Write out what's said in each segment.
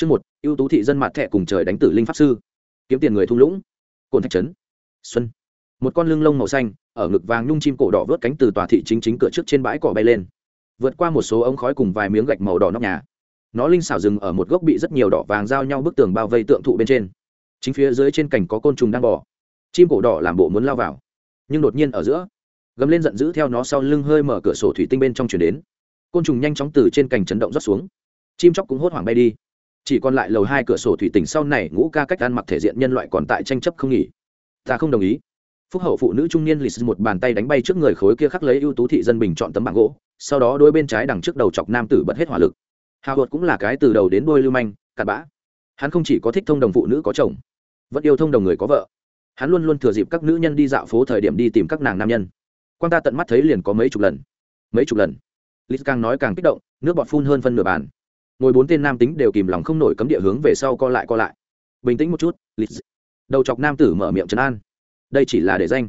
Chương một, ưu tú thị dân mặt thẻ cùng trời đánh tử linh pháp sư. Kiếm tiền người thung lũng. Cồn thạch trấn. Xuân. Một con lưng lông màu xanh, ở ngực vàng nhung chim cổ đỏ vớt cánh từ tòa thị chính chính cửa trước trên bãi cỏ bay lên. Vượt qua một số ống khói cùng vài miếng gạch màu đỏ nóc nhà. Nó linh xảo dừng ở một gốc bị rất nhiều đỏ vàng giao nhau bức tường bao vây tượng thụ bên trên. Chính phía dưới trên cành có côn trùng đang bò. Chim cổ đỏ làm bộ muốn lao vào, nhưng đột nhiên ở giữa, gầm lên giận dữ theo nó sau lưng hơi mở cửa sổ thủy tinh bên trong chuyển đến côn trùng nhanh chóng từ trên cành chấn động rót xuống chim chóc cũng hốt hoảng bay đi chỉ còn lại lầu hai cửa sổ thủy tỉnh sau này ngũ ca cách ăn mặc thể diện nhân loại còn tại tranh chấp không nghỉ. Ta không đồng ý. Phúc hậu phụ nữ trung niên lì một bàn tay đánh bay trước người khối kia khắc lấy ưu tú thị dân bình chọn tấm bảng gỗ, sau đó đôi bên trái đằng trước đầu chọc nam tử bật hết hỏa lực. Hào hột cũng là cái từ đầu đến đôi lưu manh, cặn bã. Hắn không chỉ có thích thông đồng phụ nữ có chồng, vẫn yêu thông đồng người có vợ. Hắn luôn luôn thừa dịp các nữ nhân đi dạo phố thời điểm đi tìm các nàng nam nhân. Quan ta tận mắt thấy liền có mấy chục lần, mấy chục lần. Lít càng nói càng kích động, nước bọt phun hơn phân nửa bàn ngồi bốn tên nam tính đều kìm lòng không nổi cấm địa hướng về sau co lại co lại. Bình tĩnh một chút lịch đầu chọc nam tử mở miệng trấn an. Đây chỉ là để danh.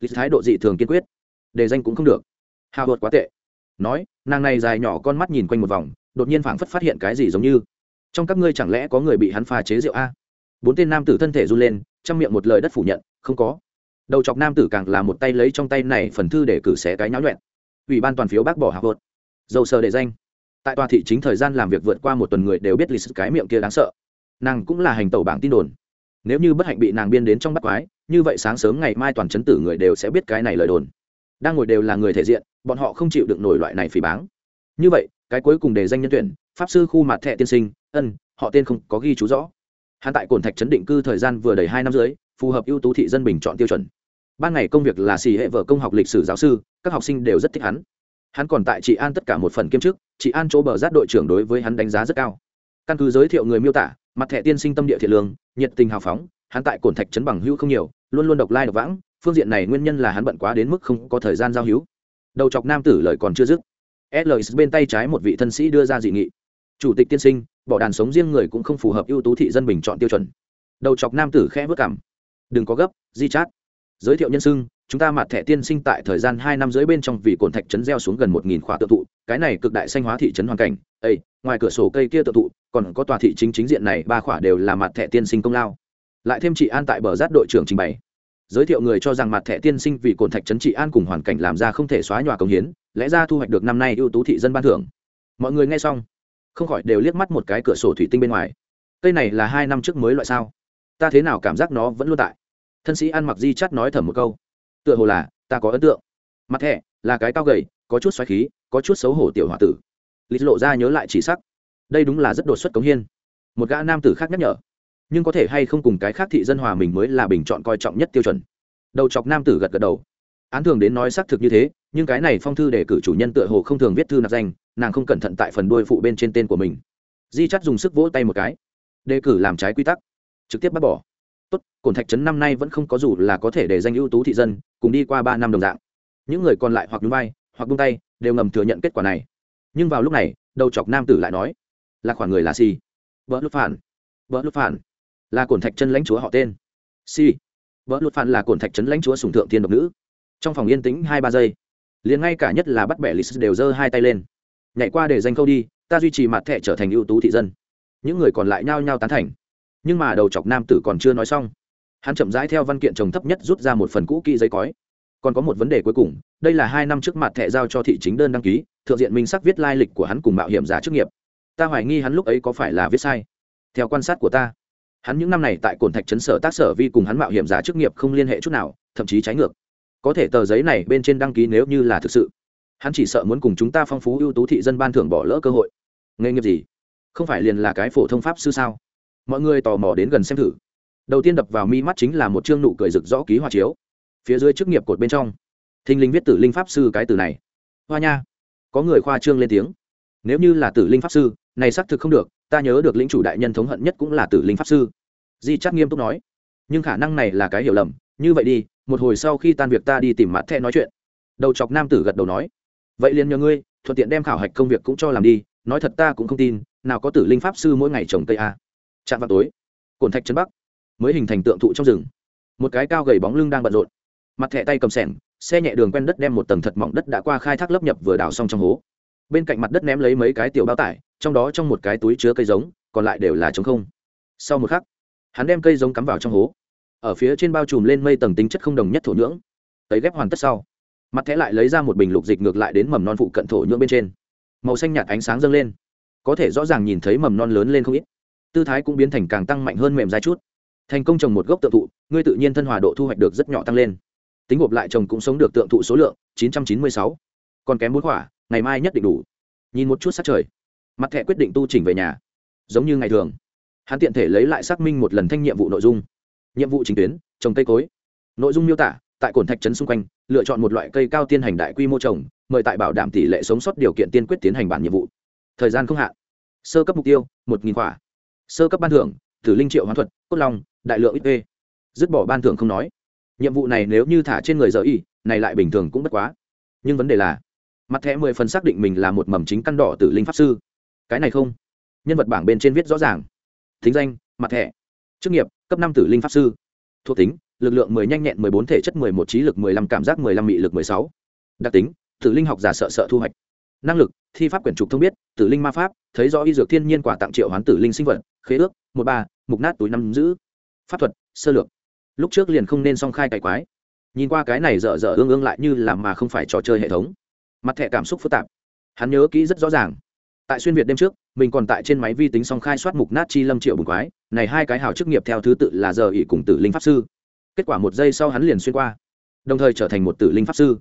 Lịch thái độ dị thường kiên quyết. Để danh cũng không được. Hào hột quá tệ. Nói, nàng này dài nhỏ con mắt nhìn quanh một vòng, đột nhiên phảng phất phát hiện cái gì giống như. Trong các ngươi chẳng lẽ có người bị hắn pha chế rượu a? Bốn tên nam tử thân thể run lên, trong miệng một lời đất phủ nhận, không có. Đầu chọc nam tử càng là một tay lấy trong tay này phần thư để cử xé cái nháo nhuẹn. Ủy ban toàn phiếu bác bỏ hạ vợt dầu sờ để danh tại tòa thị chính thời gian làm việc vượt qua một tuần người đều biết lịch sử cái miệng kia đáng sợ. Nàng cũng là hành tẩu bảng tin đồn. Nếu như bất hạnh bị nàng biên đến trong bắt quái, như vậy sáng sớm ngày mai toàn chấn tử người đều sẽ biết cái này lời đồn. Đang ngồi đều là người thể diện, bọn họ không chịu được nổi loại này phỉ báng. Như vậy, cái cuối cùng đề danh nhân tuyển, pháp sư khu mặt thẻ tiên sinh, ân, họ tên không có ghi chú rõ. Hắn tại cồn thạch chấn định cư thời gian vừa đầy hai năm dưới phù hợp ưu tú thị dân bình chọn tiêu chuẩn. Ban ngày công việc là xì hệ vợ công học lịch sử giáo sư, các học sinh đều rất thích hắn hắn còn tại chị an tất cả một phần kiêm chức chị an chỗ bờ rát đội trưởng đối với hắn đánh giá rất cao. Căn cứ giới thiệu người miêu tả, mặt thẻ tiên sinh tâm địa thiện lương, nhiệt tình hào phóng, hắn tại cồn thạch trấn bằng hữu không nhiều, luôn luôn độc lai độc vãng, phương diện này nguyên nhân là hắn bận quá đến mức không có thời gian giao hữu. Đầu chọc nam tử lời còn chưa dứt ls bên tay trái một vị thân sĩ đưa ra dị nghị. Chủ tịch tiên sinh, bỏ đàn sống riêng người cũng không phù hợp ưu tú thị dân bình chọn tiêu chuẩn. Đầu chọc nam tử khẽ vất cảm. Đừng có gấp di chát giới thiệu nhân xưng chúng ta mặt thẻ tiên sinh tại thời gian hai năm dưới bên trong vì cồn thạch trấn gieo xuống gần một nghìn khóa tự thụ, cái này cực đại xanh hóa thị trấn hoàn cảnh. Ây ngoài cửa sổ cây kia tự thụ, còn có tòa thị chính chính diện này, ba khỏa đều là mặt thẻ tiên sinh công lao. Lại thêm chị an tại bờ rát đội trưởng trình bày. Giới thiệu người cho rằng mặt thẻ tiên sinh vì cồn thạch trấn trị an cùng hoàn cảnh làm ra không thể xóa nhòa công hiến, lẽ ra thu hoạch được năm nay ưu tú thị dân ban thưởng. Mọi người nghe xong, không khỏi đều liếc mắt một cái cửa sổ thủy tinh bên ngoài. Cây này là hai năm trước mới loại sao? Ta thế nào cảm giác nó vẫn luôn tại? Thân sĩ an mặc di chắt nói thầm một câu tựa hồ là, ta có ấn tượng. Mặt thẻ, là cái cao gầy, có chút xoáy khí, có chút xấu hổ tiểu h o a tử. Lịch lộ ra nhớ lại chỉ sắc. Đây đúng là rất đột xuất cống hiên. Một gã nam tử khác nhắc nhở. Nhưng có thể hay không cùng cái khác thị dân hòa mình mới là bình chọn coi trọng nhất tiêu chuẩn. Đầu chọc nam tử gật gật đầu. Án thường đến nói xác thực như thế, nhưng cái này phong thư để cử chủ nhân tựa hồ không thường viết thư nạp danh, nàng không cẩn thận tại phần đuôi phụ bên trên tên của mình. Di chắt dùng sức vỗ tay một cái. Đề cử làm trái quy tắc. Trực tiếp bác bỏ tốt cồn thạch trấn năm nay vẫn không có dù là có thể để danh ưu tú thị dân cùng đi qua ba năm đồng dạng. Những người còn lại hoặc núi bay hoặc bung tay, đều ngầm thừa nhận kết quả này. Nhưng vào lúc này, đầu chọc nam tử lại nói, là khoản người là si vợ lúc phản vợ lúc phản là cồn thạch chân lãnh chúa họ tên. Si vợ lúc phản là cồn thạch trấn lãnh chúa sùng thượng thiên độc nữ. Trong phòng yên tĩnh hai ba giây, liền ngay cả nhất là bắt bẻ lịch đều giơ hai tay lên. Nhảy qua để danh câu đi, ta duy trì mặt thẻ trở thành ưu tú thị dân. Những người còn lại nhao nhao tán thành nhưng mà đầu chọc nam tử còn chưa nói xong. Hắn chậm rãi theo văn kiện trồng thấp nhất rút ra một phần cũ kỹ giấy cói. Còn có một vấn đề cuối cùng, đây là hai năm trước mặt thẻ giao cho thị chính đơn đăng ký, thượng diện minh sắc viết lai lịch của hắn cùng mạo hiểm giả chức nghiệp. Ta hoài nghi hắn lúc ấy có phải là viết sai. Theo quan sát của ta, hắn những năm này tại cồn thạch trấn sở tác sở vi cùng hắn mạo hiểm giả chức nghiệp không liên hệ chút nào, thậm chí trái ngược. Có thể tờ giấy này bên trên đăng ký nếu như là thực sự, hắn chỉ sợ muốn cùng chúng ta phong phú ưu tú thị dân ban thưởng bỏ lỡ cơ hội. Nghề nghiệp gì? Không phải liền là cái phổ thông pháp sư sao? Mọi người tò mò đến gần xem thử. Đầu tiên đập vào mi mắt chính là một chương nụ cười rực rõ ký hoa chiếu. Phía dưới chức nghiệp cột bên trong. Thinh linh viết tử linh pháp sư cái từ này. Hoa nha. Có người khoa trương lên tiếng. Nếu như là tử linh pháp sư, này xác thực không được, ta nhớ được lĩnh chủ đại nhân thống hận nhất cũng là tử linh pháp sư. Di chắc nghiêm túc nói. Nhưng khả năng này là cái hiểu lầm, như vậy đi, một hồi sau khi tan việc ta đi tìm mặt thẹ nói chuyện. Đầu chọc nam tử gật đầu nói. Vậy liền nhờ ngươi, thuận tiện đem khảo hạch công việc cũng cho làm đi, nói thật ta cũng không tin, nào có tử linh pháp sư mỗi ngày trồng cây a chạm vào tối, cồn thạch chân bắc, mới hình thành tượng thụ trong rừng. Một cái cao gầy bóng lưng đang bận rộn. Mặt thẻ tay cầm sẻng, xe nhẹ đường quen đất đem một tầng thật mỏng đất đã qua khai thác lấp nhập vừa đào xong trong hố. Bên cạnh mặt đất ném lấy mấy cái tiểu bao tải, trong đó trong một cái túi chứa cây giống, còn lại đều là trống không. Sau một khắc, hắn đem cây giống cắm vào trong hố. Ở phía trên bao trùm lên mây tầng tính chất không đồng nhất thổ nhưỡng. Tấy ghép hoàn tất sau, mặt thẻ lại lấy ra một bình lục dịch ngược lại đến mầm non phụ cận thổ nhưỡng bên trên. Màu xanh nhạt ánh sáng dâng lên. Có thể rõ ràng nhìn thấy mầm non lớn lên không ít tư thái cũng biến thành càng tăng mạnh hơn mềm dai chút. Thành công trồng một gốc tượng thụ, ngươi tự nhiên thân hòa độ thu hoạch được rất nhỏ tăng lên. Tính gộp lại trồng cũng sống được tượng thụ số lượng chín trăm chín mươi sáu. Còn kém bốn quả, ngày mai nhất định đủ. Nhìn một chút sát trời. Mặt thẻ quyết định tu chỉnh về nhà. Giống như ngày thường. Hắn tiện thể lấy lại xác minh một lần thanh nhiệm vụ nội dung. Nhiệm vụ chính tuyến, trồng cây cối. Nội dung miêu tả, tại cồn thạch trấn xung quanh, lựa chọn một loại cây cao tiên hành đại quy mô trồng, mời tại bảo đảm tỷ lệ sống sót điều kiện tiên quyết tiến hành bản nhiệm vụ. Thời gian không hạn. Sơ cấp mục tiêu, một nghìn quả sơ cấp ban thưởng tử linh triệu hoán thuật, cốt long, đại lượng ít p. Dứt bỏ ban thưởng không nói. Nhiệm vụ này nếu như thả trên người giờ y, này lại bình thường cũng bất quá. Nhưng vấn đề là, mặt thẻ mười phần xác định mình là một mầm chính căn đỏ tử linh pháp sư. Cái này không. Nhân vật bảng bên trên viết rõ ràng. Thính danh, mặt thẻ. Chức nghiệp, cấp năm tử linh pháp sư. Thuộc tính, lực lượng mười nhanh nhẹn mười bốn thể chất mười một trí lực mười lăm cảm giác mười lăm mị lực mười sáu. Đặc tính, tử linh học giả sợ sợ thu hoạch năng lực, thi pháp quyển trục thông biết, tử linh ma pháp, thấy rõ y dược thiên nhiên quả tặng triệu hoán tử linh sinh vật, khế ước, một ba, mục nát túi năm giữ. Pháp thuật, sơ lược. Lúc trước liền không nên song khai cải quái. Nhìn qua cái này dở dở ương ương lại như làm mà không phải trò chơi hệ thống. Mặt thẻ cảm xúc phức tạp. Hắn nhớ kỹ rất rõ ràng. Tại xuyên việt đêm trước, mình còn tại trên máy vi tính song khai soát mục nát chi lâm triệu bùn quái, này hai cái hào chức nghiệp theo thứ tự là giờ ỉ cùng tử linh pháp sư. Kết quả một giây sau hắn liền xuyên qua, đồng thời trở thành một tử linh pháp sư.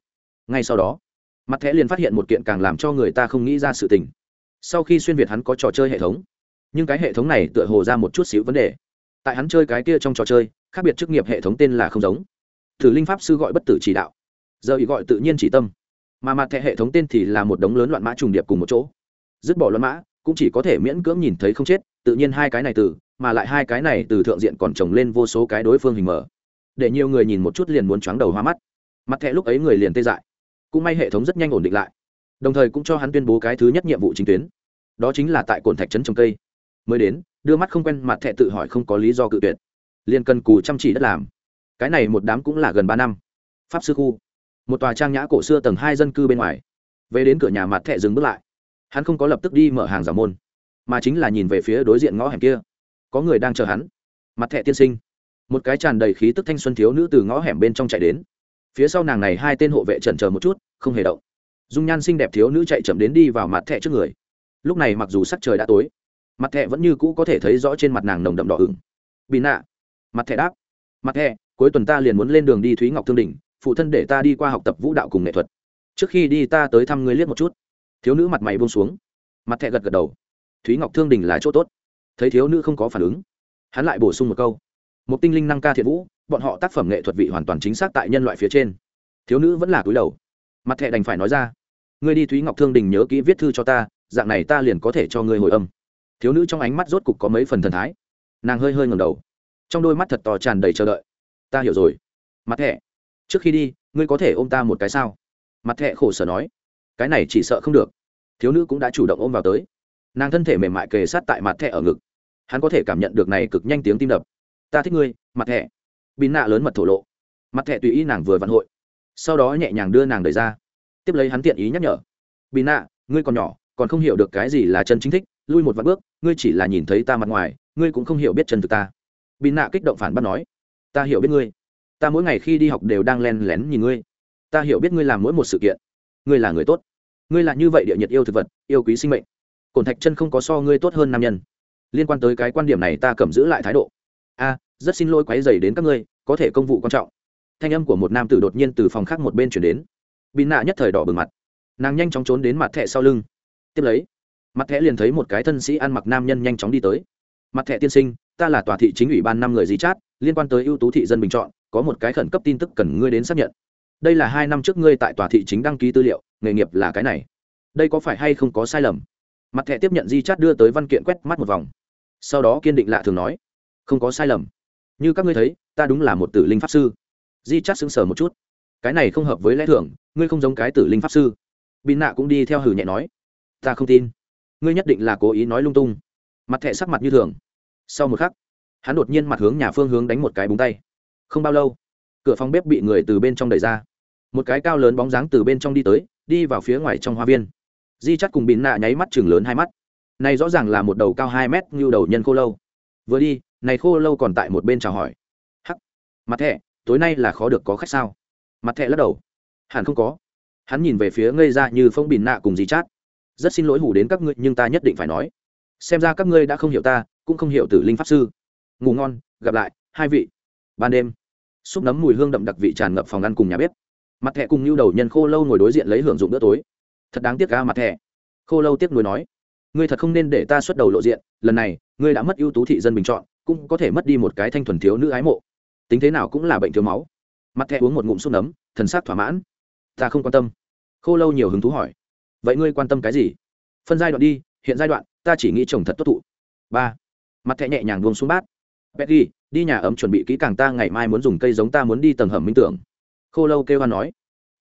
Ngay sau đó mặt thẻ liền phát hiện một kiện càng làm cho người ta không nghĩ ra sự tình. Sau khi xuyên việt hắn có trò chơi hệ thống. Nhưng cái hệ thống này tựa hồ ra một chút xíu vấn đề. Tại hắn chơi cái kia trong trò chơi, khác biệt chức nghiệp hệ thống tên là không giống. Thử linh pháp sư gọi bất tử chỉ đạo. Giờ ý gọi tự nhiên chỉ tâm. Mà mặt thẻ hệ thống tên thì là một đống lớn loạn mã trùng điệp cùng một chỗ. Dứt bỏ loạn mã, cũng chỉ có thể miễn cưỡng nhìn thấy không chết, tự nhiên hai cái này từ, mà lại hai cái này từ thượng diện còn trồng lên vô số cái đối phương hình mở để nhiều người nhìn một chút liền muốn choáng đầu hoa mắt. Mặt thẻ lúc ấy người liền tê dại cũng may hệ thống rất nhanh ổn định lại. Đồng thời cũng cho hắn tuyên bố cái thứ nhất nhiệm vụ chính tuyến. Đó chính là tại cồn thạch trấn trồng cây. Mới đến, đưa mắt không quen mặt thẹ tự hỏi không có lý do cự tuyệt. Liền cần cù chăm chỉ đất làm. Cái này một đám cũng là gần ba năm. Pháp sư khu. Một tòa trang nhã cổ xưa tầng hai dân cư bên ngoài. Về đến cửa nhà mặt thẹ dừng bước lại. Hắn không có lập tức đi mở hàng rào môn, mà chính là nhìn về phía đối diện ngõ hẻm kia. Có người đang chờ hắn. Mặt thẹ tiên sinh. Một cái tràn đầy khí tức thanh xuân thiếu nữ từ ngõ hẻm bên trong chạy đến phía sau nàng này hai tên hộ vệ chần chờ một chút, không hề động. Dung nhan xinh đẹp thiếu nữ chạy chậm đến đi vào mặt thẹ trước người. Lúc này mặc dù sắc trời đã tối, mặt thẹ vẫn như cũ có thể thấy rõ trên mặt nàng nồng đậm đỏ ửng. Bị nạ. Mặt thẹ đáp. Mặt thẹ cuối tuần ta liền muốn lên đường đi thúy ngọc thương đỉnh, phụ thân để ta đi qua học tập vũ đạo cùng nghệ thuật. Trước khi đi ta tới thăm ngươi liếc một chút. Thiếu nữ mặt mày buông xuống. Mặt thẹ gật gật đầu. Thúy ngọc thương đình là chỗ tốt. Thấy thiếu nữ không có phản ứng, hắn lại bổ sung một câu. Một tinh linh năng ca thiện vũ bọn họ tác phẩm nghệ thuật vị hoàn toàn chính xác tại nhân loại phía trên. Thiếu nữ vẫn là cúi đầu. Mặt thẹ đành phải nói ra. Ngươi đi thúy ngọc thương đình nhớ kỹ viết thư cho ta, dạng này ta liền có thể cho ngươi hồi âm. Thiếu nữ trong ánh mắt rốt cục có mấy phần thần thái. Nàng hơi hơi ngầm đầu. Trong đôi mắt thật to tràn đầy chờ đợi. Ta hiểu rồi. Mặt thẹ trước khi đi, ngươi có thể ôm ta một cái sao? Mặt thẹ khổ sở nói. Cái này chỉ sợ không được. Thiếu nữ cũng đã chủ động ôm vào tới. Nàng thân thể mềm mại kề sát tại mặt thẹ ở ngực. Hắn có thể cảm nhận được này cực nhanh tiếng tim đập. Ta thích ngươi, mặt thẹ bị nạ lớn mật thổ lộ. Mặt thẹ tùy ý nàng vừa vặn hội. Sau đó nhẹ nhàng đưa nàng đẩy ra. Tiếp lấy hắn tiện ý nhắc nhở. Bị nạ, ngươi còn nhỏ, còn không hiểu được cái gì là chân chính thích, lui một vạn bước, ngươi chỉ là nhìn thấy ta mặt ngoài, ngươi cũng không hiểu biết chân thực ta. Bị nạ kích động phản bác nói. Ta hiểu biết ngươi. Ta mỗi ngày khi đi học đều đang len lén nhìn ngươi. Ta hiểu biết ngươi làm mỗi một sự kiện. Ngươi là người tốt. Ngươi là như vậy địa nhiệt yêu thực vật, yêu quý sinh mệnh. Cổn thạch chân không có so ngươi tốt hơn nam nhân. Liên quan tới cái quan điểm này ta cầm giữ lại thái độ. A rất xin lỗi quấy dày đến các ngươi, có thể công vụ quan trọng. Thanh âm của một nam tử đột nhiên từ phòng khác một bên chuyển đến. Bị nạ nhất thời đỏ bừng mặt. Nàng nhanh chóng trốn đến mặt thẹ sau lưng. Tiếp lấy, mặt thẹ liền thấy một cái thân sĩ ăn mặc nam nhân nhanh chóng đi tới. Mặt thẹ tiên sinh, ta là tòa thị chính ủy ban năm người di chát, liên quan tới ưu tú thị dân bình chọn, có một cái khẩn cấp tin tức cần ngươi đến xác nhận. Đây là hai năm trước ngươi tại tòa thị chính đăng ký tư liệu, nghề nghiệp là cái này. Đây có phải hay không có sai lầm? Mặt thẻ tiếp nhận di chát đưa tới văn kiện quét mắt một vòng. Sau đó kiên định lạ thường nói, không có sai lầm như các ngươi thấy, ta đúng là một tử linh pháp sư. Di chắt sững sờ một chút. Cái này không hợp với lẽ thường, ngươi không giống cái tử linh pháp sư. Bị nạ cũng đi theo hử nhẹ nói. Ta không tin. Ngươi nhất định là cố ý nói lung tung. Mặt thẻ sắc mặt như thường. Sau một khắc, hắn đột nhiên mặt hướng nhà phương hướng đánh một cái búng tay. Không bao lâu, cửa phòng bếp bị người từ bên trong đẩy ra. Một cái cao lớn bóng dáng từ bên trong đi tới, đi vào phía ngoài trong hoa viên. Di chắt cùng bị nạ nháy mắt chừng lớn hai mắt. Này rõ ràng là một đầu cao hai mét như đầu nhân khô lâu. Vừa đi này khô lâu còn tại một bên chào hỏi. Hắc. Mặt thẹ tối nay là khó được có khách sao? Mặt thẹ lắc đầu. Hẳn không có. Hắn nhìn về phía ngây ra như phong bìn nạ cùng dì chát. Rất xin lỗi hủ đến các ngươi, nhưng ta nhất định phải nói. Xem ra các ngươi đã không hiểu ta, cũng không hiểu tử linh pháp sư. Ngủ ngon, gặp lại, hai vị. Ban đêm xúc nấm mùi hương đậm đặc vị tràn ngập phòng ăn cùng nhà bếp. Mặt thẹ cùng nhu đầu nhân khô lâu ngồi đối diện lấy hưởng dụng bữa tối. Thật đáng tiếc ca mặt thẹ khô lâu tiếc nuối nói. Ngươi thật không nên để ta xuất đầu lộ diện, lần này, ngươi đã mất ưu tú thị dân bình chọn cũng có thể mất đi một cái thanh thuần thiếu nữ ái mộ. Tính thế nào cũng là bệnh thiếu máu. Mặt thẹ uống một ngụm xúc nấm thần sắc thỏa mãn. Ta không quan tâm. Khô lâu nhiều hứng thú hỏi. Vậy ngươi quan tâm cái gì? Phân giai đoạn đi hiện giai đoạn ta chỉ nghĩ chồng thật tốt thụ. Ba. Mặt thẹ nhẹ nhàng buông xuống bát. Betty, đi nhà ấm chuẩn bị kỹ càng ta ngày mai muốn dùng cây giống ta muốn đi tầng hầm minh tưởng. Khô lâu kêu hoan nói.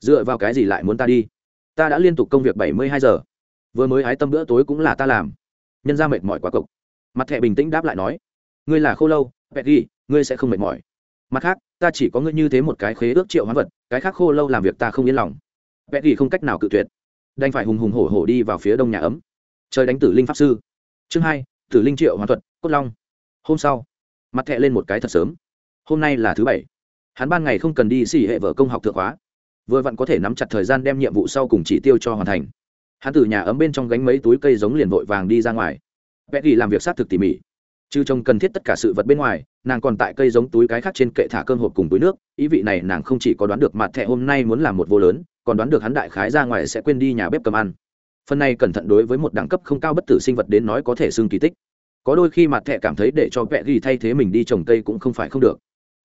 Dựa vào cái gì lại muốn ta đi? Ta đã liên tục công việc bảy mươi hai giờ. Vừa mới hái tâm bữa tối cũng là ta làm. Nhân ra mệt mỏi quá cộc mặt thẹ bình tĩnh đáp lại nói ngươi là khô lâu Betty, ngươi sẽ không mệt mỏi. Mặt khác ta chỉ có ngươi như thế một cái khế ước triệu hoán vật cái khác khô lâu làm việc ta không yên lòng. Betty không cách nào cự tuyệt. Đành phải hùng hùng hổ hổ đi vào phía đông nhà ấm. Trời đánh tử linh pháp sư. Chương hai tử linh triệu hoán thuật cốt long. Hôm sau mặt thẹ lên một cái thật sớm. Hôm nay là thứ bảy. Hắn ban ngày không cần đi xỉ hệ vợ công học thượng hóa vừa vặn có thể nắm chặt thời gian đem nhiệm vụ sau cùng chỉ tiêu cho hoàn thành. Hắn từ nhà ấm bên trong gánh mấy túi cây giống liền vội vàng đi ra ngoài. Vẽ ghi làm việc xác thực tỉ mỉ trừ trông cần thiết tất cả sự vật bên ngoài, nàng còn tại cây giống túi cái khác trên kệ thả cơm hộp cùng túi nước, ý vị này nàng không chỉ có đoán được mặt thẹ hôm nay muốn làm một vô lớn, còn đoán được hắn đại khái ra ngoài sẽ quên đi nhà bếp cầm ăn. Phần này cẩn thận đối với một đẳng cấp không cao bất tử sinh vật đến nói có thể xưng kỳ tích. Có đôi khi mặt thẹ cảm thấy để cho vẹ ghi thay thế mình đi trồng cây cũng không phải không được.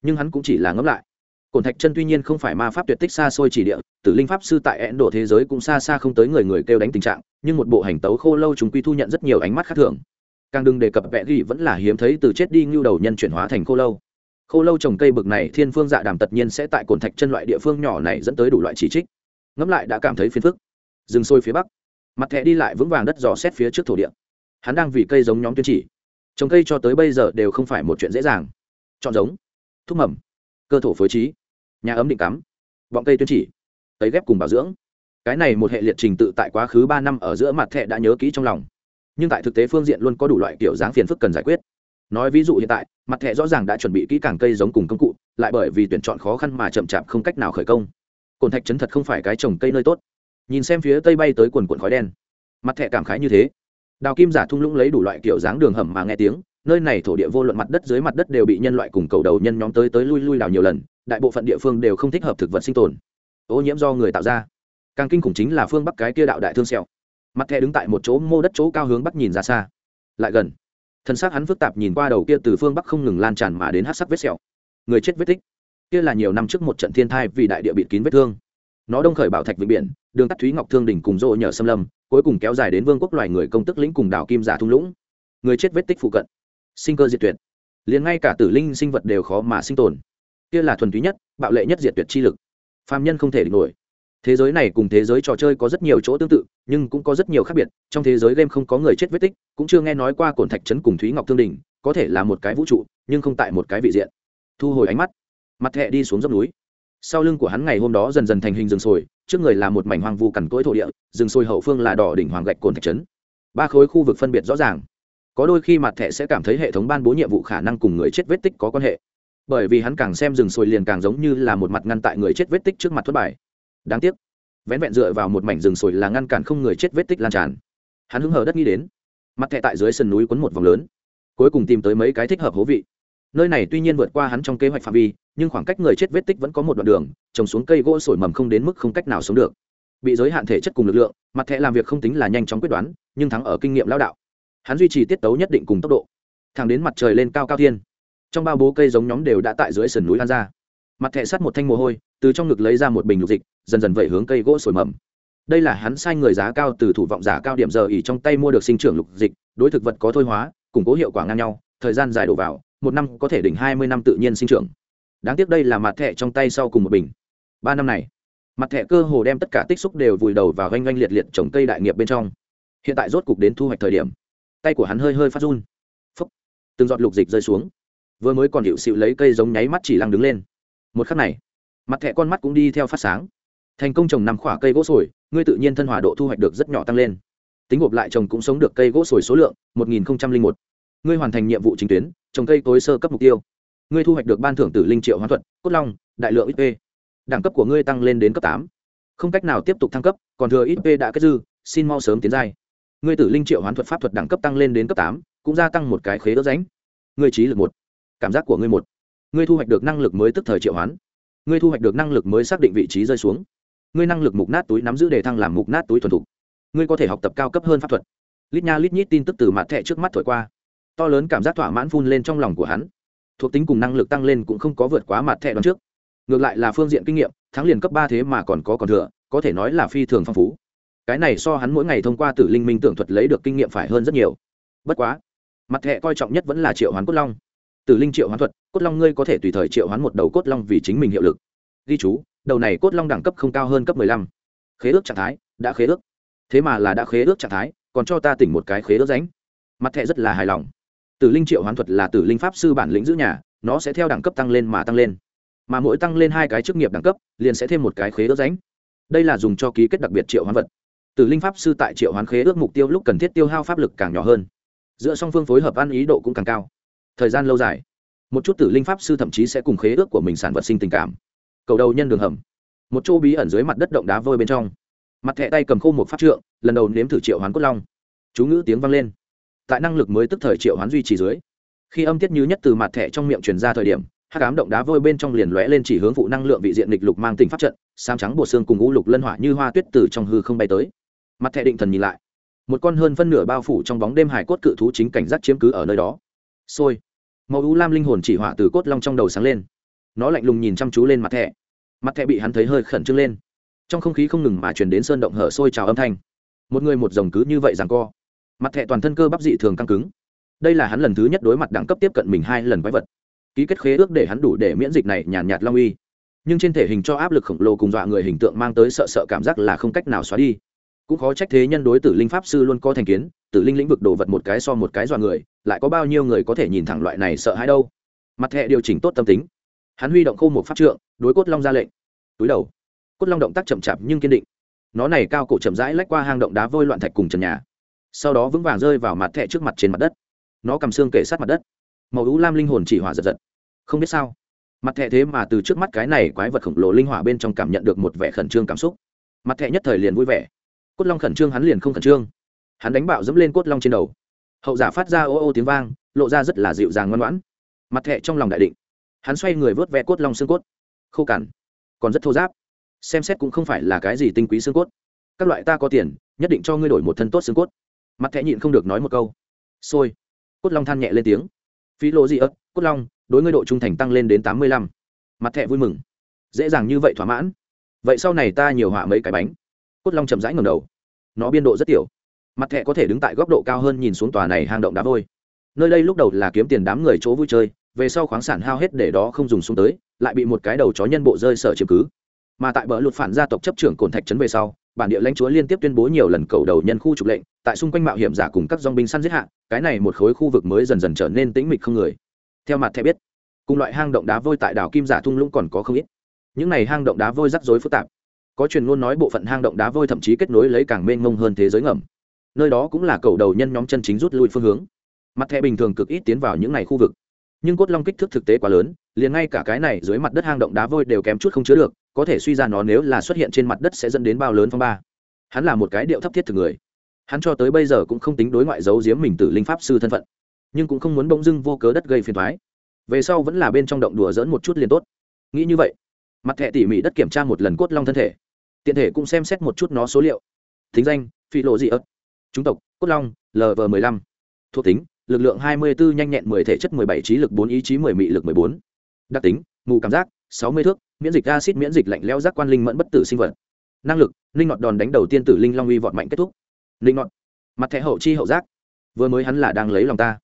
Nhưng hắn cũng chỉ là ngẫm lại. Cổn thạch chân tuy nhiên không phải ma pháp tuyệt tích xa xôi chỉ địa, tử linh pháp sư tại ấn độ thế giới cũng xa xa không tới người người kêu đánh tình trạng, nhưng một bộ hành tấu khô lâu chúng quy thu nhận rất nhiều ánh mắt khác thường càng đừng đề cập vẽ ghi vẫn là hiếm thấy từ chết đi ngưu đầu nhân chuyển hóa thành khô lâu. Khô lâu trồng cây bực này thiên phương dạ đàm tất nhiên sẽ tại cồn thạch chân loại địa phương nhỏ này dẫn tới đủ loại chỉ trích. Ngẫm lại đã cảm thấy phiền phức. Dừng sôi phía bắc, mặt thẻ đi lại vững vàng đất dò xét phía trước thổ địa. Hắn đang vì cây giống nhóm tuyên chỉ. Trồng cây cho tới bây giờ đều không phải một chuyện dễ dàng. Chọn giống, thuốc mầm, cơ thổ phối trí, nhà ấm định cắm vọng cây tuyên chỉ tấy ghép cùng bảo dưỡng. Cái này một hệ liệt trình tự tại quá khứ ba năm ở giữa mặt thẻ đã nhớ kỹ trong lòng nhưng tại thực tế phương diện luôn có đủ loại kiểu dáng phiền phức cần giải quyết. Nói ví dụ hiện tại, mặt thẻ rõ ràng đã chuẩn bị kỹ càng cây giống cùng công cụ, lại bởi vì tuyển chọn khó khăn mà chậm chạp không cách nào khởi công. Cồn thạch chấn thật không phải cái trồng cây nơi tốt. Nhìn xem phía tây bay tới quần quần khói đen. Mặt thẻ cảm khái như thế. Đào kim giả thung lũng lấy đủ loại kiểu dáng đường hầm mà nghe tiếng, nơi này thổ địa vô luận mặt đất dưới mặt đất đều bị nhân loại cùng cầu đầu nhân nhóm tới tới lui lui đào nhiều lần, đại bộ phận địa phương đều không thích hợp thực vật sinh tồn. Ô nhiễm do người tạo ra. Càng kinh khủng chính là phương bắc cái kia đạo đại thương sẹo mặt thẻ đứng tại một chỗ, mô đất chỗ cao hướng bắc nhìn ra xa. Lại gần. Thân xác hắn phức tạp nhìn qua đầu kia từ phương bắc không ngừng lan tràn mà đến hát sắc vết sẹo. Người chết vết tích. Kia là nhiều năm trước một trận thiên thai vì đại địa bịt kín vết thương. Nó đông khởi bảo thạch vịnh biển, đường tắt thúy ngọc thương đỉnh cùng rộ nhờ xâm lâm, cuối cùng kéo dài đến vương quốc loài người công tức lĩnh cùng đảo kim giả thung lũng. Người chết vết tích phụ cận. Sinh cơ diệt tuyệt. Liền ngay cả tử linh sinh vật đều khó mà sinh tồn. Kia là thuần túy nhất, bạo lệ nhất diệt tuyệt chi lực. Phàm nhân không thể địch nổi thế giới này cùng thế giới trò chơi có rất nhiều chỗ tương tự, nhưng cũng có rất nhiều khác biệt. Trong thế giới game không có người chết vết tích, cũng chưa nghe nói qua cổn thạch trấn cùng thúy ngọc thương đình, có thể là một cái vũ trụ, nhưng không tại một cái vị diện. Thu hồi ánh mắt, mặt thẹ đi xuống dốc núi. Sau lưng của hắn ngày hôm đó dần dần thành hình rừng sồi, trước người là một mảnh hoang vu cằn cỗi thổ địa, rừng sồi hậu phương là đỏ đỉnh hoàng gạch cồn thạch trấn ba khối khu vực phân biệt rõ ràng. Có đôi khi mặt thẻ sẽ cảm thấy hệ thống ban bố nhiệm vụ khả năng cùng người chết vết tích có quan hệ. Bởi vì hắn càng xem rừng sồi liền càng giống như là một mặt ngăn tại người chết vết tích trước mặt thất bài đáng tiếc. Vén vẹn dựa vào một mảnh rừng sồi là ngăn cản không người chết vết tích lan tràn. Hắn hứng hờ đất nghĩ đến. Mặt thẻ tại dưới sườn núi quấn một vòng lớn. Cuối cùng tìm tới mấy cái thích hợp hố vị. Nơi này tuy nhiên vượt qua hắn trong kế hoạch phạm vi, nhưng khoảng cách người chết vết tích vẫn có một đoạn đường, trồng xuống cây gỗ sổi mầm không đến mức không cách nào sống được. Bị giới hạn thể chất cùng lực lượng, mặt thẻ làm việc không tính là nhanh chóng quyết đoán, nhưng thắng ở kinh nghiệm lao đạo. Hắn duy trì tiết tấu nhất định cùng tốc độ. Thẳng đến mặt trời lên cao cao thiên. Trong bao bố cây giống nhóm đều đã tại dưới sườn núi lan ra. Mặt thẻ sắt một thanh mồ hôi, từ trong ngực lấy ra một bình lục dịch dần dần vẩy hướng cây gỗ sồi mầm. Đây là hắn sai người giá cao từ thủ vọng giả cao điểm giờ ỉ trong tay mua được sinh trưởng lục dịch, đối thực vật có thôi hóa, củng cố hiệu quả ngang nhau, thời gian dài đổ vào, một năm có thể đỉnh hai mươi năm tự nhiên sinh trưởng. Đáng tiếc đây là mặt thẻ trong tay sau cùng một bình. Ba năm này, mặt thẻ cơ hồ đem tất cả tích xúc đều vùi đầu vào ganh ganh liệt liệt trồng cây đại nghiệp bên trong. Hiện tại rốt cục đến thu hoạch thời điểm. Tay của hắn hơi hơi phát run. Phấp từng giọt lục dịch rơi xuống. Vừa mới còn hiệu xịu lấy cây giống nháy mắt chỉ lăng đứng lên. Một khắc này, mặt thẻ con mắt cũng đi theo phát sáng thành công trồng năm khỏa cây gỗ sồi, ngươi tự nhiên thân hòa độ thu hoạch được rất nhỏ tăng lên. Tính gộp lại trồng cũng sống được cây gỗ sồi số lượng, một nghìn một. Ngươi hoàn thành nhiệm vụ chính tuyến, trồng cây tối sơ cấp mục tiêu. Ngươi thu hoạch được ban thưởng tử linh triệu hoán thuật, cốt long, đại lượng xp đẳng cấp của ngươi tăng lên đến cấp tám. Không cách nào tiếp tục thăng cấp, còn thừa xp đã kết dư, xin mau sớm tiến giai. Ngươi tử linh triệu hoán thuật pháp thuật đẳng cấp tăng lên đến cấp tám, cũng gia tăng một cái khế đỡ ránh ngươi trí lực một. Cảm giác của ngươi một. Ngươi thu hoạch được năng lực mới tức thời triệu hoán. Ngươi thu hoạch được năng lực mới xác định vị trí rơi xuống ngươi năng lực mục nát túi nắm giữ đề thăng làm mục nát túi thuần thục. Ngươi có thể học tập cao cấp hơn pháp thuật. Lít nha lít nhít tin tức từ mặt thẻ trước mắt thổi qua. To lớn cảm giác thỏa mãn phun lên trong lòng của hắn. Thuộc tính cùng năng lực tăng lên cũng không có vượt quá mặt thẻ đón trước. Ngược lại là phương diện kinh nghiệm, thắng liền cấp ba thế mà còn có còn thừa, có thể nói là phi thường phong phú. Cái này so hắn mỗi ngày thông qua tử linh minh tưởng thuật lấy được kinh nghiệm phải hơn rất nhiều. Bất quá, mặt thẻ coi trọng nhất vẫn là triệu hoán cốt long. Tử linh triệu hoán thuật, cốt long ngươi có thể tùy thời triệu hoán một đầu cốt long vì chính mình hiệu lực. Ghi chú đầu này cốt long đẳng cấp không cao hơn cấp mười lăm. Khế ước trạng thái, đã khế ước. Thế mà là đã khế ước trạng thái, còn cho ta tỉnh một cái khế ước ránh mặt thẻ rất là hài lòng. Tử linh triệu hoán thuật là tử linh pháp sư bản lĩnh giữ nhà, nó sẽ theo đẳng cấp tăng lên mà tăng lên. Mà mỗi tăng lên hai cái chức nghiệp đẳng cấp, liền sẽ thêm một cái khế ước ránh đây là dùng cho ký kết đặc biệt triệu hoán vật. Tử linh pháp sư tại triệu hoán khế ước mục tiêu lúc cần thiết tiêu hao pháp lực càng nhỏ hơn. Giữa song phương phối hợp ăn ý độ cũng càng cao. Thời gian lâu dài, một chút tử linh pháp sư thậm chí sẽ cùng khế ước của mình sản vật sinh tình cảm cầu đầu nhân đường hầm. Một chỗ bí ẩn dưới mặt đất động đá vôi bên trong. Mặt thẹ tay cầm khô một pháp trượng, lần đầu nếm thử triệu hoán cốt long. Chú ngữ tiếng vang lên. Tại năng lực mới tức thời triệu hoán duy trì dưới. Khi âm tiết như nhất từ mặt thẹ trong miệng truyền ra thời điểm, hắc ám động đá vôi bên trong liền lóe lên chỉ hướng phụ năng lượng vị diện lịch lục mang tình pháp trận sam trắng bột xương cùng ngũ lục lân hỏa như hoa tuyết từ trong hư không bay tới. Mặt thẹ định thần nhìn lại. Một con hơn phân nửa bao phủ trong bóng đêm hải cốt cự thú chính cảnh giác chiếm cứ ở nơi đó. Sôi màu u lam linh hồn chỉ hỏa từ cốt long trong đầu sáng lên nó lạnh lùng nhìn chăm chú lên mặt thẻ. Mặt thẻ bị hắn thấy hơi khẩn trương lên. Trong không khí không ngừng mà truyền đến sơn động hở sôi trào âm thanh. Một người một dòng cứ như vậy rằng co. Mặt thẻ toàn thân cơ bắp dị thường căng cứng. Đây là hắn lần thứ nhất đối mặt đẳng cấp tiếp cận mình hai lần quái vật. Ký kết khế ước để hắn đủ để miễn dịch này nhàn nhạt long uy. Nhưng trên thể hình cho áp lực khổng lồ cùng dọa người hình tượng mang tới sợ sợ cảm giác là không cách nào xóa đi. Cũng khó trách thế nhân đối tử linh pháp sư luôn có thành kiến, tử linh lĩnh vực đồ vật một cái so một cái dọa người, lại có bao nhiêu người có thể nhìn thẳng loại này sợ hãi đâu. Mặt thẹ điều chỉnh tốt tâm tính hắn huy động khô một pháp trượng, đối cốt long ra lệnh. Túi đầu. Cốt long động tác chậm chạp nhưng kiên định. Nó này cao cổ chậm rãi lách qua hang động đá vôi loạn thạch cùng trần nhà. Sau đó vững vàng rơi vào mặt thẹ trước mặt trên mặt đất. Nó cầm xương kể sát mặt đất. Màu ú lam linh hồn chỉ hỏa giật giật. Không biết sao, mặt thẹ thế mà từ trước mắt cái này quái vật khổng lồ linh hỏa bên trong cảm nhận được một vẻ khẩn trương cảm xúc. Mặt thẹ nhất thời liền vui vẻ. Cốt long khẩn trương hắn liền không khẩn trương. Hắn đánh bạo dẫm lên cốt long trên đầu. Hậu giả phát ra ô ô tiếng vang, lộ ra rất là dịu dàng ngoan ngoãn. Mặt thẹ trong lòng đại định hắn xoay người vớt vẽ cốt long xương cốt. Khô cằn, còn rất thô giáp xem xét cũng không phải là cái gì tinh quý xương cốt. Các loại ta có tiền, nhất định cho ngươi đổi một thân tốt xương cốt. Mặt thẻ nhịn không được nói một câu. Sôi cốt long than nhẹ lên tiếng. Phí lộ gì ớt, cốt long, đối ngươi độ trung thành tăng lên đến tám mươi lăm. Mặt thẻ vui mừng. Dễ dàng như vậy thỏa mãn. Vậy sau này ta nhiều họa mấy cái bánh. Cốt long chậm rãi ngầm đầu. Nó biên độ rất tiểu. Mặt thẻ có thể đứng tại góc độ cao hơn nhìn xuống tòa này hang động đá vôi. Nơi đây lúc đầu là kiếm tiền đám người chỗ vui chơi về sau khoáng sản hao hết để đó không dùng xuống tới, lại bị một cái đầu chó nhân bộ rơi sở chiếm cứ. Mà tại bờ lụt phản gia tộc chấp trưởng cồn thạch trấn về sau, bản địa lãnh chúa liên tiếp tuyên bố nhiều lần cầu đầu nhân khu trục lệnh, tại xung quanh mạo hiểm giả cùng các dong binh săn giết hạ, cái này một khối khu vực mới dần dần trở nên tĩnh mịch không người. Theo mặt thẻ biết, cùng loại hang động đá vôi tại đảo kim giả thung lũng còn có không ít. Những này hang động đá vôi rắc rối phức tạp. Có truyền ngôn nói bộ phận hang động đá vôi thậm chí kết nối lấy càng mênh mông hơn thế giới ngầm. Nơi đó cũng là cầu đầu nhân nhóm chân chính rút lui phương hướng. Mặt thẻ bình thường cực ít tiến vào những này khu vực nhưng cốt long kích thước thực tế quá lớn, liền ngay cả cái này dưới mặt đất hang động đá vôi đều kém chút không chứa được, có thể suy ra nó nếu là xuất hiện trên mặt đất sẽ dẫn đến bao lớn phong ba. Hắn là một cái điệu thấp thiết thực người. Hắn cho tới bây giờ cũng không tính đối ngoại giấu giếm mình từ linh pháp sư thân phận, nhưng cũng không muốn bỗng dưng vô cớ đất gây phiền thoái về sau vẫn là bên trong động đùa dỡn một chút liền tốt. Nghĩ như vậy, mặt thẻ tỉ mỉ đất kiểm tra một lần cốt long thân thể, tiện thể cũng xem xét một chút nó số liệu. Thính danh phi lộ dị ớt chúng tộc, cốt long lv m ộ ư ơ i năm thuộc tính lực lượng hai mươi bốn nhanh nhẹn mười thể chất mười bảy trí lực 4 ý chí mười mị lực mười bốn. Đặc tính, mù cảm giác, sáu mươi thước, miễn dịch acid miễn dịch lạnh leo giác quan linh mẫn bất tử sinh vật. Năng lực, linh ngọt đòn đánh đầu tiên tử linh long uy vọt mạnh kết thúc. Linh ngọt mặt thẻ hậu chi hậu giác. Vừa mới hắn là đang lấy lòng ta.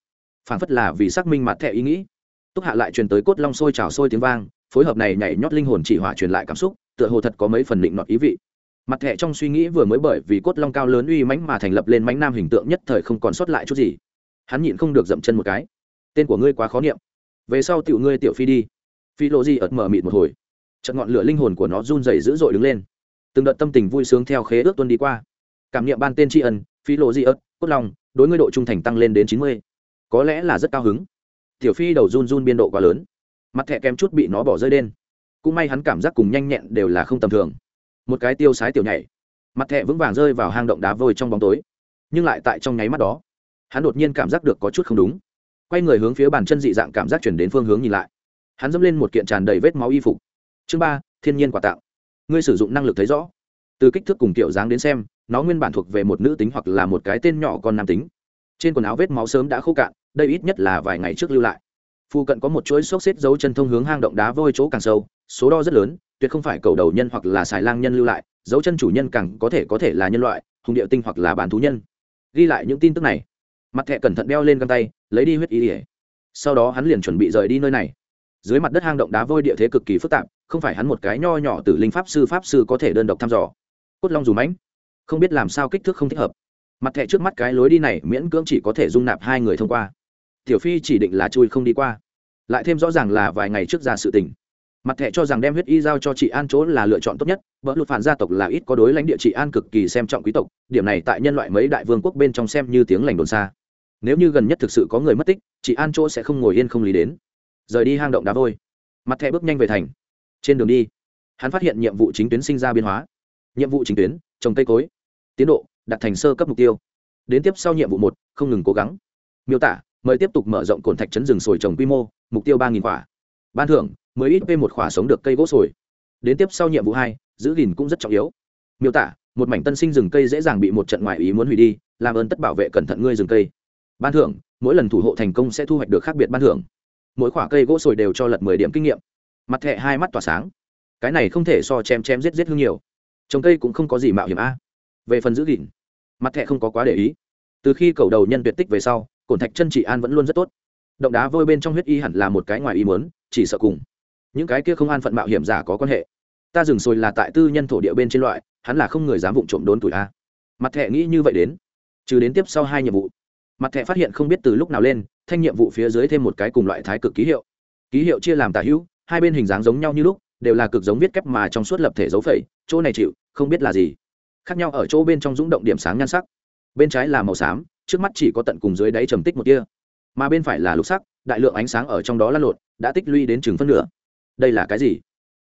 Phản phất là vì xác minh mặt thẻ ý nghĩ. Túc hạ lại truyền tới cốt long sôi trào sôi tiếng vang, phối hợp này nhảy nhót linh hồn chỉ hỏa truyền lại cảm xúc, tựa hồ thật có mấy phần định nọt ý vị. Mặt thẻ trong suy nghĩ vừa mới bởi vì cốt long cao lớn uy mãnh mà thành lập lên mãnh nam hình tượng nhất thời không còn sót lại chút gì hắn nhịn không được dậm chân một cái. Tên của ngươi quá khó niệm. Về sau tiểu ngươi tiểu phi đi. Phi lộ di ợt mở mịt một hồi. Trận ngọn lửa linh hồn của nó run rẩy dữ dội đứng lên. Từng đợt tâm tình vui sướng theo khế ước tuân đi qua. Cảm niệm ban tên tri ân, phi lộ di ợt, cốt lòng, đối ngươi độ trung thành tăng lên đến chín mươi. Có lẽ là rất cao hứng. Tiểu phi đầu run run biên độ quá lớn. Mặt thẹ kém chút bị nó bỏ rơi đen. Cũng may hắn cảm giác cùng nhanh nhẹn đều là không tầm thường. Một cái tiêu sái tiểu nhảy. Mặt thẹ vững vàng rơi vào hang động đá vôi trong bóng tối. Nhưng lại tại trong nháy mắt đó hắn đột nhiên cảm giác được có chút không đúng. Quay người hướng phía bàn chân dị dạng cảm giác chuyển đến phương hướng nhìn lại. Hắn dẫm lên một kiện tràn đầy vết máu y phục. Chương ba, thiên nhiên quà tạo. Ngươi sử dụng năng lực thấy rõ. Từ kích thước cùng kiểu dáng đến xem, nó nguyên bản thuộc về một nữ tính hoặc là một cái tên nhỏ con nam tính. Trên quần áo vết máu sớm đã khô cạn, đây ít nhất là vài ngày trước lưu lại. Phu cận có một chuỗi xốc xếp dấu chân thông hướng hang động đá vôi chỗ càng sâu, số đo rất lớn, tuyệt không phải cầu đầu nhân hoặc là xài lang nhân lưu lại, dấu chân chủ nhân càng có thể có thể là nhân loại, hùng địa tinh hoặc là bản thú nhân. Ghi lại những tin tức này mặt thẹ cẩn thận đeo lên găng tay, lấy đi huyết y ỉa sau đó hắn liền chuẩn bị rời đi nơi này. Dưới mặt đất hang động đá vôi địa thế cực kỳ phức tạp, không phải hắn một cái nho nhỏ từ linh pháp sư pháp sư có thể đơn độc thăm dò. Cốt long dù mãnh. Không biết làm sao kích thước không thích hợp. Mặt thẹ trước mắt cái lối đi này miễn cưỡng chỉ có thể dung nạp hai người thông qua. Tiểu phi chỉ định là chui không đi qua. Lại thêm rõ ràng là vài ngày trước ra sự tình. Mặt thẻ cho rằng đem huyết y giao cho chị an chỗ là lựa chọn tốt nhất vợ lụt phản gia tộc là ít có đối lãnh địa chị an cực kỳ xem trọng quý tộc, điểm này tại nhân loại mấy đại vương quốc bên trong xem như tiếng lành đồn xa nếu như gần nhất thực sự có người mất tích, chị an chỗ sẽ không ngồi yên không lý đến. Rời đi hang động đá vôi. Mặt thẻ bước nhanh về thành. Trên đường đi, hắn phát hiện nhiệm vụ chính tuyến sinh ra biến hóa. Nhiệm vụ chính tuyến, trồng cây cối. Tiến độ đặt thành sơ cấp mục tiêu. Đến tiếp sau nhiệm vụ một, không ngừng cố gắng. Miêu tả, mời tiếp tục mở rộng cồn thạch chấn rừng sồi trồng quy mô, mục tiêu ba nghìn quả. Ban thưởng mới ít p một quả sống được cây gỗ sồi. Đến tiếp sau nhiệm vụ hai, giữ gìn cũng rất trọng yếu. Miêu tả, một mảnh tân sinh rừng cây dễ dàng bị một trận ngoại ý muốn hủy đi, làm ơn tất bảo vệ cẩn thận ngươi rừng cây ban thưởng, mỗi lần thủ hộ thành công sẽ thu hoạch được khác biệt ban thưởng. Mỗi khoả cây gỗ sồi đều cho lật mười điểm kinh nghiệm. Mặt thẹ hai mắt tỏa sáng. Cái này không thể so chém chém giết giết hương nhiều. Trồng cây cũng không có gì mạo hiểm a. Về phần giữ gìn, mặt thẹ không có quá để ý. Từ khi cầu đầu nhân tuyệt tích về sau, cổn thạch chân chị an vẫn luôn rất tốt. Động đá vôi bên trong huyết y hẳn là một cái ngoài ý muốn, chỉ sợ cùng. Những cái kia không an phận mạo hiểm giả có quan hệ. Ta dừng sồi là tại tư nhân thổ địa bên trên loại, hắn là không người dám vụng trộm đốn tuổi a. Mặt thẹ nghĩ như vậy đến. Trừ đến tiếp sau hai nhiệm vụ mặt thẻ phát hiện không biết từ lúc nào lên, thanh nhiệm vụ phía dưới thêm một cái cùng loại thái cực ký hiệu. Ký hiệu chia làm tả hữu, hai bên hình dáng giống nhau như lúc, đều là cực giống viết kép mà trong suốt lập thể dấu phẩy, chỗ này chịu, không biết là gì. Khác nhau ở chỗ bên trong rúng động điểm sáng nhan sắc. Bên trái là màu xám, trước mắt chỉ có tận cùng dưới đáy trầm tích một kia mà bên phải là lục sắc, đại lượng ánh sáng ở trong đó lăn lộn, đã tích lũy đến chừng phân nửa. Đây là cái gì?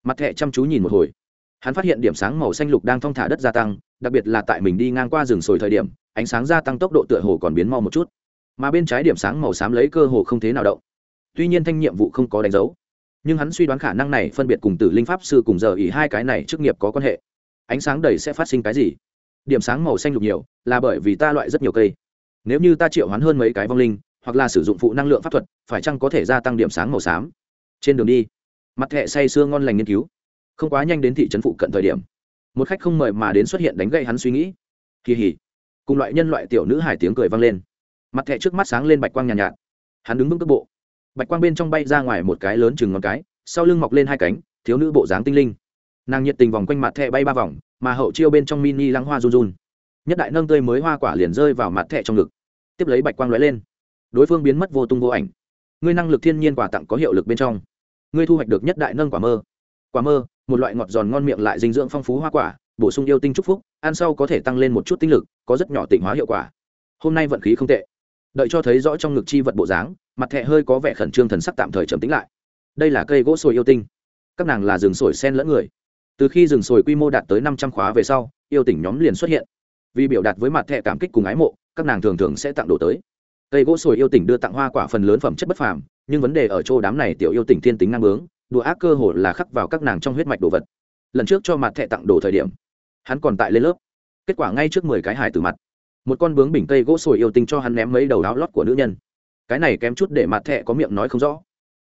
Mặt thẹ chăm chú nhìn một hồi. Hắn phát hiện điểm sáng màu xanh lục đang thong thả đất gia tăng, đặc biệt là tại mình đi ngang qua rừng sồi thời điểm ánh sáng gia tăng tốc độ tựa hồ còn biến mau một chút. Mà bên trái điểm sáng màu xám lấy cơ hồ không thế nào động. Tuy nhiên thanh nhiệm vụ không có đánh dấu. Nhưng hắn suy đoán khả năng này phân biệt cùng tử linh pháp sư cùng giờ ỉ hai cái này chức nghiệp có quan hệ. Ánh sáng đầy sẽ phát sinh cái gì? Điểm sáng màu xanh lục nhiều, là bởi vì ta loại rất nhiều cây. Nếu như ta triệu hoán hơn mấy cái vong linh, hoặc là sử dụng phụ năng lượng pháp thuật, phải chăng có thể gia tăng điểm sáng màu xám? Trên đường đi, mặt hệ say sưa ngon lành nghiên cứu. Không quá nhanh đến thị trấn phụ cận thời điểm, một khách không mời mà đến xuất hiện đánh gậy hắn suy nghĩ. Kỳ hỉ cùng loại nhân loại tiểu nữ hải tiếng cười vang lên. Mặt thẹ trước mắt sáng lên bạch quang nhàn nhạt, nhạt. Hắn đứng vững cước bộ. Bạch quang bên trong bay ra ngoài một cái lớn chừng ngón cái sau lưng mọc lên hai cánh thiếu nữ bộ dáng tinh linh. Nàng nhiệt tình vòng quanh mặt thẹ bay ba vòng mà hậu chiêu bên trong mini lăng hoa run run. Nhất đại nâng tươi mới hoa quả liền rơi vào mặt thẹ trong ngực. Tiếp lấy bạch quang lóe lên. Đối phương biến mất vô tung vô ảnh. Ngươi năng lực thiên nhiên quà tặng có hiệu lực bên trong. Ngươi thu hoạch được nhất đại nâng quả mơ. Quả mơ một loại ngọt giòn ngon miệng lại dinh dưỡng phong phú hoa quả bổ sung yêu tinh chúc phúc, ăn sau có thể tăng lên một chút tinh lực, có rất nhỏ tịnh hóa hiệu quả. Hôm nay vận khí không tệ. Đợi cho thấy rõ trong ngực chi vật bộ dáng, mặt thẹ hơi có vẻ khẩn trương thần sắc tạm thời trầm tính lại. Đây là cây gỗ sồi yêu tinh. Các nàng là rừng sồi sen lẫn người. Từ khi rừng sồi quy mô đạt tới năm trăm khóa về sau, yêu tỉnh nhóm liền xuất hiện. Vì biểu đạt với mặt thẹ cảm kích cùng ái mộ, các nàng thường thường sẽ tặng đồ tới. Cây gỗ sồi yêu tỉnh đưa tặng hoa quả phần lớn phẩm chất bất phàm, nhưng vấn đề ở chỗ đám này tiểu yêu tỉnh thiên tính năng bướng, đùa ác cơ hồ là khắc vào các nàng trong huyết mạch đồ vật. Lần trước cho mặt thẹ tặng đồ thời điểm hắn còn tại lên lớp. Kết quả ngay trước mười cái hải từ mặt. Một con bướng bình cây gỗ sồi yêu tinh cho hắn ném mấy đầu áo lót của nữ nhân. Cái này kém chút để mặt thẹ có miệng nói không rõ.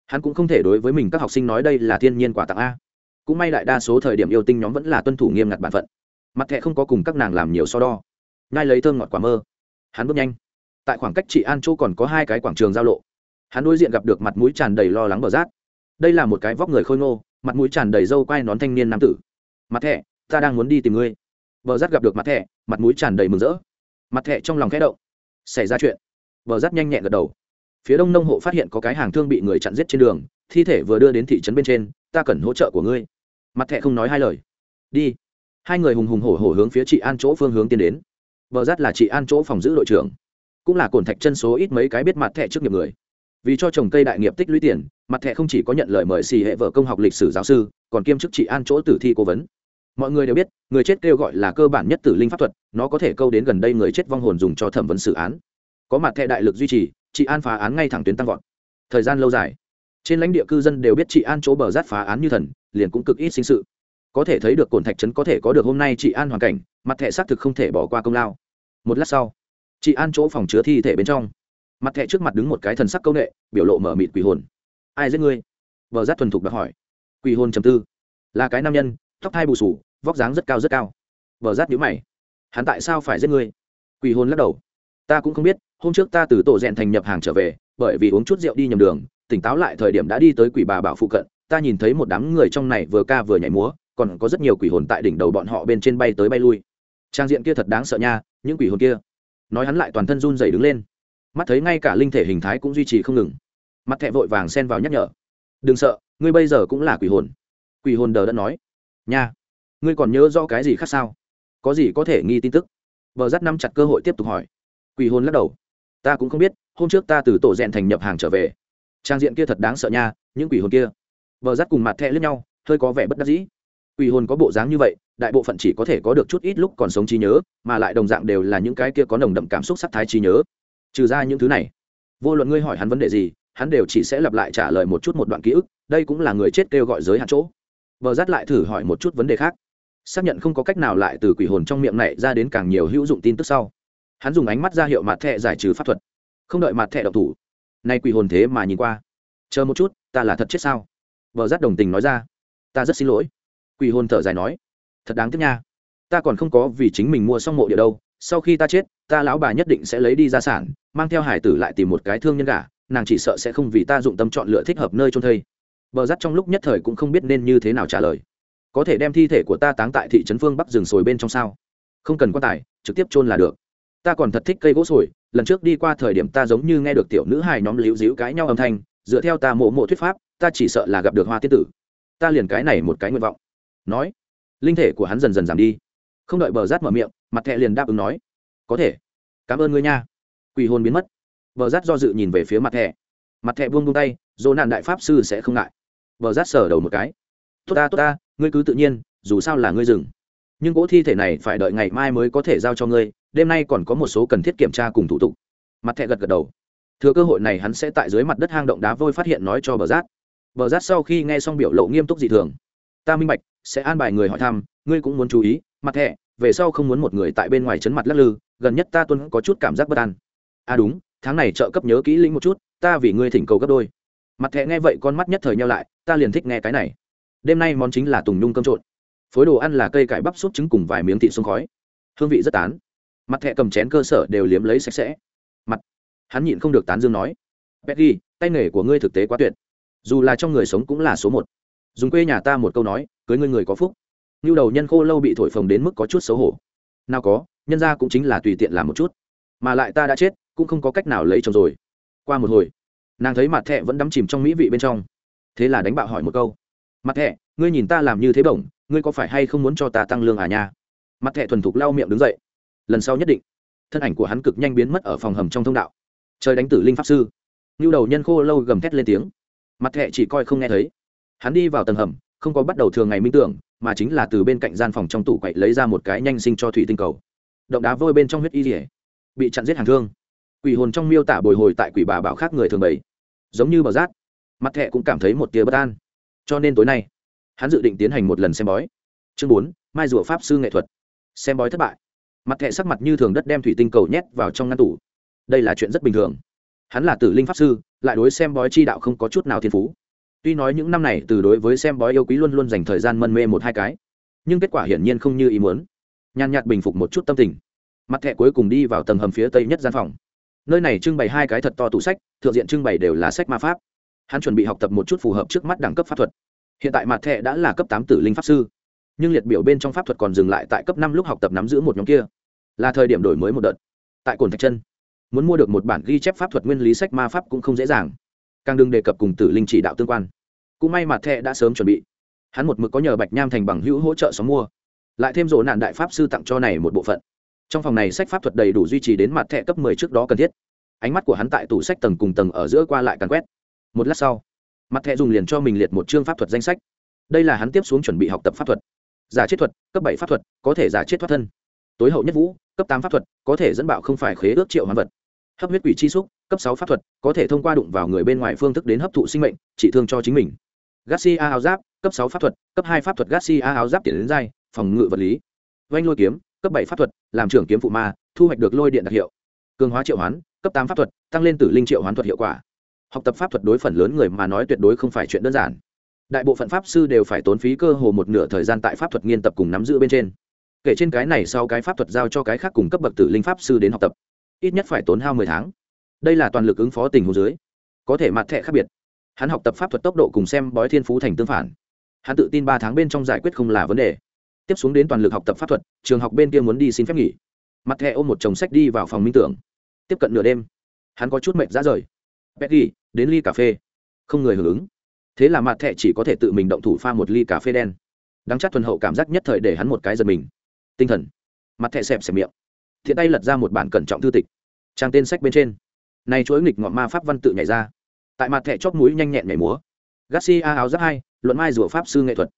Hắn cũng không thể đối với mình các học sinh nói đây là thiên nhiên quả tặng a. Cũng may đại đa số thời điểm yêu tinh nhóm vẫn là tuân thủ nghiêm ngặt bản phận. Mặt thẹ không có cùng các nàng làm nhiều so đo. Ngay lấy thơm ngọt quả mơ. Hắn bước nhanh. Tại khoảng cách chị an châu còn có hai cái quảng trường giao lộ. Hắn đối diện gặp được mặt mũi tràn đầy lo lắng bờ rát đây là một cái vóc người khôi ngô, mặt mũi tràn đầy râu quai nón thanh niên nam tử. Mặt thẹ ta đang muốn đi tìm ngươi. Bờ rát gặp được mặt thẹ mặt mũi tràn đầy mừng rỡ. Mặt thẹ trong lòng khẽ động. Xảy ra chuyện. Bờ rát nhanh nhẹn gật đầu. Phía đông nông hộ phát hiện có cái hàng thương bị người chặn giết trên đường, thi thể vừa đưa đến thị trấn bên trên, ta cần hỗ trợ của ngươi. Mặt thẹ không nói hai lời. Đi. Hai người hùng hùng hổ hổ hướng phía chị an chỗ phương hướng tiến đến. Bờ rát là chị an chỗ phòng giữ đội trưởng. Cũng là cồn thạch chân số ít mấy cái biết mặt thẻ trước nghiệp người. Vì cho trồng cây đại nghiệp tích lũy tiền, mặt thẻ không chỉ có nhận lời mời xì hệ vợ công học lịch sử giáo sư, còn kiêm chức chị an chỗ tử thi cố vấn mọi người đều biết, người chết kêu gọi là cơ bản nhất tử linh pháp thuật, nó có thể câu đến gần đây người chết vong hồn dùng cho thẩm vấn xử án. Có mặt thẻ đại lực duy trì chị an phá án ngay thẳng tuyến tăng vọt. Thời gian lâu dài. Trên lãnh địa cư dân đều biết chị an chỗ bờ rát phá án như thần, liền cũng cực ít sinh sự. Có thể thấy được cồn thạch trấn có thể có được hôm nay chị an hoàn cảnh, mặt thẻ xác thực không thể bỏ qua công lao. Một lát sau chị an chỗ phòng chứa thi thể bên trong. Mặt thẻ trước mặt đứng một cái thần sắc công nghệ, biểu lộ mở mịt quỷ hồn. Ai giết ngươi? Vợ rát thuần thục đã hỏi. Quỷ hồn trầm tư. Là cái nam nhân tóc hai bù sù, vóc dáng rất cao rất cao. Vợ rát nhũ mày. Hắn tại sao phải giết ngươi? Quỷ hồn lắc đầu. Ta cũng không biết, hôm trước ta từ tổ rèn thành nhập hàng trở về, bởi vì uống chút rượu đi nhầm đường, tỉnh táo lại thời điểm đã đi tới quỷ bà bảo phụ cận, ta nhìn thấy một đám người trong này vừa ca vừa nhảy múa, còn có rất nhiều quỷ hồn tại đỉnh đầu bọn họ bên trên bay tới bay lui. Trang diện kia thật đáng sợ nha, những quỷ hồn kia. Nói hắn lại toàn thân run dày đứng lên. Mắt thấy ngay cả linh thể hình thái cũng duy trì không ngừng. Mặt thẹ vội vàng xen vào nhắc nhở. Đừng sợ, ngươi bây giờ cũng là quỷ hồn. Quỷ hồn đờ đã nói nha, ngươi còn nhớ rõ cái gì khác sao? Có gì có thể nghi tin tức? Vợ dắt nắm chặt cơ hội tiếp tục hỏi. Quỷ hồn lắc đầu. Ta cũng không biết, hôm trước ta từ tổ rèn thành nhập hàng trở về. Trang diện kia thật đáng sợ nha, những quỷ hồn kia. Vợ dắt cùng mặt thẹ lướt nhau, hơi có vẻ bất đắc dĩ. Quỷ hồn có bộ dáng như vậy, đại bộ phận chỉ có thể có được chút ít lúc còn sống trí nhớ, mà lại đồng dạng đều là những cái kia có nồng đậm cảm xúc sắc thái trí nhớ. Trừ ra những thứ này, vô luận ngươi hỏi hắn vấn đề gì, hắn đều chỉ sẽ lặp lại trả lời một chút một đoạn ký ức, đây cũng là người chết kêu gọi giới hạn chỗ bờ dắt lại thử hỏi một chút vấn đề khác. Xác nhận không có cách nào lại từ quỷ hồn trong miệng này ra đến càng nhiều hữu dụng tin tức sau. Hắn dùng ánh mắt ra hiệu mặt thẹ giải trừ pháp thuật. Không đợi mặt thẹ độc thủ, nay quỷ hồn thế mà nhìn qua. Chờ một chút, ta là thật chết sao? Bờ dắt đồng tình nói ra. Ta rất xin lỗi. Quỷ hồn thở dài nói. Thật đáng tiếc nha. Ta còn không có vì chính mình mua xong mộ địa đâu. Sau khi ta chết, ta lão bà nhất định sẽ lấy đi gia sản, mang theo hải tử lại tìm một cái thương nhân gả. Nàng chỉ sợ sẽ không vì ta dụng tâm chọn lựa thích hợp nơi trôn thây bờ rắt trong lúc nhất thời cũng không biết nên như thế nào trả lời. Có thể đem thi thể của ta táng tại thị trấn phương bắc rừng sồi bên trong sao? Không cần quan tài, trực tiếp chôn là được. Ta còn thật thích cây gỗ sồi, lần trước đi qua thời điểm ta giống như nghe được tiểu nữ hài nhóm liễu díu cãi nhau âm thanh, dựa theo ta mộ mộ thuyết pháp, ta chỉ sợ là gặp được hoa tiết tử. Ta liền cái này một cái nguyện vọng. Nói, linh thể của hắn dần dần giảm đi. Không đợi bờ rát mở miệng, mặt thẹ liền đáp ứng nói, có thể. Cảm ơn ngươi nha. Quỷ hồn biến mất. Bờ rát do dự nhìn về phía mặt thẹ. Mặt thẹ buông buông tay, dỗ nạn đại pháp sư sẽ không ngại bờ rát sờ đầu một cái. Tốt ta tốt ta, ngươi cứ tự nhiên, dù sao là ngươi dừng. Nhưng cỗ thi thể này phải đợi ngày mai mới có thể giao cho ngươi, đêm nay còn có một số cần thiết kiểm tra cùng thủ tục. Mặt thẹ gật gật đầu. Thừa cơ hội này hắn sẽ tại dưới mặt đất hang động đá vôi phát hiện nói cho bờ rát. Bờ rát sau khi nghe xong biểu lộ nghiêm túc dị thường. Ta minh bạch, sẽ an bài người hỏi thăm, ngươi cũng muốn chú ý, mặt thẹ về sau không muốn một người tại bên ngoài chấn mặt lắc lư, gần nhất ta tuân có chút cảm giác bất an. À đúng, tháng này trợ cấp nhớ kỹ lĩnh một chút, ta vì ngươi thỉnh cầu gấp đôi. Mặt thẹ nghe vậy con mắt nhất thời nhau lại ta liền thích nghe cái này. Đêm nay món chính là tùng nhung cơm trộn. Phối đồ ăn là cây cải bắp súp trứng cùng vài miếng thịt xông khói. Hương vị rất tán. Mặt thẻ cầm chén cơ sở đều liếm lấy sạch sẽ. Mặt. Hắn nhịn không được tán dương nói. Betty, tay nghề của ngươi thực tế quá tuyệt. Dù là trong người sống cũng là số một. Dùng quê nhà ta một câu nói cưới ngươi người có phúc. Như đầu nhân khô lâu bị thổi phồng đến mức có chút xấu hổ. Nào có nhân ra cũng chính là tùy tiện làm một chút. Mà lại ta đã chết cũng không có cách nào lấy chồng rồi. Qua một hồi nàng thấy mặt thẹ vẫn đắm chìm trong mỹ vị bên trong thế là đánh bạo hỏi một câu. Mặt thẹ ngươi nhìn ta làm như thế bổng, ngươi có phải hay không muốn cho ta tăng lương à nha? Mặt thẹ thuần thục lau miệng đứng dậy. Lần sau nhất định. Thân ảnh của hắn cực nhanh biến mất ở phòng hầm trong thông đạo. Trời đánh tử linh pháp sư. Như đầu nhân khô lâu gầm thét lên tiếng. Mặt thẹ chỉ coi không nghe thấy. Hắn đi vào tầng hầm, không có bắt đầu thường ngày minh tưởng, mà chính là từ bên cạnh gian phòng trong tủ quậy lấy ra một cái nhanh sinh cho thủy tinh cầu. Động đá vôi bên trong huyết y rỉa bị chặn giết hàng thương. Quỷ hồn trong miêu tả bồi hồi tại quỷ bà bảo khác người thường bày. Giống như bờ rát mặt thẹ cũng cảm thấy một tia bất an. Cho nên tối nay, hắn dự định tiến hành một lần xem bói. Chương bốn, mai rùa pháp sư nghệ thuật. Xem bói thất bại. Mặt thẹ sắc mặt như thường đất đem thủy tinh cầu nhét vào trong ngăn tủ. Đây là chuyện rất bình thường. Hắn là tử linh pháp sư, lại đối xem bói chi đạo không có chút nào thiên phú. Tuy nói những năm này từ đối với xem bói yêu quý luôn luôn dành thời gian mân mê một hai cái, nhưng kết quả hiển nhiên không như ý muốn. Nhàn nhạt bình phục một chút tâm tình. Mặt thẹ cuối cùng đi vào tầng hầm phía tây nhất gian phòng. Nơi này trưng bày hai cái thật to tủ sách, thượng diện trưng bày đều là sách ma pháp hắn chuẩn bị học tập một chút phù hợp trước mắt đẳng cấp pháp thuật. Hiện tại mặt thẹ đã là cấp tám tử linh pháp sư. Nhưng liệt biểu bên trong pháp thuật còn dừng lại tại cấp năm lúc học tập nắm giữ một nhóm kia. Là thời điểm đổi mới một đợt. Tại cồn thạch chân, muốn mua được một bản ghi chép pháp thuật nguyên lý sách ma pháp cũng không dễ dàng. Càng đừng đề cập cùng tử linh chỉ đạo tương quan. Cũng may mặt thẹ đã sớm chuẩn bị. Hắn một mực có nhờ bạch nham thành bằng hữu hỗ trợ xóm mua. Lại thêm rộ nạn đại pháp sư tặng cho này một bộ phận. Trong phòng này sách pháp thuật đầy đủ duy trì đến mặt Thẹ cấp mười trước đó cần thiết. Ánh mắt của hắn tại tủ sách tầng cùng tầng ở giữa qua lại càng quét một lát sau, mặt thẻ dùng liền cho mình liệt một chương pháp thuật danh sách. Đây là hắn tiếp xuống chuẩn bị học tập pháp thuật. Giả chết thuật, cấp bảy pháp thuật, có thể giả chết thoát thân. Tối hậu nhất vũ, cấp tám pháp thuật, có thể dẫn bạo không phải khế ước triệu hoán vật. Hấp huyết quỷ chi xúc, cấp sáu pháp thuật, có thể thông qua đụng vào người bên ngoài phương thức đến hấp thụ sinh mệnh, trị thương cho chính mình. Garcia áo giáp, cấp sáu pháp thuật, cấp hai pháp thuật garcia áo giáp tiền đến dai, phòng ngự vật lý. Vanh lôi kiếm, cấp bảy pháp thuật, làm trưởng kiếm phụ ma, thu hoạch được lôi điện đặc hiệu. Cường hóa triệu hoán, cấp tám pháp thuật, tăng lên tử linh triệu hoán thuật hiệu quả học tập pháp thuật đối phần lớn người mà nói tuyệt đối không phải chuyện đơn giản. Đại bộ phận pháp sư đều phải tốn phí cơ hồ một nửa thời gian tại pháp thuật nghiên tập cùng nắm giữ bên trên. Kể trên cái này sau cái pháp thuật giao cho cái khác cùng cấp bậc tử linh pháp sư đến học tập. Ít nhất phải tốn hao mười tháng. Đây là toàn lực ứng phó tình hồ dưới. Có thể mặt thẻ khác biệt. Hắn học tập pháp thuật tốc độ cùng xem bói thiên phú thành tương phản. Hắn tự tin ba tháng bên trong giải quyết không là vấn đề. Tiếp xuống đến toàn lực học tập pháp thuật, trường học bên kia muốn đi xin phép nghỉ. Mặt thẻ ôm một chồng sách đi vào phòng minh tưởng. Tiếp cận nửa đêm, hắn có chút mệt ra rời. Betty, đến ly cà phê. Không người hưởng ứng. Thế là mặt thẻ chỉ có thể tự mình động thủ pha một ly cà phê đen. Đắng chắc thuần hậu cảm giác nhất thời để hắn một cái giật mình. Tinh thần. Mặt thẻ xẹp xẹp miệng. Thiện tay lật ra một bản cẩn trọng thư tịch. Trang tên sách bên trên. Này chuỗi nghịch ngọn ma pháp văn tự nhảy ra. Tại mặt thẻ chóp mũi nhanh nhẹn nhảy múa. Garcia áo giáp hai luận mai rủa pháp sư nghệ thuật.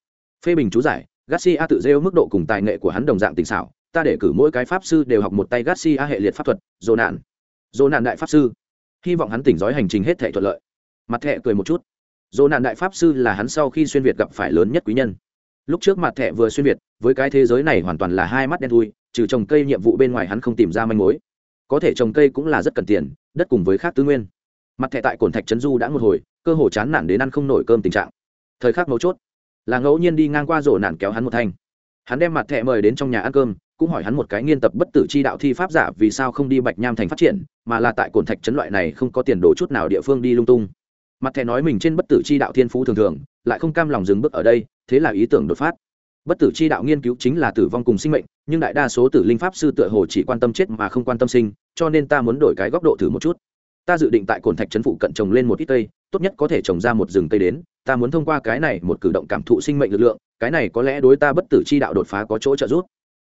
Phê bình chú giải garcia tự rêu mức độ cùng tài nghệ của hắn đồng dạng tình xảo. Ta để cử mỗi cái pháp sư đều học một tay garcia hệ liệt pháp thuật dồ nạn dồ nạn đại pháp sư hy vọng hắn tỉnh giói hành trình hết thể thuận lợi. Mặt thẹ cười một chút. Dỗ nạn đại pháp sư là hắn sau khi xuyên việt gặp phải lớn nhất quý nhân. Lúc trước mặt thẹ vừa xuyên việt, với cái thế giới này hoàn toàn là hai mắt đen thui, trừ trồng cây nhiệm vụ bên ngoài hắn không tìm ra manh mối. Có thể trồng cây cũng là rất cần tiền, đất cùng với khác tư nguyên. Mặt thẻ tại cổn thạch trấn du đã một hồi, cơ hồ chán nản đến ăn không nổi cơm tình trạng. Thời khắc mấu chốt, là ngẫu nhiên đi ngang qua rổ nạn kéo hắn một thanh. Hắn đem mặt thẻ mời đến trong nhà ăn cơm cũng hỏi hắn một cái nghiên tập bất tử chi đạo thi pháp giả vì sao không đi bạch nham thành phát triển, mà là tại cồn thạch trấn loại này không có tiền đồ chút nào địa phương đi lung tung. Mặt thẻ nói mình trên bất tử chi đạo thiên phú thường thường, lại không cam lòng dừng bước ở đây, thế là ý tưởng đột phát. Bất tử chi đạo nghiên cứu chính là tử vong cùng sinh mệnh, nhưng đại đa số tử linh pháp sư tựa hồ chỉ quan tâm chết mà không quan tâm sinh, cho nên ta muốn đổi cái góc độ thử một chút. Ta dự định tại cồn thạch trấn phụ cận trồng lên một ít cây, tốt nhất có thể trồng ra một rừng cây đến, ta muốn thông qua cái này một cử động cảm thụ sinh mệnh lực lượng, cái này có lẽ đối ta bất tử chi đạo đột phá có chỗ trợ giúp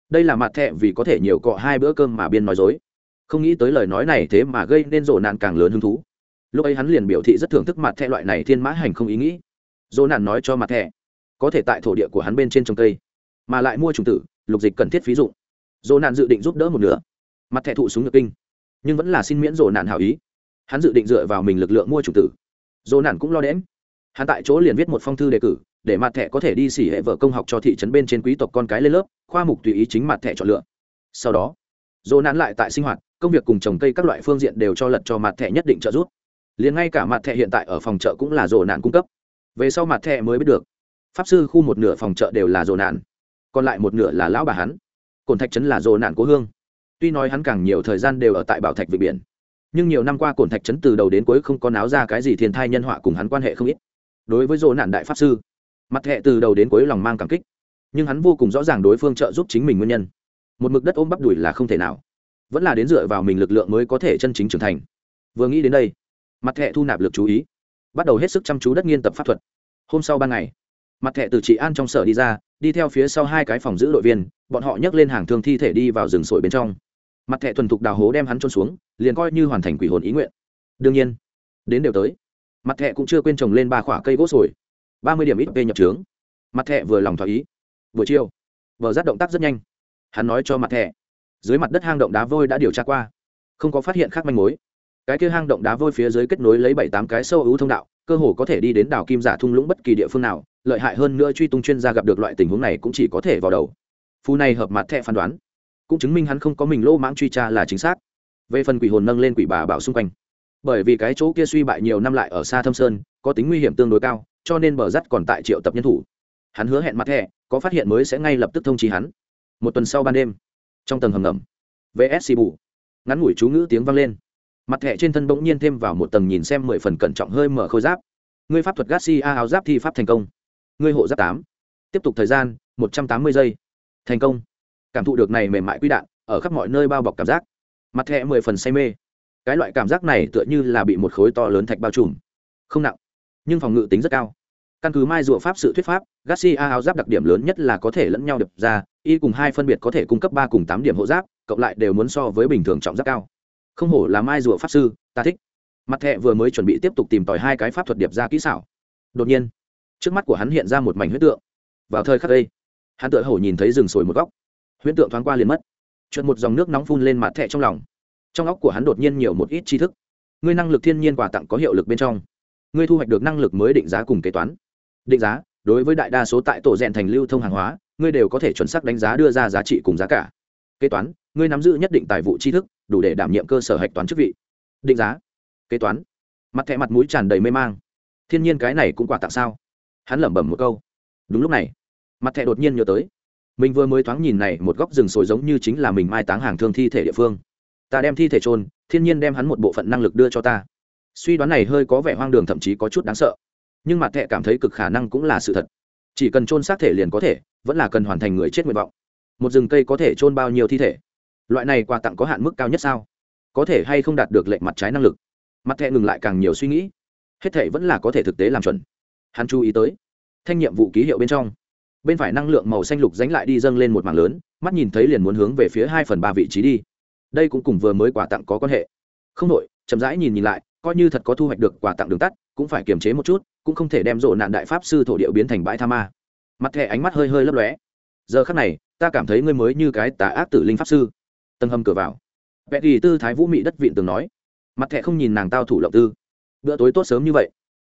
đây là mặt thẹ vì có thể nhiều cọ hai bữa cơm mà biên nói dối. Không nghĩ tới lời nói này thế mà gây nên rộ nạn càng lớn hứng thú. Lúc ấy hắn liền biểu thị rất thưởng thức mặt thẹ loại này thiên mã hành không ý nghĩ. Rộ nạn nói cho mặt thẹ có thể tại thổ địa của hắn bên trên trồng cây, mà lại mua trùng tử, lục dịch cần thiết phí dụ. rộ nạn dự định giúp đỡ một nửa. Mặt thẹ thụ súng ngực kinh, nhưng vẫn là xin miễn rộ nạn hảo ý. Hắn dự định dựa vào mình lực lượng mua trùng tử. Rộ nạn cũng lo đễm hắn tại chỗ liền viết một phong thư đề cử, để mặt thẻ có thể đi xỉ hệ vợ công học cho thị trấn bên trên quý tộc con cái lên lớp, khoa mục tùy ý chính mặt thẻ chọn lựa. Sau đó, dỗ nán lại tại sinh hoạt, công việc cùng trồng cây các loại phương diện đều cho lật cho mặt thẻ nhất định trợ giúp. Liền ngay cả mặt thẻ hiện tại ở phòng chợ cũng là dỗ nạn cung cấp. Về sau mặt thẻ mới biết được, pháp sư khu một nửa phòng chợ đều là dỗ nạn còn lại một nửa là lão bà hắn. Cồn thạch trấn là dỗ nạn cố hương. Tuy nói hắn càng nhiều thời gian đều ở tại bảo thạch vịnh biển, nhưng nhiều năm qua cồn thạch trấn từ đầu đến cuối không có náo ra cái gì thiên thai nhân họa cùng hắn quan hệ không ít đối với dỗ nạn đại pháp sư. Mặt thẹ từ đầu đến cuối lòng mang cảm kích, nhưng hắn vô cùng rõ ràng đối phương trợ giúp chính mình nguyên nhân. Một mực đất ôm bắp đùi là không thể nào, vẫn là đến dựa vào mình lực lượng mới có thể chân chính trưởng thành. Vừa nghĩ đến đây, mặt thẹ thu nạp lực chú ý, bắt đầu hết sức chăm chú đất nghiên tập pháp thuật. Hôm sau ban ngày, mặt thẹ từ chị an trong sở đi ra, đi theo phía sau hai cái phòng giữ đội viên, bọn họ nhấc lên hàng thương thi thể đi vào rừng sổi bên trong. Mặt thẹ thuần thục đào hố đem hắn trôn xuống, liền coi như hoàn thành quỷ hồn ý nguyện. Đương nhiên, đến đều tới mặt thẹ cũng chưa quên trồng lên ba khoả cây gỗ sồi. Ba mươi điểm ít về nhập trướng. Mặt thẹ vừa lòng thỏa ý. Buổi chiều vờ giác động tác rất nhanh. Hắn nói cho mặt thẹ dưới mặt đất hang động đá vôi đã điều tra qua. Không có phát hiện khác manh mối. Cái kia hang động đá vôi phía dưới kết nối lấy bảy tám cái sâu ưu thông đạo, cơ hồ có thể đi đến đảo kim giả thung lũng bất kỳ địa phương nào, lợi hại hơn nữa truy tung chuyên gia gặp được loại tình huống này cũng chỉ có thể vào đầu. Phu này hợp mặt thẹ phán đoán, cũng chứng minh hắn không có mình lô mãng truy tra là chính xác. Về phần quỷ hồn nâng lên quỷ bà bảo xung quanh bởi vì cái chỗ kia suy bại nhiều năm lại ở xa thâm sơn, có tính nguy hiểm tương đối cao, cho nên bờ rắt còn tại triệu tập nhân thủ. Hắn hứa hẹn mặt thẻ có phát hiện mới sẽ ngay lập tức thông trí hắn. Một tuần sau ban đêm, trong tầng hầm ngầm vsc bù ngắn ngủi chú ngữ tiếng vang lên. Mặt thẻ trên thân bỗng nhiên thêm vào một tầng nhìn xem mười phần cẩn trọng hơi mở khôi giáp. Ngươi pháp thuật garcia áo giáp thi pháp thành công. Ngươi hộ giáp tám. Tiếp tục thời gian, một trăm tám mươi giây. Thành công. Cảm thụ được này mềm mại quy đạn, ở khắp mọi nơi bao bọc cảm giác. Mặt thẻ mười phần say mê cái loại cảm giác này tựa như là bị một khối to lớn thạch bao trùm. Không nặng, nhưng phòng ngự tính rất cao. Căn cứ mai rùa pháp sự thuyết pháp, garcia áo giáp đặc điểm lớn nhất là có thể lẫn nhau đập ra, y cùng hai phân biệt có thể cung cấp ba cùng tám điểm hộ giáp, cộng lại đều muốn so với bình thường trọng giáp cao. Không hổ là mai rùa pháp sư, ta thích. Mặt thẹ vừa mới chuẩn bị tiếp tục tìm tòi hai cái pháp thuật điệp ra kỹ xảo. Đột nhiên, trước mắt của hắn hiện ra một mảnh huyết tượng. Vào thời khắc đây, hắn tựa hổ nhìn thấy rừng sồi một góc. Huyễn tượng thoáng qua liền mất. Chuyện một dòng nước nóng phun lên mặt thẹ trong lòng trong óc của hắn đột nhiên nhiều một ít tri thức. Ngươi năng lực thiên nhiên quà tặng có hiệu lực bên trong. Ngươi thu hoạch được năng lực mới định giá cùng kế toán. Định giá, đối với đại đa số tại tổ rèn thành lưu thông hàng hóa, ngươi đều có thể chuẩn xác đánh giá đưa ra giá trị cùng giá cả. Kế toán, ngươi nắm giữ nhất định tài vụ tri thức, đủ để đảm nhiệm cơ sở hạch toán chức vị. Định giá, kế toán. Mặt thẹ mặt mũi tràn đầy mê mang. Thiên nhiên cái này cũng quà tặng sao? Hắn lẩm bẩm một câu. Đúng lúc này, mặt thẹ đột nhiên nhớ tới. Mình vừa mới thoáng nhìn này một góc rừng sồi giống như chính là mình mai táng hàng thương thi thể địa phương ta đem thi thể trôn thiên nhiên đem hắn một bộ phận năng lực đưa cho ta. Suy đoán này hơi có vẻ hoang đường, thậm chí có chút đáng sợ. Nhưng mặt thẹ cảm thấy cực khả năng cũng là sự thật. Chỉ cần trôn xác thể liền có thể, vẫn là cần hoàn thành người chết nguyện vọng. Một rừng cây có thể trôn bao nhiêu thi thể? Loại này quà tặng có hạn mức cao nhất sao? Có thể hay không đạt được lệnh mặt trái năng lực? Mặt thẹ ngừng lại càng nhiều suy nghĩ. Hết thể vẫn là có thể thực tế làm chuẩn. Hắn chú ý tới, thanh nhiệm vụ ký hiệu bên trong. Bên phải năng lượng màu xanh lục dánh lại đi dâng lên một mảng lớn, mắt nhìn thấy liền muốn hướng về phía hai phần ba vị trí đi đây cũng cùng vừa mới quà tặng có quan hệ. Không đội chậm rãi nhìn nhìn lại, coi như thật có thu hoạch được quà tặng đường tắt, cũng phải kiềm chế một chút, cũng không thể đem rộ nạn đại pháp sư thổ điệu biến thành bãi tha ma. Mặt thẻ ánh mắt hơi hơi lấp lóe. Giờ khắc này, ta cảm thấy ngươi mới như cái tà ác tử linh pháp sư. Tầng hầm cửa vào. Vẽ kỳ tư thái vũ mị đất vịn từng nói. Mặt thẻ không nhìn nàng tao thủ lộng tư. Bữa tối tốt sớm như vậy.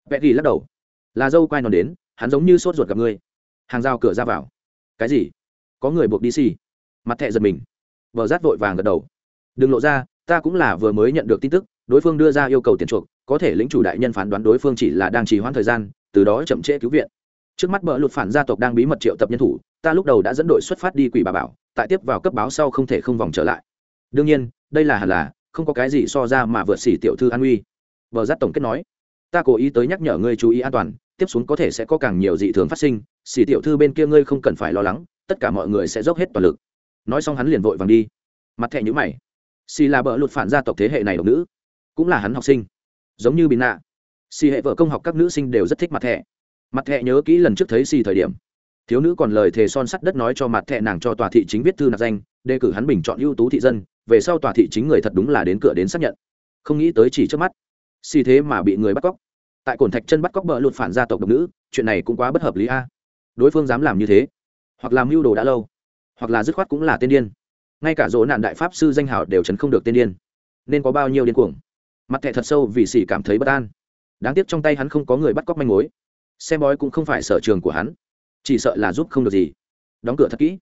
Vẽ kỳ lắc đầu. Là dâu quay nòn đến, hắn giống như sốt ruột gặp ngươi. Hàng rào cửa ra vào. Cái gì? Có người buộc đi xì. Mặt thẹ giật mình. Vợ rát vội vàng gật đầu đừng lộ ra, ta cũng là vừa mới nhận được tin tức, đối phương đưa ra yêu cầu tiền chuộc, có thể lĩnh chủ đại nhân phán đoán đối phương chỉ là đang trì hoãn thời gian, từ đó chậm trễ cứu viện. Trước mắt bờ lụt phản gia tộc đang bí mật triệu tập nhân thủ, ta lúc đầu đã dẫn đội xuất phát đi quỷ bà bảo, tại tiếp vào cấp báo sau không thể không vòng trở lại. Đương nhiên, đây là hẳn là, không có cái gì so ra mà vượt xỉ tiểu thư an uy. Vợ giắt tổng kết nói, ta cố ý tới nhắc nhở ngươi chú ý an toàn, tiếp xuống có thể sẽ có càng nhiều dị thường phát sinh xỉ tiểu thư bên kia ngươi không cần phải lo lắng, tất cả mọi người sẽ dốc hết toàn lực. Nói xong hắn liền vội vàng đi. Mặt thẹ nhữ mày xì là bỡ lụt phản gia tộc thế hệ này độc nữ, cũng là hắn học sinh. Giống như bị nạ, xì hệ vợ công học các nữ sinh đều rất thích mặt thẹ mặt thẹ nhớ kỹ lần trước thấy xì thời điểm. Thiếu nữ còn lời thề son sắt đất nói cho mặt thẹ nàng cho tòa thị chính viết thư nạp danh, đề cử hắn bình chọn ưu tú thị dân, về sau tòa thị chính người thật đúng là đến cửa đến xác nhận. Không nghĩ tới chỉ trước mắt, xì thế mà bị người bắt cóc. Tại cổn thạch chân bắt cóc bợ lụt phản gia tộc độc nữ, chuyện này cũng quá bất hợp lý a. Đối phương dám làm như thế, hoặc làm mưu đồ đã lâu, hoặc là dứt khoát cũng là tên điên ngay cả dỗ nạn đại pháp sư danh hào đều chấn không được tên điên. Nên có bao nhiêu điên cuồng? Mặt thẻ thật sâu vì xỉ cảm thấy bất an. Đáng tiếc trong tay hắn không có người bắt cóc manh mối. Xem bói cũng không phải sở trường của hắn. Chỉ sợ là giúp không được gì. Đóng cửa thật kỹ.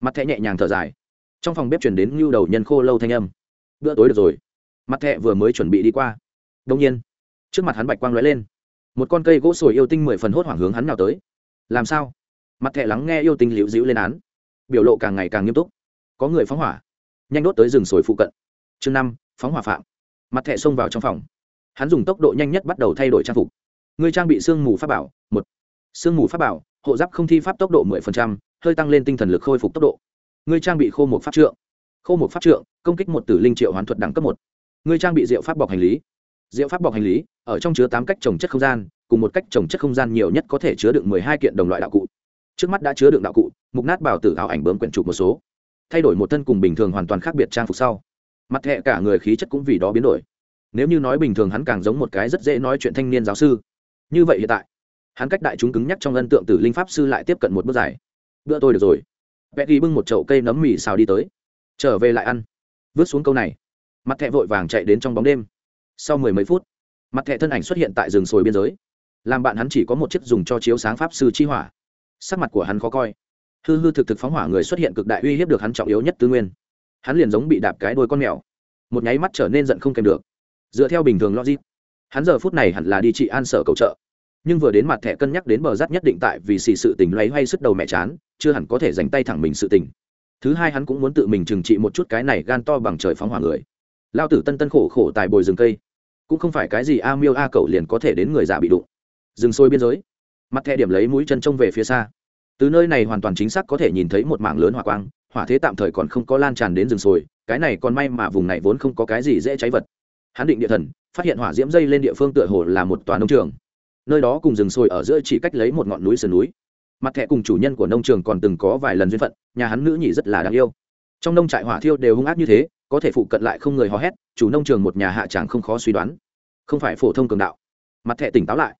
Mặt thẻ nhẹ nhàng thở dài. Trong phòng bếp chuyển đến ngưu đầu nhân khô lâu thanh âm. Bữa tối được rồi. Mặt thẹ vừa mới chuẩn bị đi qua. Đông nhiên, trước mặt hắn bạch quang lóe lên. Một con cây gỗ sồi yêu tinh mười phần hốt hoảng hướng hắn nào tới. Làm sao? Mặt thẹ lắng nghe yêu tinh liễu dĩu lên án. Biểu lộ càng ngày càng nghiêm túc có người phóng hỏa. Nhanh đốt tới rừng sồi phụ cận. Chương năm, phóng hỏa phạm. Mặt thẻ xông vào trong phòng. Hắn dùng tốc độ nhanh nhất bắt đầu thay đổi trang phục. Người trang bị sương mù pháp bảo, một. Sương mù pháp bảo, hộ giáp không thi pháp tốc độ mười phần trăm, hơi tăng lên tinh thần lực khôi phục tốc độ. Người trang bị khô một pháp trượng. Khô một pháp trượng, công kích một tử linh triệu hoàn thuật đẳng cấp một. Người trang bị diệu pháp bọc hành lý. Diệu pháp bọc hành lý, ở trong chứa tám cách trồng chất không gian, cùng một cách trồng chất không gian nhiều nhất có thể chứa được mười hai kiện đồng loại đạo cụ. Trước mắt đã chứa được đạo cụ, mục nát bảo tử ảo ảnh bướm quyển chụp một số thay đổi một thân cùng bình thường hoàn toàn khác biệt trang phục sau. Mặt thẹ cả người khí chất cũng vì đó biến đổi. Nếu như nói bình thường hắn càng giống một cái rất dễ nói chuyện thanh niên giáo sư. Như vậy hiện tại, hắn cách đại chúng cứng nhắc trong ân tượng tử linh pháp sư lại tiếp cận một bước dài. Bữa tôi được rồi. Vẽ ghi bưng một chậu cây nấm mì xào đi tới. Trở về lại ăn. Vứt xuống câu này. Mặt thẹ vội vàng chạy đến trong bóng đêm. Sau mười mấy phút, mặt thẹ thân ảnh xuất hiện tại rừng sồi biên giới. Làm bạn hắn chỉ có một chiếc dùng cho chiếu sáng pháp sư chi hỏa. Sắc mặt của hắn khó coi hư hư thực thực phóng hỏa người xuất hiện cực đại uy hiếp được hắn trọng yếu nhất tư nguyên. Hắn liền giống bị đạp cái đôi con mèo. Một nháy mắt trở nên giận không kèm được. Dựa theo bình thường logic, hắn giờ phút này hẳn là đi trị an sở cầu trợ. Nhưng vừa đến mặt thẻ cân nhắc đến bờ rát nhất định tại vì xì sự tình loay hoay sức đầu mẹ chán, chưa hẳn có thể dành tay thẳng mình sự tình. Thứ hai hắn cũng muốn tự mình trừng trị một chút cái này gan to bằng trời phóng hỏa người. Lao tử tân tân khổ khổ tài bồi rừng cây. Cũng không phải cái gì a miêu a cậu liền có thể đến người già bị đụng. Rừng sôi biên giới. Mặt thẻ điểm lấy mũi chân trông về phía xa từ nơi này hoàn toàn chính xác có thể nhìn thấy một mảng lớn hỏa quang, hỏa thế tạm thời còn không có lan tràn đến rừng sồi, cái này còn may mà vùng này vốn không có cái gì dễ cháy vật. Hắn định địa thần, phát hiện hỏa diễm dây lên địa phương tựa hồ là một tòa nông trường. Nơi đó cùng rừng sồi ở giữa chỉ cách lấy một ngọn núi sườn núi. Mặt thẻ cùng chủ nhân của nông trường còn từng có vài lần duyên phận, nhà hắn nữ nhị rất là đáng yêu. Trong nông trại hỏa thiêu đều hung ác như thế, có thể phụ cận lại không người hò hét, chủ nông trường một nhà hạ tràng không khó suy đoán. Không phải phổ thông cường đạo. Mặt thẻ tỉnh táo lại.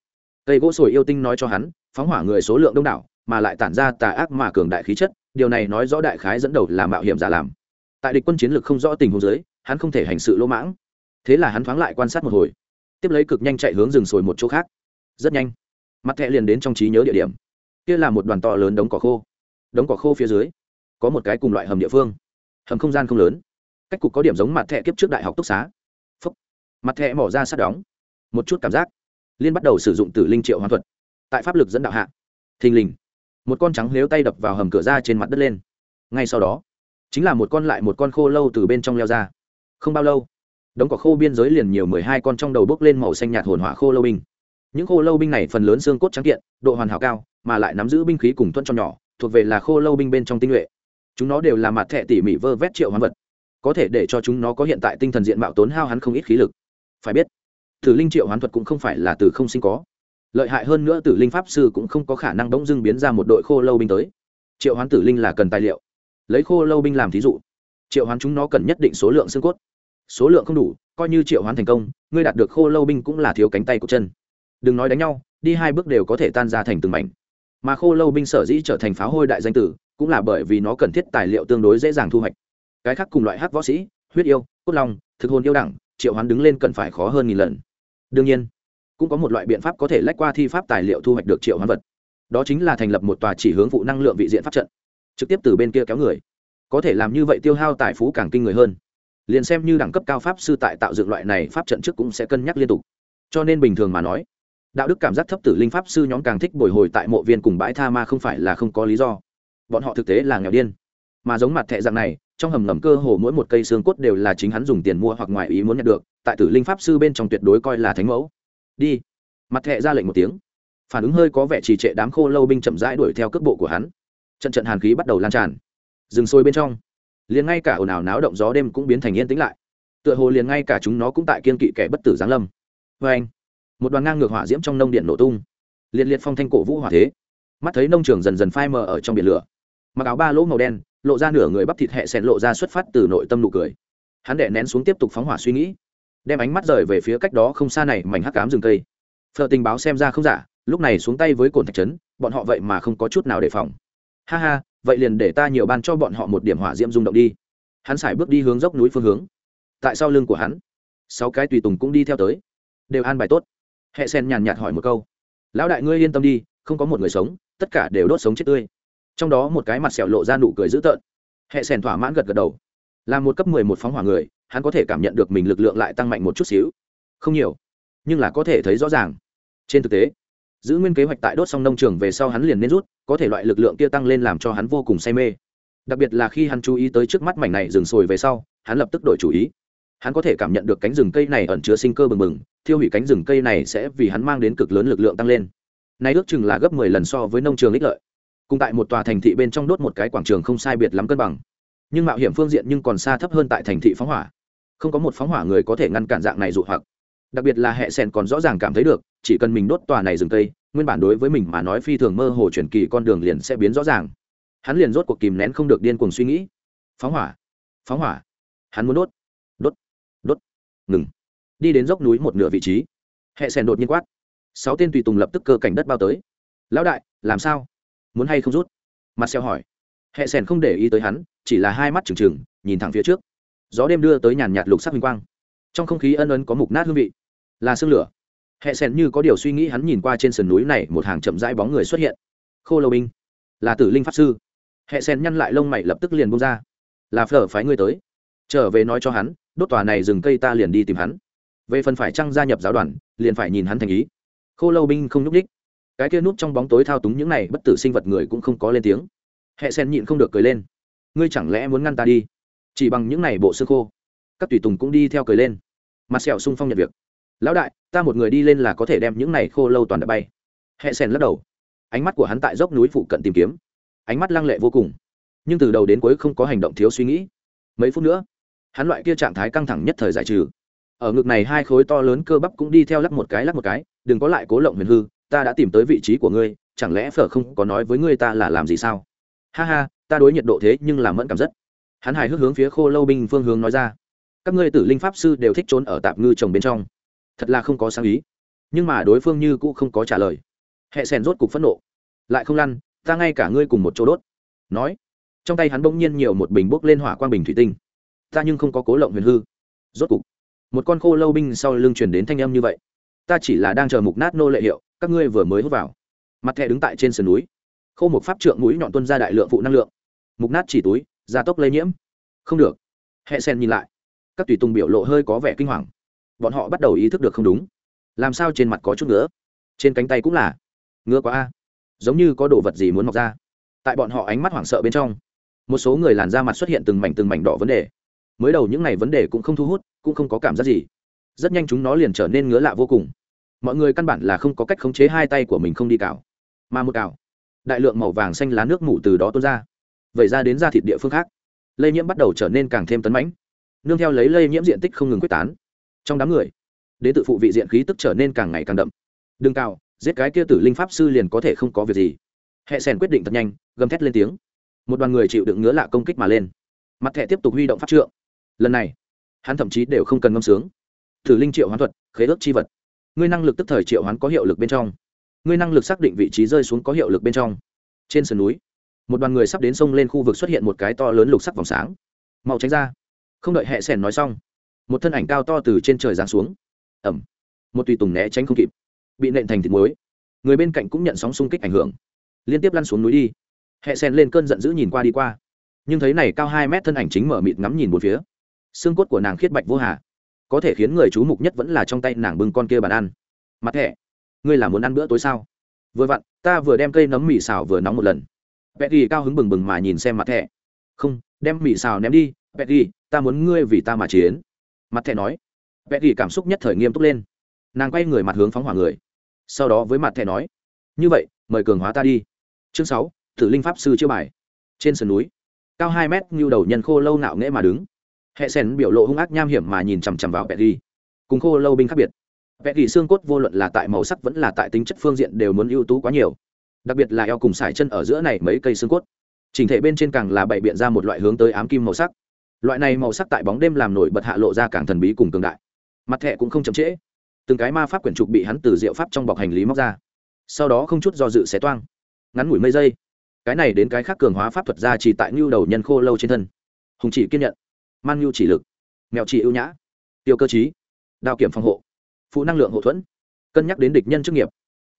Cây gỗ sồi yêu tinh nói cho hắn, phóng hỏa người số lượng đông đảo mà lại tản ra tà ác mà cường đại khí chất, điều này nói rõ đại khái dẫn đầu là mạo hiểm giả làm. Tại địch quân chiến lược không rõ tình huống giới hắn không thể hành sự lỗ mãng. Thế là hắn thoáng lại quan sát một hồi. Tiếp lấy cực nhanh chạy hướng rừng sồi một chỗ khác. Rất nhanh, mặt thẹ liền đến trong trí nhớ địa điểm. Kia là một đoàn to lớn đống cỏ khô. Đống cỏ khô phía dưới, có một cái cùng loại hầm địa phương. Hầm không gian không lớn. Cách cục có điểm giống mặt thẹ kiếp trước đại học túc xá. Phúc. mặt thẹ mỏ ra sát đóng. Một chút cảm giác. Liên bắt đầu sử dụng tử linh triệu hoàn thuật. Tại pháp lực dẫn đạo hạ. Thình lình một con trắng nếu tay đập vào hầm cửa ra trên mặt đất lên. Ngay sau đó, chính là một con lại một con khô lâu từ bên trong leo ra. Không bao lâu, đống cỏ khô biên giới liền nhiều mười hai con trong đầu bốc lên màu xanh nhạt hồn hỏa khô lâu binh. Những khô lâu binh này phần lớn xương cốt trắng kiện, độ hoàn hảo cao, mà lại nắm giữ binh khí cùng tuân cho nhỏ, thuộc về là khô lâu binh bên trong tinh nhuệ. Chúng nó đều là mặt thẹ tỉ mỉ vơ vét triệu hoán vật. Có thể để cho chúng nó có hiện tại tinh thần diện mạo tốn hao hắn không ít khí lực. Phải biết, thử linh triệu hoán thuật cũng không phải là từ không sinh có lợi hại hơn nữa tử linh pháp sư cũng không có khả năng bỗng dưng biến ra một đội khô lâu binh tới. Triệu hoán tử linh là cần tài liệu. Lấy khô lâu binh làm thí dụ. Triệu hoán chúng nó cần nhất định số lượng xương cốt. Số lượng không đủ, coi như triệu hoán thành công, ngươi đạt được khô lâu binh cũng là thiếu cánh tay của chân. Đừng nói đánh nhau, đi hai bước đều có thể tan ra thành từng mảnh. Mà khô lâu binh sở dĩ trở thành pháo hôi đại danh tử, cũng là bởi vì nó cần thiết tài liệu tương đối dễ dàng thu hoạch. Cái khác cùng loại hát võ sĩ, huyết yêu, cốt long, thực hồn yêu đẳng, triệu hoán đứng lên cần phải khó hơn nghìn lần. Đương nhiên cũng có một loại biện pháp có thể lách qua thi pháp tài liệu thu hoạch được triệu hoán vật. Đó chính là thành lập một tòa chỉ hướng phụ năng lượng vị diện pháp trận, trực tiếp từ bên kia kéo người. Có thể làm như vậy tiêu hao tài phú càng kinh người hơn. Liền xem như đẳng cấp cao pháp sư tại tạo dựng loại này pháp trận trước cũng sẽ cân nhắc liên tục. Cho nên bình thường mà nói, đạo đức cảm giác thấp tử linh pháp sư nhóm càng thích bồi hồi tại mộ viên cùng bãi tha ma không phải là không có lý do. Bọn họ thực tế là nghèo điên. Mà giống mặt thẹ dạng này, trong hầm ngầm cơ hồ mỗi một cây xương cốt đều là chính hắn dùng tiền mua hoặc ngoài ý muốn nhận được, tại tử linh pháp sư bên trong tuyệt đối coi là thánh mẫu đi. Mặt thẹ ra lệnh một tiếng. Phản ứng hơi có vẻ trì trệ đám khô lâu binh chậm rãi đuổi theo cước bộ của hắn. Trận trận hàn khí bắt đầu lan tràn. Rừng sôi bên trong, liền ngay cả ồn ào náo động gió đêm cũng biến thành yên tĩnh lại. Tựa hồ liền ngay cả chúng nó cũng tại kiên kỵ kẻ bất tử giáng lâm. Vê anh, một đoàn ngang ngược hỏa diễm trong nông điện nổ tung. Liệt liệt phong thanh cổ vũ hỏa thế. Mắt thấy nông trường dần dần phai mờ ở trong biển lửa. Mặc áo ba lỗ màu đen, lộ ra nửa người bắp thịt hẹ sẹn lộ ra xuất phát từ nội tâm nụ cười. Hắn đệ nén xuống tiếp tục phóng hỏa suy nghĩ đem ánh mắt rời về phía cách đó không xa này mảnh hắc cám rừng cây. Phờ tình báo xem ra không giả, lúc này xuống tay với cồn thạch trấn, bọn họ vậy mà không có chút nào đề phòng. Ha ha, vậy liền để ta nhiều ban cho bọn họ một điểm hỏa diễm rung động đi. Hắn sải bước đi hướng dốc núi phương hướng. Tại sau lưng của hắn, sáu cái tùy tùng cũng đi theo tới. Đều an bài tốt. Hệ sen nhàn nhạt hỏi một câu. Lão đại ngươi yên tâm đi, không có một người sống, tất cả đều đốt sống chết tươi. Trong đó một cái mặt sẹo lộ ra nụ cười dữ tợn. Hệ sen thỏa mãn gật gật đầu. Là một cấp mười một phóng hỏa người hắn có thể cảm nhận được mình lực lượng lại tăng mạnh một chút xíu. Không nhiều, nhưng là có thể thấy rõ ràng. Trên thực tế, giữ nguyên kế hoạch tại đốt xong nông trường về sau hắn liền nên rút, có thể loại lực lượng kia tăng lên làm cho hắn vô cùng say mê. Đặc biệt là khi hắn chú ý tới trước mắt mảnh này rừng sồi về sau, hắn lập tức đổi chủ ý. Hắn có thể cảm nhận được cánh rừng cây này ẩn chứa sinh cơ bừng bừng, thiêu hủy cánh rừng cây này sẽ vì hắn mang đến cực lớn lực lượng tăng lên. Nay ước chừng là gấp mười lần so với nông trường ích lợi. Cùng tại một tòa thành thị bên trong đốt một cái quảng trường không sai biệt lắm cân bằng. Nhưng mạo hiểm phương diện nhưng còn xa thấp hơn tại thành thị phóng hỏa không có một phóng hỏa người có thể ngăn cản dạng này dụ hoặc. Đặc biệt là hệ sen còn rõ ràng cảm thấy được, chỉ cần mình đốt tòa này rừng cây, nguyên bản đối với mình mà nói phi thường mơ hồ chuyển kỳ con đường liền sẽ biến rõ ràng. Hắn liền rốt cuộc kìm nén không được điên cuồng suy nghĩ. Phóng hỏa phóng hỏa. Hắn muốn đốt đốt đốt. Ngừng. Đi đến dốc núi một nửa vị trí. Hệ sen đột nhiên quát. Sáu tên tùy tùng lập tức cơ cảnh đất bao tới. Lão đại, làm sao? Muốn hay không rút? Mặt xeo hỏi. Hệ sen không để ý tới hắn, chỉ là hai mắt trừng trừng, nhìn thẳng phía trước gió đêm đưa tới nhàn nhạt lục sắc minh quang. Trong không khí ân ân có mục nát hương vị, là sương lửa. Hệ sen như có điều suy nghĩ hắn nhìn qua trên sườn núi này một hàng chậm rãi bóng người xuất hiện. Khô lâu binh, là tử linh pháp sư. Hệ sen nhăn lại lông mày lập tức liền bung ra. Là phở phái ngươi tới. Trở về nói cho hắn, đốt tòa này rừng cây ta liền đi tìm hắn. Về phần phải trăng gia nhập giáo đoàn, liền phải nhìn hắn thành ý. Khô lâu binh không nhúc ních cái kia núp trong bóng tối thao túng những này bất tử sinh vật người cũng không có lên tiếng. Hệ sen nhịn không được cười lên. Ngươi chẳng lẽ muốn ngăn ta đi? Chỉ bằng những này bộ xương khô. Các tùy tùng cũng đi theo cười lên. Mặt sẹo sung phong nhận việc. Lão đại, ta một người đi lên là có thể đem những này khô lâu toàn đã bay. Hệ sèn lắc đầu. Ánh mắt của hắn tại dốc núi phụ cận tìm kiếm. Ánh mắt lăng lệ vô cùng. Nhưng từ đầu đến cuối không có hành động thiếu suy nghĩ. Mấy phút nữa, hắn loại kia trạng thái căng thẳng nhất thời giải trừ. Ở ngực này hai khối to lớn cơ bắp cũng đi theo lắc một cái lắc một cái, đừng có lại cố lộng huyền hư, ta đã tìm tới vị trí của ngươi, chẳng lẽ phở không có nói với ngươi ta là làm gì sao? Ha ha, ta đối nhiệt độ thế nhưng làm mẫn cảm rất hắn hài hước hướng phía khô lâu binh phương hướng nói ra. Các ngươi tử linh pháp sư đều thích trốn ở tạp ngư trồng bên trong. Thật là không có sáng ý. Nhưng mà đối phương như cũng không có trả lời. Hệ sèn rốt cục phẫn nộ. Lại không lăn, ta ngay cả ngươi cùng một chỗ đốt. Nói. Trong tay hắn bỗng nhiên nhiều một bình bốc lên hỏa quang bình thủy tinh. Ta nhưng không có cố lộng huyền hư. Rốt cục, một con khô lâu binh sau lưng truyền đến thanh âm như vậy. Ta chỉ là đang chờ mục nát nô lệ hiệu, các ngươi vừa mới hút vào. Mặt thẻ đứng tại trên sườn núi. Khô một pháp trượng mũi nhọn tuân ra đại lượng phụ năng lượng. Mục nát chỉ túi gia tốc lây nhiễm. Không được. Hệ sen nhìn lại. Các tùy tùng biểu lộ hơi có vẻ kinh hoàng. Bọn họ bắt đầu ý thức được không đúng. Làm sao trên mặt có chút nữa trên cánh tay cũng là. Ngứa quá a. Giống như có đồ vật gì muốn mọc ra. Tại bọn họ ánh mắt hoảng sợ bên trong, một số người làn da mặt xuất hiện từng mảnh từng mảnh đỏ vấn đề. Mới đầu những ngày vấn đề cũng không thu hút, cũng không có cảm giác gì. Rất nhanh chúng nó liền trở nên ngứa lạ vô cùng. Mọi người căn bản là không có cách khống chế hai tay của mình không đi cào, mà một cào. Đại lượng màu vàng xanh lá nước mủ từ đó tuôn ra vẩy ra đến ra thịt địa phương khác. Lây nhiễm bắt đầu trở nên càng thêm tấn mãnh. Nương theo lấy lây nhiễm diện tích không ngừng quyết tán. Trong đám người đến tự phụ vị diện khí tức trở nên càng ngày càng đậm. Đừng cào, giết cái kia tử linh pháp sư liền có thể không có việc gì. Hệ sèn quyết định thật nhanh, gầm thét lên tiếng. Một đoàn người chịu đựng ngứa lạ công kích mà lên. Mặt thẻ tiếp tục huy động pháp trượng. Lần này, hắn thậm chí đều không cần ngâm sướng. Thử linh triệu hoán thuật, khế ước chi vật. Ngươi năng lực tức thời triệu hoán có hiệu lực bên trong. Ngươi năng lực xác định vị trí rơi xuống có hiệu lực bên trong. Trên sườn núi một đoàn người sắp đến sông lên khu vực xuất hiện một cái to lớn lục sắc vòng sáng. Mau tránh ra. Không đợi hẹ sẻn nói xong, một thân ảnh cao to từ trên trời giáng xuống. Ẩm một tùy tùng né tránh không kịp. Bị nện thành thịt muối. Người bên cạnh cũng nhận sóng xung kích ảnh hưởng. Liên tiếp lăn xuống núi đi. Hẹ sen lên cơn giận dữ nhìn qua đi qua. Nhưng thấy này cao hai mét thân ảnh chính mở mịt ngắm nhìn một phía. Xương cốt của nàng khiết bạch vô hà. Có thể khiến người chú mục nhất vẫn là trong tay nàng bưng con kia bàn ăn. Mặt thẻ ngươi là muốn ăn bữa tối sao? Vừa vặn, ta vừa đem cây nấm mì xào vừa nóng một lần vẽ ghi cao hứng bừng bừng mà nhìn xem mặt thẻ. Không, đem mì xào ném đi vẽ ghi ta muốn ngươi vì ta mà chiến. Mặt thẻ nói. Vẽ ghi cảm xúc nhất thời nghiêm túc lên. Nàng quay người mặt hướng phóng hỏa người. Sau đó với mặt thẻ nói. Như vậy, mời cường hóa ta đi. Chương sáu thử linh pháp sư chiêu bài. Trên sườn núi, cao hai mét như đầu nhân khô lâu nạo nghễ mà đứng. Hệ sen biểu lộ hung ác nham hiểm mà nhìn chằm chằm vào petty. Cùng khô lâu binh khác biệt. Petty xương cốt vô luận là tại màu sắc vẫn là tại tính chất phương diện đều muốn ưu tú quá nhiều đặc biệt là eo cùng sải chân ở giữa này mấy cây xương cốt. Chỉnh thể bên trên càng là bày biện ra một loại hướng tới ám kim màu sắc. Loại này màu sắc tại bóng đêm làm nổi bật hạ lộ ra càng thần bí cùng cường đại. Mặt thẹ cũng không chậm trễ. Từng cái ma pháp quyển trục bị hắn từ diệu pháp trong bọc hành lý móc ra. Sau đó không chút do dự xé toang. Ngắn ngủi mây giây, cái này đến cái khác cường hóa pháp thuật ra chỉ tại ngưu đầu nhân khô lâu trên thân. Hùng chỉ kiên nhận, man ngưu chỉ lực, mèo chỉ ưu nhã, tiêu cơ chí đao kiểm phòng hộ, phụ năng lượng hậu thuẫn, cân nhắc đến địch nhân chức nghiệp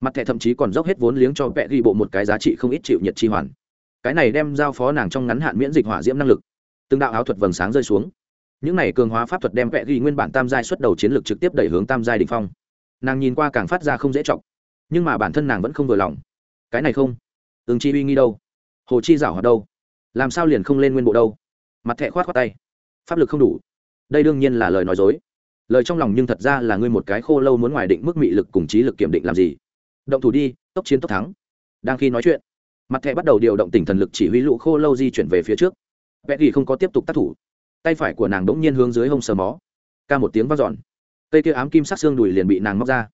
mặt thẻ thậm chí còn dốc hết vốn liếng cho vẽ ghi bộ một cái giá trị không ít chịu nhiệt chi hoàn. Cái này đem giao phó nàng trong ngắn hạn miễn dịch hỏa diễm năng lực. Từng đạo áo thuật vầng sáng rơi xuống. Những này cường hóa pháp thuật đem vẽ ghi nguyên bản tam giai xuất đầu chiến lược trực tiếp đẩy hướng tam giai đ ỉ n h phong. Nàng nhìn qua càng phát ra không dễ trọng nhưng mà bản thân nàng vẫn không vừa lòng. Cái này không? Ứng chi uy nghi đâu? Hồ chi giảo hoạt đâu? Làm sao liền không lên nguyên bộ đâu? Mặt thẹ khoát khoát tay. Pháp lực không đủ. Đây đương nhiên là lời nói dối. Lời trong lòng nhưng thật ra là ngươi một cái khô lâu muốn ngoài định mức mị lực cùng trí lực kiểm định làm gì? Động thủ đi, tốc chiến tốc thắng. Đang khi nói chuyện, mặt thẹ bắt đầu điều động tỉnh thần lực chỉ huy lũ khô lâu di chuyển về phía trước. Vẽ ghi không có tiếp tục tác thủ. Tay phải của nàng đ ỗ n g nhiên hướng dưới hông sờ mó. Ca một tiếng v a n giòn cây kia ám kim sắc xương đùi liền bị nàng móc ra.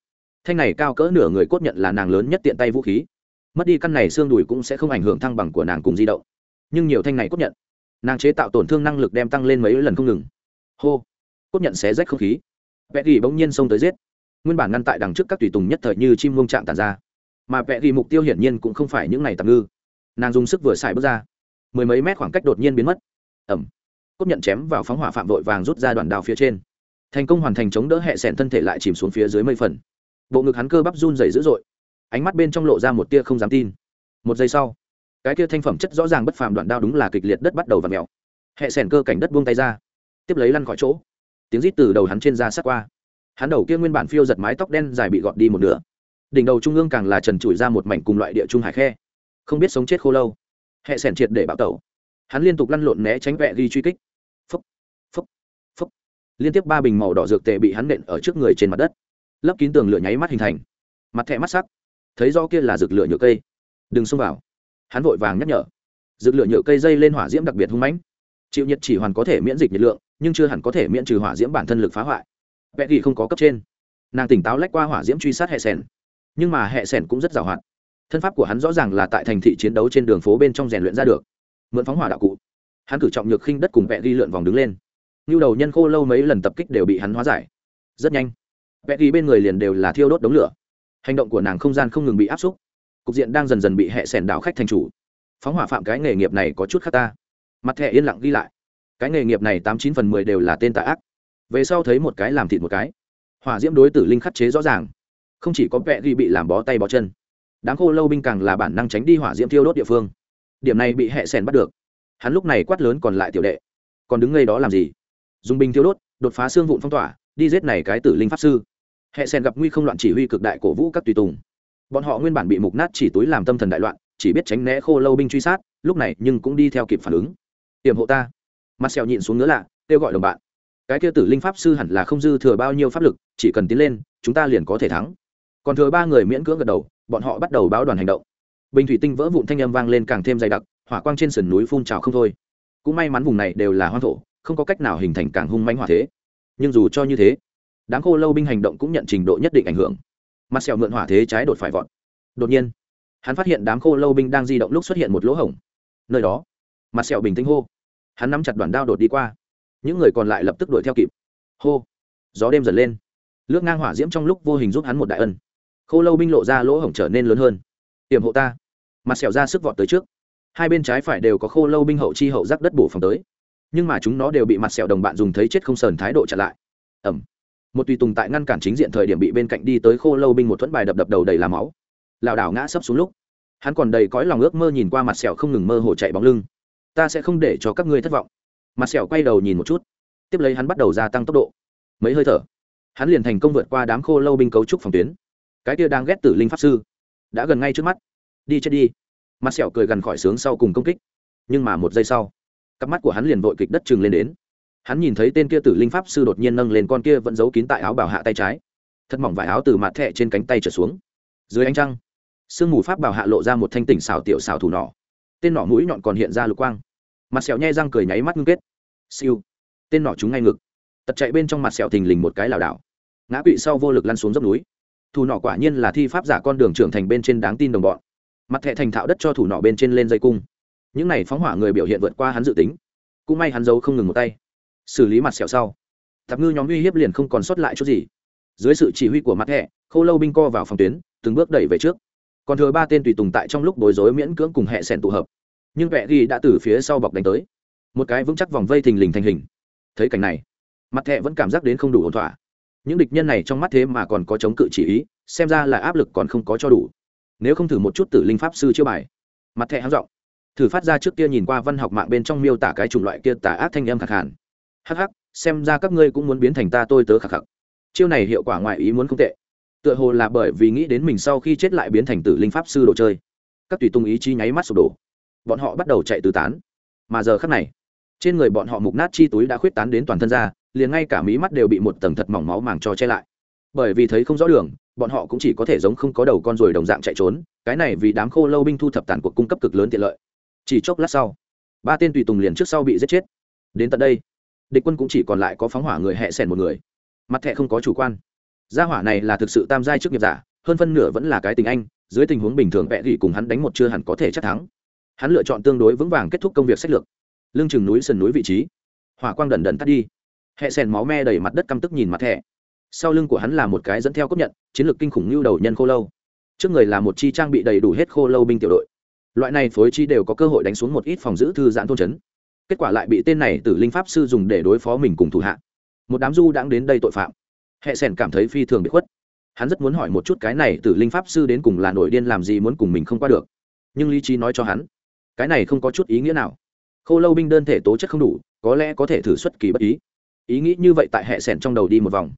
Thanh này cao cỡ nửa người cốt nhận là nàng lớn nhất tiện tay vũ khí. Mất đi căn này xương đùi cũng sẽ không ảnh hưởng thăng bằng của nàng cùng di động. Nhưng nhiều thanh này cốt nhận, nàng chế tạo tổn thương năng lực đem tăng lên mấy lần không ngừng. Hô, cốt nhận xé rách không khí. Vẽ ghi bỗng nhiên xông tới giết nguyên bản ngăn tại đằng trước các tùy tùng nhất thời như chim ngông trạng tàn ra. Mà vẽ ghi mục tiêu hiển nhiên cũng không phải những này tạm ngư. Nàng dùng sức vừa xài bước ra. Mười mấy mét khoảng cách đột nhiên biến mất. Ẩm. Cốt nhận chém vào phóng hỏa phạm vội vàng rút ra đoàn đào phía trên. Thành công hoàn thành chống đỡ hệ sẹn thân thể lại chìm xuống phía dưới mây phần. Bộ ngực hắn cơ bắp run dày dữ dội. Ánh mắt bên trong lộ ra một tia không dám tin. Một giây sau, cái tia thanh phẩm chất rõ ràng bất phàm đoạn đao đúng là kịch liệt đất bắt đầu và mèo. Hệ sẻn cơ cảnh đất buông tay ra. Tiếp lấy lăn khỏi chỗ. Tiếng rít từ đầu hắn trên ra sát qua hắn đầu kia nguyên bản phiêu giật mái tóc đen dài bị gọt đi một nửa. Đỉnh đầu trung ương càng là trần trụi ra một mảnh cùng loại địa trung hải khe. Không biết sống chết khô lâu. Hệ sẻn triệt để bạo tẩu. Hắn liên tục lăn lộn né tránh vẹ ghi truy kích. Phấp phấp phấp liên tiếp ba bình màu đỏ dược tệ bị hắn nện ở trước người trên mặt đất. Lấp kín tường lửa nháy mắt hình thành. Mặt thẹ mắt sắc. Thấy do kia là rực lửa nhựa cây. Đừng xông vào. Hắn vội vàng nhắc nhở. Rực lửa nhựa cây dây lên hỏa diễm đặc biệt hung mãnh. Chịu nhiệt chỉ hoàn có thể miễn dịch nhiệt lượng, nhưng chưa hẳn có thể miễn trừ hỏa diễm bản thân lực phá hoại vẽ ghi không có cấp trên. Nàng tỉnh táo lách qua hỏa diễm truy sát hệ sèn. Nhưng mà hệ sẻn cũng rất giàu hoạt thân pháp của hắn rõ ràng là tại thành thị chiến đấu trên đường phố bên trong rèn luyện ra được. Mượn phóng hỏa đạo cụ. Hắn cử trọng nhược khinh đất cùng vẽ ghi lượn vòng đứng lên. Như đầu nhân khô lâu mấy lần tập kích đều bị hắn hóa giải. Rất nhanh, vẽ ghi bên người liền đều là thiêu đốt đống lửa. Hành động của nàng không gian không ngừng bị áp xúc. Cục diện đang dần dần bị hệ sẻn đạo khách thành chủ. Phóng hỏa phạm cái nghề nghiệp này có chút khác ta. Mặt thẻ yên lặng ghi lại. Cái nghề nghiệp này tám chín phần mười đều là tên tà ác về sau thấy một cái làm thịt một cái. Hỏa diễm đối tử linh khắc chế rõ ràng. Không chỉ có vẹ ghi bị làm bó tay bó chân. Đáng khô lâu binh càng là bản năng tránh đi hỏa diễm thiêu đốt địa phương. Điểm này bị hệ sèn bắt được. Hắn lúc này quát lớn còn lại tiểu đệ. Còn đứng ngay đó làm gì? Dùng binh thiêu đốt, đột phá xương vụn phong tỏa, đi giết này cái tử linh pháp sư. Hệ sèn gặp nguy không loạn chỉ huy cực đại cổ vũ các tùy tùng. Bọn họ nguyên bản bị mục nát chỉ túi làm tâm thần đại loạn, chỉ biết tránh né khô lâu binh truy sát, lúc này nhưng cũng đi theo kịp phản ứng. Tiềm hộ ta. Mặt sẹo nhịn xuống nữa lạ, kêu gọi đồng bạn cái kia tử linh pháp sư hẳn là không dư thừa bao nhiêu pháp lực, chỉ cần tiến lên, chúng ta liền có thể thắng. Còn thừa ba người miễn cưỡng gật đầu, bọn họ bắt đầu báo đoàn hành động. Bình thủy tinh vỡ vụn thanh âm vang lên càng thêm dày đặc, hỏa quang trên sườn núi phun trào không thôi. Cũng may mắn vùng này đều là hoang thổ, không có cách nào hình thành càng hung manh hỏa thế. Nhưng dù cho như thế đáng khô lâu binh hành động cũng nhận trình độ nhất định ảnh hưởng. Mặt sẹo mượn hỏa thế trái đột phải vọt. Đột nhiên, hắn phát hiện đám khô lâu binh đang di động lúc xuất hiện một lỗ hổng. Nơi đó, mặt sẹo bình tĩnh hô. Hắn nắm chặt đoàn đao đột đi qua những người còn lại lập tức đuổi theo kịp. Hô! Gió đêm dần lên. Lướt ngang hỏa diễm trong lúc vô hình giúp hắn một đại ân. Khô lâu binh lộ ra lỗ hổng trở nên lớn hơn. Tiềm hộ ta. Mặt xẻo ra sức vọt tới trước. Hai bên trái phải đều có khô lâu binh hậu chi hậu rắc đất bổ phòng tới. Nhưng mà chúng nó đều bị mặt sẹo đồng bạn dùng thấy chết không sờn thái độ chặn lại. Ẩm. Một tùy tùng tại ngăn cản chính diện thời điểm bị bên cạnh đi tới khô lâu binh một thuẫn bài đập đập đầu đầy làm máu. Lảo đảo ngã sấp xuống lúc, hắn còn đầy cõi lòng ước mơ nhìn qua mặt sẹo không ngừng mơ hồ chạy bóng lưng. Ta sẽ không để cho các ngươi thất vọng mặt sẹo quay đầu nhìn một chút. Tiếp lấy hắn bắt đầu gia tăng tốc độ. Mấy hơi thở. Hắn liền thành công vượt qua đám khô lâu binh cấu trúc phòng tuyến. Cái kia đang ghét tử linh pháp sư đã gần ngay trước mắt. Đi chết đi. Mặt sẹo cười gần khỏi sướng sau cùng công kích. Nhưng mà một giây sau, cặp mắt của hắn liền vội kịch đất chừng lên đến. Hắn nhìn thấy tên kia tử linh pháp sư đột nhiên nâng lên con kia vẫn giấu kín tại áo bảo hạ tay trái. Thật mỏng vải áo từ mặt thẹ trên cánh tay trở xuống. Dưới ánh trăng, sương mù pháp bảo hạ lộ ra một thanh tỉnh xào tiểu xào thủ nỏ. Tên nỏ mũi nhọn còn hiện ra lục quang mặt sẹo nhai răng cười nháy mắt ngưng kết. Siêu. Tên nỏ chúng ngay ngực. Tật chạy bên trong mặt sẹo thình lình một cái lảo đảo. Ngã quỵ sau vô lực lăn xuống dốc núi. Thủ nỏ quả nhiên là thi pháp giả con đường trưởng thành bên trên đáng tin đồng bọn. Mặt thẹ thành thạo đất cho thủ nỏ bên trên lên dây cung. Những này phóng hỏa người biểu hiện vượt qua hắn dự tính. Cũng may hắn giấu không ngừng một tay. Xử lý mặt sẹo sau. Tạp ngư nhóm uy hiếp liền không còn sót lại chút gì. Dưới sự chỉ huy của mặt thẹ khâu lâu binh co vào phòng tuyến, từng bước đẩy về trước. Còn thừa ba tên tùy tùng tại trong lúc bối rối miễn cưỡng cùng hẹ sẻn tụ hợp nhưng vẹ ghi đã từ phía sau bọc đánh tới. Một cái vững chắc vòng vây thình lình thành hình. Thấy cảnh này, mặt thẹ vẫn cảm giác đến không đủ ổn thỏa. Những địch nhân này trong mắt thế mà còn có chống cự chỉ ý, xem ra là áp lực còn không có cho đủ. Nếu không thử một chút tử linh pháp sư chưa bài. Mặt thẹ háng rộng thử phát ra trước kia nhìn qua văn học mạng bên trong miêu tả cái chủng loại kia tả ác thanh âm khạc hàn hắc hắc, xem ra các ngươi cũng muốn biến thành ta tôi tớ khạc khạc chiêu này hiệu quả ngoài ý muốn không tệ. Tựa hồ là bởi vì nghĩ đến mình sau khi chết lại biến thành tử linh pháp sư đồ chơi. Các tùy tung ý chi nháy mắt sụp đổ bọn họ bắt đầu chạy tứ tán. Mà giờ khắc này, trên người bọn họ mục nát chi túi đã khuyết tán đến toàn thân ra, liền ngay cả mí mắt đều bị một tầng thật mỏng máu màng cho che lại. Bởi vì thấy không rõ đường, bọn họ cũng chỉ có thể giống không có đầu con ruồi đồng dạng chạy trốn, cái này vì đám khô lâu binh thu thập tàn cuộc cung cấp cực lớn tiện lợi. Chỉ chốc lát sau, ba tên tùy tùng liền trước sau bị giết chết. Đến tận đây, địch quân cũng chỉ còn lại có phóng hỏa người hẹ sẻn một người. Mặt thẹ không có chủ quan. Gia hỏa này là thực sự tam giai trước nghiệp giả, hơn phân nửa vẫn là cái tình anh, dưới tình huống bình thường vẽ gỉ cùng hắn đánh một chưa hẳn có thể chắc thắng hắn lựa chọn tương đối vững vàng kết thúc công việc sách lược. Lưng chừng núi, sườn núi vị trí. Hỏa quang đần đần tắt đi. Hẹ sèn máu me đầy mặt đất căm tức nhìn mặt thẻ. Sau lưng của hắn là một cái dẫn theo cốc nhận, chiến lược kinh khủng như đầu nhân khô lâu. Trước người là một chi trang bị đầy đủ hết khô lâu binh tiểu đội. Loại này phối chi đều có cơ hội đánh xuống một ít phòng giữ thư giãn thôn trấn. Kết quả lại bị tên này từ linh pháp sư dùng để đối phó mình cùng thủ hạ. Một đám du đang đến đây tội phạm. Hệ sèn cảm thấy phi thường bị khuất. Hắn rất muốn hỏi một chút cái này từ linh pháp sư đến cùng là nổi điên làm gì muốn cùng mình không qua được. Nhưng lý trí nói cho hắn cái này không có chút ý nghĩa nào. Khô lâu binh đơn thể tố chất không đủ, có lẽ có thể thử xuất kỳ bất ý. Ý nghĩ như vậy tại hệ sẻn trong đầu đi một vòng.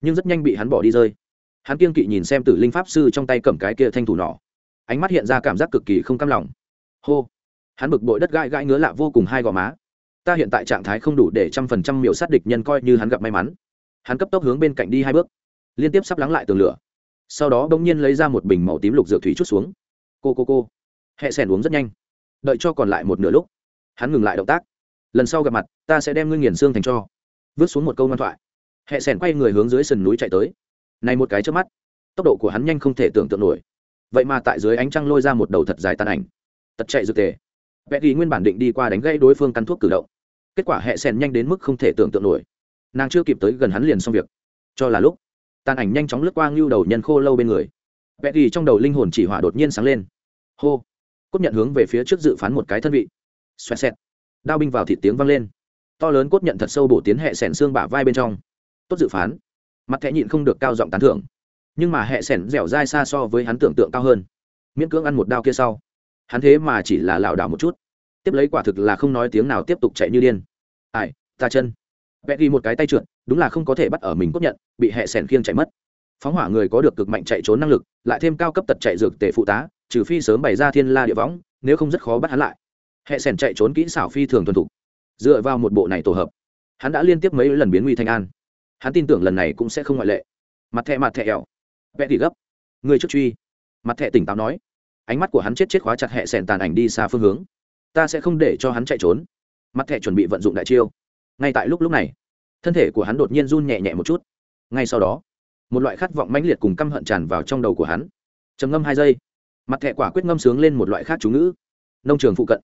Nhưng rất nhanh bị hắn bỏ đi rơi. Hắn kiên kỵ nhìn xem tử linh pháp sư trong tay cầm cái kia thanh thủ nỏ. Ánh mắt hiện ra cảm giác cực kỳ không cam lòng. Hô. Hắn bực bội đất gãi gãi ngứa lạ vô cùng hai gò má. Ta hiện tại trạng thái không đủ để trăm phần trăm miểu sát địch nhân coi như hắn gặp may mắn. Hắn cấp tốc hướng bên cạnh đi hai bước. Liên tiếp sắp lắng lại tường lửa. Sau đó bỗng nhiên lấy ra một bình màu tím lục dược thủy chút xuống. Cô cô cô. Hẹ sẻn uống rất nhanh đợi cho còn lại một nửa lúc, hắn ngừng lại động tác. Lần sau gặp mặt, ta sẽ đem ngươi nghiền xương thành cho. Vứt xuống một câu ngoan thoại. Hẹ sẻn quay người hướng dưới sườn núi chạy tới. Này một cái trước mắt, tốc độ của hắn nhanh không thể tưởng tượng nổi. Vậy mà tại dưới ánh trăng lôi ra một đầu thật dài tàn ảnh. Tật chạy dược tề. Vẽ ghi nguyên bản định đi qua đánh gãy đối phương căn thuốc cử động. Kết quả hẹ sẻn nhanh đến mức không thể tưởng tượng nổi. Nàng chưa kịp tới gần hắn liền xong việc. Cho là lúc, tàn ảnh nhanh chóng lướt qua ngưu đầu nhân khô lâu bên người. Vẽ ghi trong đầu linh hồn chỉ hỏa đột nhiên sáng lên. Hô cốt nhận hướng về phía trước dự phán một cái thân vị. Xoẹt xẹt. Đao binh vào thịt tiếng vang lên. To lớn cốt nhận thật sâu bổ tiến hệ sẻn xương bả vai bên trong. Tốt dự phán. Mặt thẻ nhịn không được cao giọng tán thưởng. Nhưng mà hệ sẻn dẻo dai xa so với hắn tưởng tượng cao hơn. Miễn cưỡng ăn một đao kia sau. Hắn thế mà chỉ là lảo đảo một chút. Tiếp lấy quả thực là không nói tiếng nào tiếp tục chạy như điên. Ai, ta chân. Vẽ ghi một cái tay trượt, đúng là không có thể bắt ở mình cốt nhận, bị hệ sẻn khiêng chạy mất. Phóng hỏa người có được cực mạnh chạy trốn năng lực, lại thêm cao cấp tật chạy dược tề phụ tá trừ phi sớm bày ra thiên la địa võng, nếu không rất khó bắt hắn lại. Hệ sẻn chạy trốn kỹ xảo phi thường thuần thục. Dựa vào một bộ này tổ hợp, hắn đã liên tiếp mấy lần biến nguy thành an. Hắn tin tưởng lần này cũng sẽ không ngoại lệ. Mặt thẹ mặt thẹ ẻo. Vẽ thì gấp. Người trước truy. Mặt thẹ tỉnh táo nói. Ánh mắt của hắn chết chết khóa chặt hệ sẻn tàn ảnh đi xa phương hướng. Ta sẽ không để cho hắn chạy trốn. Mặt thẹ chuẩn bị vận dụng đại chiêu. Ngay tại lúc lúc này, thân thể của hắn đột nhiên run nhẹ nhẹ một chút. Ngay sau đó, một loại khát vọng mãnh liệt cùng căm hận tràn vào trong đầu của hắn. Trầm ngâm hai giây mặt thẹ quả quyết ngâm sướng lên một loại khác chú ngữ. Nông trường phụ cận.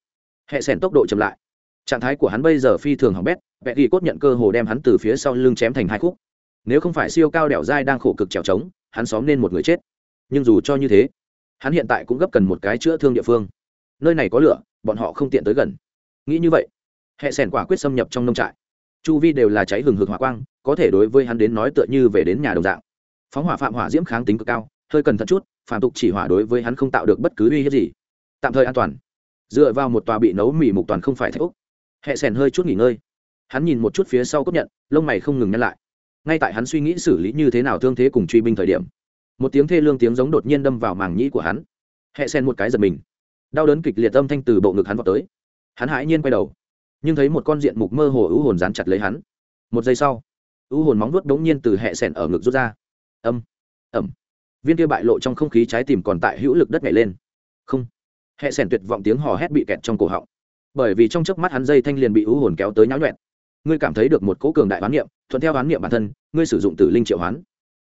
Hệ sẻn tốc độ chậm lại. Trạng thái của hắn bây giờ phi thường hỏng bét vẽ ghi cốt nhận cơ hồ đem hắn từ phía sau lưng chém thành hai khúc. Nếu không phải siêu cao đẻo dai đang khổ cực trèo trống, hắn xóm nên một người chết. Nhưng dù cho như thế, hắn hiện tại cũng gấp cần một cái chữa thương địa phương. Nơi này có lửa, bọn họ không tiện tới gần. Nghĩ như vậy, hệ sẻn quả quyết xâm nhập trong nông trại. Chu vi đều là cháy hừng hực hỏa quang, có thể đối với hắn đến nói tựa như về đến nhà đồng dạng. Phóng hỏa phạm hỏa diễm kháng tính cực cao, hơi cần thận chút phạm tục chỉ hỏa đối với hắn không tạo được bất cứ uy hiếp gì. Tạm thời an toàn. Dựa vào một tòa bị nấu mì mục toàn không phải thạch úc hẹ sèn hơi chút nghỉ ngơi. Hắn nhìn một chút phía sau cốt nhận, lông mày không ngừng nhăn lại. Ngay tại hắn suy nghĩ xử lý như thế nào thương thế cùng truy binh thời điểm, một tiếng thê lương tiếng giống đột nhiên đâm vào màng nhĩ của hắn. Hẹ sen một cái giật mình. Đau đớn kịch liệt âm thanh từ bộ ngực hắn vào tới. Hắn hãi nhiên quay đầu, nhưng thấy một con diện mục mơ hồ ưu hồn dán chặt lấy hắn. Một giây sau, ưu hồn móng vuốt đống nhiên từ hẹ sẻn ở ngực rút ra. Âm, ẩm viên kia bại lộ trong không khí trái tìm còn tại hữu lực đất nhảy lên. Không. Hệ sẻn tuyệt vọng tiếng hò hét bị kẹt trong cổ họng. Bởi vì trong chớp mắt hắn dây thanh liền bị ưu hồn kéo tới nháo nhuẹn ngươi cảm thấy được một cố cường đại hoán niệm, thuận theo hoán niệm bản thân, ngươi sử dụng tử linh triệu hoán.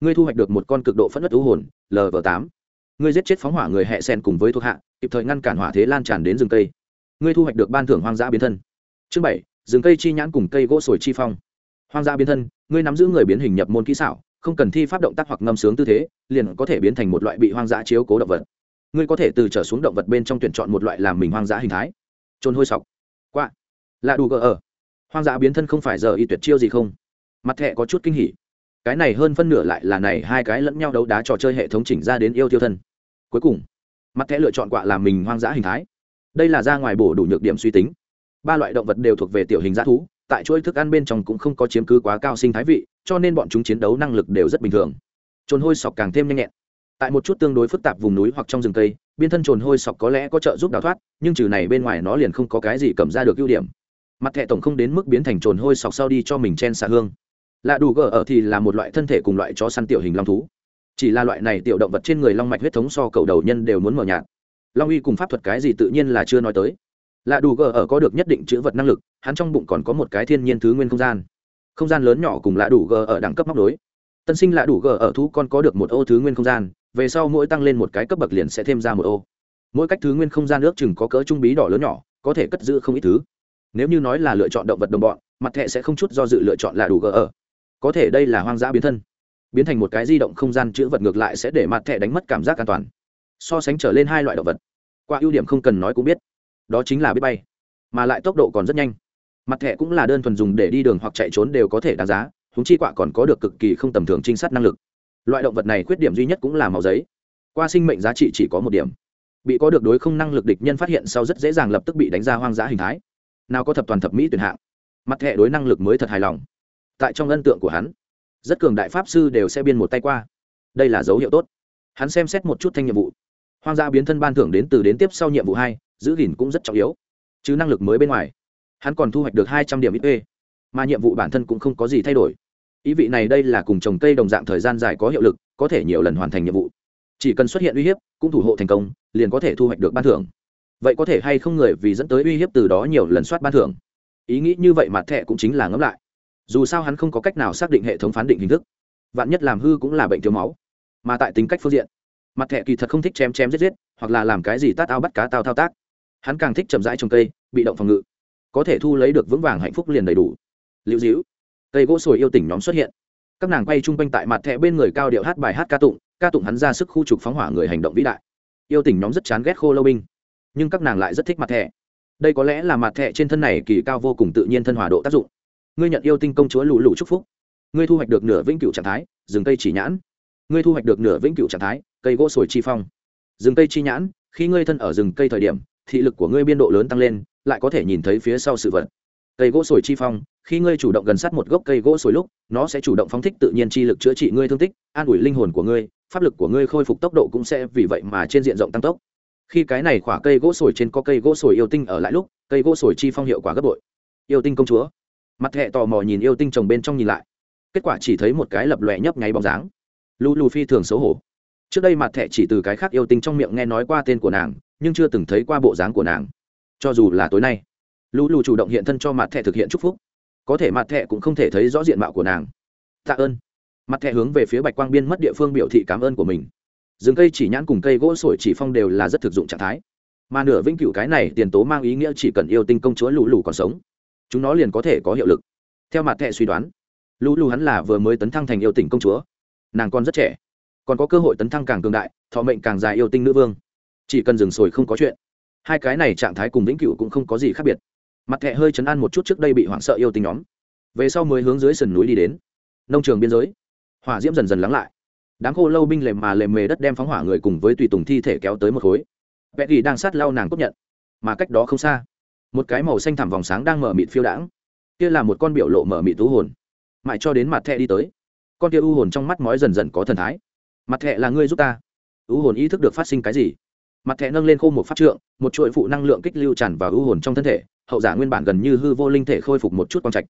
Ngươi thu hoạch được một con cực độ phẫn nứt ưu hồn lv tám. Ngươi giết chết phóng hỏa người hẹ sen cùng với thuộc hạ, kịp thời ngăn cản hỏa thế lan tràn đến rừng cây. Ngươi thu hoạch được ban thưởng hoang dã biến thân. Chương bảy, rừng cây chi nhãn cùng cây gỗ sồi chi phong. Hoang dã biến thân, ngươi nắm giữ người biến hình nhập môn kỹ xảo không cần thi pháp động tác hoặc ngâm sướng tư thế, liền có thể biến thành một loại bị hoang dã chiếu cố động vật. Ngươi có thể từ trở xuống động vật bên trong tuyển chọn một loại làm mình hoang dã hình thái. Trôn hôi sọc. Quạ. Lạ đủ gờ ở. Hoang dã biến thân không phải giờ y tuyệt chiêu gì không? Mặt thẹ có chút kinh hỉ. Cái này hơn phân nửa lại là này hai cái lẫn nhau đấu đá trò chơi hệ thống chỉnh ra đến yêu tiêu thân. Cuối cùng, mặt thẹ lựa chọn quạ làm mình hoang dã hình thái. Đây là ra ngoài bổ đủ nhược điểm suy tính. Ba loại động vật đều thuộc về tiểu hình dã thú, tại chuỗi thức ăn bên trong cũng không có chiếm cứ quá cao sinh thái vị cho nên bọn chúng chiến đấu năng lực đều rất bình thường. Trồn hôi sọc càng thêm nhanh nhẹn. Tại một chút tương đối phức tạp vùng núi hoặc trong rừng cây, biên thân trồn hôi sọc có lẽ có trợ giúp đào thoát, nhưng trừ này bên ngoài nó liền không có cái gì cầm ra được ưu điểm. Mặt thẹ tổng không đến mức biến thành trồn hôi sọc sau đi cho mình chen xạ hương. Lạ đủ gờ ở thì là một loại thân thể cùng loại chó săn tiểu hình long thú. Chỉ là loại này tiểu động vật trên người long mạch huyết thống so cầu đầu nhân đều muốn mở nhạt. Long uy cùng pháp thuật cái gì tự nhiên là chưa nói tới. Lạ đủ gờ ở có được nhất định chữ vật năng lực, hắn trong bụng còn có một cái thiên nhiên thứ nguyên không gian không gian lớn nhỏ cùng lạ đủ g ở đẳng cấp móc đối tân sinh lạ đủ g ở thú con có được một ô thứ nguyên không gian, về sau mỗi tăng lên một cái cấp bậc liền sẽ thêm ra một ô. Mỗi cách thứ nguyên không gian ước chừng có cỡ trung bí đỏ lớn nhỏ, có thể cất giữ không ít thứ. Nếu như nói là lựa chọn động vật đồng bọn, mặt thẹ sẽ không chút do dự lựa chọn là đủ gờ ở. Có thể đây là hoang dã biến thân. Biến thành một cái di động không gian chữ vật ngược lại sẽ để mặt thẹ đánh mất cảm giác an toàn. So sánh trở lên hai loại động vật, qua ưu điểm không cần nói cũng biết. Đó chính là biết bay, mà lại tốc độ còn rất nhanh mặt thẻ cũng là đơn thuần dùng để đi đường hoặc chạy trốn đều có thể đáng giá húng chi quạ còn có được cực kỳ không tầm thường trinh sát năng lực. Loại động vật này khuyết điểm duy nhất cũng là màu giấy. Qua sinh mệnh giá trị chỉ có một điểm. Bị có được đối không năng lực địch nhân phát hiện sau rất dễ dàng lập tức bị đánh ra hoang dã hình thái. Nào có thập toàn thập mỹ tuyển hạng. Mặt thẻ đối năng lực mới thật hài lòng. Tại trong ân tượng của hắn, rất cường đại pháp sư đều sẽ biên một tay qua. Đây là dấu hiệu tốt. Hắn xem xét một chút thanh nhiệm vụ. Hoang dã biến thân ban thưởng đến từ đến tiếp sau nhiệm vụ hai, giữ gìn cũng rất trọng yếu. Chứ năng lực mới bên ngoài hắn còn thu hoạch được hai trăm điểm ít ê, mà nhiệm vụ bản thân cũng không có gì thay đổi. Ý vị này đây là cùng trồng cây đồng dạng thời gian dài có hiệu lực, có thể nhiều lần hoàn thành nhiệm vụ. Chỉ cần xuất hiện uy hiếp, cũng thủ hộ thành công, liền có thể thu hoạch được ban thưởng. Vậy có thể hay không người vì dẫn tới uy hiếp từ đó nhiều lần soát ban thưởng? Ý nghĩ như vậy mặt Thẹ cũng chính là ngẫm lại. Dù sao hắn không có cách nào xác định hệ thống phán định hình thức. Vạn nhất làm hư cũng là bệnh thiếu máu. Mà tại tính cách phương diện, mặt Thẹ kỳ thật không thích chém chém giết giết, hoặc là làm cái gì tát ao bắt cá tao thao tác. Hắn càng thích chậm rãi trồng cây, bị động phòng ngự có thể thu lấy được vững vàng hạnh phúc liền đầy đủ. Liễu dĩu cây gỗ sồi yêu tỉnh nhóm xuất hiện. Các nàng quay chung quanh tại mặt thẻ bên người cao điệu hát bài hát ca tụng ca tụng hắn ra sức khu trục phóng hỏa người hành động vĩ đại. Yêu tỉnh nhóm rất chán ghét khô lâu binh, nhưng các nàng lại rất thích mặt thẻ. Đây có lẽ là mặt thẻ trên thân này kỳ cao vô cùng tự nhiên thân hòa độ tác dụng. Ngươi nhận yêu tinh công chúa lù lù chúc phúc. Ngươi thu hoạch được nửa vĩnh cửu trạng thái, rừng cây chỉ nhãn. Ngươi thu hoạch được nửa vĩnh cửu trạng thái, cây gỗ sồi chi phong. Rừng cây chi nhãn, khi ngươi thân ở rừng cây thời điểm, thị lực của ngươi biên độ lớn tăng lên lại có thể nhìn thấy phía sau sự vật. Cây gỗ sồi chi phong, khi ngươi chủ động gần sát một gốc cây gỗ sồi lúc, nó sẽ chủ động phóng thích tự nhiên chi lực chữa trị ngươi thương tích, an ủi linh hồn của ngươi, pháp lực của ngươi khôi phục tốc độ cũng sẽ vì vậy mà trên diện rộng tăng tốc. Khi cái này khỏa cây gỗ sồi trên có cây gỗ sồi yêu tinh ở lại lúc, cây gỗ sồi chi phong hiệu quả gấp bội. Yêu tinh công chúa. Mặt hệ tò mò nhìn yêu tinh trồng bên trong nhìn lại. Kết quả chỉ thấy một cái lập lòe nhấp nháy bóng dáng. Lu lu phi thường xấu hổ. Trước đây mặt thẻ chỉ từ cái khác yêu tinh trong miệng nghe nói qua tên của nàng, nhưng chưa từng thấy qua bộ dáng của nàng cho dù là tối nay, lũ lù chủ động hiện thân cho mặt thẻ thực hiện chúc phúc. Có thể mặt thẻ cũng không thể thấy rõ diện mạo của nàng. Tạ ơn. Mặt thẻ hướng về phía bạch quang biên mất địa phương biểu thị cảm ơn của mình. Rừng cây chỉ nhãn cùng cây gỗ sổi chỉ phong đều là rất thực dụng trạng thái. Mà nửa vĩnh cửu cái này tiền tố mang ý nghĩa chỉ cần yêu tinh công chúa lũ lù còn sống, chúng nó liền có thể có hiệu lực. Theo mặt thẻ suy đoán, lũ lù hắn là vừa mới tấn thăng thành yêu tinh công chúa. Nàng còn rất trẻ, còn có cơ hội tấn thăng càng cường đại, thọ mệnh càng dài yêu tinh nữ vương. Chỉ cần dừng sồi không có chuyện hai cái này trạng thái cùng vĩnh cửu cũng không có gì khác biệt. Mặt thẹ hơi chấn an một chút trước đây bị hoảng sợ yêu tinh nhóm. Về sau mới hướng dưới sườn núi đi đến. Nông trường biên giới. Hỏa diễm dần dần lắng lại. Đám khô lâu binh lềm mà lềm mề đất đem phóng hỏa người cùng với tùy tùng thi thể kéo tới một khối. Vẽ ghi đang sát lao nàng cốt nhận. Mà cách đó không xa, một cái màu xanh thẳm vòng sáng đang mở mịt phiêu đãng. Kia là một con biểu lộ mở mịt tú hồn. Mãi cho đến mặt thẹ đi tới, con kia u hồn trong mắt mói dần dần có thần thái. Mặt thẹ là ngươi giúp ta. U hồn ý thức được phát sinh cái gì? Mặt thẻ nâng lên khô một phát trượng, một chuỗi phụ năng lượng kích lưu tràn vào ưu hồn trong thân thể, hậu giả nguyên bản gần như hư vô linh thể khôi phục một chút quang trạch.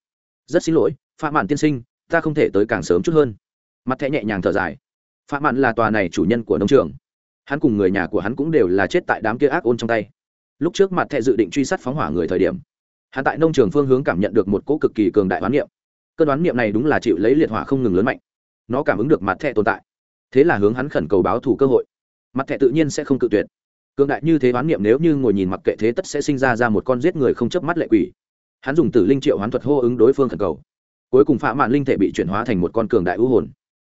Rất xin lỗi phạm mạn tiên sinh, ta không thể tới càng sớm chút hơn. Mặt thẻ nhẹ nhàng thở dài. Phạm mạn là tòa này chủ nhân của nông trường. Hắn cùng người nhà của hắn cũng đều là chết tại đám kia ác ôn trong tay. Lúc trước mặt thẻ dự định truy sát phóng hỏa người thời điểm, hắn tại nông trường phương hướng cảm nhận được một cỗ cực kỳ cường đại oán niệm. Cơn đoán niệm này đúng là chịu lấy liệt hỏa không ngừng lớn mạnh. Nó cảm ứng được mặt thẻ tồn tại. Thế là hướng hắn khẩn cầu báo thủ cơ hội. Mặt thẻ tự nhiên sẽ không cự tuyệt cường đại như thế đoán niệm nếu như ngồi nhìn mặc kệ thế tất sẽ sinh ra ra một con giết người không chớp mắt lệ quỷ. Hắn dùng tử linh triệu hoán thuật hô ứng đối phương khẩn cầu. Cuối cùng phạm mạn linh thể bị chuyển hóa thành một con cường đại ưu hồn.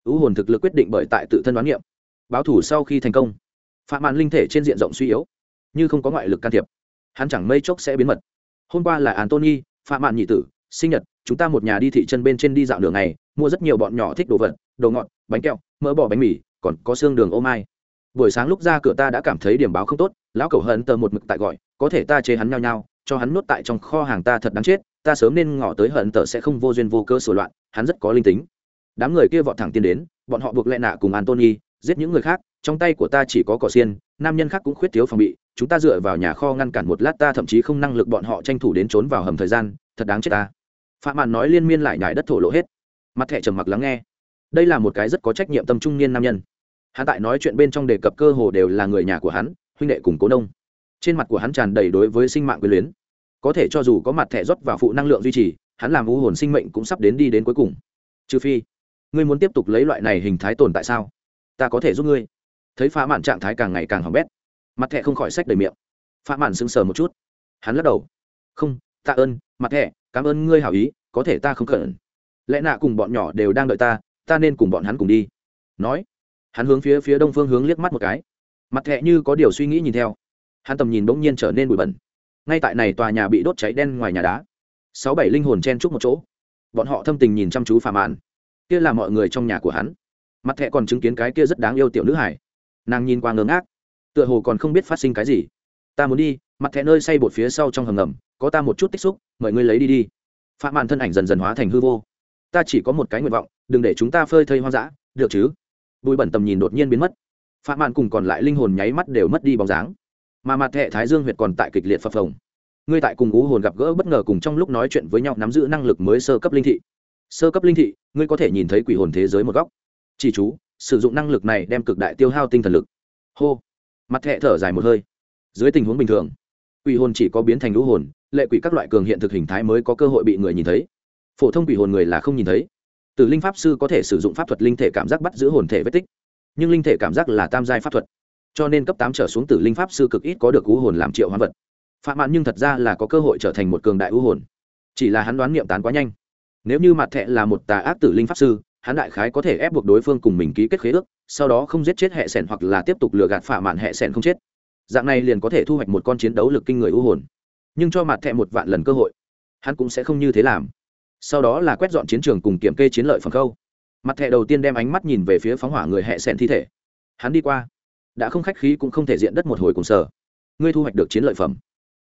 Ưu hồn thực lực quyết định bởi tại tự thân đoán niệm. Báo thủ sau khi thành công phạm mạn linh thể trên diện rộng suy yếu, như không có ngoại lực can thiệp. Hắn chẳng mây chốc sẽ biến mật hôm qua là antony phạm mạn nhị tử, sinh nhật, chúng ta một nhà đi thị chân bên trên đi dạo đường này mua rất nhiều bọn nhỏ thích đồ vật, đồ ngọt, bánh kẹo, mỡ bỏ bánh mì, còn có xương đường ô mai buổi sáng lúc ra cửa ta đã cảm thấy điểm báo không tốt lão cầu hận tờ một mực tại gọi có thể ta chế hắn nhao nhao, cho hắn nuốt tại trong kho hàng ta thật đáng chết ta sớm nên ngỏ tới hận tờ sẽ không vô duyên vô cơ sửa loạn hắn rất có linh tính. Đám người kia vọt thẳng tiến đến bọn họ buộc lẹ nạ cùng antony giết những người khác trong tay của ta chỉ có cỏ xiên nam nhân khác cũng khuyết thiếu phòng bị chúng ta dựa vào nhà kho ngăn cản một lát ta thậm chí không năng lực bọn họ tranh thủ đến trốn vào hầm thời gian thật đáng chết ta. Phạm mạn nói liên miên lại nhải đất thổ lộ hết. Mặt thẻ trầm mặc lắng nghe. Đây là một cái rất có trách nhiệm tâm trung niên nam nhân hắn tại nói chuyện bên trong đề cập cơ hồ đều là người nhà của hắn, huynh đệ cùng cố nông. Trên mặt của hắn tràn đầy đối với sinh mạng quyền luyến. Có thể cho dù có mặt thẻ rót vào phụ năng lượng duy trì, hắn làm u hồn sinh mệnh cũng sắp đến đi đến cuối cùng. Trừ phi, ngươi muốn tiếp tục lấy loại này hình thái tồn tại sao? Ta có thể giúp ngươi. Thấy phá mạn trạng thái càng ngày càng hỏng bét. Mặt thẻ không khỏi sách đầy miệng. Phá mạn sững sờ một chút. Hắn lắc đầu. Không, tạ ơn, mặt thẻ, cảm ơn ngươi hảo ý, có thể ta không cần. Lẽ nạ cùng bọn nhỏ đều đang đợi ta ta nên cùng bọn hắn cùng đi. Nói hắn hướng phía phía đông phương hướng liếc mắt một cái. Mặt thẹ như có điều suy nghĩ nhìn theo. Hắn tầm nhìn bỗng nhiên trở nên bụi bẩn. Ngay tại này tòa nhà bị đốt cháy đen ngoài nhà đá, sáu bảy linh hồn chen chúc một chỗ. Bọn họ thâm tình nhìn chăm chú phàm mạn. Kia là mọi người trong nhà của hắn. Mặt thẹ còn chứng kiến cái kia rất đáng yêu tiểu nữ hải nàng nhìn qua ngớ ngác, tựa hồ còn không biết phát sinh cái gì. Ta muốn đi, mặt thẹ nơi say bột phía sau trong hầm ngầm, có ta một chút tích xúc, mời ngươi lấy đi đi. Phạm mạn thân ảnh dần dần hóa thành hư vô. Ta chỉ có một cái nguyện vọng, đừng để chúng ta phơi thây hoang dã, được chứ? Bụi bẩn tầm nhìn đột nhiên biến mất. Phạm mạn cùng còn lại linh hồn nháy mắt đều mất đi bóng dáng. Mà mặt hệ thái dương huyệt còn tại kịch liệt phập phồng. Ngươi tại cùng ú hồn gặp gỡ bất ngờ cùng trong lúc nói chuyện với nhau nắm giữ năng lực mới sơ cấp linh thị. Sơ cấp linh thị, ngươi có thể nhìn thấy quỷ hồn thế giới một góc. Chỉ chú, sử dụng năng lực này đem cực đại tiêu hao tinh thần lực. Hô. Mặt hệ thở dài một hơi. Dưới tình huống bình thường, quỷ hồn chỉ có biến thành lũ hồn, lệ quỷ các loại cường hiện thực hình thái mới có cơ hội bị người nhìn thấy. Phổ thông quỷ hồn người là không nhìn thấy. Tử linh pháp sư có thể sử dụng pháp thuật linh thể cảm giác bắt giữ hồn thể vết tích, nhưng linh thể cảm giác là tam giai pháp thuật, cho nên cấp tám trở xuống tử linh pháp sư cực ít có được u hồn làm triệu hoán vật. Phạm mạn nhưng thật ra là có cơ hội trở thành một cường đại u hồn, chỉ là hắn đoán niệm tán quá nhanh. Nếu như mặt thẹ là một tà ác tử linh pháp sư, hắn đại khái có thể ép buộc đối phương cùng mình ký kết khế ước, sau đó không giết chết hệ sẻn hoặc là tiếp tục lừa gạt phạm mạn hệ sẻn không chết. Dạng này liền có thể thu hoạch một con chiến đấu lực kinh người u hồn. Nhưng cho mặt thẹ một vạn lần cơ hội, hắn cũng sẽ không như thế làm sau đó là quét dọn chiến trường cùng kiểm kê chiến lợi phần khâu. Mặt thẻ đầu tiên đem ánh mắt nhìn về phía phóng hỏa người hệ sẻn thi thể. Hắn đi qua. Đã không khách khí cũng không thể diện đất một hồi cùng sở. Ngươi thu hoạch được chiến lợi phẩm.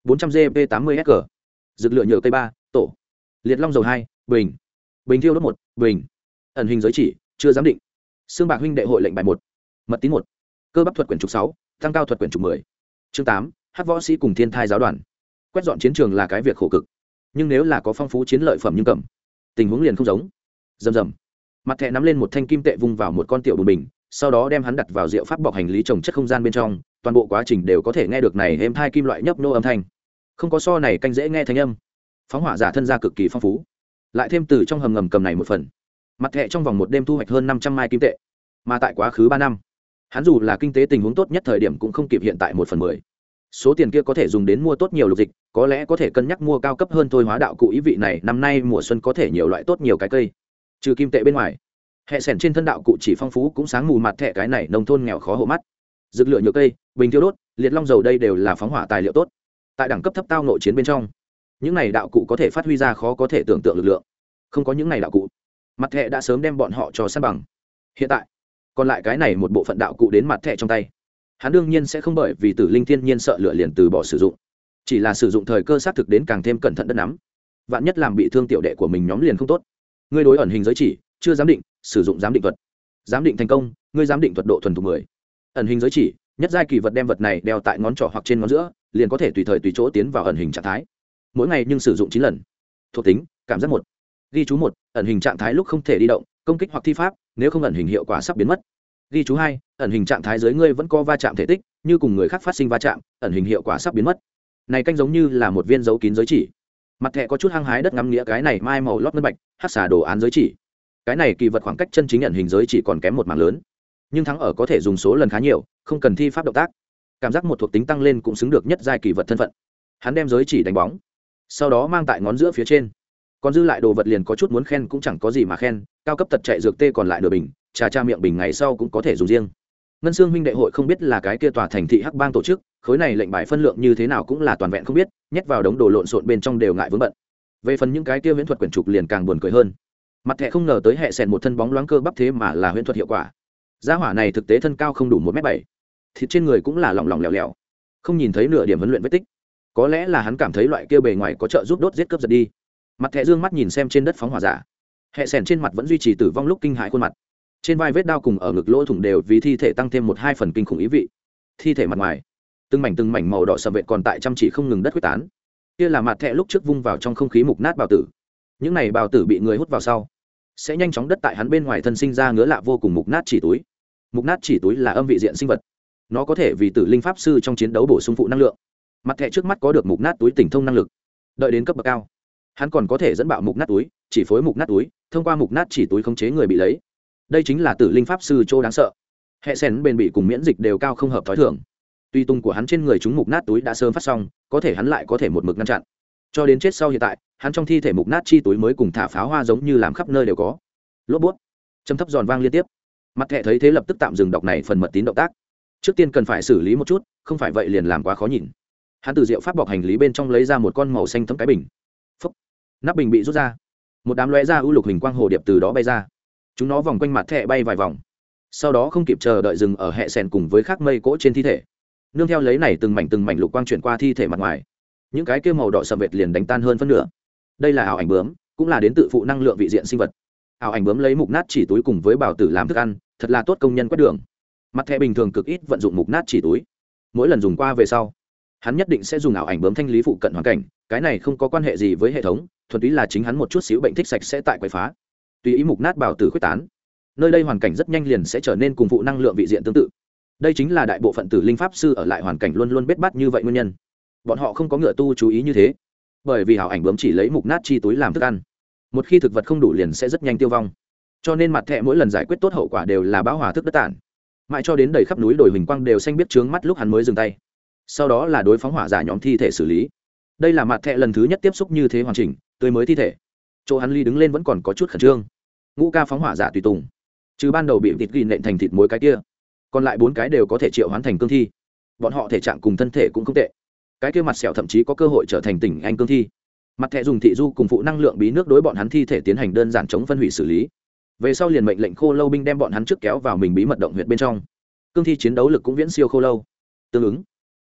400 gp 80 sg dược lựa nhựa cây ba, tổ. Liệt long dầu hai, bình. Bình thiêu đốt một, bình. Ẩn hình giới chỉ, chưa giám định. Xương bạc huynh đệ hội lệnh bài một, mật tín một. Cơ bắp thuật quyển trục sáu tăng cao thuật quyển trục mười. Chương tám, hát võ sĩ cùng thiên thai giáo đoàn. Quét dọn chiến trường là cái việc khổ cực nhưng nếu là có phong phú chiến lợi phẩm nhưng cầm, tình huống liền không giống. Rầm rầm. Mặt thẹ nắm lên một thanh kim tệ vung vào một con tiểu bùn bình, sau đó đem hắn đặt vào rượu pháp bọc hành lý trồng chất không gian bên trong, toàn bộ quá trình đều có thể nghe được này êm hai kim loại nhấp nô âm thanh. Không có so này canh dễ nghe thanh âm. Phóng hỏa giả thân gia cực kỳ phong phú. Lại thêm từ trong hầm ngầm cầm này một phần. Mặt thẹ trong vòng một đêm thu hoạch hơn năm trăm mai kim tệ. Mà tại quá khứ ba năm, hắn dù là kinh tế tình huống tốt nhất thời điểm cũng không kịp hiện tại một phần mười số tiền kia có thể dùng đến mua tốt nhiều lục dịch, có lẽ có thể cân nhắc mua cao cấp hơn thôi hóa đạo cụ ý vị này, năm nay mùa xuân có thể nhiều loại tốt nhiều cái cây. Trừ kim tệ bên ngoài, hệ sẻn trên thân đạo cụ chỉ phong phú cũng sáng mù mặt thẻ cái này nông thôn nghèo khó hộ mắt. Dược lựa nhiều cây, bình thiêu đốt, liệt long dầu đây đều là phóng hỏa tài liệu tốt. Tại đẳng cấp thấp tao nội chiến bên trong, những này đạo cụ có thể phát huy ra khó có thể tưởng tượng lực lượng. Không có những này đạo cụ mặt thẻ đã sớm đem bọn họ cho sát bằng. Hiện tại, còn lại cái này một bộ phận đạo cụ đến mặt thẻ trong tay hắn đương nhiên sẽ không bởi vì tử linh thiên nhiên sợ lựa liền từ bỏ sử dụng. Chỉ là sử dụng thời cơ xác thực đến càng thêm cẩn thận đất nắm. Vạn nhất làm bị thương tiểu đệ của mình nhóm liền không tốt. Ngươi đối ẩn hình giới chỉ, chưa giám định, sử dụng giám định thuật. Giám định thành công, ngươi giám định thuật độ thuần thục mười. Ẩn hình giới chỉ, nhất giai kỳ vật đem vật này đeo tại ngón trỏ hoặc trên ngón giữa, liền có thể tùy thời tùy chỗ tiến vào ẩn hình trạng thái. Mỗi ngày nhưng sử dụng chín lần. Thuộc tính, cảm giác một. Ghi chú một, ẩn hình trạng thái lúc không thể đi động, công kích hoặc thi pháp, nếu không ẩn hình hiệu quả sắp biến mất ghi chú hai, ẩn hình trạng thái dưới ngươi vẫn có va chạm thể tích, như cùng người khác phát sinh va chạm, ẩn hình hiệu quả sắp biến mất. Này canh giống như là một viên dấu kín giới chỉ. Mặt thẹ có chút hăng hái đất ngắm nghĩa cái này mai màu lót ngân bạch, hát xả đồ án giới chỉ. Cái này kỳ vật khoảng cách chân chính nhận hình giới chỉ còn kém một mảng lớn. Nhưng thắng ở có thể dùng số lần khá nhiều, không cần thi pháp động tác. Cảm giác một thuộc tính tăng lên cũng xứng được nhất giai kỳ vật thân phận. Hắn đem giới chỉ đánh bóng. Sau đó mang tại ngón giữa phía trên. Còn dư lại đồ vật liền có chút muốn khen cũng chẳng có gì mà khen, cao cấp tật chạy dược tê còn lại nửa bình trà cha miệng bình ngày sau cũng có thể dùng riêng. Ngân xương huynh đệ hội không biết là cái kia tòa thành thị hắc bang tổ chức, khối này lệnh bài phân lượng như thế nào cũng là toàn vẹn không biết, nhét vào đống đồ lộn xộn bên trong đều ngại vướng bận. Về phần những cái kia huyễn thuật quyển trục liền càng buồn cười hơn. Mặt thẻ không ngờ tới hệ sèn một thân bóng loáng cơ bắp thế mà là huyễn thuật hiệu quả. Gia hỏa này thực tế thân cao không đủ một m bảy, thịt trên người cũng là lỏng lỏng lẻo lẻo, không nhìn thấy nửa điểm huấn luyện vết tích. Có lẽ là hắn cảm thấy loại kia bề ngoài có trợ giúp đốt giết cướp giật đi. Mặt thẻ dương mắt nhìn xem trên đất phóng hỏa giả. Hệ sèn trên mặt vẫn duy trì tử vong lúc kinh hãi khuôn mặt trên vai vết đao cùng ở ngực lỗ thủng đều vì thi thể tăng thêm một hai phần kinh khủng ý vị. Thi thể mặt ngoài, từng mảnh từng mảnh màu đỏ sầm vệ còn tại chăm chỉ không ngừng đất quyết tán. Kia là mặt thẹ lúc trước vung vào trong không khí mục nát bào tử. Những này bào tử bị người hút vào sau, sẽ nhanh chóng đất tại hắn bên ngoài thân sinh ra ngứa lạ vô cùng mục nát chỉ túi. Mục nát chỉ túi là âm vị diện sinh vật. Nó có thể vì tử linh pháp sư trong chiến đấu bổ sung phụ năng lượng. Mặt thẹ trước mắt có được mục nát túi tỉnh thông năng lực. Đợi đến cấp bậc cao, hắn còn có thể dẫn bạo mục nát túi, chỉ phối mục nát túi, thông qua mục nát chỉ túi khống chế người bị lấy đây chính là tử linh pháp sư chỗ đáng sợ. Hệ sen bền bị cùng miễn dịch đều cao không hợp t h ó i thường. Tuy tung của hắn trên người chúng mục nát túi đã sớm phát xong, có thể hắn lại có thể một mực ngăn chặn. Cho đến chết sau hiện tại, hắn trong thi thể mục nát chi túi mới cùng thả pháo hoa giống như làm khắp nơi đều có. Lốp bút. Châm thấp giòn vang liên tiếp. Mặt thẹ thấy thế lập tức tạm dừng đọc này phần mật tín động tác. Trước tiên cần phải xử lý một chút, không phải vậy liền làm quá khó nhìn. Hắn từ rượu pháp bọc hành lý bên trong lấy ra một con màu xanh thấm cái bình. Nắp bình bị rút ra. Một đám lóe ra ưu lục hình quang hồ điệp từ đó bay ra chúng nó vòng quanh mặt thẹ bay vài vòng. Sau đó không kịp chờ đợi dừng ở hệ sèn cùng với khác mây cỗ trên thi thể. Nương theo lấy này từng mảnh từng mảnh lục quang chuyển qua thi thể mặt ngoài. Những cái kia màu đỏ sầm vệt liền đánh tan hơn phân nửa. Đây là ảo ảnh bướm, cũng là đến tự phụ năng lượng vị diện sinh vật. Ảo ảnh bướm lấy mục nát chỉ túi cùng với bảo tử làm thức ăn, thật là tốt công nhân quét đường. Mặt thẻ bình thường cực ít vận dụng mục nát chỉ túi. Mỗi lần dùng qua về sau, hắn nhất định sẽ dùng ảo ảnh bướm thanh lý phụ cận hoàn cảnh, cái này không có quan hệ gì với hệ thống, thuần túy là chính hắn một chút xíu bệnh thích sạch sẽ tại quậy phá tùy ý mục nát bảo tử khuyết tán. Nơi đây hoàn cảnh rất nhanh liền sẽ trở nên cùng vụ năng lượng vị diện tương tự. Đây chính là đại bộ phận tử linh pháp sư ở lại hoàn cảnh luôn luôn bết bắt như vậy nguyên nhân. Bọn họ không có ngựa tu chú ý như thế. Bởi vì hảo ảnh bướm chỉ lấy mục nát chi túi làm thức ăn. Một khi thực vật không đủ liền sẽ rất nhanh tiêu vong. Cho nên mặt thẹ mỗi lần giải quyết tốt hậu quả đều là bão hòa thức đất tản. Mãi cho đến đầy khắp núi đồi huỳnh quang đều xanh biết trướng mắt lúc hắn mới dừng tay. Sau đó là đối phóng hỏa giả nhóm thi thể xử lý. Đây là mặt thẹ lần thứ nhất tiếp xúc như thế hoàn chỉnh, tươi mới thi thể chỗ hắn ly đứng lên vẫn còn có chút khẩn trương. Ngũ ca phóng hỏa giả tùy tùng. Trừ ban đầu bị thịt ghi nện thành thịt muối cái kia, còn lại bốn cái đều có thể triệu hoán thành cương thi. Bọn họ thể trạng cùng thân thể cũng không tệ. Cái kia mặt sẹo thậm chí có cơ hội trở thành tỉnh anh cương thi. Mặt thẹ dùng thị du cùng phụ năng lượng bí nước đối bọn hắn thi thể tiến hành đơn giản chống phân hủy xử lý. Về sau liền mệnh lệnh khô lâu binh đem bọn hắn trước kéo vào mình bí mật động huyện bên trong. Cương thi chiến đấu lực cũng viễn siêu khô lâu. Tương ứng,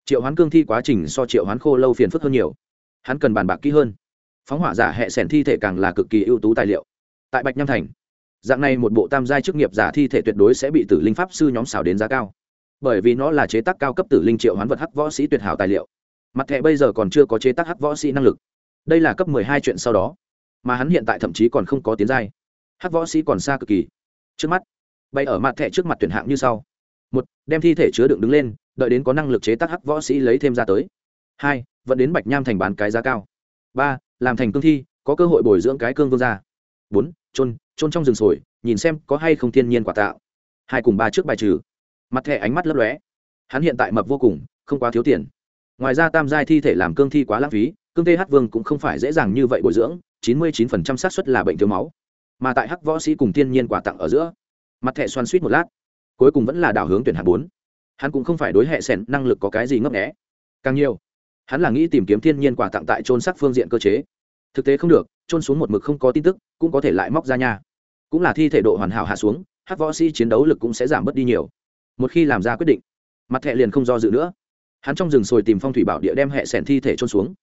triệu hoán cương thi quá trình so triệu hoán khô lâu phiền phức hơn nhiều. Hắn cần bàn bạc kỹ hơn phóng hỏa giả hệ sẻn thi thể càng là cực kỳ ưu tú tài liệu. Tại bạch nham thành, dạng này một bộ tam giai chức nghiệp giả thi thể tuyệt đối sẽ bị tử linh pháp sư nhóm xào đến giá cao. Bởi vì nó là chế tác cao cấp tử linh triệu hoán vật hắc võ sĩ tuyệt hảo tài liệu. Mặt thẻ bây giờ còn chưa có chế tác hắc võ sĩ năng lực. Đây là cấp mười hai chuyện sau đó. Mà hắn hiện tại thậm chí còn không có tiến giai. Hắc võ sĩ còn xa cực kỳ. Trước mắt bay ở mặt thẻ trước mặt tuyển hạng như sau. Một, đem thi thể chứa đựng đứng lên, đợi đến có năng lực chế tác hắc võ sĩ lấy thêm ra tới. Hai vẫn đến bạch nham thành bán cái giá cao. Ba làm thành cương thi, có cơ hội bồi dưỡng cái cương vương ra bốn trôn trôn trong rừng sồi, nhìn xem có hay không thiên nhiên quả tạo. Hai cùng ba trước bài trừ. Mặt thẻ ánh mắt lấp lóe. Hắn hiện tại mập vô cùng, không quá thiếu tiền. Ngoài ra tam giai thi thể làm cương thi quá lãng phí, cương th vương cũng không phải dễ dàng như vậy bồi dưỡng, chín mươi chín phần trăm xác suất là bệnh thiếu máu. Mà tại hắc võ sĩ cùng thiên nhiên quà tặng ở giữa, mặt thẻ xoan suýt một lát, cuối cùng vẫn là đảo hướng tuyển hạng bốn. Hắn cũng không phải đối hệ sẻn năng lực có cái gì ngấp nghẽ càng nhiều, hắn là nghĩ tìm kiếm thiên nhiên quà tặng tại trôn sắc phương diện cơ chế thực tế không được trôn xuống một mực không có tin tức, cũng có thể lại móc ra nhà cũng là thi thể độ hoàn hảo hạ xuống, hát võ sĩ chiến đấu lực cũng sẽ giảm bớt đi nhiều. Một khi làm ra quyết định, mặt thẹ liền không do dự nữa. Hắn trong rừng sồi tìm phong thủy bảo địa đem hệ sẻn thi thể trôn xuống.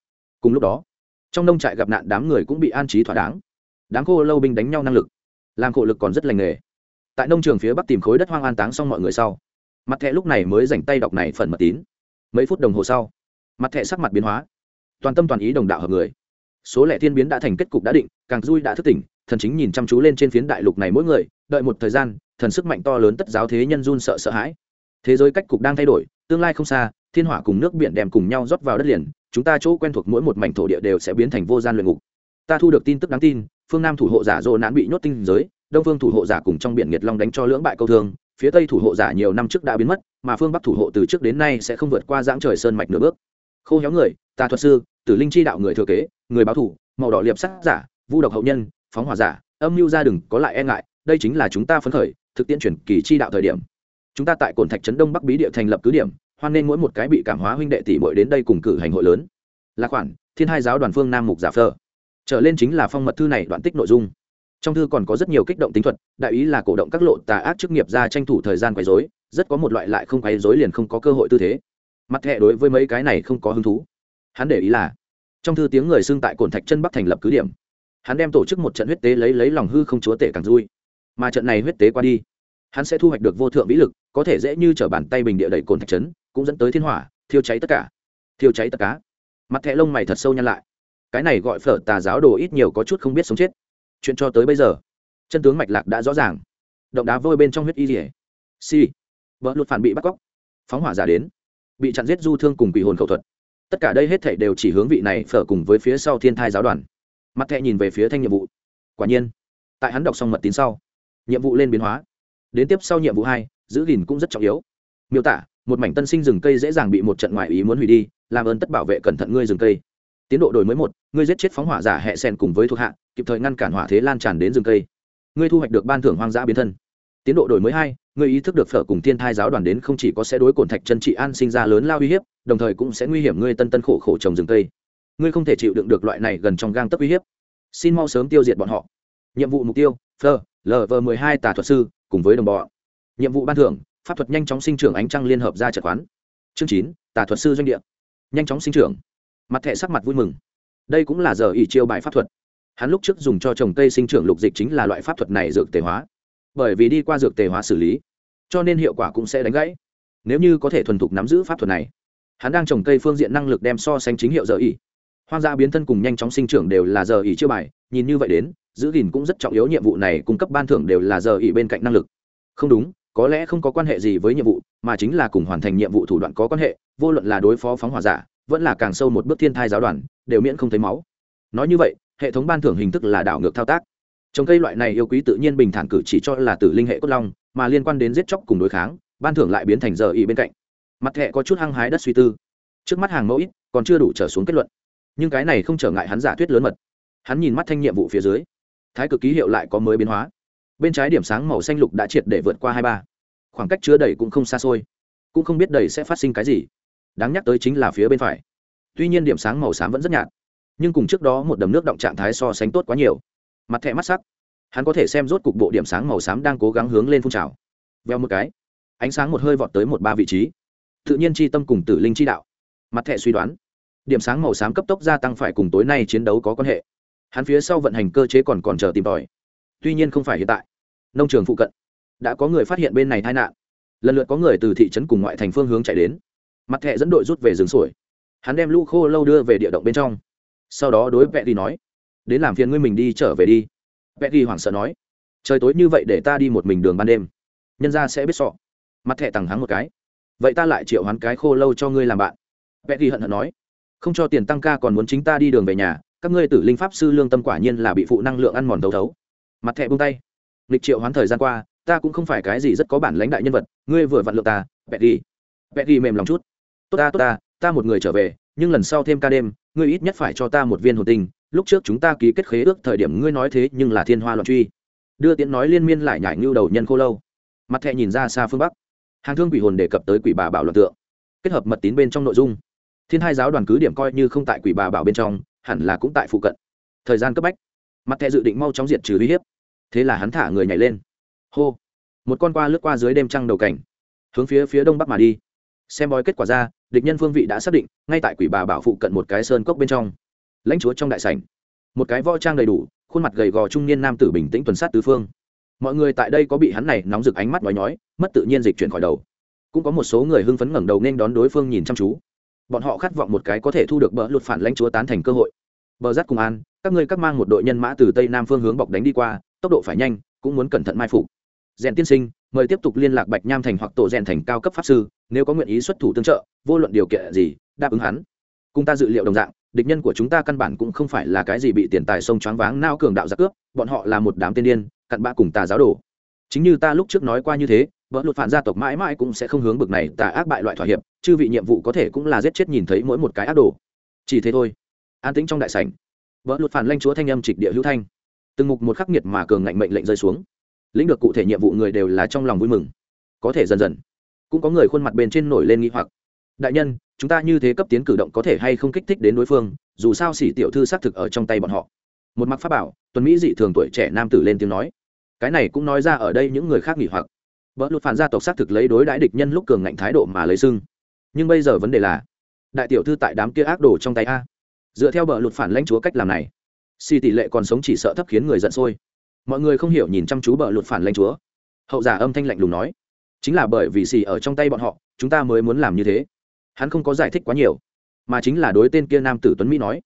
Cùng lúc đó, trong nông trại gặp nạn đám người cũng bị an trí thỏa đáng. Đám khô lâu binh đánh nhau năng lực, làm khổ lực còn rất lành nghề. Tại nông trường phía bắc tìm khối đất hoang an táng xong mọi người sau, mặt thẹ lúc này mới dành tay đọc này phần mật tín. Mấy phút đồng hồ sau, mặt thẹ sắc mặt biến hóa. Toàn tâm toàn ý đồng đạo hợp người số lẻ thiên biến đã thành kết cục đã định, càng vui đã thức tỉnh, thần chính nhìn chăm chú lên trên phiến đại lục này mỗi người, đợi một thời gian, thần sức mạnh to lớn tất giáo thế nhân run sợ sợ hãi. Thế giới cách cục đang thay đổi, tương lai không xa, thiên hỏa cùng nước biển đem cùng nhau rót vào đất liền, chúng ta chỗ quen thuộc mỗi một mảnh thổ địa đều sẽ biến thành vô gian luyện ngục. Ta thu được tin tức đáng tin, phương nam thủ hộ giả dô nán bị nhốt tinh giới, đông phương thủ hộ giả cùng trong biển nhiệt long đánh cho lưỡng bại câu thương, phía tây thủ hộ giả nhiều năm trước đã biến mất, mà phương bắc thủ hộ từ trước đến nay sẽ không vượt qua giãng trời sơn mạch nửa bước. Khô héo người tà thuật sư, tử linh chi đạo người thừa kế, người báo thủ màu đỏ liệp sắc giả, vu độc hậu nhân, phóng hỏa giả, âm mưu ra đừng, có lại e ngại, đây chính là chúng ta phấn khởi, thực tiễn chuyển kỳ chi đạo thời điểm. Chúng ta tại cồn thạch trấn đông bắc bí địa thành lập cứ điểm, hoan nên mỗi một cái bị cảm hóa huynh đệ tỷ bội đến đây cùng cử hành hội lớn. Là khoản, thiên hai giáo đoàn phương nam mục giả phơ. Trở lên chính là phong mật thư này đoạn tích nội dung. Trong thư còn có rất nhiều kích động tính thuật, đại ý là cổ động các lộ tà ác chức nghiệp ra tranh thủ thời gian quấy dối rất có một loại lại không quấy dối liền không có cơ hội tư thế. Mặt thẹ đối với mấy cái này không có hứng thú hắn để ý là, trong thư tiếng người xưng tại cồn thạch chân bắc thành lập cứ điểm, hắn đem tổ chức một trận huyết tế lấy lấy lòng hư không chúa tể càng vui. Mà trận này huyết tế qua đi, hắn sẽ thu hoạch được vô thượng vĩ lực, có thể dễ như t r ở bàn tay bình địa đẩy cồn thạch trấn, cũng dẫn tới thiên hỏa, thiêu cháy tất cả. Thiêu cháy tất cả. Mặt thẹ lông mày thật sâu nhăn lại. Cái này gọi phở tà giáo đồ ít nhiều có chút không biết sống chết. Chuyện cho tới bây giờ, chân tướng mạch lạc đã rõ ràng. Động đá vôi bên trong huyết y dỉa si. Vợ luật phản bị bắt cóc. Phóng hỏa giả đến. Bị chặn giết du thương cùng quỷ hồn khẩu thuật tất cả đây hết thảy đều chỉ hướng vị này phở cùng với phía sau thiên thai giáo đoàn. Mặt thẹ nhìn về phía thanh nhiệm vụ. Quả nhiên, tại hắn đọc xong mật tín sau, nhiệm vụ lên biến hóa. Đến tiếp sau nhiệm vụ hai, giữ gìn cũng rất trọng yếu. Miêu tả, một mảnh tân sinh rừng cây dễ dàng bị một trận ngoại ý muốn hủy đi, làm ơn tất bảo vệ cẩn thận ngươi rừng cây. Tiến độ đổi mới một, ngươi giết chết phóng hỏa giả hẹ sen cùng với thuộc hạ, kịp thời ngăn cản hỏa thế lan tràn đến rừng cây. Ngươi thu hoạch được ban thưởng hoang dã biến thân tiến độ đổi mới hai ngươi ý thức được phở cùng thiên thai giáo đoàn đến không chỉ có sẽ đối cổn thạch chân trị an sinh ra lớn lao uy hiếp, đồng thời cũng sẽ nguy hiểm ngươi tân tân khổ khổ trồng rừng cây. Ngươi không thể chịu đựng được loại này gần trong gang tấc uy hiếp. Xin mau sớm tiêu diệt bọn họ. Nhiệm vụ mục tiêu phở lv m hai tà thuật sư, cùng với đồng bọn. nhiệm vụ ban thưởng, pháp thuật nhanh chóng sinh trưởng ánh trăng liên hợp ra trật khoán chương chín, tà thuật sư doanh địa. Nhanh chóng sinh trưởng. Mặt thẻ sắc mặt vui mừng. Đây cũng là giờ ỷ chiêu bài pháp thuật. Hắn lúc trước dùng cho trồng cây sinh trưởng lục dịch chính là loại pháp thuật này dược tề hóa bởi vì đi qua dược tề hóa xử lý, cho nên hiệu quả cũng sẽ đánh gãy. Nếu như có thể thuần thục nắm giữ pháp thuật này, hắn đang trồng cây phương diện năng lực đem so sánh chính hiệu giờ ỉ hoang dã biến thân cùng nhanh chóng sinh trưởng đều là giờ ỉ chưa bài, nhìn như vậy đến, giữ gìn cũng rất trọng yếu nhiệm vụ này cung cấp ban thưởng đều là giờ ỉ bên cạnh năng lực. Không đúng, có lẽ không có quan hệ gì với nhiệm vụ, mà chính là cùng hoàn thành nhiệm vụ thủ đoạn có quan hệ, vô luận là đối phó phóng hỏa giả, vẫn là càng sâu một bước thiên thai giáo đoàn, đều miễn không thấy máu. Nói như vậy, hệ thống ban thưởng hình thức là đảo ngược thao tác trồng cây loại này yêu quý tự nhiên bình thản cử chỉ cho là tử linh hệ cốt long, mà liên quan đến giết chóc cùng đối kháng, ban thưởng lại biến thành giờ ý bên cạnh. Mặt thẹ có chút hăng hái đất suy tư. Trước mắt hàng mẫu ít, còn chưa đủ trở xuống kết luận. Nhưng cái này không trở ngại hắn giả thuyết lớn mật. Hắn nhìn mắt thanh nhiệm vụ phía dưới. Thái cực ký hiệu lại có mới biến hóa. Bên trái điểm sáng màu xanh lục đã triệt để vượt qua hai ba. Khoảng cách chứa đầy cũng không xa xôi. Cũng không biết đầy sẽ phát sinh cái gì. Đáng nhắc tới chính là phía bên phải. Tuy nhiên điểm sáng màu xám vẫn rất nhạt. Nhưng cùng trước đó một đầm nước động trạng thái so sánh tốt quá nhiều mặt thẹ mắt sắc. Hắn có thể xem rốt cục bộ điểm sáng màu xám đang cố gắng hướng lên phun trào. Veo một cái, ánh sáng một hơi vọt tới một ba vị trí. Tự nhiên chi tâm cùng tử linh chi đạo. Mặt thẹ suy đoán, điểm sáng màu xám cấp tốc gia tăng phải cùng tối nay chiến đấu có quan hệ. Hắn phía sau vận hành cơ chế còn còn chờ tìm tòi. Tuy nhiên không phải hiện tại. Nông trường phụ cận, đã có người phát hiện bên này tai nạn. Lần lượt có người từ thị trấn cùng ngoại thành phương hướng chạy đến. Mặt thẹ dẫn đội rút về rừng sổi hắn đem lũ khô lâu đưa về địa động bên trong. Sau đó đối vẹ đi nói đến làm phiền ngươi mình đi trở về đi. Vẽ ghi hoảng sợ nói, trời tối như vậy để ta đi một mình đường ban đêm, nhân ra sẽ biết sọ. Mặt thẹ tằng hắng một cái, vậy ta lại triệu hoán cái khô lâu cho ngươi làm bạn. Vẽ ghi hận hận nói, không cho tiền tăng ca còn muốn chính ta đi đường về nhà, các ngươi tử linh pháp sư lương tâm quả nhiên là bị phụ năng lượng ăn mòn thấu thấu. Mặt thẹ buông tay lịch triệu hoán thời gian qua, ta cũng không phải cái gì rất có bản lãnh đại nhân vật, ngươi vừa vặn lượng ta vẽ ghi vẽ ghi mềm lòng chút, tốt ta tốt ta ta một người trở về, nhưng lần sau thêm ca đêm, ngươi ít nhất phải cho ta một viên hồn tinh lúc trước chúng ta ký kết khế ước thời điểm ngươi nói thế nhưng là thiên hoa loạn truy. Đưa tiễn nói liên miên lại nhải ngưu đầu nhân khô lâu. Mặt thẹ nhìn ra xa phương bắc. Hàng thương quỷ hồn đề cập tới quỷ bà bảo luận tượng. Kết hợp mật tín bên trong nội dung. Thiên hai giáo đoàn cứ điểm coi như không tại quỷ bà bảo bên trong, hẳn là cũng tại phụ cận. Thời gian cấp bách. Mặt thẹ dự định mau chóng diệt trừ uy hiếp. Thế là hắn thả người nhảy lên. Hô. Một con qua lướt qua dưới đêm trăng đầu cảnh. Hướng phía phía đông bắc mà đi. Xem bói kết quả ra, địch nhân phương vị đã xác định, ngay tại quỷ bà bảo phụ cận một cái sơn cốc bên trong lãnh chúa trong đại sảnh. Một cái võ trang đầy đủ, khuôn mặt gầy gò trung niên nam tử bình tĩnh tuần sát tứ phương. Mọi người tại đây có bị hắn này nóng rực ánh mắt nói nhói, mất tự nhiên dịch chuyển khỏi đầu. Cũng có một số người hưng phấn ngẩng đầu nên đón đối phương nhìn chăm chú. Bọn họ khát vọng một cái có thể thu được bỡ lụt phản lãnh chúa tán thành cơ hội. Bờ rát cùng an, các ngươi các mang một đội nhân mã từ tây nam phương hướng bọc đánh đi qua, tốc độ phải nhanh, cũng muốn cẩn thận mai phục. Rèn tiên sinh, mời tiếp tục liên lạc bạch nham thành hoặc tổ rèn thành cao cấp pháp sư, nếu có nguyện ý xuất thủ tương trợ, vô luận điều kiện gì, đáp ứng hắn. Cùng ta dự liệu đồng dạng địch nhân của chúng ta căn bản cũng không phải là cái gì bị tiền tài sông choáng váng, nao cường đạo giặc cướp, bọn họ là một đám tiên điên, cặn bã cùng tà giáo đồ. Chính như ta lúc trước nói qua như thế, vợ luật phản gia tộc mãi mãi cũng sẽ không hướng bực này tà ác bại loại thỏa hiệp, chư vị nhiệm vụ có thể cũng là giết chết nhìn thấy mỗi một cái ác đồ. Chỉ thế thôi. An tĩnh trong đại sảnh. Vợ luật phản lanh chúa thanh âm trịch địa hữu thanh. Từng mục một khắc nghiệt mà cường ngạnh mệnh lệnh rơi xuống. Lĩnh được cụ thể nhiệm vụ người đều là trong lòng vui mừng. Có thể dần dần, cũng có người khuôn mặt bên trên nổi lên nghĩ hoặc đại nhân, chúng ta như thế cấp tiến cử động có thể hay không kích thích đến đối phương, dù sao xỉ tiểu thư xác thực ở trong tay bọn họ. Một mặc pháp bảo, tuần mỹ dị thường tuổi trẻ nam tử lên tiếng nói. Cái này cũng nói ra ở đây những người khác nghỉ hoặc. Vợ luật phản gia tộc xác thực lấy đối đãi địch nhân lúc cường ngạnh thái độ mà lấy xưng. Nhưng bây giờ vấn đề là, đại tiểu thư tại đám kia ác đồ trong tay a. Dựa theo bờ luật phản lãnh chúa cách làm này xì tỷ lệ còn sống chỉ sợ thấp khiến người giận sôi. Mọi người không hiểu nhìn chăm chú bờ luật phản lãnh chúa. Hậu giả âm thanh lạnh lùng nói, chính là bởi vì xì ở trong tay bọn họ, chúng ta mới muốn làm như thế hắn không có giải thích quá nhiều, mà chính là đối tên kia nam tử tuấn mỹ nói,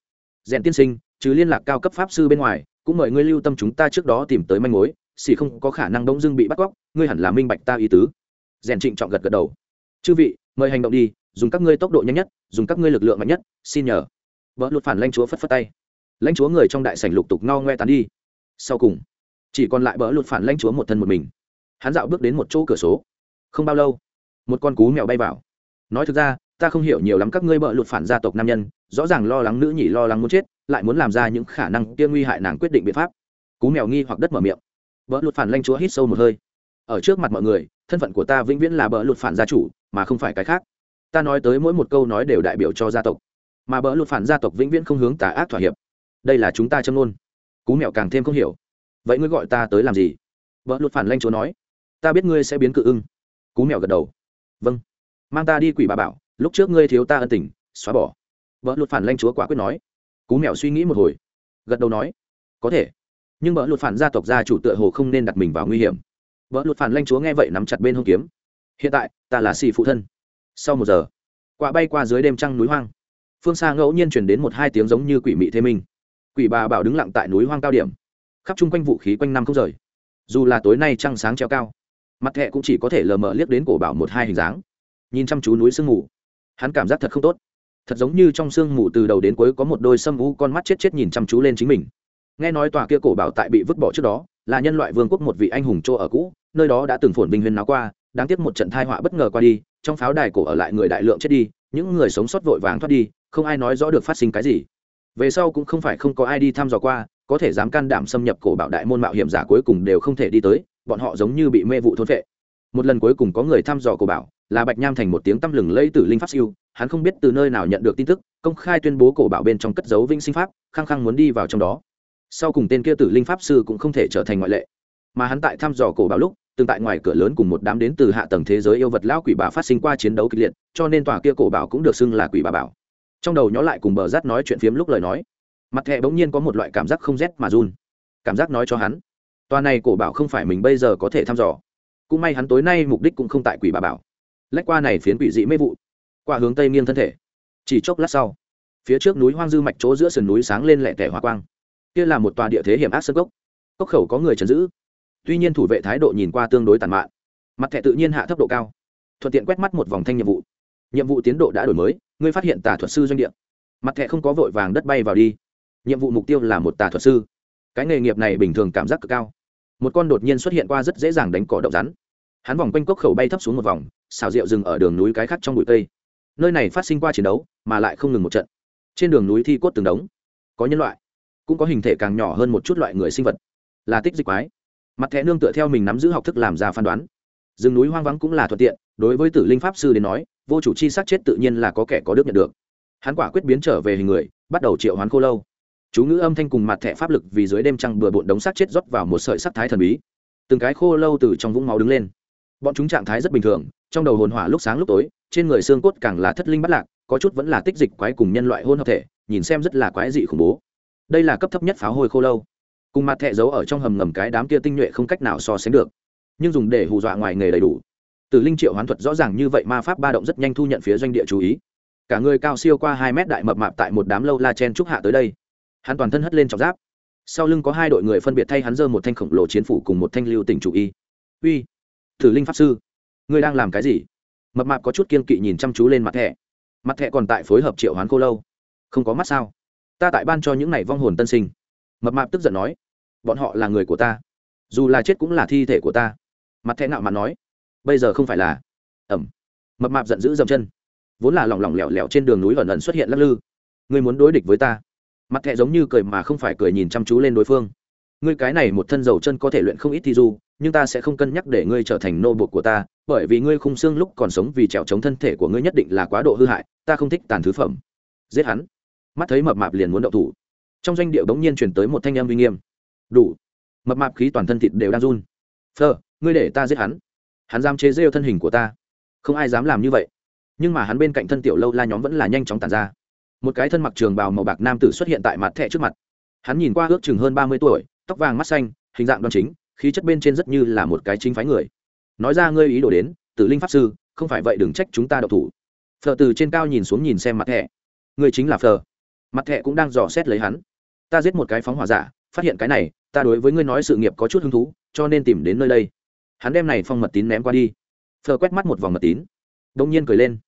rèn tiên sinh chứ liên lạc cao cấp pháp sư bên ngoài, cũng mời ngươi lưu tâm chúng ta trước đó tìm tới manh mối, xỉ không có khả năng bỗng dưng bị bắt cóc, ngươi hẳn là minh bạch ta ý tứ. Rèn trịnh trọng gật gật đầu, chư vị, mời hành động đi, dùng các ngươi tốc độ nhanh nhất, dùng các ngươi lực lượng mạnh nhất, xin nhờ. Vợ lụt phản lãnh chúa phất phất tay. Lãnh chúa người trong đại sảnh lục tục no ngoe tán đi. Sau cùng, chỉ còn lại bỡ lụt phản lãnh chúa một thân một mình. Hắn dạo bước đến một chỗ cửa số. Không bao lâu, một con cú mèo bay vào. Nói thực ra ta không hiểu nhiều lắm các ngươi bợ lụt phản gia tộc nam nhân, rõ ràng lo lắng nữ nhỉ lo lắng muốn chết, lại muốn làm ra những khả năng kia nguy hại nàng quyết định biện pháp. Cú mèo nghi hoặc đất mở miệng. Bợ lụt phản lanh chúa hít sâu một hơi. Ở trước mặt mọi người, thân phận của ta vĩnh viễn là bợ lụt phản gia chủ, mà không phải cái khác. Ta nói tới mỗi một câu nói đều đại biểu cho gia tộc. Mà bỡ lụt phản gia tộc vĩnh viễn không hướng tà ác thỏa hiệp. Đây là chúng ta châm ngôn. Cú mèo càng thêm không hiểu. Vậy ngươi gọi ta tới làm gì? Bợ lụt phản lanh chúa nói. Ta biết ngươi sẽ biến cự ưng. Cú mèo gật đầu. Vâng. Mang ta đi quỷ bà bảo lúc trước ngươi thiếu ta ân tình, xóa bỏ. Vợ luật phản lanh chúa quả quyết nói. Cú mèo suy nghĩ một hồi, gật đầu nói, có thể, nhưng vợ luật phản gia tộc gia chủ tựa hồ không nên đặt mình vào nguy hiểm. Vợ luật phản lanh chúa nghe vậy nắm chặt bên hông kiếm. Hiện tại, ta là xì phụ thân. Sau một giờ, quả bay qua dưới đêm trăng núi hoang. Phương xa ngẫu nhiên chuyển đến một hai tiếng giống như quỷ mị thế minh. Quỷ bà bảo đứng lặng tại núi hoang cao điểm. Khắp chung quanh vũ khí quanh năm không rời. Dù là tối nay trăng sáng treo cao, mặt thẹ cũng chỉ có thể lờ mờ liếc đến cổ bảo một hai hình dáng. Nhìn chăm chú núi sương mù hắn cảm giác thật không tốt. Thật giống như trong sương mù từ đầu đến cuối có một đôi sâm u con mắt chết chết nhìn chăm chú lên chính mình. Nghe nói tòa kia cổ bảo tại bị vứt bỏ trước đó, là nhân loại vương quốc một vị anh hùng chỗ ở cũ, nơi đó đã từng phồn vinh huyên náo qua, đáng tiếc một trận thai họa bất ngờ qua đi, trong pháo đài cổ ở lại người đại lượng chết đi, những người sống sót vội vàng thoát đi, không ai nói rõ được phát sinh cái gì. Về sau cũng không phải không có ai đi thăm dò qua, có thể dám can đảm xâm nhập cổ bảo đại môn mạo hiểm giả cuối cùng đều không thể đi tới, bọn họ giống như bị mê vụ thôn vệ một lần cuối cùng có người thăm dò cổ bảo là bạch nham thành một tiếng tăm lừng lây tử linh pháp siêu, hắn không biết từ nơi nào nhận được tin tức, công khai tuyên bố cổ bảo bên trong cất dấu vĩnh sinh pháp, khăng khăng muốn đi vào trong đó. Sau cùng tên kia tử linh pháp sư cũng không thể trở thành ngoại lệ. Mà hắn tại thăm dò cổ bảo lúc, từng tại ngoài cửa lớn cùng một đám đến từ hạ tầng thế giới yêu vật lão quỷ bà phát sinh qua chiến đấu kịch liệt, cho nên tòa kia cổ bảo cũng được xưng là quỷ bà bảo. Trong đầu nhó lại cùng bờ rát nói chuyện phiếm lúc lời nói. Mặt thẹ bỗng nhiên có một loại cảm giác không rét mà run. Cảm giác nói cho hắn, tòa này cổ bảo không phải mình bây giờ có thể thăm dò. Cũng may hắn tối nay mục đích cũng không tại quỷ bà bảo lách qua này phiến quỷ dị mê vụ, qua hướng tây nghiêng thân thể. Chỉ chốc lát sau, phía trước núi hoang dư mạch chỗ giữa sườn núi sáng lên lẹ tẻ hoa quang. Kia là một tòa địa thế hiểm ác sân gốc cốc khẩu có người chấn giữ. Tuy nhiên thủ vệ thái độ nhìn qua tương đối tàn mạn. Mặt thẻ tự nhiên hạ thấp độ cao. Thuận tiện quét mắt một vòng thanh nhiệm vụ. Nhiệm vụ tiến độ đã đổi mới, ngươi phát hiện tà thuật sư doanh địa. Mặt thẻ không có vội vàng đất bay vào đi. Nhiệm vụ mục tiêu là một tà thuật sư. Cái nghề nghiệp này bình thường cảm giác cực cao. Một con đột nhiên xuất hiện qua rất dễ dàng đánh cỏ động rắn. Hắn vòng quanh cốc khẩu bay thấp xuống một vòng xảo rượu dừng ở đường núi cái khác trong bụi cây. Nơi này phát sinh qua chiến đấu, mà lại không ngừng một trận. Trên đường núi thi cốt từng đống, có nhân loại, cũng có hình thể càng nhỏ hơn một chút loại người sinh vật, là tích dịch quái. Mặt thẻ nương tựa theo mình nắm giữ học thức làm ra phán đoán. Rừng núi hoang vắng cũng là thuận tiện, đối với tử linh pháp sư đến nói, vô chủ chi sát chết tự nhiên là có kẻ có đức nhận được. Hắn quả quyết biến trở về hình người, bắt đầu triệu hoán khô lâu. Chú ngữ âm thanh cùng mặt thẻ pháp lực vì dưới đêm trăng bừa bộn đống sát chết rót vào một sợi sắc thái thần bí. Từng cái khô lâu từ trong vũng máu đứng lên. Bọn chúng trạng thái rất bình thường trong đầu hồn hỏa lúc sáng lúc tối, trên người xương cốt càng là thất linh bắt lạc, có chút vẫn là tích dịch quái cùng nhân loại hôn hợp thể, nhìn xem rất là quái dị khủng bố. Đây là cấp thấp nhất pháo hôi khô lâu. Cùng mặt thẹ giấu ở trong hầm ngầm cái đám kia tinh nhuệ không cách nào so sánh được, nhưng dùng để hù dọa ngoài nghề đầy đủ. Từ linh triệu hoán thuật rõ ràng như vậy ma pháp ba động rất nhanh thu nhận phía doanh địa chú ý. Cả người cao siêu qua hai mét đại mập mạp tại một đám lâu la chen trúc hạ tới đây. Hắn toàn thân hất lên trọng giáp. Sau lưng có hai đội người phân biệt thay hắn dơ một thanh khổng lồ chiến phủ cùng một thanh lưu tỉnh chủ y. Uy tử linh pháp sư ngươi đang làm cái gì? Mập mạp có chút kiên kỵ nhìn chăm chú lên mặt thẻ. Mặt thẻ còn tại phối hợp triệu hoán cô lâu. Không có mắt sao? Ta tại ban cho những này vong hồn tân sinh. Mập mạp tức giận nói. Bọn họ là người của ta. Dù là chết cũng là thi thể của ta. Mặt thẻ nạo mặt nói. Bây giờ không phải là. Ẩm. Mập mạp giận dữ dầm chân. Vốn là lỏng lỏng lẻo lẻo trên đường núi ẩn ẩn xuất hiện lắc lư. Ngươi muốn đối địch với ta. Mặt thẻ giống như cười mà không phải cười nhìn chăm chú lên đối phương ngươi cái này một thân dầu chân có thể luyện không ít thi du, nhưng ta sẽ không cân nhắc để ngươi trở thành nô bột của ta, bởi vì ngươi khung xương lúc còn sống vì trèo chống thân thể của ngươi nhất định là quá độ hư hại, ta không thích tàn thứ phẩm. Giết hắn. Mắt thấy mập mạp liền muốn động thủ. Trong doanh địa bỗng nhiên chuyển tới một thanh em uy nghiêm. Đủ. Mập mạp khí toàn thân thịt đều đang run. Phơ, ngươi để ta giết hắn. Hắn dám chế rêu thân hình của ta. Không ai dám làm như vậy. Nhưng mà hắn bên cạnh thân tiểu lâu la nhóm vẫn là nhanh chóng tàn ra. Một cái thân mặc trường bào màu bạc nam tử xuất hiện tại mặt thẻ trước mặt. Hắn nhìn qua ước chừng hơn ba mươi tuổi tóc vàng mắt xanh, hình dạng đoan chính, khí chất bên trên rất như là một cái chính phái người. Nói ra ngươi ý đồ đến, tử linh pháp sư, không phải vậy đừng trách chúng ta đậu thủ. Phờ từ trên cao nhìn xuống nhìn xem mặt thẹ ngươi chính là phờ. Mặt thẹ cũng đang dò xét lấy hắn. Ta giết một cái phóng hỏa giả, phát hiện cái này, ta đối với ngươi nói sự nghiệp có chút hứng thú, cho nên tìm đến nơi đây. Hắn đem này phong mật tín ném qua đi. Phờ quét mắt một vòng mật tín. Đông nhiên cười lên.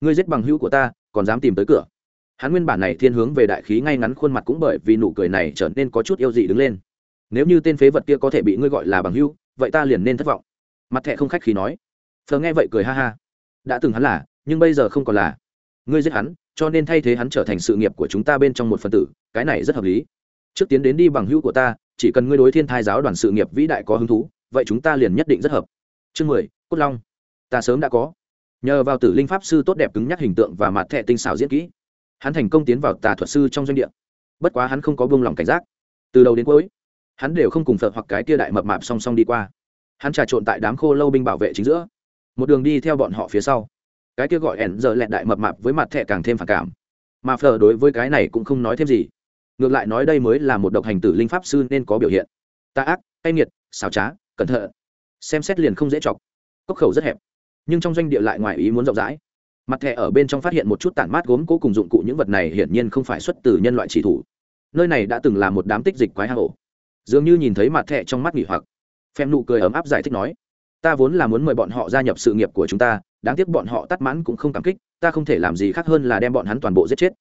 Ngươi giết bằng hữu của ta, còn dám tìm tới cửa. Hắn nguyên bản này thiên hướng về đại khí ngay ngắn khuôn mặt cũng bởi vì nụ cười này trở nên có chút yêu dị đứng lên nếu như tên phế vật kia có thể bị ngươi gọi là bằng hữu vậy ta liền nên thất vọng. Mặt thẹ không khách khí nói. Phờ nghe vậy cười ha ha. Đã từng hắn là, nhưng bây giờ không còn là. Ngươi giết hắn, cho nên thay thế hắn trở thành sự nghiệp của chúng ta bên trong một phần tử, cái này rất hợp lý. Trước tiến đến đi bằng hữu của ta, chỉ cần ngươi đối thiên thai giáo đoàn sự nghiệp vĩ đại có hứng thú, vậy chúng ta liền nhất định rất hợp. Chương mười, cốt long. Ta sớm đã có. Nhờ vào tử linh pháp sư tốt đẹp cứng nhắc hình tượng và mặt thẻ tinh xảo diễn kỹ, hắn thành công tiến vào tà thuật sư trong doanh địa. Bất quá hắn không có buông lỏng cảnh giác. Từ đầu đến cuối hắn đều không cùng phật hoặc cái tia đại mập mạp song song đi qua. Hắn trà trộn tại đám khô lâu binh bảo vệ chính giữa. Một đường đi theo bọn họ phía sau. Cái kia gọi ẻn giờ lẹn đại mập mạp với mặt thẻ càng thêm phản cảm. Mà phờ đối với cái này cũng không nói thêm gì. Ngược lại nói đây mới là một độc hành tử linh pháp sư nên có biểu hiện. Ta ác, cay nghiệt xào trá, cẩn thận. Xem xét liền không dễ chọc. Cốc khẩu rất hẹp, nhưng trong doanh địa lại ngoài ý muốn rộng rãi. Mặt thẻ ở bên trong phát hiện một chút tản mát gốm cố cùng dụng cụ, những vật này hiển nhiên không phải xuất từ nhân loại chỉ thủ. Nơi này đã từng là một đám tích dịch quái hang hổ dường như nhìn thấy mặt thẻ trong mắt nghỉ hoặc. Phem nụ cười ấm áp giải thích nói, ta vốn là muốn mời bọn họ gia nhập sự nghiệp của chúng ta, đáng tiếc bọn họ tắt mãn cũng không cảm kích, ta không thể làm gì khác hơn là đem bọn hắn toàn bộ giết chết.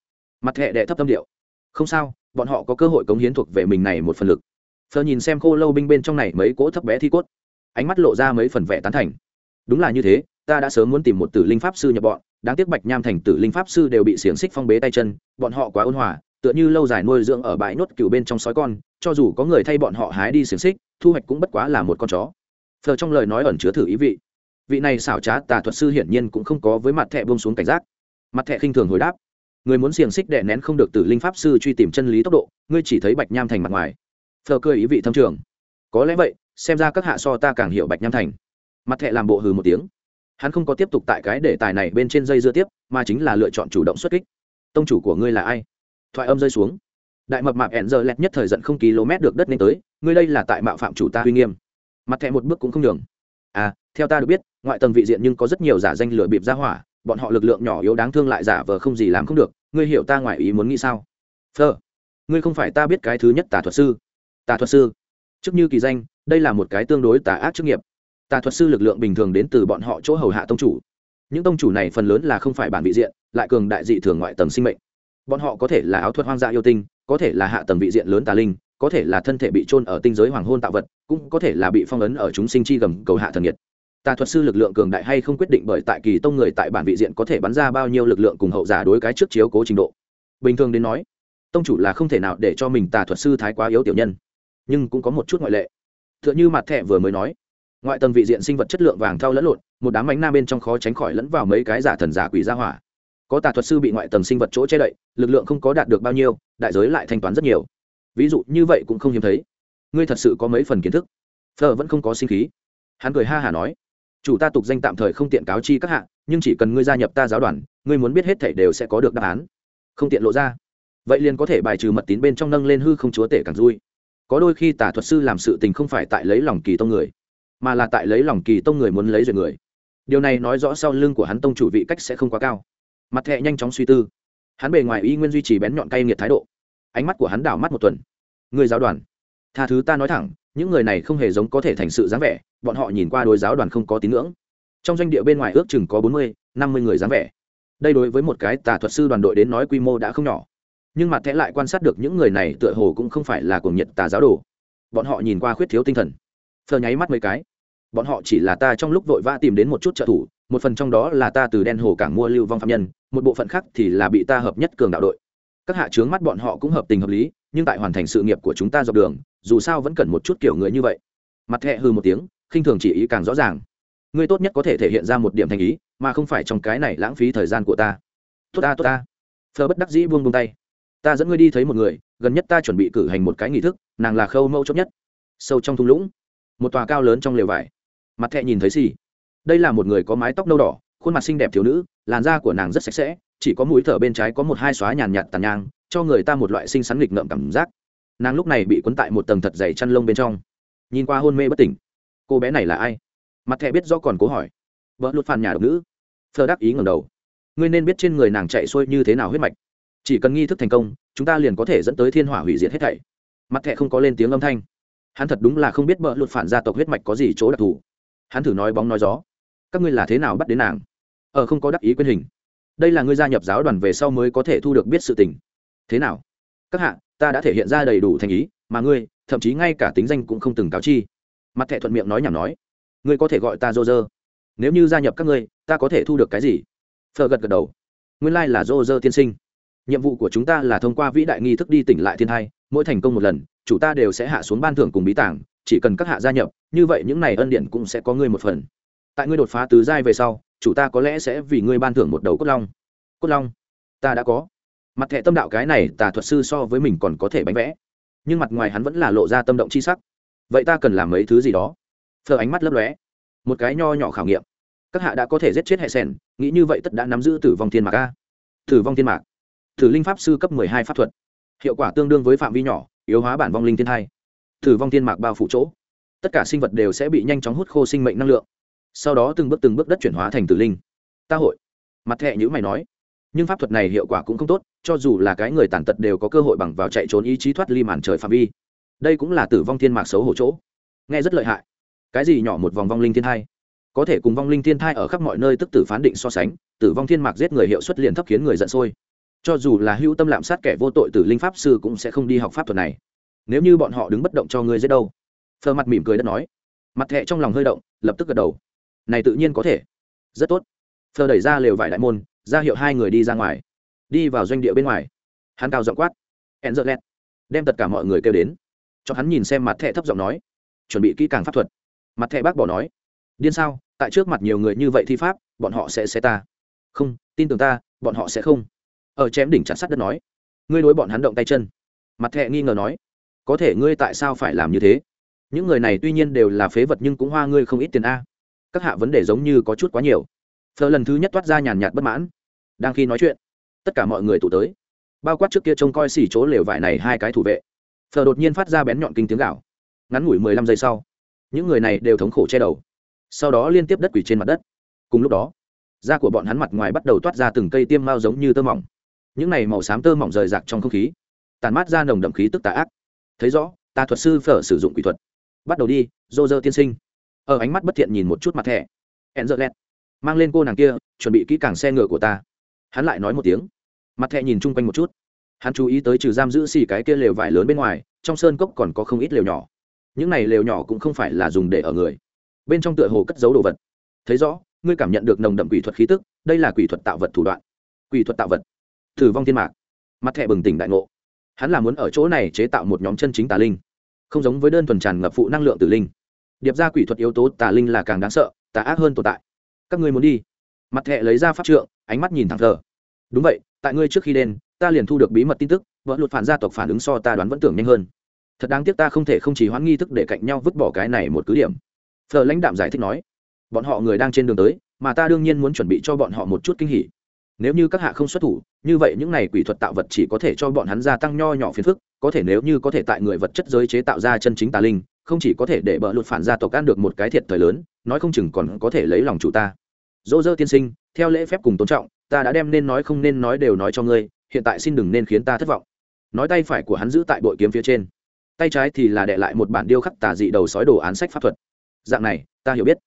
Mặt thẻ đệ thấp tâm điệu, không sao, bọn họ có cơ hội cống hiến thuộc về mình này một phần lực. Phờ nhìn xem khô lâu binh bên trong này mấy cỗ thấp bé thi cốt, ánh mắt lộ ra mấy phần vẻ tán thành. Đúng là như thế, ta đã sớm muốn tìm một tử linh pháp sư nhập bọn, đáng tiếc bạch nham thành tử linh pháp sư đều bị xiềng xích phong bế tay chân, bọn họ quá ôn hòa, tựa như lâu dài nuôi dưỡng ở bãi nốt cựu bên trong sói con cho dù có người thay bọn họ hái đi xiềng xích, thu hoạch cũng bất quá là một con chó. Phờ trong lời nói ẩn chứa thử ý vị. Vị này xảo trá tà thuật sư hiển nhiên cũng không có với mặt thẹ buông xuống cảnh giác. Mặt thẹ khinh thường hồi đáp. Người muốn xiềng xích đè nén không được từ linh pháp sư truy tìm chân lý tốc độ, ngươi chỉ thấy bạch nham thành mặt ngoài. Phờ cười ý vị thâm trường. Có lẽ vậy, xem ra các hạ so ta càng hiểu bạch nham thành. Mặt thẹ làm bộ hừ một tiếng. Hắn không có tiếp tục tại cái đề tài này bên trên dây dưa tiếp, mà chính là lựa chọn chủ động xuất kích. Tông chủ của ngươi là ai? Thoại âm rơi xuống đại mập mạp ẻn giờ lẹt nhất thời giận không km được đất nên tới, ngươi đây là tại mạo phạm chủ ta uy nghiêm. Mặt thẹ một bước cũng không đường à theo ta được biết, ngoại tầng vị diện nhưng có rất nhiều giả danh lửa bịp ra hỏa, bọn họ lực lượng nhỏ yếu đáng thương lại giả vờ không gì làm không được, ngươi hiểu ta ngoài ý muốn nghĩ sao? Phơ ngươi không phải ta biết cái thứ nhất tà thuật sư. Tà thuật sư? Trước như kỳ danh, đây là một cái tương đối tà ác chức nghiệp. Tà thuật sư lực lượng bình thường đến từ bọn họ chỗ hầu hạ tông chủ. Những tông chủ này phần lớn là không phải bản vị diện, lại cường đại dị thường ngoại tầng sinh mệnh bọn họ có thể là áo thuật hoang dã yêu tinh, có thể là hạ tầng vị diện lớn tà linh, có thể là thân thể bị trôn ở tinh giới hoàng hôn tạo vật, cũng có thể là bị phong ấn ở chúng sinh chi gầm cầu hạ thần nhiệt. Tà thuật sư lực lượng cường đại hay không quyết định bởi tại kỳ tông người tại bản vị diện có thể bắn ra bao nhiêu lực lượng cùng hậu giả đối cái trước chiếu cố trình độ. Bình thường đến nói, tông chủ là không thể nào để cho mình tà thuật sư thái quá yếu tiểu nhân, nhưng cũng có một chút ngoại lệ. T h ư ợ n h ư mặt thẹ vừa mới nói, ngoại tầng vị diện sinh vật chất lượng vàng thao lẫn lộn, một đám bánh na bên trong khó tránh khỏi lẫn vào mấy cái giả thần giả quỷ ra hỏa có tà thuật sư bị ngoại tầng sinh vật chỗ che đậy, lực lượng không có đạt được bao nhiêu, đại giới lại thanh toán rất nhiều. Ví dụ như vậy cũng không hiếm thấy. Ngươi thật sự có mấy phần kiến thức? Phờ vẫn không có sinh khí. Hắn cười ha hả nói, chủ ta tục danh tạm thời không tiện cáo chi các hạ, nhưng chỉ cần ngươi gia nhập ta giáo đoàn, ngươi muốn biết hết thảy đều sẽ có được đáp án. Không tiện lộ ra. Vậy liền có thể bài trừ mật tín bên trong nâng lên hư không chúa tể càng vui. Có đôi khi tà thuật sư làm sự tình không phải tại lấy lòng kỳ tông người, mà là tại lấy lòng kỳ tông người muốn lấy duyệt người. Điều này nói rõ sau lưng của hắn tông chủ vị cách sẽ không quá cao mặt thẹ nhanh chóng suy tư. Hắn bề ngoài y nguyên duy trì bén nhọn cay nghiệt thái độ. Ánh mắt của hắn đảo mắt một tuần. Người giáo đoàn. Tha thứ ta nói thẳng, những người này không hề giống có thể thành sự dáng vẻ, bọn họ nhìn qua đối giáo đoàn không có tín ngưỡng. Trong doanh địa bên ngoài ước chừng có bốn mươi, năm mươi người dáng vẻ. Đây đối với một cái tà thuật sư đoàn đội đến nói quy mô đã không nhỏ. Nhưng mặt thẻ lại quan sát được những người này tựa hồ cũng không phải là cuồng nhiệt tà giáo đồ. Bọn họ nhìn qua khuyết thiếu tinh thần. Phờ nháy mắt mấy cái. Bọn họ chỉ là ta trong lúc vội vã tìm đến một chút trợ thủ, một phần trong đó là ta từ đen hồ cảng mua lưu vong phạm nhân một bộ phận khác thì là bị ta hợp nhất cường đạo đội. Các hạ trướng mắt bọn họ cũng hợp tình hợp lý, nhưng tại hoàn thành sự nghiệp của chúng ta dọc đường, dù sao vẫn cần một chút kiểu người như vậy. Mặt thẹ hư một tiếng, khinh thường chỉ ý càng rõ ràng. Ngươi tốt nhất có thể thể hiện ra một điểm thành ý, mà không phải trong cái này lãng phí thời gian của ta. Tốt ta tốt ta. Phờ bất đắc dĩ buông buông tay. Ta dẫn ngươi đi thấy một người, gần nhất ta chuẩn bị cử hành một cái nghi thức, nàng là khâu mẫu chốt nhất. Sâu trong thung lũng, một tòa cao lớn trong lều vải. Mặt thẹ nhìn thấy gì đây là một người có mái tóc nâu đỏ khuôn mặt xinh đẹp thiếu nữ, làn da của nàng rất sạch sẽ, chỉ có mũi thở bên trái có một hai xóa nhàn nhạt tàn nhang, cho người ta một loại xinh xắn nghịch ngợm cảm giác. Nàng lúc này bị cuốn tại một tầng thật dày chăn lông bên trong. Nhìn qua hôn mê bất tỉnh. Cô bé này là ai? Mặt thẹ biết do còn cố hỏi. Vợ luật phàn nhà độc nữ. Phờ đắc ý ngầm đầu. Ngươi nên biết trên người nàng chạy xuôi như thế nào huyết mạch. Chỉ cần nghi thức thành công, chúng ta liền có thể dẫn tới thiên hỏa hủy diệt hết thảy. Mặt thẹ không có lên tiếng âm thanh. Hắn thật đúng là không biết bợ luật phản gia tộc huyết mạch có gì chỗ đặc thù. Hắn thử nói bóng nói gió. Các ngươi là thế nào bắt đến nàng? Ở không có đắc ý quyền hình. Đây là ngươi gia nhập giáo đoàn về sau mới có thể thu được biết sự tình. Thế nào? Các hạ, ta đã thể hiện ra đầy đủ thành ý, mà ngươi, thậm chí ngay cả tính danh cũng không từng cáo chi. Mặt thẻ thuận miệng nói nhảm nói. Ngươi có thể gọi ta dô dơ nếu như gia nhập các ngươi, ta có thể thu được cái gì? Phờ gật gật đầu. Nguyên lai là dô dơ tiên sinh. Nhiệm vụ của chúng ta là thông qua vĩ đại nghi thức đi tỉnh lại thiên hai mỗi thành công một lần, chủ ta đều sẽ hạ xuống ban thưởng cùng bí tảng, chỉ cần các hạ gia nhập, như vậy những này ân điện cũng sẽ có ngươi một phần. Tại ngươi đột phá tứ giai về sau chủ ta có lẽ sẽ vì ngươi ban thưởng một đầu cốt long. Cốt long? Ta đã có. Mặt thẻ tâm đạo cái này tà thuật sư so với mình còn có thể bánh vẽ. Nhưng mặt ngoài hắn vẫn là lộ ra tâm động c h i sắc. Vậy ta cần làm mấy thứ gì đó? Phờ ánh mắt lấp lóe. Một cái nho nhỏ khảo nghiệm. Các hạ đã có thể giết chết hệ sen nghĩ như vậy tất đã nắm giữ tử vong thiên mạc a. Tử vong thiên mạc. Thử linh pháp sư cấp mười hai pháp thuật. Hiệu quả tương đương với phạm vi nhỏ, yếu hóa bản vong linh thiên hai tử vong thiên mạc bao phủ chỗ. Tất cả sinh vật đều sẽ bị nhanh chóng hút khô sinh mệnh năng lượng sau đó từng bước từng bước đất chuyển hóa thành tử linh. Ta hội. Mặt thẹ nhữ mày nói. Nhưng pháp thuật này hiệu quả cũng không tốt, cho dù là cái người tàn tật đều có cơ hội bằng vào chạy trốn ý chí thoát ly màn trời phạm vi. Đây cũng là tử vong thiên mạc xấu hổ chỗ. Nghe rất lợi hại. Cái gì nhỏ một vòng vong linh thiên thai? Có thể cùng vong linh thiên thai ở khắp mọi nơi tức tử phán định so sánh, tử vong thiên mạc giết người hiệu suất liền thấp khiến người giận sôi. Cho dù là hữu tâm lạm sát kẻ vô tội tử linh pháp sư cũng sẽ không đi học pháp thuật này. Nếu như bọn họ đứng bất động cho ngươi giết đâu? Phờ mặt mỉm cười đất nói. Mặt thẹ trong lòng hơi động, lập tức gật đầu này tự nhiên có thể. Rất tốt. Phờ đẩy ra lều vải đại môn, ra hiệu hai người đi ra ngoài. Đi vào doanh địa bên ngoài. Hắn cao giọng quát. Hẹn dợ lẹt đem tất cả mọi người kêu đến. Cho hắn nhìn xem mặt thẹ thấp giọng nói. Chuẩn bị kỹ càng pháp thuật. Mặt thẹ bác bỏ nói. Điên sao? Tại trước mặt nhiều người như vậy thi pháp, bọn họ sẽ xe ta. Không, tin tưởng ta, bọn họ sẽ không. Ở chém đỉnh chặt sắt đất nói. Ngươi đối bọn hắn động tay chân. Mặt thẹ nghi ngờ nói. Có thể ngươi tại sao phải làm như thế? Những người này tuy nhiên đều là phế vật nhưng cũng hoa ngươi không ít tiền a các hạ vấn đề giống như có chút quá nhiều. Phờ lần thứ nhất toát ra nhàn nhạt bất mãn. Đang khi nói chuyện, tất cả mọi người tụ tới. Bao quát trước kia trông coi xỉ chỗ lều vải này hai cái thủ vệ. Phờ đột nhiên phát ra bén nhọn kinh tiếng gạo ngắn ngủi mười lăm giây sau, những người này đều thống khổ che đầu. Sau đó liên tiếp đất quỷ trên mặt đất. Cùng lúc đó, da của bọn hắn mặt ngoài bắt đầu toát ra từng cây tiêm mao giống như tơ mỏng. Những này màu xám tơ mỏng rời rạc trong không khí, tàn mát ra nồng đậm khí tức tà ác. Thấy rõ, ta thuật sư phở sử dụng quỷ thuật. Bắt đầu đi, dô dơ tiên sinh ở ánh mắt bất thiện nhìn một chút mặt thẻ. Hẹn dợ lẹt mang lên cô nàng kia, chuẩn bị kỹ càng xe ngựa của ta. Hắn lại nói một tiếng. Mặt thẹ nhìn chung quanh một chút. Hắn chú ý tới trừ giam giữ xì cái kia lều vải lớn bên ngoài, trong sơn cốc còn có không ít lều nhỏ. Những này lều nhỏ cũng không phải là dùng để ở người. Bên trong tựa hồ cất giấu đồ vật. Thấy rõ, ngươi cảm nhận được nồng đậm quỷ thuật khí tức, đây là quỷ thuật tạo vật thủ đoạn. Quỷ thuật tạo vật. Thử vong thiên mạc. Mặt thẹ bừng tỉnh đại ngộ. Hắn là muốn ở chỗ này chế tạo một nhóm chân chính tà linh. Không giống với đơn thuần tràn ngập phụ năng lượng tử linh điệp ra quỷ thuật yếu tố tà linh là càng đáng sợ, tà ác hơn tồn tại. Các ngươi muốn đi. Mặt thẹ lấy ra pháp trượng, ánh mắt nhìn thẳng thờ. Đúng vậy, tại ngươi trước khi đen ta liền thu được bí mật tin tức, vợ luật phản gia tộc phản ứng so ta đoán vẫn tưởng nhanh hơn. Thật đáng tiếc ta không thể không chỉ hoãn nghi thức để cạnh nhau vứt bỏ cái này một cứ điểm. Thờ lãnh đạm giải thích nói, bọn họ người đang trên đường tới, mà ta đương nhiên muốn chuẩn bị cho bọn họ một chút kinh hỉ. Nếu như các hạ không xuất thủ, như vậy những này quỷ thuật tạo vật chỉ có thể cho bọn hắn gia tăng nho nhỏ phiền phức, có thể nếu như có thể tại người vật chất giới chế tạo ra chân chính tà linh không chỉ có thể để bợ lụt phản gia tộc ăn được một cái thiệt thời lớn, nói không chừng còn có thể lấy lòng chủ ta. Dỗ dơ tiên sinh, theo lễ phép cùng tôn trọng, ta đã đem nên nói không nên nói đều nói cho ngươi, hiện tại xin đừng nên khiến ta thất vọng. Nói tay phải của hắn giữ tại bội kiếm phía trên. Tay trái thì là đệ lại một bản điêu khắc tà dị đầu sói đồ án sách pháp thuật. Dạng này, ta hiểu biết.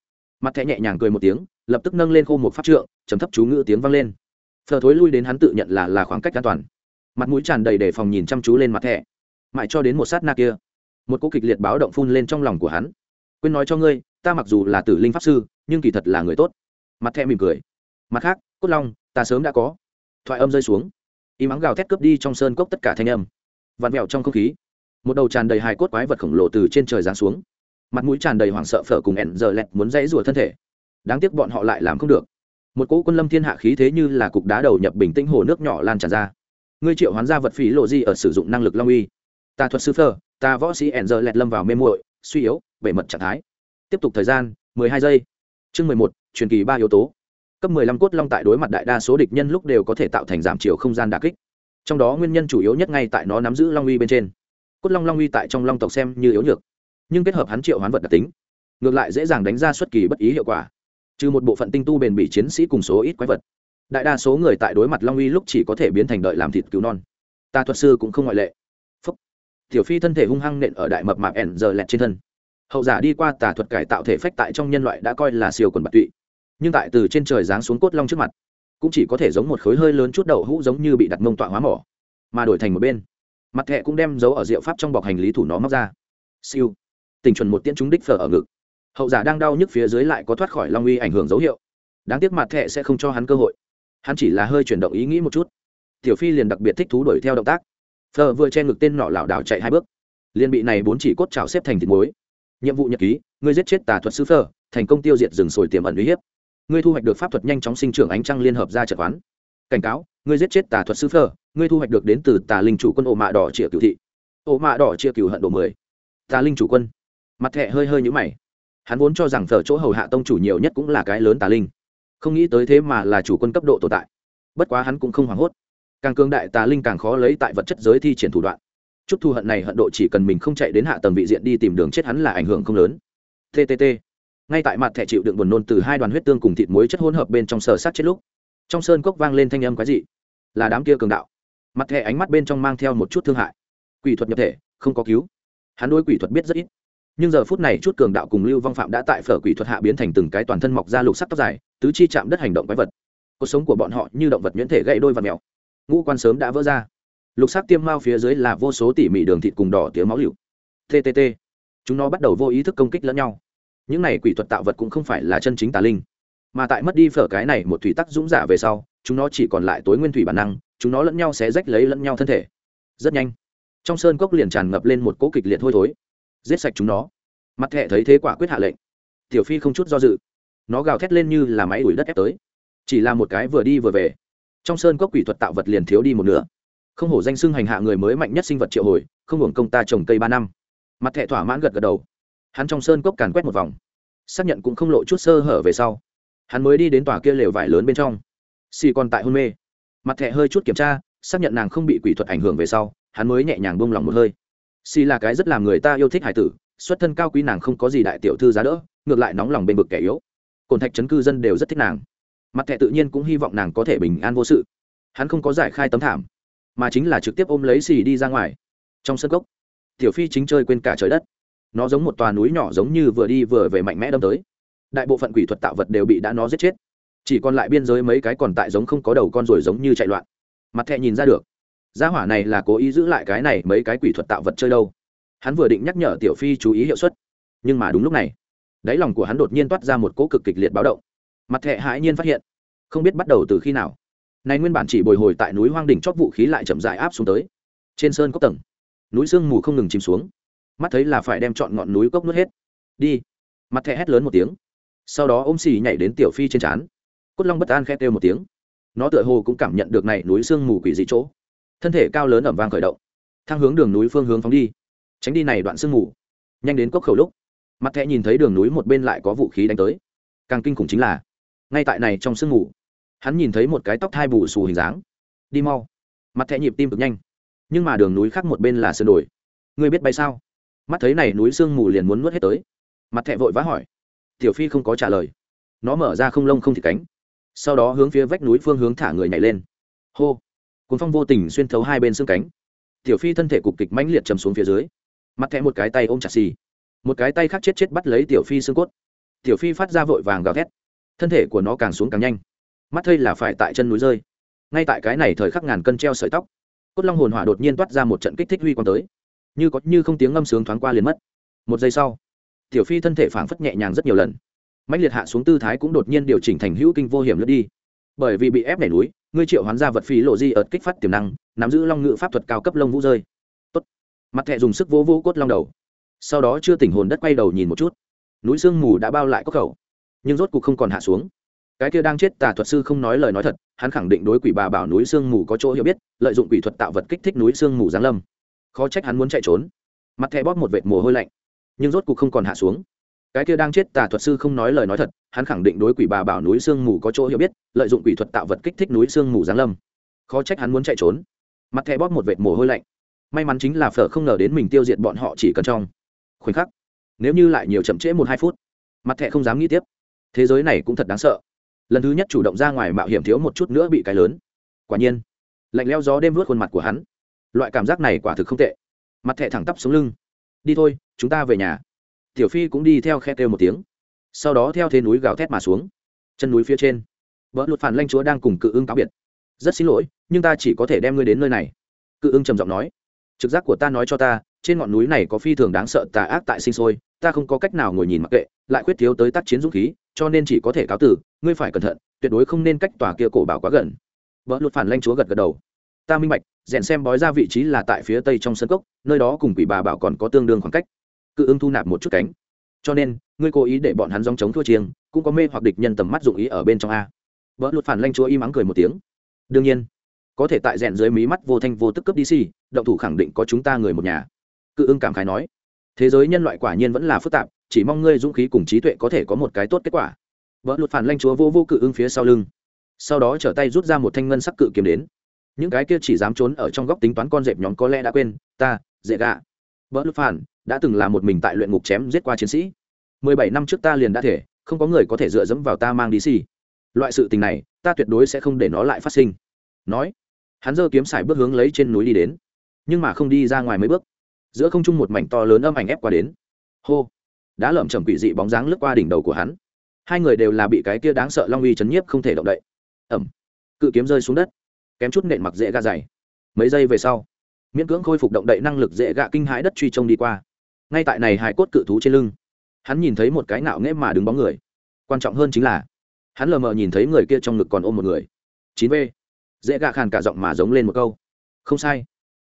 Mặt thẻ nhẹ nhàng cười một tiếng, lập tức nâng lên khô một pháp trượng chấm thấp chú ngữ tiếng vang lên. Phờ thối lui đến hắn tự nhận là là khoảng cách an toàn. Mặt mũi tràn đầy để phòng nhìn chăm chú lên mặt thẻ. Mãi cho đến một sát na kia một cô kịch liệt báo động phun lên trong lòng của hắn. Quên nói cho ngươi, ta mặc dù là tử linh pháp sư, nhưng kỳ thật là người tốt. Mặt thẹ mỉm cười. Mặt khác, cốt long, ta sớm đã có. Thoại âm rơi xuống. Y mắng gào thét cướp đi trong sơn cốc tất cả thanh âm. Vặn vẹo trong không khí. Một đầu tràn đầy hài cốt quái vật khổng lồ từ trên trời giáng xuống. Mặt mũi tràn đầy hoảng sợ phở cùng ẹn giờ lẹt muốn dãy rủa thân thể. Đáng tiếc bọn họ lại làm không được. Một cỗ quân lâm thiên hạ khí thế như là cục đá đầu nhập bình tĩnh hồ nước nhỏ lan tràn ra. Ngươi triệu hoán ra vật phí lộ di ở sử dụng năng lực long uy? Ta thuật sư phở ta võ sĩ ẻn giờ lẹt lâm vào mê muội, suy yếu, bể mật trạng thái. Tiếp tục thời gian, mười hai giây. Chương mười một, truyền kỳ ba yếu tố. Cấp mười lăm cốt long tại đối mặt đại đa số địch nhân lúc đều có thể tạo thành giảm chiều không gian đà kích. Trong đó nguyên nhân chủ yếu nhất ngay tại nó nắm giữ long uy bên trên. Cốt long long uy tại trong long tộc xem như yếu nhược, nhưng kết hợp hắn triệu hoán vật đặc tính, ngược lại dễ dàng đánh ra xuất kỳ bất ý hiệu quả. Trừ một bộ phận tinh tu bền bỉ chiến sĩ cùng số ít quái vật, đại đa số người tại đối mặt long uy lúc chỉ có thể biến thành đợi làm thịt cứu non. Ta thuật sư cũng không ngoại lệ tiểu phi thân thể hung hăng nện ở đại mập mạp ẻn giờ lẹt trên thân. Hậu giả đi qua tà thuật cải tạo thể phách tại trong nhân loại đã coi là siêu quần bạc tụy. Nhưng tại từ trên trời giáng xuống cốt long trước mặt, cũng chỉ có thể giống một khối hơi lớn chút đậu hũ giống như bị đặt mông tọa hóa mỏ, mà đổi thành một bên. Mặt thẹ cũng đem dấu ở diệu pháp trong bọc hành lý thủ nó móc ra. Siêu. Tình chuẩn một tiễn trúng đích phở ở ngực. Hậu giả đang đau nhức phía dưới lại có thoát khỏi long uy ảnh hưởng dấu hiệu. Đáng tiếc mặt thẹ sẽ không cho hắn cơ hội. Hắn chỉ là hơi chuyển động ý nghĩ một chút. Tiểu phi liền đặc biệt thích thú đuổi theo động tác phở vừa che ngực tên nọ lảo đảo chạy hai bước. Liền bị này bốn chỉ cốt trào xếp thành thịt muối. Nhiệm vụ nhật ký, ngươi giết chết tà thuật sư phở thành công tiêu diệt rừng sồi tiềm ẩn uy hiếp. Ngươi thu hoạch được pháp thuật nhanh chóng sinh trưởng ánh trăng liên hợp ra trận quán. Cảnh cáo, ngươi giết chết tà thuật sư phở ngươi thu hoạch được đến từ tà linh chủ quân ổ mạ đỏ chia cựu thị. Ổ mạ đỏ chia cựu hận độ mười. Tà linh chủ quân. Mặt thẹ hơi hơi nhũ mày. Hắn vốn cho rằng phở chỗ hầu hạ tông chủ nhiều nhất cũng là cái lớn tà linh. Không nghĩ tới thế mà là chủ quân cấp độ tồn tại. Bất quá hắn cũng không hoảng hốt càng cương đại tà linh càng khó lấy tại vật chất giới thi triển thủ đoạn. Chút thu hận này hận độ chỉ cần mình không chạy đến hạ tầng vị diện đi tìm đường chết hắn là ảnh hưởng không lớn. Ttt ngay tại mặt thẻ chịu đựng buồn nôn từ hai đoàn huyết tương cùng thịt muối chất hỗn hợp bên trong sờ sát chết lúc, trong sơn cốc vang lên thanh âm quái dị. Là đám kia cường đạo. Mặt thẻ ánh mắt bên trong mang theo một chút thương hại. Quỷ thuật nhập thể, không có cứu. Hắn đôi quỷ thuật biết rất ít. Nhưng giờ phút này chút cường đạo cùng lưu vong phạm đã tại phở quỷ thuật hạ biến thành từng cái toàn thân mọc ra lục sắc tóc dài, tứ chi chạm đất hành động quái vật. Cuộc sống của bọn họ như động vật nhuyễn thể gãy đôi và mèo ngũ quan sớm đã vỡ ra. Lục sắc tiêm mao phía dưới là vô số tỉ mỉ đường thịt cùng đỏ tiếng máu liều ttt chúng nó bắt đầu vô ý thức công kích lẫn nhau. Những này quỷ thuật tạo vật cũng không phải là chân chính tà linh. Mà tại mất đi phở cái này một thủy tắc dũng giả về sau, chúng nó chỉ còn lại tối nguyên thủy bản năng, chúng nó lẫn nhau sẽ rách lấy lẫn nhau thân thể. Rất nhanh, trong sơn cốc liền tràn ngập lên một cỗ kịch liệt hôi thối. Giết sạch chúng nó. Mặt thẹ thấy thế quả quyết hạ lệnh. Tiểu phi không chút do dự. Nó gào thét lên như là máy đuổi đất ép tới. Chỉ là một cái vừa đi vừa về trong sơn cốc quỷ thuật tạo vật liền thiếu đi một nửa. Không hổ danh xưng hành hạ người mới mạnh nhất sinh vật triệu hồi, không hưởng công ta trồng cây ba năm. Mặt thẹ thỏa mãn gật gật đầu. Hắn trong sơn cốc càn quét một vòng. Xác nhận cũng không lộ chút sơ hở về sau. Hắn mới đi đến tòa kia lều vải lớn bên trong. Xì còn tại hôn mê. Mặt thẹ hơi chút kiểm tra, xác nhận nàng không bị quỷ thuật ảnh hưởng về sau, hắn mới nhẹ nhàng bông lòng một hơi. Xì là cái rất làm người ta yêu thích hải tử, xuất thân cao quý nàng không có gì đại tiểu thư giá đỡ, ngược lại nóng lòng bên bực kẻ yếu. Cồn thạch chấn cư dân đều rất thích nàng mặt thẻ tự nhiên cũng hy vọng nàng có thể bình an vô sự. Hắn không có giải khai tấm thảm, mà chính là trực tiếp ôm lấy xì đi ra ngoài. Trong sân gốc tiểu phi chính chơi quên cả trời đất. Nó giống một tòa núi nhỏ giống như vừa đi vừa về mạnh mẽ đâm tới. Đại bộ phận quỷ thuật tạo vật đều bị đã nó giết chết. Chỉ còn lại biên giới mấy cái còn tại giống không có đầu con ruồi giống như chạy loạn. Mặt thẹ nhìn ra được, gia hỏa này là cố ý giữ lại cái này mấy cái quỷ thuật tạo vật chơi đâu. Hắn vừa định nhắc nhở tiểu phi chú ý hiệu suất, nhưng mà đúng lúc này, đáy lòng của hắn đột nhiên toát ra một cỗ cực kịch liệt báo động mặt thẹ hãi nhiên phát hiện, không biết bắt đầu từ khi nào. Này nguyên bản chỉ bồi hồi tại núi hoang đỉnh chót vũ khí lại chậm dại áp xuống tới. Trên sơn cốc tầng, núi sương mù không ngừng chìm xuống. Mắt thấy là phải đem chọn ngọn núi cốc nuốt hết. Đi. Mặt thẹ hét lớn một tiếng. Sau đó ôm xì nhảy đến tiểu phi trên trán. Cốt long bất an khét kêu một tiếng. Nó tựa hồ cũng cảm nhận được này núi sương mù quỷ dị chỗ. Thân thể cao lớn ẩm vang khởi động. Thang hướng đường núi phương hướng phóng đi. Tránh đi này đoạn sương mù. Nhanh đến cốc khẩu lúc. Mặt thẹ nhìn thấy đường núi một bên lại có vũ khí đánh tới. Càng kinh khủng chính là ngay tại này trong sương mù hắn nhìn thấy một cái tóc thai bù xù hình dáng. Đi mau. Mặt thẹ nhịp tim cực nhanh. Nhưng mà đường núi khác một bên là sơn đồi. Ngươi biết bay sao? Mắt thấy này núi sương mù liền muốn nuốt hết tới. Mặt thẹ vội vã hỏi. Tiểu phi không có trả lời. Nó mở ra không lông không thịt cánh. Sau đó hướng phía vách núi phương hướng thả người nhảy lên. Hô. Cuốn phong vô tình xuyên thấu hai bên xương cánh. Tiểu phi thân thể cục kịch mãnh liệt chầm xuống phía dưới. Mặt thẹ một cái tay ôm chặt xì. Một cái tay khác chết chết bắt lấy tiểu phi xương cốt. Tiểu phi phát ra vội vàng gào thét thân thể của nó càng xuống càng nhanh mắt thây là phải tại chân núi rơi ngay tại cái này thời khắc ngàn cân treo sợi tóc cốt long hồn hỏa đột nhiên toát ra một trận kích thích huy quang tới như có như không tiếng ngâm sướng thoáng qua liền mất một giây sau tiểu phi thân thể phảng phất nhẹ nhàng rất nhiều lần mạnh liệt hạ xuống tư thái cũng đột nhiên điều chỉnh thành hữu kinh vô hiểm lướt đi bởi vì bị ép nhảy núi ngươi triệu hoán ra vật phí lộ di ợt kích phát tiềm năng nắm giữ long ngự pháp thuật cao cấp lông vũ rơi tốt. mặt thẹ dùng sức vỗ vỗ cốt long đầu sau đó chưa tỉnh hồn đất quay đầu nhìn một chút núi sương mù đã bao lại cốc khẩu nhưng rốt cuộc không còn hạ xuống. Cái kia đang chết tà thuật sư không nói lời nói thật, hắn khẳng định đối quỷ bà bảo núi sương mù có chỗ hiểu biết, lợi dụng quỷ thuật tạo vật kích thích núi sương mù giáng lâm. Khó trách hắn muốn chạy trốn. Mặt thẹ bóp một vệt mồ hôi lạnh, nhưng rốt cuộc không còn hạ xuống. Cái kia đang chết tà thuật sư không nói lời nói thật, hắn khẳng định đối quỷ bà bảo núi sương mù có chỗ hiểu biết, lợi dụng quỷ thuật tạo vật kích thích núi sương mù giáng lâm. Khó trách hắn muốn chạy trốn. Mặt thẹ bóp một vệt mồ hôi lạnh. May mắn chính là phở không ngờ đến mình tiêu diệt bọn họ chỉ cần trong khoảnh khắc. Nếu như lại nhiều chậm trễ một hai phút, mặt thẹ không dám nghĩ tiếp thế giới này cũng thật đáng sợ. Lần thứ nhất chủ động ra ngoài mạo hiểm thiếu một chút nữa bị cái lớn. Quả nhiên, lạnh leo gió đêm vớt khuôn mặt của hắn. Loại cảm giác này quả thực không tệ. Mặt thẹ thẳng tắp xuống lưng. Đi thôi, chúng ta về nhà. Tiểu phi cũng đi theo khe kêu một tiếng. Sau đó theo thế núi gào thét mà xuống. Chân núi phía trên vợ lụt phản lanh chúa đang cùng cự ưng cáo biệt. Rất xin lỗi, nhưng ta chỉ có thể đem ngươi đến nơi này. Cự ưng trầm giọng nói. Trực giác của ta nói cho ta, trên ngọn núi này có phi thường đáng sợ tà ác tại sinh sôi, ta không có cách nào ngồi nhìn mặc kệ, lại khuyết thiếu tới tác chiến dũng khí cho nên chỉ có thể cáo tử, ngươi phải cẩn thận, tuyệt đối không nên cách tòa kia cổ bảo quá gần. Vợ luật phản lanh chúa gật gật đầu. Ta minh bạch, rèn xem bói ra vị trí là tại phía tây trong sân cốc, nơi đó cùng quỷ bà bảo còn có tương đương khoảng cách. Cự ưng thu nạp một chút cánh. Cho nên, ngươi cố ý để bọn hắn dòng chống thua chiêng, cũng có mê hoặc địch nhân tầm mắt dụng ý ở bên trong a. Vợ luật phản lanh chúa im ắng cười một tiếng. Đương nhiên, có thể tại rèn dưới mí mắt vô thanh vô tức cấp đi động thủ khẳng định có chúng ta người một nhà. Cự ưng cảm khái nói. Thế giới nhân loại quả nhiên vẫn là phức tạp chỉ mong ngươi dũng khí cùng trí tuệ có thể có một cái tốt kết quả. Vợ lụt phản lanh chúa vô vô cự ưng phía sau lưng. Sau đó trở tay rút ra một thanh ngân sắc cự kiếm đến. Những cái kia chỉ dám trốn ở trong góc tính toán con dẹp nhóm có lẽ đã quên, ta dễ gạ vợ lụt phản, đã từng là một mình tại luyện ngục chém giết qua chiến sĩ. Mười bảy năm trước ta liền đã thể, không có người có thể dựa dẫm vào ta mang đi xì. Loại sự tình này, ta tuyệt đối sẽ không để nó lại phát sinh. Nói, hắn giơ kiếm xài bước hướng lấy trên núi đi đến. Nhưng mà không đi ra ngoài mấy bước. Giữa không trung một mảnh to lớn âm ảnh ép qua đến. Hô đã lởm chầm quỷ dị bóng dáng lướt qua đỉnh đầu của hắn. Hai người đều là bị cái kia đáng sợ long uy chấn nhiếp không thể động đậy. Ẩm cự kiếm rơi xuống đất. Kém chút nện mặc dễ gạ dày. Mấy giây về sau, miễn cưỡng khôi phục động đậy năng lực dễ gạ kinh hãi đất truy trông đi qua. Ngay tại này hải cốt cự thú trên lưng, hắn nhìn thấy một cái nạo nghễ mà đứng bóng người. Quan trọng hơn chính là, hắn lờ mờ nhìn thấy người kia trong ngực còn ôm một người. Chín v. Dễ gạ khàn cả giọng mà giống lên một câu. Không sai.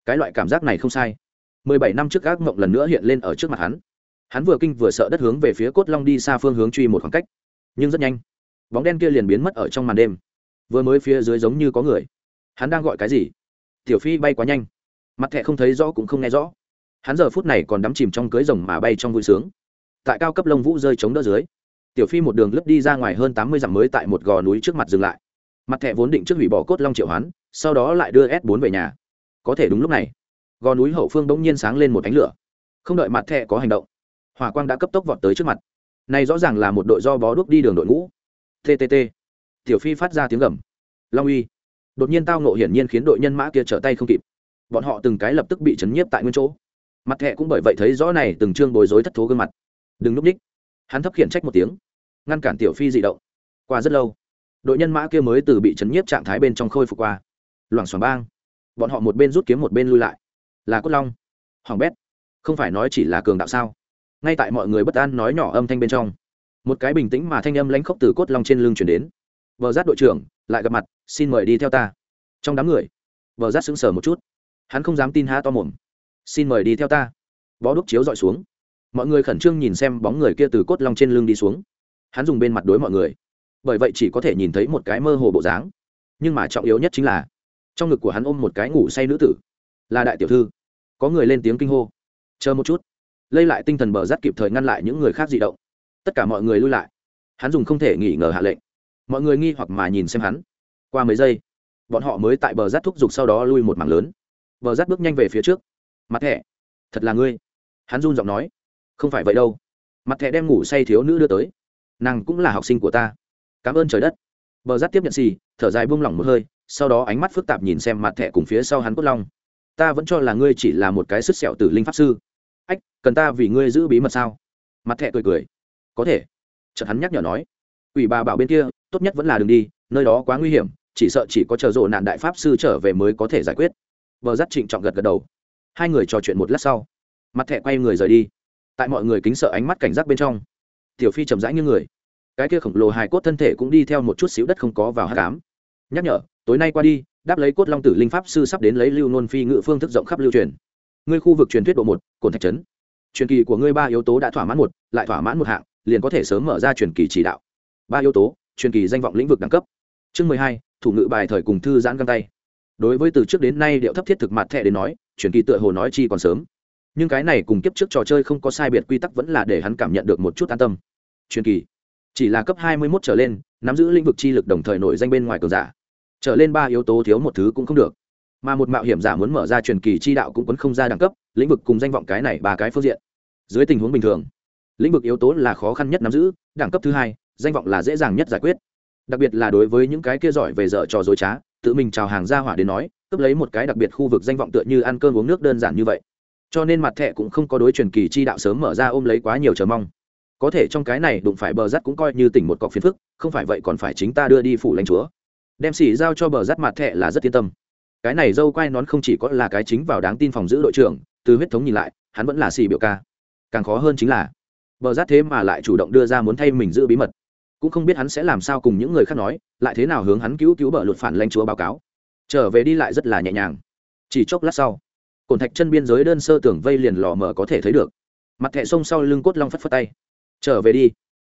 Cái loại cảm giác này không sai. Mười bảy năm trước ác mộng lần nữa hiện lên ở trước mặt hắn hắn vừa kinh vừa sợ đất hướng về phía cốt long đi xa phương hướng truy một khoảng cách. Nhưng rất nhanh, bóng đen kia liền biến mất ở trong màn đêm. Vừa mới phía dưới giống như có người. Hắn đang gọi cái gì? Tiểu phi bay quá nhanh. Mặt thẹ không thấy rõ cũng không nghe rõ. Hắn giờ phút này còn đắm chìm trong cưới rồng mà bay trong vui sướng. Tại cao cấp lông vũ rơi chống đỡ dưới, tiểu phi một đường lướt đi ra ngoài hơn tám mươi dặm mới tại một gò núi trước mặt dừng lại. Mặt thẹ vốn định trước hủy bỏ cốt long triệu hoán, sau đó lại đưa s bốn về nhà. Có thể đúng lúc này, gò núi hậu phương bỗng nhiên sáng lên một ánh lửa. Không đợi mặt thẹ có hành động hỏa quang đã cấp tốc vọt tới trước mặt. Này rõ ràng là một đội do bó đuốc đi đường đội ngũ. Ttt tiểu phi phát ra tiếng gầm. Long uy. Đột nhiên tao nộ hiển nhiên khiến đội nhân mã kia trở tay không kịp. Bọn họ từng cái lập tức bị chấn nhiếp tại nguyên chỗ. Mặt thẹ cũng bởi vậy thấy rõ này từng chương bối rối thất thố gương mặt. Đừng núp ních hắn thấp khiển trách một tiếng. Ngăn cản tiểu phi dị động. Qua rất lâu, đội nhân mã kia mới từ bị chấn nhiếp trạng thái bên trong khôi phục qua. Loảng xoảng bang. Bọn họ một bên rút kiếm một bên lui lại. Là cốt long. Hoàng bét. Không phải nói chỉ là cường đạo sao? Ngay tại mọi người bất an nói nhỏ âm thanh bên trong. Một cái bình tĩnh mà thanh âm lãnh khốc từ cốt long trên lưng chuyển đến. Vợ giác đội trưởng, lại gặp mặt, xin mời đi theo ta. Trong đám người vợ giác sững sờ một chút. Hắn không dám tin há to mồm. Xin mời đi theo ta. Bó đúc chiếu dọi xuống. Mọi người khẩn trương nhìn xem bóng người kia từ cốt long trên lưng đi xuống. Hắn dùng bên mặt đối mọi người. Bởi vậy chỉ có thể nhìn thấy một cái mơ hồ bộ dáng. Nhưng mà trọng yếu nhất chính là, trong ngực của hắn ôm một cái ngủ say nữ tử. Là đại tiểu thư. Có người lên tiếng kinh hô. Chờ một chút lây lại tinh thần bờ rát kịp thời ngăn lại những người khác di động. Tất cả mọi người lui lại. Hắn dùng không thể nghỉ ngờ hạ lệnh. Mọi người nghi hoặc mà nhìn xem hắn. Qua mấy giây, bọn họ mới tại bờ rát thúc giục sau đó lui một mảng lớn. Bờ rát bước nhanh về phía trước. Mặt thẻ, thật là ngươi. Hắn run giọng nói. Không phải vậy đâu. Mặt thẻ đem ngủ say thiếu nữ đưa tới. Nàng cũng là học sinh của ta. Cảm ơn trời đất. Bờ rát tiếp nhận xì, thở dài buông lỏng một hơi, sau đó ánh mắt phức tạp nhìn xem mặt thẻ cùng phía sau hắn cốt long. Ta vẫn cho là ngươi chỉ là một cái sức sẹo tử linh pháp sư ách, cần ta vì ngươi giữ bí mật sao? Mặt thẹ cười cười. Có thể. Chợt hắn nhắc nhở nói. Ủy bà bảo bên kia, tốt nhất vẫn là đường đi, nơi đó quá nguy hiểm, chỉ sợ chỉ có chờ rộ nạn đại pháp sư trở về mới có thể giải quyết. Vợ dắt trịnh trọng gật gật đầu. Hai người trò chuyện một lát sau. Mặt thẹ quay người rời đi. Tại mọi người kính sợ ánh mắt cảnh giác bên trong, tiểu phi chậm rãi như người. Cái kia khổng lồ hài cốt thân thể cũng đi theo một chút xíu đất không có vào hát cám nhắc nhở, tối nay qua đi, đáp lấy cốt long tử linh pháp sư sắp đến lấy lưu nôn phi ngự phương thức rộng khắp lưu truyền ngươi khu vực truyền thuyết độ một cồn thạch trấn. Truyền kỳ của ngươi ba yếu tố đã thỏa mãn một, lại thỏa mãn một hạng, liền có thể sớm mở ra truyền kỳ chỉ đạo. Ba yếu tố, truyền kỳ danh vọng lĩnh vực đẳng cấp. Chương mười hai, thủ ngữ bài thời cùng thư giãn găng tay. Đối với từ trước đến nay điệu thấp thiết thực mặt thẻ đến nói, truyền kỳ tựa hồ nói chi còn sớm. Nhưng cái này cùng kiếp trước trò chơi không có sai biệt quy tắc vẫn là để hắn cảm nhận được một chút an tâm. Truyền kỳ, chỉ là cấp hai mươi 21 trở lên, nắm giữ lĩnh vực chi lực đồng thời nổi danh bên ngoài cường giả. Trở lên ba yếu tố thiếu một thứ cũng không được mà một mạo hiểm giả muốn mở ra truyền kỳ chi đạo cũng quấn không ra đẳng cấp, lĩnh vực cùng danh vọng cái này ba cái phương diện. Dưới tình huống bình thường, lĩnh vực yếu tố là khó khăn nhất nắm giữ, đẳng cấp thứ hai, danh vọng là dễ dàng nhất giải quyết. Đặc biệt là đối với những cái kia giỏi về dở trò dối trá, tự mình chào hàng ra hỏa đến nói, cướp lấy một cái đặc biệt khu vực danh vọng tựa như ăn cơm uống nước đơn giản như vậy. Cho nên mặt thẻ cũng không có đối truyền kỳ chi đạo sớm mở ra ôm lấy quá nhiều chờ mong. Có thể trong cái này đụng phải bờ rắt cũng coi như tỉnh một cọc phiền phức, không phải vậy còn phải chính ta đưa đi phủ lãnh chúa. Đem xỉ giao cho bờ rắt mặt thẻ là rất yên tâm cái này dâu quai nón không chỉ có là cái chính vào đáng tin phòng giữ đội trưởng, từ huyết thống nhìn lại, hắn vẫn là xì biểu ca. Càng khó hơn chính là, bờ rát thế mà lại chủ động đưa ra muốn thay mình giữ bí mật. Cũng không biết hắn sẽ làm sao cùng những người khác nói, lại thế nào hướng hắn cứu cứu bờ luật phản lanh chúa báo cáo. Trở về đi lại rất là nhẹ nhàng. Chỉ chốc lát sau cồn thạch chân biên giới đơn sơ tưởng vây liền lò mở có thể thấy được. Mặt thẹ sông sau lưng cốt long phất phất tay. Trở về đi.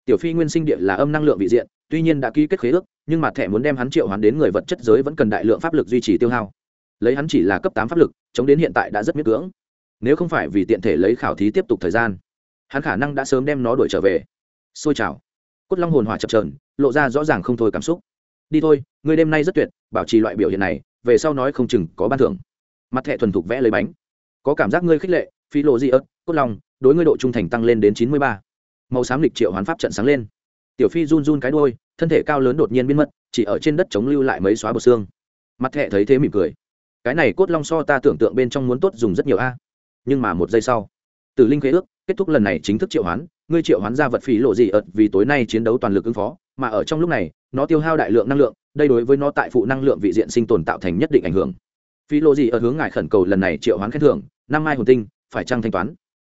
Tiểu phi nguyên sinh địa là âm năng lượng vị diện, tuy nhiên đã ký kết khế ước, nhưng mặt thẹ muốn đem hắn triệu hoán đến người vật chất giới vẫn cần đại lượng pháp lực duy trì tiêu hao lấy hắn chỉ là cấp tám pháp lực, chống đến hiện tại đã rất miễn cưỡng. Nếu không phải vì tiện thể lấy khảo thí tiếp tục thời gian, hắn khả năng đã sớm đem nó đuổi trở về. Xôi chào cốt long hồn hỏa chập trờn lộ ra rõ ràng không thôi cảm xúc. Đi thôi người đêm nay rất tuyệt, bảo trì loại biểu hiện này, về sau nói không chừng có ban thưởng. Mặt thẻ thuần thục vẽ lấy bánh. Có cảm giác ngươi khích lệ phi lộ di ớt, cốt long, đối ngươi độ trung thành tăng lên đến chín mươi ba. Màu xám lịch triệu hoán pháp trận sáng lên. Tiểu phi run run cái đôi thân thể cao lớn đột nhiên biến mất, chỉ ở trên đất chống lưu lại mấy xóa bộ xương. Mặt thẹ thấy thế mỉm cười cái này cốt long so ta tưởng tượng bên trong muốn tốt dùng rất nhiều a. Nhưng mà một giây sau, tử linh khế ước, kết thúc lần này chính thức triệu hoán, ngươi triệu hoán ra vật phí lộ gì ợt, vì tối nay chiến đấu toàn lực ứng phó, mà ở trong lúc này, nó tiêu hao đại lượng năng lượng, đây đối với nó tại phụ năng lượng vị diện sinh tồn tạo thành nhất định ảnh hưởng. Phí lộ gì ở hướng ngài khẩn cầu lần này triệu hoán khen thưởng, năm mai hồn tinh, phải trăng thanh toán?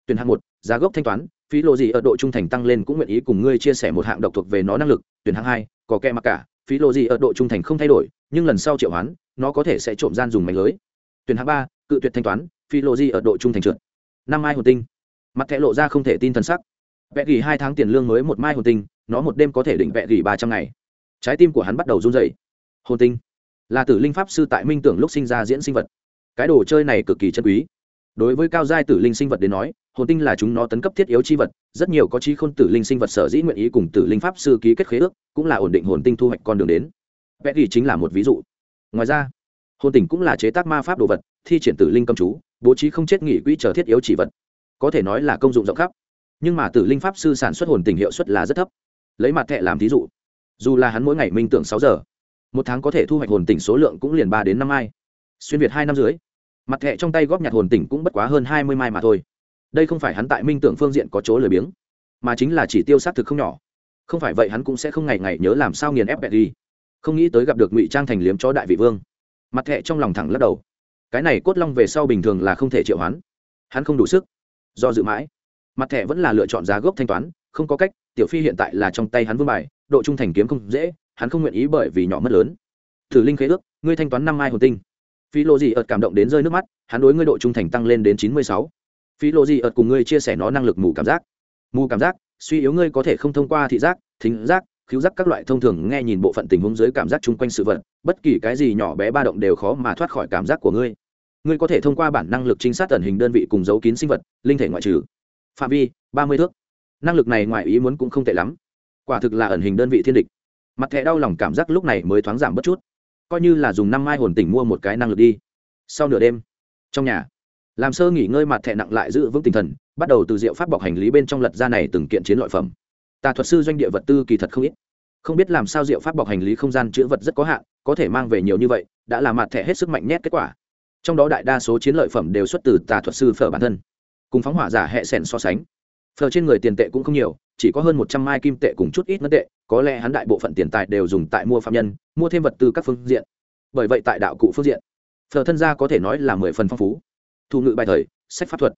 Tuyển hạng một, giá gốc thanh toán phí lộ gì ở độ trung thành tăng lên cũng nguyện ý cùng ngươi chia sẻ một hạng độc thuộc về nó năng lực. Tuyển hạng hai, có kẽ mặc cả phí lộ gì ở độ trung thành không thay đổi, nhưng lần sau triệu hoán nó có thể sẽ trộm gian dùng mảnh lưới. Tuyển hạng ba, cự tuyệt thanh toán, phi lộ di ở độ trung thành trượt. Năm mai hồn tinh. Mặt thẻ lộ ra không thể tin t sắc. Vẽ gỉ hai tháng tiền lương mới một mai hồn tinh, nó một đêm có thể định vẽ gỉ ba trăm ngày. Trái tim của hắn bắt đầu run dày hồn tinh. Là tử linh pháp sư tại minh tưởng lúc sinh ra diễn sinh vật. Cái đồ chơi này cực kỳ chân quý. Đối với cao giai tử linh sinh vật đến nói, hồn tinh là chúng nó tấn cấp thiết yếu chi vật, rất nhiều có trí khôn tử linh sinh vật sở dĩ nguyện ý cùng tử linh pháp sư ký kết khế ước, cũng là ổn định hồn tinh thu hoạch con đường đến. Vẽ gỉ chính là một ví dụ ngoài ra hồn tỉnh cũng là chế tác ma pháp đồ vật, thi triển tử linh cầm chú, bố trí không chết nghỉ quỹ chờ thiết yếu chỉ vật. Có thể nói là công dụng rộng khắp. Nhưng mà tử linh pháp sư sản xuất hồn tỉnh hiệu suất là rất thấp. Lấy mặt thẹ làm thí dụ, dù là hắn mỗi ngày minh tưởng sáu giờ, một tháng có thể thu hoạch hồn tỉnh số lượng cũng liền ba đến năm mai. Xuyên việt hai năm dưới, mặt thẹ trong tay góp nhặt hồn tỉnh cũng bất quá hơn hai mươi mai mà thôi. Đây không phải hắn tại minh tưởng phương diện có chỗ lười biếng, mà chính là chỉ tiêu xác thực không nhỏ. Không phải vậy hắn cũng sẽ không ngày ngày nhớ làm sao nghiền ép bẹt đi không nghĩ tới gặp được ngụy trang thành liếm cho đại vị vương mặt thẹ trong lòng thẳng lắc đầu cái này cốt long về sau bình thường là không thể triệu hắn hắn không đủ sức do dự mãi mặt thẻ vẫn là lựa chọn giá gốc thanh toán không có cách tiểu phi hiện tại là trong tay hắn vương bài độ trung thành kiếm không dễ hắn không nguyện ý bởi vì nhỏ mất lớn thử linh khế ước ngươi thanh toán năm mai hồn tinh phi lộ gì ợt cảm động đến rơi nước mắt hắn đối ngươi độ trung thành tăng lên đến chín mươi sáu phi lộ gì ợt cùng ngươi chia sẻ nó năng lực mù cảm giác mù cảm giác suy yếu ngươi có thể không thông qua thị giác thính giác khiếu giác các loại thông thường nghe nhìn bộ phận tình huống dưới cảm giác chung quanh sự vật, bất kỳ cái gì nhỏ bé ba động đều khó mà thoát khỏi cảm giác của ngươi. Ngươi có thể thông qua bản năng lực trinh sát tần hình đơn vị cùng dấu kín sinh vật, linh thể ngoại trừ. Phạm vi, ba mươi thước. Năng lực này ngoài ý muốn cũng không tệ lắm. Quả thực là ẩn hình đơn vị thiên địch. Mặt thẻ đau lòng cảm giác lúc này mới thoáng giảm bất chút. Coi như là dùng năm mai hồn tỉnh mua một cái năng lực đi. Sau nửa đêm, trong nhà, làm sơ nghỉ ngơi mặt thẻ nặng lại giữ vững tinh thần, bắt đầu từ diệu pháp bọc hành lý bên trong lật ra này từng kiện chiến loại phẩm tà thuật sư doanh địa vật tư kỳ thật không ít. Không biết làm sao diệu pháp bọc hành lý không gian chữ vật rất có hạn, có thể mang về nhiều như vậy, đã là mặt thẻ hết sức mạnh nhét kết quả. Trong đó đại đa số chiến lợi phẩm đều xuất từ tà thuật sư phở bản thân. Cùng phóng hỏa giả hệ sẻn so sánh, phở trên người tiền tệ cũng không nhiều, chỉ có hơn một trăm mai kim tệ cùng chút ít ngân tệ, có lẽ hắn đại bộ phận tiền tài đều dùng tại mua phạm nhân, mua thêm vật từ các phương diện. Bởi vậy tại đạo cụ phương diện, phở thân gia có thể nói là mười phần phong phú. Thu ngự bài thời, sách pháp thuật,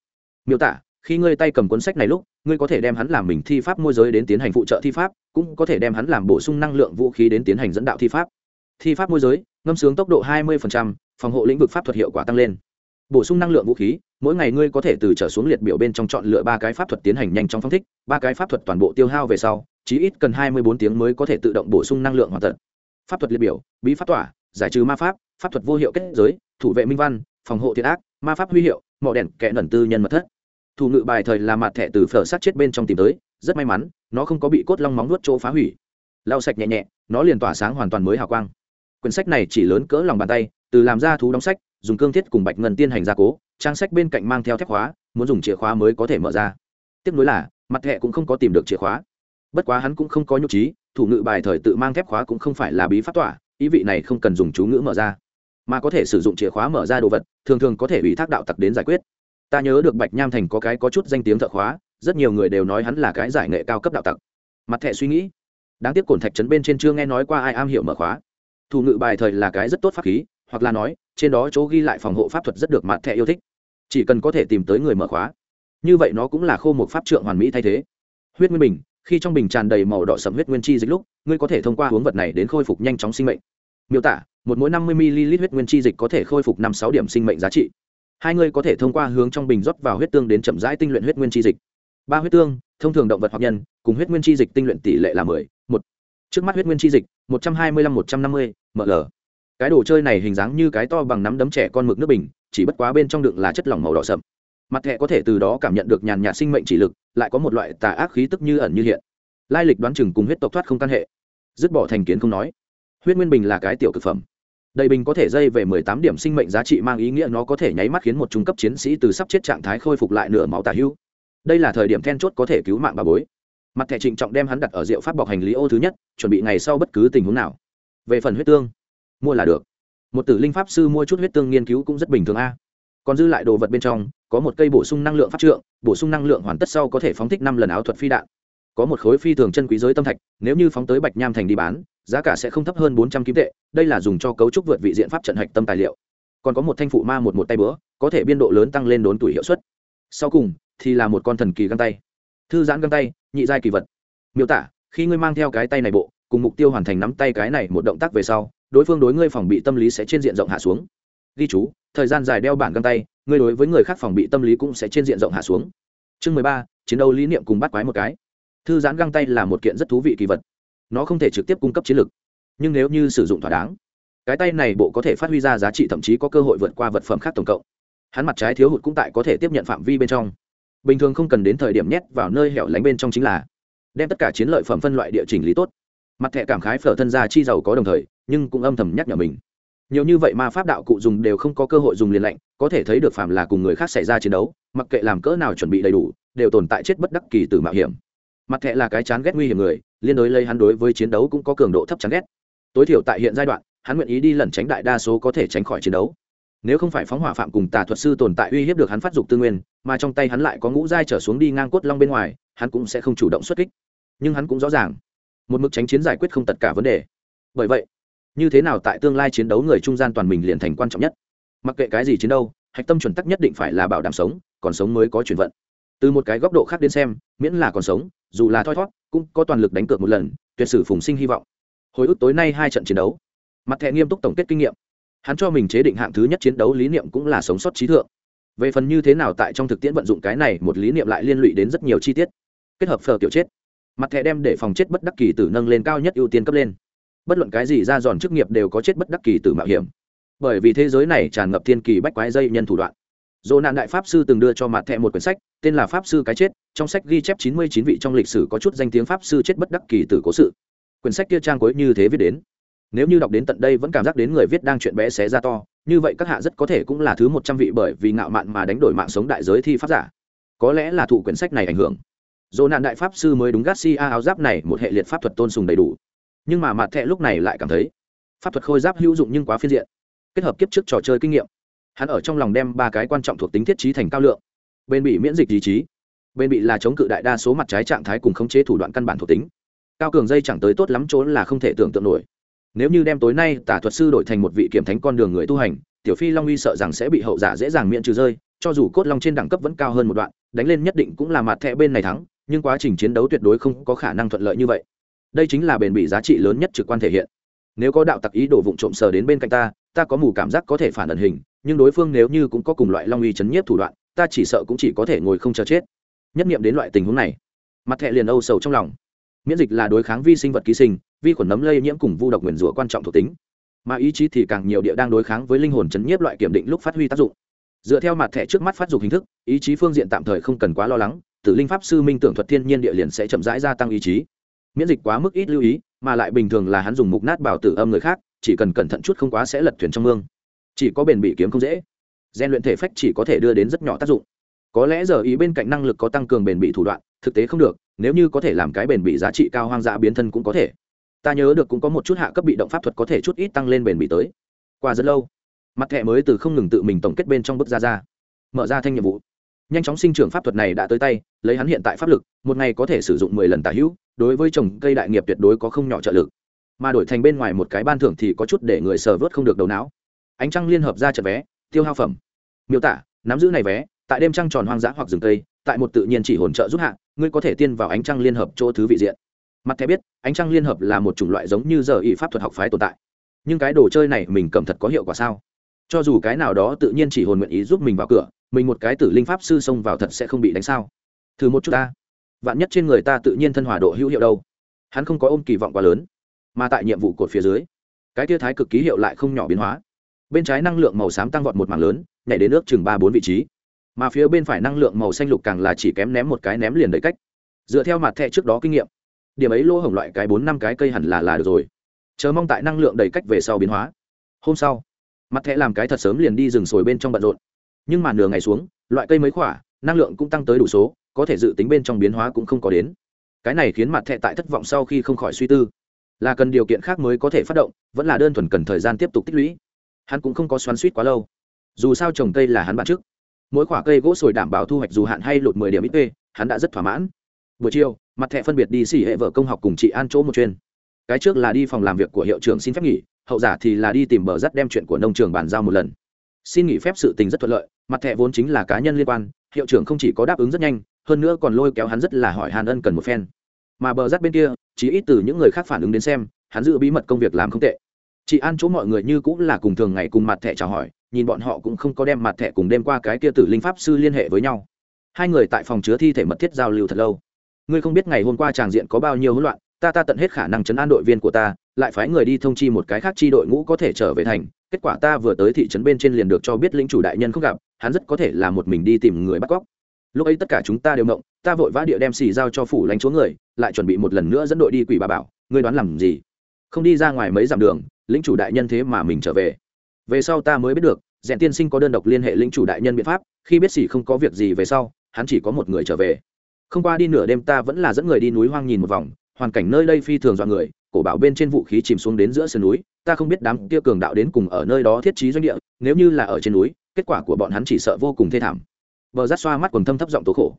miêu tả khi ngươi tay cầm cuốn sách này lúc ngươi có thể đem hắn làm mình thi pháp môi giới đến tiến hành phụ trợ thi pháp cũng có thể đem hắn làm bổ sung năng lượng vũ khí đến tiến hành dẫn đạo thi pháp. Thi pháp môi giới ngâm sướng tốc độ 20%, phòng hộ lĩnh vực pháp thuật hiệu quả tăng lên. Bổ sung năng lượng vũ khí mỗi ngày ngươi có thể từ trở xuống liệt biểu bên trong chọn lựa ba cái pháp thuật tiến hành nhanh chóng phong thích ba cái pháp thuật toàn bộ tiêu hao về sau chí ít cần 24 tiếng mới có thể tự động bổ sung năng lượng hoàn tận pháp thuật liệt biểu bí pháp tỏa giải trừ ma pháp pháp thuật vô hiệu kết giới thủ vệ minh văn phòng hộ thiệt ác ma pháp huy hiệu mỏ đèn kẽ nẩn tư nhân mật thất thủ ngự bài thời là mặt thẻ từ phở sát chết bên trong tìm tới, rất may mắn, nó không có bị cốt long móng nuốt chỗ phá hủy. Lau sạch nhẹ nhẹ, nó liền tỏa sáng hoàn toàn mới hào quang. Quyển sách này chỉ lớn cỡ lòng bàn tay, từ làm ra thú đóng sách, dùng cương thiết cùng bạch ngân tiên hành gia cố, trang sách bên cạnh mang theo thép khóa, muốn dùng chìa khóa mới có thể mở ra. Tiếp nối là, mặt thẻ cũng không có tìm được chìa khóa. Bất quá hắn cũng không có nhục trí thủ ngự bài thời tự mang thép khóa cũng không phải là bí pháp tỏa, ý vị này không cần dùng chú ngữ mở ra. Mà có thể sử dụng chìa khóa mở ra đồ vật, thường thường có thể ủy thác đạo tặc đến giải quyết ta nhớ được bạch nham thành có cái có chút danh tiếng thợ khóa, rất nhiều người đều nói hắn là cái giải nghệ cao cấp đạo tặc. Mặt thẻ suy nghĩ. Đáng tiếc cổn thạch trấn bên trên chưa nghe nói qua ai am hiểu mở khóa. Thủ ngự bài thời là cái rất tốt pháp khí, hoặc là nói, trên đó chỗ ghi lại phòng hộ pháp thuật rất được mặt thẻ yêu thích. Chỉ cần có thể tìm tới người mở khóa. Như vậy nó cũng là khô một pháp trượng hoàn mỹ thay thế. Huyết nguyên bình, khi trong bình tràn đầy màu đỏ sầm huyết nguyên chi dịch lúc, ngươi có thể thông qua uống vật này đến khôi phục nhanh chóng sinh mệnh. Miêu tả, một mỗi năm mươi ml huyết nguyên chi dịch có thể khôi phục năm sáu điểm sinh mệnh giá trị hai ngươi có thể thông qua hướng trong bình rót vào huyết tương đến chậm rãi tinh luyện huyết nguyên chi dịch. Ba huyết tương, thông thường động vật hoặc nhân, cùng huyết nguyên chi dịch tinh luyện tỷ lệ là mười, một. Trước mắt huyết nguyên chi dịch, một trăm hai mươi lăm, một trăm năm mươi ml cái đồ chơi này hình dáng như cái to bằng nắm đấm trẻ con mực nước bình, chỉ bất quá bên trong đựng là chất lỏng màu đỏ sậm. Mặt thẻ có thể từ đó cảm nhận được nhàn nhạt sinh mệnh chỉ lực, lại có một loại tà ác khí tức như ẩn như hiện. Lai lịch đoán chừng cùng huyết tộc thoát không căn hệ. Dứt bỏ thành kiến không nói. Huyết nguyên bình là cái tiểu cực phẩm đầy bình có thể dây về mười tám điểm sinh mệnh giá trị mang ý nghĩa nó có thể nháy mắt khiến một trung cấp chiến sĩ từ sắp chết trạng thái khôi phục lại nửa máu tà hưu. Đây là thời điểm then chốt có thể cứu mạng bà bối. Mặt thẻ trịnh trọng đem hắn đặt ở rượu pháp bọc hành lý ô thứ nhất, chuẩn bị ngày sau bất cứ tình huống nào. Về phần huyết tương, mua là được. Một tử linh pháp sư mua chút huyết tương nghiên cứu cũng rất bình thường a. Còn dư lại đồ vật bên trong, có một cây bổ sung năng lượng pháp trượng, bổ sung năng lượng hoàn tất sau có thể phóng thích năm lần áo thuật phi đạn. Có một khối phi thường chân quý giới tâm thạch, nếu như phóng tới bạch nham thành đi bán giá cả sẽ không thấp hơn bốn trăm kim tệ, đây là dùng cho cấu trúc vượt vị diện pháp trận hạch tâm tài liệu. Còn có một thanh phụ ma một một tay bữa có thể biên độ lớn tăng lên đốn tuổi hiệu suất. Sau cùng, thì là một con thần kỳ găng tay. Thư giãn găng tay, nhị giai kỳ vật. Miêu tả, khi ngươi mang theo cái tay này bộ, cùng mục tiêu hoàn thành nắm tay cái này một động tác về sau, đối phương đối ngươi phòng bị tâm lý sẽ trên diện rộng hạ xuống. Ghi chú, thời gian dài đeo bản găng tay, ngươi đối với người khác phòng bị tâm lý cũng sẽ trên diện rộng hạ xuống. Chương mười ba, chiến đấu lý niệm cùng bắt quái một cái. Thư giãn găng tay là một kiện rất thú vị kỳ vật nó không thể trực tiếp cung cấp chiến lược. Nhưng nếu như sử dụng thỏa đáng, cái tay này bộ có thể phát huy ra giá trị thậm chí có cơ hội vượt qua vật phẩm khác tổng cộng. Hắn mặt trái thiếu hụt cũng tại có thể tiếp nhận phạm vi bên trong. Bình thường không cần đến thời điểm nhét vào nơi hẻo lánh bên trong chính là đem tất cả chiến lợi phẩm phân loại địa chỉnh lý tốt. Mặt thẻ cảm khái phở thân gia chi giàu có đồng thời, nhưng cũng âm thầm nhắc nhở mình. Nhiều như vậy mà pháp đạo cụ dùng đều không có cơ hội dùng liền lạnh, có thể thấy được phạm là cùng người khác xảy ra chiến đấu, mặc kệ làm cỡ nào chuẩn bị đầy đủ, đều tồn tại chết bất đắc kỳ từ mạo hiểm. Mặt thẻ là cái chán ghét nguy hiểm người liên đối lấy hắn đối với chiến đấu cũng có cường độ thấp chán ghét. Tối thiểu tại hiện giai đoạn, hắn nguyện ý đi lẩn tránh đại đa số có thể tránh khỏi chiến đấu. Nếu không phải phóng hỏa phạm cùng tà thuật sư tồn tại uy hiếp được hắn phát dục tư nguyên, mà trong tay hắn lại có ngũ giai trở xuống đi ngang cốt long bên ngoài, hắn cũng sẽ không chủ động xuất kích. Nhưng hắn cũng rõ ràng, một mức tránh chiến giải quyết không tất cả vấn đề. Bởi vậy, như thế nào tại tương lai chiến đấu người trung gian toàn mình liền thành quan trọng nhất. Mặc kệ cái gì chiến đấu, hạch tâm chuẩn tắc nhất định phải là bảo đảm sống, còn sống mới có chuyển vận. Từ một cái góc độ khác đến xem, miễn là còn sống dù là thoi thót, cũng có toàn lực đánh cược một lần, tuyệt sử phùng sinh hy vọng. Hồi ức tối nay hai trận chiến đấu. Mặt thẻ nghiêm túc tổng kết kinh nghiệm. Hắn cho mình chế định hạng thứ nhất chiến đấu lý niệm cũng là sống sót trí thượng. Về phần như thế nào tại trong thực tiễn vận dụng cái này, một lý niệm lại liên lụy đến rất nhiều chi tiết. Kết hợp phờ kiểu chết. Mặt thẻ đem để phòng chết bất đắc kỳ tử nâng lên cao nhất ưu tiên cấp lên. Bất luận cái gì ra giòn chức nghiệp đều có chết bất đắc kỳ tử mạo hiểm. Bởi vì thế giới này tràn ngập thiên kỳ bách quái dây nhân thủ đoạn dỗ nạn đại pháp sư từng đưa cho mặt Thẹ một quyển sách, tên là pháp sư cái chết, trong sách ghi chép chín mươi chín vị trong lịch sử có chút danh tiếng pháp sư chết bất đắc kỳ tử cố sự. Quyển sách kia trang cuối như thế viết đến. Nếu như đọc đến tận đây vẫn cảm giác đến người viết đang chuyện bé xé ra to, như vậy các hạ rất có thể cũng là thứ một trăm vị bởi vì ngạo mạn mà đánh đổi mạng sống đại giới thi pháp giả. Có lẽ là thụ quyển sách này ảnh hưởng. Dồ nạn đại pháp sư mới đúng garcia áo giáp này một hệ liệt pháp thuật tôn sùng đầy đủ. Nhưng mà mặt thẹ lúc này lại cảm thấy, pháp thuật khôi giáp hữu dụng nhưng quá phiên diện. Kết hợp kiếp trước trò chơi kinh nghiệm hắn ở trong lòng đem ba cái quan trọng thuộc tính thiết trí thành cao lượng. Bên bị miễn dịch ý chí, bên bị là chống cự đại đa số mặt trái trạng thái cùng khống chế thủ đoạn căn bản thuộc tính. Cao cường dây chẳng tới tốt lắm trốn là không thể tưởng tượng nổi. Nếu như đem tối nay tả thuật sư đổi thành một vị kiểm thánh con đường người tu hành, tiểu phi long uy sợ rằng sẽ bị hậu giả dễ dàng miễn trừ rơi, cho dù cốt long trên đẳng cấp vẫn cao hơn một đoạn, đánh lên nhất định cũng là mặt thẹ bên này thắng, nhưng quá trình chiến đấu tuyệt đối không có khả năng thuận lợi như vậy. Đây chính là bền bỉ giá trị lớn nhất trực quan thể hiện. Nếu có đạo tặc ý đồ vụng trộm sờ đến bên cạnh ta ta có mù cảm giác có thể phản ẩn hình nhưng đối phương nếu như cũng có cùng loại long uy chấn nhiếp thủ đoạn, ta chỉ sợ cũng chỉ có thể ngồi không chờ chết. Nhất nghiệm đến loại tình huống này, mặt thẹ liền âu sầu trong lòng. Miễn dịch là đối kháng vi sinh vật ký sinh, vi khuẩn nấm lây nhiễm cùng vu độc nguyền rủa quan trọng thuộc tính. Mà ý chí thì càng nhiều địa đang đối kháng với linh hồn chấn nhiếp loại kiểm định lúc phát huy tác dụng. Dựa theo mặt thẻ trước mắt phát dục hình thức, ý chí phương diện tạm thời không cần quá lo lắng, tử linh pháp sư minh tưởng thuật thiên nhiên địa liền sẽ chậm rãi gia tăng ý chí. Miễn dịch quá mức ít lưu ý, mà lại bình thường là hắn dùng mục nát bảo tử âm người khác, chỉ cần cẩn thận chút không quá sẽ lật thuyền trong mương chỉ có bền bị kiếm không dễ. Gian luyện thể phách chỉ có thể đưa đến rất nhỏ tác dụng. Có lẽ giờ ý bên cạnh năng lực có tăng cường bền bị thủ đoạn, thực tế không được, nếu như có thể làm cái bền bị giá trị cao hoang dã biến thân cũng có thể. Ta nhớ được cũng có một chút hạ cấp bị động pháp thuật có thể chút ít tăng lên bền bị tới. Qua rất lâu, mặt thẻ mới từ không ngừng tự mình tổng kết bên trong bức ra ra, mở ra thanh nhiệm vụ. Nhanh chóng sinh trưởng pháp thuật này đã tới tay, lấy hắn hiện tại pháp lực, một ngày có thể sử dụng mười lần tả hữu, đối với trồng cây đại nghiệp tuyệt đối có không nhỏ trợ lực. Mà đổi thành bên ngoài một cái ban thưởng thì có chút để người sờ vớt không được đầu não ánh trăng liên hợp ra trận vé, tiêu hao phẩm. Miêu tả, nắm giữ này vé, tại đêm trăng tròn hoang dã hoặc rừng cây tại một tự nhiên chỉ hồn trợ giúp hạ, ngươi có thể tiên vào ánh trăng liên hợp chỗ thứ vị diện. Mặt thẻ biết, ánh trăng liên hợp là một chủng loại giống như giờ y pháp thuật học phái tồn tại. Nhưng cái đồ chơi này mình cầm thật có hiệu quả sao? Cho dù cái nào đó tự nhiên chỉ hồn nguyện ý giúp mình vào cửa, mình một cái tử linh pháp sư xông vào thật sẽ không bị đánh sao? Thử một chút ta. Vạn nhất trên người ta tự nhiên thân hòa độ hữu hiệu đâu? Hắn không có ôm kỳ vọng quá lớn, mà tại nhiệm vụ cột phía dưới, cái tia thái cực ký hiệu lại không nhỏ biến hóa bên trái năng lượng màu xám tăng vọt một mảng lớn, nhảy đến nước chừng ba bốn vị trí. Mà phía bên phải năng lượng màu xanh lục càng là chỉ kém ném một cái ném liền đầy cách. Dựa theo mặt thẻ trước đó kinh nghiệm, điểm ấy lỗ hổng loại cái bốn năm cái cây hẳn là là được rồi. Chờ mong tại năng lượng đầy cách về sau biến hóa. Hôm sau, mặt thẻ làm cái thật sớm liền đi rừng sồi bên trong bận rộn. Nhưng mà nửa ngày xuống, loại cây mới khỏa, năng lượng cũng tăng tới đủ số, có thể dự tính bên trong biến hóa cũng không có đến. Cái này khiến mặt thẻ tại thất vọng sau khi không khỏi suy tư. Là cần điều kiện khác mới có thể phát động, vẫn là đơn thuần cần thời gian tiếp tục tích lũy hắn cũng không có xoắn suýt quá lâu. Dù sao trồng cây là hắn bạn trước mỗi khoả cây gỗ sồi đảm bảo thu hoạch dù hạn hay lụt mười điểm ít p hắn đã rất thỏa mãn. Buổi chiều, mặt thẻ phân biệt đi xỉ hệ vợ công học cùng chị an chỗ một chuyên. Cái trước là đi phòng làm việc của hiệu trưởng xin phép nghỉ, hậu giả thì là đi tìm bờ rắt đem chuyện của nông trường bàn giao một lần. Xin nghỉ phép sự tình rất thuận lợi, mặt thẻ vốn chính là cá nhân liên quan, hiệu trưởng không chỉ có đáp ứng rất nhanh, hơn nữa còn lôi kéo hắn rất là hỏi hàn ân cần một phen. Mà bờ rắt bên kia, chỉ ít từ những người khác phản ứng đến xem, hắn giữ bí mật công việc làm không tệ chị an chỗ mọi người như cũng là cùng thường ngày cùng mặt thẻ chào hỏi, nhìn bọn họ cũng không có đem mặt thẻ cùng đêm qua cái kia tử linh pháp sư liên hệ với nhau. Hai người tại phòng chứa thi thể mật thiết giao lưu thật lâu. Ngươi không biết ngày hôm qua tràng diện có bao nhiêu hỗn loạn, ta ta tận hết khả năng chấn an đội viên của ta, lại phái người đi thông chi một cái khác chi đội ngũ có thể trở về thành, kết quả ta vừa tới thị trấn bên trên liền được cho biết lĩnh chủ đại nhân không gặp, hắn rất có thể là một mình đi tìm người bắt cóc. Lúc ấy tất cả chúng ta đều mộng ta vội vã địa đem xì giao cho phủ lãnh chúa người, lại chuẩn bị một lần nữa dẫn đội đi quỷ bà bảo, ngươi đoán làm gì? Không đi ra ngoài mấy dặm đường lĩnh chủ đại nhân thế mà mình trở về. Về sau ta mới biết được, rèn tiên sinh có đơn độc liên hệ lĩnh chủ đại nhân biện pháp, khi biết xì không có việc gì về sau, hắn chỉ có một người trở về. Không qua đi nửa đêm ta vẫn là dẫn người đi núi hoang nhìn một vòng, hoàn cảnh nơi đây phi thường dọa người, cổ bảo bên trên vũ khí chìm xuống đến giữa sườn núi, ta không biết đám kia cường đạo đến cùng ở nơi đó thiết trí doanh địa, nếu như là ở trên núi, kết quả của bọn hắn chỉ sợ vô cùng thê thảm. Bờ rát xoa mắt quần thâm thấp giọng tố khổ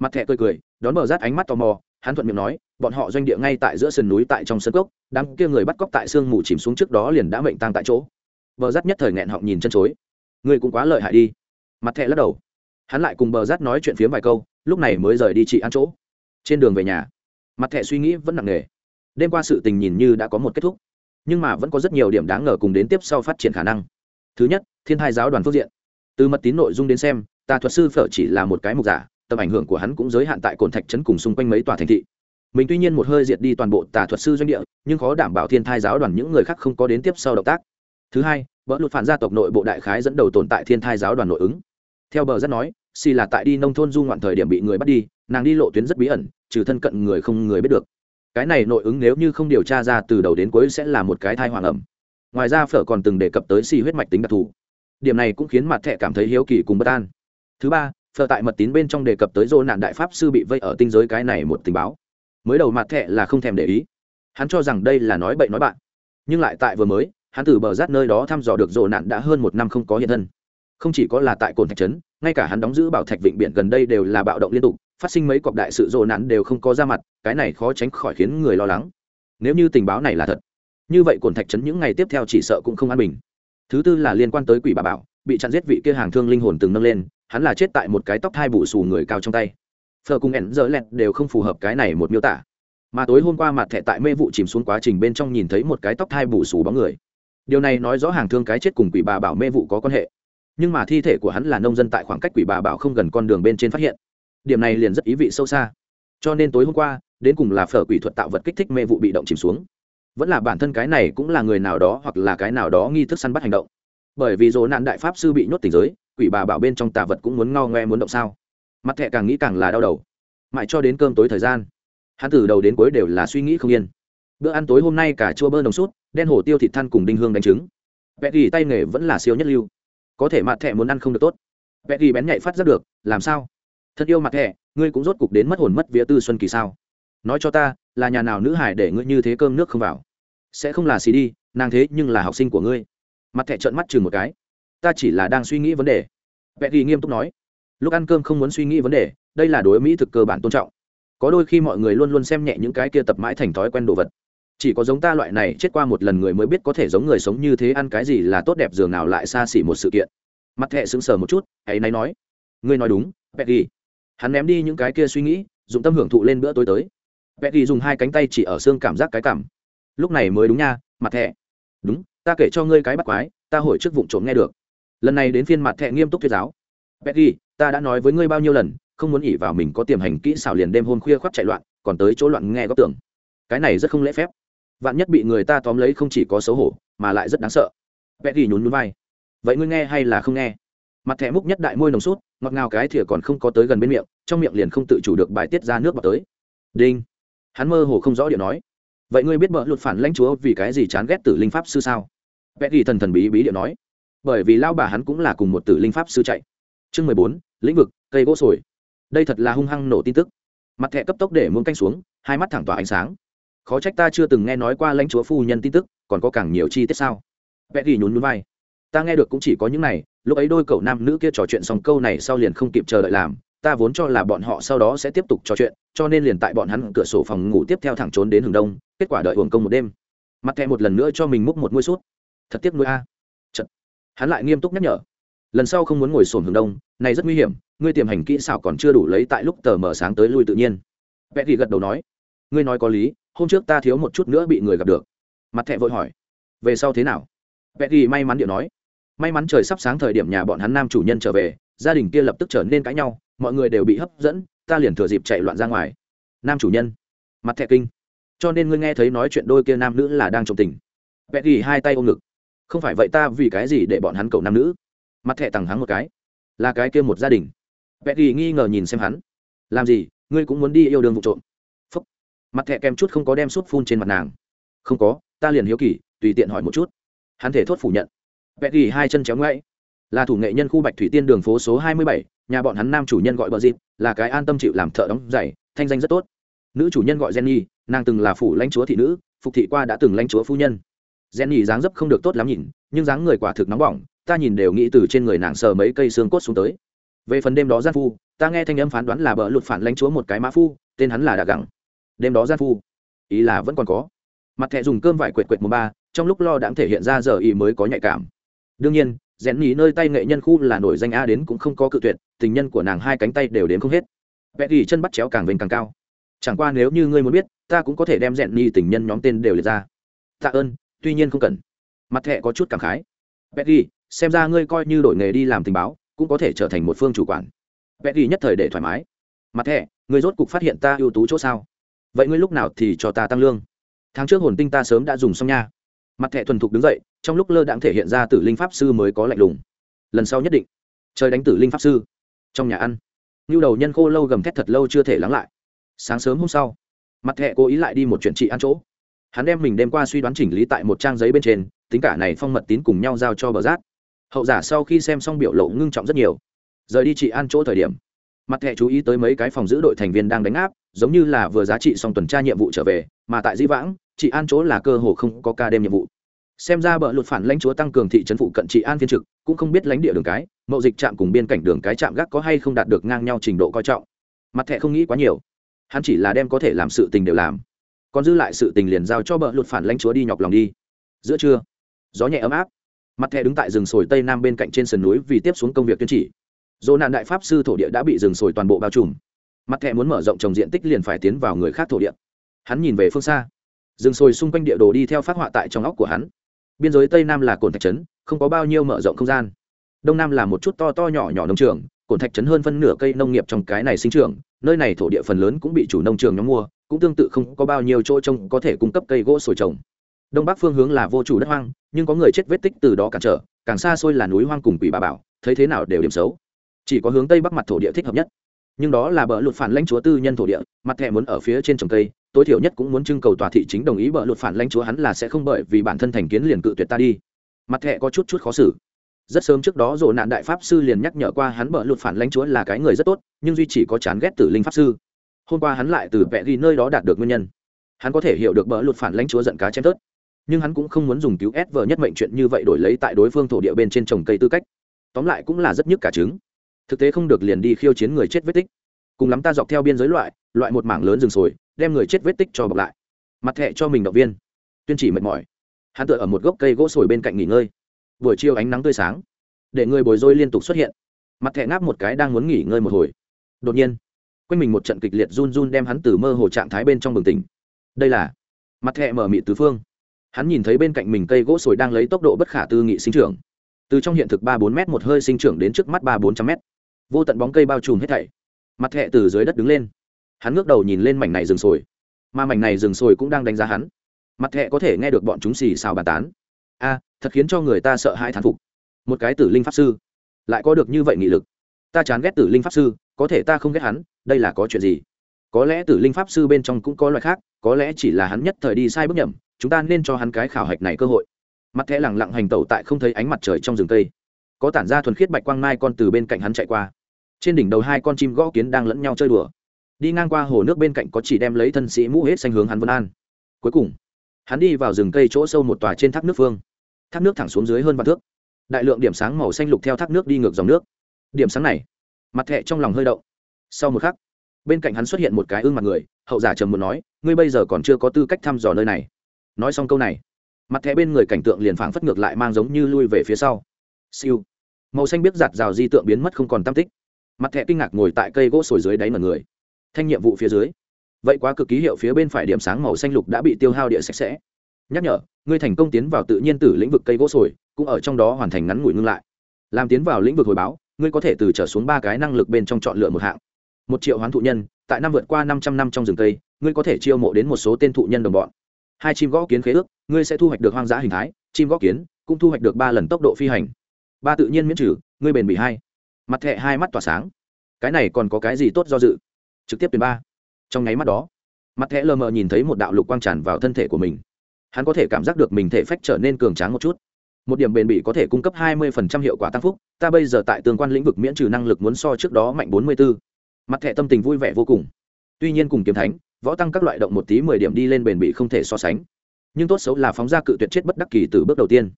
mặt thẹ cười cười, đón bờ rát ánh mắt tò mò, hắn thuận miệng nói, bọn họ doanh địa ngay tại giữa sườn núi tại trong sân cốc, đám kia người bắt cóc tại sương mù chìm xuống trước đó liền đã mệnh tang tại chỗ. Bờ rát nhất thời nghẹn họng nhìn chân chối. Người cũng quá lợi hại đi. Mặt thẹ lắc đầu. Hắn lại cùng bờ rát nói chuyện phía vài câu, lúc này mới rời đi chị ăn chỗ. Trên đường về nhà, mặt thẹ suy nghĩ vẫn nặng nề. Đêm qua sự tình nhìn như đã có một kết thúc, nhưng mà vẫn có rất nhiều điểm đáng ngờ cùng đến tiếp sau phát triển khả năng. Thứ nhất, thiên hai giáo đoàn phương diện. Từ mật tín nội dung đến xem, tà thuật sư phở chỉ là một cái mục giả tầm ảnh hưởng của hắn cũng giới hạn tại cồn thạch trấn cùng xung quanh mấy tòa thành thị. Mình tuy nhiên một hơi diệt đi toàn bộ tà thuật sư doanh địa, nhưng khó đảm bảo thiên thai giáo đoàn những người khác không có đến tiếp sau động tác. Thứ hai vỡ lụt phản gia tộc nội bộ đại khái dẫn đầu tồn tại thiên thai giáo đoàn nội ứng. Theo bờ rất nói, xì là tại đi nông thôn du ngoạn thời điểm bị người bắt đi, nàng đi lộ tuyến rất bí ẩn, trừ thân cận người không người biết được. Cái này nội ứng nếu như không điều tra ra từ đầu đến cuối sẽ là một cái thai hoàng ẩm. Ngoài ra phở còn từng đề cập tới xì huyết mạch tính đặc thù. Điểm này cũng khiến mặt thẹ cảm thấy hiếu kỳ cùng bất an. Thứ ba phở tại mật tín bên trong đề cập tới dô nạn đại pháp sư bị vây ở tinh giới cái này một tình báo. Mới đầu mặt thẹ là không thèm để ý. Hắn cho rằng đây là nói bậy nói bạn. Nhưng lại tại vừa mới, hắn từ bờ rát nơi đó thăm dò được dô nạn đã hơn một năm không có hiện thân. Không chỉ có là tại cồn thạch trấn, ngay cả hắn đóng giữ bảo thạch vịnh biển gần đây đều là bạo động liên tục, phát sinh mấy cọc đại sự dô nạn đều không có ra mặt, cái này khó tránh khỏi khiến người lo lắng. Nếu như tình báo này là thật, như vậy cồn thạch trấn những ngày tiếp theo chỉ sợ cũng không an bình. Thứ tư là liên quan tới quỷ bà bảo bị chặn giết vị kia hàng thương linh hồn từng nâng lên, hắn là chết tại một cái tóc hai bụ xù người cao trong tay. Phờ cùng ẻn dở lẹt đều không phù hợp cái này một miêu tả. Mà tối hôm qua mặt thẻ tại mê vụ chìm xuống quá trình bên trong nhìn thấy một cái tóc hai bù xù bóng người. Điều này nói rõ hàng thương cái chết cùng quỷ bà bảo mê vụ có quan hệ. Nhưng mà thi thể của hắn là nông dân tại khoảng cách quỷ bà bảo không gần con đường bên trên phát hiện. Điểm này liền rất ý vị sâu xa. Cho nên tối hôm qua, đến cùng là phở quỷ thuật tạo vật kích thích mê vụ bị động chìm xuống. Vẫn là bản thân cái này cũng là người nào đó hoặc là cái nào đó nghi thức săn bắt hành động bởi vì dỗ nạn đại pháp sư bị nhốt tình giới, quỷ bà bảo bên trong tà vật cũng muốn ngao ngoe muốn động sao? Mặt thẹ càng nghĩ càng là đau đầu. Mãi cho đến cơm tối thời gian, hắn từ đầu đến cuối đều là suy nghĩ không yên. Bữa ăn tối hôm nay cả chua bơ nồng sút, đen hổ tiêu thịt than cùng đinh hương đánh trứng. Vẽ ghi tay nghề vẫn là siêu nhất lưu. Có thể mặt thẹ muốn ăn không được tốt. Vẽ ghi bén nhạy phát ra được, làm sao? Thật yêu mặt thẹ ngươi cũng rốt cục đến mất hồn mất vía tư xuân kỳ sao? Nói cho ta, là nhà nào nữ hải để ngươi như thế cơm nước không vào? Sẽ không là xì đi, nàng thế nhưng là học sinh của ngươi mặt thẻ trợn mắt chừng một cái. Ta chỉ là đang suy nghĩ vấn đề. Vẽ ghi nghiêm túc nói. Lúc ăn cơm không muốn suy nghĩ vấn đề, đây là đối mỹ thực cơ bản tôn trọng. Có đôi khi mọi người luôn luôn xem nhẹ những cái kia tập mãi thành thói quen đồ vật. Chỉ có giống ta loại này chết qua một lần người mới biết có thể giống người sống như thế ăn cái gì là tốt đẹp dường nào lại xa xỉ một sự kiện. Mặt thẹ sững sờ một chút hãy nay nói. Ngươi nói đúng petty hắn ném đi những cái kia suy nghĩ, dùng tâm hưởng thụ lên bữa tối tới. Petty dùng hai cánh tay chỉ ở xương cảm giác cái cảm. Lúc này mới đúng nha, mặt thẹ đúng ta kể cho ngươi cái bắt quái, ta hồi trước vụ trộm nghe được. Lần này đến phiên mặt thẹ nghiêm túc thuyết giáo. Petty ta đã nói với ngươi bao nhiêu lần, không muốn ỉ vào mình có tiềm hành kỹ xảo liền đêm hôm khuya khoác chạy loạn, còn tới chỗ loạn nghe góc tưởng cái này rất không lễ phép. Vạn nhất bị người ta tóm lấy không chỉ có xấu hổ, mà lại rất đáng sợ. Betty nhún nhún vai. Vậy ngươi nghe hay là không nghe? Mặt thẻ múc nhất đại môi nồng sút, ngọt ngào cái thìa còn không có tới gần bên miệng, trong miệng liền không tự chủ được bài tiết ra nước vào tới. Đinh. Hắn mơ hồ không rõ điệu nói. Vậy ngươi biết bợ luật phản lãnh chúa vì cái gì chán ghét tử linh pháp sư sao? Vẽ ghi thần thần bí bí điệu nói. Bởi vì lao bà hắn cũng là cùng một tử linh pháp sư chạy. Chương mười bốn, lĩnh vực, cây gỗ sồi. Đây thật là hung hăng nổ tin tức. Mặt thẹ cấp tốc để muốn canh xuống, hai mắt thẳng tỏa ánh sáng. Khó trách ta chưa từng nghe nói qua lãnh chúa phu nhân tin tức, còn có càng nhiều chi tiết sao? Vẽ ghi nhún nhún vai. Ta nghe được cũng chỉ có những này, lúc ấy đôi cậu nam nữ kia trò chuyện xong câu này sau liền không kịp chờ đợi làm. Ta vốn cho là bọn họ sau đó sẽ tiếp tục trò chuyện, cho nên liền tại bọn hắn cửa sổ phòng ngủ tiếp theo thẳng trốn đến hừng đông, kết quả đợi hưởng công một đêm. Mặt thẹ một lần nữa cho mình múc một mũi sút thật tiếc nuôi a. Chật. hắn lại nghiêm túc nhắc nhở. Lần sau không muốn ngồi sồn hướng đông, này rất nguy hiểm, ngươi tiềm hành kỹ xảo còn chưa đủ lấy tại lúc tờ mở sáng tới lui tự nhiên. Vẽ thì gật đầu nói, ngươi nói có lý, hôm trước ta thiếu một chút nữa bị người gặp được. Mặt thẹ vội hỏi, về sau thế nào? Vẽ thì may mắn điệu nói, may mắn trời sắp sáng thời điểm nhà bọn hắn nam chủ nhân trở về, gia đình kia lập tức trở nên cãi nhau, mọi người đều bị hấp dẫn, ta liền thừa dịp chạy loạn ra ngoài. Nam chủ nhân, mặt thẹ kinh. Cho nên ngươi nghe thấy nói chuyện đôi kia nam nữ là đang trộm tình. Vẽ thì hai tay ôm ngực không phải vậy ta vì cái gì để bọn hắn cầu nam nữ? Mặt thẹ tằng hắn một cái. Là cái kia một gia đình. Vẽ ghi nghi ngờ nhìn xem hắn. Làm gì? Ngươi cũng muốn đi yêu đương vụ trộm. Phúc. Mặt thẹ kem chút không có đem sút phun trên mặt nàng. Không có, ta liền hiếu kỳ, tùy tiện hỏi một chút. Hắn thể thốt phủ nhận. Vẽ ghi hai chân chéo ngoáy. Là thủ nghệ nhân khu bạch thủy tiên đường phố số hai mươi bảy, nhà bọn hắn nam chủ nhân gọi bờ dịp, là cái an tâm chịu làm thợ đóng giày, thanh danh rất tốt. Nữ chủ nhân gọi jenny, nàng từng là phủ lãnh chúa thị nữ, phục thị qua đã từng lãnh chúa phu nhân jenny dáng dấp không được tốt lắm nhìn, nhưng dáng người quả thực nóng bỏng, ta nhìn đều nghĩ từ trên người nàng sờ mấy cây xương cốt xuống tới. Về phần đêm đó gian phu, ta nghe thanh âm phán đoán là bờ lụt phản lãnh chúa một cái mã phu, tên hắn là đà gẳng. Đêm đó gian phu, ý là vẫn còn có. Mặt thẹ dùng cơm vải quệt quệt một ba, trong lúc lo đãng thể hiện ra giờ ý mới có nhạy cảm. Đương nhiên rèn nhì nơi tay nghệ nhân khu là nổi danh a đến cũng không có cự tuyệt, tình nhân của nàng hai cánh tay đều đến không hết. Vẽ ghi chân bắt chéo càng vênh càng cao. Chẳng qua nếu như ngươi muốn biết, ta cũng có thể đem rèn nhì tình nhân nhóm tên đều liệt ra. Tạ ơn tuy nhiên không cần mặt thẹ có chút cảm khái Betty, xem ra ngươi coi như đổi nghề đi làm tình báo, cũng có thể trở thành một phương chủ quản. Betty nhất thời để thoải mái. Mặt thẻ, ngươi rốt cục phát hiện ta ưu tú chỗ sao? Vậy ngươi lúc nào thì cho ta tăng lương? Tháng trước hồn tinh ta sớm đã dùng xong nha. Mặt thẻ thuần thục đứng dậy, trong lúc lơ đãng thể hiện ra tử linh pháp sư mới có lạnh lùng. Lần sau nhất định, trời đánh tử linh pháp sư. Trong nhà ăn, Nưu đầu nhân khô lâu gầm thét thật lâu chưa thể lắng lại. Sáng sớm hôm sau, mặt thẻ cố ý lại đi một chuyện trị ăn chỗ hắn đem mình đêm qua suy đoán chỉnh lý tại một trang giấy bên trên, tính cả này phong mật tín cùng nhau giao cho bờ giác hậu giả sau khi xem xong biểu lộ ngưng trọng rất nhiều. Rời đi chị an chỗ thời điểm, mặt thẻ chú ý tới mấy cái phòng giữ đội thành viên đang đánh áp, giống như là vừa giá trị xong tuần tra nhiệm vụ trở về, mà tại dĩ vãng, chị an chỗ là cơ hồ không có ca đêm nhiệm vụ. Xem ra bờ lụt phản lãnh chúa tăng cường thị trấn phụ cận chị an phiên trực, cũng không biết lãnh địa đường cái, mậu dịch trạm cùng biên cảnh đường cái trạm gác có hay không đạt được ngang nhau trình độ coi trọng. Mặt thẻ không nghĩ quá nhiều. Hắn chỉ là đem có thể làm sự tình đều làm còn dư lại sự tình liền giao cho bờ lụt phản lãnh chúa đi nhọc lòng đi. Giữa trưa, gió nhẹ ấm áp, mặt thẻ đứng tại rừng sồi tây nam bên cạnh trên sườn núi vì tiếp xuống công việc tuyên chỉ dỗ nạn đại pháp sư thổ địa đã bị rừng sồi toàn bộ bao trùm. Mặt thẻ muốn mở rộng trồng diện tích liền phải tiến vào người khác thổ địa. Hắn nhìn về phương xa. Rừng sồi xung quanh địa đồ đi theo phát họa tại trong óc của hắn. Biên giới tây nam là cồn thạch trấn, không có bao nhiêu mở rộng không gian. Đông nam là một chút to to nhỏ nhỏ nông trường, cồn thạch trấn hơn phân nửa cây nông nghiệp trong cái này sinh trưởng, nơi này thổ địa phần lớn cũng bị chủ nông trường nhóm mua cũng tương tự không có bao nhiêu chỗ trông có thể cung cấp cây gỗ sồi trồng. Đông bắc phương hướng là vô chủ đất hoang, nhưng có người chết vết tích từ đó cản trở, càng xa xôi là núi hoang cùng quỷ bà bảo, thấy thế nào đều điểm xấu. Chỉ có hướng tây bắc mặt thổ địa thích hợp nhất. Nhưng đó là bờ lụt phản lãnh chúa tư nhân thổ địa, mặt thẻ muốn ở phía trên trồng cây, tối thiểu nhất cũng muốn trưng cầu tòa thị chính đồng ý bờ lụt phản lãnh chúa hắn là sẽ không bởi vì bản thân thành kiến liền cự tuyệt ta đi. Mặt thẻ có chút chút khó xử. Rất sớm trước đó rộ nạn đại pháp sư liền nhắc nhở qua hắn bờ lụt phản lãnh chúa là cái người rất tốt, nhưng duy chỉ có chán ghét tử linh pháp sư hôm qua hắn lại từ vẽ ghi nơi đó đạt được nguyên nhân. Hắn có thể hiểu được bỡ lụt phản lãnh chúa giận cá chém tớt nhưng hắn cũng không muốn dùng cứu ép vợ nhất mệnh chuyện như vậy đổi lấy tại đối phương thổ địa bên trên trồng cây tư cách. Tóm lại cũng là rất nhức cả trứng. Thực tế không được liền đi khiêu chiến người chết vết tích. Cùng lắm ta dọc theo biên giới loại loại một mảng lớn rừng sồi, đem người chết vết tích cho bọc lại. Mặt thẹ cho mình động viên. Tuyên chỉ mệt mỏi. Hắn tựa ở một gốc cây gỗ sồi bên cạnh nghỉ ngơi. Buổi chiều ánh nắng tươi sáng. Để người bồi dôi liên tục xuất hiện. Mặt thẹ ngáp một cái đang muốn nghỉ ngơi một hồi. Đột nhiên quanh mình một trận kịch liệt run run đem hắn từ mơ hồ trạng thái bên trong bừng tỉnh. Đây là mặt thẹ mở mị tứ phương. Hắn nhìn thấy bên cạnh mình cây gỗ sồi đang lấy tốc độ bất khả tư nghị sinh trưởng. Từ trong hiện thực ba bốn m một hơi sinh trưởng đến trước mắt ba bốn trăm m vô tận bóng cây bao trùm hết thảy. Mặt thẹ từ dưới đất đứng lên. Hắn ngước đầu nhìn lên mảnh này rừng sồi. Mà mảnh này rừng sồi cũng đang đánh giá hắn. Mặt thẹ có thể nghe được bọn chúng xì xào bàn tán. A, thật khiến cho người ta sợ hãi thán phục. Một cái tử linh pháp sư. Lại có được như vậy nghị lực. Ta chán ghét tử linh pháp sư, có thể ta không ghét hắn đây là có chuyện gì? Có lẽ tử linh pháp sư bên trong cũng có loại khác, có lẽ chỉ là hắn nhất thời đi sai bước nhầm, chúng ta nên cho hắn cái khảo hạch này cơ hội. Mặt thẻ lẳng lặng hành tẩu tại không thấy ánh mặt trời trong rừng cây. Có tản ra thuần khiết bạch quang mai con từ bên cạnh hắn chạy qua. Trên đỉnh đầu hai con chim gõ kiến đang lẫn nhau chơi đùa. Đi ngang qua hồ nước bên cạnh có chỉ đem lấy thân sĩ mũ hết xanh hướng hắn vân an. Cuối cùng, hắn đi vào rừng cây chỗ sâu một tòa trên thác nước phương. Thác nước thẳng xuống dưới hơn vạn thước. Đại lượng điểm sáng màu xanh lục theo thác nước đi ngược dòng nước. Điểm sáng này, mặt thẹ trong lòng hơi động sau một khắc, bên cạnh hắn xuất hiện một cái ương mặt người, hậu giả trầm muốn nói, ngươi bây giờ còn chưa có tư cách thăm dò nơi này. Nói xong câu này, mặt thẻ bên người cảnh tượng liền phảng phất ngược lại mang giống như lui về phía sau. Siêu. Màu xanh biết giạt rào di tượng biến mất không còn tam tích. Mặt thẻ kinh ngạc ngồi tại cây gỗ sồi dưới đáy mật người. Thanh nhiệm vụ phía dưới. Vậy quá cực ký hiệu phía bên phải điểm sáng màu xanh lục đã bị tiêu hao địa sạch sẽ. Nhắc nhở, ngươi thành công tiến vào tự nhiên từ lĩnh vực cây gỗ sồi, cũng ở trong đó hoàn thành ngắn ngủi ngưng lại. Làm tiến vào lĩnh vực hồi báo, ngươi có thể từ trở xuống ba cái năng lực bên trong chọn lựa một hạng một triệu hoán thụ nhân tại năm vượt qua năm trăm năm trong rừng tây, ngươi có thể chiêu mộ đến một số tên thụ nhân đồng bọn. Hai chim gõ kiến khế ước ngươi sẽ thu hoạch được hoang dã hình thái chim gõ kiến cũng thu hoạch được ba lần tốc độ phi hành. Ba tự nhiên miễn trừ ngươi bền bỉ hai. Mặt thẹ hai mắt tỏa sáng. Cái này còn có cái gì tốt do dự? Trực tiếp tuyển ba. Trong nháy mắt đó mặt thẹ lờ mờ nhìn thấy một đạo lục quang tràn vào thân thể của mình. Hắn có thể cảm giác được mình thể phách trở nên cường tráng một chút. Một điểm bền bỉ có thể cung cấp 20% hiệu quả tăng phúc ta bây giờ tại tương quan lĩnh vực miễn trừ năng lực muốn so trước đó mạnh 44 mặt thẻ tâm tình vui vẻ vô cùng. Tuy nhiên cùng kiếm thánh, võ tăng các loại động một tí 10 điểm đi lên bền bị không thể so sánh. Nhưng tốt xấu là phóng ra cự tuyệt chết bất đắc kỳ từ bước đầu tiên.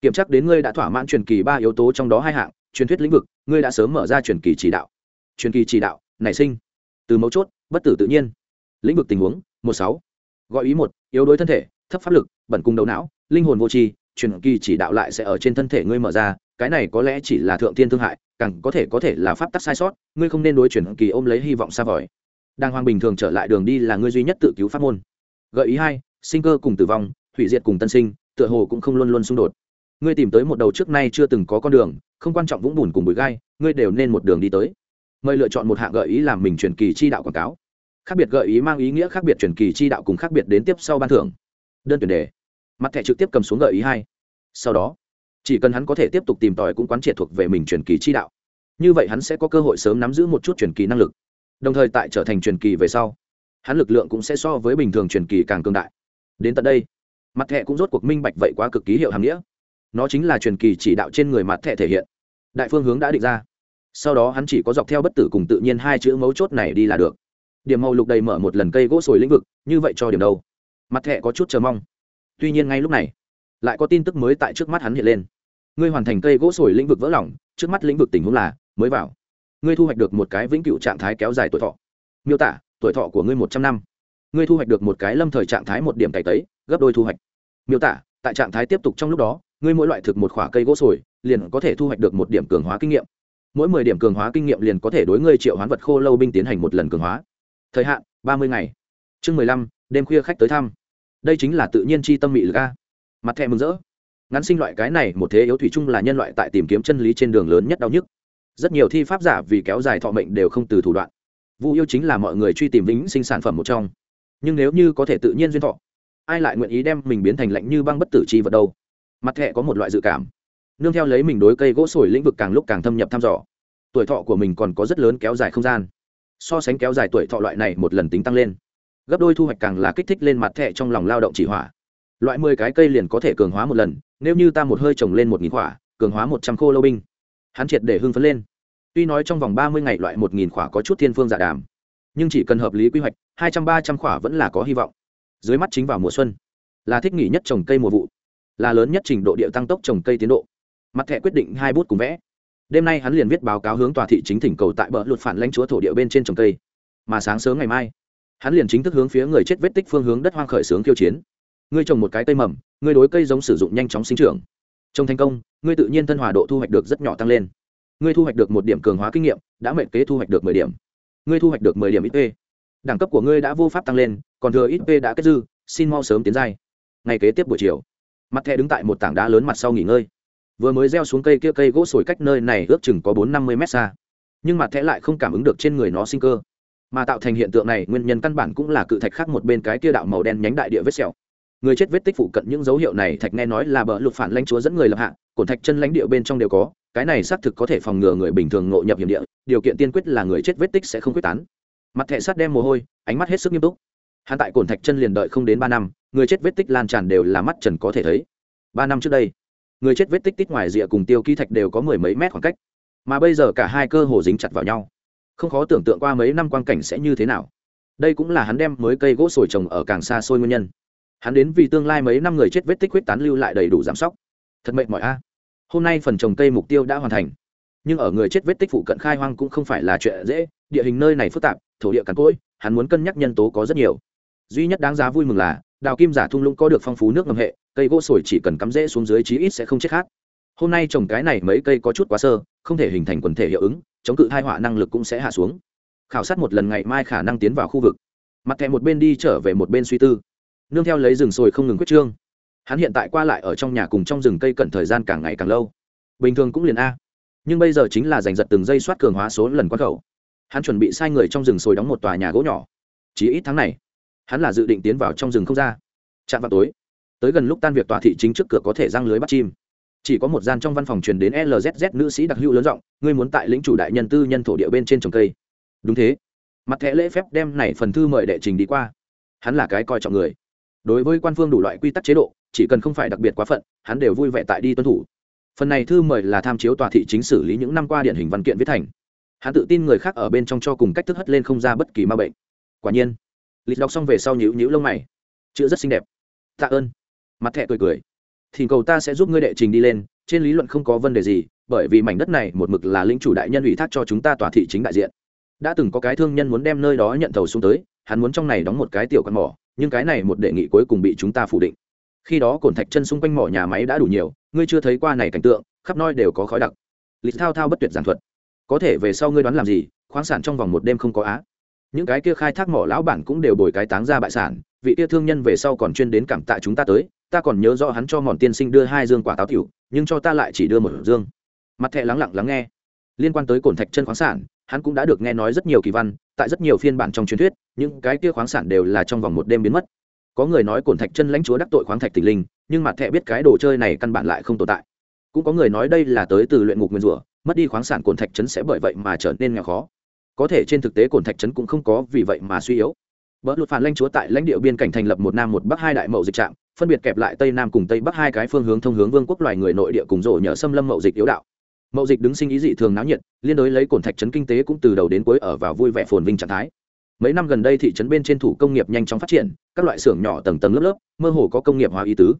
Kiểm tra đến ngươi đã thỏa mãn truyền kỳ ba yếu tố trong đó hai hạng, truyền thuyết lĩnh vực, ngươi đã sớm mở ra truyền kỳ chỉ đạo. Truyền kỳ chỉ đạo, nảy sinh. Từ mấu chốt, bất tử tự nhiên. Lĩnh vực tình huống, một sáu. Gọi ý một, yếu đối thân thể, thấp pháp lực, bẩn cung đầu não, linh hồn vô tri, truyền kỳ chỉ đạo lại sẽ ở trên thân thể ngươi mở ra cái này có lẽ chỉ là thượng tiên thương hại, càng có thể có thể là pháp tắc sai sót, ngươi không nên đối chuyển kỳ ôm lấy hy vọng xa vời. Đang hoàng bình thường trở lại đường đi là ngươi duy nhất tự cứu pháp môn. Gợi ý hai, sinh cơ cùng tử vong, hủy diệt cùng tân sinh, tựa hồ cũng không luôn luôn xung đột. Ngươi tìm tới một đầu trước nay chưa từng có con đường, không quan trọng vũng bùn cùng bụi gai, ngươi đều nên một đường đi tới. Mời lựa chọn một hạng gợi ý làm mình truyền kỳ chi đạo quảng cáo. Khác biệt gợi ý mang ý nghĩa khác biệt truyền kỳ chi đạo cùng khác biệt đến tiếp sau ban thưởng. Đơn tuyển đề. Mặt thẻ trực tiếp cầm xuống gợi ý hai. Sau đó chỉ cần hắn có thể tiếp tục tìm tòi cũng quán triệt thuộc về mình truyền kỳ chi đạo. Như vậy hắn sẽ có cơ hội sớm nắm giữ một chút truyền kỳ năng lực. Đồng thời tại trở thành truyền kỳ về sau, hắn lực lượng cũng sẽ so với bình thường truyền kỳ càng cương đại. Đến tận đây, mặt thẹ cũng rốt cuộc minh bạch vậy quá cực ký hiệu hàm nghĩa. Nó chính là truyền kỳ chỉ đạo trên người mặt thẹ thể hiện. Đại phương hướng đã định ra. Sau đó hắn chỉ có dọc theo bất tử cùng tự nhiên hai chữ mấu chốt này đi là được. Điểm màu lục đầy mở một lần cây gỗ sồi lĩnh vực, như vậy cho điểm đâu mặt thẹ có chút chờ mong. Tuy nhiên ngay lúc này, lại có tin tức mới tại trước mắt hắn hiện lên ngươi hoàn thành cây gỗ sồi lĩnh vực vỡ lỏng trước mắt lĩnh vực tình huống là, mới vào. Ngươi thu hoạch được một cái vĩnh cựu trạng thái kéo dài tuổi thọ. Miêu tả, tuổi thọ của ngươi một trăm năm. Ngươi thu hoạch được một cái lâm thời trạng thái một điểm cày tấy, gấp đôi thu hoạch. Miêu tả, tại trạng thái tiếp tục trong lúc đó, ngươi mỗi loại thực một khoả cây gỗ sồi, liền có thể thu hoạch được một điểm cường hóa kinh nghiệm. Mỗi mười điểm cường hóa kinh nghiệm liền có thể đối ngươi triệu hoán vật khô lâu binh tiến hành một lần cường hóa. Thời hạn, ba mươi ngày. Chương mười lăm, đêm khuya khách tới thăm. Đây chính là tự nhiên chi tâm mị lực a. Mặt thẹ mừng rỡ ngắn sinh loại cái này một thế yếu thủy chung là nhân loại tại tìm kiếm chân lý trên đường lớn nhất đau nhức. Rất nhiều thi pháp giả vì kéo dài thọ mệnh đều không từ thủ đoạn. Vu yêu chính là mọi người truy tìm vĩnh sinh sản phẩm một trong. Nhưng nếu như có thể tự nhiên duyên thọ, ai lại nguyện ý đem mình biến thành lạnh như băng bất tử chi vật đâu? Mặt thẹ có một loại dự cảm. Nương theo lấy mình đối cây gỗ sồi lĩnh vực càng lúc càng thâm nhập thăm dò. Tuổi thọ của mình còn có rất lớn kéo dài không gian. So sánh kéo dài tuổi thọ loại này một lần tính tăng lên, gấp đôi thu hoạch càng là kích thích lên mặt thẹ trong lòng lao động chỉ hỏa loại mười cái cây liền có thể cường hóa một lần nếu như ta một hơi trồng lên một nghìn quả, cường hóa một trăm khô lâu binh. Hắn triệt để hưng phấn lên. Tuy nói trong vòng ba mươi ngày loại một nghìn quả có chút thiên phương giả đàm nhưng chỉ cần hợp lý quy hoạch hai trăm ba trăm quả vẫn là có hy vọng. Dưới mắt chính vào mùa xuân là thích nghỉ nhất trồng cây mùa vụ là lớn nhất trình độ địa tăng tốc trồng cây tiến độ. Mặt thẻ quyết định hai bút cùng vẽ. Đêm nay hắn liền viết báo cáo hướng tòa thị chính thỉnh cầu tại bờ luật phản lãnh chúa thổ địa bên trên trồng cây. Mà sáng sớm ngày mai hắn liền chính thức hướng phía người chết vết tích phương hướng đất hoang khởi xướng khiêu chiến ngươi trồng một cái cây mầm, ngươi đối cây giống sử dụng nhanh chóng sinh trưởng. Trong thành công, ngươi tự nhiên thân hòa độ thu hoạch được rất nhỏ tăng lên. Ngươi thu hoạch được một điểm cường hóa kinh nghiệm, đã mệnh kế thu hoạch được mười điểm. Ngươi thu hoạch được mười điểm ít p. Đẳng cấp của ngươi đã vô pháp tăng lên, còn thừa ít p đã kết dư, xin mau sớm tiến giai. Ngày kế tiếp buổi chiều, mặt thẻ đứng tại một tảng đá lớn mặt sau nghỉ ngơi. Vừa mới gieo xuống cây kia cây gỗ sồi cách nơi này ước chừng có bốn năm mươi mét xa. Nhưng mặt thẻ lại không cảm ứng được trên người nó sinh cơ. Mà tạo thành hiện tượng này, nguyên nhân căn bản cũng là cự thạch khác một bên cái kia đạo màu đen nhánh đại địa vết sẹo người chết vết tích phụ cận những dấu hiệu này thạch nghe nói là bờ lục phản lãnh chúa dẫn người lập hạ, cổn thạch chân lãnh địa bên trong đều có, cái này xác thực có thể phòng ngừa người bình thường ngộ nhập hiểm địa, điều kiện tiên quyết là người chết vết tích sẽ không quyết tán. Mặt thẻ sát đem mồ hôi, ánh mắt hết sức nghiêm túc. Hắn tại cổn thạch chân liền đợi không đến ba năm, người chết vết tích lan tràn đều là mắt trần có thể thấy. Ba năm trước đây, người chết vết tích tích ngoài rìa cùng tiêu ký thạch đều có mười mấy mét khoảng cách, mà bây giờ cả hai cơ hồ dính chặt vào nhau. Không khó tưởng tượng qua mấy năm quang cảnh sẽ như thế nào. Đây cũng là hắn đem mới cây gỗ sồi trồng ở càng xa xôi nguyên nhân hắn đến vì tương lai mấy năm người chết vết tích huyết tán lưu lại đầy đủ giám sóc. Thật mệt mọi a. Hôm nay phần trồng cây mục tiêu đã hoàn thành. Nhưng ở người chết vết tích phụ cận khai hoang cũng không phải là chuyện dễ. Địa hình nơi này phức tạp, thổ địa cằn cỗi, hắn muốn cân nhắc nhân tố có rất nhiều. Duy nhất đáng giá vui mừng là, đào kim giả thung lũng có được phong phú nước ngầm hệ, cây gỗ sồi chỉ cần cắm rễ xuống dưới chí ít sẽ không chết khác. Hôm nay trồng cái này mấy cây có chút quá sơ, không thể hình thành quần thể hiệu ứng, chống cự hai họa năng lực cũng sẽ hạ xuống. Khảo sát một lần ngày mai khả năng tiến vào khu vực. Mặt thẻ một bên đi trở về một bên suy tư nương theo lấy rừng sồi không ngừng quyết trương. Hắn hiện tại qua lại ở trong nhà cùng trong rừng cây cận thời gian càng ngày càng lâu. Bình thường cũng liền a. Nhưng bây giờ chính là giành giật từng giây soát cường hóa số lần quan khẩu. Hắn chuẩn bị sai người trong rừng sồi đóng một tòa nhà gỗ nhỏ. Chỉ ít tháng này, hắn là dự định tiến vào trong rừng không ra. Chạm vào tối, tới gần lúc tan việc tòa thị chính trước cửa có thể răng lưới bắt chim. Chỉ có một gian trong văn phòng truyền đến lzz nữ sĩ đặc hữu lớn giọng, ngươi muốn tại lĩnh chủ đại nhân tư nhân thổ địa bên trên trồng cây. Đúng thế. Mặt thẻ lễ phép đem này phần thư mời đệ trình đi qua. Hắn là cái coi trọng người đối với quan phương đủ loại quy tắc chế độ, chỉ cần không phải đặc biệt quá phận, hắn đều vui vẻ tại đi tuân thủ. Phần này thư mời là tham chiếu tòa thị chính xử lý những năm qua điển hình văn kiện viết thành. Hắn tự tin người khác ở bên trong cho cùng cách thức hất lên không ra bất kỳ ma bệnh. Quả nhiên, lịch đọc xong về sau nhữ nhữ lông mày. Chữ rất xinh đẹp. Tạ ơn. Mặt thẹ cười cười. Thì cầu ta sẽ giúp ngươi đệ trình đi lên, trên lý luận không có vấn đề gì, bởi vì mảnh đất này một mực là lĩnh chủ đại nhân ủy thác cho chúng ta tòa thị chính đại diện. Đã từng có cái thương nhân muốn đem nơi đó nhận thầu xuống tới, hắn muốn trong này đóng một cái tiểu con mỏ nhưng cái này một đề nghị cuối cùng bị chúng ta phủ định. Khi đó cổn thạch chân xung quanh mỏ nhà máy đã đủ nhiều, ngươi chưa thấy qua này cảnh tượng, khắp nơi đều có khói đặc. Lịch thao thao bất tuyệt giản thuật. Có thể về sau ngươi đoán làm gì, khoáng sản trong vòng một đêm không có á. Những cái kia khai thác mỏ lão bản cũng đều bồi cái táng ra bại sản, vị kia thương nhân về sau còn chuyên đến cảm tạ chúng ta tới, ta còn nhớ rõ hắn cho mòn tiên sinh đưa hai dương quả táo tiểu, nhưng cho ta lại chỉ đưa một dương. Mặt thẹ lắng lặng lắng nghe. Liên quan tới cổn thạch chân khoáng sản hắn cũng đã được nghe nói rất nhiều kỳ văn tại rất nhiều phiên bản trong truyền thuyết những cái kia khoáng sản đều là trong vòng một đêm biến mất. Có người nói cổn thạch chân lãnh chúa đắc tội khoáng thạch tỉnh linh nhưng mặt thẹ biết cái đồ chơi này căn bản lại không tồn tại. Cũng có người nói đây là tới từ luyện ngục nguyên rủa mất đi khoáng sản cổn thạch trấn sẽ bởi vậy mà trở nên nghèo khó. Có thể trên thực tế cổn thạch trấn cũng không có vì vậy mà suy yếu. Bỡ luật phản lãnh chúa tại lãnh địa biên cảnh thành lập một nam một bắc hai đại mậu dịch trạm, phân biệt kẹp lại tây nam cùng tây bắc hai cái phương hướng thông hướng vương quốc loài người nội địa cùng rổ nhờ xâm lâm mậu dịch yếu đạo. Mậu dịch đứng sinh ý dị thường náo nhiệt, liên đối lấy cổn thạch trấn kinh tế cũng từ đầu đến cuối ở vào vui vẻ phồn vinh trạng thái. Mấy năm gần đây thị trấn bên trên thủ công nghiệp nhanh chóng phát triển, các loại xưởng nhỏ tầng tầng lớp lớp, mơ hồ có công nghiệp hóa ý tứ.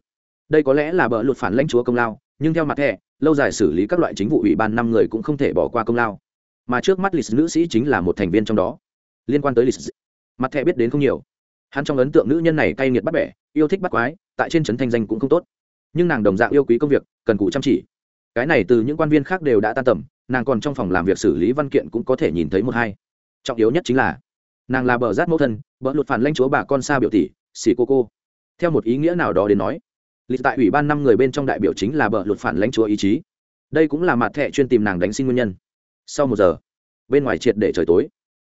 Đây có lẽ là bỡ luật phản lãnh chúa công lao, nhưng theo mặt thẻ, lâu dài xử lý các loại chính vụ ủy ban năm người cũng không thể bỏ qua công lao. Mà trước mắt lịch nữ sĩ chính là một thành viên trong đó. Liên quan tới lịch mặt thẻ biết đến không nhiều hắn trong ấn tượng nữ nhân này cay nghiệt bắt bẻ yêu thích bắt quái tại trên trấn thanh danh cũng không tốt nhưng nàng đồng dạng yêu quý công việc cần cù chăm chỉ cái này từ những quan viên khác đều đã tan tầm, nàng còn trong phòng làm việc xử lý văn kiện cũng có thể nhìn thấy một hai. Trọng yếu nhất chính là, nàng là bờ rát mẫu thân, bờ lụt phản lanh chúa bà con xa biểu tỷ, xỉ cô cô. Theo một ý nghĩa nào đó đến nói, lịch tại ủy ban năm người bên trong đại biểu chính là bờ lụt phản lãnh chúa ý chí. Đây cũng là mặt thẻ chuyên tìm nàng đánh xin nguyên nhân. Sau một giờ, bên ngoài triệt để trời tối.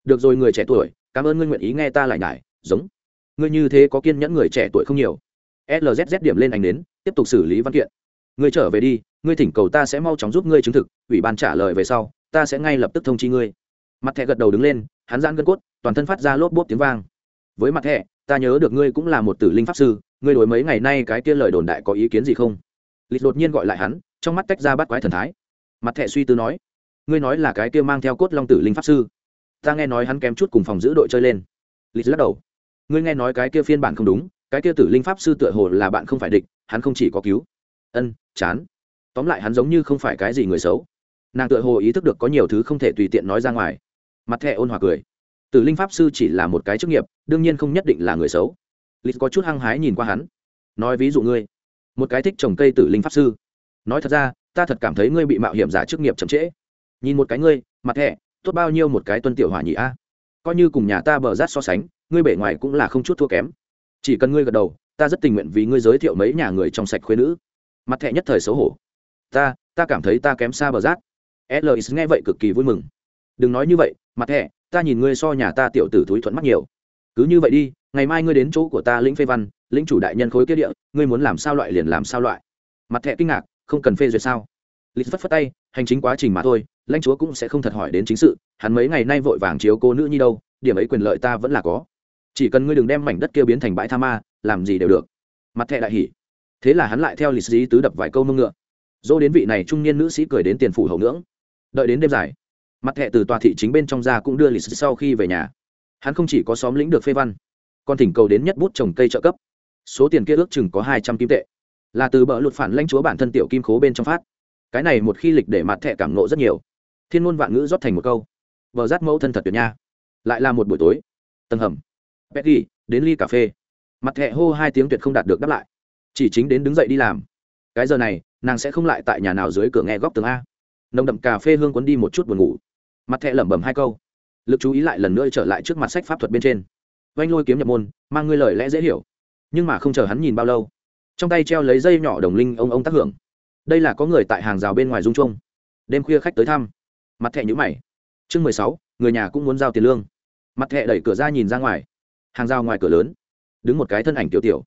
Được rồi người trẻ tuổi, cảm ơn ngươi nguyện ý nghe ta lại nhải, giống. Ngươi như thế có kiên nhẫn người trẻ tuổi không nhiều. Lzz điểm lên ảnh đến tiếp tục xử lý văn kiện ngươi trở về đi, ngươi thỉnh cầu ta sẽ mau chóng giúp ngươi chứng thực, ủy ban trả lời về sau, ta sẽ ngay lập tức thông chi ngươi. Mặt thẹ gật đầu đứng lên, hắn giãn gân cốt, toàn thân phát ra lốp bốp tiếng vang. Với mặt thẹ ta nhớ được ngươi cũng là một tử linh pháp sư, ngươi đổi mấy ngày nay cái kia lời đồn đại có ý kiến gì không? Lịch đột nhiên gọi lại hắn, trong mắt tách ra bắt quái thần thái. Mặt thẹ suy tư nói, ngươi nói là cái kia mang theo cốt long tử linh pháp sư. Ta nghe nói hắn kém chút cùng phòng giữ đội chơi lên. Lịch lắc đầu, ngươi nghe nói cái kia phiên bản không đúng, cái kia tử linh pháp sư tựa hồ là bạn không phải địch, hắn không chỉ có cứu ân, chán. Tóm lại hắn giống như không phải cái gì người xấu. Nàng tựa hồ ý thức được có nhiều thứ không thể tùy tiện nói ra ngoài. Mặt thẹ ôn hòa cười. Tử linh pháp sư chỉ là một cái chức nghiệp, đương nhiên không nhất định là người xấu. Lịch có chút hăng hái nhìn qua hắn. Nói ví dụ ngươi. Một cái thích trồng cây tử linh pháp sư. Nói thật ra, ta thật cảm thấy ngươi bị mạo hiểm giả chức nghiệp chậm trễ. Nhìn một cái ngươi, mặt thẹ tốt bao nhiêu một cái tuân tiểu hỏa nhị a. Coi như cùng nhà ta bờ rát so sánh, ngươi bể ngoài cũng là không chút thua kém. Chỉ cần ngươi gật đầu, ta rất tình nguyện vì ngươi giới thiệu mấy nhà người trong sạch khuyên nữ mặt thẹ nhất thời xấu hổ. Ta ta cảm thấy ta kém xa bờ rát lis nghe vậy cực kỳ vui mừng. Đừng nói như vậy, mặt thẹ ta nhìn ngươi so nhà ta tiểu tử thúi thuận mắt nhiều. Cứ như vậy đi, ngày mai ngươi đến chỗ của ta lĩnh phê văn, lĩnh chủ đại nhân khối kết địa, ngươi muốn làm sao loại liền làm sao loại. Mặt thẹ kinh ngạc, không cần phê duyệt sao? Lịch phất phất tay, hành chính quá trình mà thôi, lãnh chúa cũng sẽ không thật hỏi đến chính sự, hắn mấy ngày nay vội vàng chiếu cô nữ nhi đâu, điểm ấy quyền lợi ta vẫn là có. Chỉ cần ngươi đừng đem mảnh đất kia biến thành bãi tha ma, làm gì đều được. Mặt thẹ đại hỉ thế là hắn lại theo lịch sĩ tứ đập vài câu mông ngựa. Dỗ đến vị này trung niên nữ sĩ cười đến tiền phủ hậu ngưỡng. Đợi đến đêm dài, mặt thẹ từ tòa thị chính bên trong ra cũng đưa lịch sĩ sau khi về nhà. Hắn không chỉ có xóm lĩnh được phê văn, còn thỉnh cầu đến nhất bút trồng cây trợ cấp. Số tiền kia ước chừng có hai trăm kim tệ. Là từ bờ lụt phản lãnh chúa bản thân tiểu kim khố bên trong phát. Cái này một khi lịch để mặt thẹ cảm nộ rất nhiều. Thiên ngôn vạn ngữ rót thành một câu. Vợ rát mẫu thân thật tuyệt nha. Lại là một buổi tối. Tầng hầm. Petty đến ly cà phê. Mặt thẹ hô hai tiếng tuyệt không đạt được đáp lại chỉ chính đến đứng dậy đi làm. Cái giờ này nàng sẽ không lại tại nhà nào dưới cửa nghe góc tường a. Nồng đậm cà phê hương quấn đi một chút buồn ngủ. Mặt thẹ lẩm bẩm hai câu. Lực chú ý lại lần nữa trở lại trước mặt sách pháp thuật bên trên. Oanh lôi kiếm nhập môn mang ngươi lời lẽ dễ hiểu. Nhưng mà không chờ hắn nhìn bao lâu trong tay treo lấy dây nhỏ đồng linh ông ông tác hưởng. Đây là có người tại hàng rào bên ngoài rung chuông, đêm khuya khách tới thăm. Mặt thẹ nhữ mày. Chương mười sáu người nhà cũng muốn giao tiền lương. Mặt thẹ đẩy cửa ra nhìn ra ngoài. Hàng rào ngoài cửa lớn. Đứng một cái thân ảnh tiểu tiểu.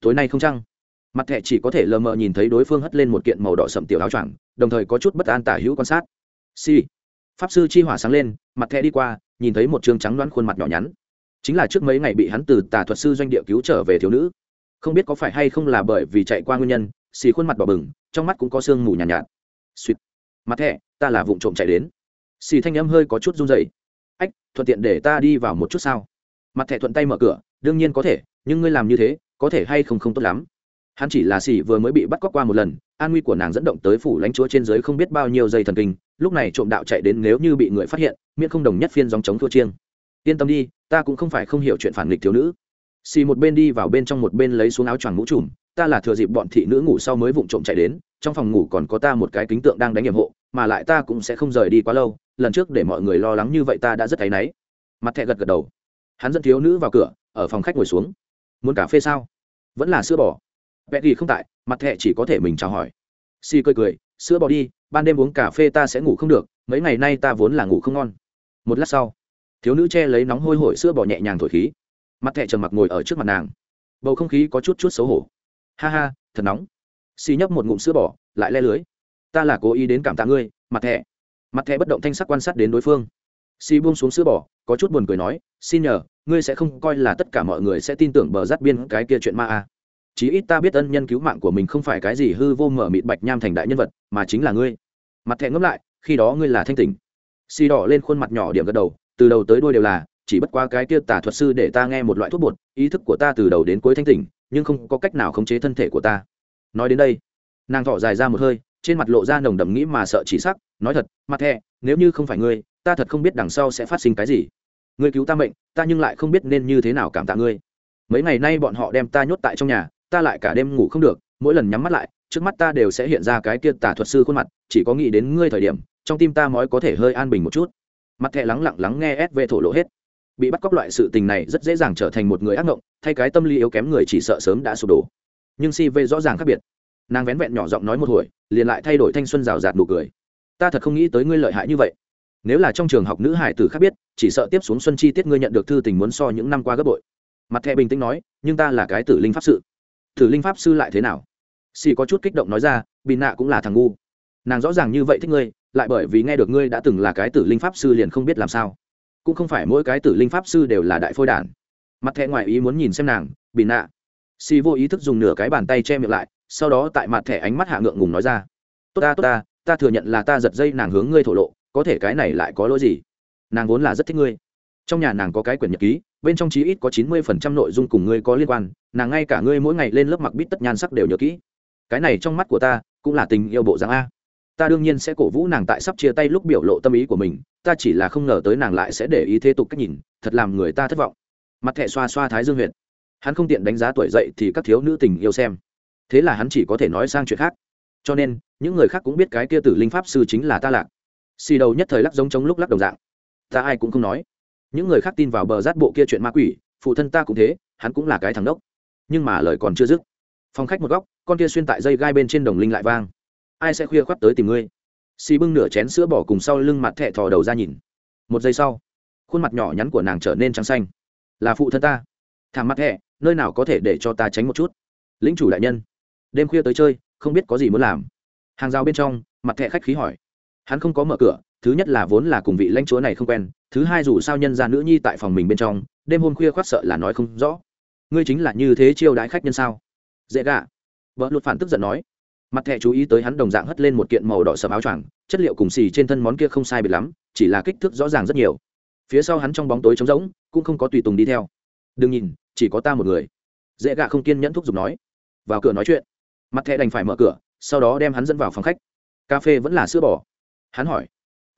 Tối nay không trăng mặt thẻ chỉ có thể lờ mờ nhìn thấy đối phương hất lên một kiện màu đỏ sậm tiểu áo choàng đồng thời có chút bất an tả hữu quan sát. Si pháp sư chi hỏa sáng lên mặt thẻ đi qua nhìn thấy một t trắng đoán khuôn mặt nhỏ nhắn. Chính là trước mấy ngày bị hắn từ tà thuật sư doanh địa cứu trở về thiếu nữ. Không biết có phải hay không là bởi vì chạy qua nguyên nhân xì khuôn mặt đỏ bừng trong mắt cũng có sương mù nhàn nhạt, nhạt. Suýt mặt thẻ ta là vụ trộm chạy đến. Xì thanh âm hơi có chút run dày ách thuận tiện để ta đi vào một chút sao? Mặt thẻ thuận tay mở cửa đương nhiên có thể nhưng ngươi làm như thế có thể hay không không tốt lắm hắn chỉ là xỉ vừa mới bị bắt cóc qua một lần, an nguy của nàng dẫn động tới phủ lãnh chúa trên giới không biết bao nhiêu dây thần kinh, lúc này trộm đạo chạy đến nếu như bị người phát hiện miễn không đồng nhất phiên dòng chống thua chiêng. Yên tâm đi, ta cũng không phải không hiểu chuyện phản nghịch thiếu nữ. Xì một bên đi vào bên trong một bên lấy xuống áo choàng mũ trùm, ta là thừa dịp bọn thị nữ ngủ sau mới vụng trộm chạy đến, trong phòng ngủ còn có ta một cái kính tượng đang đánh nhiệm hộ, mà lại ta cũng sẽ không rời đi quá lâu, lần trước để mọi người lo lắng như vậy ta đã rất áy náy. Mặt thẹ gật gật đầu. Hắn dẫn thiếu nữ vào cửa, ở phòng khách ngồi xuống. Muốn cà phê sao? Vẫn là sữa bò vẽ gì không tại mặt thẹ chỉ có thể mình chào hỏi. Si cười cười sữa bỏ đi ban đêm uống cà phê ta sẽ ngủ không được mấy ngày nay ta vốn là ngủ không ngon. Một lát sau thiếu nữ che lấy nóng hôi hổi sữa bỏ nhẹ nhàng thổi khí. Mặt thẹ trầm mặc ngồi ở trước mặt nàng. Bầu không khí có chút chút xấu hổ. Ha ha thật nóng. Xì nhấp một ngụm sữa bỏ, lại le lưới. Ta là cố ý đến cảm tạ ngươi mặt thẹ mặt thẹ bất động thanh sắc quan sát đến đối phương. Xì buông xuống sữa bỏ, có chút buồn cười nói xin nhờ ngươi sẽ không coi là tất cả mọi người sẽ tin tưởng bờ rát biên cái kia chuyện ma à chí ít ta biết ân nhân cứu mạng của mình không phải cái gì hư vô mở mịt bạch nham thành đại nhân vật, mà chính là ngươi. Mặt thẹn ngẫm lại, khi đó ngươi là thanh tỉnh. Xì đỏ lên khuôn mặt nhỏ điểm gật đầu, từ đầu tới đuôi đều là, chỉ bất qua cái kia tà thuật sư để ta nghe một loại thuốc bột, ý thức của ta từ đầu đến cuối thanh tỉnh, nhưng không có cách nào khống chế thân thể của ta. Nói đến đây, nàng thọ dài ra một hơi, trên mặt lộ ra nồng đậm nghĩ mà sợ chỉ sắc, nói thật, mặt thẹ nếu như không phải ngươi, ta thật không biết đằng sau sẽ phát sinh cái gì. Ngươi cứu ta mệnh, ta nhưng lại không biết nên như thế nào cảm tạ ngươi. Mấy ngày nay bọn họ đem ta nhốt tại trong nhà ta lại cả đêm ngủ không được, mỗi lần nhắm mắt lại, trước mắt ta đều sẽ hiện ra cái kia tà thuật sư khuôn mặt, chỉ có nghĩ đến ngươi thời điểm, trong tim ta mới có thể hơi an bình một chút. Mặt thẹ lắng lặng lắng nghe ép về thổ lộ hết. Bị bắt cóc loại sự tình này rất dễ dàng trở thành một người ác mộng thay cái tâm lý yếu kém người chỉ sợ sớm đã sụp đổ. Nhưng si vê rõ ràng khác biệt. Nàng vén vẹn nhỏ giọng nói một hồi, liền lại thay đổi thanh xuân rào rạt nụ cười. Ta thật không nghĩ tới ngươi lợi hại như vậy. Nếu là trong trường học nữ hải tử khác biết, chỉ sợ tiếp xuống xuân chi tiết ngươi nhận được thư tình muốn so những năm qua gấp bội. Mặt thẹ bình tĩnh nói, nhưng ta là cái tử linh pháp sự. Thử linh pháp sư lại thế nào? Xì có chút kích động nói ra bị nạ cũng là thằng ngu. Nàng rõ ràng như vậy thích ngươi, lại bởi vì nghe được ngươi đã từng là cái tử linh pháp sư liền không biết làm sao. Cũng không phải mỗi cái tử linh pháp sư đều là đại phôi đản. Mặt thẹ ngoài ý muốn nhìn xem nàng bị nạ. Xì vô ý thức dùng nửa cái bàn tay che miệng lại, sau đó tại mặt thẻ ánh mắt hạ ngượng ngùng nói ra, tốt ta tốt ta ta thừa nhận là ta giật dây nàng hướng ngươi thổ lộ, có thể cái này lại có lỗi gì? Nàng vốn là rất thích ngươi trong nhà nàng có cái quyển nhật ký, bên trong chí ít có chín mươi phần trăm nội dung cùng ngươi có liên quan, nàng ngay cả ngươi mỗi ngày lên lớp mặc bít tất nhan sắc đều nhớ kỹ. Cái này trong mắt của ta, cũng là tình yêu bộ dáng a. Ta đương nhiên sẽ cổ vũ nàng tại sắp chia tay lúc biểu lộ tâm ý của mình, ta chỉ là không ngờ tới nàng lại sẽ để ý thế tục cách nhìn, thật làm người ta thất vọng. Mặt thẻ xoa xoa thái dương huyện hắn không tiện đánh giá tuổi dậy thì các thiếu nữ tình yêu xem. Thế là hắn chỉ có thể nói sang chuyện khác. Cho nên, những người khác cũng biết cái kia tử linh pháp sư chính là ta lạc. Xì đầu nhất thời lắc giống chống lúc lắc đồng dạng. Ta ai cũng không nói những người khác tin vào bờ rát bộ kia chuyện ma quỷ, phụ thân ta cũng thế, hắn cũng là cái thằng đốc nhưng mà lời còn chưa dứt, phòng khách một góc, con kia xuyên tại dây gai bên trên đồng linh lại vang. Ai sẽ khuya khoắt tới tìm ngươi? Xì bưng nửa chén sữa bỏ cùng sau lưng mặt thẹ thò đầu ra nhìn. Một giây sau, khuôn mặt nhỏ nhắn của nàng trở nên trắng xanh. Là phụ thân ta. Thảm mặt thẹ nơi nào có thể để cho ta tránh một chút? Lính chủ đại nhân, đêm khuya tới chơi, không biết có gì muốn làm. Hàng rào bên trong, mặt thẹ khách khí hỏi. Hắn không có mở cửa thứ nhất là vốn là cùng vị lãnh chúa này không quen, thứ hai dù sao nhân ra nữ nhi tại phòng mình bên trong, đêm hôm khuya khoác sợ là nói không rõ. Ngươi chính là như thế chiêu đãi khách nhân sao? Dễ gạ. Vợ luật phản tức giận nói. Mặt thẹ chú ý tới hắn đồng dạng hất lên một kiện màu đỏ sầm áo choàng, chất liệu cùng xì trên thân món kia không sai biệt lắm, chỉ là kích thước rõ ràng rất nhiều. Phía sau hắn trong bóng tối trống rỗng, cũng không có tùy tùng đi theo. Đừng nhìn, chỉ có ta một người. Dễ gạ không kiên nhẫn thúc giục nói. Vào cửa nói chuyện. Mặt thẹ đành phải mở cửa, sau đó đem hắn dẫn vào phòng khách. Cà phê vẫn là sữa bò. Hắn hỏi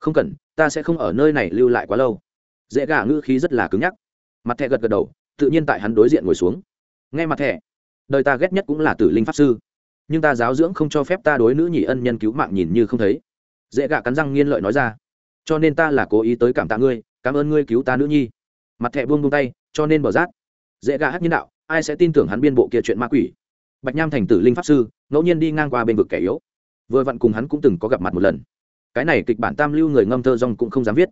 không cần, ta sẽ không ở nơi này lưu lại quá lâu. Dễ gà ngữ khí rất là cứng nhắc. Mặt thẹ gật gật đầu, tự nhiên tại hắn đối diện ngồi xuống. Ngay mặt thẹ đời ta ghét nhất cũng là tử linh pháp sư. Nhưng ta giáo dưỡng không cho phép ta đối nữ nhị ân nhân cứu mạng nhìn như không thấy. Dễ gạ cắn răng nghiên lợi nói ra. Cho nên ta là cố ý tới cảm tạ ngươi, cảm ơn ngươi cứu ta nữ nhi. Mặt thẹ buông buông tay, cho nên bỏ rác dễ gạ hát nhân đạo, ai sẽ tin tưởng hắn biên bộ kia chuyện ma quỷ? Bạch nham thành tử linh pháp sư, ngẫu nhiên đi ngang qua bên vực kẻ yếu. Vừa vặn cùng hắn cũng từng có gặp mặt một lần cái này kịch bản tam lưu người ngâm thơ rong cũng không dám viết.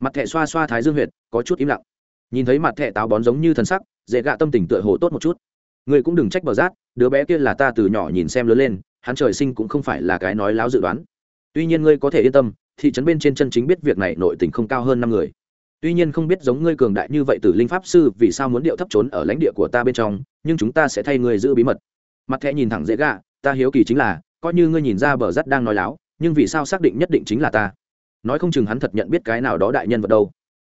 Mặt thẹ xoa xoa thái dương huyệt, có chút im lặng. Nhìn thấy mặt thẹ táo bón giống như thần sắc, dễ gạ tâm tình tựa hồ tốt một chút. Người cũng đừng trách bờ rát, đứa bé kia là ta từ nhỏ nhìn xem lớn lên, hắn trời sinh cũng không phải là cái nói láo dự đoán. Tuy nhiên ngươi có thể yên tâm, thị trấn bên trên chân chính biết việc này nội tình không cao hơn năm người. Tuy nhiên không biết giống ngươi cường đại như vậy từ linh pháp sư vì sao muốn điệu thấp trốn ở lãnh địa của ta bên trong, nhưng chúng ta sẽ thay ngươi giữ bí mật. Mặt thẹ nhìn thẳng dễ gạ, ta hiếu kỳ chính là, coi như ngươi nhìn ra bờ rắt đang nói láo nhưng vì sao xác định nhất định chính là ta? Nói không chừng hắn thật nhận biết cái nào đó đại nhân vật đâu.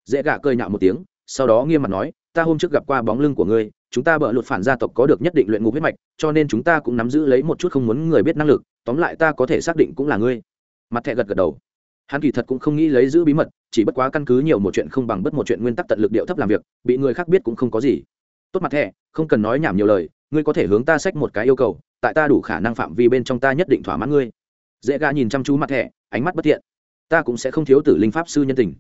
Dễ gạ cơi nhạo một tiếng, sau đó nghiêm mặt nói, ta hôm trước gặp qua bóng lưng của ngươi, chúng ta bợ lụt phản gia tộc có được nhất định luyện ngục huyết mạch, cho nên chúng ta cũng nắm giữ lấy một chút không muốn người biết năng lực, tóm lại ta có thể xác định cũng là ngươi. Mặt thẹ gật gật đầu. Hắn kỳ thật cũng không nghĩ lấy giữ bí mật, chỉ bất quá căn cứ nhiều một chuyện không bằng bất một chuyện nguyên tắc tận lực điệu thấp làm việc, bị người khác biết cũng không có gì. Tốt mặt thẹ không cần nói nhảm nhiều lời, ngươi có thể hướng ta sách một cái yêu cầu, tại ta đủ khả năng phạm vi bên trong ta nhất định thỏa mãn ngươi dễ gà nhìn chăm chú mặt thẹ ánh mắt bất thiện. Ta cũng sẽ không thiếu tử linh pháp sư nhân tình.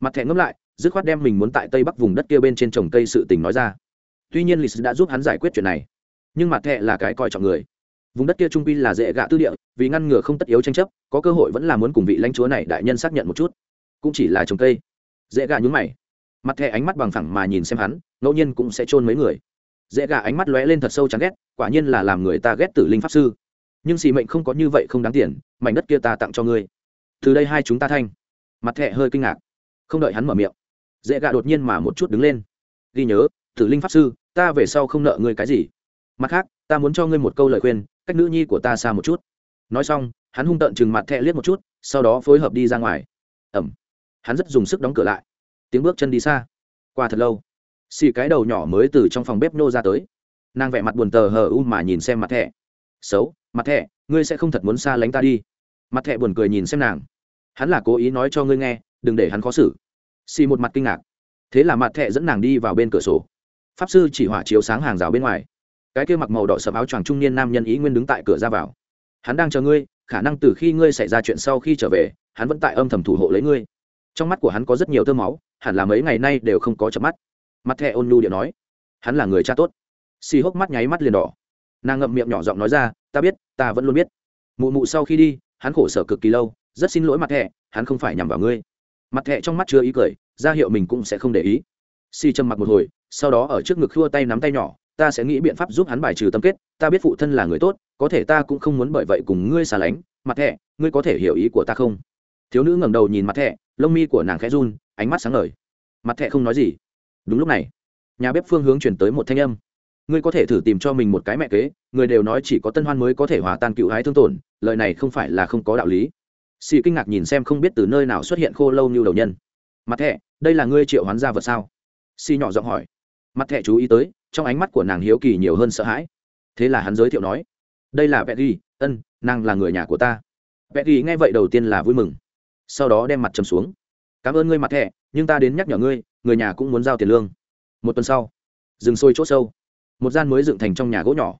Mặt thẹ ngẫm lại, dứt khoát đem mình muốn tại tây bắc vùng đất kia bên trên trồng cây sự tình nói ra. Tuy nhiên lịch đã giúp hắn giải quyết chuyện này, nhưng mặt thẹ là cái coi trọng người. Vùng đất kia trung pi là dễ gạ tư địa, vì ngăn ngừa không tất yếu tranh chấp, có cơ hội vẫn là muốn cùng vị lãnh chúa này đại nhân xác nhận một chút. Cũng chỉ là trồng cây. Dễ gạ nhúng mày. Mặt thẹ ánh mắt bằng phẳng mà nhìn xem hắn, ngẫu nhiên cũng sẽ chôn mấy người. Dễ gạ ánh mắt lóe lên thật sâu chán ghét, quả nhiên là làm người ta ghét tử linh pháp sư nhưng xì mệnh không có như vậy không đáng tiền, mảnh đất kia ta tặng cho ngươi. Từ đây hai chúng ta thanh. Mặt thẹ hơi kinh ngạc. Không đợi hắn mở miệng, dễ gạ đột nhiên mà một chút đứng lên. Ghi nhớ, tử linh pháp sư, ta về sau không nợ ngươi cái gì. Mặt khác, ta muốn cho ngươi một câu lời khuyên, cách nữ nhi của ta xa một chút. Nói xong, hắn hung tợn chừng mặt thẹ liếc một chút, sau đó phối hợp đi ra ngoài. Ẩm. Hắn rất dùng sức đóng cửa lại. Tiếng bước chân đi xa. Qua thật lâu, xì cái đầu nhỏ mới từ trong phòng bếp nô ra tới. Nàng vẻ mặt buồn tờ hờ u mà nhìn xem mặt thẹ xấu, mặt thẹ ngươi sẽ không thật muốn xa lánh ta đi. Mặt thẹ buồn cười nhìn xem nàng. Hắn là cố ý nói cho ngươi nghe, đừng để hắn khó xử. Xì một mặt kinh ngạc. Thế là mặt thẹ dẫn nàng đi vào bên cửa sổ. Pháp sư chỉ hỏa chiếu sáng hàng rào bên ngoài. Cái kia mặc màu đỏ sầm áo choàng trung niên nam nhân ý nguyên đứng tại cửa ra vào. Hắn đang chờ ngươi, khả năng từ khi ngươi xảy ra chuyện sau khi trở về, hắn vẫn tại âm thầm thủ hộ lấy ngươi. Trong mắt của hắn có rất nhiều thơ máu, hẳn là mấy ngày nay đều không có chợp mắt. Mặt thẹ ôn nhu điện nói. Hắn là người cha tốt. Xì hốc mắt nháy mắt liền đỏ nàng ngậm miệng nhỏ giọng nói ra, ta biết, ta vẫn luôn biết. Mụ mụ sau khi đi, hắn khổ sở cực kỳ lâu, rất xin lỗi mặt thẹ hắn không phải nhằm vào ngươi. Mặt thẹ trong mắt chưa ý cười, ra hiệu mình cũng sẽ không để ý. Si trầm mặc một hồi, sau đó ở trước ngực khua tay nắm tay nhỏ, ta sẽ nghĩ biện pháp giúp hắn bài trừ tâm kết, ta biết phụ thân là người tốt, có thể ta cũng không muốn bởi vậy cùng ngươi xa lánh. Mặt thẹ ngươi có thể hiểu ý của ta không? Thiếu nữ ngẩng đầu nhìn mặt thẹ lông mi của nàng khẽ run, ánh mắt sáng ngời. Mặt thẹ không nói gì. Đúng lúc này, nhà bếp phương hướng chuyển tới một thanh âm ngươi có thể thử tìm cho mình một cái mẹ kế, người đều nói chỉ có tân hoan mới có thể hòa tan cựu hái thương tổn, lời này không phải là không có đạo lý. Xì kinh ngạc nhìn xem không biết từ nơi nào xuất hiện khô lâu như đầu nhân. Mặt thẹ đây là ngươi triệu hoán gia vật sao? Xì nhỏ giọng hỏi. Mặt thẹ chú ý tới, trong ánh mắt của nàng hiếu kỳ nhiều hơn sợ hãi. Thế là hắn giới thiệu nói. Đây là petty ân, nàng là người nhà của ta. Petty nghe vậy đầu tiên là vui mừng. Sau đó đem mặt trầm xuống. Cảm ơn ngươi, mặt thẹ nhưng ta đến nhắc nhở ngươi, người nhà cũng muốn giao tiền lương. Một tuần sau, rừng sôi chỗ sâu một gian mới dựng thành trong nhà gỗ nhỏ.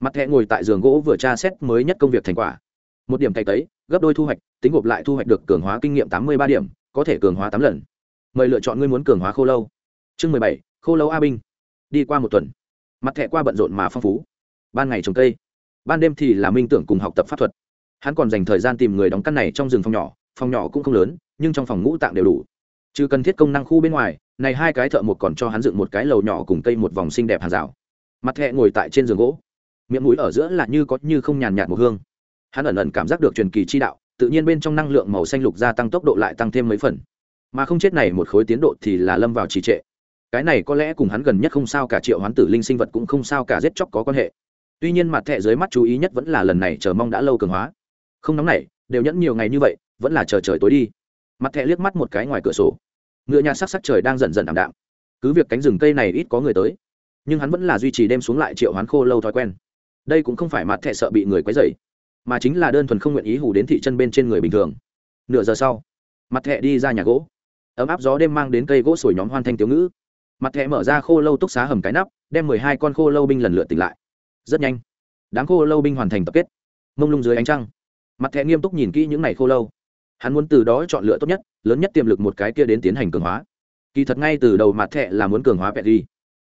Mặt thẹ ngồi tại giường gỗ vừa tra xét mới nhất công việc thành quả. Một điểm cày tấy gấp đôi thu hoạch, tính gộp lại thu hoạch được cường hóa kinh nghiệm tám mươi ba điểm, có thể cường hóa tám lần. Mời lựa chọn ngươi muốn cường hóa khô lâu. Chương mười bảy, khô lâu a binh. Đi qua một tuần, mặt thẹ qua bận rộn mà phong phú. Ban ngày trồng cây, ban đêm thì là minh tưởng cùng học tập pháp thuật. Hắn còn dành thời gian tìm người đóng căn này trong rừng phòng nhỏ phòng nhỏ cũng không lớn, nhưng trong phòng ngũ tạng đều đủ. Chứ cần thiết công năng khu bên ngoài, này hai cái thợ một còn cho hắn dựng một cái lầu nhỏ cùng cây một vòng xinh đẹp hàng rào mặt thẹ ngồi tại trên giường gỗ. Miệng mũi ở giữa là như có như không nhàn nhạt một hương. Hắn ẩn ẩn cảm giác được truyền kỳ chi đạo, tự nhiên bên trong năng lượng màu xanh lục gia tăng tốc độ lại tăng thêm mấy phần. Mà không chết này một khối tiến độ thì là lâm vào trì trệ. Cái này có lẽ cùng hắn gần nhất không sao cả triệu hoán tử linh sinh vật cũng không sao cả giết chóc có quan hệ. Tuy nhiên mặt thẹ dưới mắt chú ý nhất vẫn là lần này chờ mong đã lâu cường hóa. Không nóng này, đều nhẫn nhiều ngày như vậy, vẫn là chờ trời tối đi. Mặt thẹ liếc mắt một cái ngoài cửa sổ. Ngựa nhà sắc sắc trời đang dần dần ảm đạm. Cứ việc cánh rừng cây này ít có người tới nhưng hắn vẫn là duy trì đem xuống lại triệu hoán khô lâu thói quen. Đây cũng không phải mặt thẹ sợ bị người quấy dày mà chính là đơn thuần không nguyện ý hù đến thị chân bên trên người bình thường. Nửa giờ sau, mặt thẹ đi ra nhà gỗ. Ấm áp gió đêm mang đến cây gỗ sồi nhóm hoan thanh tiểu ngữ. Mặt thẹ mở ra khô lâu túc xá hầm cái nắp, đem mười hai con khô lâu binh lần lượt tỉnh lại. Rất nhanh, đám khô lâu binh hoàn thành tập kết. Mông lung dưới ánh trăng, mặt thẻ nghiêm túc nhìn kỹ những n à y khô lâu. Hắn muốn từ đó chọn lựa tốt nhất, lớn nhất tiềm lực một cái kia đến tiến hành cường hóa. Kỳ thật ngay từ đầu mặt thẻ là muốn cường hóa pet đi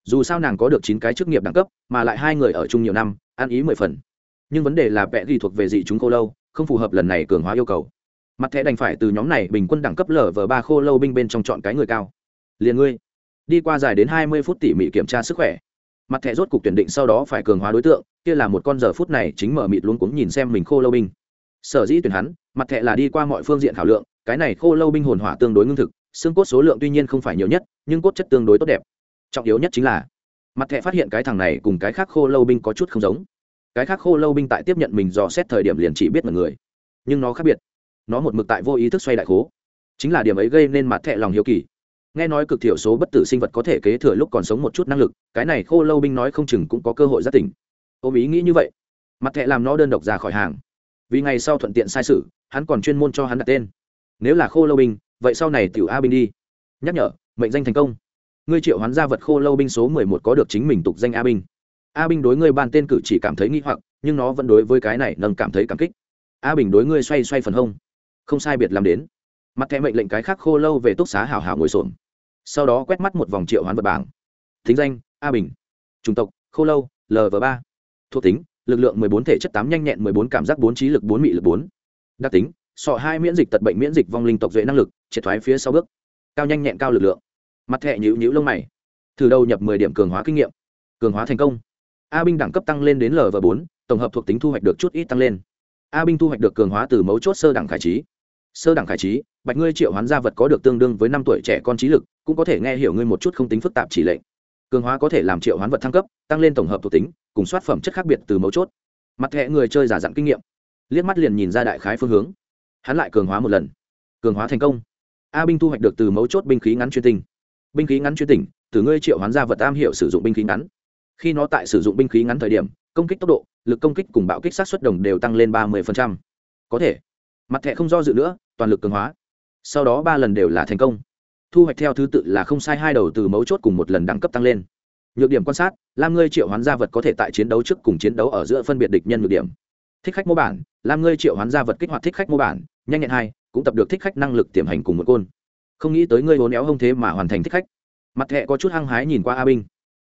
dù sao nàng có được chín cái chức nghiệp đẳng cấp, mà lại hai người ở chung nhiều năm, ăn ý mười phần. Nhưng vấn đề là vẽ ghi thuộc về dị chúng khô lâu, không phù hợp lần này cường hóa yêu cầu. Mặt thẻ đành phải từ nhóm này bình quân đẳng cấp lở vờ ba khô lâu binh bên trong chọn cái người cao. Liền ngươi, đi qua dài đến hai mươi phút tỉ mỉ kiểm tra sức khỏe. Mặt thẻ rốt cục tuyển định sau đó phải cường hóa đối tượng, kia là một con giờ phút này chính mở mịt luống cuống nhìn xem mình khô lâu binh. Sở dĩ tuyển hắn, mặt thẻ là đi qua mọi phương diện khảo lượng, cái này khô lâu binh hồn hỏa tương đối ngưng thực, xương cốt số lượng tuy nhiên không phải nhiều nhất, nhưng cốt chất tương đối tốt đẹp trọng yếu nhất chính là, mặt thẻ phát hiện cái thằng này cùng cái khác khô lâu binh có chút không giống. Cái khác khô lâu binh tại tiếp nhận mình dò xét thời điểm liền chỉ biết một người, nhưng nó khác biệt. Nó một mực tại vô ý thức xoay đại khố. Chính là điểm ấy gây nên mặt thẻ lòng hiếu kỳ. Nghe nói cực thiểu số bất tử sinh vật có thể kế thừa lúc còn sống một chút năng lực, cái này khô lâu binh nói không chừng cũng có cơ hội giác tỉnh. Ôm ý nghĩ như vậy, mặt thẻ làm nó đơn độc ra khỏi hàng. Vì ngày sau thuận tiện sai sự, hắn còn chuyên môn cho hắn đặt tên. Nếu là khô lâu binh, vậy sau này tiểu a binh đi. Nhắc nhở, mệnh danh thành công ngươi triệu hoán gia vật khô lâu binh số mười một có được chính mình tục danh a binh. A binh đối ngươi ban tên cử chỉ cảm thấy nghi hoặc nhưng nó vẫn đối với cái này nâng cảm thấy cảm kích. A bình đối ngươi xoay xoay phần hông. Không sai biệt làm đến. Mặt thẻ mệnh lệnh cái khác khô lâu về túc xá hào hào ngồi xổm. Sau đó quét mắt một vòng triệu hoán vật bảng. Thính danh a bình chủng tộc khô lâu lv ba. Thuộc tính lực lượng 14 thể chất 8 nhanh nhẹn 14 cảm giác 4 trí lực 4 mị lực 4. Đặc tính, sọ hai miễn dịch tật bệnh miễn dịch vong linh tộc duệ năng lực, triệt thoái phía sau bước. Cao nhanh nhẹn cao lực lượng. Mặt thẹ nhữ nhữ lông mày. Thử đầu nhập 10 điểm cường hóa kinh nghiệm. Cường hóa thành công. A binh đẳng cấp tăng lên đến lv bốn tổng hợp thuộc tính thu hoạch được chút ít tăng lên. A binh thu hoạch được cường hóa từ mấu chốt sơ đẳng khải trí. Sơ đẳng khải trí, bạch ngươi triệu hoán gia vật có được tương đương với năm tuổi trẻ con trí lực, cũng có thể nghe hiểu ngươi một chút không tính phức tạp chỉ lệnh. Cường hóa có thể làm triệu hoán vật thăng cấp, tăng lên tổng hợp thuộc tính, cùng soát phẩm chất khác biệt từ mấu chốt mặt thẹ người chơi giả dặn kinh nghiệm liếc mắt liền nhìn ra đại khái phương hướng hắn lại cường hóa một lần cường hóa thành công a binh thu hoạch được từ mấu chốt binh khí ngắn chuyên tinh binh khí ngắn chuyên tỉnh, từ ngươi triệu hoán ra vật am hiểu sử dụng binh khí ngắn. Khi nó tại sử dụng binh khí ngắn thời điểm, công kích tốc độ, lực công kích cùng bạo kích sát xuất đồng đều tăng lên ba mươi có thể, mặt thẻ không do dự nữa, toàn lực cường hóa. Sau đó ba lần đều là thành công. Thu hoạch theo thứ tự là không sai hai đầu từ mấu chốt cùng một lần đẳng cấp tăng lên. Nhược điểm quan sát, lam ngươi triệu hoán gia vật có thể tại chiến đấu trước cùng chiến đấu ở giữa phân biệt địch nhân nhược điểm. Thích khách mô bản, lam ngươi triệu hoán gia vật kích hoạt thích khách mô bản, nhanh nhẹn hai, cũng tập được thích khách năng lực tiềm hành cùng một côn không nghĩ tới ngươi hố néo hông thế mà hoàn thành thích khách. Mặt thẹ có chút hăng hái nhìn qua a binh.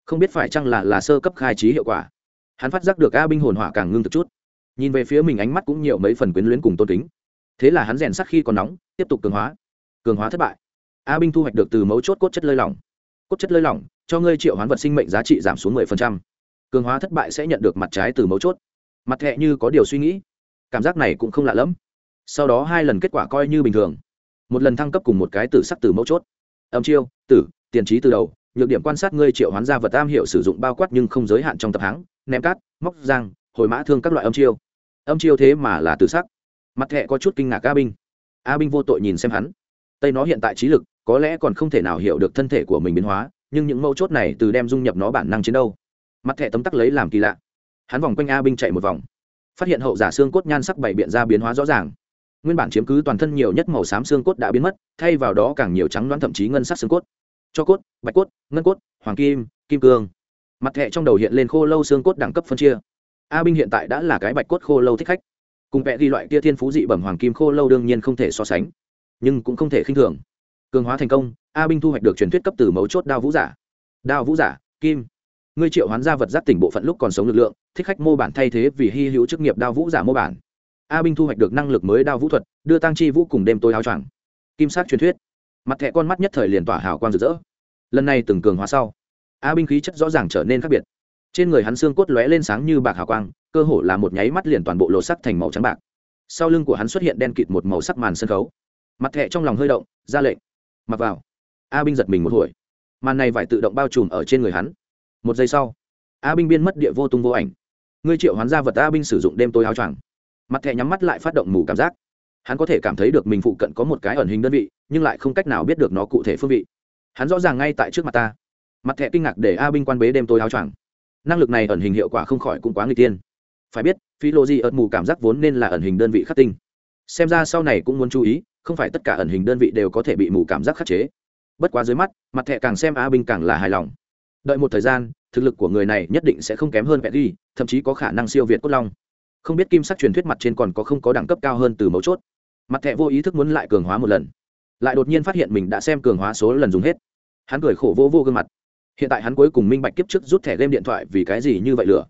Không biết phải chăng là là sơ cấp khai trí hiệu quả. Hắn phát giác được a binh hồn hỏa càng ngưng thực chút. Nhìn về phía mình ánh mắt cũng nhiều mấy phần quyến luyến cùng tôn kính. Thế là hắn rèn sắc khi còn nóng, tiếp tục cường hóa. Cường hóa thất bại. A binh thu hoạch được từ mấu chốt cốt chất lơi lỏng. Cốt chất lơi lỏng, cho ngươi triệu hoán vật sinh mệnh giá trị giảm xuống 10%. cường hóa thất bại sẽ nhận được mặt trái từ mấu chốt. Mặt thẹ như có điều suy nghĩ. Cảm giác này cũng không lạ lẫm. Sau đó hai lần kết quả coi như bình thường một lần thăng cấp cùng một cái tử sắc từ mấu chốt. Âm chiêu, tử, tiền trí từ đầu, nhược điểm quan sát ngươi triệu hoán ra vật tam hiệu sử dụng bao quát nhưng không giới hạn trong tập háng, ném cát, móc giang, hồi mã thương các loại âm chiêu. Âm chiêu thế mà là tử sắc. Mặt thẹ có chút kinh ngạc a binh. A binh vô tội nhìn xem hắn. Tây nó hiện tại trí lực, có lẽ còn không thể nào hiểu được thân thể của mình biến hóa, nhưng những mấu chốt này từ đem dung nhập nó bản năng chiến đâu mặt thẻ tấm tắc lấy làm kỳ lạ. Hắn vòng quanh a binh chạy một vòng. Phát hiện hậu giả xương cốt nhan sắc bảy biện ra biến hóa rõ ràng nguyên bản chiếm cứ toàn thân nhiều nhất màu xám xương cốt đã biến mất, thay vào đó càng nhiều trắng đoán thậm chí ngân sắc xương cốt. Cho cốt, bạch cốt, ngân cốt, hoàng kim kim cương. Mặt thẹ trong đầu hiện lên khô lâu xương cốt đẳng cấp phân chia. A binh hiện tại đã là cái bạch cốt khô lâu thích khách. Cùng vẽ ghi loại kia thiên phú dị bẩm hoàng kim khô lâu đương nhiên không thể so sánh, nhưng cũng không thể khinh thường. Cường hóa thành công, a binh thu hoạch được truyền thuyết cấp từ mấu chốt đao vũ giả. Đao vũ giả, kim. Ngươi triệu hoán gia vật giác tỉnh bộ phận lúc còn sống lực lượng, thích khách mô bản thay thế vì hy hữu chức nghiệp đao vũ giả mô bản a binh thu hoạch được năng lực mới đao vũ thuật, đưa tăng chi vũ cùng đêm tối áo choàng. Kim sát truyền thuyết. Mặt thẹ con mắt nhất thời liền tỏa hào quang rực rỡ. Lần này từng cường hóa sau, a binh khí chất rõ ràng trở nên khác biệt. Trên người hắn xương cốt lóe lên sáng như bạc hào quang, cơ hồ là một nháy mắt liền toàn bộ lộ sắc thành màu trắng bạc. Sau lưng của hắn xuất hiện đen kịt một màu sắc màn sân khấu. Mặt thẹ trong lòng hơi động, ra lệnh. Mặc vào. A binh giật mình một hồi. Màn này vải tự động bao trùm ở trên người hắn. Một giây sau, a binh biên mất địa vô tung vô ảnh. Ngươi triệu hoán ra vật a binh sử dụng đêm tối áo choàng mặt thẻ nhắm mắt lại phát động mù cảm giác. Hắn có thể cảm thấy được mình phụ cận có một cái ẩn hình đơn vị, nhưng lại không cách nào biết được nó cụ thể phương vị. Hắn rõ ràng ngay tại trước mặt ta. Mặt thẻ kinh ngạc để a binh quan bế đêm tối áo choàng. Năng lực này ẩn hình hiệu quả không khỏi cũng quá người tiên. Phải biết phi lô di ẩn mù cảm giác vốn nên là ẩn hình đơn vị khắc tinh. Xem ra sau này cũng muốn chú ý, không phải tất cả ẩn hình đơn vị đều có thể bị mù cảm giác khắc chế. Bất quá dưới mắt, mặt thẻ càng xem a binh càng là hài lòng. Đợi một thời gian, thực lực của người này nhất định sẽ không kém hơn vẹn ghi thậm chí có khả năng siêu việt cốt long không biết kim sắc truyền thuyết mặt trên còn có không có đẳng cấp cao hơn từ mấu chốt. Mặt thẹ vô ý thức muốn lại cường hóa một lần. Lại đột nhiên phát hiện mình đã xem cường hóa số lần dùng hết. Hắn cười khổ vô vô gương mặt. Hiện tại hắn cuối cùng minh bạch kiếp trước rút thẻ game điện thoại vì cái gì như vậy lửa.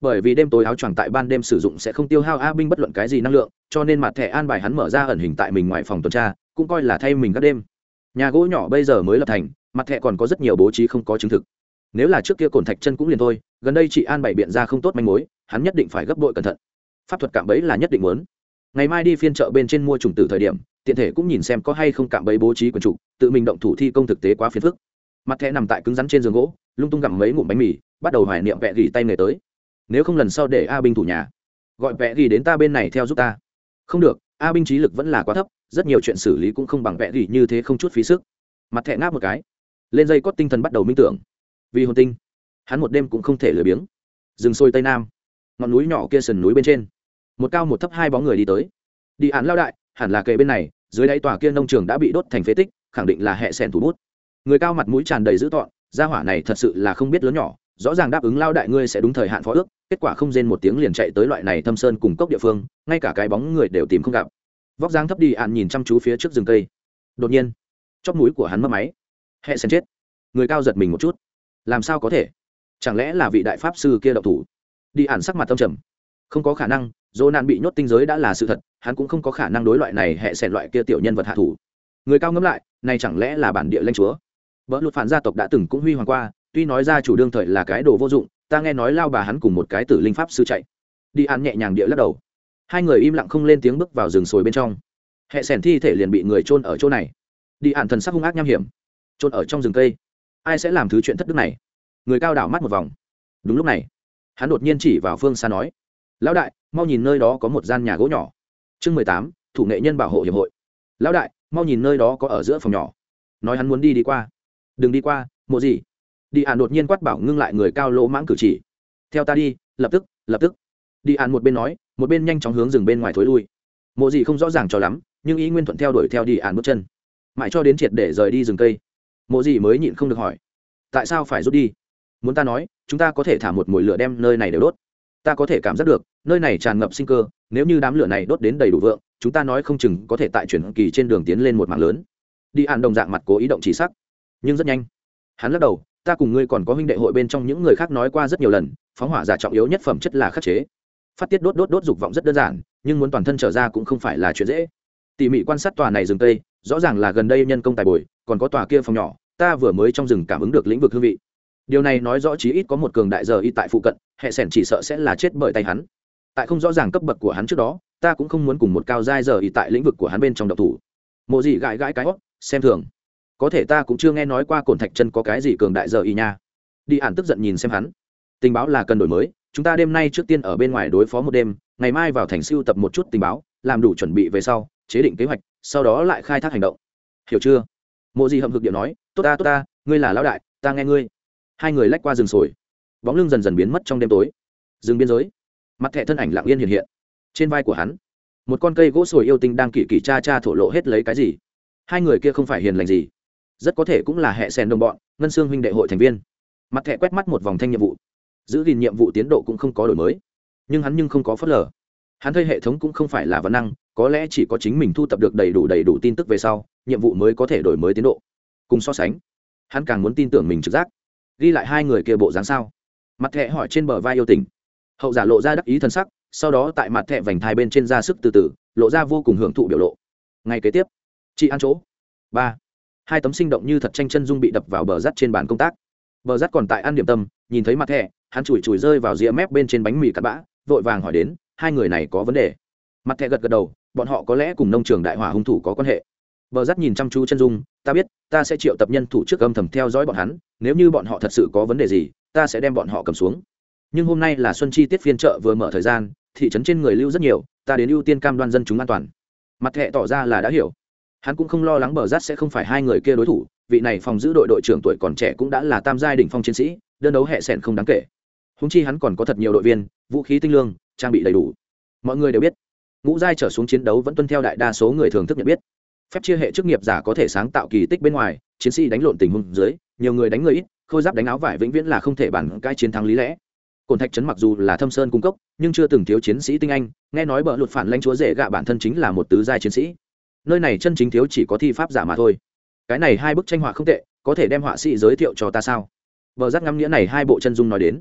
Bởi vì đêm tối áo choàng tại ban đêm sử dụng sẽ không tiêu hao a binh bất luận cái gì năng lượng, cho nên mặt thẻ an bài hắn mở ra ẩn hình tại mình ngoài phòng tuần tra, cũng coi là thay mình các đêm. Nhà gỗ nhỏ bây giờ mới lập thành, mặt thẻ còn có rất nhiều bố trí không có chứng thực. Nếu là trước kia cồn thạch chân cũng liền thôi, gần đây chị an bày biện ra không tốt manh mối, hắn nhất định phải gấp đội cẩn thận pháp thuật cạm bẫy là nhất định muốn. Ngày mai đi phiên chợ bên trên mua trùng tử thời điểm, tiện thể cũng nhìn xem có hay không cạm bẫy bố trí quần chủ, tự mình động thủ thi công thực tế quá phiền phức. Mặt thẻ nằm tại cứng rắn trên giường gỗ, lung tung gặm mấy ngụm bánh mì, bắt đầu hoài niệm vẹ gỉ tay nghề tới. Nếu không lần sau để a binh thủ nhà, gọi vẹ gỉ đến ta bên này theo giúp ta. Không được, a binh trí lực vẫn là quá thấp, rất nhiều chuyện xử lý cũng không bằng vẹ gỉ như thế không chút phí sức. Mặt thẻ ngáp một cái, lên dây cót tinh thần bắt đầu minh tưởng. Vì hồn tinh, hắn một đêm cũng không thể lười biếng. Rừng sôi tây nam, ngọn núi nhỏ kia sườn núi bên trên một cao một thấp hai bóng người đi tới. Đi án lao đại, hẳn là kệ bên này, dưới đáy tòa kia nông trường đã bị đốt thành phế tích, khẳng định là hệ sen thủ bút. Người cao mặt mũi tràn đầy dữ tọn gia hỏa này thật sự là không biết lớn nhỏ, rõ ràng đáp ứng lao đại ngươi sẽ đúng thời hạn phó ước, kết quả không rên một tiếng liền chạy tới loại này thâm sơn cùng cốc địa phương, ngay cả cái bóng người đều tìm không gặp. Vóc dáng thấp đi ạn nhìn chăm chú phía trước rừng cây. Đột nhiên, chóp mũi của hắn mất máy. Hệ sen chết. Người cao giật mình một chút. Làm sao có thể? Chẳng lẽ là vị đại pháp sư kia đậu thủ? Đi ạn sắc mặt tâm trầm. Không có khả năng dỗ nạn bị nhốt tinh giới đã là sự thật, hắn cũng không có khả năng đối loại này hệ xẻn loại kia tiểu nhân vật hạ thủ. Người cao ngẫm lại, này chẳng lẽ là bản địa lanh chúa? Vợ lụt phản gia tộc đã từng cũng huy hoàng qua, tuy nói ra chủ đương thời là cái đồ vô dụng, ta nghe nói lao bà hắn cùng một cái tử linh pháp sư chạy. Đi ăn nhẹ nhàng địa lắc đầu. Hai người im lặng không lên tiếng bước vào rừng sồi bên trong. Hệ sẻn thi thể liền bị người trôn ở chỗ này. Đi ạn thần sắc hung ác nham hiểm. Trôn ở trong rừng cây. Ai sẽ làm thứ chuyện thất đức này? Người cao đảo mắt một vòng. Đúng lúc này, hắn đột nhiên chỉ vào phương xa nói lão đại, mau nhìn nơi đó có một gian nhà gỗ nhỏ. Chương mười tám, thủ nghệ nhân bảo hộ hiệp hội. Lão đại, mau nhìn nơi đó có ở giữa phòng nhỏ. Nói hắn muốn đi đi qua. Đừng đi qua, mộ gì? Đi ạn đột nhiên quát bảo ngưng lại người cao lỗ mãng cử chỉ. Theo ta đi, lập tức lập tức. Đi ạn một bên nói, một bên nhanh chóng hướng rừng bên ngoài thối lui. Mộ gì không rõ ràng cho lắm, nhưng ý nguyên thuận theo đuổi theo đi ạn bước chân. Mãi cho đến triệt để rời đi rừng cây, mộ gì mới nhịn không được hỏi. Tại sao phải rút đi? Muốn ta nói, chúng ta có thể thả một mùi lửa đem nơi này đều đốt ta có thể cảm giác được, nơi này tràn ngập sinh cơ, nếu như đám lửa này đốt đến đầy đủ vượng, chúng ta nói không chừng có thể tại chuyển kỳ trên đường tiến lên một mạng lớn. Đi ạn đồng dạng mặt cố ý động chỉ sắc. Nhưng rất nhanh. Hắn lắc đầu, ta cùng ngươi còn có huynh đệ hội bên trong những người khác nói qua rất nhiều lần, phóng hỏa giả trọng yếu nhất phẩm chất là khắc chế. Phát tiết đốt đốt đốt dục vọng rất đơn giản, nhưng muốn toàn thân trở ra cũng không phải là chuyện dễ. Tỉ mỉ quan sát tòa này rừng tây, rõ ràng là gần đây nhân công tài bồi, còn có tòa kia phòng nhỏ, ta vừa mới trong rừng cảm ứng được lĩnh vực hương vị điều này nói rõ chí ít có một cường đại giờ y tại phụ cận, hệ sẻn chỉ sợ sẽ là chết bởi tay hắn. Tại không rõ ràng cấp bậc của hắn trước đó, ta cũng không muốn cùng một cao giai giờ y tại lĩnh vực của hắn bên trong độc thủ. Mộ gì gãi gãi cái hót xem thường. Có thể ta cũng chưa nghe nói qua cồn thạch chân có cái gì cường đại giờ y nha. Đi ản tức giận nhìn xem hắn. Tình báo là cần đổi mới, chúng ta đêm nay trước tiên ở bên ngoài đối phó một đêm, ngày mai vào thành siêu tập một chút tình báo, làm đủ chuẩn bị về sau, chế định kế hoạch, sau đó lại khai thác hành động. Hiểu chưa? Mộ gì hậm hực điệu nói, tốt ta tốt ta, ngươi là lão đại, ta nghe ngươi hai người lách qua rừng sồi. Bóng lưng dần dần biến mất trong đêm tối. Rừng biên giới. Mặt thẻ thân ảnh lặng yên hiện hiện. Trên vai của hắn, một con cây gỗ sồi yêu tinh đang kỳ kỳ cha cha thổ lộ hết lấy cái gì. Hai người kia không phải hiền lành gì. Rất có thể cũng là hệ sen đồng bọn, ngân xương huynh đệ hội thành viên. Mặt thẻ quét mắt một vòng thanh nhiệm vụ. Giữ gìn nhiệm vụ tiến độ cũng không có đổi mới. Nhưng hắn nhưng không có phớt lờ. Hắn thuê hệ thống cũng không phải là văn năng, có lẽ chỉ có chính mình thu tập được đầy đủ đầy đủ tin tức về sau, nhiệm vụ mới có thể đổi mới tiến độ. Cùng so sánh, hắn càng muốn tin tưởng mình trực giác ghi lại hai người kia bộ dáng sao? Mặt thẹ hỏi trên bờ vai yêu tình. Hậu giả lộ ra đắc ý thân sắc, sau đó tại mặt thẹ vành thai bên trên ra sức từ từ, lộ ra vô cùng hưởng thụ biểu lộ. Ngay kế tiếp, chị ăn chỗ. Ba. Hai tấm sinh động như thật tranh chân dung bị đập vào bờ rắt trên bàn công tác. Bờ rắt còn tại ăn điểm tâm, nhìn thấy mặt thẹ hắn chùi chùi rơi vào rìa mép bên trên bánh mì cắt bã, vội vàng hỏi đến, hai người này có vấn đề? Mặt thẹ gật gật đầu, bọn họ có lẽ cùng nông trường đại hỏa hung thủ có quan hệ. Bờ rắt nhìn chăm chú chân dung ta biết, ta sẽ triệu tập nhân thủ trước âm thầm theo dõi bọn hắn, nếu như bọn họ thật sự có vấn đề gì, ta sẽ đem bọn họ cầm xuống. Nhưng hôm nay là xuân chi tiết phiên chợ vừa mở thời gian, thị trấn trên người lưu rất nhiều, ta đến ưu tiên cam đoan dân chúng an toàn. Mặt thẹ tỏ ra là đã hiểu. Hắn cũng không lo lắng bờ rát sẽ không phải hai người kia đối thủ, vị này phòng giữ đội đội trưởng tuổi còn trẻ cũng đã là tam giai đỉnh phong chiến sĩ, đơn đấu hệ sẻn không đáng kể. Húng chi hắn còn có thật nhiều đội viên, vũ khí tinh lương, trang bị đầy đủ. Mọi người đều biết, ngũ giai trở xuống chiến đấu vẫn tuân theo đại đa số người thường thức nhận biết phép chia hệ chức nghiệp giả có thể sáng tạo kỳ tích bên ngoài, chiến sĩ đánh lộn tình huống dưới, nhiều người đánh người ít, khôi giáp đánh áo vải vĩnh viễn là không thể bản cai chiến thắng lý lẽ. Cồn thạch trấn mặc dù là thâm sơn cung cấp nhưng chưa từng thiếu chiến sĩ tinh anh, nghe nói bờ lụt phản lãnh chúa dễ gạ bản thân chính là một tứ giai chiến sĩ. Nơi này chân chính thiếu chỉ có thi pháp giả mà thôi. Cái này hai bức tranh họa không tệ, có thể đem họa sĩ giới thiệu cho ta sao? Bờ giác ngắm nghĩa này hai bộ chân dung nói đến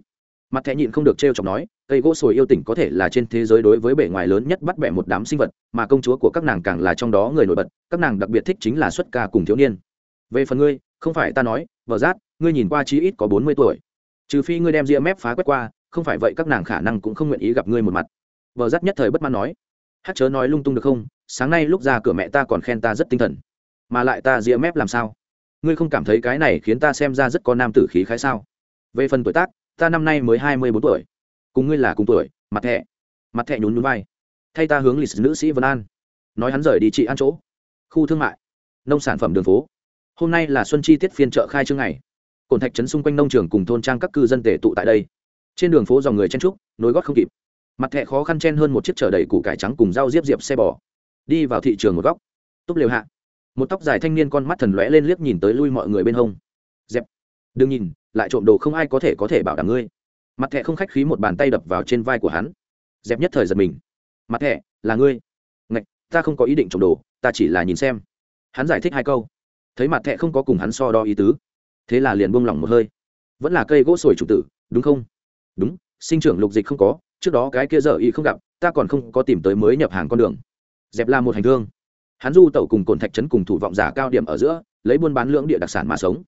mặt thẻ nhịn không được t r e o chọc nói, cây gỗ sồi yêu tỉnh có thể là trên thế giới đối với bể ngoài lớn nhất bắt bẻ một đám sinh vật, mà công chúa của các nàng càng là trong đó người nổi bật, các nàng đặc biệt thích chính là xuất ca cùng thiếu niên. Về phần ngươi, không phải ta nói, vợ rát, ngươi nhìn qua chí ít có bốn mươi tuổi. Trừ phi ngươi đem ria mép phá quét qua, không phải vậy các nàng khả năng cũng không nguyện ý gặp ngươi một mặt. Vợ rát nhất thời bất mãn nói. Hát chớ nói lung tung được không? Sáng nay lúc ra cửa mẹ ta còn khen ta rất tinh thần. Mà lại ta ria mép làm sao? Ngươi không cảm thấy cái này khiến ta xem ra rất có nam tử khí khái sao? Về phần tuổi tác ta năm nay mới hai mươi bốn tuổi. Cùng ngươi là cùng tuổi, mặt thẹ mặt thẹ nhún nhún vai. Thay ta hướng lịch nữ sĩ vân an. Nói hắn rời đi chị ăn chỗ. Khu thương mại. Nông sản phẩm đường phố. Hôm nay là xuân chi tiết phiên chợ khai trương ngày. Cồn thạch trấn xung quanh nông trường cùng thôn trang các cư dân tề tụ tại đây. Trên đường phố dòng người chen trúc nối gót không kịp. Mặt thẹ khó khăn chen hơn một chiếc chở đầy củ cải trắng cùng rau diếp diệp xe bò. Đi vào thị trường một góc. Túp lều hạ. Một tóc dài thanh niên con mắt thần lóe lên liếc nhìn tới lui mọi người bên hông. Dẹp. Đừng nhìn lại trộm đồ không ai có thể có thể bảo đảm ngươi. Mặt thẹ không khách khí một bàn tay đập vào trên vai của hắn. Dẹp nhất thời giật mình. Mặt thẹ là ngươi. Ngạch, ta không có ý định trộm đồ, ta chỉ là nhìn xem. Hắn giải thích hai câu. Thấy mặt thẹ không có cùng hắn so đo ý tứ. Thế là liền buông lỏng một hơi. Vẫn là cây gỗ sồi chủ tử, đúng không? Đúng, sinh trưởng lục dịch không có, trước đó cái kia giờ y không gặp, ta còn không có tìm tới mới nhập hàng con đường. Dẹp là một hành thương. Hắn du tẩu cùng cồn thạch trấn cùng thủ vọng giả cao điểm ở giữa, lấy buôn bán lưỡng địa đặc sản mà sống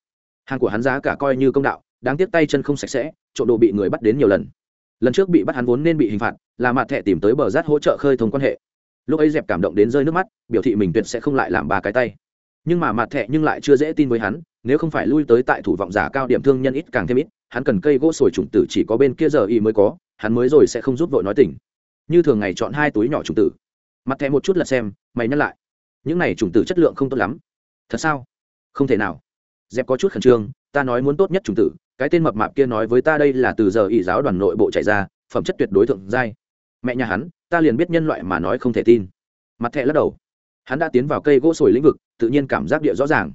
hàng của hắn giá cả coi như công đạo, đáng tiếc tay chân không sạch sẽ, trộm đồ bị người bắt đến nhiều lần. Lần trước bị bắt hắn vốn nên bị hình phạt, là mặt thẻ tìm tới bờ rát hỗ trợ khơi thông quan hệ. Lúc ấy dẹp cảm động đến rơi nước mắt, biểu thị mình tuyệt sẽ không lại làm ba cái tay. Nhưng mà mặt thẻ nhưng lại chưa dễ tin với hắn, nếu không phải lui tới tại thủ vọng giả cao điểm thương nhân ít càng thêm ít, hắn cần cây gỗ sồi trùng tử chỉ có bên kia giờ y mới có, hắn mới rồi sẽ không rút vội nói tỉnh như thường ngày chọn hai túi nhỏ trùng tử. Mặt thẻ một chút là xem, mày nhắc lại. Những này chủng tử chất lượng không tốt lắm. Thật sao? Không thể nào dẹp có chút khẩn trương, ta nói muốn tốt nhất chủng tử, cái tên mập mạp kia nói với ta đây là từ giờ ỷ giáo đoàn nội bộ chạy ra, phẩm chất tuyệt đối thượng giai. Mẹ nhà hắn, ta liền biết nhân loại mà nói không thể tin. Mặt thẹ lắc đầu. Hắn đã tiến vào cây gỗ sồi lĩnh vực, tự nhiên cảm giác địa rõ ràng.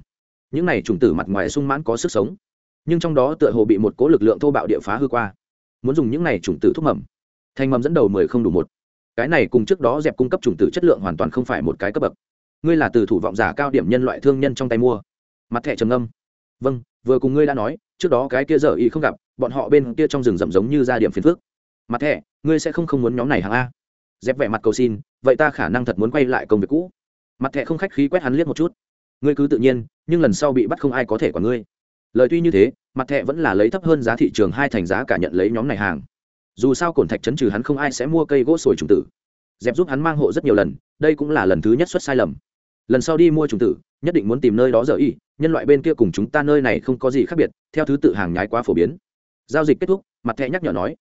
Những này chủng tử mặt ngoài sung mãn có sức sống, nhưng trong đó tựa hồ bị một cố lực lượng thô bạo địa phá hư qua. Muốn dùng những này chủng tử thuốc mầm. Thành mầm dẫn đầu mười không đủ một. Cái này cùng trước đó dẹp cung cấp chủng tử chất lượng hoàn toàn không phải một cái cấp bậc. Ngươi là từ thủ vọng giả cao điểm nhân loại thương nhân trong tay mua. Mặt thẻ trầm âm vâng vừa cùng ngươi đã nói, trước đó cái kia giờ y không gặp, bọn họ bên kia trong rừng rậm giống như ra điểm phiền phước mặt thẻ, ngươi sẽ không không muốn nhóm này hàng a. Dép vẻ mặt cầu xin, vậy ta khả năng thật muốn quay lại công việc cũ. Mặt thẻ không khách khí quét hắn liếc một chút. Ngươi cứ tự nhiên, nhưng lần sau bị bắt không ai có thể quản ngươi. Lời tuy như thế, mặt thẻ vẫn là lấy thấp hơn giá thị trường hai thành giá cả nhận lấy nhóm này hàng. Dù sao cổn thạch chấn trừ hắn không ai sẽ mua cây gỗ sồi trùng tử. Dẹp giúp hắn mang hộ rất nhiều lần, đây cũng là lần thứ nhất xuất sai lầm lần sau đi mua trùng tử, nhất định muốn tìm nơi đó dở y nhân loại bên kia cùng chúng ta nơi này không có gì khác biệt, theo thứ tự hàng nhái quá phổ biến. Giao dịch kết thúc, mặt thẹ nhắc nhở nói,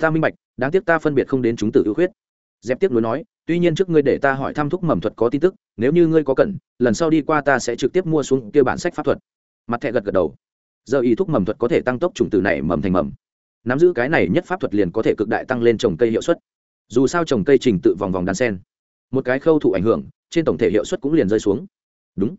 ta minh bạch, đáng tiếc ta phân biệt không đến chúng tử ưu khuyết. Dẹp tiếc nối nói, tuy nhiên trước ngươi để ta hỏi thăm thúc mầm thuật có tin tức, nếu như ngươi có cần, lần sau đi qua ta sẽ trực tiếp mua xuống kia bản sách pháp thuật. Mặt thẹ gật gật đầu. Giờ y thúc mầm thuật có thể tăng tốc trùng tử này mầm thành mầm. Nắm giữ cái này nhất pháp thuật liền có thể cực đại tăng lên trồng cây hiệu suất. Dù sao trồng cây trình tự vòng vòng đan sen một cái khâu thụ ảnh hưởng, trên tổng thể hiệu suất cũng liền rơi xuống. Đúng.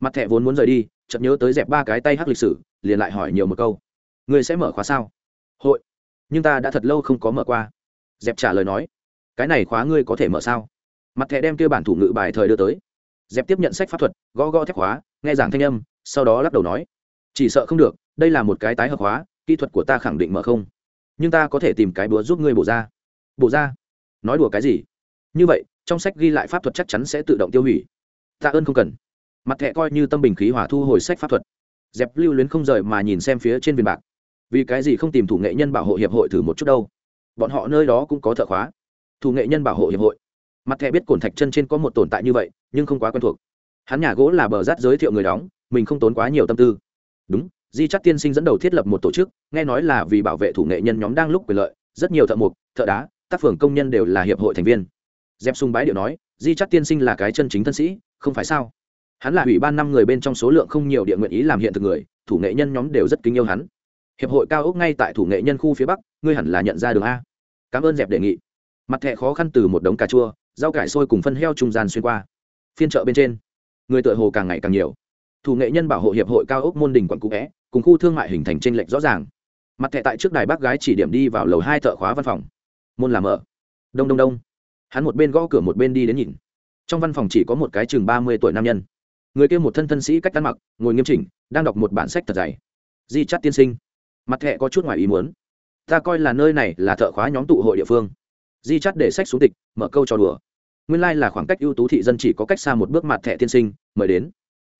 Mặt thẻ vốn muốn rời đi, chợt nhớ tới dẹp ba cái tay hắc lịch sử, liền lại hỏi nhiều một câu. Người sẽ mở khóa sao? Hội. Nhưng ta đã thật lâu không có mở qua. Dẹp trả lời nói. Cái này khóa ngươi có thể mở sao? Mặt thẻ đem kia bản thủ ngự bài thời đưa tới. Dẹp tiếp nhận sách pháp thuật, gõ gõ thép khóa, nghe giảng thanh âm, sau đó lắc đầu nói. Chỉ sợ không được, đây là một cái tái hợp hóa kỹ thuật của ta khẳng định mở không. Nhưng ta có thể tìm cái búa giúp ngươi bổ ra. Bổ ra? Nói đùa cái gì? Như vậy trong sách ghi lại pháp thuật chắc chắn sẽ tự động tiêu hủy. Tạ ơn không cần. Mặt thẹ coi như tâm bình khí hỏa thu hồi sách pháp thuật. Dẹp lưu luyến không rời mà nhìn xem phía trên viền bạc. Vì cái gì không tìm thủ nghệ nhân bảo hộ hiệp hội thử một chút đâu? Bọn họ nơi đó cũng có thợ khóa. Thủ nghệ nhân bảo hộ hiệp hội. Mặt thẹ biết cổn thạch chân trên có một tồn tại như vậy, nhưng không quá quen thuộc. Hắn nhà gỗ là bờ rát giới thiệu người đóng, mình không tốn quá nhiều tâm tư. Đúng, di chắc tiên sinh dẫn đầu thiết lập một tổ chức, nghe nói là vì bảo vệ thủ nghệ nhân nhóm đang lúc quyền lợi, rất nhiều thợ mộc, thợ đá, tác phường công nhân đều là hiệp hội thành viên dẹp sung bái điệu nói, di chắc tiên sinh là cái chân chính thân sĩ, không phải sao? Hắn là ủy ban năm người bên trong số lượng không nhiều địa nguyện ý làm hiện thực người, thủ nghệ nhân nhóm đều rất kính yêu hắn. Hiệp hội cao ốc ngay tại thủ nghệ nhân khu phía bắc, ngươi hẳn là nhận ra đường a. Cảm ơn dẹp đề nghị. Mặt thẹ khó khăn từ một đống cà chua, rau cải sôi cùng phân heo trung gian xuyên qua. Phiên chợ bên trên, người tựa hồ càng ngày càng nhiều. Thủ nghệ nhân bảo hộ hiệp hội cao ốc môn đình quận cũ vẽ, cùng khu thương mại hình thành tranh lệch rõ ràng. Mặt thẻ tại trước đài bác gái chỉ điểm đi vào lầu hai thợ khóa văn phòng. Môn làm ở đông đông đông hắn một bên gõ cửa một bên đi đến nhìn. Trong văn phòng chỉ có một cái chừng ba mươi tuổi nam nhân. Người kia một thân thân sĩ cách ăn mặc, ngồi nghiêm chỉnh, đang đọc một bản sách thật dày. Di chắt tiên sinh. Mặt thẹ có chút ngoài ý muốn. Ta coi là nơi này là thợ khóa nhóm tụ hội địa phương. Di chắt để sách xuống tịch, mở câu trò đùa. Nguyên lai、like、là khoảng cách ưu tú thị dân chỉ có cách xa một bước mặt thẹ tiên sinh, mời đến.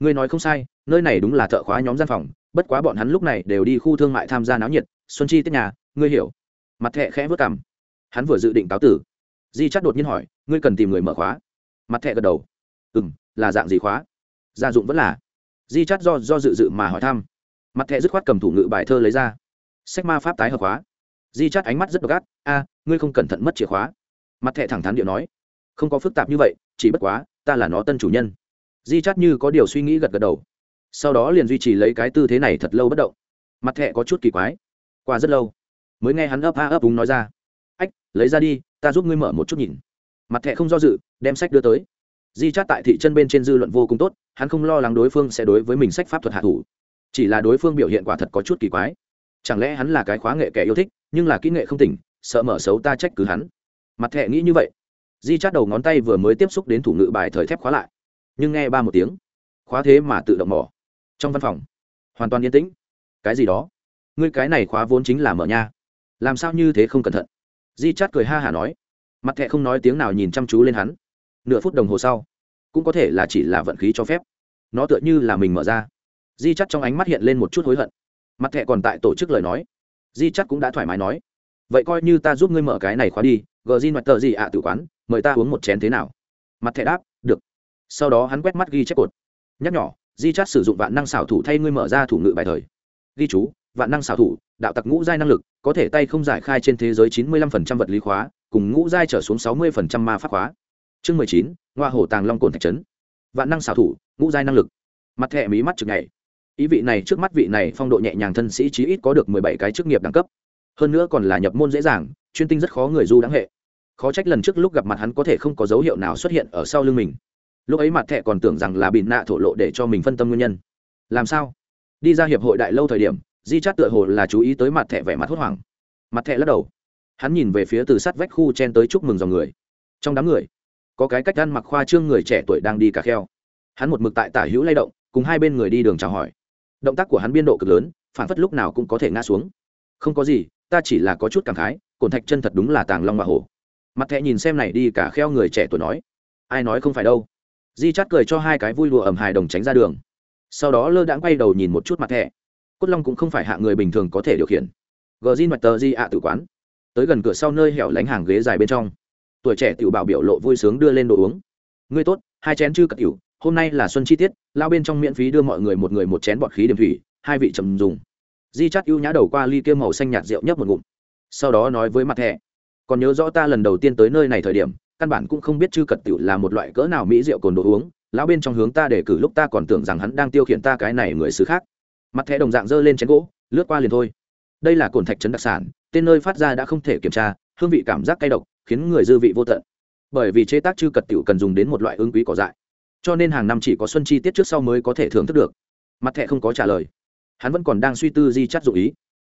Ngươi nói không sai, nơi này đúng là thợ khóa nhóm gian phòng, bất quá bọn hắn lúc này đều đi khu thương mại tham gia náo nhiệt, xuân chi tiết nhà, ngươi hiểu. Mặt thẹ khẽ vớt cảm hắn vừa dự định cáo tử di chắt đột nhiên hỏi, ngươi cần tìm người mở khóa? Mặt thẹ gật đầu. Ừ m là dạng gì khóa? Gia dụng vẫn là. Di chắt do do dự dự mà hỏi thăm. Mặt thẹ dứt khoát cầm thủ ngự bài thơ lấy ra. Sách ma pháp tái hợp khóa. Di chắt ánh mắt rất độc ác. A, ngươi không cẩn thận mất chìa khóa. Mặt thẹ thẳng thắn điệu nói. Không có phức tạp như vậy, chỉ bất quá, ta là nó tân chủ nhân. Di chắt như có điều suy nghĩ gật gật đầu. Sau đó liền duy trì lấy cái tư thế này thật lâu bất động. Mặt thẹ có chút kỳ quái. Qua rất lâu, mới nghe hắn ấp a ấp úng nói ra. Ách, lấy ra đi ta giúp ngươi mở một chút nhìn. Mặt thẻ không do dự, đem sách đưa tới. Di chát tại thị chân bên trên dư luận vô cùng tốt, hắn không lo lắng đối phương sẽ đối với mình sách pháp thuật hạ thủ. Chỉ là đối phương biểu hiện quả thật có chút kỳ quái. Chẳng lẽ hắn là cái khóa nghệ kẻ yêu thích, nhưng là kỹ nghệ không tỉnh, sợ mở xấu ta trách cứ hắn? Mặt thẹ nghĩ như vậy. Di chát đầu ngón tay vừa mới tiếp xúc đến thủ ngự bài thời thép khóa lại. Nhưng nghe ba một tiếng, khóa thế mà tự động mỏ trong văn phòng, hoàn toàn yên tĩnh. Cái gì đó? Ngươi cái này khóa vốn chính là mở nha. Làm sao như thế không cẩn thận? Di chát cười ha hả nói mặt thẹ không nói tiếng nào nhìn chăm chú lên hắn. Nửa phút đồng hồ sau cũng có thể là chỉ là vận khí cho phép. Nó tựa như là mình mở ra. Di chắt trong ánh mắt hiện lên một chút hối hận. Mặt thẹ còn tại tổ chức lời nói. Di chắt cũng đã thoải mái nói vậy coi như ta giúp ngươi mở cái này khóa đi gờ di mặt tờ gì ạ à, tử quán mời ta uống một chén thế nào? Mặt thẹ đáp được. Sau đó hắn quét mắt ghi chép cột. Nhắc nhỏ di chắt sử dụng vạn năng xảo thủ thay ngươi mở ra thủ ngự bài thời ghi chú, vạn năng xảo thủ, đạo tặc ngũ giai năng lực, có thể tay không giải khai trên thế giới chín mươi lăm phần trăm vật lý khóa, cùng ngũ giai trở xuống sáu mươi phần trăm ma pháp khóa. Chương mười chín, ngoa hổ tàng long cồn thạch trấn. Vạn năng xảo thủ, ngũ giai năng lực. Mặt thẹ mí mắt chực ngày ý vị này trước mắt vị này phong độ nhẹ nhàng thân sĩ chí ít có được mười bảy cái chức nghiệp đẳng cấp. Hơn nữa còn là nhập môn dễ dàng, chuyên tinh rất khó người du đáng hệ. Khó trách lần trước lúc gặp mặt hắn có thể không có dấu hiệu nào xuất hiện ở sau lưng mình. Lúc ấy mặt thẹ còn tưởng rằng là bị nạ thổ lộ để cho mình phân tâm nguyên nhân. Làm sao? Đi ra hiệp hội đại lâu thời điểm, di chát tựa hồ là chú ý tới mặt thẹ vẻ mặt hốt hoảng. Mặt thẹ lắc đầu. Hắn nhìn về phía từ sát vách khu chen tới chúc mừng dòng người. Trong đám người, có cái cách ăn mặc khoa trương người trẻ tuổi đang đi cả kheo. Hắn một mực tại tả hữu lay động, cùng hai bên người đi đường chào hỏi. Động tác của hắn biên độ cực lớn, phản phất lúc nào cũng có thể ngã xuống. Không có gì, ta chỉ là có chút cảm khái cồn thạch chân thật đúng là tàng long và hổ. Mặt thẹ nhìn xem này đi cả kheo người trẻ tuổi nói. Ai nói không phải đâu? Di chát cười cho hai cái vui lùa ẩm hài đồng tránh ra đường sau đó lơ đãng quay đầu nhìn một chút mặt thẻ. Cốt long cũng không phải hạ người bình thường có thể điều khiển. Gờ zin mặt tờ di ạ tử quán. Tới gần cửa sau nơi hẻo lánh hàng ghế dài bên trong. Tuổi trẻ tiểu bảo biểu lộ vui sướng đưa lên đồ uống. Ngươi tốt, hai chén chư cật tiểu, hôm nay là xuân chi tiết, lao bên trong miễn phí đưa mọi người một người một chén bọt khí điểm thủy, hai vị trầm dùng. Di chắt ưu nhã đầu qua ly kia màu xanh nhạt rượu nhấp một ngụm. Sau đó nói với mặt thẻ, còn nhớ rõ ta lần đầu tiên tới nơi này thời điểm, căn bản cũng không biết chư cật tiểu là một loại cỡ nào mỹ rượu cồn đồ uống lão bên trong hướng ta để cử lúc ta còn tưởng rằng hắn đang tiêu khiển ta cái này người xứ khác. Mặt thẻ đồng dạng dơ lên chén gỗ, lướt qua liền thôi. Đây là cồn thạch trấn đặc sản, tên nơi phát ra đã không thể kiểm tra, hương vị cảm giác cay độc, khiến người dư vị vô tận. Bởi vì chế tác chư cật tiểu cần dùng đến một loại ứng quý cỏ dại, cho nên hàng năm chỉ có xuân chi tiết trước sau mới có thể thưởng thức được. Mặt thẻ không có trả lời. Hắn vẫn còn đang suy tư di chắt dụ ý.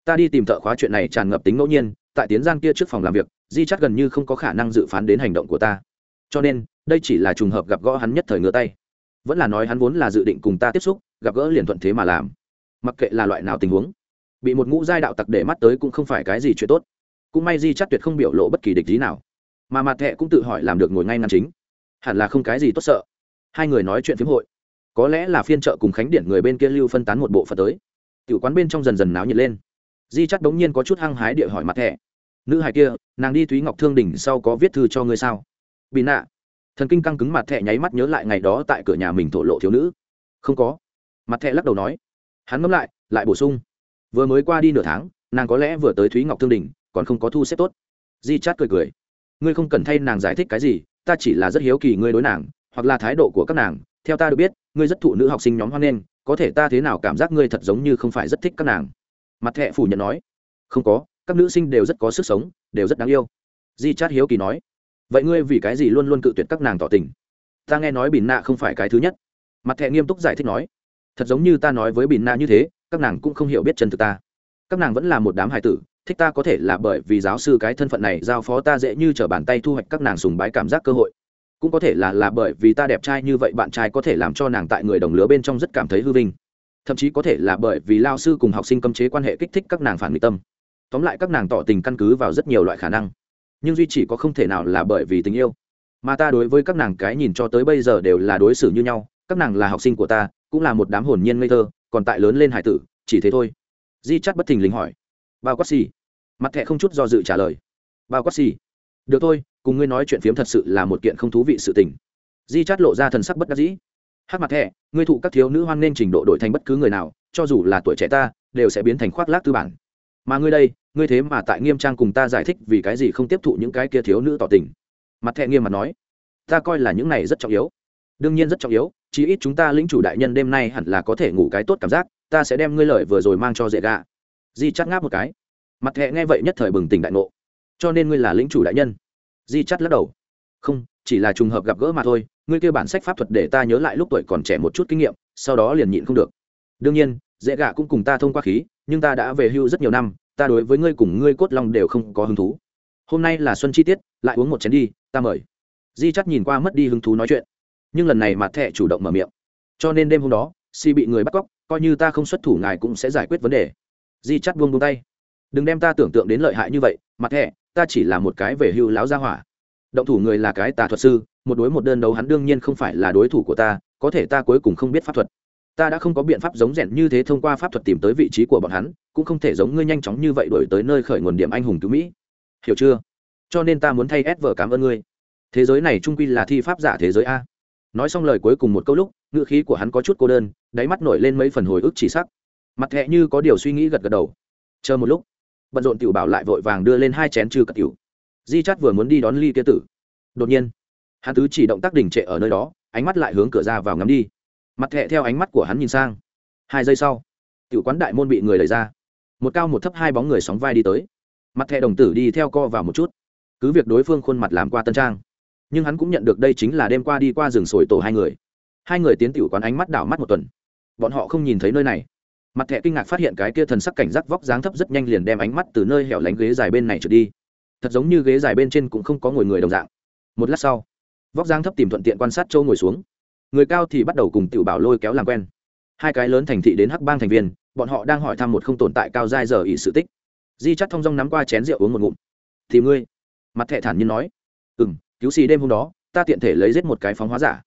Ta đi tìm thợ khóa chuyện này tràn ngập tính ngẫu nhiên, tại tiến gian kia trước phòng làm việc, di chắt gần như không có khả năng dự phán đến hành động của ta. Cho nên đây chỉ là trùng hợp gặp gỡ hắn nhất thời ngửa tay. Vẫn là nói hắn vốn là dự định cùng ta tiếp xúc, gặp gỡ liền thuận thế mà làm. Mặc kệ là loại nào tình huống, bị một ngũ giai đạo tặc để mắt tới cũng không phải cái gì chuyện tốt. Cũng may di chắc tuyệt không biểu lộ bất kỳ địch lý nào. Mà mặt thẹ cũng tự hỏi làm được ngồi ngay ngăn chính. Hẳn là không cái gì tốt sợ. Hai người nói chuyện phiếm hội. Có lẽ là phiên trợ cùng khánh điển người bên kia lưu phân tán một bộ phật tới. Tiểu quán bên trong dần dần náo nhiệt lên. Di chắc bỗng nhiên có chút hăng hái địa hỏi mặt thẹ. Nữ hài kia, nàng đi thúy ngọc thương đỉnh sau có viết thư cho ngươi sao? Bị nạ thần kinh căng cứng mặt Thẹ nháy mắt nhớ lại ngày đó tại cửa nhà mình thổ lộ thiếu nữ. Không có. Mặt Thẹ lắc đầu nói. Hắn ngẫm lại lại bổ sung. Vừa mới qua đi nửa tháng, nàng có lẽ vừa tới thúy ngọc thương đỉnh còn không có thu xếp tốt. Di chát cười cười. Ngươi không cần thay nàng giải thích cái gì, ta chỉ là rất hiếu kỳ ngươi đối nàng, hoặc là thái độ của các nàng. Theo ta được biết, ngươi rất thụ nữ học sinh nhóm hoan nghênh, có thể ta thế nào cảm giác ngươi thật giống như không phải rất thích các nàng? Mặt thẹ phủ nhận nói. Không có, các nữ sinh đều rất có sức sống, đều rất đáng yêu. Di chát hiếu kỳ nói vậy ngươi vì cái gì luôn luôn cự tuyệt các nàng tỏ tình? Ta nghe nói bìn nạ không phải cái thứ nhất. Mặt thẹ nghiêm túc giải thích nói, thật giống như ta nói với bìn nạ như thế, các nàng cũng không hiểu biết chân thực ta. Các nàng vẫn là một đám hài tử, thích ta có thể là bởi vì giáo sư cái thân phận này giao phó ta dễ như t r ở bàn tay thu hoạch các nàng sùng bái cảm giác cơ hội. Cũng có thể là là bởi vì ta đẹp trai như vậy bạn trai có thể làm cho nàng tại người đồng lứa bên trong rất cảm thấy hư vinh. Thậm chí có thể là bởi vì lao sư cùng học sinh cấm chế quan hệ kích thích các nàng phản nghịch tâm. Tóm lại các nàng tỏ tình căn cứ vào rất nhiều loại khả năng nhưng duy chỉ có không thể nào là bởi vì tình yêu. Mà ta đối với các nàng cái nhìn cho tới bây giờ đều là đối xử như nhau, các nàng là học sinh của ta, cũng là một đám hồn nhiên ngây thơ, còn tại lớn lên hải tử, chỉ thế thôi. Di chắt bất thình lình hỏi. Bao quát xì. Mặt thẹ không chút do dự trả lời. Bao quát xì. Được thôi, cùng ngươi nói chuyện phiếm thật sự là một kiện không thú vị sự tình. Di chắt lộ ra thần sắc bất đắc dĩ. Hát mặt thẹ ngươi thụ các thiếu nữ hoan nên trình độ đổi thành bất cứ người nào, cho dù là tuổi trẻ ta, đều sẽ biến thành khoác lác tư bản. Mà ngươi đây ngươi thế mà tại nghiêm trang cùng ta giải thích vì cái gì không tiếp thụ những cái kia thiếu nữ tỏ tình. Mặt thẹ nghiêm mặt nói, ta coi là những này rất trọng yếu. Đương nhiên rất trọng yếu, chí ít chúng ta lĩnh chủ đại nhân đêm nay hẳn là có thể ngủ cái tốt cảm giác, ta sẽ đem ngươi lời vừa rồi mang cho dễ gạ di chắc ngáp một cái. Mặt thẹ nghe vậy nhất thời bừng tỉnh đại ngộ. Cho nên ngươi là lĩnh chủ đại nhân. Di chắt lắc đầu. Không, chỉ là trùng hợp gặp gỡ mà thôi, ngươi kêu bản sách pháp thuật để ta nhớ lại lúc tuổi còn trẻ một chút kinh nghiệm, sau đó liền nhịn không được. Đương nhiên dễ gạ cũng cùng ta thông qua khí, nhưng ta đã về hưu rất nhiều năm ta đối với ngươi cùng ngươi cốt long đều không có hứng thú. Hôm nay là xuân chi tiết, lại uống một chén đi, ta mời. Di chắt nhìn qua mất đi hứng thú nói chuyện. Nhưng lần này mặt thẹ chủ động mở miệng. Cho nên đêm hôm đó, si bị người bắt cóc, coi như ta không xuất thủ ngài cũng sẽ giải quyết vấn đề. Di chắt buông buông tay. Đừng đem ta tưởng tượng đến lợi hại như vậy mặt thẹ, ta chỉ là một cái về hưu láo gia hỏa. Động thủ người là cái tà thuật sư, một đối một đơn đấu hắn đương nhiên không phải là đối thủ của ta, có thể ta cuối cùng không biết pháp thuật ta đã không có biện pháp giống rèn như thế thông qua pháp thuật tìm tới vị trí của bọn hắn, cũng không thể giống ngươi nhanh chóng như vậy đổi tới nơi khởi nguồn điểm anh hùng cứu mỹ. Hiểu chưa? Cho nên ta muốn thay ép vở cảm ơn ngươi. Thế giới này trung quy là thi pháp giả thế giới a. Nói xong lời cuối cùng một câu lúc, ngữ khí của hắn có chút cô đơn, đáy mắt nổi lên mấy phần hồi ức chỉ sắc. Mặt thẹ như có điều suy nghĩ gật gật đầu. Chờ một lúc, bận rộn tiểu bảo lại vội vàng đưa lên hai chén trừ cật tiểu. Di chắt vừa muốn đi đón ly kia tử. Đột nhiên, hắn tứ chỉ động tác đỉnh trệ ở nơi đó, ánh mắt lại hướng cửa ra vào ngắm đi mặt thẹ theo ánh mắt của hắn nhìn sang. Hai giây sau, tiểu quán đại môn bị người đẩy ra. Một cao một thấp hai bóng người sóng vai đi tới. Mặt thẹ đồng tử đi theo co vào một chút. Cứ việc đối phương khuôn mặt làm qua tân trang, nhưng hắn cũng nhận được đây chính là đêm qua đi qua rừng sồi tổ hai người. Hai người tiến tiểu quán ánh mắt đảo mắt một tuần. Bọn họ không nhìn thấy nơi này. Mặt thẹ kinh ngạc phát hiện cái kia thần sắc cảnh giác vóc dáng thấp rất nhanh liền đem ánh mắt từ nơi hẻo lánh ghế dài bên này trượt đi. Thật giống như ghế dài bên trên cũng không có ngồi người đồng dạng. Một lát sau, vóc dáng thấp tìm thuận tiện quan sát châu ngồi xuống người cao thì bắt đầu cùng tiểu bảo lôi kéo làm quen. Hai cái lớn thành thị đến hắc bang thành viên, bọn họ đang hỏi thăm một không tồn tại cao dai giờ ỉ sự tích. Di chắc thong dong nắm qua chén rượu uống một ngụm. Thì ngươi? Mặt thẹ thản nhiên nói. Ừ m cứu xì đêm hôm đó, ta tiện thể lấy giết một cái phóng hóa giả.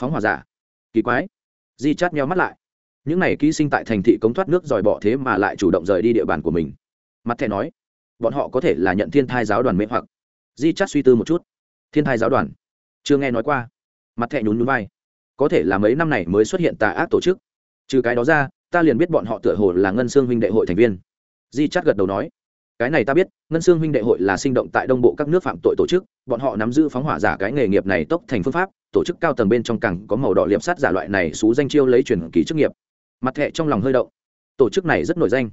Phóng hỏa giả? Kỳ quái. Di chát meo mắt lại. Những này ký sinh tại thành thị cống thoát nước dòi bỏ thế mà lại chủ động rời đi địa bàn của mình. Mặt thẻ nói. Bọn họ có thể là nhận thiên thai giáo đoàn mê hoặc. Di chát suy tư một chút. Thiên thai giáo đoàn? Chưa nghe nói qua. Mặt thẻ nhún nhún vai có thể là mấy năm này mới xuất hiện tà ác tổ chức. Trừ cái đó ra, ta liền biết bọn họ tựa hồ là ngân xương huynh đệ hội thành viên. Di chát gật đầu nói, cái này ta biết, ngân xương huynh đệ hội là sinh động tại đông bộ các nước phạm tội tổ chức, bọn họ nắm giữ phóng hỏa giả cái nghề nghiệp này tốc thành phương pháp, tổ chức cao tầng bên trong cẳng có màu đỏ liệm sát giả loại này xú danh chiêu lấy truyền ký chức nghiệp. Mặt thẹ trong lòng hơi động. Tổ chức này rất nổi danh.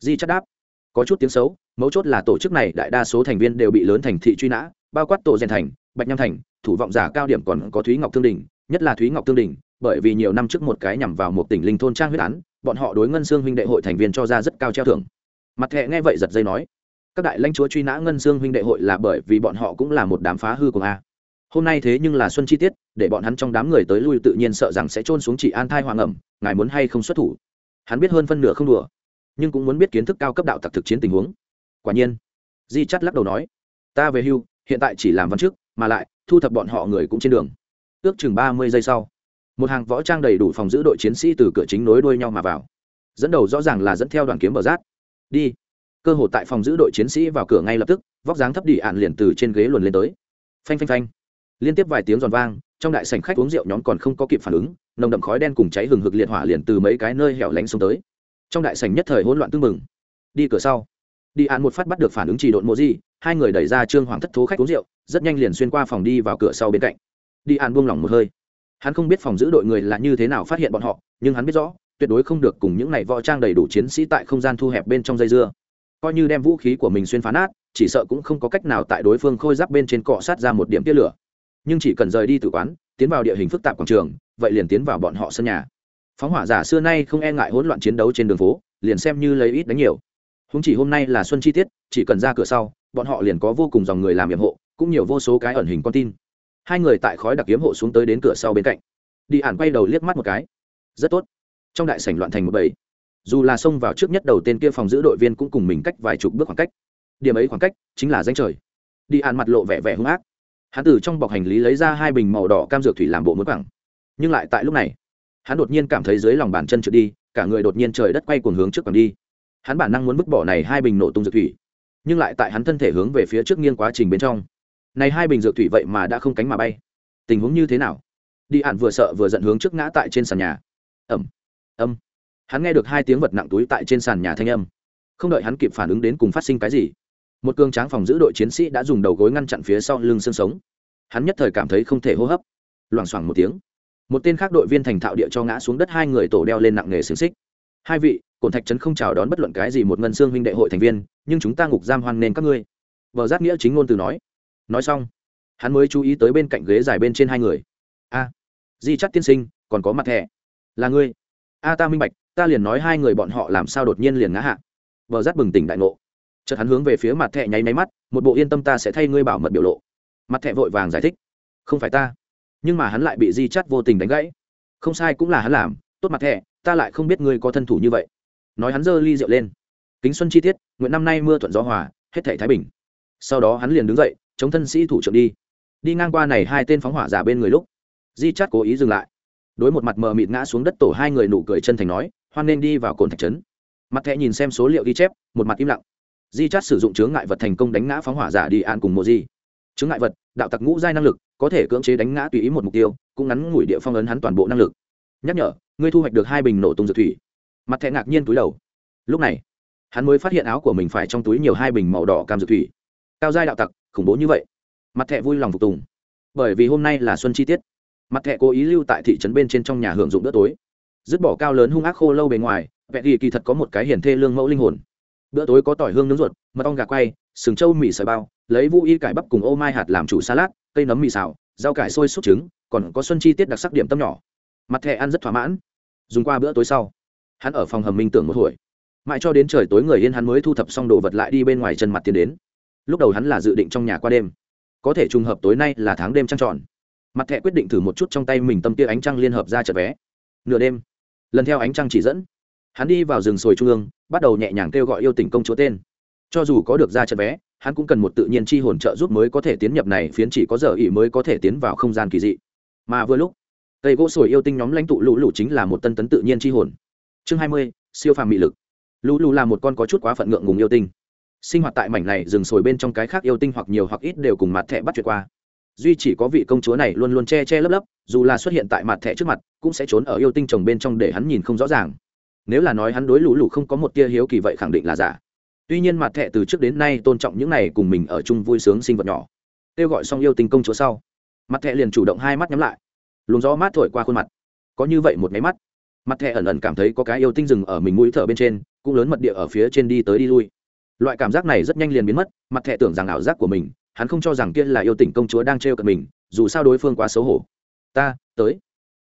Di chát đáp, có chút tiếng xấu, mấu chốt là tổ chức này đại đa số thành viên đều bị lớn thành thị truy nã, bao quát tổ rèn thành, bạch nham thành, thủ vọng giả cao điểm còn có thúy ngọc thương đình nhất là thúy ngọc tương đình bởi vì nhiều năm trước một cái nhằm vào một tỉnh linh thôn trang huyết án, bọn họ đối ngân xương huynh đệ hội thành viên cho ra rất cao treo thưởng. Mặt thẹ nghe vậy giật dây nói, các đại lãnh chúa truy nã ngân xương huynh đệ hội là bởi vì bọn họ cũng là một đám phá hư của a. Hôm nay thế nhưng là xuân chi tiết, để bọn hắn trong đám người tới lui tự nhiên sợ rằng sẽ trôn xuống chị an thai hoàng ẩm, ngài muốn hay không xuất thủ? Hắn biết hơn phân nửa không đùa, nhưng cũng muốn biết kiến thức cao cấp đạo tặc thực chiến tình huống. Quả nhiên, di chắt lắc đầu nói, ta về hưu, hiện tại chỉ làm văn chức, mà lại, thu thập bọn họ người cũng trên đường ước chừng ba mươi giây sau, một hàng võ trang đầy đủ phòng giữ đội chiến sĩ từ cửa chính nối đuôi nhau mà vào. Dẫn đầu rõ ràng là dẫn theo đoàn kiếm bờ rát. Đi. Cơ hội tại phòng giữ đội chiến sĩ vào cửa ngay lập tức, vóc dáng thấp đi ạn liền từ trên ghế luồn lên tới. Phanh phanh phanh. Liên tiếp vài tiếng giòn vang, trong đại sảnh khách uống rượu nhóm còn không có kịp phản ứng, nồng đậm khói đen cùng cháy hừng hực liệt hỏa liền từ mấy cái nơi hẻo lánh xuống tới. Trong đại sảnh nhất thời hỗn loạn tương mừng đi cửa sau. Đi án một phát bắt được phản ứng chỉ độn mộ di hai người đẩy ra trương hoàng thất thố khách uống rượu, rất nhanh liền xuyên qua phòng đi vào cửa sau bên cạnh đi an buông lỏng một hơi. Hắn không biết phòng giữ đội người là như thế nào phát hiện bọn họ, nhưng hắn biết rõ, tuyệt đối không được cùng những này võ trang đầy đủ chiến sĩ tại không gian thu hẹp bên trong dây dưa. Coi như đem vũ khí của mình xuyên phá nát, chỉ sợ cũng không có cách nào tại đối phương khôi giáp bên trên cọ sát ra một điểm tia lửa. Nhưng chỉ cần rời đi tử quán, tiến vào địa hình phức tạp quảng trường, vậy liền tiến vào bọn họ sân nhà. Phóng hỏa giả xưa nay không e ngại hỗn loạn chiến đấu trên đường phố, liền xem như lấy ít đánh nhiều. Húng chỉ hôm nay là xuân chi tiết, chỉ cần ra cửa sau, bọn họ liền có vô cùng dòng người làm nhiệm hộ, cũng nhiều vô số cái ẩn hình con tin hai người tại khói đặc kiếm hộ xuống tới đến cửa sau bên cạnh. Đi ản quay đầu liếc mắt một cái. Rất tốt. Trong đại sảnh loạn thành một bầy. Dù là xông vào trước nhất đầu tên kia phòng giữ đội viên cũng cùng mình cách vài chục bước khoảng cách. Điểm ấy khoảng cách chính là danh trời. Đi ản mặt lộ vẻ vẻ hung ác. Hắn từ trong bọc hành lý lấy ra hai bình màu đỏ cam dược thủy làm bộ muốn quẳng. Nhưng lại tại lúc này, hắn đột nhiên cảm thấy dưới lòng bàn chân trượt đi, cả người đột nhiên trời đất quay cuồng hướng trước quẳng đi. Hắn bản năng muốn vứt bỏ này hai bình nổ tung dược thủy, nhưng lại tại hắn thân thể hướng về phía trước nghiêng quá trình bên trong này hai bình dược thủy vậy mà đã không cánh mà bay. Tình huống như thế nào? Đi ạn vừa sợ vừa giận hướng trước ngã tại trên sàn nhà. Ẩm âm hắn nghe được hai tiếng vật nặng túi tại trên sàn nhà thanh âm. Không đợi hắn kịp phản ứng đến cùng phát sinh cái gì, một cương tráng phòng giữ đội chiến sĩ đã dùng đầu gối ngăn chặn phía sau lưng xương sống. Hắn nhất thời cảm thấy không thể hô hấp. Loảng xoảng một tiếng, một tên khác đội viên thành thạo địa cho ngã xuống đất, hai người tổ đeo lên nặng nghề xương xích. Hai vị, cổn thạch trấn không chào đón bất luận cái gì một ngân xương huynh đệ hội thành viên, nhưng chúng ta ngục giam hoan nên các ngươi. Vợ giác nghĩa chính ngôn từ nói nói xong, hắn mới chú ý tới bên cạnh ghế dài bên trên hai người. A, di chắc tiên sinh, còn có mặt thẻ. Là ngươi. A, ta minh bạch, ta liền nói hai người bọn họ làm sao đột nhiên liền ngã hạ. Vợ rát bừng tỉnh đại ngộ. Chợt hắn hướng về phía mặt thẻ nháy máy mắt, một bộ yên tâm ta sẽ thay ngươi bảo mật biểu lộ. Mặt thẻ vội vàng giải thích. Không phải ta. Nhưng mà hắn lại bị di chắt vô tình đánh gãy. Không sai, cũng là hắn làm, tốt mặt thẻ, ta lại không biết ngươi có thân thủ như vậy. Nói hắn giơ ly rượu lên. Kính xuân chi tiết, nguyện năm nay mưa thuận gió hòa, hết thể thái bình. Sau đó hắn liền đứng dậy chống thân sĩ thủ trưởng đi. Đi ngang qua này hai tên phóng hỏa giả bên người lúc, di chát cố ý dừng lại. Đối một mặt mờ mịt ngã xuống đất tổ hai người nụ cười chân thành nói, hoan nên đi vào cồn thạch trấn. Mặt thẹ nhìn xem số liệu ghi chép, một mặt im lặng. Di chát sử dụng chướng ngại vật thành công đánh ngã phóng hỏa giả đi an cùng mộ di. Chướng ngại vật, đạo tặc ngũ giai năng lực, có thể cưỡng chế đánh ngã tùy ý một mục tiêu, cũng ngắn ngủi địa phong ấn hắn toàn bộ năng lực. Nhắc nhở, ngươi thu hoạch được hai bình nổ tung dược thủy. Mặt thẹ ngạc nhiên túi đầu. Lúc này, hắn mới phát hiện áo của mình phải trong túi nhiều hai bình màu đỏ cam dược thủy. Cao giai đạo tặc khủng bố như vậy. Mặt thẹ vui lòng phục tùng. Bởi vì hôm nay là xuân chi tiết. Mặt thẹ cố ý lưu tại thị trấn bên trên trong nhà hưởng dụng bữa tối. Dứt bỏ cao lớn hung ác khô lâu bề ngoài vẹ ghi kỳ thật có một cái hiển thê lương mẫu linh hồn. Bữa tối có tỏi hương nướng ruột, mật ong gà quay, sừng trâu mì sợi bao, lấy vũ y cải bắp cùng ô mai hạt làm chủ salad, cây nấm mì xào, rau cải sôi sốt trứng, còn có xuân chi tiết đặc sắc điểm tâm nhỏ. Mặt thẻ ăn rất thỏa mãn. Dùng qua bữa tối sau, hắn ở phòng hầm minh tưởng một hồi. Mãi cho đến trời tối người yên hắn mới thu thập xong đồ vật lại đi bên ngoài chân mặt tiến đến lúc đầu hắn là dự định trong nhà qua đêm. Có thể trùng hợp tối nay là tháng đêm trăng tròn. Mặt thẹ quyết định thử một chút trong tay mình tâm tia ánh trăng liên hợp ra chợt vé. Nửa đêm, lần theo ánh trăng chỉ dẫn, hắn đi vào rừng sồi trung ương, bắt đầu nhẹ nhàng kêu gọi yêu tỉnh công chúa tên. Cho dù có được ra chợt vé, hắn cũng cần một tự nhiên chi hồn trợ giúp mới có thể tiến nhập này, phiến chỉ có giờ ỉ mới có thể tiến vào không gian kỳ dị. Mà vừa lúc, cây gỗ sồi yêu tinh nhóm lãnh tụ lũ lũ chính là một tân tấn tự nhiên chi hồn. Chương hai mươi, siêu phàm mị lực. Lũ lũ là một con có chút quá phận ngượng ngùng yêu tinh sinh hoạt tại mảnh này rừng sồi bên trong cái khác yêu tinh hoặc nhiều hoặc ít đều cùng mặt thẻ bắt chuyện qua. Duy chỉ có vị công chúa này luôn luôn che che lấp lấp, dù là xuất hiện tại mặt thẻ trước mặt, cũng sẽ trốn ở yêu tinh chồng bên trong để hắn nhìn không rõ ràng. Nếu là nói hắn đối lũ lũ không có một tia hiếu kỳ vậy khẳng định là giả. Tuy nhiên mặt thẻ từ trước đến nay tôn trọng những này cùng mình ở chung vui sướng sinh vật nhỏ. Kêu gọi xong yêu tinh công chúa sau, mặt thẻ liền chủ động hai mắt nhắm lại. Luồng gió mát thổi qua khuôn mặt. Có như vậy một máy mắt. Mặt thẻ ẩn ẩn cảm thấy có cái yêu tinh rừng ở mình mũi thở bên trên, cũng lớn mật địa ở phía trên đi tới đi lui loại cảm giác này rất nhanh liền biến mất, mặt thẹ tưởng rằng ảo giác của mình, hắn không cho rằng kia là yêu tỉnh công chúa đang trêu cận mình, dù sao đối phương quá xấu hổ. Ta, tới.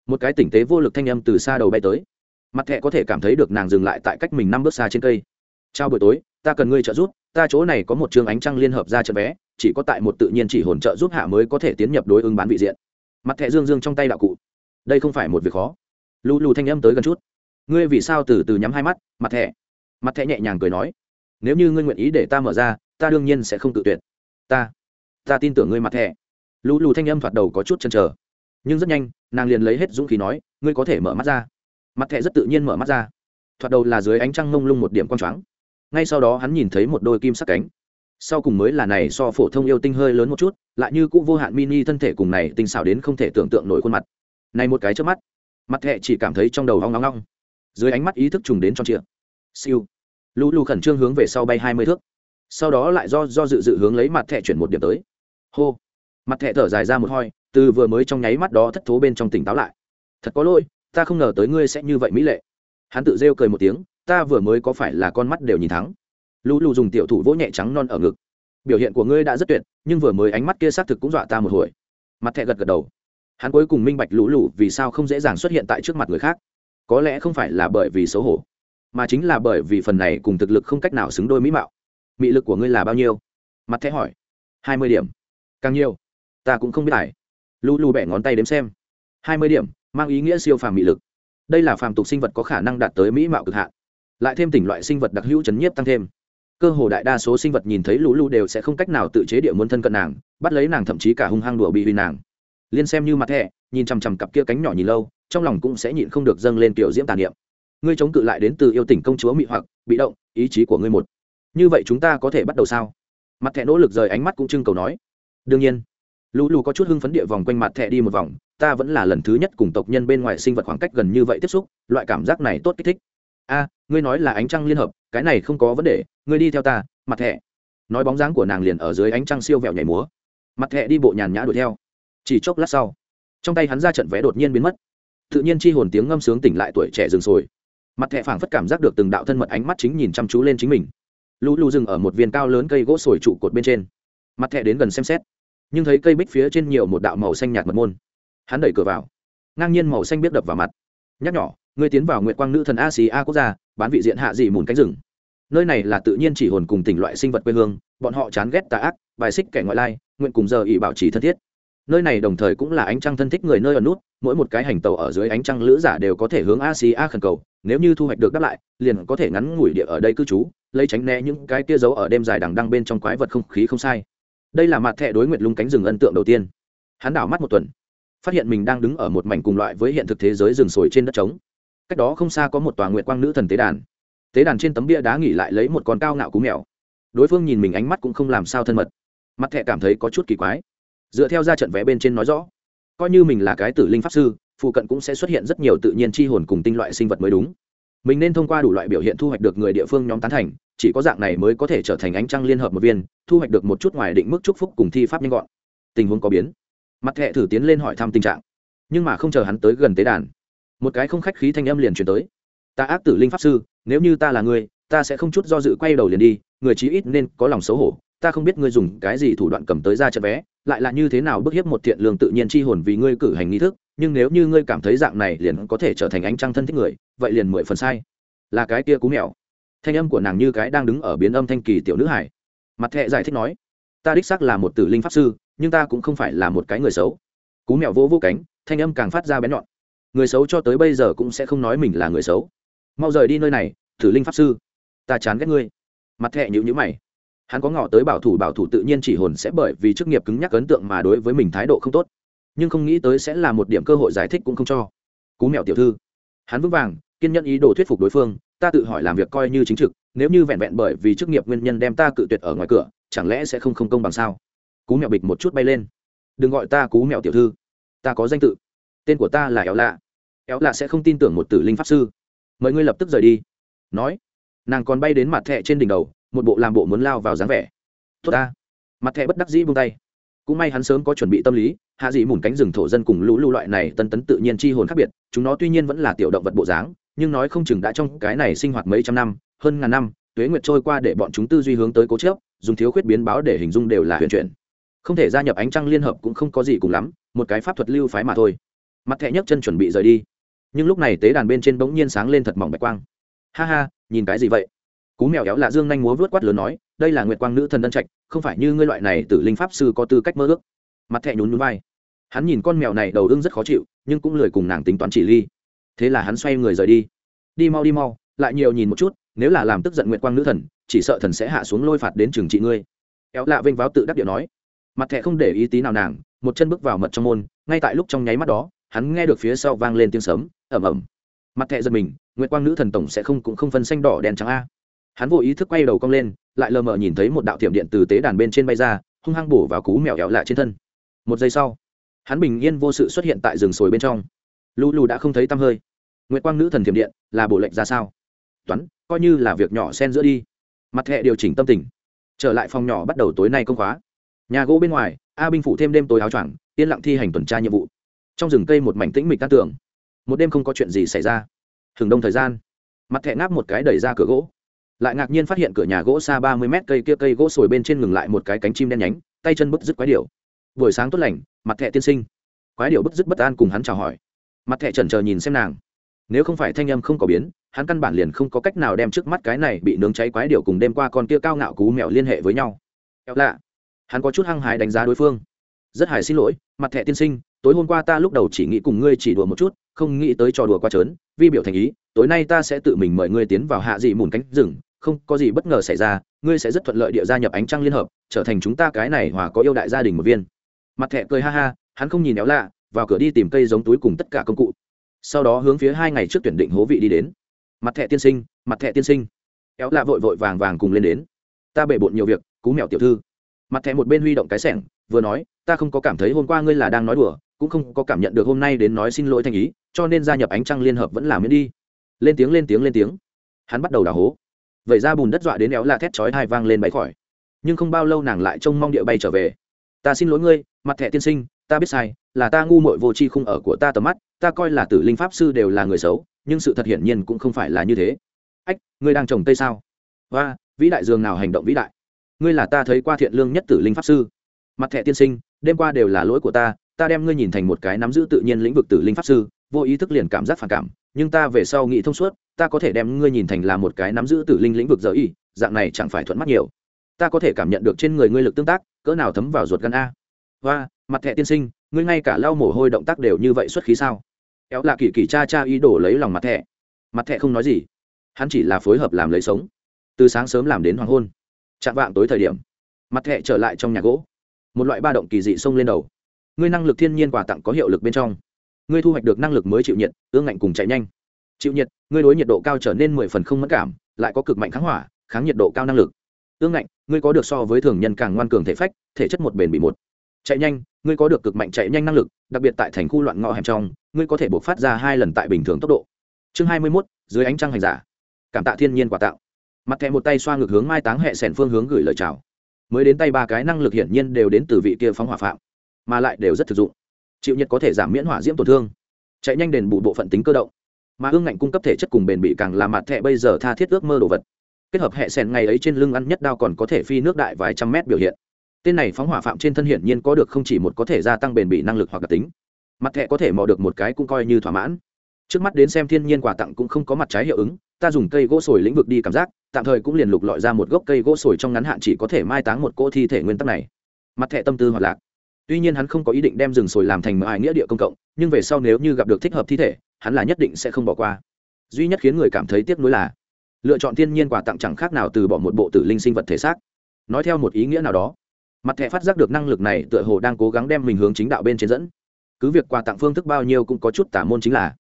Một cái tỉnh tế vô lực thanh âm từ xa đầu bay tới. Mặt thẹ có thể cảm thấy được nàng dừng lại tại cách mình năm bước xa trên cây. Chào buổi tối, ta cần ngươi trợ giúp, ta chỗ này có một chương ánh trăng liên hợp ra trận vé, chỉ có tại một tự nhiên chỉ hồn trợ giúp hạ mới có thể tiến nhập đối ứng bán vị diện. Mặt thẹ dương dương trong tay đạo cụ. Đây không phải một việc khó. Lù lù thanh âm tới gần chút. Ngươi vì sao từ từ nhắm hai mắt, mặt thẹ mặt thẹ nhẹ nhàng cười nói nếu như ngươi nguyện ý để ta mở ra, ta đương nhiên sẽ không tự tuyệt. Ta ta tin tưởng ngươi mặt thẻ lũ lù thanh âm thoạt đầu có chút chần chờ. Nhưng rất nhanh, nàng liền lấy hết dũng khí nói, ngươi có thể mở mắt ra. Mặt thẻ rất tự nhiên mở mắt ra. Thoạt đầu là dưới ánh trăng mông lung một điểm quang choáng. Ngay sau đó hắn nhìn thấy một đôi kim sắc cánh. Sau cùng mới là này so phổ thông yêu tinh hơi lớn một chút, lại như cũ vô hạn mini thân thể cùng này tinh xảo đến không thể tưởng tượng nổi khuôn mặt. Này một cái trước mắt, mặt thẹ chỉ cảm thấy trong đầu hoang ngong ngong dưới ánh mắt ý thức trùng đến tròn trịa. Siêu lũ lù khẩn trương hướng về sau bay hai mươi thước. Sau đó lại do do dự dự hướng lấy mặt thẻ chuyển một điểm tới. Hô. Mặt thẻ thở dài ra một hoi, từ vừa mới trong nháy mắt đó thất thố bên trong tỉnh táo lại. Thật có lỗi, ta không ngờ tới ngươi sẽ như vậy mỹ lệ. Hắn tự rêu cười một tiếng, ta vừa mới có phải là con mắt đều nhìn thắng lũ lù dùng tiểu thủ vỗ nhẹ trắng non ở ngực. Biểu hiện của ngươi đã rất tuyệt, nhưng vừa mới ánh mắt kia xác thực cũng dọa ta một hồi. Mặt thẹ gật gật đầu. Hắn cuối cùng minh bạch lũ lù vì sao không dễ dàng xuất hiện tại trước mặt người khác. Có lẽ không phải là bởi vì xấu hổ mà chính là bởi vì phần này cùng thực lực không cách nào xứng đôi mỹ mạo. Mị lực của ngươi là bao nhiêu? Mặt thẻ hỏi. Hai mươi điểm. Càng nhiều, ta cũng không biết lại. Lu lu bẻ ngón tay đếm xem. Hai mươi điểm, mang ý nghĩa siêu phàm mị lực. Đây là phàm tục sinh vật có khả năng đạt tới mỹ mạo cực hạn. Lại thêm tỉnh loại sinh vật đặc hữu chấn nhiếp tăng thêm. Cơ hồ đại đa số sinh vật nhìn thấy lũ lũ đều sẽ không cách nào tự chế địa muốn thân cận nàng, bắt lấy nàng thậm chí cả hung hăng đùa bị huy nàng. Liên xem như mặt thẻ, nhìn chằm chằm cặp kia cánh nhỏ nhìn lâu, trong lòng cũng sẽ nhịn không được dâng lên kiểu diễm tàn niệm ngươi chống cự lại đến từ yêu tỉnh công chúa mị hoặc, bị động, ý chí của ngươi một. Như vậy chúng ta có thể bắt đầu sao? Mặt thẻ nỗ lực rời ánh mắt cũng trưng cầu nói. Đương nhiên. Lũ lù có chút hưng phấn địa vòng quanh mặt thẻ đi một vòng, ta vẫn là lần thứ nhất cùng tộc nhân bên ngoài sinh vật khoảng cách gần như vậy tiếp xúc, loại cảm giác này tốt kích thích. A, ngươi nói là ánh trăng liên hợp, cái này không có vấn đề, ngươi đi theo ta, mặt thẻ. Nói bóng dáng của nàng liền ở dưới ánh trăng siêu vẹo nhảy múa. Mặt thẻ đi bộ nhàn nhã đuổi theo. Chỉ chốc lát sau, trong tay hắn ra trận vé đột nhiên biến mất. Tự nhiên chi hồn tiếng ngâm sướng tỉnh lại tuổi trẻ dừng sồi mặt thẹ phảng phất cảm giác được từng đạo thân mật ánh mắt chính nhìn chăm chú lên chính mình. Lũ lù dừng ở một viên cao lớn cây gỗ sồi trụ cột bên trên. Mặt thẹ đến gần xem xét, nhưng thấy cây bích phía trên nhiều một đạo màu xanh nhạt mật môn. Hắn đẩy cửa vào, ngang nhiên màu xanh biết đập vào mặt. Nhắc nhỏ ngươi tiến vào nguyện quang nữ thần a xì a quốc gia, bán vị diện hạ dị mùn cánh rừng. Nơi này là tự nhiên chỉ hồn cùng tỉnh loại sinh vật quê hương, bọn họ chán ghét tà ác, bài xích kẻ ngoại lai, nguyện cùng giờ ỵ bảo trì thân thiết nơi này đồng thời cũng là ánh trăng thân thích người nơi ở nút, mỗi một cái hành tàu ở dưới ánh trăng lữ giả đều có thể hướng a xì a khẩn cầu, nếu như thu hoạch được đáp lại, liền có thể ngắn ngủi địa ở đây cư trú, lấy tránh né những cái kia giấu ở đêm dài đằng đăng bên trong quái vật không khí không sai. Đây là mặt thẻ đối nguyệt lung cánh rừng ấn tượng đầu tiên. Hắn đảo mắt một tuần, phát hiện mình đang đứng ở một mảnh cùng loại với hiện thực thế giới rừng sồi trên đất trống. Cách đó không xa có một tòa nguyện quang nữ thần tế đàn. Tế đàn trên tấm bia đá nghỉ lại lấy một con cao ngạo cú mèo. Đối phương nhìn mình ánh mắt cũng không làm sao thân mật. Mặt thẻ cảm thấy có chút kỳ quái dựa theo ra trận vé bên trên nói rõ, coi như mình là cái tử linh pháp sư, phụ cận cũng sẽ xuất hiện rất nhiều tự nhiên chi hồn cùng tinh loại sinh vật mới đúng. Mình nên thông qua đủ loại biểu hiện thu hoạch được người địa phương nhóm tán thành, chỉ có dạng này mới có thể trở thành ánh trăng liên hợp một viên, thu hoạch được một chút ngoài định mức chúc phúc cùng thi pháp nhanh gọn. Tình huống có biến. Mặt thẹ thử tiến lên hỏi thăm tình trạng. Nhưng mà không chờ hắn tới gần tế đàn, một cái không khách khí thanh âm liền chuyển tới. Ta ác tử linh pháp sư, nếu như ta là người, ta sẽ không chút do dự quay đầu liền đi, người chí ít nên có lòng xấu hổ, ta không biết ngươi dùng cái gì thủ đoạn cầm tới ra trận vé lại là như thế nào bức hiếp một thiện lương tự nhiên chi hồn vì ngươi cử hành nghi thức, nhưng nếu như ngươi cảm thấy dạng này liền có thể trở thành ánh trăng thân thích người, vậy liền mười phần sai. Là cái kia cú mèo. Thanh âm của nàng như cái đang đứng ở biến âm thanh kỳ tiểu nữ hải. Mặt thẹ giải thích nói, ta đích xác là một tử linh pháp sư, nhưng ta cũng không phải là một cái người xấu. Cú mèo vỗ vỗ cánh, thanh âm càng phát ra bén nhọn. Người xấu cho tới bây giờ cũng sẽ không nói mình là người xấu. Mau rời đi nơi này, tử linh pháp sư. Ta chán ghét ngươi. Mặt thẹ nhữ nhữ mày hắn có ngỏ tới bảo thủ bảo thủ tự nhiên chỉ hồn sẽ bởi vì chức nghiệp cứng nhắc ấn tượng mà đối với mình thái độ không tốt. Nhưng không nghĩ tới sẽ là một điểm cơ hội giải thích cũng không cho. Cú mèo tiểu thư. Hắn vững vàng, kiên nhẫn ý đồ thuyết phục đối phương, ta tự hỏi làm việc coi như chính trực, nếu như vẹn vẹn bởi vì chức nghiệp nguyên nhân đem ta cự tuyệt ở ngoài cửa, chẳng lẽ sẽ không không công bằng sao? Cú mèo bịch một chút bay lên. Đừng gọi ta cú mèo tiểu thư. Ta có danh tự. Tên của ta là éo lạ. Éo lạ sẽ không tin tưởng một tử linh pháp sư. Mời ngươi lập tức rời đi. Nói. Nàng còn bay đến mặt thẹ trên đỉnh đầu một bộ làm bộ muốn lao vào dáng vẻ. Tốt ta. Mặt thẻ bất đắc dĩ buông tay. Cũng may hắn sớm có chuẩn bị tâm lý, hạ dị mùn cánh rừng thổ dân cùng lũ lưu loại này tân tấn tự nhiên chi hồn khác biệt, chúng nó tuy nhiên vẫn là tiểu động vật bộ dáng, nhưng nói không chừng đã trong cái này sinh hoạt mấy trăm năm, hơn ngàn năm, tuế nguyệt trôi qua để bọn chúng tư duy hướng tới cố chớp, dùng thiếu khuyết biến báo để hình dung đều là huyền chuyển. Không thể gia nhập ánh trăng liên hợp cũng không có gì cùng lắm, một cái pháp thuật lưu phái mà thôi. Mặt thẹ nhấc chân chuẩn bị rời đi. Nhưng lúc này tế đàn bên trên bỗng nhiên sáng lên thật mỏng bạch quang. Ha ha, nhìn cái gì vậy? Cú mèo éo lạ dương nhanh múa vớt quát lớn nói, đây là nguyệt quang nữ thần ân trạch, không phải như ngươi loại này tử linh pháp sư có tư cách mơ ước. Mặt thẹn nhún nhún vai. Hắn nhìn con mèo này đầu ưng rất khó chịu, nhưng cũng lười cùng nàng tính toán chỉ ly. Thế là hắn xoay người rời đi. Đi mau đi mau, lại nhiều nhìn một chút, nếu là làm tức giận nguyệt quang nữ thần, chỉ sợ thần sẽ hạ xuống lôi phạt đến trường trị ngươi. Éo lạ vênh váo tự đắc điệu nói. Mặt thẹ không để ý tí nào nàng, một chân bước vào mật trong môn, ngay tại lúc trong nháy mắt đó, hắn nghe được phía sau vang lên tiếng sấm ẩm ẩm mặt thẹ giật mình, nguyệt quang nữ thần tổng sẽ không cũng không phân xanh đỏ đèn trắng a hắn vô ý thức quay đầu cong lên, lại lờ mờ nhìn thấy một đạo thiểm điện từ tế đàn bên trên bay ra, hung hăng bổ vào cú mèo éo lạ trên thân. Một giây sau, hắn bình yên vô sự xuất hiện tại rừng sồi bên trong. Lu lu đã không thấy tăm hơi. Nguyệt quang nữ thần thiểm điện là bộ lệnh ra sao? Toán, coi như là việc nhỏ xen giữa đi. Mặt hệ điều chỉnh tâm tình. Trở lại phòng nhỏ bắt đầu tối nay công khóa. Nhà gỗ bên ngoài, a binh phụ thêm đêm tối áo choàng, yên lặng thi hành tuần tra nhiệm vụ. Trong rừng cây một mảnh tĩnh mịch tan tưởng một đêm không có chuyện gì xảy ra. Hừng đông thời gian. Mặt thẹ ngáp một cái đẩy ra cửa gỗ lại ngạc nhiên phát hiện cửa nhà gỗ xa ba mươi mét cây kia cây gỗ sồi bên trên ngừng lại một cái cánh chim đen nhánh, tay chân bứt dứt quái điệu buổi sáng tốt lành, mặt thẹ tiên sinh. Quái điệu bứt dứt bất an cùng hắn chào hỏi. Mặt thẹ chần chờ nhìn xem nàng. Nếu không phải thanh âm không có biến, hắn căn bản liền không có cách nào đem trước mắt cái này bị nướng cháy quái điệu cùng đêm qua con kia cao ngạo cú mèo liên hệ với nhau. Éo lạ. Hắn có chút hăng hái đánh giá đối phương. Rất hài xin lỗi, mặt thẻ tiên sinh, tối hôm qua ta lúc đầu chỉ nghĩ cùng ngươi chỉ đùa một chút, không nghĩ tới trò đùa qua trớn, vi biểu thành ý, tối nay ta sẽ tự mình mời ngươi tiến vào hạ dị mùn cánh rừng không có gì bất ngờ xảy ra, ngươi sẽ rất thuận lợi địa gia nhập ánh trăng liên hợp, trở thành chúng ta cái này hòa có yêu đại gia đình một viên. Mặt thẻ cười ha ha, hắn không nhìn éo lạ, vào cửa đi tìm cây giống túi cùng tất cả công cụ. Sau đó hướng phía hai ngày trước tuyển định hố vị đi đến. Mặt thẻ tiên sinh, mặt thẻ tiên sinh. Éo lạ vội vội vàng vàng cùng lên đến. Ta bể bộn nhiều việc, cú mèo tiểu thư. Mặt thẻ một bên huy động cái sẻng, vừa nói, ta không có cảm thấy hôm qua ngươi là đang nói đùa, cũng không có cảm nhận được hôm nay đến nói xin lỗi thanh ý, cho nên gia nhập ánh trăng liên hợp vẫn làm miễn đi. Lên tiếng lên tiếng lên tiếng. Hắn bắt đầu đào hố vậy ra bùn đất dọa đến éo la thét chói hai vang lên bay khỏi. Nhưng không bao lâu nàng lại trông mong địa bay trở về. Ta xin lỗi ngươi, mặt thẻ tiên sinh, ta biết sai, là ta ngu muội vô tri khung ở của ta tầm mắt, ta coi là tử linh pháp sư đều là người xấu, nhưng sự thật hiển nhiên cũng không phải là như thế. Ách, ngươi đang trồng cây sao? Và vĩ đại dường nào hành động vĩ đại. Ngươi là ta thấy qua thiện lương nhất tử linh pháp sư. Mặt thẻ tiên sinh, đêm qua đều là lỗi của ta ta đem ngươi nhìn thành một cái nắm giữ tự nhiên lĩnh vực tử linh pháp sư, vô ý thức liền cảm giác phản cảm, nhưng ta về sau nghĩ thông suốt ta có thể đem ngươi nhìn thành là một cái nắm giữ tử linh lĩnh vực giờ y, dạng này chẳng phải thuận mắt nhiều. Ta có thể cảm nhận được trên người ngươi lực tương tác, cỡ nào thấm vào ruột gan a. Và mặt thẹ tiên sinh, ngươi ngay cả lau mồ hôi động tác đều như vậy xuất khí sao? Éo là kỳ kỳ cha cha ý đổ lấy lòng mặt thẹ mặt thẹ không nói gì. Hắn chỉ là phối hợp làm lấy sống. Từ sáng sớm làm đến hoàng hôn. Chạm vạng tối thời điểm, mặt thẹ trở lại trong nhà gỗ. Một loại ba động kỳ dị xông lên đầu. Ngươi năng lực thiên nhiên quà tặng có hiệu lực bên trong. Ngươi thu hoạch được năng lực mới chịu nhiệt, ương ngạnh cùng chạy nhanh chịu nhiệt, ngươi đối nhiệt độ cao trở nên mười phần không mất cảm, lại có cực mạnh kháng hỏa, kháng nhiệt độ cao năng lực. Tương ngạnh, ngươi có được so với thường nhân càng ngoan cường thể phách, thể chất một bền bị một. Chạy nhanh, ngươi có được cực mạnh chạy nhanh năng lực, đặc biệt tại thành khu loạn ngõ hẻm trong, ngươi có thể buộc phát ra hai lần tại bình thường tốc độ. Chương hai mươi mốt, dưới ánh trăng hành giả. Cảm tạ thiên nhiên quả tạo. Mặt thẹ một tay xoa ngược hướng mai táng hệ sẻn phương hướng gửi lời chào. Mới đến tay ba cái năng lực hiển nhiên đều đến từ vị kia phóng hỏa phạm, mà lại đều rất thực dụng. Chịu nhiệt có thể giảm miễn hỏa diễm tổn thương. Chạy nhanh đền bù bộ phận tính cơ động mà ương ngạnh cung cấp thể chất cùng bền bị càng làm mặt thẻ bây giờ tha thiết ước mơ đồ vật. Kết hợp hệ sẻn ngày ấy trên lưng ăn nhất đao còn có thể phi nước đại vài trăm mét biểu hiện. Tên này phóng hỏa phạm trên thân hiển nhiên có được không chỉ một có thể gia tăng bền bỉ năng lực hoặc đặc tính, mặt thẻ có thể mò được một cái cũng coi như thỏa mãn. Trước mắt đến xem thiên nhiên quà tặng cũng không có mặt trái hiệu ứng, ta dùng cây gỗ sồi lĩnh vực đi cảm giác, tạm thời cũng liền lục lọi ra một gốc cây gỗ sồi trong ngắn hạn chỉ có thể mai táng một cỗ thi thể nguyên tắc này. Mặt thẻ tâm tư hoạt lạc. Tuy nhiên hắn không có ý định đem rừng sồi làm thành một ai nghĩa địa công cộng, nhưng về sau nếu như gặp được thích hợp thi thể hắn là nhất định sẽ không bỏ qua. Duy nhất khiến người cảm thấy tiếc nuối là, lựa chọn thiên nhiên quà tặng chẳng khác nào từ bỏ một bộ tử linh sinh vật thể xác. Nói theo một ý nghĩa nào đó, mặt thẻ phát giác được năng lực này tựa hồ đang cố gắng đem mình hướng chính đạo bên trên dẫn. Cứ việc quà tặng phương thức bao nhiêu cũng có chút tả môn chính là,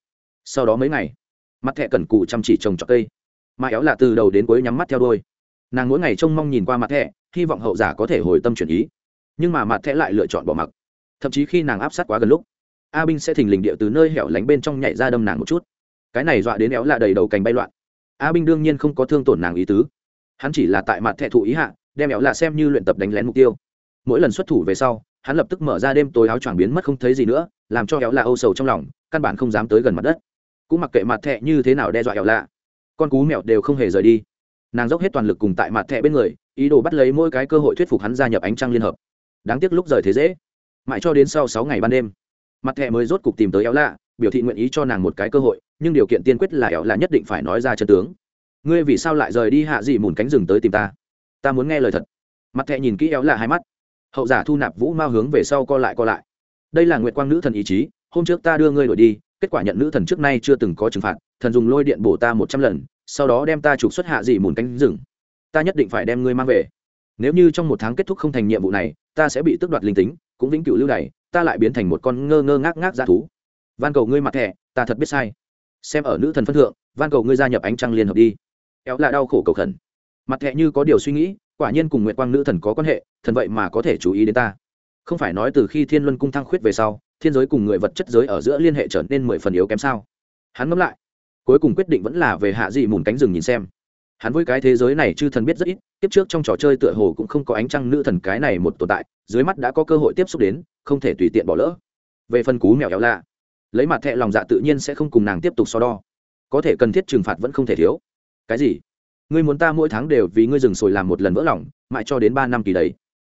sau đó mấy ngày, mặt thẻ cần cù chăm chỉ trồng trọt cây. Mà éo là từ đầu đến cuối nhắm mắt theo đôi nàng mỗi ngày trông mong nhìn qua mặt thẻ, hy vọng hậu giả có thể hồi tâm chuyển ý. Nhưng mà mặt thẻ lại lựa chọn bỏ mặc. Thậm chí khi nàng áp sát quá gần lúc a binh sẽ thình lình địa từ nơi hẻo lánh bên trong nhảy ra đâm nàng một chút. Cái này dọa đến éo là đầy đầu cành bay loạn. A binh đương nhiên không có thương tổn nàng ý tứ. Hắn chỉ là tại mặt thẻ thụ ý hạ, đem éo là xem như luyện tập đánh lén mục tiêu. Mỗi lần xuất thủ về sau, hắn lập tức mở ra đêm tối áo choàng biến mất không thấy gì nữa, làm cho éo là âu sầu trong lòng, căn bản không dám tới gần mặt đất. Cũng mặc kệ mặt thẹ như thế nào đe dọa éo lạ, con cú mèo đều không hề rời đi. Nàng dốc hết toàn lực cùng tại mặt thẹ bên người, ý đồ bắt lấy mỗi cái cơ hội thuyết phục hắn gia nhập ánh trăng liên hợp. Đáng tiếc lúc rời thế dễ, mãi cho đến sau sáu ngày ban đêm mặt thẹ mới rốt cục tìm tới éo lạ, biểu thị nguyện ý cho nàng một cái cơ hội, nhưng điều kiện tiên quyết là éo lạ nhất định phải nói ra chân tướng. Ngươi vì sao lại rời đi hạ dị mùn cánh rừng tới tìm ta? Ta muốn nghe lời thật. Mặt thẹ nhìn kỹ éo lạ hai mắt. Hậu giả thu nạp vũ mao hướng về sau co lại co lại. Đây là nguyệt quang nữ thần ý chí, hôm trước ta đưa ngươi đổi đi, kết quả nhận nữ thần trước nay chưa từng có trừng phạt, thần dùng lôi điện bổ ta một trăm lần, sau đó đem ta trục xuất hạ dị mùn cánh rừng. Ta nhất định phải đem ngươi mang về. Nếu như trong một tháng kết thúc không thành nhiệm vụ này, ta sẽ bị tước đoạt linh tính, cũng vĩnh cửu lưu đày ta lại biến thành một con ngơ ngơ ngác ngác g thú. Van cầu ngươi mặt thẻ, ta thật biết sai. Xem ở nữ thần phân thượng, van cầu ngươi gia nhập ánh trăng liên hợp đi. Éo là đau khổ cầu khẩn. Mặt thẻ như có điều suy nghĩ, quả nhiên cùng nguyệt quang nữ thần có quan hệ, thần vậy mà có thể chú ý đến ta. Không phải nói từ khi thiên luân cung thăng khuyết về sau, thiên giới cùng người vật chất giới ở giữa liên hệ trở nên mười phần yếu kém sao? Hắn ngẫm lại, cuối cùng quyết định vẫn là về hạ dị mùn cánh rừng nhìn xem. Hắn với cái thế giới này chư thần biết rất ít tiếp trước trong trò chơi tựa hồ cũng không có ánh trăng nữ thần cái này một tồn tại dưới mắt đã có cơ hội tiếp xúc đến, không thể tùy tiện bỏ lỡ. Về phần cú mèo éo lạ lấy mặt thẹ lòng dạ tự nhiên sẽ không cùng nàng tiếp tục so đo. Có thể cần thiết trừng phạt vẫn không thể thiếu. Cái gì? Ngươi muốn ta mỗi tháng đều vì ngươi dừng sồi làm một lần vỡ lòng, mãi cho đến ba năm kỳ đấy.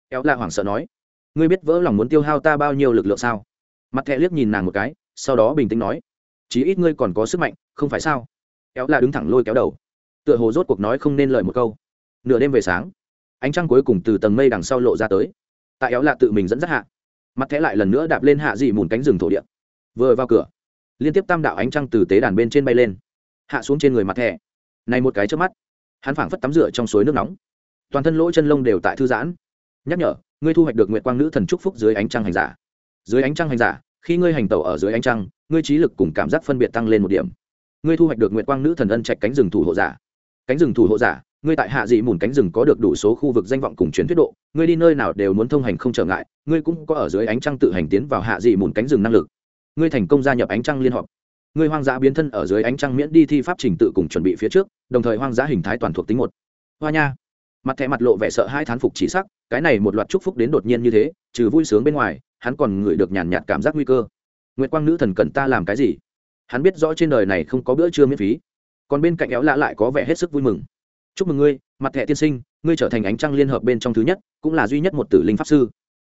Éo lạ hoảng sợ nói. Ngươi biết vỡ lòng muốn tiêu hao ta bao nhiêu lực lượng sao? Mặt thẹ liếc nhìn nàng một cái, sau đó bình tĩnh nói. Chí ít ngươi còn có sức mạnh, không phải sao? Éo lạ đứng thẳng lôi kéo đầu. Tựa hồ rốt cuộc nói không nên lời một câu. Nửa đêm về sáng, ánh trăng cuối cùng từ tầng mây đằng sau lộ ra tới tại éo lạ tự mình dẫn dắt hạ. Mặt thẻ lại lần nữa đạp lên hạ dị mùn cánh rừng thổ địa. Vừa vào cửa, liên tiếp tam đạo ánh trăng từ tế đàn bên trên bay lên. Hạ xuống trên người mặt thẻ. Này một cái trước mắt, hắn phảng phất tắm rửa trong suối nước nóng. Toàn thân lỗ chân lông đều tại thư giãn. Nhắc nhở, ngươi thu hoạch được nguyện quang nữ thần trúc phúc dưới ánh trăng hành giả. Dưới ánh trăng hành giả, khi ngươi hành tẩu ở dưới ánh trăng, ngươi trí lực cùng cảm giác phân biệt tăng lên một điểm. Ngươi thu hoạch được nguyện quang nữ thần ân trạch cánh rừng thủ hộ giả. Cánh rừng thủ hộ giả ngươi tại hạ dị mùn cánh rừng có được đủ số khu vực danh vọng cùng truyền thuyết độ, ngươi đi nơi nào đều muốn thông hành không trở ngại, ngươi cũng có ở dưới ánh trăng tự hành tiến vào hạ dị mùn cánh rừng năng lực. Ngươi thành công gia nhập ánh trăng liên họp ngươi hoang dã biến thân ở dưới ánh trăng miễn đi thi pháp trình tự cùng chuẩn bị phía trước, đồng thời hoang dã hình thái toàn thuộc tính một. Hoa nha. Mặt thẻ mặt lộ vẻ sợ hai thán phục chỉ sắc, cái này một loạt chúc phúc đến đột nhiên như thế, trừ vui sướng bên ngoài, hắn còn ngửi được nhàn nhạt cảm giác nguy cơ. Nguyệt quang nữ thần cần ta làm cái gì? Hắn biết rõ trên đời này không có bữa trưa miễn phí. Còn bên cạnh éo lạ lại có vẻ hết sức vui mừng chúc mừng ngươi, mặt thẻ tiên sinh, ngươi trở thành ánh trăng liên hợp bên trong thứ nhất, cũng là duy nhất một tử linh pháp sư.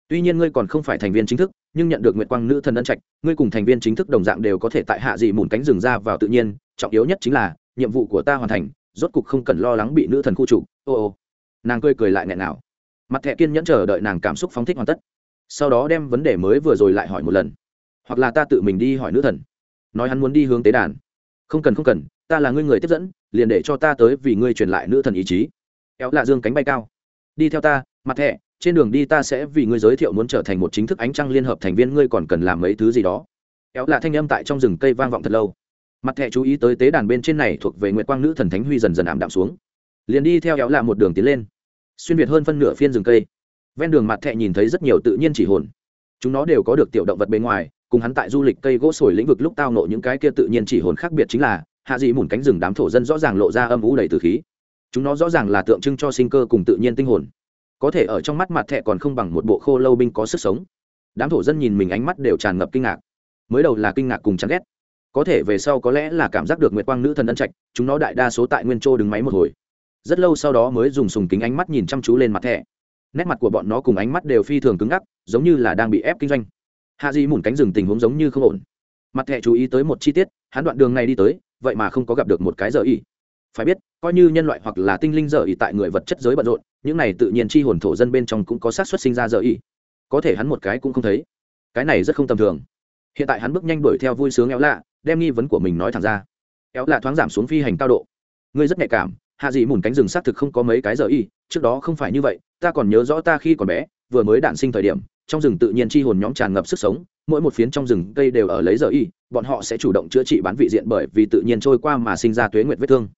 Tuy nhiên ngươi còn không phải thành viên chính thức, nhưng nhận được nguyệt quang nữ thần ân trạch, ngươi cùng thành viên chính thức đồng dạng đều có thể tại hạ dị mùn cánh rừng ra vào tự nhiên, trọng yếu nhất chính là, nhiệm vụ của ta hoàn thành, rốt cục không cần lo lắng bị nữ thần khu trục. Ô ô. Nàng cười cười lại nghẹn nào mặt thẻ kiên nhẫn chờ đợi nàng cảm xúc phóng thích hoàn tất. Sau đó đem vấn đề mới vừa rồi lại hỏi một lần. Hoặc là ta tự mình đi hỏi nữ thần. Nói hắn muốn đi hướng tế đàn. Không cần không cần, ta là ngươi người tiếp dẫn liền để cho ta tới vì ngươi truyền lại nữ thần ý chí. Éo lạ dương cánh bay cao. Đi theo ta, mặt thẻ, trên đường đi ta sẽ vì ngươi giới thiệu muốn trở thành một chính thức ánh trăng liên hợp thành viên, ngươi còn cần làm mấy thứ gì đó. Éo lạ thanh âm tại trong rừng cây vang vọng thật lâu. Mặt thẻ chú ý tới tế đàn bên trên này thuộc về nguyệt quang nữ thần thánh huy dần dần ảm đạm xuống. Liền đi theo éo lạ một đường tiến lên. Xuyên việt hơn phân nửa phiên rừng cây. Ven đường mặt thẹ nhìn thấy rất nhiều tự nhiên chỉ hồn. Chúng nó đều có được tiểu động vật bên ngoài, cùng hắn tại du lịch cây gỗ sồi lĩnh vực lúc tao nộ những cái kia tự nhiên chỉ hồn khác biệt chính là hạ dị mùn cánh rừng đám thổ dân rõ ràng lộ ra âm ú đầy từ khí. Chúng nó rõ ràng là tượng trưng cho sinh cơ cùng tự nhiên tinh hồn. Có thể ở trong mắt mặt thẹ còn không bằng một bộ khô lâu binh có sức sống. Đám thổ dân nhìn mình ánh mắt đều tràn ngập kinh ngạc. Mới đầu là kinh ngạc cùng chán ghét. Có thể về sau có lẽ là cảm giác được nguyệt quang nữ thần ân trạch, chúng nó đại đa số tại nguyên châu đứng máy một hồi. Rất lâu sau đó mới dùng sùng kính ánh mắt nhìn chăm chú lên mặt thẻ. Nét mặt của bọn nó cùng ánh mắt đều phi thường cứng ngắc, giống như là đang bị ép kinh doanh. Hạ di mùn cánh rừng tình huống giống như không ổn. Mặt thẻ chú ý tới một chi tiết, hắn đoạn đường này đi tới vậy mà không có gặp được một cái giờ ý phải biết, coi như nhân loại hoặc là tinh linh giờ ý tại người vật chất giới bận rộn, những này tự nhiên chi hồn thổ dân bên trong cũng có sát xuất sinh ra giờ ý có thể hắn một cái cũng không thấy. Cái này rất không tầm thường. Hiện tại hắn bước nhanh đuổi theo vui sướng éo lạ, đem nghi vấn của mình nói thẳng ra. Éo lạ thoáng giảm xuống phi hành cao độ. Ngươi rất nhạy cảm, hạ dị mùn cánh rừng xác thực không có mấy cái giờ y trước đó không phải như vậy, ta còn nhớ rõ ta khi còn bé, vừa mới đản sinh thời điểm trong rừng tự nhiên chi hồn nhóm tràn ngập sức sống, mỗi một phiến trong rừng cây đều ở lấy giờ y, bọn họ sẽ chủ động chữa trị bán vị diện bởi vì tự nhiên trôi qua mà sinh ra tuế nguyệt vết thương.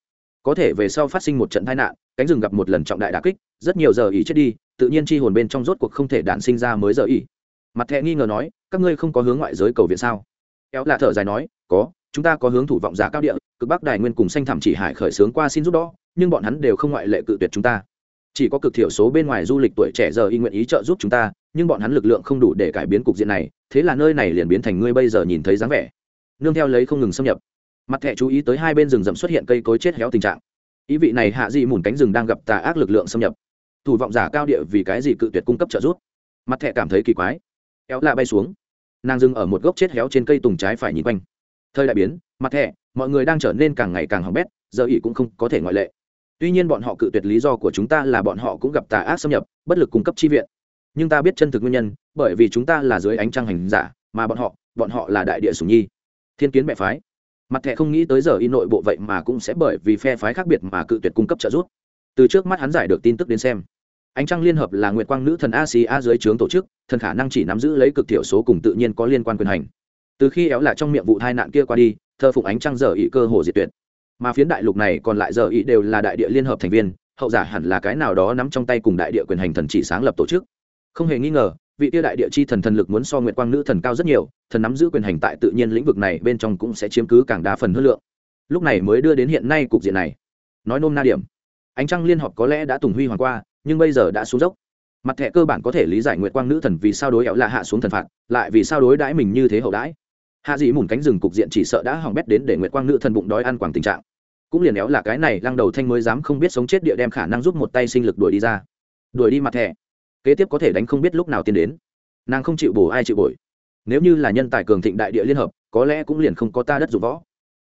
Có thể về sau phát sinh một trận tai nạn, cánh rừng gặp một lần trọng đại đà kích, rất nhiều giờ y chết đi, tự nhiên chi hồn bên trong rốt cuộc không thể đản sinh ra mới giờ y. Mặt thẹ nghi ngờ nói, các ngươi không có hướng ngoại giới cầu viện sao? Kéo là thở dài nói, có, chúng ta có hướng thủ vọng giá cao địa, cực bắc đài nguyên cùng xanh thảm chỉ hải khởi sướng qua xin giúp đó, nhưng bọn hắn đều không ngoại lệ cự tuyệt chúng ta. Chỉ có cực thiểu số bên ngoài du lịch tuổi trẻ giờ y nguyện ý trợ giúp chúng ta nhưng bọn hắn lực lượng không đủ để cải biến cục diện này, thế là nơi này liền biến thành ngươi bây giờ nhìn thấy dáng vẻ. Nương theo lấy không ngừng xâm nhập. Mặt thẻ chú ý tới hai bên rừng rậm xuất hiện cây cối chết héo tình trạng. Ý vị này hạ dị mùn cánh rừng đang gặp tà ác lực lượng xâm nhập. Thủ vọng giả cao địa vì cái gì cự tuyệt cung cấp trợ giúp? Mặt thẻ cảm thấy kỳ quái. Éo lạ bay xuống. Nàng dừng ở một gốc chết héo trên cây tùng trái phải nhìn quanh. Thời đại biến, mặt thẻ, mọi người đang trở nên càng ngày càng hỏng bét, giờ ỉ cũng không có thể ngoại lệ. Tuy nhiên bọn họ cự tuyệt lý do của chúng ta là bọn họ cũng gặp tà ác xâm nhập, bất lực cung cấp chi viện nhưng ta biết chân thực nguyên nhân, bởi vì chúng ta là dưới ánh trăng hành giả, mà bọn họ bọn họ là đại địa sùng nhi. Thiên kiến mẹ phái. Mặt thẻ không nghĩ tới giờ y nội bộ vậy mà cũng sẽ bởi vì phe phái khác biệt mà cự tuyệt cung cấp trợ giúp. Từ trước mắt hắn giải được tin tức đến xem. Ánh trăng liên hợp là nguyệt quang nữ thần a sia dưới trướng tổ chức, thần khả năng chỉ nắm giữ lấy cực thiểu số cùng tự nhiên có liên quan quyền hành. Từ khi éo là trong miệng vụ tai nạn kia qua đi, thơ phụng ánh trăng giờ ý cơ hồ diệt tuyệt. Mà phiến đại lục này còn lại giờ ý đều là đại địa liên hợp thành viên, hậu giả hẳn là cái nào đó nắm trong tay cùng đại địa quyền hành thần chỉ sáng lập tổ chức không hề nghi ngờ, vị tiêu đại địa chi thần thần lực muốn so nguyệt quang nữ thần cao rất nhiều, thần nắm giữ quyền hành tại tự nhiên lĩnh vực này bên trong cũng sẽ chiếm cứ càng đa phần hơn lượng. Lúc này mới đưa đến hiện nay cục diện này. Nói nôm na điểm. Ánh trăng liên hợp có lẽ đã tùng huy hoàng qua, nhưng bây giờ đã xuống dốc. Mặt thẻ cơ bản có thể lý giải nguyệt quang nữ thần vì sao đối éo là hạ xuống thần phạt, lại vì sao đối đãi mình như thế hậu đãi. Hạ dị mùn cánh rừng cục diện chỉ sợ đã hỏng bét đến để nguyệt quang nữ thần bụng đói ăn quảng tình trạng. Cũng liền éo là cái này lăng đầu thanh mới dám không biết sống chết địa đem khả năng giúp một tay sinh lực đuổi đi ra. Đuổi đi mặt thẻ kế tiếp có thể đánh không biết lúc nào tiến đến. Nàng không chịu bổ ai chịu bổi nếu như là nhân tài cường thịnh đại địa liên hợp, có lẽ cũng liền không có ta đất dụng võ.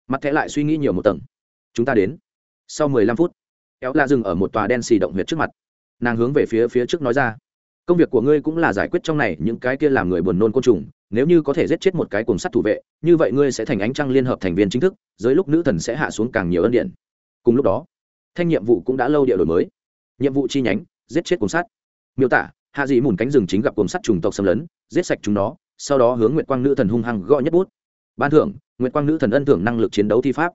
Mặt thẻ lại suy nghĩ nhiều một tầng. Chúng ta đến. Sau mười lăm phút, éo la dừng ở một tòa đen xì động huyệt trước mặt. Nàng hướng về phía phía trước nói ra, công việc của ngươi cũng là giải quyết trong này những cái kia làm người buồn nôn côn trùng, nếu như có thể giết chết một cái cùng sắt thủ vệ, như vậy ngươi sẽ thành ánh trăng liên hợp thành viên chính thức, dưới lúc nữ thần sẽ hạ xuống càng nhiều ân điện. Cùng lúc đó, thanh nhiệm vụ cũng đã lâu địa đổi mới. Nhiệm vụ chi nhánh, giết chết cùng sắt miêu tả, hạ dị mùn cánh rừng chính gặp cồn sắt trùng tộc xâm lấn, giết sạch chúng nó, sau đó hướng nguyệt quang nữ thần hung hăng gõ nhất bút. Ban thưởng, nguyệt quang nữ thần ân thưởng năng lực chiến đấu thi pháp.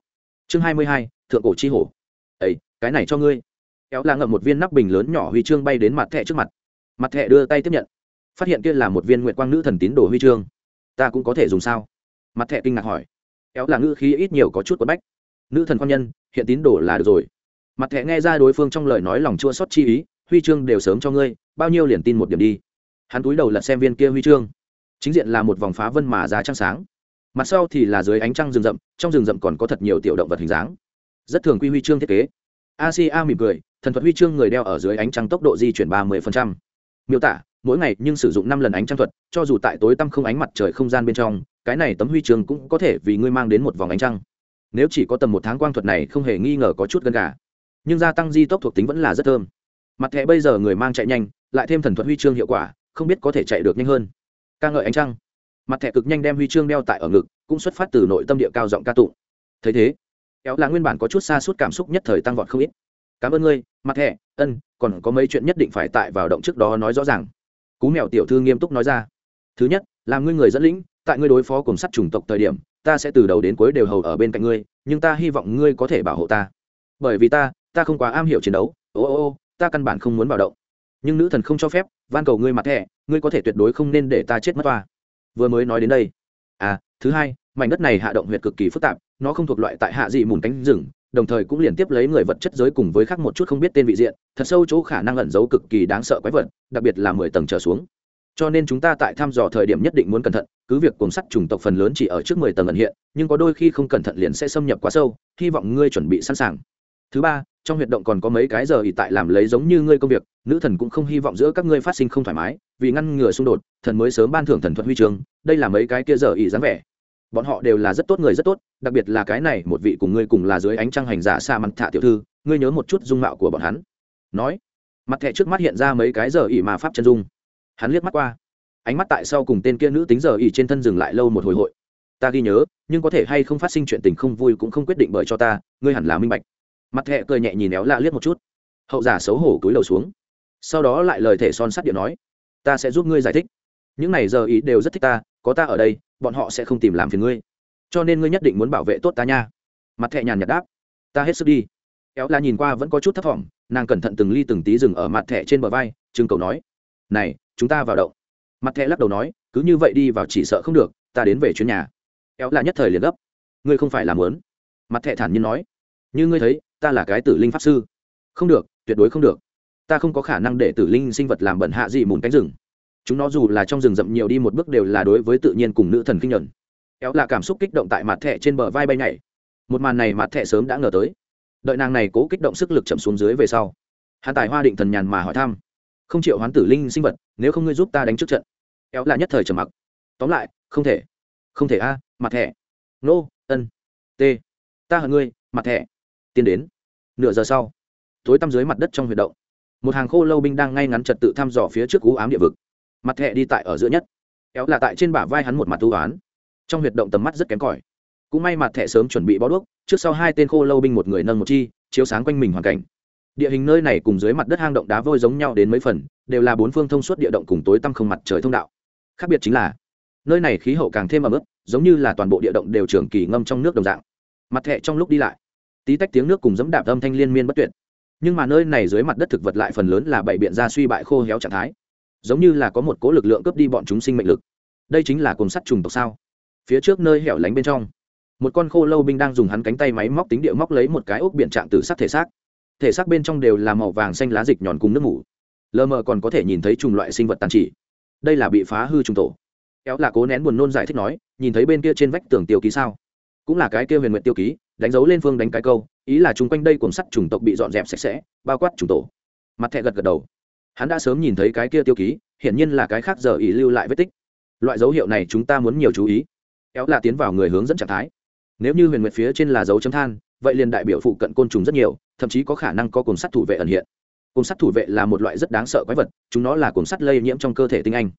Chương hai mươi hai, thượng cổ chi hổ. Ấy cái này cho ngươi. Kéo là ngậm một viên nắp bình lớn nhỏ huy chương bay đến mặt thẻ trước mặt. Mặt thẻ đưa tay tiếp nhận. Phát hiện kia là một viên nguyệt quang nữ thần tín đồ huy chương. Ta cũng có thể dùng sao? Mặt thẻ kinh ngạc hỏi. Kéo là ngữ khí ít nhiều có chút quất bách. Nữ thần quan nhân, hiện tín đồ là được rồi. Mặt thẻ nghe ra đối phương trong lời nói lòng chua xót chi ý huy chương đều sớm cho ngươi, bao nhiêu liền tin một điểm đi. Hắn túi đầu lật xem viên kia huy chương. Chính diện là một vòng phá vân mà giá trăng sáng. Mặt sau thì là dưới ánh trăng rừng rậm, trong rừng rậm còn có thật nhiều tiểu động vật hình dáng. Rất thường quy huy chương thiết kế. Asia mỉm cười, thần thuật huy chương người đeo ở dưới ánh trăng tốc độ di chuyển ba mươi miêu tả, mỗi ngày nhưng sử dụng năm lần ánh trăng thuật, cho dù tại tối tăm không ánh mặt trời không gian bên trong, cái này tấm huy chương cũng có thể vì ngươi mang đến một vòng ánh trăng. Nếu chỉ có tầm một tháng quang thuật này không hề nghi ngờ có chút gần cả nhưng gia tăng di tốc thuộc tính vẫn là rất thơm mặt thẻ bây giờ người mang chạy nhanh, lại thêm thần thuật huy chương hiệu quả, không biết có thể chạy được nhanh hơn. Ca ngợi ánh trăng. Mặt thẻ cực nhanh đem huy chương đeo tại ở ngực, cũng xuất phát từ nội tâm địa cao giọng ca tụng. Thấy thế, kéo là nguyên bản có chút xa suốt cảm xúc nhất thời tăng vọt không ít. Cảm ơn ngươi, mặt thẻ, ân, còn có mấy chuyện nhất định phải tại vào động trước đó nói rõ ràng. Cú mèo tiểu thư nghiêm túc nói ra. Thứ nhất, là ngươi người dẫn lĩnh, tại ngươi đối phó cùng sắt chủng tộc thời điểm, ta sẽ từ đầu đến cuối đều hầu ở bên cạnh ngươi, nhưng ta hy vọng ngươi có thể bảo hộ ta. Bởi vì ta ta không quá am hiểu chiến đấu. Ô ô ô ta căn bản không muốn vào động. Nhưng nữ thần không cho phép, van cầu ngươi mặt thẻ, ngươi có thể tuyệt đối không nên để ta chết mất toa. Vừa mới nói đến đây. À thứ hai, mảnh đất này hạ động huyệt cực kỳ phức tạp, nó không thuộc loại tại hạ dị mùn cánh rừng, đồng thời cũng liền tiếp lấy người vật chất giới cùng với khác một chút không biết tên vị diện, thật sâu chỗ khả năng ẩn giấu cực kỳ đáng sợ quái vật, đặc biệt là mười tầng trở xuống. Cho nên chúng ta tại thăm dò thời điểm nhất định muốn cẩn thận, cứ việc cùng sắt chủng tộc phần lớn chỉ ở trước mười tầng ẩn hiện, nhưng có đôi khi không cẩn thận liền sẽ xâm nhập quá sâu, hy vọng ngươi chuẩn bị sẵn sàng thứ ba, trong huyệt động còn có mấy cái giờ ỉ tại làm lấy giống như ngươi công việc, nữ thần cũng không hy vọng giữa các ngươi phát sinh không thoải mái, vì ngăn ngừa xung đột, thần mới sớm ban thưởng thần thuật huy chương, đây là mấy cái kia giờ ỉ dáng vẻ. Bọn họ đều là rất tốt người rất tốt, đặc biệt là cái này, một vị cùng ngươi cùng là dưới ánh trăng hành giả xa mặt thạ tiểu thư, ngươi nhớ một chút dung mạo của bọn hắn. Nói, mặt thẹ trước mắt hiện ra mấy cái giờ ỉ mà pháp chân dung. Hắn liếc mắt qua, ánh mắt tại sau cùng tên kia nữ tính giờ ỉ trên thân dừng lại lâu một hồi hội. Ta ghi nhớ, nhưng có thể hay không phát sinh chuyện tình không vui cũng không quyết định bởi cho ta, ngươi hẳn là minh bạch mặt thẹ cười nhẹ nhìn éo lạ liếc một chút. Hậu giả xấu hổ cúi đầu xuống. Sau đó lại lời thể son sắt điện nói, ta sẽ giúp ngươi giải thích. Những này giờ ý đều rất thích ta, có ta ở đây, bọn họ sẽ không tìm làm phiền ngươi. Cho nên ngươi nhất định muốn bảo vệ tốt ta nha. Mặt thẹ nhàn nhạt đáp, ta hết sức đi. Éo la nhìn qua vẫn có chút thấp thỏm, nàng cẩn thận từng ly từng tí dừng ở mặt thẹ trên bờ vai trưng cầu nói, này, chúng ta vào động. Mặt thẹ lắc đầu nói, cứ như vậy đi vào chỉ sợ không được, ta đến về chuyến nhà. Éo la nhất thời liền gấp, ngươi không phải làm lớn mặt thẹ thản nhiên nói, như ngươi thấy ta là cái tử linh pháp sư. Không được, tuyệt đối không được. Ta không có khả năng để tử linh sinh vật làm bẩn hạ gì mùn cánh rừng. Chúng nó dù là trong rừng rậm nhiều đi một bước đều là đối với tự nhiên cùng nữ thần kinh nhuận. Éo là cảm xúc kích động tại mặt thẻ trên bờ vai bay nhảy. Một màn này mặt thẻ sớm đã ngờ tới. Đợi nàng này cố kích động sức lực chậm xuống dưới về sau hạ tài hoa định thần nhàn mà hỏi thăm, không chịu hoán tử linh sinh vật, nếu không ngươi giúp ta đánh trước trận. Éo là nhất thời trầm mặc. Tóm lại, không thể. Không thể a, mặt thẻ. Nô, ân t ta hận ngươi, mặt thẻ tiến đến. Nửa giờ sau, tối tăm dưới mặt đất trong huyệt động, một hàng khô lâu binh đang ngay ngắn trật tự thăm dò phía trước cú ám địa vực. Mặt thẹ đi tại ở giữa nhất. Kéo là tại trên bả vai hắn một mặt tu án trong huyệt động tầm mắt rất kém cỏi. Cũng may mặt thẹ sớm chuẩn bị bó đuốc, trước sau hai tên khô lâu binh một người nâng một chi, chiếu sáng quanh mình hoàn cảnh. Địa hình nơi này cùng dưới mặt đất hang động đá vôi giống nhau đến mấy phần, đều là bốn phương thông suốt địa động cùng tối tăm không mặt trời thông đạo. Khác biệt chính là, nơi này khí hậu càng thêm ẩm ướt, giống như là toàn bộ địa động đều trường kỳ ngâm trong nước đồng dạng. Mặt thẹ trong lúc đi lại tí tách tiếng nước cùng dẫm đạp âm thanh liên miên bất tuyệt. Nhưng mà nơi này dưới mặt đất thực vật lại phần lớn là bảy biện ra suy bại khô héo trạng thái. Giống như là có một cố lực lượng cướp đi bọn chúng sinh mệnh lực. Đây chính là cồn sắt trùng tộc sao? Phía trước nơi hẻo lánh bên trong, một con khô lâu binh đang dùng hắn cánh tay máy móc tính địa móc lấy một cái ốc biện trạng từ sắc thể xác. Thể xác bên trong đều là màu vàng xanh lá dịch nhòn cùng nước mủ. Lờ mờ còn có thể nhìn thấy trùng loại sinh vật tàn chỉ. Đây là bị phá hư trùng tổ. Kéo là cố nén buồn nôn giải thích nói, nhìn thấy bên kia trên vách tường tiêu ký sao? Cũng là cái kia huyền nguyện tiêu ký, đánh dấu lên phương đánh cái câu, ý là chung quanh đây cùng sắt chủng tộc bị dọn dẹp sạch sẽ, bao quát chủng tổ. Mặt thẹ gật gật đầu. Hắn đã sớm nhìn thấy cái kia tiêu ký, hiển nhiên là cái khác giờ ý lưu lại vết tích. Loại dấu hiệu này chúng ta muốn nhiều chú ý. Éo là tiến vào người hướng dẫn trạng thái. Nếu như huyền nguyệt phía trên là dấu chấm than, vậy liền đại biểu phụ cận côn trùng rất nhiều, thậm chí có khả năng có cồn sắt thủ vệ ẩn hiện. Cồn sắt thủ vệ là một loại rất đáng sợ quái vật, chúng nó là cồn sắt lây nhiễm trong cơ thể tinh anh.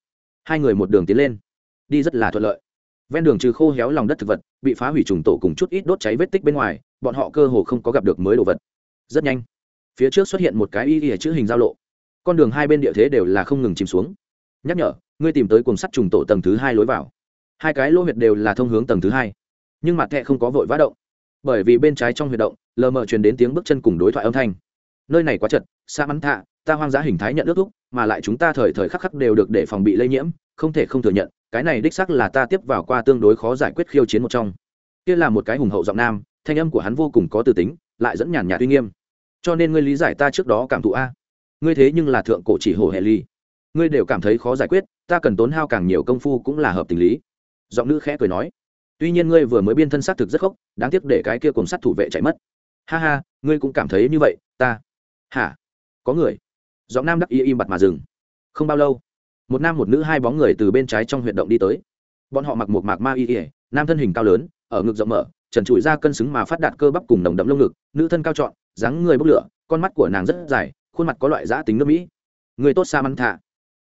Hai người một đường tiến lên. Đi rất là thuận lợi ven đường trừ khô héo lòng đất thực vật, bị phá hủy trùng tổ cùng chút ít đốt cháy vết tích bên ngoài, bọn họ cơ hồ không có gặp được mới đồ vật. Rất nhanh, phía trước xuất hiện một cái y ỉa chữ hình giao lộ. Con đường hai bên địa thế đều là không ngừng chìm xuống. Nhắc nhở, ngươi tìm tới cuồng sắt trùng tổ tầng thứ hai lối vào. Hai cái lỗ huyệt đều là thông hướng tầng thứ hai. Nhưng mặt thẹ không có vội vã động. Bởi vì bên trái trong huyệt động, lờ mờ truyền đến tiếng bước chân cùng đối thoại âm thanh. Nơi này quá chật, xa mắn thạ, ta hoang dã hình thái nhận ước thúc, mà lại chúng ta thời thời khắc khắc đều được để phòng bị lây nhiễm, không thể không thừa nhận cái này đích sắc là ta tiếp vào qua tương đối khó giải quyết khiêu chiến một trong. Kia là một cái hùng hậu giọng nam, thanh âm của hắn vô cùng có từ tính, lại dẫn nhàn nhạt uy nghiêm. Cho nên ngươi lý giải ta trước đó cảm thụ a. Ngươi thế nhưng là thượng cổ chỉ hồ hệ ly ngươi đều cảm thấy khó giải quyết, ta cần tốn hao càng nhiều công phu cũng là hợp tình lý. Giọng nữ khẽ cười nói. Tuy nhiên ngươi vừa mới biên thân xác thực rất khốc, đáng tiếc để cái kia cùng sát thủ vệ chạy mất. Ha ha, ngươi cũng cảm thấy như vậy, ta. Hả? Có người. Giọng nam đắc ý im bặt mà dừng. Không bao lâu một nam một nữ hai bóng người từ bên trái trong huyệt động đi tới. Bọn họ mặc một mạc ma y ỉa nam thân hình cao lớn, ở ngực rộng mở, trần trụi ra cân xứng mà phát đạt cơ bắp cùng nồng đậm lông ngực, nữ thân cao trọn, dáng người bốc lửa, con mắt của nàng rất dài, khuôn mặt có loại giã tính nước mỹ. Người tốt xa mắn thạ.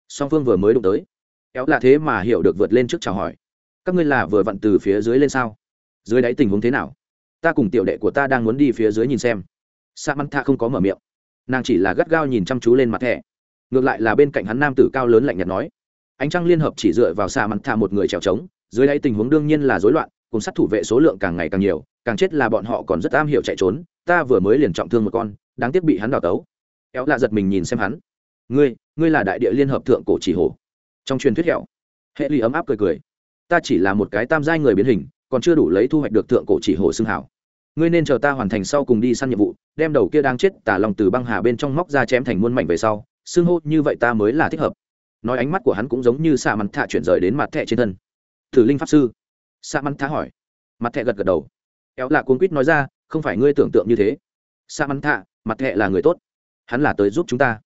Song phương vừa mới đụng tới. Éo là thế mà hiểu được vượt lên trước chào hỏi. Các ngươi là vừa vặn từ phía dưới lên sao? Dưới đáy tình huống thế nào? Ta cùng tiểu đệ của ta đang muốn đi phía dưới nhìn xem. Sa mắn thạ không có mở miệng. Nàng chỉ là gắt gao nhìn chăm chú lên mặt thẻ ngược lại là bên cạnh hắn nam tử cao lớn lạnh nhạt nói, ánh trăng liên hợp chỉ dựa vào xa mắn thả một người trèo trống, dưới đây tình huống đương nhiên là rối loạn, cùng sát thủ vệ số lượng càng ngày càng nhiều, càng chết là bọn họ còn rất am hiểu chạy trốn, ta vừa mới liền trọng thương một con, đáng tiếc bị hắn đào tấu. Éo lạ giật mình nhìn xem hắn. Ngươi ngươi là đại địa liên hợp thượng cổ chỉ hồ trong truyền thuyết hẹo, hệ ly ấm áp cười cười. Ta chỉ là một cái tam giai người biến hình, còn chưa đủ lấy thu hoạch được thượng cổ chỉ hồ xưng hảo. Ngươi nên chờ ta hoàn thành sau cùng đi săn nhiệm vụ, đem đầu kia đang chết tả lòng từ băng hà bên trong móc ra chém thành muôn mảnh về sau xưng hô như vậy ta mới là thích hợp. Nói ánh mắt của hắn cũng giống như xạ mặt thạ chuyển rời đến mặt thẹ trên thân. Thử linh pháp sư. Xạ mặt thạ hỏi. Mặt thẹ gật gật đầu. Éo lạ cuốn quýt nói ra, không phải ngươi tưởng tượng như thế. Xạ mặt thạ, mặt thẹ là người tốt. Hắn là tới giúp chúng ta.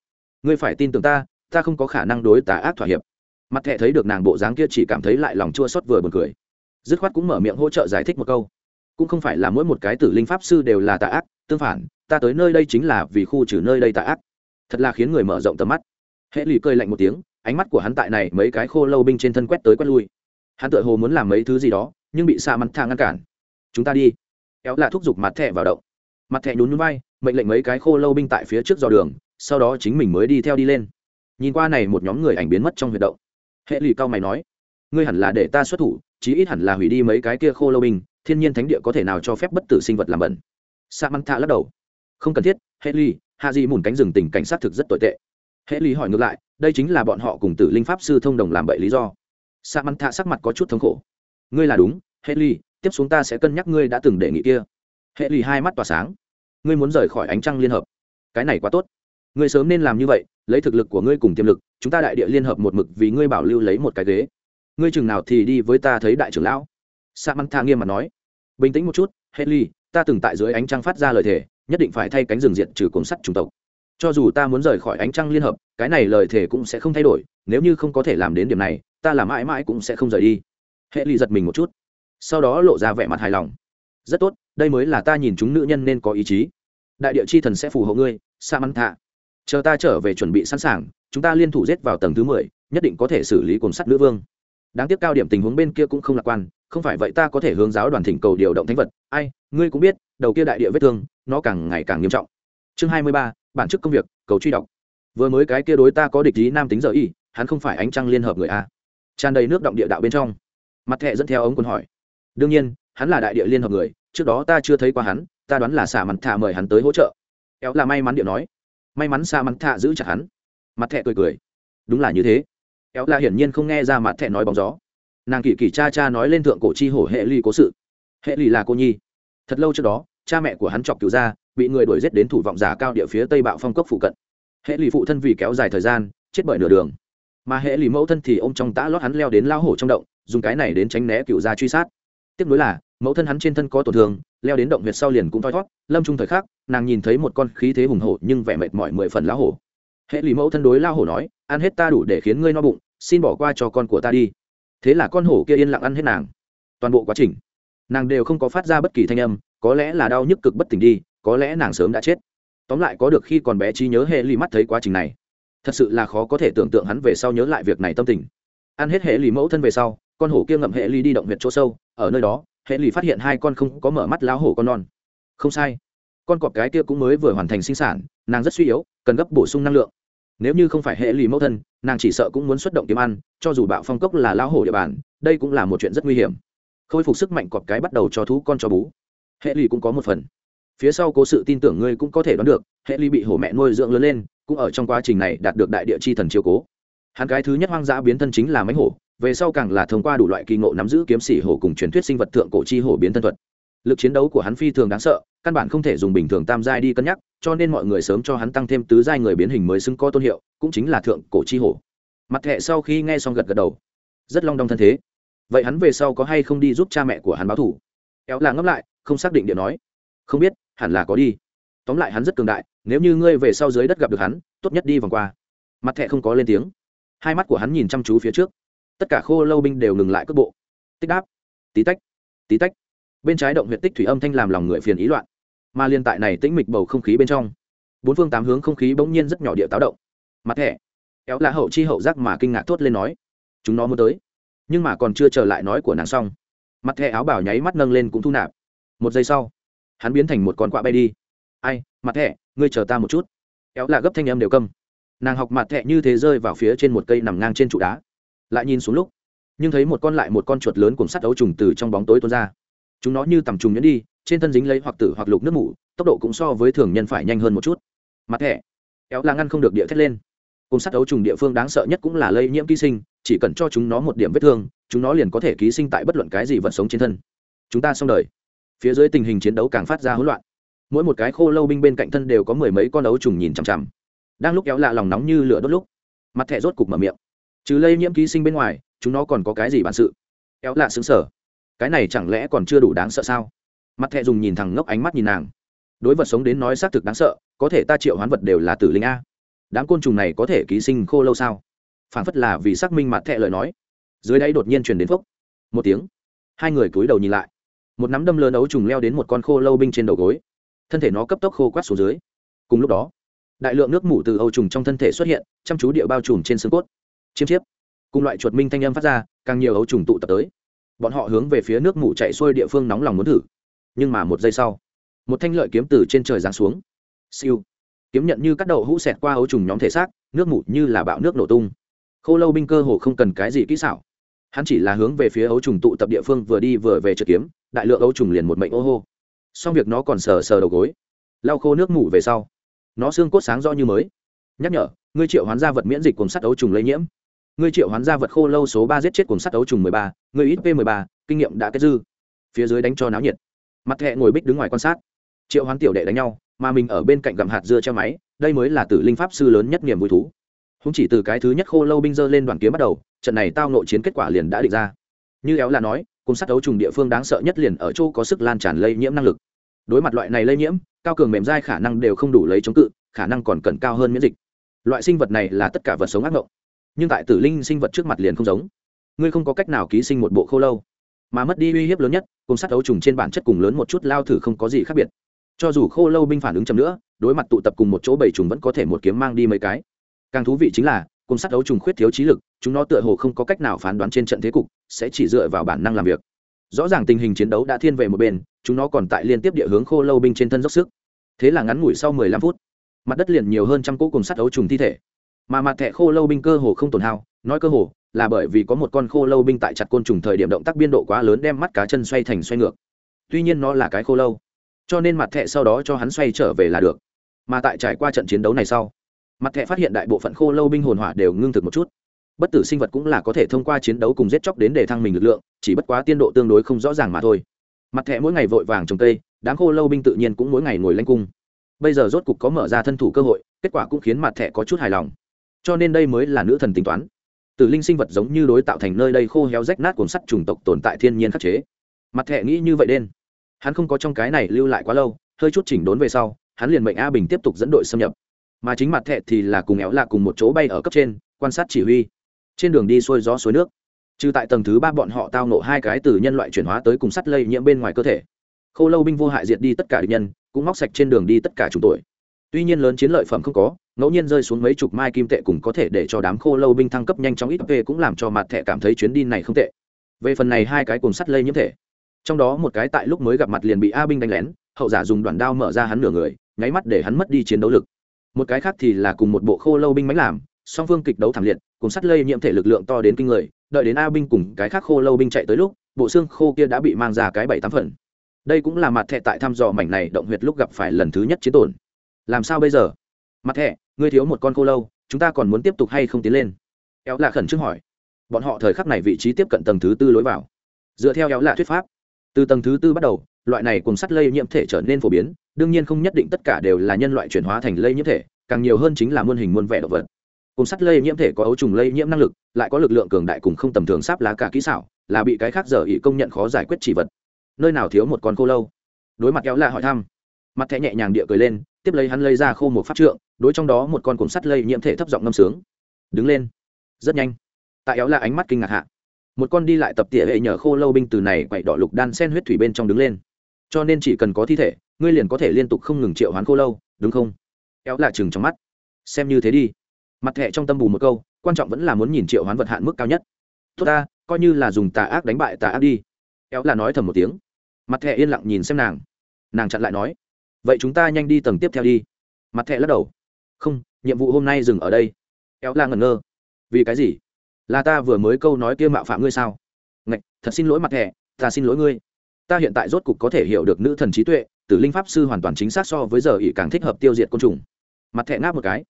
Ngươi phải tin tưởng ta ta không có khả năng đối tà ác thỏa hiệp. Mặt thẹ thấy được nàng bộ dáng kia chỉ cảm thấy lại lòng chua xót vừa buồn cười. Dứt khoát cũng mở miệng hỗ trợ giải thích một câu. Cũng không phải là mỗi một cái tử linh pháp sư đều là tà ác, tương phản, ta tới nơi đây chính là vì khu trừ nơi đây tà ác thật là khiến người mở rộng tầm mắt. Hệ lì cười lạnh một tiếng, ánh mắt của hắn tại này mấy cái khô lâu binh trên thân quét tới quét lui. Hắn tự hồ muốn làm mấy thứ gì đó, nhưng bị xa mắn thang ngăn cản. Chúng ta đi. Éo là thúc giục mặt thẹ vào động. Mặt thẹ nhún nhún vai, mệnh lệnh mấy cái khô lâu binh tại phía trước dò đường, sau đó chính mình mới đi theo đi lên. Nhìn qua này một nhóm người ảnh biến mất trong huyệt động. Hệ lì cao mày nói, ngươi hẳn là để ta xuất thủ, chí ít hẳn là hủy đi mấy cái kia khô lâu binh, thiên nhiên thánh địa có thể nào cho phép bất tử sinh vật làm bẩn. Sa mắn thạ lắc đầu, không cần thiết, hệ ly hạ di mùn cánh rừng tình cảnh sát thực rất tồi tệ. Hệ ly hỏi ngược lại, đây chính là bọn họ cùng tử linh pháp sư thông đồng làm bậy lý do. Sa mắn thạ sắc mặt có chút thống khổ. Ngươi là đúng, hệ ly tiếp xuống ta sẽ cân nhắc ngươi đã từng đề nghị kia. Hệ ly hai mắt tỏa sáng. Ngươi muốn rời khỏi ánh trăng liên hợp. Cái này quá tốt. Ngươi sớm nên làm như vậy, lấy thực lực của ngươi cùng tiềm lực, chúng ta đại địa liên hợp một mực vì ngươi bảo lưu lấy một cái ghế. Ngươi chừng nào thì đi với ta thấy đại trưởng lão. Sa mắn tha nghiêm mặt nói. Bình tĩnh một chút haley ta từng tại dưới ánh trăng phát ra lời thề nhất định phải thay cánh rừng diện trừ cuốn sắt chủng tộc. Cho dù ta muốn rời khỏi ánh trăng liên hợp, cái này lời thề cũng sẽ không thay đổi, nếu như không có thể làm đến điểm này, ta làm mãi mãi cũng sẽ không rời đi. Hệ ly giật mình một chút, sau đó lộ ra vẻ mặt hài lòng. Rất tốt, đây mới là ta nhìn chúng nữ nhân nên có ý chí. Đại địa chi thần sẽ phù hộ ngươi, sa măng thạ. Chờ ta trở về chuẩn bị sẵn sàng, chúng ta liên thủ giết vào tầng thứ mười, nhất định có thể xử lý cồn sắt nữ vương. Đáng tiếc cao điểm tình huống bên kia cũng không lạc quan, không phải vậy ta có thể hướng giáo đoàn thỉnh cầu điều động thánh vật. Ai, ngươi cũng biết đầu kia đại địa vết thương, nó càng ngày càng nghiêm trọng. Chương hai mươi ba, bản chức công việc, cầu truy đọc. Vừa mới cái kia đối ta có địch ý nam tính giờ y, hắn không phải ánh trăng liên hợp người a. Tràn đầy nước động địa đạo bên trong. Mặt thẹ dẫn theo ống quân hỏi. Đương nhiên, hắn là đại địa liên hợp người, trước đó ta chưa thấy qua hắn, ta đoán là xả mặt thạ mời hắn tới hỗ trợ. Éo là may mắn điệu nói. May mắn xa mặt thạ giữ chặt hắn. Mặt thẹ cười cười. Đúng là như thế. Éo là hiển nhiên không nghe ra mặt thẹ nói bóng gió. Nàng kỳ kỳ cha cha nói lên thượng cổ chi hổ hệ ly cố sự. Hệ ly là cô nhi thật lâu trước đó, cha mẹ của hắn chọc cứu ra bị người đuổi giết đến thủ vọng giả cao địa phía tây bạo phong cốc phụ cận. Hệ lì phụ thân vì kéo dài thời gian, chết bởi nửa đường. Mà hệ lì mẫu thân thì ô m trong tã lót hắn leo đến lao hổ trong động, dùng cái này đến tránh né cựu gia truy sát. Tiếp nối là, mẫu thân hắn trên thân có tổn thương, leo đến động huyệt sau liền cũng thoi thót. Lâm trung thời khắc, nàng nhìn thấy một con khí thế hùng hổ nhưng vẻ mệt mỏi mười phần lão hổ. Hệ lì mẫu thân đối lao hổ nói, ăn hết ta đủ để khiến ngươi no bụng, xin bỏ qua cho con của ta đi. Thế là con hổ kia yên lặng ăn hết nàng. Toàn bộ quá trình nàng đều không có phát ra bất kỳ thanh âm, có lẽ là đau nhức cực bất tỉnh đi, có lẽ nàng sớm đã chết. Tóm lại có được khi còn bé trí nhớ hệ lì mắt thấy quá trình này. Thật sự là khó có thể tưởng tượng hắn về sau nhớ lại việc này tâm tình. Ăn hết hệ lì mẫu thân về sau, con hổ kia ngậm hệ lì đi động huyệt chỗ sâu, ở nơi đó, hệ lì phát hiện hai con không có mở mắt láo hổ con non. Không sai. Con cọp cái kia cũng mới vừa hoàn thành sinh sản, nàng rất suy yếu, cần gấp bổ sung năng lượng. Nếu như không phải hệ lì mẫu thân, nàng chỉ sợ cũng muốn xuất động kiếm ăn, cho dù bạo phong cốc là lao hổ địa bàn, đây cũng là một chuyện rất nguy hiểm khôi phục sức mạnh cọp cái bắt đầu cho thú con cho bú. Hệ ly cũng có một phần. Phía sau cố sự tin tưởng ngươi cũng có thể đoán được, hệ ly bị hổ mẹ nuôi dưỡng lớn lên, cũng ở trong quá trình này đạt được đại địa chi thần chiều cố. Hắn cái thứ nhất hoang dã biến thân chính là mánh hổ, về sau càng là thông qua đủ loại kỳ ngộ nắm giữ kiếm sĩ hổ cùng truyền thuyết sinh vật thượng cổ chi hổ biến thân thuật. Lực chiến đấu của hắn phi thường đáng sợ, căn bản không thể dùng bình thường tam giai đi cân nhắc, cho nên mọi người sớm cho hắn tăng thêm tứ giai người biến hình mới xứng có tôn hiệu, cũng chính là thượng cổ chi hổ. Mặt thẹ sau khi nghe xong gật gật đầu. Rất long đong thân thế vậy hắn về sau có hay không đi giúp cha mẹ của hắn báo thủ éo là ngấp lại, không xác định điện nói. Không biết, hẳn là có đi. Tóm lại hắn rất cường đại, nếu như ngươi về sau dưới đất gặp được hắn, tốt nhất đi vòng qua. Mặt thẹ không có lên tiếng. Hai mắt của hắn nhìn chăm chú phía trước. Tất cả khô lâu binh đều ngừng lại cước bộ. Tích đáp. Tí tách tí tách. Bên trái động huyện tích thủy âm thanh làm lòng người phiền ý loạn. Mà liên tại này tĩnh mịch bầu không khí bên trong, bốn phương tám hướng không khí bỗng nhiên rất nhỏ địa táo động. Mặt thẻ. Éo là hậu chi hậu giác mà kinh ngạc thốt lên nói. Chúng nó muốn tới nhưng mà còn chưa trở lại nói của nàng xong. Mặt thẻ áo bảo nháy mắt nâng lên cũng thu nạp. Một giây sau, hắn biến thành một con quạ bay đi. Ai, mặt thẻ, ngươi chờ ta một chút. Éo là gấp thanh em đều câm. Nàng học mặt thẻ như thế rơi vào phía trên một cây nằm ngang trên trụ đá. Lại nhìn xuống lúc, nhưng thấy một con lại một con chuột lớn cùng sắt ấu trùng từ trong bóng tối tuôn ra. Chúng nó như tầm trùng nhẫn đi, trên thân dính lấy hoặc tử hoặc lục nước mủ, tốc độ cũng so với thường nhân phải nhanh hơn một chút. Mặt thẻ éo là ngăn không được địa thét lên. Cùng sắt ấu trùng địa phương đáng sợ nhất cũng là lây nhiễm ký sinh chỉ cần cho chúng nó một điểm vết thương, chúng nó liền có thể ký sinh tại bất luận cái gì vật sống trên thân. Chúng ta xong đời. Phía dưới tình hình chiến đấu càng phát ra hỗn loạn. Mỗi một cái khô lâu binh bên cạnh thân đều có mười mấy con ấu trùng nhìn chằm chằm. Đang lúc kéo lạ lòng nóng như lửa đốt lúc, mặt thẻ rốt cục mở miệng. Trừ lây nhiễm ký sinh bên ngoài, chúng nó còn có cái gì bản sự? Kéo lạ xứng sở cái này chẳng lẽ còn chưa đủ đáng sợ sao? Mặt thẹ dùng nhìn thẳng ngốc ánh mắt nhìn nàng. Đối vật sống đến nói xác thực đáng sợ, có thể ta triệu hoán vật đều là tử linh a. Đám côn trùng này có thể ký sinh khô lâu sao? Phản phất là vì xác minh mặt thẹ lời nói. Dưới đáy đột nhiên truyền đến phốc. Một tiếng. Hai người cúi đầu nhìn lại. Một nắm đâm lớn ấu trùng leo đến một con khô lâu binh trên đầu gối. Thân thể nó cấp tốc khô quát xuống dưới. Cùng lúc đó, đại lượng nước mủ từ ấu trùng trong thân thể xuất hiện, chăm chú địa bao trùm trên xương cốt. Chiêm chiếp. Cùng loại chuột minh thanh âm phát ra, càng nhiều ấu trùng tụ tập tới. Bọn họ hướng về phía nước mủ chạy xuôi địa phương nóng lòng muốn thử. Nhưng mà một giây sau, một thanh lợi kiếm từ trên trời giáng xuống. Siêu. Kiếm nhận như cắt đậu hũ xẹt qua ấu trùng nhóm thể xác, nước mủ như là bạo nước nổ tung khô lâu binh cơ hồ không cần cái gì kỹ xảo. Hắn chỉ là hướng về phía ấu trùng tụ tập địa phương vừa đi vừa về trượt kiếm, đại lượng ấu trùng liền một mệnh ô hô. Xong việc nó còn sờ sờ đầu gối. Lau khô nước mủ về sau. Nó xương cốt sáng rõ như mới. Nhắc nhở, ngươi triệu hoán gia vật miễn dịch cùng sắt ấu trùng lây nhiễm. Ngươi triệu hoán gia vật khô lâu số ba giết chết cùng sắt ấu trùng mười ba, ngươi ít p mười ba, kinh nghiệm đã kết dư. Phía dưới đánh cho náo nhiệt. Mặt thẹ ngồi bích đứng ngoài quan sát. Triệu hoán tiểu đệ đánh nhau, mà mình ở bên cạnh gặm hạt dưa che máy, đây mới là tử linh pháp sư lớn nhất niềm vui thú chúng chỉ từ cái thứ nhất khô lâu binh dơ lên đoàn kiếm bắt đầu, trận này tao nội chiến kết quả liền đã định ra. Như éo là nói, cùng sát đấu trùng địa phương đáng sợ nhất liền ở chỗ có sức lan tràn lây nhiễm năng lực. Đối mặt loại này lây nhiễm, cao cường mềm dai khả năng đều không đủ lấy chống cự, khả năng còn cần cao hơn miễn dịch. Loại sinh vật này là tất cả vật sống ác mộng nhưng tại tử linh sinh vật trước mặt liền không giống. Ngươi không có cách nào ký sinh một bộ khô lâu. Mà mất đi uy hiếp lớn nhất, cùng sát đấu trùng trên bản chất cùng lớn một chút lao thử không có gì khác biệt. Cho dù khô lâu binh phản ứng chậm nữa, đối mặt tụ tập cùng một chỗ bảy trùng vẫn có thể một kiếm mang đi mấy cái càng thú vị chính là cùng sát đấu trùng khuyết thiếu trí lực, chúng nó tựa hồ không có cách nào phán đoán trên trận thế cục, sẽ chỉ dựa vào bản năng làm việc. Rõ ràng tình hình chiến đấu đã thiên về một bên, chúng nó còn tại liên tiếp địa hướng khô lâu binh trên thân dốc sức. Thế là ngắn ngủi sau mười lăm phút, mặt đất liền nhiều hơn trăm cỗ cùng sát đấu trùng thi thể. Mà mặt thẻ khô lâu binh cơ hồ không tổn hao, nói cơ hồ, là bởi vì có một con khô lâu binh tại chặt côn trùng thời điểm động tác biên độ quá lớn đem mắt cá chân xoay thành xoay ngược. Tuy nhiên nó là cái khô lâu, cho nên mặt thẹ sau đó cho hắn xoay trở về là được. Mà tại trải qua trận chiến đấu này sau mặt thẻ phát hiện đại bộ phận khô lâu binh hồn hỏa đều ngưng thực một chút. Bất tử sinh vật cũng là có thể thông qua chiến đấu cùng giết chóc đến để thăng mình lực lượng, chỉ bất quá tiên độ tương đối không rõ ràng mà thôi. Mặt thẻ mỗi ngày vội vàng trồng cây, đám khô lâu binh tự nhiên cũng mỗi ngày ngồi lanh cung. Bây giờ rốt cục có mở ra thân thủ cơ hội, kết quả cũng khiến mặt thẻ có chút hài lòng. Cho nên đây mới là nữ thần tính toán. Tử linh sinh vật giống như đối tạo thành nơi đây khô héo rách nát cuồng sắt trùng tộc tồn tại thiên nhiên khắc chế. Mặt thẻ nghĩ như vậy đen hắn không có trong cái này lưu lại quá lâu, hơi chút chỉnh đốn về sau, hắn liền mệnh a bình tiếp tục dẫn đội xâm nhập mà chính mặt thẹ thì là cùng éo lạ cùng một chỗ bay ở cấp trên, quan sát chỉ huy. Trên đường đi xuôi gió suối nước. Trừ tại tầng thứ ba bọn họ tao nộ hai cái từ nhân loại chuyển hóa tới cùng sắt lây nhiễm bên ngoài cơ thể. Khô lâu binh vô hại diệt đi tất cả địch nhân, cũng móc sạch trên đường đi tất cả chúng tuổi tuy nhiên lớn chiến lợi phẩm không có, ngẫu nhiên rơi xuống mấy chục mai kim tệ cũng có thể để cho đám khô lâu binh thăng cấp nhanh chóng ít, về cũng làm cho mặt thẻ cảm thấy chuyến đi này không tệ. Về phần này hai cái cùng sắt lây nhiễm thể. Trong đó một cái tại lúc mới gặp mặt liền bị a binh đánh lén, hậu giả dùng đoạn đao mở ra hắn nửa người, nháy mắt để hắn mất đi chiến đấu lực một cái khác thì là cùng một bộ khô lâu binh mánh làm, song phương kịch đấu thảm liệt, cùng sắt lây nhiễm thể lực lượng to đến kinh người, đợi đến a binh cùng cái khác khô lâu binh chạy tới lúc, bộ xương khô kia đã bị mang ra cái bảy tám phần. Đây cũng là mặt thẻ tại thăm dò mảnh này động huyệt lúc gặp phải lần thứ nhất chiến tổn. Làm sao bây giờ? Mặt thẻ, ngươi thiếu một con khô lâu, chúng ta còn muốn tiếp tục hay không tiến lên? Éo lạ khẩn trương hỏi. Bọn họ thời khắc này vị trí tiếp cận tầng thứ tư lối vào. Dựa theo éo lạ thuyết pháp, từ tầng thứ tư bắt đầu, loại này cùng sắt lây nhiễm thể trở nên phổ biến đương nhiên không nhất định tất cả đều là nhân loại chuyển hóa thành lây nhiễm thể, càng nhiều hơn chính là muôn hình muôn vẻ động vật. Cùng sắt lây nhiễm thể có ấu trùng lây nhiễm năng lực, lại có lực lượng cường đại cùng không tầm thường sáp lá cả kỹ xảo, là bị cái khác giờ ý công nhận khó giải quyết chỉ vật. Nơi nào thiếu một con khô lâu? Đối mặt kéo lạ hỏi thăm. Mặt thẻ nhẹ nhàng địa cười lên, tiếp lấy hắn lấy ra khô một phát trượng, đối trong đó một con cùng sắt lây nhiễm thể thấp giọng ngâm sướng. Đứng lên. Rất nhanh. Tại éo là ánh mắt kinh ngạc hạ, một con đi lại tập tỉa hệ nhờ khô lâu binh từ này quậy đỏ lục đan sen huyết thủy bên trong đứng lên. Cho nên chỉ cần có thi thể ngươi liền có thể liên tục không ngừng triệu hoán khô lâu, đúng không? Éo là chừng trong mắt. Xem như thế đi. Mặt thẹ trong tâm bù một câu, quan trọng vẫn là muốn nhìn triệu hoán vật hạn mức cao nhất. Tốt ta, coi như là dùng tà ác đánh bại tà ác đi. Éo là nói thầm một tiếng. Mặt thẹ yên lặng nhìn xem nàng. Nàng chặn lại nói, vậy chúng ta nhanh đi tầng tiếp theo đi. Mặt thẹ lắc đầu, không, nhiệm vụ hôm nay dừng ở đây. Éo là ngẩn ngơ, vì cái gì? Là ta vừa mới câu nói kia mạo phạm ngươi sao? Ngạch, thật xin lỗi mặt thẹ ta xin lỗi ngươi. Ta hiện tại rốt cục có thể hiểu được nữ thần trí tuệ tử linh pháp sư hoàn toàn chính xác so với giờ ỉ càng thích hợp tiêu diệt côn trùng. Mặt thẹn ngáp một cái.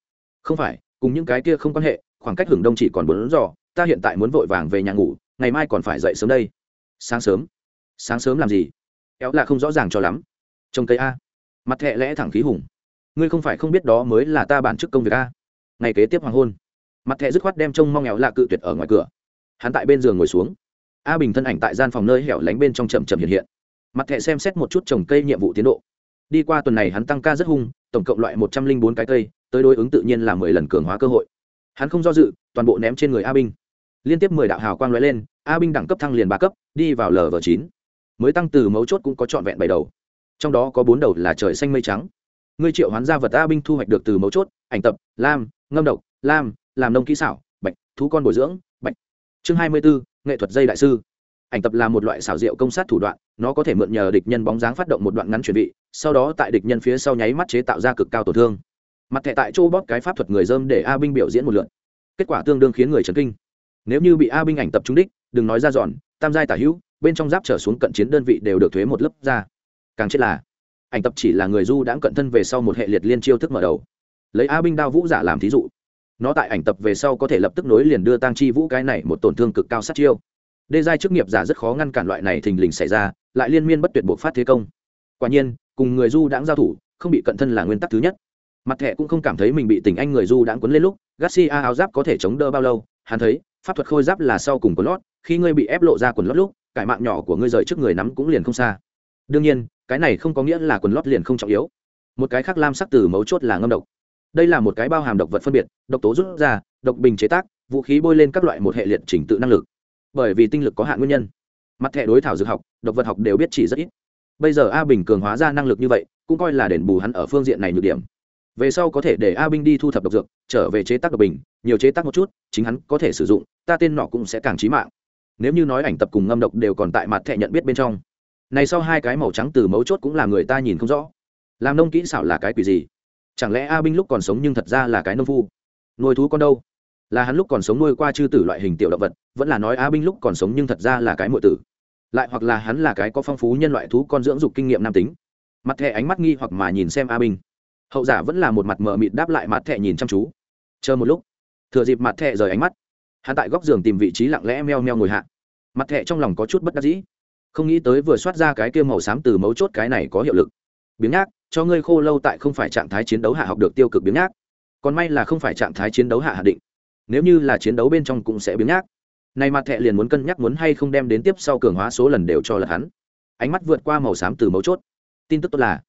Không phải, cùng những cái kia không quan hệ, khoảng cách hưởng đông chỉ còn bốn giò ta hiện tại muốn vội vàng về nhà ngủ, ngày mai còn phải dậy sớm đây. Sáng sớm. Sáng sớm làm gì? Éo là không rõ ràng cho lắm. Trông cây a. Mặt thẹ lẽ thẳng khí hùng. Ngươi không phải không biết đó mới là ta bản chức công việc a. Ngày kế tiếp hoàng hôn. Mặt thẹ dứt khoát đem trông mong éo lạ cự tuyệt ở ngoài cửa. Hắn tại bên giường ngồi xuống. A bình thân ảnh tại gian phòng nơi hẻo lánh bên trong chậm chậm hiện hiện mặt thẻ xem xét một chút trồng cây nhiệm vụ tiến độ. Đi qua tuần này hắn tăng ca rất hung, tổng cộng loại một trăm linh bốn cái cây, tới đối ứng tự nhiên là mười lần cường hóa cơ hội. Hắn không do dự, toàn bộ ném trên người a binh. Liên tiếp mười đạo hào quang loại lên, a binh đẳng cấp thăng liền ba cấp, đi vào lv chín. Mới tăng từ mấu chốt cũng có trọn vẹn bảy đầu. Trong đó có bốn đầu là trời xanh mây trắng. Ngươi triệu hoán gia vật a binh thu hoạch được từ mấu chốt, ảnh tập, lam, ngâm độc, lam, làm nông kỹ xảo, bạch, thú con bồi dưỡng, bạch. Chương hai mươi bốn nghệ thuật dây đại sư ảnh tập là một loại xảo diệu công sát thủ đoạn, nó có thể mượn nhờ địch nhân bóng dáng phát động một đoạn ngắn chuẩn bị sau đó tại địch nhân phía sau nháy mắt chế tạo ra cực cao tổn thương. Mặt thẻ tại chỗ bóp cái pháp thuật người dơm để a binh biểu diễn một lượn kết quả tương đương khiến người chấn kinh. Nếu như bị a binh ảnh tập trúng đích, đừng nói ra dọn, tam giai tả hữu, bên trong giáp trở xuống cận chiến đơn vị đều được thuế một lớp ra. Càng chết là, ảnh tập chỉ là người du đãng cận thân về sau một hệ liệt liên chiêu thức mở đầu. Lấy a binh đao vũ giả làm thí dụ. Nó tại ảnh tập về sau có thể lập tức nối liền đưa tăng chi vũ cái này một tổn thương cực cao sát chiêu đê giai chức nghiệp giả rất khó ngăn cản loại này thình lình xảy ra, lại liên miên bất tuyệt buộc phát thế công. Quả nhiên, cùng người du đãng giao thủ, không bị cận thân là nguyên tắc thứ nhất. Mặt thẻ cũng không cảm thấy mình bị tình anh người du đãng quấn lên lúc, garcia áo giáp có thể chống đỡ bao lâu, hắn thấy, pháp thuật khôi giáp là sau cùng quần lót, khi ngươi bị ép lộ ra quần lót lúc, cải mạng nhỏ của ngươi rời trước người nắm cũng liền không xa. Đương nhiên, cái này không có nghĩa là quần lót liền không trọng yếu. Một cái khác lam sắc từ mấu chốt là ngâm độc. Đây là một cái bao hàm độc vật phân biệt, độc tố rút ra, độc bình chế tác, vũ khí bôi lên các loại một hệ liệt trình tự năng lực bởi vì tinh lực có hạn nguyên nhân. Mặt thẻ đối thảo dược học, độc vật học đều biết chỉ rất ít. Bây giờ a bình cường hóa ra năng lực như vậy, cũng coi là đền bù hắn ở phương diện này nhược điểm. Về sau có thể để a binh đi thu thập độc dược, trở về chế tác độc bình, nhiều chế tác một chút, chính hắn có thể sử dụng, ta tên nọ cũng sẽ càng trí mạng. Nếu như nói ảnh tập cùng ngâm độc đều còn tại mặt thẻ nhận biết bên trong. Này sau hai cái màu trắng từ mấu chốt cũng là người ta nhìn không rõ. Làm nông kỹ xảo là cái quỷ gì? Chẳng lẽ a binh lúc còn sống nhưng thật ra là cái nông phu? Nuôi thú con đâu? Là hắn lúc còn sống nuôi qua chư tử loại hình tiểu động vật, vẫn là nói a binh lúc còn sống nhưng thật ra là cái mọi tử. Lại hoặc là hắn là cái có phong phú nhân loại thú con dưỡng dục kinh nghiệm nam tính. Mặt thẻ ánh mắt nghi hoặc mà nhìn xem a binh. Hậu giả vẫn là một mặt mờ mịt đáp lại mặt thẻ nhìn chăm chú. Chờ một lúc. Thừa dịp mặt thẻ rời ánh mắt, hắn tại góc giường tìm vị trí lặng lẽ meo meo ngồi hạ. Mặt thẻ trong lòng có chút bất đắc dĩ. Không nghĩ tới vừa soát ra cái kia màu xám từ mấu chốt cái này có hiệu lực. Biếng nhác, cho ngươi khô lâu tại không phải trạng thái chiến đấu hạ học được tiêu cực biếng nhác. Còn may là không phải trạng thái chiến đấu hạ hạ định nếu như là chiến đấu bên trong cũng sẽ biến nhác. Này mặt thẹ liền muốn cân nhắc muốn hay không đem đến tiếp sau cường hóa số lần đều cho lật hắn. Ánh mắt vượt qua màu xám từ mấu chốt. Tin tức tốt là,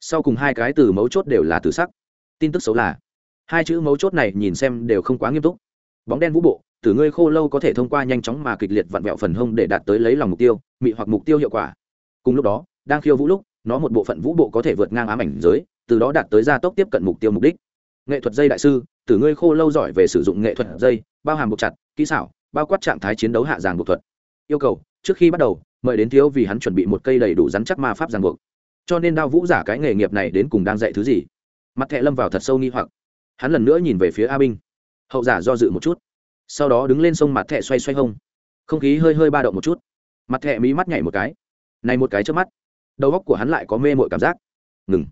sau cùng hai cái từ mấu chốt đều là từ sắc. Tin tức xấu là, hai chữ mấu chốt này nhìn xem đều không quá nghiêm túc. Bóng đen vũ bộ tử ngươi khô lâu có thể thông qua nhanh chóng mà kịch liệt vặn vẹo phần hông để đạt tới lấy lòng mục tiêu, mị hoặc mục tiêu hiệu quả. Cùng lúc đó, đang khiêu vũ lúc, nó một bộ phận vũ bộ có thể vượt ngang ám ảnh giới, từ đó đạt tới gia tốc tiếp cận mục tiêu mục đích nghệ thuật dây đại sư, tử ngươi khô lâu giỏi về sử dụng nghệ thuật dây, bao hàm buộc chặt, kỹ xảo, bao quát trạng thái chiến đấu hạ giàn buộc thuật. Yêu cầu, trước khi bắt đầu, mời đến thiếu vì hắn chuẩn bị một cây đầy đủ rắn chắc ma pháp giàn buộc. Cho nên đao vũ giả cái nghề nghiệp này đến cùng đang dạy thứ gì? Mặt thẹ lâm vào thật sâu nghi hoặc. Hắn lần nữa nhìn về phía a binh. Hậu giả do dự một chút. Sau đó đứng lên sông mặt thẹ xoay xoay hông. Không khí hơi hơi ba động một chút. Mặt thẹ mí mắt nhảy một cái. Này một cái trước mắt, đầu óc của hắn lại có mê mội cảm giác. Ngừng.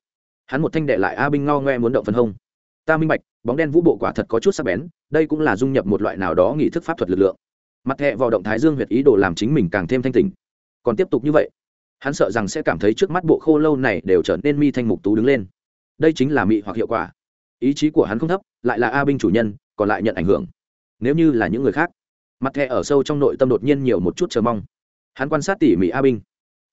Hắn một thanh đệ lại a binh ngao ngoe muốn động phân hông ta minh bạch, bóng đen vũ bộ quả thật có chút sắc bén, đây cũng là dung nhập một loại nào đó nghị thức pháp thuật lực lượng. Mặt thẹ vào động thái dương huyệt ý đồ làm chính mình càng thêm thanh tình còn tiếp tục như vậy, hắn sợ rằng sẽ cảm thấy trước mắt bộ khô lâu này đều trở nên mi thanh mục tú đứng lên. Đây chính là mị hoặc hiệu quả. Ý chí của hắn không thấp, lại là a binh chủ nhân, còn lại nhận ảnh hưởng. Nếu như là những người khác, mặt thẹ ở sâu trong nội tâm đột nhiên nhiều một chút chờ mong. Hắn quan sát tỉ mỉ a binh.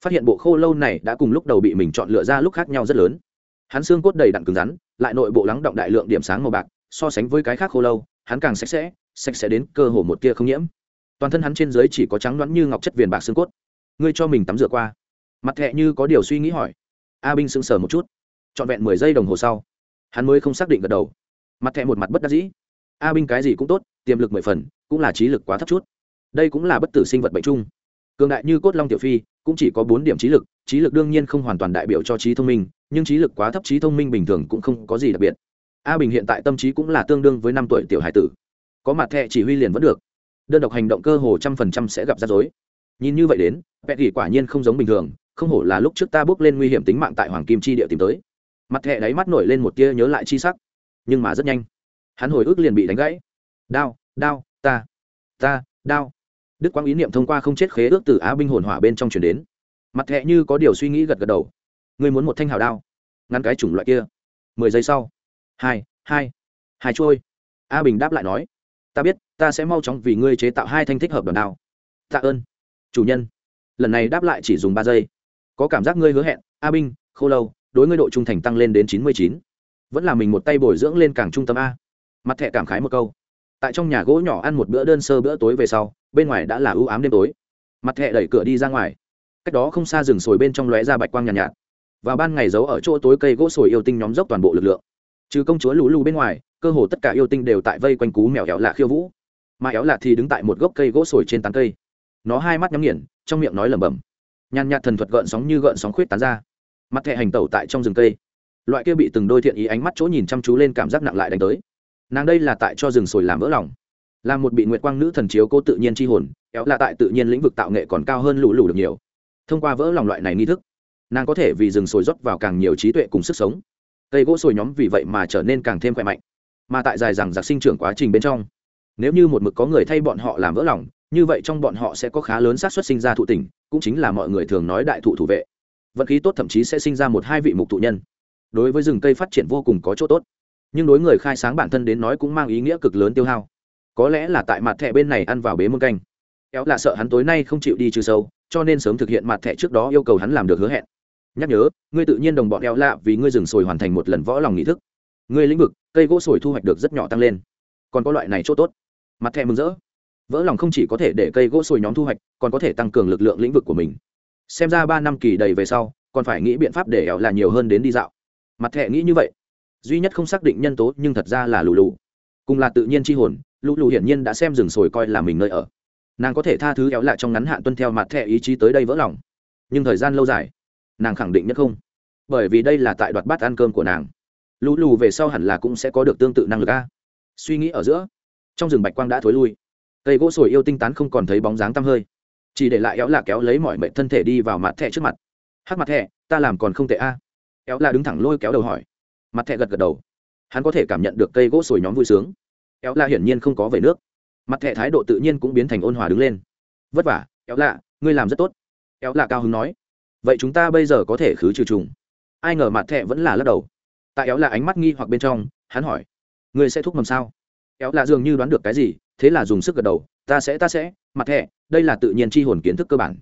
Phát hiện bộ khô lâu này đã cùng lúc đầu bị mình chọn lựa ra lúc khác nhau rất lớn. Hắn xương cốt đầy đặn cứng rắn lại nội bộ lắng động đại lượng điểm sáng màu bạc, so sánh với cái khác khô lâu, hắn càng sạch sẽ sạch sẽ đến cơ hồ một tia không nhiễm. Toàn thân hắn trên dưới chỉ có trắng loãng như ngọc chất viền bạc xương cốt. Ngươi cho mình tắm rửa qua. Mặt thẹ như có điều suy nghĩ hỏi. A binh sững sờ một chút. Trọn vẹn mười giây đồng hồ sau, hắn mới không xác định gật đầu. Mặt thẹ một mặt bất đắc dĩ. A binh cái gì cũng tốt, tiềm lực mười phần, cũng là trí lực quá thấp chút. Đây cũng là bất tử sinh vật bệnh chung. Cường đại như cốt long tiểu phi, cũng chỉ có bốn điểm trí lực trí lực đương nhiên không hoàn toàn đại biểu cho trí thông minh, nhưng trí lực quá thấp trí thông minh bình thường cũng không có gì đặc biệt. A bình hiện tại tâm trí cũng là tương đương với năm tuổi tiểu hải tử. Có mặt thẹ chỉ huy liền vẫn được. Đơn độc hành động cơ hồ trăm phần trăm sẽ gặp rắc rối. Nhìn như vậy đến vẹn gỉ quả nhiên không giống bình thường, không hổ là lúc trước ta bước lên nguy hiểm tính mạng tại hoàng kim chi địa tìm tới. Mặt thẹ đáy mắt nổi lên một tia nhớ lại chi sắc. Nhưng mà rất nhanh, hắn hồi ức liền bị đánh gãy. Đao đao, ta ta, đao. Đức quang ý niệm thông qua không chết khế ước từ á binh hồn hỏa bên trong chuyển đến mặt thẹ như có điều suy nghĩ gật gật đầu. Ngươi muốn một thanh hào đao ngăn cái chủng loại kia. Mười giây sau. Hai hai hai trôi a bình đáp lại nói, ta biết, ta sẽ mau chóng vì ngươi chế tạo hai thanh thích hợp đòn đao. Tạ ơn, chủ nhân. Lần này đáp lại chỉ dùng ba giây. Có cảm giác ngươi hứa hẹn, a binh khô lâu, đối ngươi độ trung thành tăng lên đến chín mươi chín. Vẫn là mình một tay bồi dưỡng lên càng trung tâm a. Mặt thẹ cảm khái một câu. Tại trong nhà gỗ nhỏ ăn một bữa đơn sơ bữa tối về sau, bên ngoài đã là ưu ám đêm tối. Mặt thẹ đẩy cửa đi ra ngoài cách đó không xa rừng sồi bên trong lóe ra bạch quang nhàn nhạt, nhạt. Và ban ngày giấu ở chỗ tối cây gỗ sồi yêu tinh nhóm dốc toàn bộ lực lượng. Trừ công chúa lũ lù bên ngoài cơ hồ tất cả yêu tinh đều tại vây quanh cú mèo éo lạ khiêu vũ. Mà éo lạ thì đứng tại một gốc cây gỗ sồi trên tán cây. Nó hai mắt nhắm nghiền trong miệng nói lẩm bẩm. Nhàn nhạt thần thuật gợn sóng như gợn sóng khuyết tán ra. Mặt thẹ hành tẩu tại trong rừng cây. Loại kia bị từng đôi thiện ý ánh mắt chỗ nhìn chăm chú lên cảm giác nặng lại đánh tới. Nàng đây là tại cho rừng sồi làm vỡ lòng. Là một bị nguyệt quang nữ thần chiếu cố tự nhiên chi hồn éo là tại tự nhiên lĩnh vực tạo nghệ còn cao hơn lũ lù được nhiều thông qua vỡ lòng loại này nghi thức, nàng có thể vì rừng sồi rót vào càng nhiều trí tuệ cùng sức sống. Cây gỗ sồi nhóm vì vậy mà trở nên càng thêm khỏe mạnh, mà tại dài rằng giặc sinh trưởng quá trình bên trong, nếu như một mực có người thay bọn họ làm vỡ lòng, như vậy trong bọn họ sẽ có khá lớn xác suất sinh ra thụ tình, cũng chính là mọi người thường nói đại thụ thủ vệ. Vận khí tốt thậm chí sẽ sinh ra một hai vị mục thụ nhân. Đối với rừng cây phát triển vô cùng có chỗ tốt, nhưng đối người khai sáng bản thân đến nói cũng mang ý nghĩa cực lớn tiêu hao. Có lẽ là tại mặt thẻ bên này ăn vào bế môn canh. Kéo là sợ hắn tối nay không chịu đi trừ sâu cho nên sớm thực hiện mặt thẻ trước đó yêu cầu hắn làm được hứa hẹn. Nhắc nhớ, ngươi tự nhiên đồng bọn eo lạ vì ngươi rừng sồi hoàn thành một lần võ lòng nghị thức. Ngươi lĩnh vực, cây gỗ sồi thu hoạch được rất nhỏ tăng lên. Còn có loại này chỗ tốt. Mặt thẻ mừng rỡ. Vỡ lòng không chỉ có thể để cây gỗ sồi nhóm thu hoạch, còn có thể tăng cường lực lượng lĩnh vực của mình. Xem ra ba năm kỳ đầy về sau, còn phải nghĩ biện pháp để eo là nhiều hơn đến đi dạo. Mặt thẻ nghĩ như vậy. Duy nhất không xác định nhân tố nhưng thật ra là lù lù. Cùng là tự nhiên c h i hồn, lù lù hiển nhiên đã xem rừng sồi coi là mình nơi ở nàng có thể tha thứ éo lại trong ngắn hạn tuân theo mặt thẻ ý chí tới đây vỡ lòng. Nhưng thời gian lâu dài, nàng khẳng định nhất không. Bởi vì đây là tại đoạt bát ăn cơm của nàng. Lũ lù về sau hẳn là cũng sẽ có được tương tự năng lực a. Suy nghĩ ở giữa, trong rừng bạch quang đã thối lui. Cây gỗ sồi yêu tinh tán không còn thấy bóng dáng tăm hơi. Chỉ để lại éo là kéo lấy mọi mệnh thân thể đi vào mặt thẻ trước mặt. Hát mặt thẻ, ta làm còn không tệ a. Éo là đứng thẳng lôi kéo đầu hỏi. Mặt thẻ gật gật đầu. Hắn có thể cảm nhận được cây gỗ sồi nhóm vui sướng. Éo là hiển nhiên không có về nước mặt thẻ thái độ tự nhiên cũng biến thành ôn hòa đứng lên. Vất vả éo lạ, ngươi làm rất tốt. Éo lạ cao hứng nói. Vậy chúng ta bây giờ có thể khứ trừ trùng. Ai ngờ mặt thẻ vẫn là lắc đầu. Tại éo lạ ánh mắt nghi hoặc bên trong, hắn hỏi. Ngươi sẽ thúc mầm sao? Éo lạ dường như đoán được cái gì, thế là dùng sức gật đầu. Ta sẽ ta sẽ. Mặt thẻ, đây là tự nhiên tri hồn kiến thức cơ bản.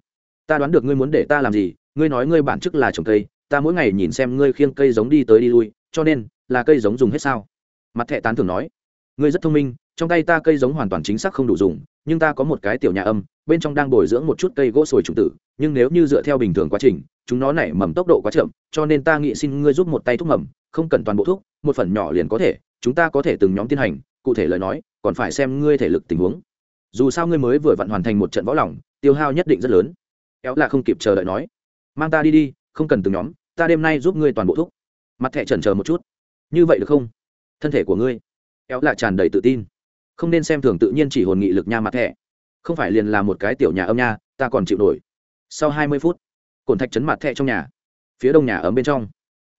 Ta đoán được ngươi muốn để ta làm gì, ngươi nói ngươi bản chức là trồng cây, ta mỗi ngày nhìn xem ngươi khiêng cây giống đi tới đi lui, cho nên là cây giống dùng hết sao? Mặt thẻ tán thường nói. Ngươi rất thông minh trong tay ta cây giống hoàn toàn chính xác không đủ dùng, nhưng ta có một cái tiểu nhà âm, bên trong đang bồi dưỡng một chút cây gỗ sồi trùng tử, nhưng nếu như dựa theo bình thường quá trình, chúng nó nảy mầm tốc độ quá chậm, cho nên ta nghĩ xin ngươi giúp một tay thuốc mầm, không cần toàn bộ thuốc, một phần nhỏ liền có thể, chúng ta có thể từng nhóm tiến hành, cụ thể lời nói, còn phải xem ngươi thể lực tình huống. Dù sao ngươi mới vừa vặn hoàn thành một trận võ lòng, tiêu hao nhất định rất lớn. Éo là không kịp chờ đợi nói, mang ta đi đi, không cần từng nhóm, ta đêm nay giúp ngươi toàn bộ thuốc. Mặt thẹ trần chờ một chút. Như vậy được không? Thân thể của ngươi. Éo là tràn đầy tự tin không nên xem thường tự nhiên chỉ hồn nghị lực nha mặt thẻ. Không phải liền là một cái tiểu nhà âm nha, ta còn chịu nổi. Sau hai mươi phút cồn thạch chấn mặt thẹ trong nhà. Phía đông nhà ấm bên trong.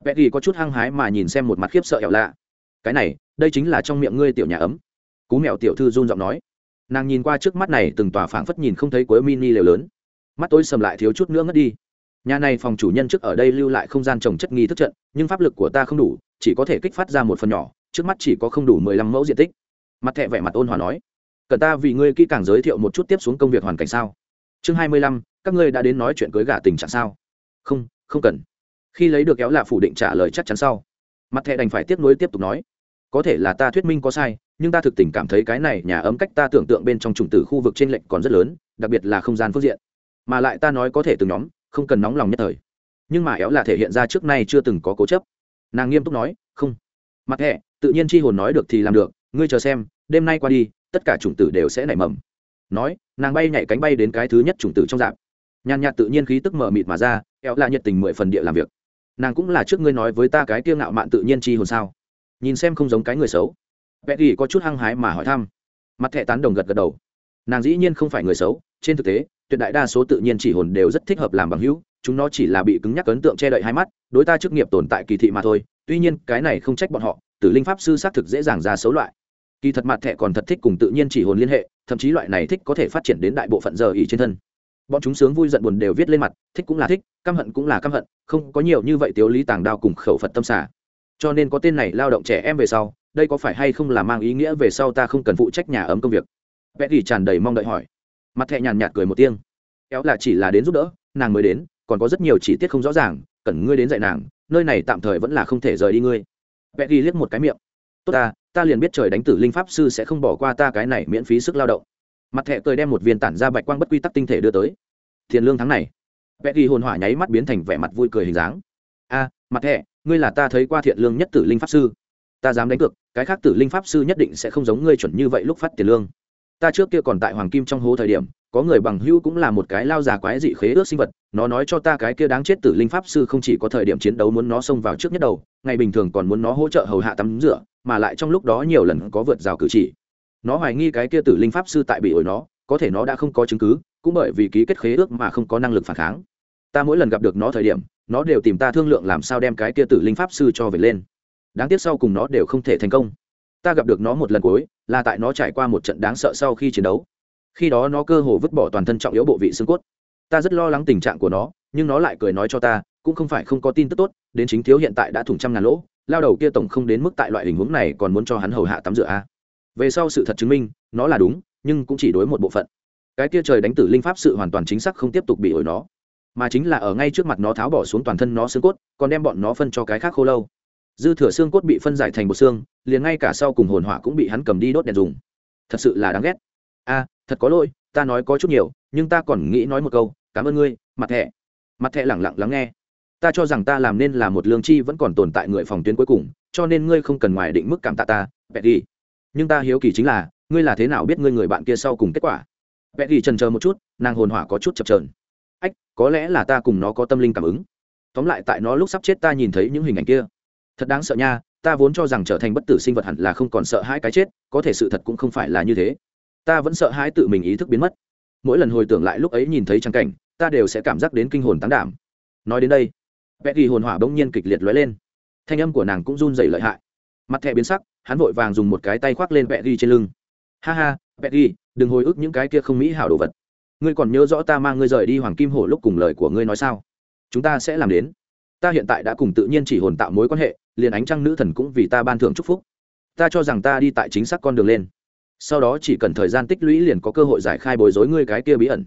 Vẽ ghi có chút hăng hái mà nhìn xem một mặt khiếp sợ éo lạ. Cái này, đây chính là trong miệng ngươi tiểu nhà ấm. Cú mèo tiểu thư run giọng nói. Nàng nhìn qua trước mắt này từng tòa phảng phất nhìn không thấy cuối mini lều lớn. Mắt tôi sầm lại thiếu chút nữa ngất đi. Nhà này phòng chủ nhân trước ở đây lưu lại không gian trồng chất nghi thức trận, nhưng pháp lực của ta không đủ, chỉ có thể kích phát ra một phần nhỏ, trước mắt chỉ có không đủ mười lăm mẫu diện tích mặt thẹ vẻ mặt ôn hòa nói, cần ta vì ngươi kỹ càng giới thiệu một chút tiếp xuống công việc hoàn cảnh sao? Chương hai mươi lăm, các ngươi đã đến nói chuyện cưới gả tình trạng sao? Không không cần. Khi lấy được kéo lạ phủ định trả lời chắc chắn sau, mặt thẹ đành phải tiếp nối tiếp tục nói, có thể là ta thuyết minh có sai, nhưng ta thực tình cảm thấy cái này nhà ấm cách ta tưởng tượng bên trong chủng tử khu vực trên lệnh còn rất lớn, đặc biệt là không gian phương diện. Mà lại ta nói có thể từng nhóm, không cần nóng lòng nhất thời. Nhưng mà éo là thể hiện ra trước nay chưa từng có cố chấp. Nàng nghiêm túc nói, không. Mặt hẹ tự nhiên chi hồn nói được thì làm được ngươi chờ xem, đêm nay qua đi, tất cả chủng tử đều sẽ nảy mầm. Nói, nàng bay nhảy cánh bay đến cái thứ nhất chủng tử trong dạp. Nhàn nhạt tự nhiên khí tức mờ mịt mà ra éo là nhiệt tình mười phần địa làm việc. Nàng cũng là trước ngươi nói với ta cái kiêng ngạo mạn tự nhiên chi hồn sao? Nhìn xem không giống cái người xấu. Vẽ ghi có chút hăng hái mà hỏi thăm. Mặt thẹ tán đồng gật gật đầu. Nàng dĩ nhiên không phải người xấu, trên thực tế, tuyệt đại đa số tự nhiên chỉ hồn đều rất thích hợp làm bằng hữu, chúng nó chỉ là bị cứng nhắc ấn tượng che đậy hai mắt, đối ta chức nghiệp tồn tại kỳ thị mà thôi tuy nhiên, cái này không trách bọn họ, tử linh pháp sư xác thực dễ dàng ra xấu loại. Kỳ thật mặt thẹ còn thật thích cùng tự nhiên chỉ hồn liên hệ, thậm chí loại này thích có thể phát triển đến đại bộ phận giờ ý trên thân. Bọn chúng sướng vui giận buồn đều viết lên mặt, thích cũng là thích, căm hận cũng là căm hận, không có nhiều như vậy tiếu lý tàng đao cùng khẩu phật tâm xả. Cho nên có tên này lao động trẻ em về sau, đây có phải hay không là mang ý nghĩa về sau ta không cần phụ trách nhà ấm công việc? Vẽ ghi tràn đầy mong đợi hỏi. Mặt thẹ nhàn nhạt cười một tiếng. Kéo là chỉ là đến giúp đỡ, nàng mới đến, còn có rất nhiều chi tiết không rõ ràng, cần ngươi đến dạy nàng nơi này tạm thời vẫn là không thể rời đi ngươi. Vẽ ghi liếc một cái miệng. Tốt ta ta liền biết trời đánh tử linh pháp sư sẽ không bỏ qua ta cái này miễn phí sức lao động. Mặt thẹ cười đem một viên tản ra bạch quang bất quy tắc tinh thể đưa tới. Tiền lương tháng này. Vẽ ghi hồn hỏa nháy mắt biến thành vẻ mặt vui cười hình dáng. A, mặt thẹ ngươi là ta thấy qua thiện lương nhất tử linh pháp sư. Ta dám đánh cược, cái khác tử linh pháp sư nhất định sẽ không giống ngươi chuẩn như vậy lúc phát tiền lương. Ta trước kia còn tại hoàng kim trong hố thời điểm có người bằng hữu cũng là một cái lao già quái dị khế ước sinh vật, nó nói cho ta cái kia đáng chết tử linh pháp sư không chỉ có thời điểm chiến đấu muốn nó xông vào trước nhất đầu, ngày bình thường còn muốn nó hỗ trợ hầu hạ tắm rửa, mà lại trong lúc đó nhiều lần có vượt rào cử chỉ. Nó hoài nghi cái kia tử linh pháp sư tại bị ổi nó, có thể nó đã không có chứng cứ, cũng bởi vì ký kết khế ước mà không có năng lực phản kháng. Ta mỗi lần gặp được nó thời điểm, nó đều tìm ta thương lượng làm sao đem cái kia tử linh pháp sư cho về lên. Đáng tiếc sau cùng nó đều không thể thành công. Ta gặp được nó một lần cuối, là tại nó trải qua một trận đáng sợ sau khi chiến đấu khi đó nó cơ hồ vứt bỏ toàn thân trọng yếu bộ vị xương cốt. Ta rất lo lắng tình trạng của nó, nhưng nó lại cười nói cho ta, cũng không phải không có tin tức tốt, đến chính thiếu hiện tại đã thủng trăm ngàn lỗ, lao đầu kia tổng không đến mức tại loại tình huống này còn muốn cho hắn hầu hạ tắm rửa a. Về sau sự thật chứng minh, nó là đúng, nhưng cũng chỉ đối một bộ phận. Cái kia trời đánh tử linh pháp sự hoàn toàn chính xác không tiếp tục bị ổi nó. Mà chính là ở ngay trước mặt nó tháo bỏ xuống toàn thân nó xương cốt, còn đem bọn nó phân cho cái khác khô lâu. Dư thừa xương cốt bị phân giải thành một xương, liền ngay cả sau cùng hồn hỏa cũng bị hắn cầm đi đốt đèn dùng. Thật sự là đáng ghét. A thật có lỗi, ta nói có chút nhiều, nhưng ta còn nghĩ nói một câu, cảm ơn ngươi, mặt thẻ mặt thẻ lẳng lặng lắng nghe. Ta cho rằng ta làm nên là một lương chi vẫn còn tồn tại người phòng tuyến cuối cùng, cho nên ngươi không cần ngoài định mức cảm tạ ta vẹt đi nhưng ta hiếu kỳ chính là, ngươi là thế nào biết ngươi người bạn kia sau cùng kết quả? Vẹt đi trần chờ một chút, nàng hồn hỏa có chút chập trờn ách, có lẽ là ta cùng nó có tâm linh cảm ứng. Tóm lại tại nó lúc sắp chết ta nhìn thấy những hình ảnh kia. Thật đáng sợ nha, ta vốn cho rằng trở thành bất tử sinh vật hẳn là không còn sợ hãi cái chết, có thể sự thật cũng không phải là như thế ta vẫn sợ hãi tự mình ý thức biến mất. Mỗi lần hồi tưởng lại lúc ấy nhìn thấy trang cảnh, ta đều sẽ cảm giác đến kinh hồn tán đảm. Nói đến đây vẽ ghi hồn hỏa bỗng nhiên kịch liệt lóe lên. Thanh âm của nàng cũng run dày lợi hại. Mặt thẹ biến sắc, hắn vội vàng dùng một cái tay khoác lên vẽ ghi trên lưng. Ha ha vẽ ghi đừng hồi ức những cái kia không mỹ hảo đồ vật. Ngươi còn nhớ rõ ta mang ngươi rời đi hoàng kim hổ lúc cùng lời của ngươi nói sao? Chúng ta sẽ làm đến. Ta hiện tại đã cùng tự nhiên chỉ hồn tạo mối quan hệ, liền ánh trăng nữ thần cũng vì ta ban thưởng chúc phúc. Ta cho rằng ta đi tại chính xác con đường lên sau đó chỉ cần thời gian tích lũy liền có cơ hội giải khai bối rối ngươi cái kia bí ẩn.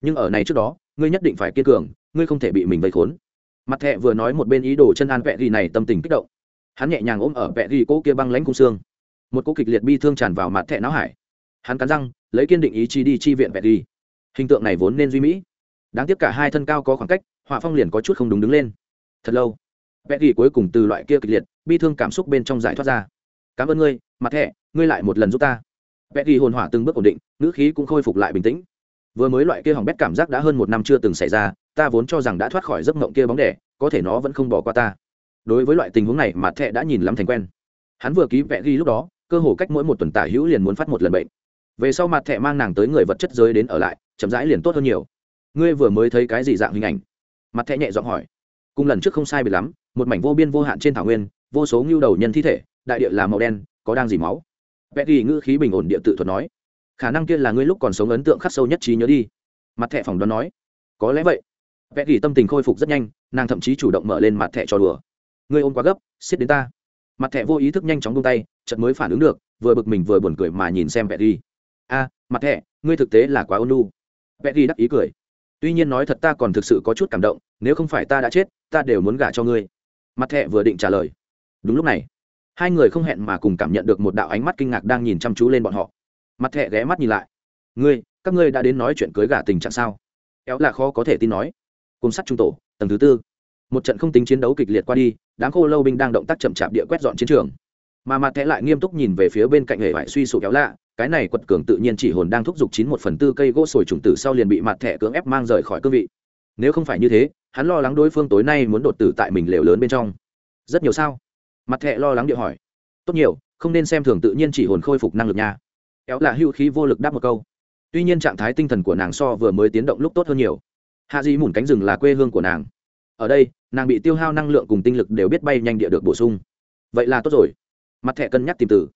Nhưng ở này trước đó, ngươi nhất định phải kiên cường, ngươi không thể bị mình vây khốn. Mặt thẹ vừa nói một bên ý đồ chân an vẹ ghi này tâm tình kích động. Hắn nhẹ nhàng ôm ở vẹ ghi cỗ kia băng lãnh cung xương. Một cỗ kịch liệt bi thương tràn vào mặt thẹ não hải. Hắn cắn răng, lấy kiên định ý chí đi chi viện vẹt ghi. Hình tượng này vốn nên duy mỹ. Đáng tiếc cả hai thân cao có khoảng cách, họa phong liền có chút không đúng đứng lên. Thật lâu vẹt ghi cuối cùng từ loại kia kịch liệt, bi thương cảm xúc bên trong giải thoát ra. Cảm ơn ngươi, mặt thẹ ngươi lại một lần giúp ta vẽ ghi hồn hỏa từng bước ổn định, ngữ khí cũng khôi phục lại bình tĩnh. Vừa mới loại kia hỏng bét cảm giác đã hơn một năm chưa từng xảy ra, ta vốn cho rằng đã thoát khỏi giấc mộng kia bóng đẻ, có thể nó vẫn không bỏ qua ta. Đối với loại tình huống này mặt thẹ đã nhìn lắm thành quen. Hắn vừa ký vẽ ghi lúc đó, cơ hồ cách mỗi một tuần tả hữu liền muốn phát một lần bệnh. Về sau mặt thẹ mang nàng tới người vật chất giới đến ở lại, chậm rãi liền tốt hơn nhiều. Ngươi vừa mới thấy cái gì dạng hình ảnh? Mặt thẹ nhẹ giọng hỏi. Cùng lần trước không sai bị lắm, một mảnh vô biên vô hạn trên thảo nguyên, vô số ngưu đầu nhân thi thể, đại địa là màu đen, có đang dì máu vẽ ghi ngữ khí bình ổn địa tự thuật nói, khả năng kia là ngươi lúc còn sống ấn tượng khắc sâu nhất trí nhớ đi. Mặt thẹ phỏng đoán nói, có lẽ vậy. Vẽ ghi tâm tình khôi phục rất nhanh, nàng thậm chí chủ động mở lên mặt thẹ cho đùa, ngươi ôm quá gấp, xiết đến ta. Mặt thẹ vô ý thức nhanh chóng tung tay chật mới phản ứng được, vừa bực mình vừa buồn cười mà nhìn xem vẽ ghi. A, mặt thẹ ngươi thực tế là quá ôn lu vẽ ghi đắc ý cười, tuy nhiên nói thật ta còn thực sự có chút cảm động, nếu không phải ta đã chết, ta đều muốn gả cho ngươi. Mặt thẹ vừa định trả lời, đúng lúc này hai người không hẹn mà cùng cảm nhận được một đạo ánh mắt kinh ngạc đang nhìn chăm chú lên bọn họ. Mặt thẹ ghé mắt nhìn lại. Ngươi, các ngươi đã đến nói chuyện cưới gả tình trạng sao? Éo là khó có thể tin nói. Cùng sắt trung tổ, tầng thứ tư. Một trận không tính chiến đấu kịch liệt qua đi, đám khô lâu binh đang động tác chậm chạp địa quét dọn chiến trường. Mà mặt thẹ lại nghiêm túc nhìn về phía bên cạnh hệ vải suy sụp éo lạ, cái này quật cường tự nhiên chỉ hồn đang thúc giục chín một phần tư cây gỗ sồi trùng tử sau liền bị mặt thẹ cưỡng ép mang rời khỏi cương vị. Nếu không phải như thế, hắn lo lắng đối phương tối nay muốn đột tử tại mình lều lớn bên trong. Rất nhiều sao? Mặt thẹ lo lắng điệu hỏi. Tốt nhiều, không nên xem thường tự nhiên chỉ hồn khôi phục năng lực nha. Éo là hưu khí vô lực đáp một câu. Tuy nhiên trạng thái tinh thần của nàng so vừa mới tiến động lúc tốt hơn nhiều. Hạ di mùn cánh rừng là quê hương của nàng. Ở đây, nàng bị tiêu hao năng lượng cùng tinh lực đều biết bay nhanh địa được bổ sung. Vậy là tốt rồi. Mặt thẹ cân nhắc tìm từ.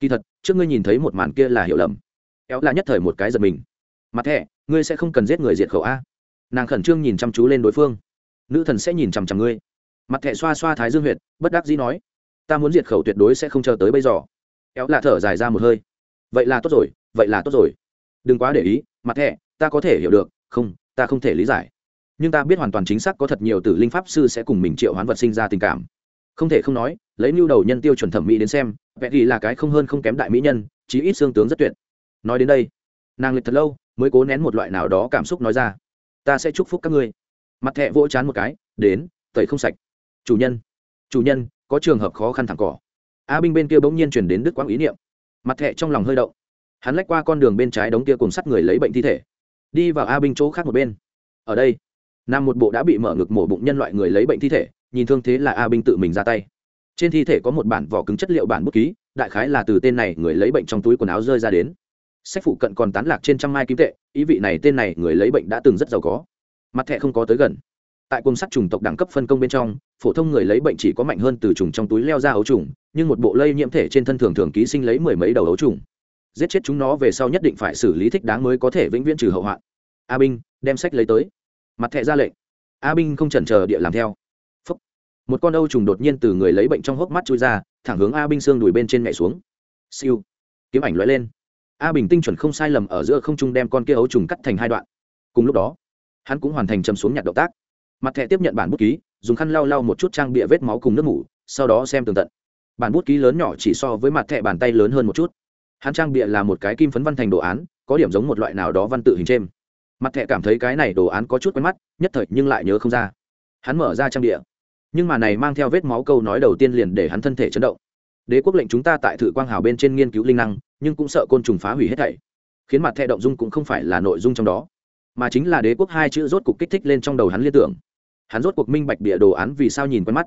Kỳ thật, trước ngươi nhìn thấy một màn kia là hiểu lầm. Éo là nhất thời một cái giật mình. Mặt thẹ ngươi sẽ không cần giết người diệt khẩu a. Nàng khẩn trương nhìn chăm chú lên đối phương. Nữ thần sẽ nhìn chằm chằm ngươi. Mặt thẹ xoa xoa thái dương huyệt, bất đắc dĩ nói ta muốn diệt khẩu tuyệt đối sẽ không chờ tới bây giờ. Éo là thở dài ra một hơi. Vậy là tốt rồi, vậy là tốt rồi. Đừng quá để ý, mặt thẻ, ta có thể hiểu được, không, ta không thể lý giải. Nhưng ta biết hoàn toàn chính xác có thật nhiều tử linh pháp sư sẽ cùng mình triệu hoán vật sinh ra tình cảm. Không thể không nói, lấy mưu đầu nhân tiêu chuẩn thẩm mỹ đến xem vẽ thì là cái không hơn không kém đại mỹ nhân, chí ít xương tướng rất tuyệt. Nói đến đây, nàng lịch thật lâu, mới cố nén một loại nào đó cảm xúc nói ra. Ta sẽ chúc phúc các ngươi. Mặt thẹ vỗ chán một cái, đến, tẩy không sạch. Chủ nhân chủ nhân có trường hợp khó khăn thẳng cỏ. A binh bên kia bỗng nhiên chuyển đến đức quang ý niệm. Mặt thẹ trong lòng hơi động. Hắn lách qua con đường bên trái đống kia cùng sắt người lấy bệnh thi thể. Đi vào a binh chỗ khác một bên. Ở đây nằm một bộ đã bị mở ngực mổ bụng nhân loại người lấy bệnh thi thể, nhìn thương thế là a binh tự mình ra tay. Trên thi thể có một bản vỏ cứng chất liệu bản bút ký, đại khái là từ tên này người lấy bệnh trong túi quần áo rơi ra đến. Sách phụ cận còn tán lạc trên trăm mai kim tệ, ý vị này tên này người lấy bệnh đã từng rất giàu có. Mặt thẹ không có tới gần. Tại cung sắc chủng tộc đẳng cấp phân công bên trong phổ thông người lấy bệnh chỉ có mạnh hơn từ trùng trong túi leo ra ấu trùng, nhưng một bộ lây nhiễm thể trên thân thường thường ký sinh lấy mười mấy đầu ấu trùng. Giết chết chúng nó về sau nhất định phải xử lý thích đáng mới có thể vĩnh viễn trừ hậu hoạn. A binh, đem sách lấy tới. Mặt thẹ ra lệnh. A binh không chần chờ địa làm theo. Phúc. một con âu trùng đột nhiên từ người lấy bệnh trong hốc mắt chui ra, thẳng hướng a binh xương đùi bên trên mẹ xuống. Siêu. Kiếm ảnh loại lên. A bình tinh chuẩn không sai lầm ở giữa không trung đem con kia ấu trùng cắt thành hai đoạn. Cùng lúc đó, hắn cũng hoàn thành chầm xuống nhặt động tác. Mặt thẻ tiếp nhận bản bút ký dùng khăn lau lau một chút trang bịa vết máu cùng nước mủ sau đó xem tường tận. Bản bút ký lớn nhỏ chỉ so với mặt thẻ bàn tay lớn hơn một chút. Hắn trang bịa là một cái kim phấn văn thành đồ án, có điểm giống một loại nào đó văn tự hình trên. Mặt thẻ cảm thấy cái này đồ án có chút quen mắt, nhất thời nhưng lại nhớ không ra. Hắn mở ra trang địa nhưng mà này mang theo vết máu câu nói đầu tiên liền để hắn thân thể chấn động. Đế quốc lệnh chúng ta tại thự quang hào bên trên nghiên cứu linh năng, nhưng cũng sợ côn trùng phá hủy hết thảy. Khiến mặt thẻ động dung cũng không phải là nội dung trong đó, mà chính là đế quốc hai chữ rốt cục kích thích lên trong đầu hắn liên tưởng hắn rốt cuộc minh bạch địa đồ án vì sao nhìn quen mắt.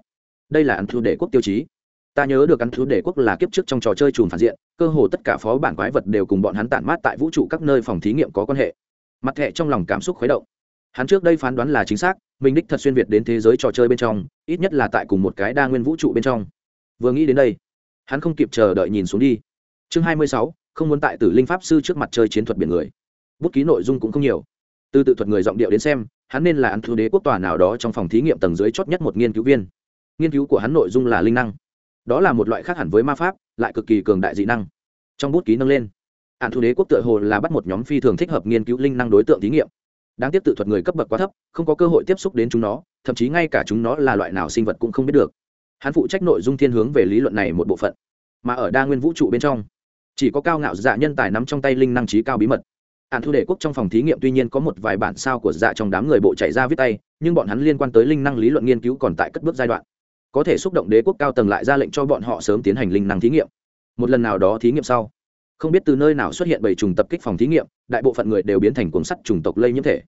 Đây là ăn thu đế quốc tiêu chí. Ta nhớ được ăn thu đế quốc là kiếp trước trong trò chơi chùm phản diện, cơ hồ tất cả phó bản quái vật đều cùng bọn hắn tản mát tại vũ trụ các nơi phòng thí nghiệm có quan hệ. Mặt thẹ trong lòng cảm xúc khuấy động. Hắn trước đây phán đoán là chính xác, mình đích thật xuyên việt đến thế giới trò chơi bên trong, ít nhất là tại cùng một cái đa nguyên vũ trụ bên trong. Vừa nghĩ đến đây, hắn không kịp chờ đợi nhìn xuống đi. Chương hai mươi sáu, không muốn tại tử linh pháp sư trước mặt chơi chiến thuật biển người. Bút ký nội dung cũng không nhiều từ tự thuật người giọng điệu đến xem, hắn nên là ăn thư đế quốc tòa nào đó trong phòng thí nghiệm tầng dưới chót nhất một nghiên cứu viên. Nghiên cứu của hắn nội dung là linh năng. Đó là một loại khác hẳn với ma pháp, lại cực kỳ cường đại dị năng. Trong bút ký nâng lên ạn thu đế quốc tựa hồ là bắt một nhóm phi thường thích hợp nghiên cứu linh năng đối tượng thí nghiệm. Đáng tiếc tự thuật người cấp bậc quá thấp, không có cơ hội tiếp xúc đến chúng nó, thậm chí ngay cả chúng nó là loại nào sinh vật cũng không biết được. Hắn phụ trách nội dung thiên hướng về lý luận này một bộ phận, mà ở đa nguyên vũ trụ bên trong, chỉ có cao ngạo dạ nhân tài nắm trong tay linh năng trí cao bí mật ạn thu đề quốc trong phòng thí nghiệm tuy nhiên có một vài bản sao của dạ trong đám người bộ chạy ra viết tay, nhưng bọn hắn liên quan tới linh năng lý luận nghiên cứu còn tại cất bước giai đoạn. Có thể xúc động đế quốc cao tầng lại ra lệnh cho bọn họ sớm tiến hành linh năng thí nghiệm. Một lần nào đó thí nghiệm sau, không biết từ nơi nào xuất hiện bảy trùng tập kích phòng thí nghiệm, đại bộ phận người đều biến thành cuồng sắt trùng tộc lây nhiễm thể.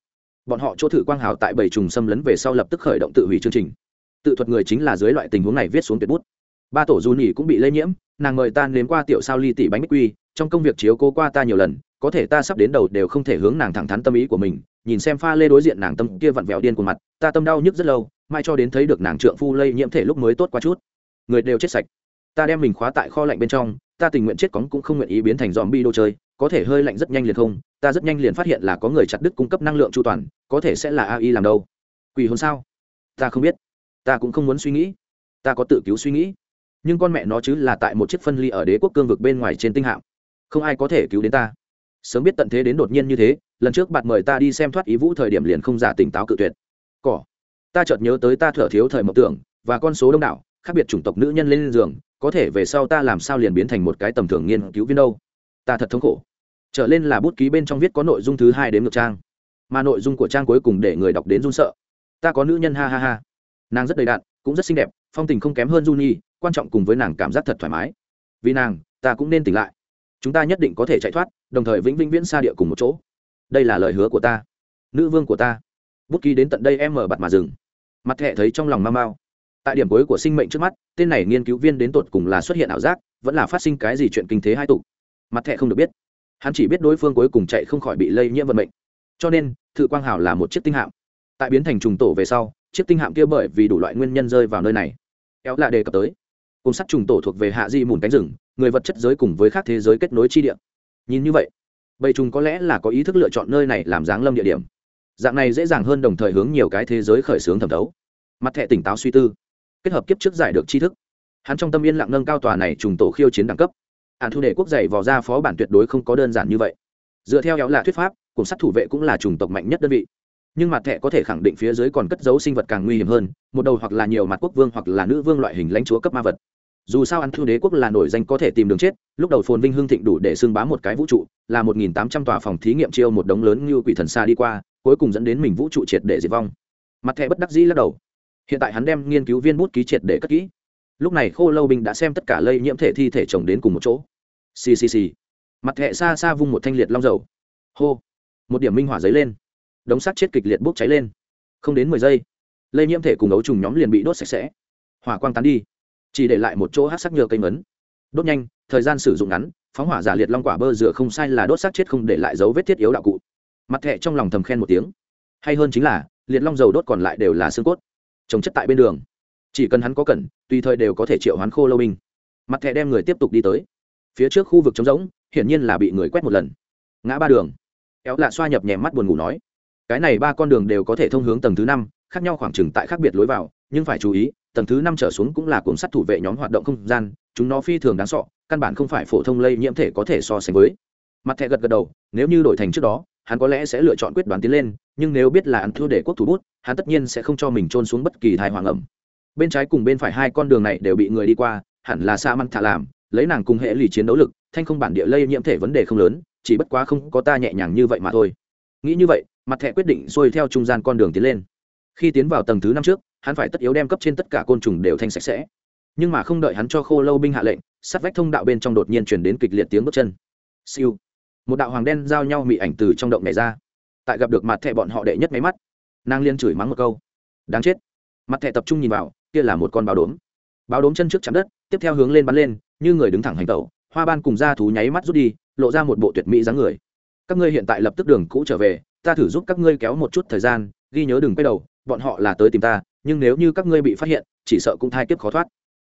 Bọn họ chỗ thử quang hào tại bảy trùng xâm lấn về sau lập tức khởi động tự hủy chương trình. Tự thuật người chính là dưới loại tình huống này viết xuống tuyệt bút. Ba tổ du nhỉ cũng bị lây nhiễm, nàng mời ta nếm qua tiểu sao ly tỷ bánh bích quy, trong công việc chiếu cố qua ta nhiều lần có thể ta sắp đến đầu đều không thể hướng nàng thẳng thắn tâm ý của mình, nhìn xem pha lê đối diện nàng tâm kia vặn vẹo điên của mặt, ta tâm đau nhức rất lâu, mai cho đến thấy được nàng trượng phu lây nhiễm thể lúc mới tốt qua chút. Người đều chết sạch. Ta đem mình khóa tại kho lạnh bên trong, ta tình nguyện chết cóng cũng không nguyện ý biến thành dòm bi đồ chơi, có thể hơi lạnh rất nhanh liền không, ta rất nhanh liền phát hiện là có người chặt đứt cung cấp năng lượng chu toàn, có thể sẽ là ai làm đâu. Quỷ hôn sao? Ta không biết. Ta cũng không muốn suy nghĩ. Ta có tự cứu suy nghĩ. Nhưng con mẹ nó chứ là tại một chiếc phân ly ở đế quốc cương vực bên ngoài trên tinh hạm. Không ai có thể cứu đến ta sớm biết tận thế đến đột nhiên như thế lần trước bạn mời ta đi xem thoát ý vũ thời điểm liền không giả tỉnh táo cự tuyệt. Cỏ ta chợt nhớ tới ta thở thiếu thời mộng tưởng và con số đông đảo khác biệt chủng tộc nữ nhân lên giường có thể về sau ta làm sao liền biến thành một cái tầm thường nghiên cứu viên đâu. Ta thật thống khổ. Trở lên là bút ký bên trong viết có nội dung thứ hai đến ngược trang mà nội dung của trang cuối cùng để người đọc đến run sợ. Ta có nữ nhân ha ha ha. Nàng rất đầy đạn cũng rất xinh đẹp phong tình không kém hơn Juni, quan trọng cùng với nàng cảm giác thật thoải mái. Vì nàng ta cũng nên tỉnh lại chúng ta nhất định có thể chạy thoát, đồng thời vĩnh vĩnh viễn xa địa cùng một chỗ. Đây là lời hứa của ta. Nữ vương của ta. Bút ký đến tận đây em mở bặt mà dừng. Mặt thẹ thấy trong lòng mau mau. Tại điểm cuối của sinh mệnh trước mắt, tên này nghiên cứu viên đến tột cùng là xuất hiện ảo giác, vẫn là phát sinh cái gì chuyện kinh thế hai tục mặt thẹ không được biết. Hắn chỉ biết đối phương cuối cùng chạy không khỏi bị lây nhiễm vận mệnh. Cho nên, thự quang hảo là một chiếc tinh hạm. Tại biến thành trùng tổ về sau, chiếc tinh hạm kia bởi vì đủ loại nguyên nhân rơi vào nơi này éo là đề cập tới. Cùng sắt trùng tổ thuộc về hạ di mùn cánh rừng người vật chất giới cùng với các thế giới kết nối chi địa. Nhìn như vậy, bầy trùng có lẽ là có ý thức lựa chọn nơi này làm dáng lâm địa điểm. Dạng này dễ dàng hơn đồng thời hướng nhiều cái thế giới khởi xướng thẩm thấu. Mặt thẻ tỉnh táo suy tư, kết hợp kiếp trước giải được tri thức. Hắn trong tâm yên lặng nâng cao tòa này trùng tổ khiêu chiến đẳng cấp. Hạn thu đệ quốc dạy vò ra phó bản tuyệt đối không có đơn giản như vậy. Dựa theo éo là thuyết pháp, cùng sát thủ vệ cũng là chủng tộc mạnh nhất đơn vị. Nhưng mặt thẻ có thể khẳng định phía dưới còn cất giấu sinh vật càng nguy hiểm hơn, một đầu hoặc là nhiều mặt quốc vương hoặc là nữ vương loại hình lãnh chúa cấp ma vật dù sao ăn thu đế quốc là nổi danh có thể tìm đường chết, lúc đầu phồn vinh hưng thịnh đủ để xưng bá một cái vũ trụ, là một nghìn tám trăm tòa phòng thí nghiệm chiêu một đống lớn như quỷ thần xa đi qua, cuối cùng dẫn đến mình vũ trụ triệt để diệt vong. Mặt thẻ bất đắc dĩ lắc đầu. Hiện tại hắn đem nghiên cứu viên bút ký triệt để cất kỹ. Lúc này khô lâu binh đã xem tất cả lây nhiễm thể thi thể chồng đến cùng một chỗ. Ccc mặt thẻ xa xa vung một thanh liệt long dầu. Hô. Một điểm minh hỏa dấy lên. Đống sắt chết kịch liệt bốc cháy lên. Không đến mười giây, lây nhiễm thể cùng ấu trùng nhóm liền bị đốt sạch sẽ. Hỏa quang tán đi chỉ để lại một chỗ hát sắc nhựa cây ngấn đốt nhanh, thời gian sử dụng ngắn, phóng hỏa giả liệt long quả bơ dựa không sai là đốt xác chết không để lại dấu vết thiết yếu đạo cụ. Mặt thẹ trong lòng thầm khen một tiếng. Hay hơn chính là, liệt long dầu đốt còn lại đều là xương cốt. Trồng chất tại bên đường. Chỉ cần hắn có cần, tùy thời đều có thể triệu hoán khô lâu binh. Mặt thẹ đem người tiếp tục đi tới. Phía trước khu vực trống rỗng, hiển nhiên là bị người quét một lần. Ngã ba đường. Éo lạ xoa nhập nhèm mắt buồn ngủ nói. Cái này ba con đường đều có thể thông hướng tầng thứ năm khác nhau khoảng chừng tại khác biệt lối vào, nhưng phải chú ý, tầng thứ năm trở xuống cũng là cuốn sắt thủ vệ nhóm hoạt động không gian, chúng nó phi thường đáng sọ căn bản không phải phổ thông lây nhiễm thể có thể so sánh với. Mặt thẻ gật gật đầu, nếu như đổi thành trước đó, hắn có lẽ sẽ lựa chọn quyết đoán tiến lên, nhưng nếu biết là ăn thua để quốc thủ bút, hắn tất nhiên sẽ không cho mình trôn xuống bất kỳ thai hoàng ẩm. Bên trái cùng bên phải hai con đường này đều bị người đi qua, hẳn là sa măng thả làm, lấy nàng cùng hệ lụy chiến đấu lực, thanh không bản địa lây nhiễm thể vấn đề không lớn, chỉ bất quá không có ta nhẹ nhàng như vậy mà thôi. Nghĩ như vậy, mặt thẻ quyết định xuôi theo trung gian con đường tiến lên khi tiến vào tầng thứ năm trước, hắn phải tất yếu đem cấp trên tất cả côn trùng đều thanh sạch sẽ. Nhưng mà không đợi hắn cho khô lâu binh hạ lệnh sắt vách thông đạo bên trong đột nhiên chuyển đến kịch liệt tiếng bước chân. Siêu. Một đạo hoàng đen giao nhau mị ảnh từ trong động này ra. Tại gặp được mặt thẹ bọn họ đệ nhất máy mắt, nàng liên chửi mắng một câu. Đáng chết. Mặt thẹ tập trung nhìn vào, kia là một con báo đốm. Báo đốm chân trước chạm đất, tiếp theo hướng lên bắn lên, như người đứng thẳng hành tẩu, hoa ban cùng ra thú nháy mắt rút đi, lộ ra một bộ tuyệt mỹ dáng người. Các ngươi hiện tại lập tức đường cũ trở về, ta thử giúp các ngươi kéo một chút thời gian, ghi nhớ đừng quay đầu bọn họ là tới tìm ta, nhưng nếu như các ngươi bị phát hiện, chỉ sợ cũng thai kiếp khó thoát.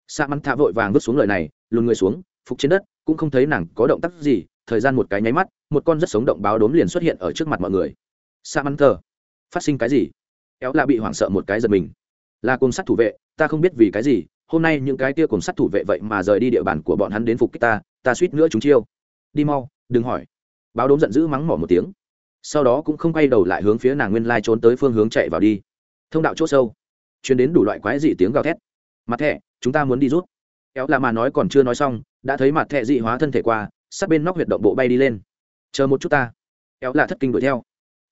Sa mắn thạ vội vàng vứt xuống lời này, lùn người xuống, phục trên đất, cũng không thấy nàng có động tác gì, thời gian một cái nháy mắt, một con rất sống động báo đốm liền xuất hiện ở trước mặt mọi người. Sa mắn thờ, phát sinh cái gì? Éo là bị hoảng sợ một cái giật mình. Là côn sắt thủ vệ, ta không biết vì cái gì, hôm nay những cái tia cùng sát thủ vệ vậy mà rời đi địa bàn của bọn hắn đến phục kích ta ta suýt nữa chúng chiêu. Đi mau, đừng hỏi. Báo đốm giận dữ mắng mỏ một tiếng. Sau đó cũng không quay đầu lại hướng phía nàng nguyên lai trốn tới phương hướng chạy vào đi thông đạo c h ỗ sâu chuyến đến đủ loại quái dị tiếng gào thét. Mặt thẹ chúng ta muốn đi rút. Éo là mà nói còn chưa nói xong, đã thấy mặt thẹ dị hóa thân thể qua, sát bên nóc huyệt động bộ bay đi lên. Chờ một chút ta. Éo là thất kinh đuổi theo.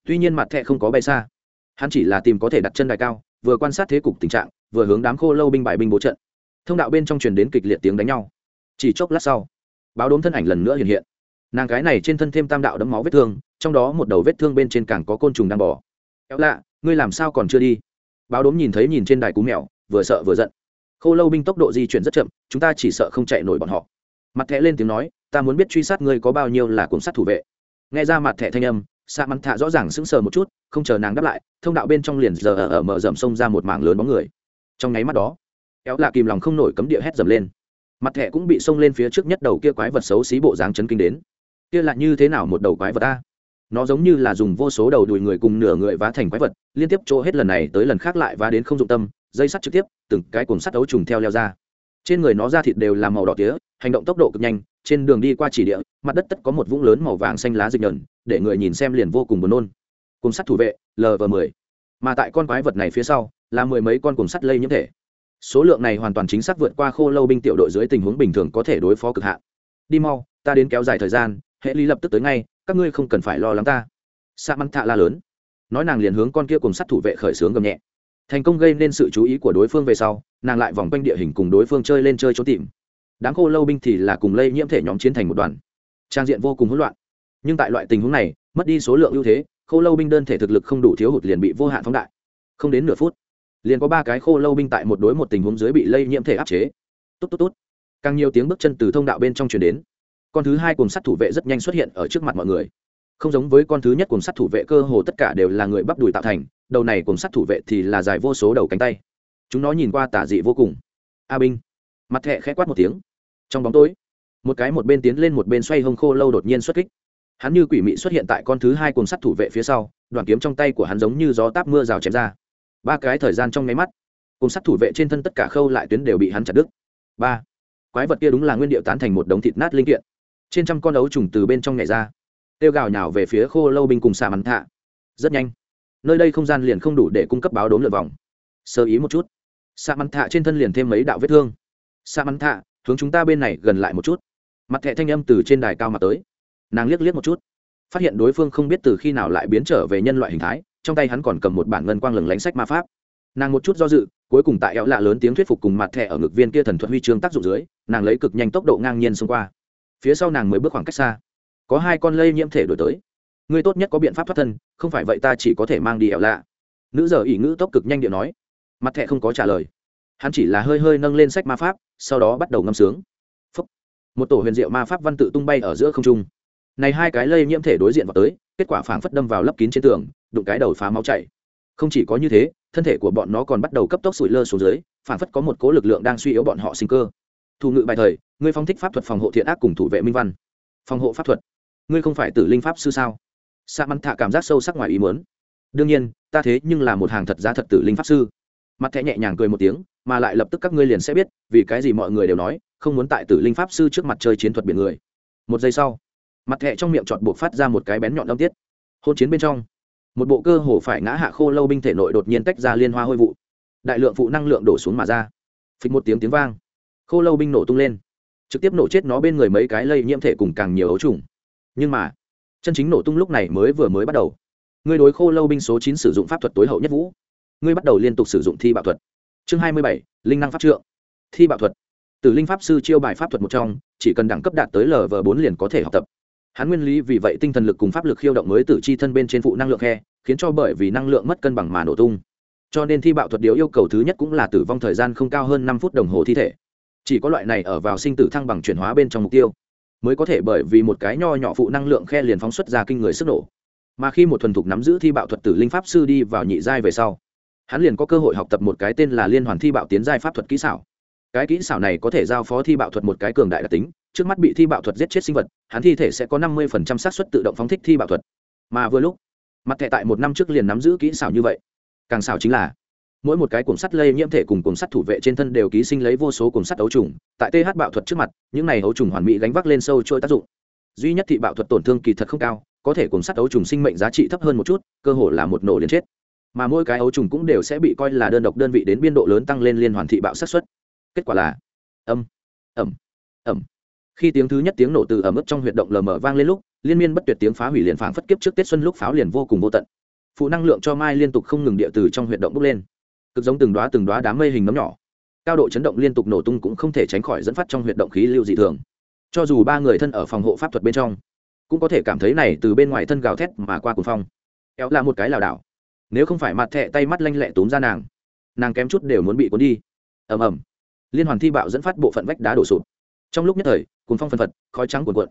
Tuy nhiên mặt thẹ không có bay xa. Hắn chỉ là tìm có thể đặt chân đài cao, vừa quan sát thế cục tình trạng, vừa hướng đám khô lâu binh bài binh bố trận. Thông đạo bên trong truyền đến kịch liệt tiếng đánh nhau. Chỉ chốc lát sau, báo đốm thân ảnh lần nữa hiện hiện. Nàng cái này trên thân thêm tam đạo đấm máu vết thương, trong đó một đầu vết thương bên trên càng có côn trùng đang bỏ éo lạ ngươi làm sao còn chưa đi? Báo đốm nhìn thấy nhìn trên đài cú mèo, vừa sợ vừa giận. Khô lâu binh tốc độ di chuyển rất chậm, chúng ta chỉ sợ không chạy nổi bọn họ. Mặt thẻ lên tiếng nói, ta muốn biết truy sát ngươi có bao nhiêu là cuốn sát thủ vệ. Nghe ra mặt thẻ thanh âm, sa mặt thạ rõ ràng sững sờ một chút, không chờ nàng đáp lại, thông đạo bên trong liền giờ ở mở rộng sông ra một mảng lớn bóng người. Trong nháy mắt đó, éo lạ kìm lòng không nổi cấm địa hét dầm lên. Mặt thẻ cũng bị xông lên phía trước nhất đầu kia quái vật xấu xí bộ dáng chấn kinh đến. Kia lại như thế nào một đầu quái vật ta nó giống như là dùng vô số đầu đùi người cùng nửa người vá thành quái vật, liên tiếp chỗ hết lần này tới lần khác lại vá đến không dụng tâm, dây sắt trực tiếp, từng cái cuồng sắt ấu trùng theo leo ra. Trên người nó ra thịt đều là màu đỏ tía, hành động tốc độ cực nhanh, trên đường đi qua chỉ địa, mặt đất tất có một vũng lớn màu vàng xanh lá dịch nhờn, để người nhìn xem liền vô cùng buồn nôn. Cùng sắt thủ vệ lv mười. Mà tại con quái vật này phía sau, là mười mấy con cùng sắt lây nhiễm thể. Số lượng này hoàn toàn chính xác vượt qua khô lâu binh tiểu đội dưới tình huống bình thường có thể đối phó cực hạn. Đi mau, ta đến kéo dài thời gian, hệ lý lập tức tới ngay các ngươi không cần phải lo lắng ta. Sa măng thạ la lớn. Nói nàng liền hướng con kia cùng sát thủ vệ khởi xướng gầm nhẹ. Thành công gây nên sự chú ý của đối phương về sau, nàng lại vòng quanh địa hình cùng đối phương chơi lên chơi trốn tìm. Đáng khô lâu binh thì là cùng lây nhiễm thể nhóm chiến thành một đoàn. Trang diện vô cùng hỗn loạn. Nhưng tại loại tình huống này, mất đi số lượng ưu thế, khô lâu binh đơn thể thực lực không đủ thiếu hụt liền bị vô hạn phóng đại. Không đến nửa phút, liền có ba cái khô lâu binh tại một đối một tình huống dưới bị lây nhiễm thể áp chế. Tốt tốt tốt càng nhiều tiếng bước chân từ thông đạo bên trong truyền đến con thứ hai cùng sát thủ vệ rất nhanh xuất hiện ở trước mặt mọi người. Không giống với con thứ nhất cùng sát thủ vệ cơ hồ tất cả đều là người bắp đùi tạo thành, đầu này cùng sát thủ vệ thì là dài vô số đầu cánh tay. Chúng nó nhìn qua tả dị vô cùng. A binh. Mặt thẹ khẽ quát một tiếng. Trong bóng tối, một cái một bên tiến lên một bên xoay hông khô lâu đột nhiên xuất kích. Hắn như quỷ mị xuất hiện tại con thứ hai cùng sát thủ vệ phía sau đoàn kiếm trong tay của hắn giống như gió táp mưa rào chém ra. Ba cái thời gian trong nháy mắt, cùng sát thủ vệ trên thân tất cả khâu lại tuyến đều bị hắn chặt đứt. Ba. Quái vật kia đúng là nguyên điệu tán thành một đống thịt nát linh kiện trên trăm con ấu trùng từ bên trong nhảy ra tiêu gào nhào về phía khô lâu binh cùng xà mắn thạ. Rất nhanh, nơi đây không gian liền không đủ để cung cấp báo đốm lượt vòng. Sơ ý một chút. Xà mắn thạ trên thân liền thêm mấy đạo vết thương. Xà mắn thạ, hướng chúng ta bên này gần lại một chút. Mặt thẹ thanh âm từ trên đài cao mặt tới. Nàng liếc liếc một chút. Phát hiện đối phương không biết từ khi nào lại biến trở về nhân loại hình thái, trong tay hắn còn cầm một bản ngân quang lừng lánh sách ma pháp. Nàng một chút do dự, cuối cùng tại éo lạ lớn tiếng thuyết phục cùng mặt thẻ ở ngực viên kia thần thuật huy chương tác dụng dưới, nàng lấy cực nhanh tốc độ ngang nhiên xông qua phía sau nàng mới bước khoảng cách xa. Có hai con lây nhiễm thể đổi tới. Ngươi tốt nhất có biện pháp thoát thân, không phải vậy ta chỉ có thể mang đi ẻo lạ. Nữ giờ ỉ ngữ tốc cực nhanh điện nói. Mặt thẻ không có trả lời. Hắn chỉ là hơi hơi nâng lên sách ma pháp, sau đó bắt đầu ngâm sướng. Phúc. một tổ huyền diệu ma pháp văn tự tung bay ở giữa không trung. Này hai cái lây nhiễm thể đối diện vào tới, kết quả phảng phất đâm vào lấp kín trên tường, đụng cái đầu phá máu chảy. Không chỉ có như thế, thân thể của bọn nó còn bắt đầu cấp tốc sủi lơ xuống dưới, phảng phất có một cố lực lượng đang suy yếu bọn họ sinh cơ. Thủ ngự bài thời ngươi phong thích pháp thuật phòng hộ thiện ác cùng thủ vệ minh văn. Phòng hộ pháp thuật. Ngươi không phải tử linh pháp sư sao? Sa mắn thạ cảm giác sâu sắc ngoài ý muốn. Đương nhiên, ta thế nhưng là một hàng thật giá thật tử linh pháp sư. Mặt thẻ nhẹ nhàng cười một tiếng, mà lại lập tức các ngươi liền sẽ biết, vì cái gì mọi người đều nói, không muốn tại tử linh pháp sư trước mặt chơi chiến thuật biển người. Một giây sau, mặt thẻ trong miệng chọn buộc phát ra một cái bén nhọn âm tiết. Hôn chiến bên trong, một bộ cơ hồ phải ngã hạ khô lâu binh thể nội đột nhiên tách ra liên hoa hôi vụ. Đại lượng phụ năng lượng đổ xuống mà ra. Phịch một tiếng tiếng vang. Khô lâu binh nổ tung lên trực tiếp nổ chết nó bên người mấy cái lây nhiễm thể cùng càng nhiều ấu trùng. Nhưng mà, chân chính nổ tung lúc này mới vừa mới bắt đầu. Ngươi đối khô lâu binh số chín sử dụng pháp thuật tối hậu nhất vũ. Ngươi bắt đầu liên tục sử dụng thi bạo thuật. Chương hai mươi bảy, linh năng pháp trượng. Thi bạo thuật. Từ linh pháp sư chiêu bài pháp thuật một trong, chỉ cần đẳng cấp đạt tới lv bốn liền có thể học tập. Hắn nguyên lý vì vậy tinh thần lực cùng pháp lực khiêu động mới từ chi thân bên trên phụ năng lượng khe, khiến cho bởi vì năng lượng mất cân bằng mà nổ tung. Cho nên thi bạo thuật điều yêu cầu thứ nhất cũng là tử vong thời gian không cao hơn năm phút đồng hồ thi thể chỉ có loại này ở vào sinh tử thăng bằng chuyển hóa bên trong mục tiêu, mới có thể bởi vì một cái nho nhỏ phụ năng lượng khe liền phóng xuất ra kinh người sức nổ. Mà khi một thuần thục nắm giữ thi bạo thuật tử linh pháp sư đi vào nhị giai về sau, hắn liền có cơ hội học tập một cái tên là liên hoàn thi bạo tiến giai pháp thuật kỹ xảo. Cái kỹ xảo này có thể giao phó thi bạo thuật một cái cường đại đặc tính, trước mắt bị thi bạo thuật giết chết sinh vật, hắn thi thể sẽ có năm mươi xác suất tự động phóng thích thi bạo thuật. Mà vừa lúc, mặt thẻ tại một năm trước liền nắm giữ kỹ xảo như vậy. Càng xảo chính là mỗi một cái cuồng sắt lây nhiễm thể cùng cuồng sắt thủ vệ trên thân đều ký sinh lấy vô số cuồng sắt ấu trùng. Tại th bạo thuật trước mặt, những này ấu trùng hoàn mỹ gánh vác lên sâu trôi tác dụng. Duy nhất thị bạo thuật tổn thương kỳ thật không cao, có thể cuồng sắt ấu trùng sinh mệnh giá trị thấp hơn một chút, cơ hồ là một nổ liền chết. Mà mỗi cái ấu trùng cũng đều sẽ bị coi là đơn độc đơn vị đến biên độ lớn tăng lên liên hoàn thị bạo sát xuất kết quả là, âm, ẩm ẩm. Khi tiếng thứ nhất tiếng nổ từ ẩm ướt trong huyệt động lờ mờ vang lên lúc, liên miên bất tuyệt tiếng phá hủy liền phảng phất kiếp trước tết xuân lúc pháo liền vô cùng vô tận. Phụ năng lượng cho mai liên tục không ngừng địa từ trong huyệt động bốc lên cực giống từng đoá từng đoá đám mây hình nấm nhỏ. Cao độ chấn động liên tục nổ tung cũng không thể tránh khỏi dẫn phát trong huyệt động khí lưu dị thường. Cho dù ba người thân ở phòng hộ pháp thuật bên trong, cũng có thể cảm thấy này từ bên ngoài thân gào thét mà qua cuồng phong. Éo là một cái lảo đảo. Nếu không phải mặt thẹ tay mắt lanh lẹ túm ra nàng nàng kém chút đều muốn bị cuốn đi. Ầm ầm. Liên hoàn thi bạo dẫn phát bộ phận vách đá đổ sụp. Trong lúc nhất thời, cuồng phong phân phật, khói trắng cuồn cuộn.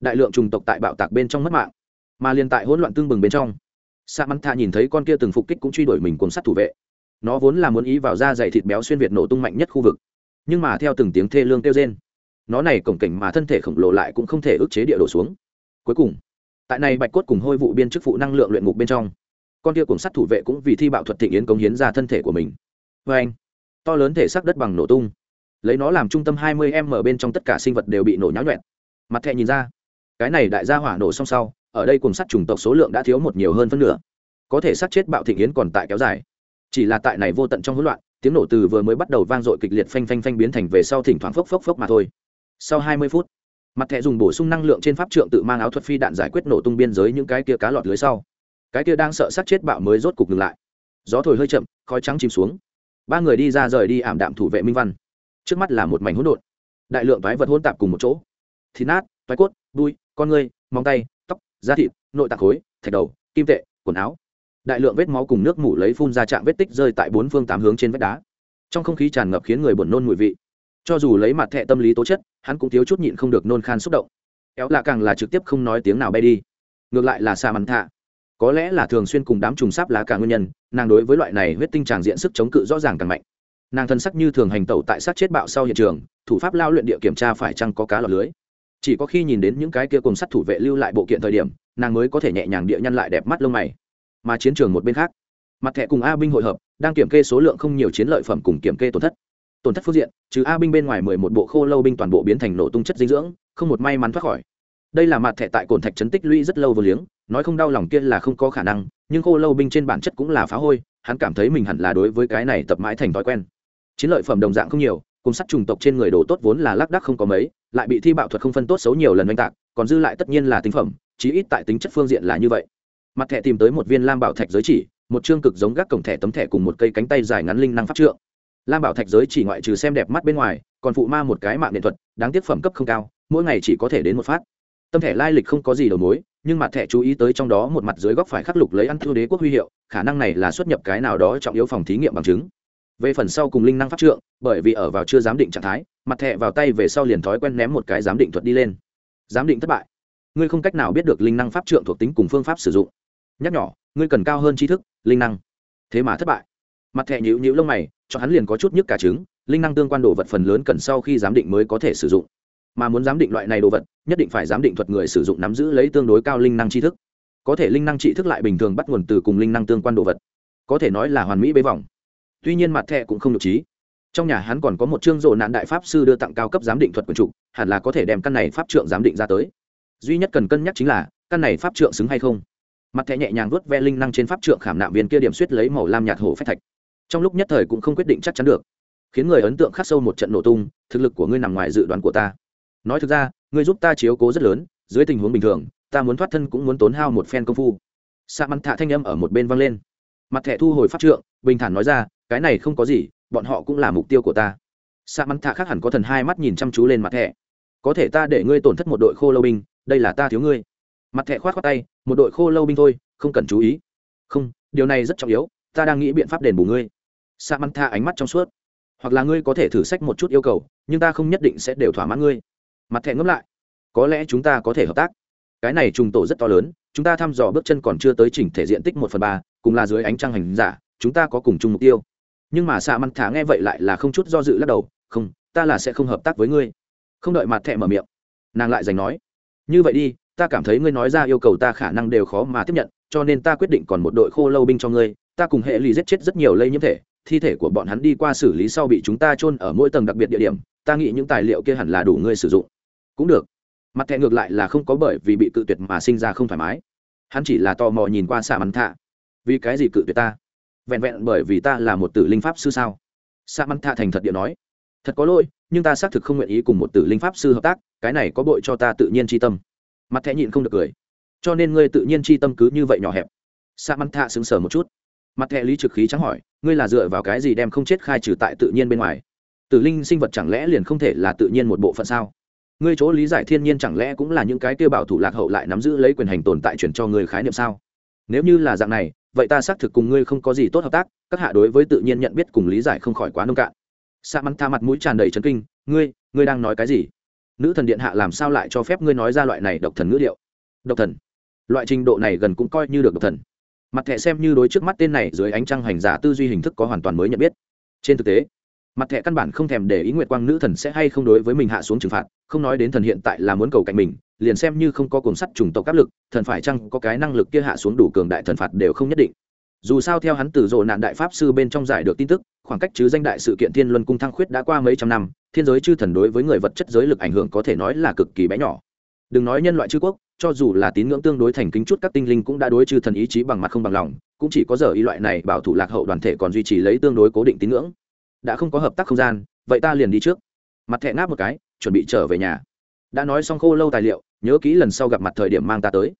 Đại lượng trùng tộc tại bạo tạc bên trong mất mạng, mà liền tại hỗn loạn tương bừng bên trong, sa mắn thạ nhìn thấy con kia từng phục kích cũng truy đuổi mình cuồng sát thủ vệ nó vốn là muốn ý vào da dày thịt béo xuyên việt nổ tung mạnh nhất khu vực. Nhưng mà theo từng tiếng thê lương kêu rên, nó này cổng cảnh mà thân thể khổng lồ lại cũng không thể ức chế địa đổ xuống. Cuối cùng, tại này bạch cốt cùng hôi vụ biên chức phụ năng lượng luyện ngục bên trong, con kia cùng sát thủ vệ cũng vì thi bạo thuật thịnh yến cống hiến ra thân thể của mình. Vê anh, to lớn thể xác đất bằng nổ tung, lấy nó làm trung tâm hai mươi m bên trong tất cả sinh vật đều bị nổ nháo nhuẹn. Mặt thẹ nhìn ra, cái này đại gia hỏa nổ xong sau, ở đây cùng sát trùng tộc số lượng đã thiếu một nhiều hơn phân nửa. Có thể sát chết bạo thịnh yến còn tại kéo dài chỉ là tại này vô tận trong hỗn loạn, tiếng nổ từ vừa mới bắt đầu vang dội kịch liệt phanh phanh phanh biến thành về sau thỉnh thoảng phốc phốc phốc mà thôi. Sau hai mươi phút, mặt thẻ dùng bổ sung năng lượng trên pháp trượng tự mang áo thuật phi đạn giải quyết nổ tung biên giới những cái kia cá lọt lưới sau. Cái kia đang sợ sát chết bạo mới rốt cục ngừng lại. Gió thổi hơi chậm, khói trắng chìm xuống. Ba người đi ra rời đi ảm đạm thủ vệ minh văn. Trước mắt là một mảnh hỗn độn. Đại lượng toái vật hỗn tạp cùng một chỗ. Thịt nát, toái cốt đuôi con người, móng tay, tóc, da thịt, nội tạng khối, thạch đầu, kim tệ, quần áo đại lượng vết máu cùng nước mủ lấy phun ra chạm vết tích rơi tại bốn phương tám hướng trên vách đá. Trong không khí tràn ngập khiến người buồn nôn mùi vị. Cho dù lấy mặt thẹ tâm lý tố chất, hắn cũng thiếu chút nhịn không được nôn khan xúc động. Éo lạ càng là trực tiếp không nói tiếng nào bay đi. Ngược lại là xa mắn thạ. Có lẽ là thường xuyên cùng đám trùng sáp lá cả nguyên nhân, nàng đối với loại này huyết tinh tràng diện sức chống cự rõ ràng càng mạnh. Nàng thân sắc như thường hành tẩu tại sát chết bạo sau hiện trường, thủ pháp lao luyện địa kiểm tra phải chăng có cá lọt lưới. Chỉ có khi nhìn đến những cái kia cùng sắt thủ vệ lưu lại bộ kiện thời điểm, nàng mới có thể nhẹ nhàng địa nhân lại đẹp mắt lông mày mà chiến trường một bên khác. Mặt thẻ cùng a binh hội hợp, đang kiểm kê số lượng không nhiều chiến lợi phẩm cùng kiểm kê tổn thất. Tổn thất phương diện, trừ a binh bên ngoài mười một bộ khô lâu binh toàn bộ biến thành nổ tung chất dinh dưỡng, không một may mắn thoát khỏi. Đây là mặt thẻ tại cồn thạch trấn tích lũy rất lâu vô liếng, nói không đau lòng kia là không có khả năng, nhưng khô lâu binh trên bản chất cũng là phá hôi, hắn cảm thấy mình hẳn là đối với cái này tập mãi thành thói quen. Chiến lợi phẩm đồng dạng không nhiều, cùng sắt trùng tộc trên người đồ tốt vốn là lác đắc không có mấy, lại bị thi bạo thuật không phân tốt xấu nhiều lần oanh tạc, còn dư lại tất nhiên là tính phẩm, chí ít tại tính chất phương diện là như vậy mặt thẻ tìm tới một viên lam bảo thạch giới chỉ, một chương cực giống gác cổng thẻ tấm thẻ cùng một cây cánh tay dài ngắn linh năng pháp trượng. Lam bảo thạch giới chỉ ngoại trừ xem đẹp mắt bên ngoài, còn phụ ma một cái mạng nghệ thuật, đáng tiếc phẩm cấp không cao, mỗi ngày chỉ có thể đến một phát. Tâm thẻ lai lịch không có gì đầu mối, nhưng mặt thẻ chú ý tới trong đó một mặt dưới góc phải khắc lục lấy ăn thư đế quốc huy hiệu, khả năng này là xuất nhập cái nào đó trọng yếu phòng thí nghiệm bằng chứng. Về phần sau cùng linh năng pháp trượng, bởi vì ở vào chưa giám định trạng thái, mặt thẻ vào tay về sau liền thói quen ném một cái giám định thuật đi lên. Giám định thất bại. Ngươi không cách nào biết được linh năng pháp trượng thuộc tính cùng phương pháp sử dụng nhắc nhỏ, ngươi cần cao hơn tri thức, linh năng. Thế mà thất bại. Mặt thẻ nhữ nhữ lông mày, cho hắn liền có chút nhức cả trứng, linh năng tương quan đồ vật phần lớn cần sau khi giám định mới có thể sử dụng. Mà muốn giám định loại này đồ vật, nhất định phải giám định thuật người sử dụng nắm giữ lấy tương đối cao linh năng tri thức. Có thể linh năng trị thức lại bình thường bắt nguồn từ cùng linh năng tương quan đồ vật. Có thể nói là hoàn mỹ bế vòng. Tuy nhiên mặt thẻ cũng không được trí. Trong nhà hắn còn có một chương rộ nạn đại pháp sư đưa tặng cao cấp giám định thuật quần trục hẳn là có thể đem căn này pháp trượng giám định ra tới. Duy nhất cần cân nhắc chính là, căn này pháp trượng xứng hay không? Mặt thẻ nhẹ nhàng vuốt ve linh năng trên pháp trượng khảm nạm viên kia điểm suýt lấy màu lam nhạt hổ phách thạch. Trong lúc nhất thời cũng không quyết định chắc chắn được, khiến người ấn tượng khắc sâu một trận nổ tung, thực lực của ngươi nằm ngoài dự đoán của ta. Nói thực ra, ngươi giúp ta chiếu cố rất lớn, dưới tình huống bình thường, ta muốn thoát thân cũng muốn tốn hao một phen công phu. Sa mắn thạ thanh âm ở một bên vang lên. Mặt thẻ thu hồi pháp trượng, bình thản nói ra, cái này không có gì, bọn họ cũng là mục tiêu của ta. Sa mắn thạ khác hẳn có thần hai mắt nhìn chăm chú lên mặt thẻ. Có thể ta để ngươi tổn thất một đội khô lâu binh, đây là ta thiếu ngươi mặt thẻ khoát khoát tay, một đội khô lâu binh thôi, không cần chú ý. Không, điều này rất trọng yếu, ta đang nghĩ biện pháp đền bù ngươi. Sa Măng Tha ánh mắt trong suốt. Hoặc là ngươi có thể thử sách một chút yêu cầu, nhưng ta không nhất định sẽ đều thỏa mãn ngươi. Mặt thẻ ngẫm lại. Có lẽ chúng ta có thể hợp tác. Cái này trùng tổ rất to lớn, chúng ta thăm dò bước chân còn chưa tới chỉnh thể diện tích một phần ba, cùng là dưới ánh trăng hành giả, chúng ta có cùng chung mục tiêu. Nhưng mà xạ Măng thả nghe vậy lại là không chút do dự lắc đầu, không, ta là sẽ không hợp tác với ngươi. Không đợi mặt thẹ mở miệng, nàng lại giành nói, như vậy đi ta cảm thấy ngươi nói ra yêu cầu ta khả năng đều khó mà tiếp nhận, cho nên ta quyết định còn một đội khô lâu binh cho ngươi, ta cùng hệ lì giết chết rất nhiều lây nhiễm thể, thi thể của bọn hắn đi qua xử lý sau bị chúng ta chôn ở mỗi tầng đặc biệt địa điểm, ta nghĩ những tài liệu kia hẳn là đủ ngươi sử dụng. Cũng được. Mặt thẹ ngược lại là không có bởi vì bị cự tuyệt mà sinh ra không thoải mái. Hắn chỉ là tò mò nhìn qua xạ mắn thạ. Vì cái gì cự tuyệt ta? Vẹn vẹn bởi vì ta là một tử linh pháp sư sao? Xạ mắn thạ thành thật địa nói. Thật có lỗi, nhưng ta xác thực không nguyện ý cùng một tử linh pháp sư hợp tác, cái này có bội cho ta tự nhiên tri tâm mặt thẻ nhịn không được cười. Cho nên ngươi tự nhiên chi tâm cứ như vậy nhỏ hẹp. Sa mắn thạ sững sờ một chút. Mặt thẻ lý trực khí trắng hỏi, ngươi là dựa vào cái gì đem không chết khai trừ tại tự nhiên bên ngoài? Tử linh sinh vật chẳng lẽ liền không thể là tự nhiên một bộ phận sao? Ngươi chỗ lý giải thiên nhiên chẳng lẽ cũng là những cái tiêu bảo thủ lạc hậu lại nắm giữ lấy quyền hành tồn tại chuyển cho người khái niệm sao? Nếu như là dạng này, vậy ta xác thực cùng ngươi không có gì tốt hợp tác, các hạ đối với tự nhiên nhận biết cùng lý giải không khỏi quá nông cạn. Sa mắn tha mặt mũi tràn đầy trấn kinh, ngươi ngươi đang nói cái gì? Nữ thần điện hạ làm sao lại cho phép ngươi nói ra loại này độc thần ngữ điệu? Độc thần? Loại trình độ này gần cũng coi như được độc thần. Mặt thẻ xem như đối trước mắt tên này dưới ánh trăng hành giả tư duy hình thức có hoàn toàn mới nhận biết. Trên thực tế, mặt thẻ căn bản không thèm để ý nguyệt quang nữ thần sẽ hay không đối với mình hạ xuống trừng phạt, không nói đến thần hiện tại là muốn cầu cạnh mình, liền xem như không có cồn sắt trùng tộc áp lực, thần phải chăng có cái năng lực kia hạ xuống đủ cường đại thần phạt đều không nhất định dù sao theo hắn từ rộ nạn đại pháp sư bên trong giải được tin tức, khoảng cách chứ danh đại sự kiện thiên luân cung thăng khuyết đã qua mấy trăm năm, thiên giới chư thần đối với người vật chất giới lực ảnh hưởng có thể nói là cực kỳ bé nhỏ. Đừng nói nhân loại chư quốc, cho dù là tín ngưỡng tương đối thành kính chút các tinh linh cũng đã đối chư thần ý chí bằng mặt không bằng lòng, cũng chỉ có giờ y loại này bảo thủ lạc hậu đoàn thể còn duy trì lấy tương đối cố định tín ngưỡng. Đã không có hợp tác không gian, vậy ta liền đi trước. Mặt thẹ ngáp một cái, chuẩn bị trở về nhà. Đã nói xong khô lâu tài liệu, nhớ kỹ lần sau gặp mặt thời điểm mang ta tới.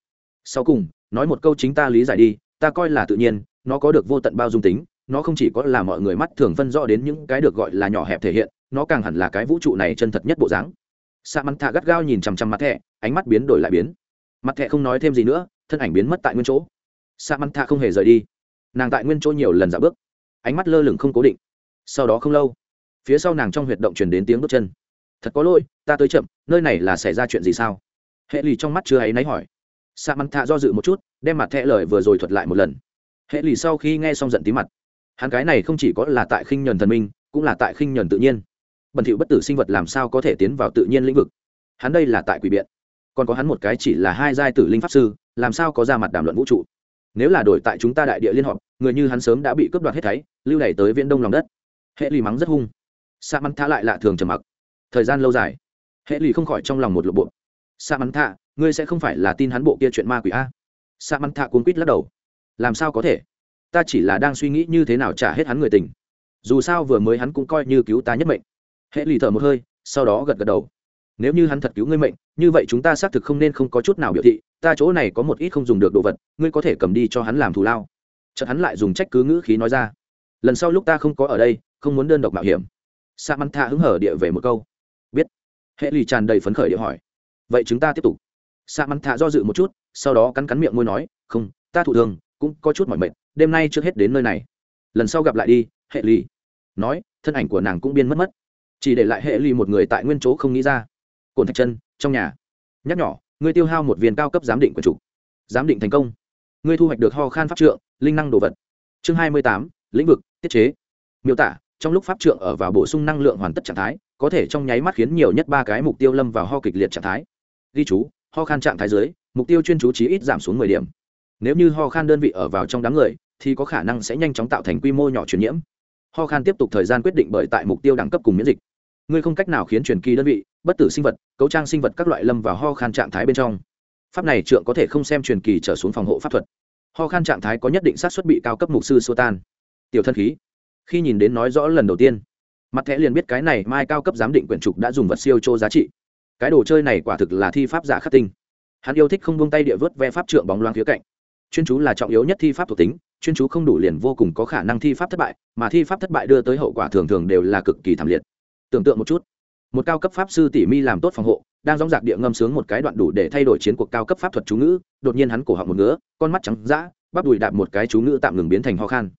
Sau cùng, nói một câu chính ta lý giải đi, ta coi là tự nhiên nó có được vô tận bao dung tính, nó không chỉ có là mọi người mắt thường phân rõ đến những cái được gọi là nhỏ hẹp thể hiện, nó càng hẳn là cái vũ trụ này chân thật nhất bộ dáng. Sa mắn thạ gắt gao nhìn chằm chằm mặt thẹ ánh mắt biến đổi lại biến. Mặt thẹ không nói thêm gì nữa, thân ảnh biến mất tại nguyên chỗ. Sa mắn thạ không hề rời đi. Nàng tại nguyên chỗ nhiều lần dạo bước. Ánh mắt lơ lửng không cố định. Sau đó không lâu, phía sau nàng trong huyệt động truyền đến tiếng bước chân. Thật có lỗi, ta tới chậm, nơi này là xảy ra chuyện gì sao? Hệ lì trong mắt chưa ấy náy hỏi. Sa mắn thạ do dự một chút, đem mặt thẹ lời vừa rồi thuật lại một lần hệ lì sau khi nghe xong giận tí mặt. Hắn cái này không chỉ có là tại khinh nhuần thần minh, cũng là tại khinh nhuần tự nhiên. Bẩn thỉu bất tử sinh vật làm sao có thể tiến vào tự nhiên lĩnh vực? Hắn đây là tại quỷ biện. Còn có hắn một cái chỉ là hai giai tử linh pháp sư, làm sao có ra mặt đàm luận vũ trụ? Nếu là đổi tại chúng ta đại địa liên họp người như hắn sớm đã bị cướp đoạt hết thấy lưu đày tới viễn đông lòng đất. Hệ lì mắng rất hung. Sa mắn tha lại lạ thường trầm mặc. Thời gian lâu dài. Hệ lì không khỏi trong lòng một lộp bộ sa mắn tha, ngươi sẽ không phải là tin hắn bộ kia chuyện ma quỷ a. Sa mắn tha cuốn quýt lắc đầu làm sao có thể? Ta chỉ là đang suy nghĩ như thế nào trả hết hắn người tình. Dù sao vừa mới hắn cũng coi như cứu ta nhất mệnh. Hệ lì thở một hơi, sau đó gật gật đầu. Nếu như hắn thật cứu ngươi mệnh, như vậy chúng ta xác thực không nên không có chút nào biểu thị, ta chỗ này có một ít không dùng được đồ vật, ngươi có thể cầm đi cho hắn làm thù lao. Chợt hắn lại dùng trách cứ ngữ khí nói ra. Lần sau lúc ta không có ở đây, không muốn đơn độc mạo hiểm. Sa mắn tha hứng hở địa về một câu. Biết. Hệ lì tràn đầy phấn khởi địa hỏi. Vậy chúng ta tiếp tục. Sa mắn tha do dự một chút, sau đó cắn cắn miệng môi nói, không, ta thụ thường cũng có chút mỏi mệt, đêm nay trước hết đến nơi này. Lần sau gặp lại đi, hệ Ly. nói, thân ảnh của nàng cũng biên mất mất. Chỉ để lại hệ Ly một người tại nguyên chỗ không nghĩ ra. Cồn thạch chân, trong nhà. Nhắc nhỏ ngươi tiêu hao một viên cao cấp giám định của chủ giám định thành công. Ngươi thu hoạch được ho khan pháp trượng, linh năng đồ vật. Chương hai mươi tám, lĩnh vực, tiết chế. Miêu tả, trong lúc pháp trượng ở vào bổ sung năng lượng hoàn tất trạng thái, có thể trong nháy mắt khiến nhiều nhất ba cái mục tiêu lâm vào ho kịch liệt trạng thái. Ghi chú, ho khan trạng thái dưới, mục tiêu chuyên chú trí ít giảm xuống mười điểm nếu như ho khan đơn vị ở vào trong đám người, thì có khả năng sẽ nhanh chóng tạo thành quy mô nhỏ truyền nhiễm. Ho khan tiếp tục thời gian quyết định bởi tại mục tiêu đẳng cấp cùng miễn dịch. Ngươi không cách nào khiến truyền kỳ đơn vị, bất tử sinh vật, cấu trang sinh vật các loại lâm vào ho khan trạng thái bên trong. Pháp này trượng có thể không xem truyền kỳ trở xuống phòng hộ pháp thuật. Ho khan trạng thái có nhất định xác suất bị cao cấp mục sư xua tan. Tiểu thân khí. Khi nhìn đến nói rõ lần đầu tiên, mặt thẻ liền biết cái này mai cao cấp giám định quyển trục đã dùng vật siêu chô giá trị. Cái đồ chơi này quả thực là thi pháp giả khắc tinh. Hắn yêu thích không buông tay địa vớt ve pháp trượng bóng loáng phía cạnh chuyên chú là trọng yếu nhất thi pháp thuộc tính, chuyên chú không đủ liền vô cùng có khả năng thi pháp thất bại, mà thi pháp thất bại đưa tới hậu quả thường thường đều là cực kỳ thảm liệt. Tưởng tượng một chút, một cao cấp pháp sư tỉ mi làm tốt phòng hộ, đang dóng dạc địa ngâm sướng một cái đoạn đủ để thay đổi chiến cuộc cao cấp pháp thuật chú ngữ, đột nhiên hắn cổ họng một ngứa, con mắt trắng d bắp đùi đạp một cái chú ngữ tạm ngừng biến thành ho khan.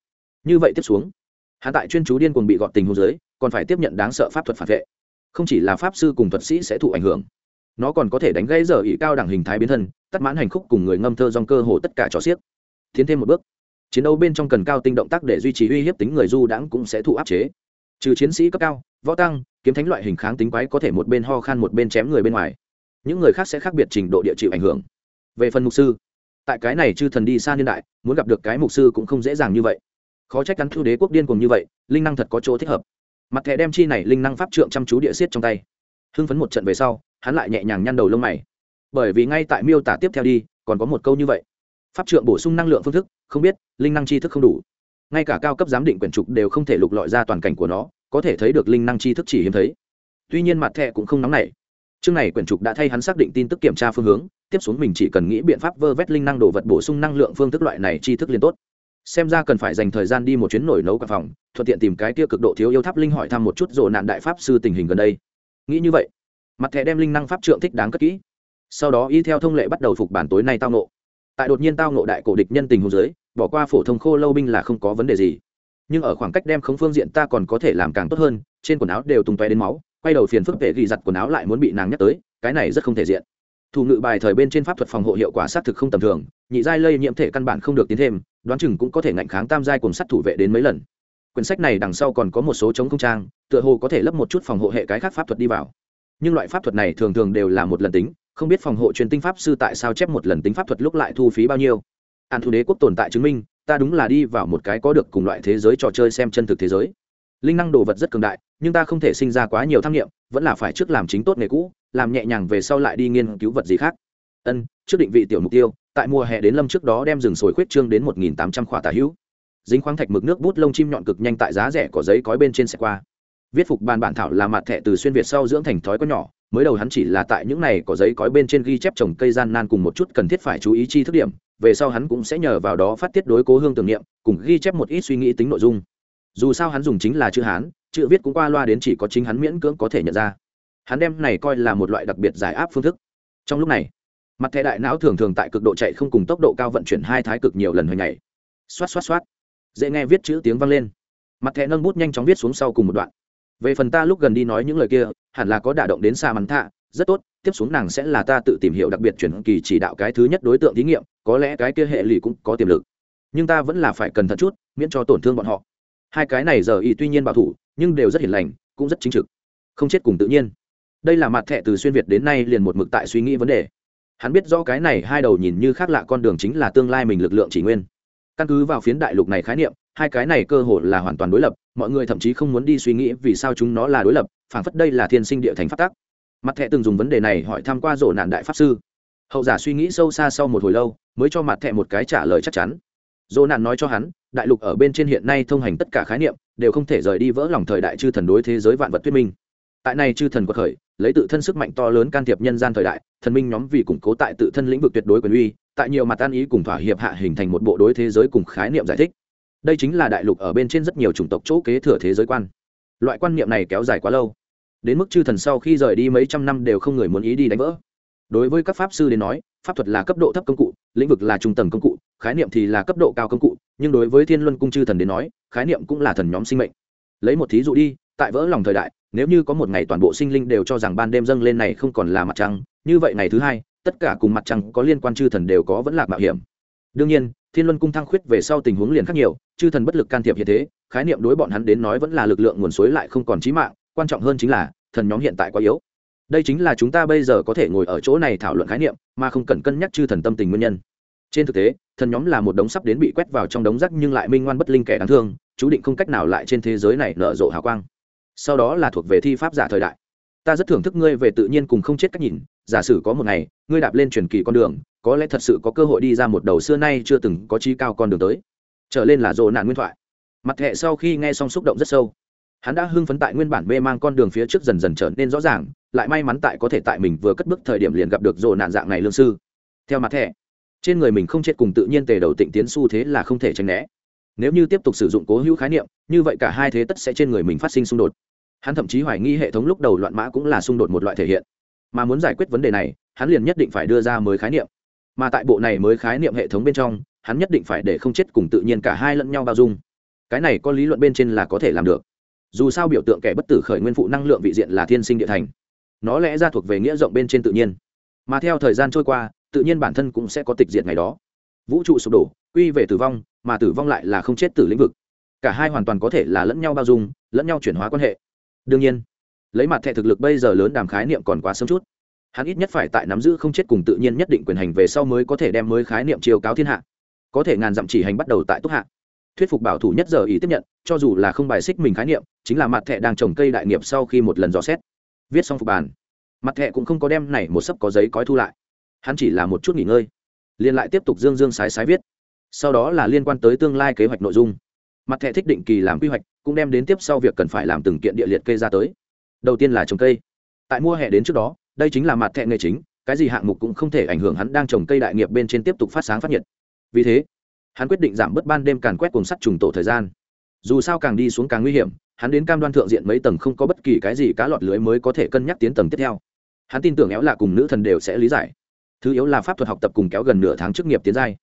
Như vậy tiếp xuống, hắn tại chuyên chú điên cuồng bị gọt tình hô giới còn phải tiếp nhận đáng sợ pháp thuật phản vệ. Không chỉ là pháp sư cùng thuật sĩ sẽ thụ ảnh hưởng nó còn có thể đánh gãy giờ ỷ cao đẳng hình thái biến thân, tắt mãn hành khúc cùng người ngâm thơ dòng cơ hồ tất cả trò xiếc. Tiến thêm một bước, chiến đấu bên trong cần cao tinh động tác để duy trì uy hiếp tính người du đãng cũng sẽ thụ áp chế. Trừ chiến sĩ cấp cao, võ tăng, kiếm thánh loại hình kháng tính quái có thể một bên ho khan một bên chém người bên ngoài. Những người khác sẽ khác biệt trình độ địa chịu ảnh hưởng. Về phần mục sư, tại cái này chư thần đi xa niên đại, muốn gặp được cái mục sư cũng không dễ dàng như vậy. Khó trách cắn thu đế quốc điên cùng như vậy, linh năng thật có chỗ thích hợp. Mặt thẻ đem chi này linh năng pháp trượng chăm chú địa xiết trong tay. Hưng phấn một trận về sau hắn lại nhẹ nhàng nhăn đầu lông mày. Bởi vì ngay tại miêu tả tiếp theo đi, còn có một câu như vậy. Pháp trượng bổ sung năng lượng phương thức, không biết, linh năng tri thức không đủ. Ngay cả cao cấp giám định quyển trục đều không thể lục lọi ra toàn cảnh của nó, có thể thấy được linh năng chi thức chỉ hiếm thấy. Tuy nhiên mặt thẻ cũng không nóng nảy. Chương này quyển trục đã thay hắn xác định tin tức kiểm tra phương hướng, tiếp xuống mình chỉ cần nghĩ biện pháp vơ vét linh năng đồ vật bổ sung năng lượng phương thức loại này chi thức liên tốt. Xem ra cần phải dành thời gian đi một chuyến nổi nấu cả phòng, thuận tiện tìm cái kia cực độ thiếu yêu tháp linh hỏi thăm một chút rộ nạn đại pháp sư tình hình gần đây. Nghĩ như vậy mặt thẻ đem linh năng pháp trượng thích đáng cất kỹ. Sau đó y theo thông lệ bắt đầu phục bản tối nay tao nộ tại đột nhiên tao nộ đại cổ địch nhân tình hồ dưới, bỏ qua phổ thông khô lâu binh là không có vấn đề gì. Nhưng ở khoảng cách đem không phương diện ta còn có thể làm càng tốt hơn, trên quần áo đều tung tóe đến máu, quay đầu phiền phức vệ ghi giặt quần áo lại muốn bị nàng nhắc tới, cái này rất không thể diện. Thủ ngự bài thời bên trên pháp thuật phòng hộ hiệu quả xác thực không tầm thường, nhị giai lây nhiễm thể căn bản không được tiến thêm, đoán chừng cũng có thể ngạnh kháng tam giai cùng sát thủ vệ đến mấy lần. Quyển sách này đằng sau còn có một số chống không trang, tựa hồ có thể lấp một chút phòng hộ hệ cái khác pháp thuật đi vào nhưng loại pháp thuật này thường thường đều là một lần tính, không biết phòng hộ truyền tinh pháp sư tại sao chép một lần tính pháp thuật lúc lại thu phí bao nhiêu. An thu đế quốc tồn tại chứng minh, ta đúng là đi vào một cái có được cùng loại thế giới trò chơi xem chân thực thế giới. Linh năng đồ vật rất cường đại, nhưng ta không thể sinh ra quá nhiều tham nghiệm, vẫn là phải trước làm chính tốt nghề cũ, làm nhẹ nhàng về sau lại đi nghiên cứu vật gì khác. Ân, trước định vị tiểu mục tiêu, tại mùa hè đến lâm trước đó đem rừng sồi khuyết trương đến một nghìn tám trăm khỏa tà hữu. Dính khoáng thạch mực nước bút lông chim nhọn cực nhanh tại giá rẻ có giấy cói bên trên xe qua viết phục bàn bản thảo là mặt thẻ từ xuyên việt sau dưỡng thành thói có nhỏ, mới đầu hắn chỉ là tại những này có giấy cói bên trên ghi chép trồng cây gian nan cùng một chút cần thiết phải chú ý chi thức điểm, về sau hắn cũng sẽ nhờ vào đó phát tiết đối cố hương tưởng niệm, cùng ghi chép một ít suy nghĩ tính nội dung. Dù sao hắn dùng chính là chữ hán, chữ viết cũng qua loa đến chỉ có chính hắn miễn cưỡng có thể nhận ra. Hắn đem này coi là một loại đặc biệt giải áp phương thức. Trong lúc này, mặt thẻ đại não thường thường tại cực độ chạy không cùng tốc độ cao vận chuyển hai thái cực nhiều lần hồi ngày xoát xoát xoát. Dễ nghe viết chữ tiếng vang lên. Mặt thẻ nâng bút nhanh chóng viết xuống sau cùng một đoạn về phần ta lúc gần đi nói những lời kia, hẳn là có đả động đến xa mắn thạ. Rất tốt, tiếp xuống nàng sẽ là ta tự tìm hiểu đặc biệt chuyển kỳ chỉ đạo cái thứ nhất đối tượng thí nghiệm, có lẽ cái kia hệ lụy cũng có tiềm lực. Nhưng ta vẫn là phải cẩn thận chút, miễn cho tổn thương bọn họ. Hai cái này giờ y tuy nhiên bảo thủ, nhưng đều rất hiền lành, cũng rất chính trực. Không chết cùng tự nhiên. Đây là mặt thẻ từ xuyên việt đến nay liền một mực tại suy nghĩ vấn đề. Hắn biết rõ cái này hai đầu nhìn như khác lạ con đường chính là tương lai mình lực lượng chỉ nguyên. Căn cứ vào phiến đại lục này khái niệm, hai cái này cơ hồ là hoàn toàn đối lập mọi người thậm chí không muốn đi suy nghĩ vì sao chúng nó là đối lập, phảng phất đây là thiên sinh địa thành phát tắc. mặt thẹ từng dùng vấn đề này hỏi tham q u a rổ nạn đại pháp sư. Hậu giả suy nghĩ sâu xa sau một hồi lâu, mới cho mặt thẹ một cái trả lời chắc chắn. Dỗ nạn nói cho hắn, đại lục ở bên trên hiện nay thông hành tất cả khái niệm, đều không thể rời đi vỡ lòng thời đại chư thần đối thế giới vạn vật thuyết minh. Tại này chư thần quật khởi, lấy tự thân sức mạnh to lớn can thiệp nhân gian thời đại, thần minh nhóm vì củng cố tại tự thân lĩnh vực tuyệt đối quyền uy, tại nhiều mặt an ý cùng thỏa hiệp hạ hình thành một bộ đối thế giới cùng khái niệm giải thích đây chính là đại lục ở bên trên rất nhiều chủng tộc chỗ kế thừa thế giới quan. Loại quan niệm này kéo dài quá lâu. Đến mức chư thần sau khi rời đi mấy trăm năm đều không người muốn ý đi đánh vỡ. Đối với các pháp sư đến nói, pháp thuật là cấp độ thấp công cụ, lĩnh vực là trung tầng công cụ, khái niệm thì là cấp độ cao công cụ, nhưng đối với thiên luân cung chư thần đến nói, khái niệm cũng là thần nhóm sinh mệnh. Lấy một thí dụ đi, tại vỡ lòng thời đại, nếu như có một ngày toàn bộ sinh linh đều cho rằng ban đêm dâng lên này không còn là mặt trăng, như vậy ngày thứ hai, tất cả cùng mặt trăng có liên quan chư thần đều có vẫn lạc mạo hiểm. Đương nhiên thiên luân cung thăng khuyết về sau tình huống liền khác nhiều, chư thần bất lực can thiệp hiện thế, khái niệm đối bọn hắn đến nói vẫn là lực lượng nguồn suối lại không còn trí mạng, quan trọng hơn chính là, thần nhóm hiện tại quá yếu. Đây chính là chúng ta bây giờ có thể ngồi ở chỗ này thảo luận khái niệm, mà không cần cân nhắc chư thần tâm tình nguyên nhân. Trên thực tế, thần nhóm là một đống sắp đến bị quét vào trong đống rác nhưng lại minh ngoan bất linh kẻ đáng thương, chú định không cách nào lại trên thế giới này nở rộ hào quang. Sau đó là thuộc về thi pháp giả thời đại ta rất thưởng thức ngươi về tự nhiên cùng không chết cách nhìn, giả sử có một ngày, ngươi đạp lên truyền kỳ con đường, có lẽ thật sự có cơ hội đi ra một đầu xưa nay chưa từng có chi cao con đường tới. Trở lên là rộ nạn nguyên thoại. Mặt hệ sau khi nghe xong xúc động rất sâu. Hắn đã hưng phấn tại nguyên bản mê mang con đường phía trước dần dần trở nên rõ ràng, lại may mắn tại có thể tại mình vừa cất bước thời điểm liền gặp được rộ nạn dạng này lương sư. Theo mặt hệ, trên người mình không chết cùng tự nhiên tề đầu tịnh tiến xu thế là không thể tránh né. Nếu như tiếp tục sử dụng cố hữu khái niệm, như vậy cả hai thế tất sẽ trên người mình phát sinh xung đột hắn thậm chí hoài nghi hệ thống lúc đầu loạn mã cũng là xung đột một loại thể hiện. Mà muốn giải quyết vấn đề này, hắn liền nhất định phải đưa ra mới khái niệm. Mà tại bộ này mới khái niệm hệ thống bên trong, hắn nhất định phải để không chết cùng tự nhiên cả hai lẫn nhau bao dung. Cái này có lý luận bên trên là có thể làm được. Dù sao biểu tượng kẻ bất tử khởi nguyên phụ năng lượng vị diện là thiên sinh địa thành. Nó lẽ ra thuộc về nghĩa rộng bên trên tự nhiên. Mà theo thời gian trôi qua, tự nhiên bản thân cũng sẽ có tịch diệt ngày đó. Vũ trụ sụp đổ, quy về tử vong, mà tử vong lại là không chết tử lĩnh vực. Cả hai hoàn toàn có thể là lẫn nhau bao dung, lẫn nhau chuyển hóa quan hệ đương nhiên, lấy mặt thẻ thực lực bây giờ lớn đàm khái niệm còn quá sớm chút. Hắn ít nhất phải tại nắm giữ không chết cùng tự nhiên nhất định quyền hành về sau mới có thể đem mới khái niệm chiều cáo thiên hạ. Có thể ngàn dặm chỉ hành bắt đầu tại túc hạ. Thuyết phục bảo thủ nhất giờ ý tiếp nhận, cho dù là không bài xích mình khái niệm, chính là mặt thẻ đang trồng cây đại nghiệp sau khi một lần dò xét. Viết xong phục bàn, mặt thẻ cũng không có đem này một sấp có giấy cói thu lại. Hắn chỉ là một chút nghỉ ngơi, liền lại tiếp tục dương dương sái sái viết. Sau đó là liên quan tới tương lai kế hoạch nội dung. Mặt thẻ thích định kỳ làm quy hoạch cũng đem đến tiếp sau việc cần phải làm từng kiện địa liệt kê ra tới. Đầu tiên là trồng cây. Tại mùa hè đến trước đó, đây chính là mặt thẹn nghề chính, cái gì hạng mục cũng không thể ảnh hưởng hắn đang trồng cây đại nghiệp bên trên tiếp tục phát sáng phát nhiệt. Vì thế, hắn quyết định giảm bớt ban đêm càn quét cùng sắt trùng tổ thời gian. Dù sao càng đi xuống càng nguy hiểm, hắn đến cam đoan thượng diện mấy tầng không có bất kỳ cái gì cá lọt lưới mới có thể cân nhắc tiến tầng tiếp theo. Hắn tin tưởng éo là cùng nữ thần đều sẽ lý giải. Thứ yếu là pháp thuật học tập cùng kéo gần nửa tháng chức nghiệp tiến giai.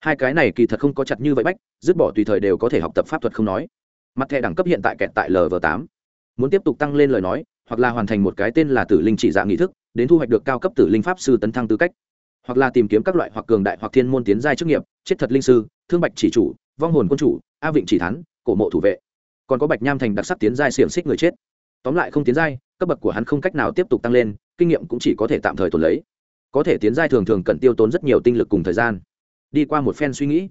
Hai cái này kỳ thật không có chặt như vậy bách, dứt bỏ tùy thời đều có thể học tập pháp thuật không nói mặt thẻ đẳng cấp hiện tại kẹt tại lv tám. Muốn tiếp tục tăng lên lời nói, hoặc là hoàn thành một cái tên là tử linh chỉ dạng nghị thức, đến thu hoạch được cao cấp tử linh pháp sư tấn thăng tư cách. Hoặc là tìm kiếm các loại hoặc cường đại hoặc thiên môn tiến giai chức nghiệp, chết thật linh sư, thương bạch chỉ chủ, vong hồn quân chủ, a vịnh chỉ thắn cổ mộ thủ vệ. Còn có bạch nham thành đặc sắc tiến giai xiềng xích người chết. Tóm lại không tiến giai, cấp bậc của hắn không cách nào tiếp tục tăng lên, kinh nghiệm cũng chỉ có thể tạm thời tồn lấy. Có thể tiến giai thường thường cần tiêu tốn rất nhiều tinh lực cùng thời gian. Đi qua một phen suy nghĩ,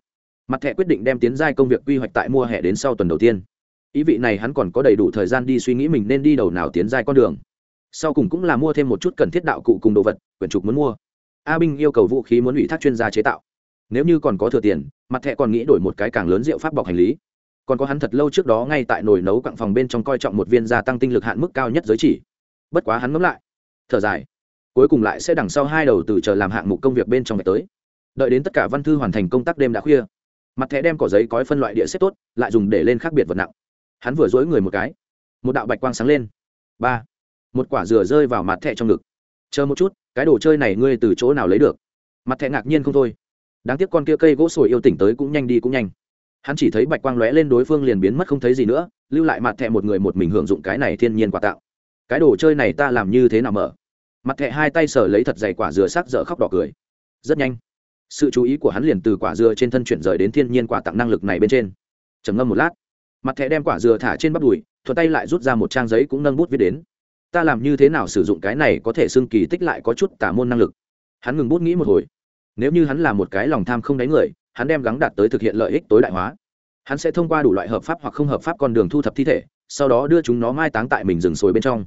mặt thẻ quyết định đem tiến giai công việc quy hoạch tại mùa hè đến sau tuần đầu tiên ý vị này hắn còn có đầy đủ thời gian đi suy nghĩ mình nên đi đầu nào tiến dài con đường. Sau cùng cũng là mua thêm một chút cần thiết đạo cụ cùng đồ vật, quyển trục muốn mua. A binh yêu cầu vũ khí muốn ủy thác chuyên gia chế tạo. Nếu như còn có thừa tiền, mặt thẹ còn nghĩ đổi một cái càng lớn rượu pháp bọc hành lý. Còn có hắn thật lâu trước đó ngay tại nồi nấu quặng phòng bên trong coi trọng một viên gia tăng tinh lực hạn mức cao nhất giới chỉ. Bất quá hắn ngẫm lại, thở dài, cuối cùng lại sẽ đằng sau hai đầu từ chờ làm hạng mục công việc bên trong ngày tới. Đợi đến tất cả văn thư hoàn thành công tác đêm đã khuya, mặt thẻ đem cỏ giấy cói phân loại địa xếp tốt, lại dùng để lên khác biệt vật nặng hắn vừa dối người một cái. Một đạo bạch quang sáng lên. Ba. Một quả dừa rơi vào mặt thẻ trong ngực. Chờ một chút, cái đồ chơi này ngươi từ chỗ nào lấy được? Mặt thẻ ngạc nhiên không thôi. Đáng tiếc con kia cây gỗ sồi yêu tỉnh tới cũng nhanh đi cũng nhanh. Hắn chỉ thấy bạch quang lóe lên đối phương liền biến mất không thấy gì nữa, lưu lại mặt thẻ một người một mình hưởng dụng cái này thiên nhiên quà tạo. Cái đồ chơi này ta làm như thế nào mở? Mặt thẻ hai tay sở lấy thật dày quả dừa sắc dở khóc đỏ cười. Rất nhanh. Sự chú ý của hắn liền từ quả dừa trên thân chuyển rời đến thiên nhiên quả tặng năng lực này bên trên. Trầm ngâm một lát mặt thẻ đem quả dừa thả trên bắp đùi thuật tay lại rút ra một trang giấy cũng nâng bút viết đến. Ta làm như thế nào sử dụng cái này có thể xưng kỳ tích lại có chút tả môn năng lực? Hắn ngừng bút nghĩ một hồi. Nếu như hắn là một cái lòng tham không đánh người, hắn đem gắng đạt tới thực hiện lợi ích tối đại hóa. Hắn sẽ thông qua đủ loại hợp pháp hoặc không hợp pháp con đường thu thập thi thể, sau đó đưa chúng nó mai táng tại mình rừng sồi bên trong.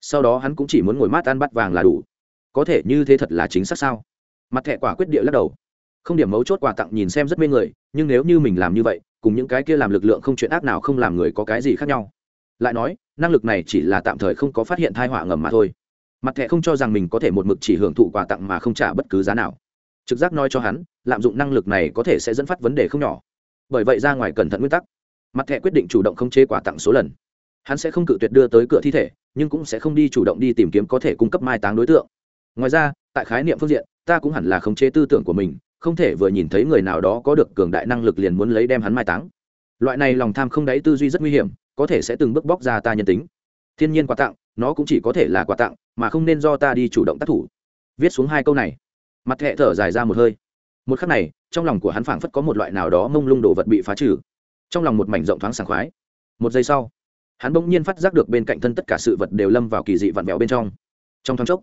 Sau đó hắn cũng chỉ muốn ngồi mát ăn bắt vàng là đủ. Có thể như thế thật là chính xác sao? Mặt thẻ quả quyết địa lắc đầu không điểm mấu chốt quà tặng nhìn xem rất mê người, nhưng nếu như mình làm như vậy, cùng những cái kia làm lực lượng không chuyện ác nào không làm người có cái gì khác nhau. Lại nói, năng lực này chỉ là tạm thời không có phát hiện thai họa ngầm mà thôi. Mặt thẻ không cho rằng mình có thể một mực chỉ hưởng thụ quà tặng mà không trả bất cứ giá nào. Trực giác nói cho hắn, lạm dụng năng lực này có thể sẽ dẫn phát vấn đề không nhỏ. Bởi vậy ra ngoài cẩn thận nguyên tắc. Mặt thẻ quyết định chủ động không chế quà tặng số lần. Hắn sẽ không cự tuyệt đưa tới cửa thi thể, nhưng cũng sẽ không đi chủ động đi tìm kiếm có thể cung cấp mai táng đối tượng. Ngoài ra, tại khái niệm phương diện, ta cũng hẳn là khống chế tư tưởng của mình không thể vừa nhìn thấy người nào đó có được cường đại năng lực liền muốn lấy đem hắn mai táng. Loại này lòng tham không đáy tư duy rất nguy hiểm, có thể sẽ từng bước bóc ra ta nhân tính. Thiên nhiên quà tặng, nó cũng chỉ có thể là quà tặng, mà không nên do ta đi chủ động tác thủ. Viết xuống hai câu này. Mặt thẹ thở dài ra một hơi. Một khắc này, trong lòng của hắn phảng phất có một loại nào đó mông lung đồ vật bị phá trừ. Trong lòng một mảnh rộng thoáng sảng khoái. Một giây sau, hắn bỗng nhiên phát giác được bên cạnh thân tất cả sự vật đều lâm vào kỳ dị vặn vẹo bên trong. Trong thoáng chốc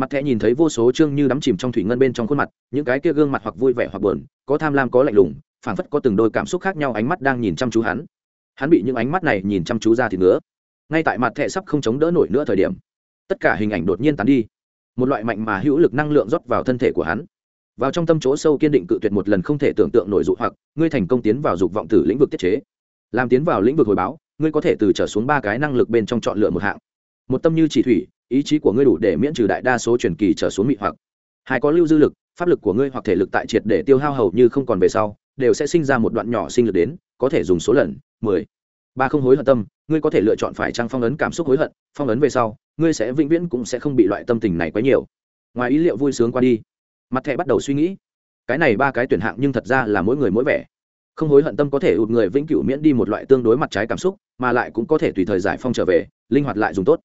mặt thẻ nhìn thấy vô số chương như đắm chìm trong thủy ngân bên trong khuôn mặt, những cái kia gương mặt hoặc vui vẻ hoặc buồn, có tham lam, có lạnh lùng, phảng phất có từng đôi cảm xúc khác nhau ánh mắt đang nhìn chăm chú hắn. Hắn bị những ánh mắt này nhìn chăm chú ra thì nữa ngay tại mặt thẻ sắp không chống đỡ nổi nữa thời điểm, tất cả hình ảnh đột nhiên tán đi. Một loại mạnh mà hữu lực năng lượng rót vào thân thể của hắn. Vào trong tâm chỗ sâu kiên định cự tuyệt một lần không thể tưởng tượng nổi dụ hoặc, ngươi thành công tiến vào dục vọng tử lĩnh vực tiết chế. Làm tiến vào lĩnh vực hồi báo, ngươi có thể từ trở xuống ba cái năng lực bên trong chọn lựa một hạng một tâm như chỉ thủy, ý chí của ngươi đủ để miễn trừ đại đa số truyền kỳ trở xuống mị hoặc. Hai có lưu dư lực, pháp lực của ngươi hoặc thể lực tại triệt để tiêu hao hầu như không còn về sau, đều sẽ sinh ra một đoạn nhỏ sinh lực đến, có thể dùng số lần, mười. Ba không hối hận tâm, ngươi có thể lựa chọn phải trang phong ấn cảm xúc hối hận, phong ấn về sau, ngươi sẽ vĩnh viễn cũng sẽ không bị loại tâm tình này quá nhiều. Ngoài ý liệu vui sướng qua đi. Mặt thẻ bắt đầu suy nghĩ. Cái này ba cái tuyển hạng nhưng thật ra là mỗi người mỗi vẻ. Không hối hận tâm có thể ụt người vĩnh cửu miễn đi một loại tương đối mặt trái cảm xúc, mà lại cũng có thể tùy thời giải phong trở về, linh hoạt lại dùng tốt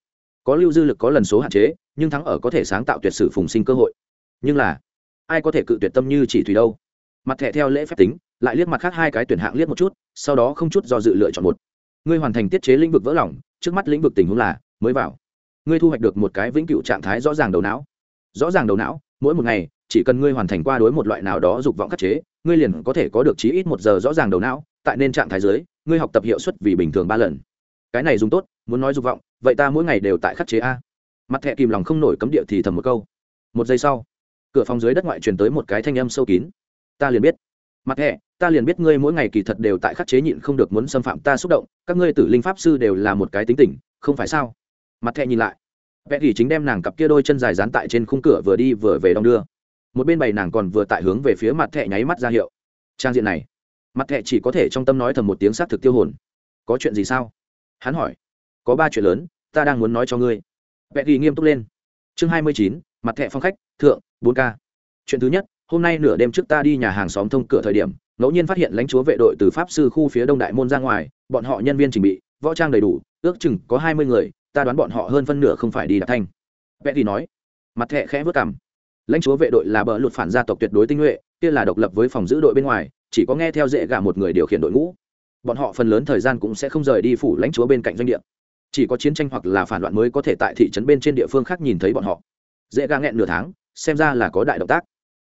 có lưu dư lực có lần số hạn chế, nhưng thắng ở có thể sáng tạo tuyệt sử phùng sinh cơ hội. Nhưng là, ai có thể cự tuyệt tâm như chỉ thủy đâu? Mặt thẻ theo lễ phép tính, lại liếc mặt khác hai cái tuyển hạng liếc một chút, sau đó không chút do dự lựa chọn một. Ngươi hoàn thành tiết chế lĩnh vực vỡ lỏng trước mắt lĩnh vực tình huống là, mới vào. Ngươi thu hoạch được một cái vĩnh cửu trạng thái rõ ràng đầu não. Rõ ràng đầu não, mỗi một ngày, chỉ cần ngươi hoàn thành qua đối một loại nào đó dục vọng khắc chế, ngươi liền có thể có được chí ít một giờ rõ ràng đầu não, tại nên trạng thái dưới, ngươi học tập hiệu suất vì bình thường ba lần. Cái này dùng tốt, muốn nói dục vọng vậy ta mỗi ngày đều tại khắc chế a. Mặt thẹ kìm lòng không nổi cấm địa thì thầm một câu. Một giây sau, cửa phòng dưới đất ngoại truyền tới một cái thanh âm sâu kín. Ta liền biết. Mặt thẹ ta liền biết ngươi mỗi ngày kỳ thật đều tại khắc chế nhịn không được muốn xâm phạm ta xúc động, các ngươi tử linh pháp sư đều là một cái tính tình, không phải sao? Mặt thẹ nhìn lại. Vẽ thì chính đem nàng cặp kia đôi chân dài dán tại trên khung cửa vừa đi vừa về đong đưa. Một bên bày nàng còn vừa tại hướng về phía mặt thẹ nháy mắt ra hiệu. Trang diện này, mặt thẹ chỉ có thể trong tâm nói thầm một tiếng xác thực tiêu hồn. Có chuyện gì sao? Hắn hỏi. Có ba chuyện lớn ta đang muốn nói cho ngươi. Vẽ ghi nghiêm túc lên. Chương hai mươi chín, mặt thẻ phong khách, thượng, bốn k. Chuyện thứ nhất, hôm nay nửa đêm trước ta đi nhà hàng xóm thông cửa thời điểm, ngẫu nhiên phát hiện lãnh chúa vệ đội từ pháp sư khu phía đông đại môn ra ngoài, bọn họ nhân viên trình bị, võ trang đầy đủ, ước chừng có hai mươi người, ta đoán bọn họ hơn phân nửa không phải đi đạp thanh. Vẽ thì nói. Mặt thẹ khẽ vớt cảm lãnh chúa vệ đội là bờ lụt phản gia tộc tuyệt đối tinh nhuệ, kia là độc lập với phòng giữ đội bên ngoài, chỉ có nghe theo dễ gả một người điều khiển đội ngũ. Bọn họ phần lớn thời gian cũng sẽ không rời đi phủ lãnh chúa bên cạnh doanh địa chỉ có chiến tranh hoặc là phản loạn mới có thể tại thị trấn bên trên địa phương khác nhìn thấy bọn họ. Dễ gà nghẹn nửa tháng, xem ra là có đại động tác.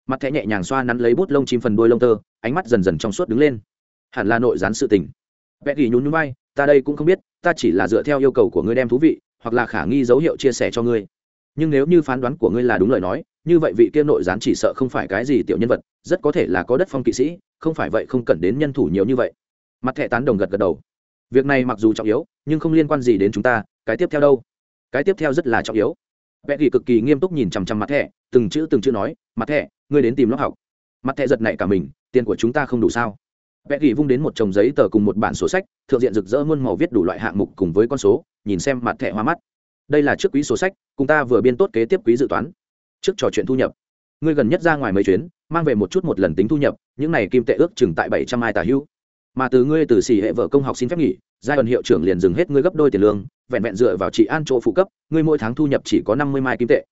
Mặt thẻ nhẹ nhàng xoa nắn lấy bút lông chim phần đuôi lông tơ, ánh mắt dần dần trong suốt đứng lên. Hẳn là nội gián sự tình. Vẽ ghi nhún nhún vai, ta đây cũng không biết, ta chỉ là dựa theo yêu cầu của ngươi đem thú vị, hoặc là khả nghi dấu hiệu chia sẻ cho ngươi. Nhưng nếu như phán đoán của ngươi là đúng lời nói, như vậy vị kia nội gián chỉ sợ không phải cái gì tiểu nhân vật, rất có thể là có đất phong kỵ sĩ, không phải vậy không cần đến nhân thủ nhiều như vậy. Mặt thẻ tán đồng gật gật đầu việc này mặc dù trọng yếu, nhưng không liên quan gì đến chúng ta, cái tiếp theo đâu? Cái tiếp theo rất là trọng yếu. Vẽ ghi cực kỳ nghiêm túc nhìn chằm chằm mặt thẻ, từng chữ từng chữ nói, mặt thẻ, ngươi đến tìm lớp học. Mặt thẻ giật nảy cả mình, tiền của chúng ta không đủ sao? Vẽ ghi vung đến một chồng giấy tờ cùng một bản sổ sách, thượng diện rực rỡ muôn màu viết đủ loại hạng mục cùng với con số, nhìn xem mặt thẻ hoa mắt. Đây là trước quý sổ sách, cùng ta vừa biên tốt kế tiếp quý dự toán. Trước trò chuyện thu nhập. Ngươi gần nhất ra ngoài mấy chuyến, mang về một chút một lần tính thu nhập, những này kim tệ ước chừng tại bảy trăm hai tà hữu mà từ ngươi từ xỉ hệ vợ công học xin phép nghỉ, giai đoạn hiệu trưởng liền dừng hết ngươi gấp đôi tiền lương, vẹn vẹn dựa vào chị an chỗ phụ cấp, ngươi mỗi tháng thu nhập chỉ có năm mươi mai kim tệ.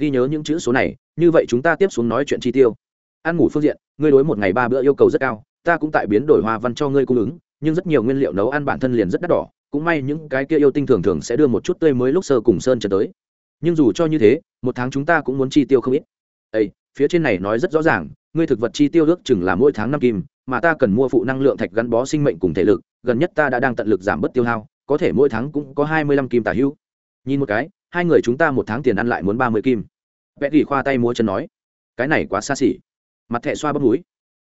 Ghi nhớ những chữ số này, như vậy chúng ta tiếp xuống nói chuyện chi tiêu. Ăn ngủ phương diện, ngươi đối một ngày ba bữa yêu cầu rất cao, ta cũng tại biến đổi hoa văn cho ngươi cung ứng, nhưng rất nhiều nguyên liệu nấu ăn bản thân liền rất đắt đỏ, cũng may những cái kia yêu tinh thường thường sẽ đưa một chút tươi mới lúc sơ cùng sơn trở tới. Nhưng dù cho như thế, một tháng chúng ta cũng muốn chi tiêu không ít. Ây phía trên này nói rất rõ ràng, ngươi thực vật chi tiêu ước chừng là mỗi tháng năm kim mà ta cần mua phụ năng lượng thạch gắn bó sinh mệnh cùng thể lực, gần nhất ta đã đang tận lực giảm bớt tiêu hao, có thể mỗi tháng cũng có hai mươi lăm kim tả hữu. Nhìn một cái, hai người chúng ta một tháng tiền ăn lại muốn ba mươi kim. Vẽ gỉ khoa tay múa chân nói, cái này quá xa xỉ. Mặt thẹ xoa bấm núi.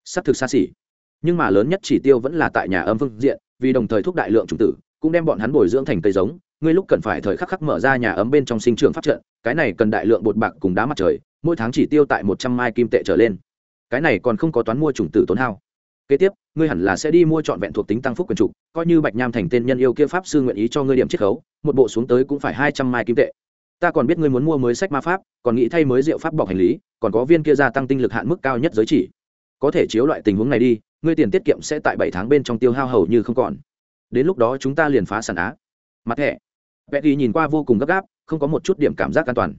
S ắ c thực xa xỉ. Nhưng mà lớn nhất chỉ tiêu vẫn là tại nhà âm phương diện, vì đồng thời thúc đại lượng chủng tử, cũng đem bọn hắn bồi dưỡng thành cây giống. Ngươi lúc cần phải thời khắc khắc mở ra nhà ấm bên trong sinh trường phát trận, cái này cần đại lượng bột bạc cùng đá mặt trời, mỗi tháng chỉ tiêu tại một trăm mai kim tệ trở lên. Cái này còn không có toán mua chủng tử tốn hao kế tiếp, ngươi hẳn là sẽ đi mua trọn vẹn thuộc tính tăng phúc quyền trục coi như bạch nham thành tên nhân yêu kia pháp sư nguyện ý cho ngươi điểm chiết khấu, một bộ xuống tới cũng phải hai trăm mai kim tệ. Ta còn biết ngươi muốn mua mới sách ma pháp, còn nghĩ thay mới rượu pháp bọc hành lý, còn có viên kia gia tăng tinh lực hạn mức cao nhất giới chỉ. Có thể chiếu loại tình huống này đi, ngươi tiền tiết kiệm sẽ tại bảy tháng bên trong tiêu hao hầu như không còn. Đến lúc đó chúng ta liền phá sản á. Mặt thẻ. Vẽ ghi nhìn qua vô cùng gấp gáp, không có một chút điểm cảm giác an toàn.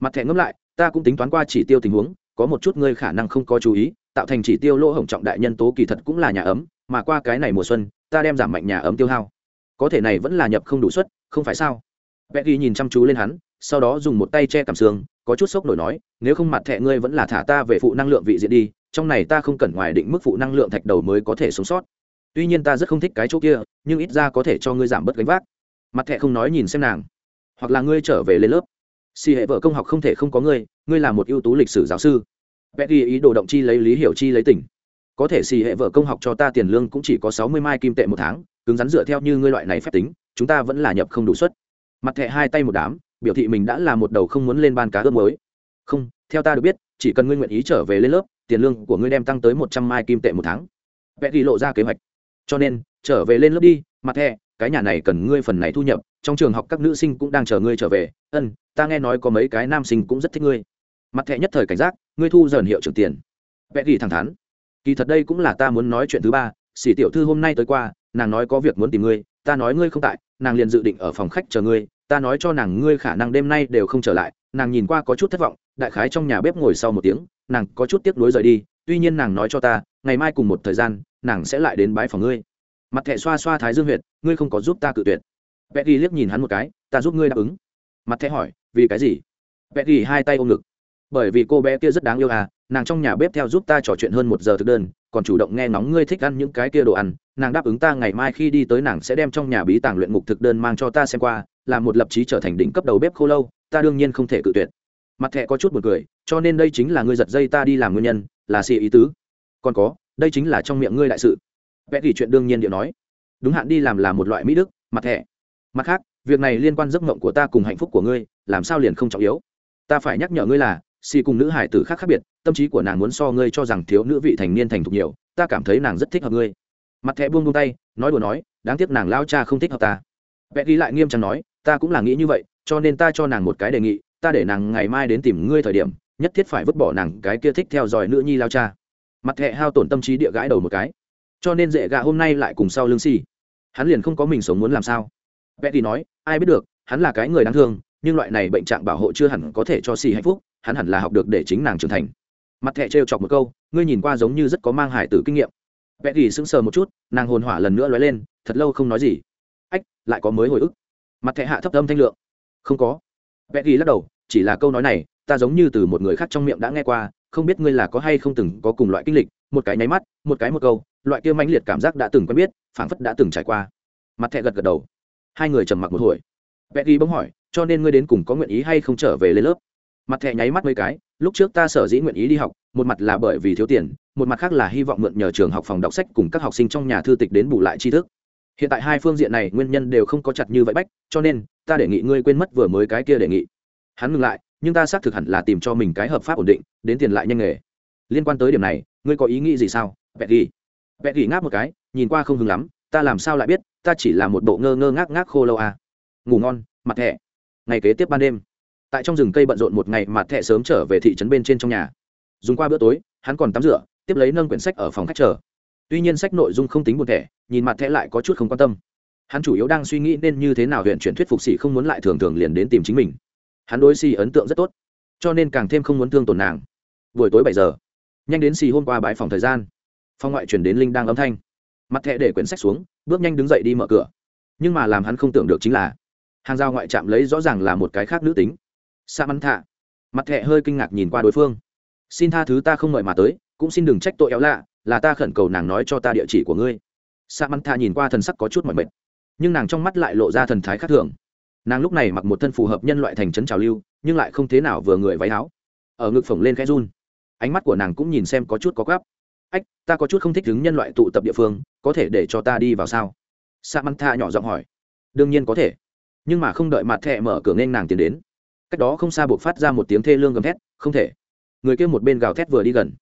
Mặt thẻ ngẫm lại, ta cũng tính toán qua chỉ tiêu tình huống, có một chút ngươi khả năng không có chú ý tạo thành chỉ tiêu lỗ hổng trọng đại nhân tố kỳ thật cũng là nhà ấm, mà qua cái này mùa xuân, ta đem giảm mạnh nhà ấm tiêu hao. Có thể này vẫn là nhập không đủ suất, không phải sao? Vẽ ghi nhìn chăm chú lên hắn, sau đó dùng một tay che cảm xương, có chút sốc nổi nói, nếu không mặt thẹ ngươi vẫn là thả ta về phụ năng lượng vị diện đi, trong này ta không cần ngoài định mức phụ năng lượng thạch đầu mới có thể sống sót. Tuy nhiên ta rất không thích cái chỗ kia, nhưng ít ra có thể cho ngươi giảm bớt gánh vác. Mặt thẹ không nói nhìn xem nàng. Hoặc là ngươi trở về lên lớp. Xì hệ vợ công học không thể không có ngươi ngươi là một ưu tú lịch sử giáo sư vẽ ghi ý đồ động chi lấy lý hiểu chi lấy tỉnh có thể xì hệ vợ công học cho ta tiền lương cũng chỉ có sáu mươi mai kim tệ một tháng, cứng rắn dựa theo như ngươi loại này phép tính, chúng ta vẫn là nhập không đủ suất. Mặt thẹ hai tay một đám, biểu thị mình đã là một đầu không muốn lên ban cá ướp mới không, theo ta được biết, chỉ cần ngươi nguyện ý trở về lên lớp, tiền lương của ngươi đem tăng tới một trăm mai kim tệ một tháng. Vẽ ghi lộ ra kế hoạch. Cho nên, trở về lên lớp đi, mặt thẹ cái nhà này cần ngươi phần này thu nhập, trong trường học các nữ sinh cũng đang chờ ngươi trở về. Ân, ta nghe nói có mấy cái nam sinh cũng rất thích ngươi mặt thẹ nhất thời cảnh giác, ngươi thu dần hiệu trưởng tiền. Vẽ ghi thẳng thắn. Kỳ thật đây cũng là ta muốn nói chuyện thứ ba, xỉ tiểu thư hôm nay tới qua, nàng nói có việc muốn tìm ngươi, ta nói ngươi không tại, nàng liền dự định ở phòng khách chờ ngươi, ta nói cho nàng ngươi khả năng đêm nay đều không trở lại, nàng nhìn qua có chút thất vọng, đại khái trong nhà bếp ngồi sau một tiếng, nàng có chút tiếc nuối rời đi, tuy nhiên nàng nói cho ta, ngày mai cùng một thời gian, nàng sẽ lại đến bái phòng ngươi. Mặt thẹ xoa xoa thái dương huyệt, ngươi không có giúp ta cự tuyệt. Vẽ ghi liếc nhìn hắn một cái, ta giúp ngươi đáp ứng. Mặt thẹ hỏi, vì cái gì? Vẽ ghi hai tay ôm ngực bởi vì cô bé kia rất đáng yêu à nàng trong nhà bếp theo giúp ta trò chuyện hơn một giờ thực đơn, còn chủ động nghe nóng ngươi thích ăn những cái kia đồ ăn, nàng đáp ứng ta ngày mai khi đi tới nàng sẽ đem trong nhà bí tàng luyện ngục thực đơn mang cho ta xem qua, là một lập trí trở thành đỉnh cấp đầu bếp khô lâu, ta đương nhiên không thể cự tuyệt. Mặt thẹ có chút một cười, cho nên đây chính là ngươi giật dây ta đi làm nguyên nhân, là xì ý tứ. Còn có, đây chính là trong miệng ngươi đại sự. Vẽ thì chuyện đương nhiên điệu nói. Đúng hạn đi làm là một loại mỹ đức, mặt thẹ mặt khác, việc này liên quan giấc mộng của ta cùng hạnh phúc của ngươi, làm sao liền không trọng yếu. Ta phải nhắc nhở ngươi là si cùng nữ hải tử khác khác biệt, tâm trí của nàng muốn so ngươi cho rằng thiếu nữ vị thành niên thành thục nhiều, ta cảm thấy nàng rất thích hợp ngươi. Mặt thẻ buông buông tay, nói đùa nói, đáng tiếc nàng lao cha không thích hợp ta. Vẽ ghi lại nghiêm trọng nói, ta cũng là nghĩ như vậy, cho nên ta cho nàng một cái đề nghị, ta để nàng ngày mai đến tìm ngươi thời điểm, nhất thiết phải vứt bỏ nàng cái kia thích theo dõi nữ nhi lao cha. Mặt thẹ hao tổn tâm trí địa gãi đầu một cái. Cho nên dễ gạ hôm nay lại cùng sau lưng xì. Hắn liền không có mình sống muốn làm sao. Vẽ thì nói, ai biết được, hắn là cái người đáng thương, nhưng loại này bệnh trạng bảo hộ chưa hẳn có thể cho xì hạnh phúc hắn hẳn là học được để chính nàng trưởng thành. Mặt thẹ trêu chọc một câu, ngươi nhìn qua giống như rất có mang hải tử kinh nghiệm. Vẽ thì sững sờ một chút, nàng hồn hỏa lần nữa lóe lên, thật lâu không nói gì. Ách, lại có mới hồi ức. Mặt thẹ hạ thấp âm thanh lượng. Không có. Vẽ ghi lắc đầu, chỉ là câu nói này, ta giống như từ một người khác trong miệng đã nghe qua, không biết ngươi là có hay không từng có cùng loại kinh lịch, một cái nháy mắt, một cái một câu, loại kia mãnh liệt cảm giác đã từng quen biết, phảng phất đã từng trải qua. Mặt thẹ gật gật đầu. Hai người trầm mặc một hồi. Vẽ ghi bỗng hỏi, cho nên ngươi đến cùng có nguyện ý hay không trở về lên lớp? Mặt thẻ nháy mắt mấy cái, lúc trước ta sở dĩ nguyện ý đi học, một mặt là bởi vì thiếu tiền, một mặt khác là hy vọng mượn nhờ trường học phòng đọc sách cùng các học sinh trong nhà thư tịch đến bù lại tri thức. Hiện tại hai phương diện này nguyên nhân đều không có chặt như vậy bách, cho nên, ta đề nghị ngươi quên mất vừa mới cái kia đề nghị. Hắn ngừng lại, nhưng ta xác thực hẳn là tìm cho mình cái hợp pháp ổn định, đến tiền lại nhanh nghề. Liên quan tới điểm này, ngươi có ý nghĩ gì sao? Vẹt ghi. Vẹt ghi ngáp một cái, nhìn qua không hứng lắm, ta làm sao lại biết, ta chỉ là một bộ ngơ ngơ ngác ngác khô lâu à. ngủ ngon, mặt thẻ. Ngày kế tiếp ban đêm tại trong rừng cây bận rộn một ngày mà thẹ sớm trở về thị trấn bên trên trong nhà. Dùng qua bữa tối, hắn còn tắm rửa, tiếp lấy nâng quyển sách ở phòng khách chờ. Tuy nhiên sách nội dung không tính buồn thẻ, nhìn mặt thẹ lại có chút không quan tâm. Hắn chủ yếu đang suy nghĩ nên như thế nào huyện chuyển thuyết phục sĩ không muốn lại thường thường liền đến tìm chính mình. Hắn đối xì ấn tượng rất tốt, cho nên càng thêm không muốn thương tổn nàng. Buổi tối bảy giờ, nhanh đến xì hôm qua bãi phòng thời gian. Phong ngoại chuyển đến linh đang âm thanh. Mặt thẹ để quyển sách xuống, bước nhanh đứng dậy đi mở cửa. Nhưng mà làm hắn không tưởng được chính là, hàng giao ngoại trạm lấy rõ ràng là một cái khác nữ tính sa mắn thạ mặt thẹ hơi kinh ngạc nhìn qua đối phương. Xin tha thứ ta không mời mà tới, cũng xin đừng trách tội éo lạ, là ta khẩn cầu nàng nói cho ta địa chỉ của ngươi. Sa mắn thạ nhìn qua thần sắc có chút mỏi mệt, nhưng nàng trong mắt lại lộ ra thần thái khác thường. Nàng lúc này mặc một thân phù hợp nhân loại thành trấn trào lưu, nhưng lại không thế nào vừa người váy áo. Ở ngực phồng lên khẽ run. Ánh mắt của nàng cũng nhìn xem có chút có gắp ách, ta có chút không thích đứng nhân loại tụ tập địa phương, có thể để cho ta đi vào sao? Sa mắn tha nhỏ giọng hỏi. Đương nhiên có thể. Nhưng mà không đợi mặt thẹ mở cửa nên nàng tiến đến cách đó không xa buộc phát ra một tiếng thê lương gầm thét, không thể. Người kia một bên gào thét vừa đi gần.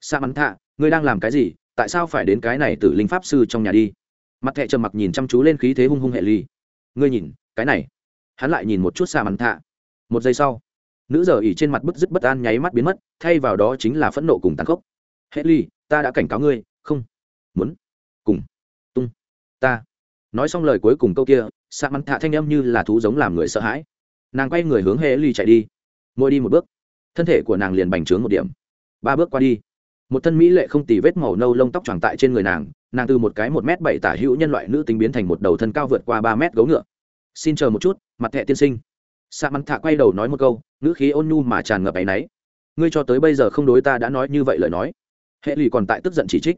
Sa mắn thạ, ngươi đang làm cái gì? Tại sao phải đến cái này từ linh pháp sư trong nhà đi? Mặt thẹ trầm mặc nhìn chăm chú lên khí thế hung hung hệ ly. Ngươi nhìn, cái này. Hắn lại nhìn một chút sa mắn thạ. Một giây sau, nữ giờ ỉ trên mặt bứt dứt bất an nháy mắt biến mất, thay vào đó chính là phẫn nộ cùng tàn khốc. Hệ ly, ta đã cảnh cáo ngươi, không muốn cùng tung ta. Nói xong lời cuối cùng câu kia, sa mắn thạ thanh âm như là thú giống làm người sợ hãi nàng quay người hướng hệ ly chạy đi. Mỗi đi một bước, thân thể của nàng liền bành trướng một điểm. Ba bước qua đi, một thân mỹ lệ không tì vết màu nâu lông tóc tròn tại trên người nàng nàng từ một cái một m bảy tả hữu nhân loại nữ tính biến thành một đầu thân cao vượt qua ba mét gấu ngựa. Xin chờ một chút, mặt thẹ tiên sinh. Sa mắn thạ quay đầu nói một câu, ngữ khí ôn nhu mà tràn ngập áy náy. Ngươi cho tới bây giờ không đối ta đã nói như vậy lời nói. Hệ lụy còn tại tức giận chỉ trích.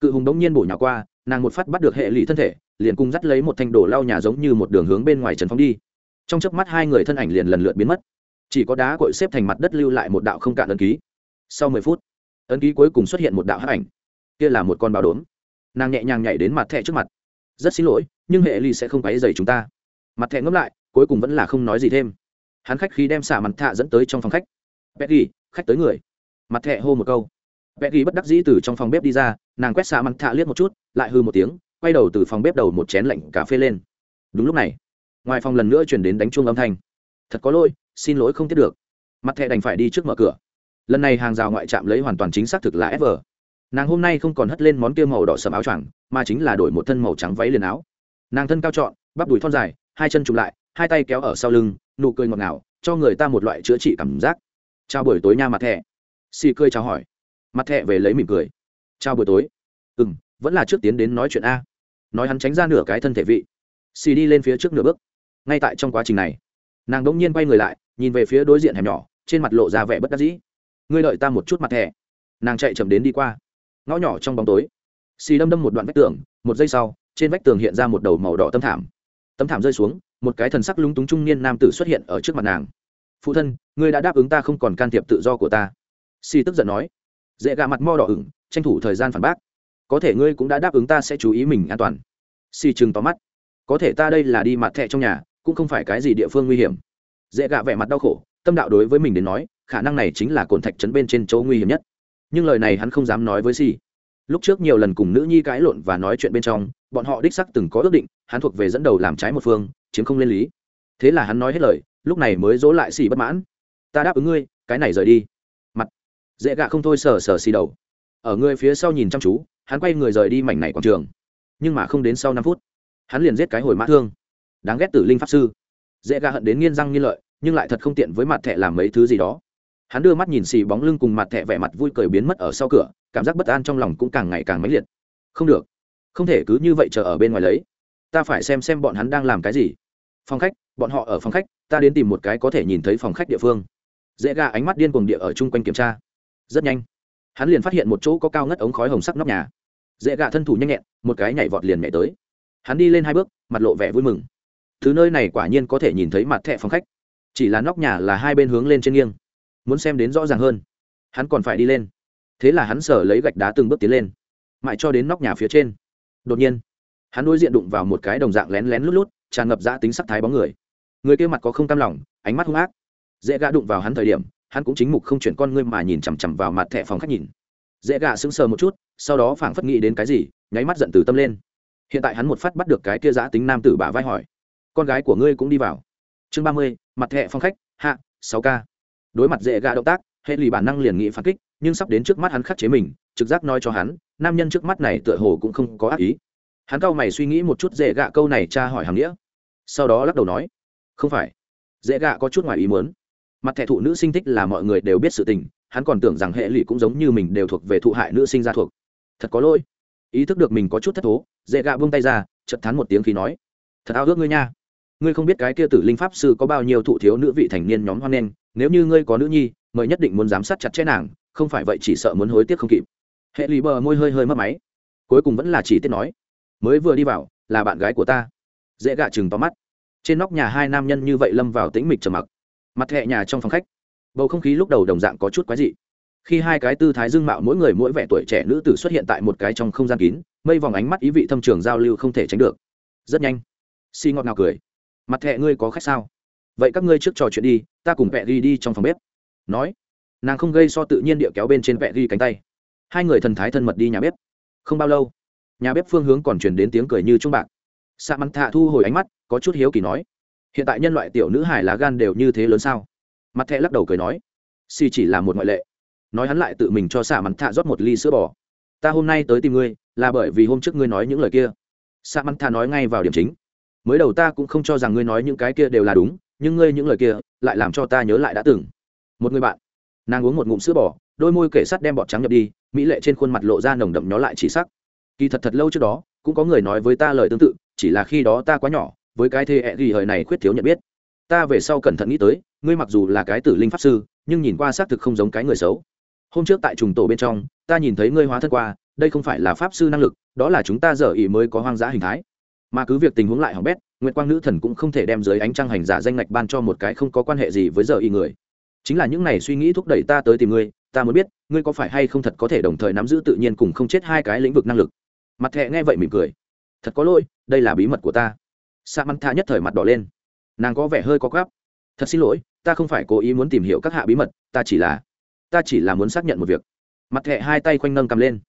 Cự hùng đống nhiên bổ nhỏ qua, nàng một phát bắt được hệ lụy thân thể, liền cùng dắt lấy một thanh đổ lau nhà giống như một đường hướng bên ngoài trần phóng đi trong chớp mắt hai người thân ảnh liền lần lượt biến mất. Chỉ có đá cội xếp thành mặt đất lưu lại một đạo không cạn ấn ký. Sau mười phút ấn ký cuối cùng xuất hiện một đạo hắc ảnh. Kia là một con báo đốm. Nàng nhẹ nhàng nhảy đến mặt thẹ trước mặt. Rất xin lỗi nhưng hệ ly sẽ không quáy dày chúng ta. Mặt thẹ ngấp lại cuối cùng vẫn là không nói gì thêm. Hắn khách khi đem xả mặt thạ dẫn tới trong phòng khách. Betty, khách tới người. Mặt thẹ hô một câu. Betty bất đắc dĩ từ trong phòng bếp đi ra nàng quét xả mặt thạ liếc một chút lại hư một tiếng quay đầu từ phòng bếp đầu một chén lạnh cà phê lên. Đúng lúc này ngoài phòng lần nữa chuyển đến đánh chuông âm thanh. Thật có lỗi, xin lỗi không tiếp được. Mặt thẻ đành phải đi trước mở cửa. Lần này hàng rào ngoại trạm lấy hoàn toàn chính xác thực là fv nàng hôm nay không còn hất lên món kia màu đỏ sầm áo choàng, mà chính là đổi một thân màu trắng váy liền áo. Nàng thân cao trọn, bắp đùi thon dài, hai chân chụm lại, hai tay kéo ở sau lưng, nụ cười ngọt ngào, cho người ta một loại chữa trị cảm giác. Chào buổi tối nha mặt thẻ. Xì cười chào hỏi. Mặt thẻ về lấy mỉm cười. Chào buổi tối. Ừ m vẫn là trước tiến đến nói chuyện a. Nói hắn tránh ra nửa cái thân thể vị. Xì đi lên phía trước nửa bước ngay tại trong quá trình này. Nàng đ ỗ n g nhiên quay người lại, nhìn về phía đối diện hẻm nhỏ, trên mặt lộ ra vẻ bất đắc dĩ. Ngươi đợi ta một chút mặt thẻ nàng chạy chậm đến đi qua. Ngõ nhỏ trong bóng tối. Xì đâm đâm một đoạn vách tường, một giây sau, trên vách tường hiện ra một đầu màu đỏ tâm thảm. Tấm thảm rơi xuống, một cái thần sắc lúng túng trung niên nam tử xuất hiện ở trước mặt nàng. Phụ thân, ngươi đã đáp ứng ta không còn can thiệp tự do của ta. Xì tức giận nói. Dễ gạ mặt mo đỏ ửng, tranh thủ thời gian phản bác. Có thể ngươi cũng đã đáp ứng ta sẽ chú ý mình an toàn. Xì chừng tóm mắt. Có thể ta đây là đi mặt thẹ trong nhà cũng không phải cái gì địa phương nguy hiểm. Dễ gạ vẻ mặt đau khổ, tâm đạo đối với mình đến nói, khả năng này chính là cồn thạch trấn bên trên chỗ nguy hiểm nhất. Nhưng lời này hắn không dám nói với si lúc trước nhiều lần cùng nữ nhi cãi lộn và nói chuyện bên trong, bọn họ đích sắc từng có ước định, hắn thuộc về dẫn đầu làm trái một phương, chiếm không lên lý. Thế là hắn nói hết lời, lúc này mới dỗ lại xì bất mãn. Ta đáp ứng ngươi, cái này rời đi. Mặt. Dễ gạ không thôi sờ sờ xì đầu. Ở ngươi phía sau nhìn chăm chú, hắn quay người rời đi mảnh này quảng trường. Nhưng mà không đến sau năm phút, hắn liền giết cái hồi mã thương đáng ghét tử linh pháp sư. Dễ gà hận đến nghiên răng nghiên lợi, nhưng lại thật không tiện với mặt thẹ làm mấy thứ gì đó. Hắn đưa mắt nhìn xì bóng lưng cùng mặt thẹ vẻ mặt vui cười biến mất ở sau cửa, cảm giác bất an trong lòng cũng càng ngày càng mãnh liệt. Không được. Không thể cứ như vậy chờ ở bên ngoài lấy. Ta phải xem xem bọn hắn đang làm cái gì. Phòng khách, bọn họ ở phòng khách, ta đến tìm một cái có thể nhìn thấy phòng khách địa phương. Dễ gà ánh mắt điên cuồng địa ở chung quanh kiểm tra. Rất nhanh. Hắn liền phát hiện một chỗ có cao ngất ống khói hồng sắc nóc nhà. Dễ gà thân thủ nhanh nhẹn, một cái nhảy vọt liền nhảy tới. Hắn đi lên hai bước, mặt lộ vẻ vui mừng thứ nơi này quả nhiên có thể nhìn thấy mặt thẻ phòng khách. Chỉ là nóc nhà là hai bên hướng lên trên nghiêng. Muốn xem đến rõ ràng hơn. Hắn còn phải đi lên. Thế là hắn sở lấy gạch đá từng bước tiến lên. Mãi cho đến nóc nhà phía trên. Đột nhiên, hắn đối diện đụng vào một cái đồng dạng lén lén lút lút, tràn ngập dã tính sắc thái bóng người. Người kia mặt có không cam lòng, ánh mắt hung ác. Dễ gã đụng vào hắn thời điểm, hắn cũng chính mục không chuyển con ngươi mà nhìn chằm chằm vào mặt thẻ phòng khách nhìn. Dễ gã sững sờ một chút, sau đó phảng phất nghĩ đến cái gì, nháy mắt giận từ tâm lên. Hiện tại hắn một phát bắt được cái kia giã tính nam tử bả vai hỏi con gái của ngươi cũng đi vào. Chương ba mươi, mặt thẹ phong khách, hạ, sáu k đối mặt dễ gạ động tác, hệ lụy bản năng liền nghĩ phản kích, nhưng sắp đến trước mắt hắn khắc chế mình, trực giác nói cho hắn, nam nhân trước mắt này tựa hồ cũng không có ác ý. Hắn cau mày suy nghĩ một chút dễ gạ câu này tra hỏi hàm nghĩa. Sau đó lắc đầu nói, không phải. Dễ gạ có chút ngoài ý muốn. Mặt thẻ thụ nữ sinh thích là mọi người đều biết sự tình, hắn còn tưởng rằng hệ lụy cũng giống như mình đều thuộc về thụ hại nữ sinh ra thuộc. Thật có lỗi. Ý thức được mình có chút thất thố, dễ gạ buông tay ra chật thắn một tiếng khi nói, thật ao ước ngươi nha ngươi không biết cái kia tử linh pháp sư có bao nhiêu thụ thiếu nữ vị thành niên nhóm hoan nghênh, nếu như ngươi có nữ nhi, mời nhất định muốn giám sát chặt chẽ nàng, không phải vậy chỉ sợ muốn hối tiếc không kịp. Hệ lì bờ môi hơi hơi mất máy. Cuối cùng vẫn là chỉ tiết nói, mới vừa đi vào, là bạn gái của ta. Dễ gạ chừng tóm mắt. Trên nóc nhà hai nam nhân như vậy lâm vào tĩnh mịch trầm mặc. Mặt hệ nhà trong phòng khách, bầu không khí lúc đầu đồng dạng có chút quái dị. Khi hai cái tư thái dương mạo mỗi người mỗi vẻ tuổi trẻ nữ tử xuất hiện tại một cái trong không gian kín, mây vòng ánh mắt ý vị thâm trường giao lưu không thể tránh được. Rất nhanh, xi、si、ngọt ngọt ngào cười mặt thẹ ngươi có khách sao? Vậy các ngươi trước trò chuyện đi, ta cùng vẹ ghi đi trong phòng bếp. Nói. Nàng không gây so tự nhiên địa kéo bên trên vẹ ghi cánh tay. Hai người thần thái thân mật đi nhà bếp. Không bao lâu, nhà bếp phương hướng còn truyền đến tiếng cười như trung bạc. Sa mắn thạ thu hồi ánh mắt, có chút hiếu kỳ nói. Hiện tại nhân loại tiểu nữ hải lá gan đều như thế lớn sao? Mặt thẹ lắc đầu cười nói. Si chỉ là một ngoại lệ. Nói hắn lại tự mình cho xạ mắn thạ rót một ly sữa bò. Ta hôm nay tới tìm ngươi, là bởi vì hôm trước ngươi nói những lời kia. Xạ mắn thạ nói ngay vào điểm chính mới đầu ta cũng không cho rằng ngươi nói những cái kia đều là đúng, nhưng ngươi những lời kia lại làm cho ta nhớ lại đã từng. Một người bạn, nàng uống một ngụm sữa bò, đôi môi kể sắt đem bọt trắng nhập đi, mỹ lệ trên khuôn mặt lộ ra nồng đậm nhó lại chỉ sắc. Kỳ thật thật lâu trước đó, cũng có người nói với ta lời tương tự, chỉ là khi đó ta quá nhỏ, với cái thế hẹ ghi hời này khuyết thiếu nhận biết. Ta về sau cẩn thận nghĩ tới, ngươi mặc dù là cái tử linh pháp sư, nhưng nhìn qua xác thực không giống cái người xấu. Hôm trước tại trùng tổ bên trong, ta nhìn thấy ngươi hóa thân qua, đây không phải là pháp sư năng lực, đó là chúng ta giờ ý mới có hoang dã hình thái mà cứ việc tình huống lại hỏng bét, nguyệt quang nữ thần cũng không thể đem dưới ánh trăng hành giả danh ngạch ban cho một cái không có quan hệ gì với giờ y người. Chính là những này suy nghĩ thúc đẩy ta tới tìm ngươi, ta muốn biết, ngươi có phải hay không thật có thể đồng thời nắm giữ tự nhiên cùng không chết hai cái lĩnh vực năng lực? Mặt thẹ nghe vậy mỉm cười. Thật có lỗi, đây là bí mật của ta. Sa mắn tha nhất thời mặt đỏ lên. Nàng có vẻ hơi có gáp thật xin lỗi, ta không phải cố ý muốn tìm hiểu các hạ bí mật, ta chỉ là, ta chỉ là muốn xác nhận một việc. Mặt thẹ hai tay khoanh nâng cầm lên.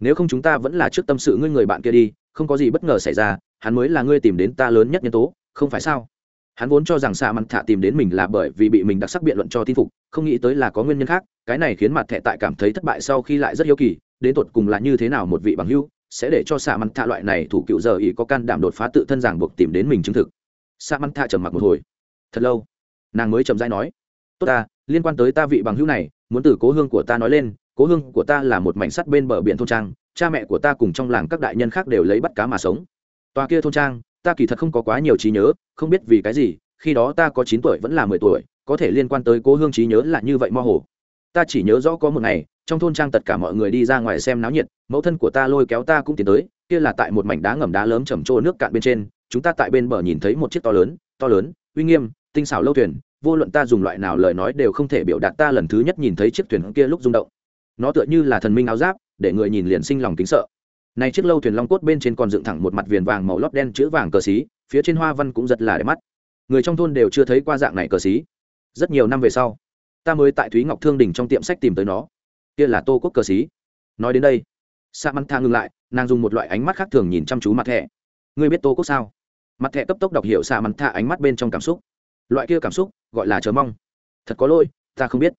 Nếu không chúng ta vẫn là trước tâm sự ngươi người bạn kia đi, không có gì bất ngờ xảy ra hắn mới là ngươi tìm đến ta lớn nhất nhân tố, không phải sao? Hắn vốn cho rằng xạ mặt thạ tìm đến mình là bởi vì bị mình đặc sắc biện luận cho tin phục, không nghĩ tới là có nguyên nhân khác, cái này khiến mặt thẹ tại cảm thấy thất bại sau khi lại rất hiếu kỳ, đến tột cùng là như thế nào một vị bằng hưu sẽ để cho xạ mặt thạ loại này thủ cựu giờ ý có can đảm đột phá tự thân giảng buộc tìm đến mình chứng thực. Xạ mặt thạ trầm mặc một hồi. Thật lâu, nàng mới chậm dai nói, tốt ta, liên quan tới ta vị bằng hữu này, muốn từ cố hương của ta nói lên, cố hương của ta là một mảnh sắt bên bờ biển thôn trang, cha mẹ của ta cùng trong làng các đại nhân khác đều lấy bắt cá mà sống tòa kia thôn trang, ta kỳ thật không có quá nhiều trí nhớ, không biết vì cái gì, khi đó ta có chín tuổi vẫn là mười tuổi, có thể liên quan tới cố hương trí nhớ là như vậy mơ hồ. Ta chỉ nhớ rõ có một ngày, trong thôn trang tất cả mọi người đi ra ngoài xem náo nhiệt, mẫu thân của ta lôi kéo ta cũng tiến tới, kia là tại một mảnh đá ngầm đá lớn chầm trô nước cạn bên trên, chúng ta tại bên bờ nhìn thấy một chiếc to lớn to lớn, uy nghiêm, tinh xảo lâu thuyền, vô luận ta dùng loại nào lời nói đều không thể biểu đạt ta lần thứ nhất nhìn thấy chiếc thuyền kia lúc rung động. Nó tựa như là thần minh áo giáp, để người nhìn liền sinh lòng kính sợ này chiếc lâu thuyền long cốt bên trên còn dựng thẳng một mặt viền vàng màu lót đen chữ vàng cờ xí, phía trên hoa văn cũng rất là đẹp mắt. Người trong thôn đều chưa thấy qua dạng này cờ xí. Rất nhiều năm về sau, ta mới tại thúy ngọc thương đỉnh trong tiệm sách tìm tới nó. Kia là tô quốc cờ xí. Nói đến đây, Samantha ngừng lại, nàng dùng một loại ánh mắt khác thường nhìn chăm chú mặt thẻ. Ngươi biết tô quốc sao? Mặt thẻ cấp tốc đọc hiểu Samantha ánh mắt bên trong cảm xúc. Loại kia cảm xúc, gọi là chờ mong. Thật có lỗi, ta không biết.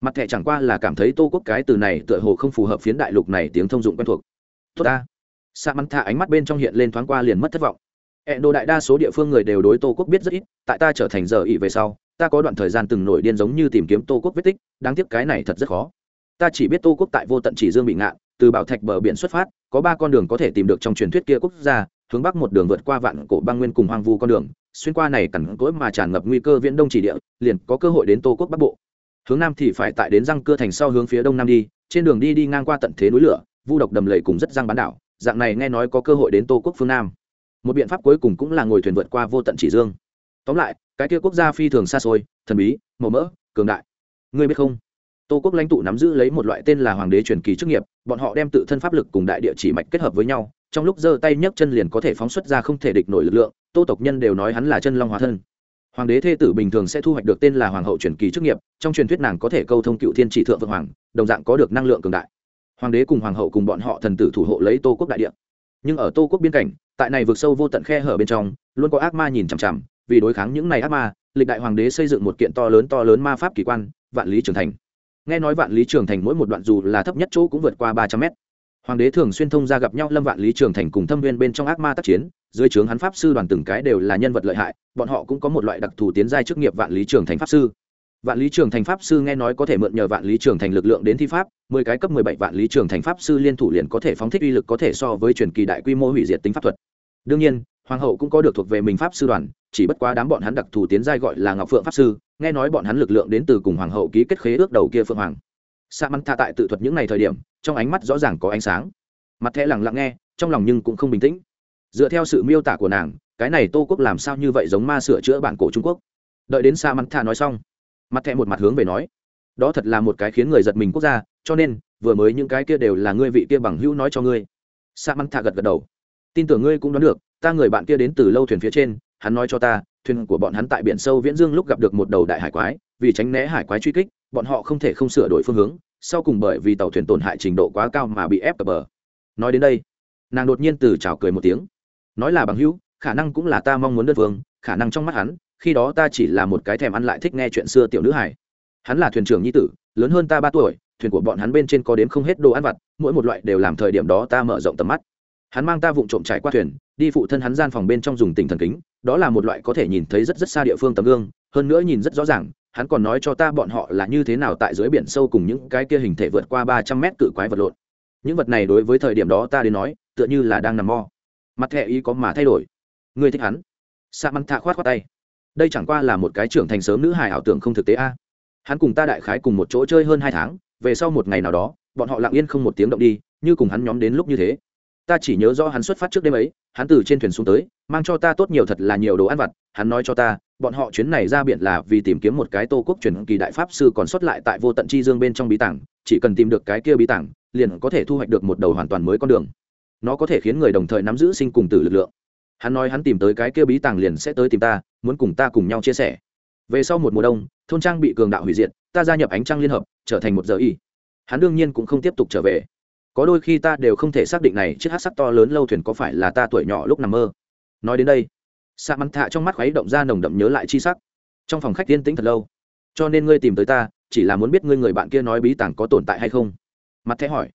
Mặt thẻ chẳng qua là cảm thấy tô quốc cái từ này tựa hồ không phù hợp phiến đại lục này tiếng thông dụng quen thuộc tốt ta. Sa mắn tha ánh mắt bên trong hiện lên thoáng qua liền mất thất vọng. Hệ đồ đại đa số địa phương người đều đối tô quốc biết rất ít, tại ta trở thành giờ ỵ về sau, ta có đoạn thời gian từng nổi điên giống như tìm kiếm tô quốc vết tích, đáng tiếc cái này thật rất khó. Ta chỉ biết tô quốc tại vô tận chỉ dương bị ngạn, từ bảo thạch bờ biển xuất phát, có ba con đường có thể tìm được trong truyền thuyết kia quốc gia, hướng bắc một đường vượt qua vạn cổ băng nguyên cùng hoang vu con đường, xuyên qua này cẳng cỗi mà tràn ngập nguy cơ viễn đông chỉ địa, liền có cơ hội đến tô quốc bắc bộ. Hướng nam thì phải tại đến răng cưa thành sau hướng phía đông nam đi, trên đường đi đi ngang qua tận thế núi lửa vu độc đầm lầy cùng rất răng bán đảo, dạng này nghe nói có cơ hội đến tô quốc phương nam. Một biện pháp cuối cùng cũng là ngồi thuyền vượt qua vô tận chỉ dương. Tóm lại, cái kia quốc gia phi thường xa xôi, thần bí, màu mỡ, cường đại. Ngươi biết không? Tô quốc lãnh tụ nắm giữ lấy một loại tên là hoàng đế truyền kỳ chức nghiệp, bọn họ đem tự thân pháp lực cùng đại địa chỉ mạch kết hợp với nhau, trong lúc giơ tay nhấc chân liền có thể phóng xuất ra không thể địch nổi lực lượng, tô tộc nhân đều nói hắn là chân long hóa thân. Hoàng đế thê tử bình thường sẽ thu hoạch được tên là hoàng hậu truyền kỳ chức nghiệp, trong truyền thuyết nàng có thể câu thông cựu thiên chỉ thượng vượng hoàng, đồng dạng có được năng lượng cường đại hoàng đế cùng hoàng hậu cùng bọn họ thần tử thủ hộ lấy tô quốc đại địa. Nhưng ở tô quốc biên cảnh, tại này vượt sâu vô tận khe hở bên trong, luôn có ác ma nhìn chằm chằm, vì đối kháng những này ác ma, lịch đại hoàng đế xây dựng một kiện to lớn to lớn ma pháp kỳ quan, vạn lý trường thành. Nghe nói vạn lý trường thành mỗi một đoạn dù là thấp nhất chỗ cũng vượt qua ba trăm mét. Hoàng đế thường xuyên thông ra gặp nhau lâm vạn lý trường thành cùng thâm viên bên trong ác ma tác chiến, dưới trướng hắn pháp sư đoàn từng cái đều là nhân vật lợi hại, bọn họ cũng có một loại đặc thù tiến giai chức nghiệp vạn lý trường thành pháp sư vạn lý trường thành pháp sư nghe nói có thể mượn nhờ vạn lý trường thành lực lượng đến thi pháp, mười cái cấp mười bảy vạn lý trường thành pháp sư liên thủ liền có thể phóng thích uy lực có thể so với truyền kỳ đại quy mô hủy diệt tính pháp thuật. Đương nhiên, hoàng hậu cũng có được thuộc về mình pháp sư đoàn, chỉ bất quá đám bọn hắn đặc thù tiến giai gọi là ngọc phượng pháp sư, nghe nói bọn hắn lực lượng đến từ cùng hoàng hậu ký kết khế ước đầu kia phượng hoàng. Sa Mãn tha tại tự thuật những ngày thời điểm, trong ánh mắt rõ ràng có ánh sáng. Mặt thẻ lẳng lặng nghe, trong lòng nhưng cũng không bình tĩnh. Dựa theo sự miêu tả của nàng, cái này tô quốc làm sao như vậy giống ma sửa chữa bản cổ trung quốc. Đợi đến sa Mãn tha nói xong mặt thẹ một mặt hướng về nói, đó thật là một cái khiến người giật mình quốc gia, cho nên, vừa mới những cái kia đều là ngươi vị kia bằng hữu nói cho ngươi. Sa mắn thạ gật gật đầu. Tin tưởng ngươi cũng đoán được, ta người bạn kia đến từ lâu thuyền phía trên, hắn nói cho ta, thuyền của bọn hắn tại biển sâu viễn dương lúc gặp được một đầu đại hải quái, vì tránh né hải quái truy kích, bọn họ không thể không sửa đổi phương hướng, sau cùng bởi vì tàu thuyền tổn hại trình độ quá cao mà bị ép cập bờ. Nói đến đây, nàng đột nhiên từ chào cười một tiếng. Nói là bằng hữu, khả năng cũng là ta mong muốn đơn phương, khả năng trong mắt hắn khi đó ta chỉ là một cái thèm ăn lại thích nghe chuyện xưa tiểu nữ hải hắn là thuyền trưởng nhi tử, lớn hơn ta ba tuổi, thuyền của bọn hắn bên trên có đếm không hết đồ ăn vặt, mỗi một loại đều làm thời điểm đó ta mở rộng tầm mắt. Hắn mang ta vụng trộm trải qua thuyền, đi phụ thân hắn gian phòng bên trong dùng tình thần kính, đó là một loại có thể nhìn thấy rất rất xa địa phương tấm gương, hơn nữa nhìn rất rõ ràng, hắn còn nói cho ta bọn họ là như thế nào tại dưới biển sâu cùng những cái kia hình thể vượt qua ba trăm mét cự quái vật lộn. Những vật này đối với thời điểm đó ta đến nói, tựa như là đang nằm mo mặt hệ ý có mà thay đổi. Ngươi thích hắn? Sa măng thạ khoát khoát tay đây chẳng qua là một cái trưởng thành sớm nữ hài ảo tưởng không thực tế a. Hắn cùng ta đại khái cùng một chỗ chơi hơn hai tháng, về sau một ngày nào đó, bọn họ lặng yên không một tiếng động đi, như cùng hắn nhóm đến lúc như thế. Ta chỉ nhớ rõ hắn xuất phát trước đêm ấy, hắn từ trên thuyền xuống tới, mang cho ta tốt nhiều thật là nhiều đồ ăn vặt, hắn nói cho ta, bọn họ chuyến này ra biển là vì tìm kiếm một cái tô quốc truyền kỳ đại pháp sư còn xuất lại tại vô tận chi dương bên trong bí tảng, chỉ cần tìm được cái kia bí tảng, liền có thể thu hoạch được một đầu hoàn toàn mới con đường. Nó có thể khiến người đồng thời nắm giữ sinh cùng tử lực lượng hắn nói hắn tìm tới cái kia bí tàng liền sẽ tới tìm ta, muốn cùng ta cùng nhau chia sẻ. Về sau một mùa đông, thôn trang bị cường đạo hủy diệt, ta gia nhập ánh trăng liên hợp, trở thành một giờ y. Hắn đương nhiên cũng không tiếp tục trở về. Có đôi khi ta đều không thể xác định này chiếc hát sắc to lớn lâu thuyền có phải là ta tuổi nhỏ lúc nằm mơ. Nói đến đây, sa mắn thạ trong mắt khuấy động ra nồng đậm nhớ lại chi sắc. Trong phòng khách yên tĩnh thật lâu. Cho nên ngươi tìm tới ta, chỉ là muốn biết ngươi người bạn kia nói bí tàng có tồn tại hay không. Mặt thẻ hỏi.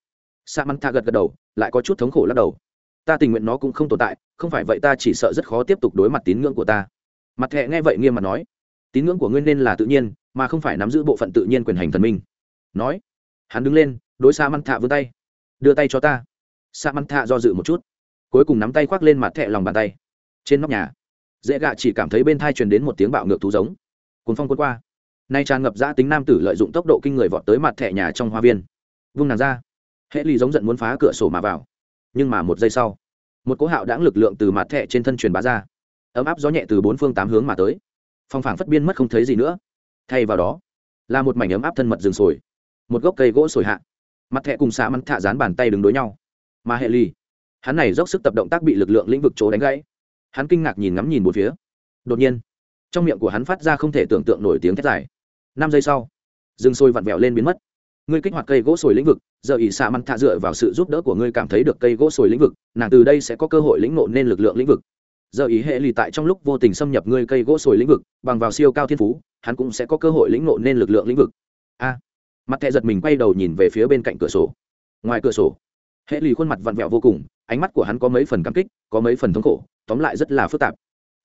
Sa mắn thạ gật gật đầu, lại có chút thống khổ lắc đầu. Ta tình nguyện nó cũng không tồn tại không phải vậy ta chỉ sợ rất khó tiếp tục đối mặt tín ngưỡng của ta. Mặt thẹ nghe vậy nghiêm mặt nói, tín ngưỡng của ngươi nên là tự nhiên, mà không phải nắm giữ bộ phận tự nhiên quyền hành thần minh. Nói, hắn đứng lên, đối xa mắn thạ vươn tay, đưa tay cho ta. Sa mắn thạ do dự một chút, cuối cùng nắm tay khoác lên mặt thẹ lòng bàn tay. Trên nóc nhà, dễ gạ chỉ cảm thấy bên thai truyền đến một tiếng bạo ngược thú giống. Cuốn phong cuốn qua, nay tràn ngập giã tính nam tử lợi dụng tốc độ kinh người vọt tới mặt thẹ nhà trong hoa viên. Vung nàng ra, hệ ly giống giận muốn phá cửa sổ mà vào. Nhưng mà một giây sau một cỗ hạo đãng lực lượng từ mặt thẻ trên thân truyền bá ra. Ấm áp gió nhẹ từ bốn phương tám hướng mà tới. Phong phảng phất biên mất không thấy gì nữa. Thay vào đó, là một mảnh ấm áp thân mật rừng sồi. Một gốc cây gỗ sồi hạ. Mặt thẻ cùng xạ mắn thạ dán bàn tay đứng đối nhau. Mà hệ ly hắn này dốc sức tập động tác bị lực lượng lĩnh vực chỗ đánh gãy. Hắn kinh ngạc nhìn ngắm nhìn một phía. Đột nhiên, trong miệng của hắn phát ra không thể tưởng tượng nổi tiếng thét dài. Năm giây sau, rừng sôi vặn vẹo lên biến mất. Ngươi kích hoạt cây gỗ sồi lĩnh vực giờ ỷ xạ măn thạ dựa vào sự giúp đỡ của ngươi cảm thấy được cây gỗ sồi lĩnh vực, nàng từ đây sẽ có cơ hội lĩnh ngộ nên lực lượng lĩnh vực. Giờ ý hệ lì tại trong lúc vô tình xâm nhập ngươi cây gỗ sồi lĩnh vực, bằng vào siêu cao thiên phú, hắn cũng sẽ có cơ hội lĩnh ngộ nên lực lượng lĩnh vực. A. Mặt thẹ giật mình quay đầu nhìn về phía bên cạnh cửa sổ. Ngoài cửa sổ, hệ lì khuôn mặt vặn vẹo vô cùng, ánh mắt của hắn có mấy phần cảm kích, có mấy phần thống khổ, tóm lại rất là phức tạp.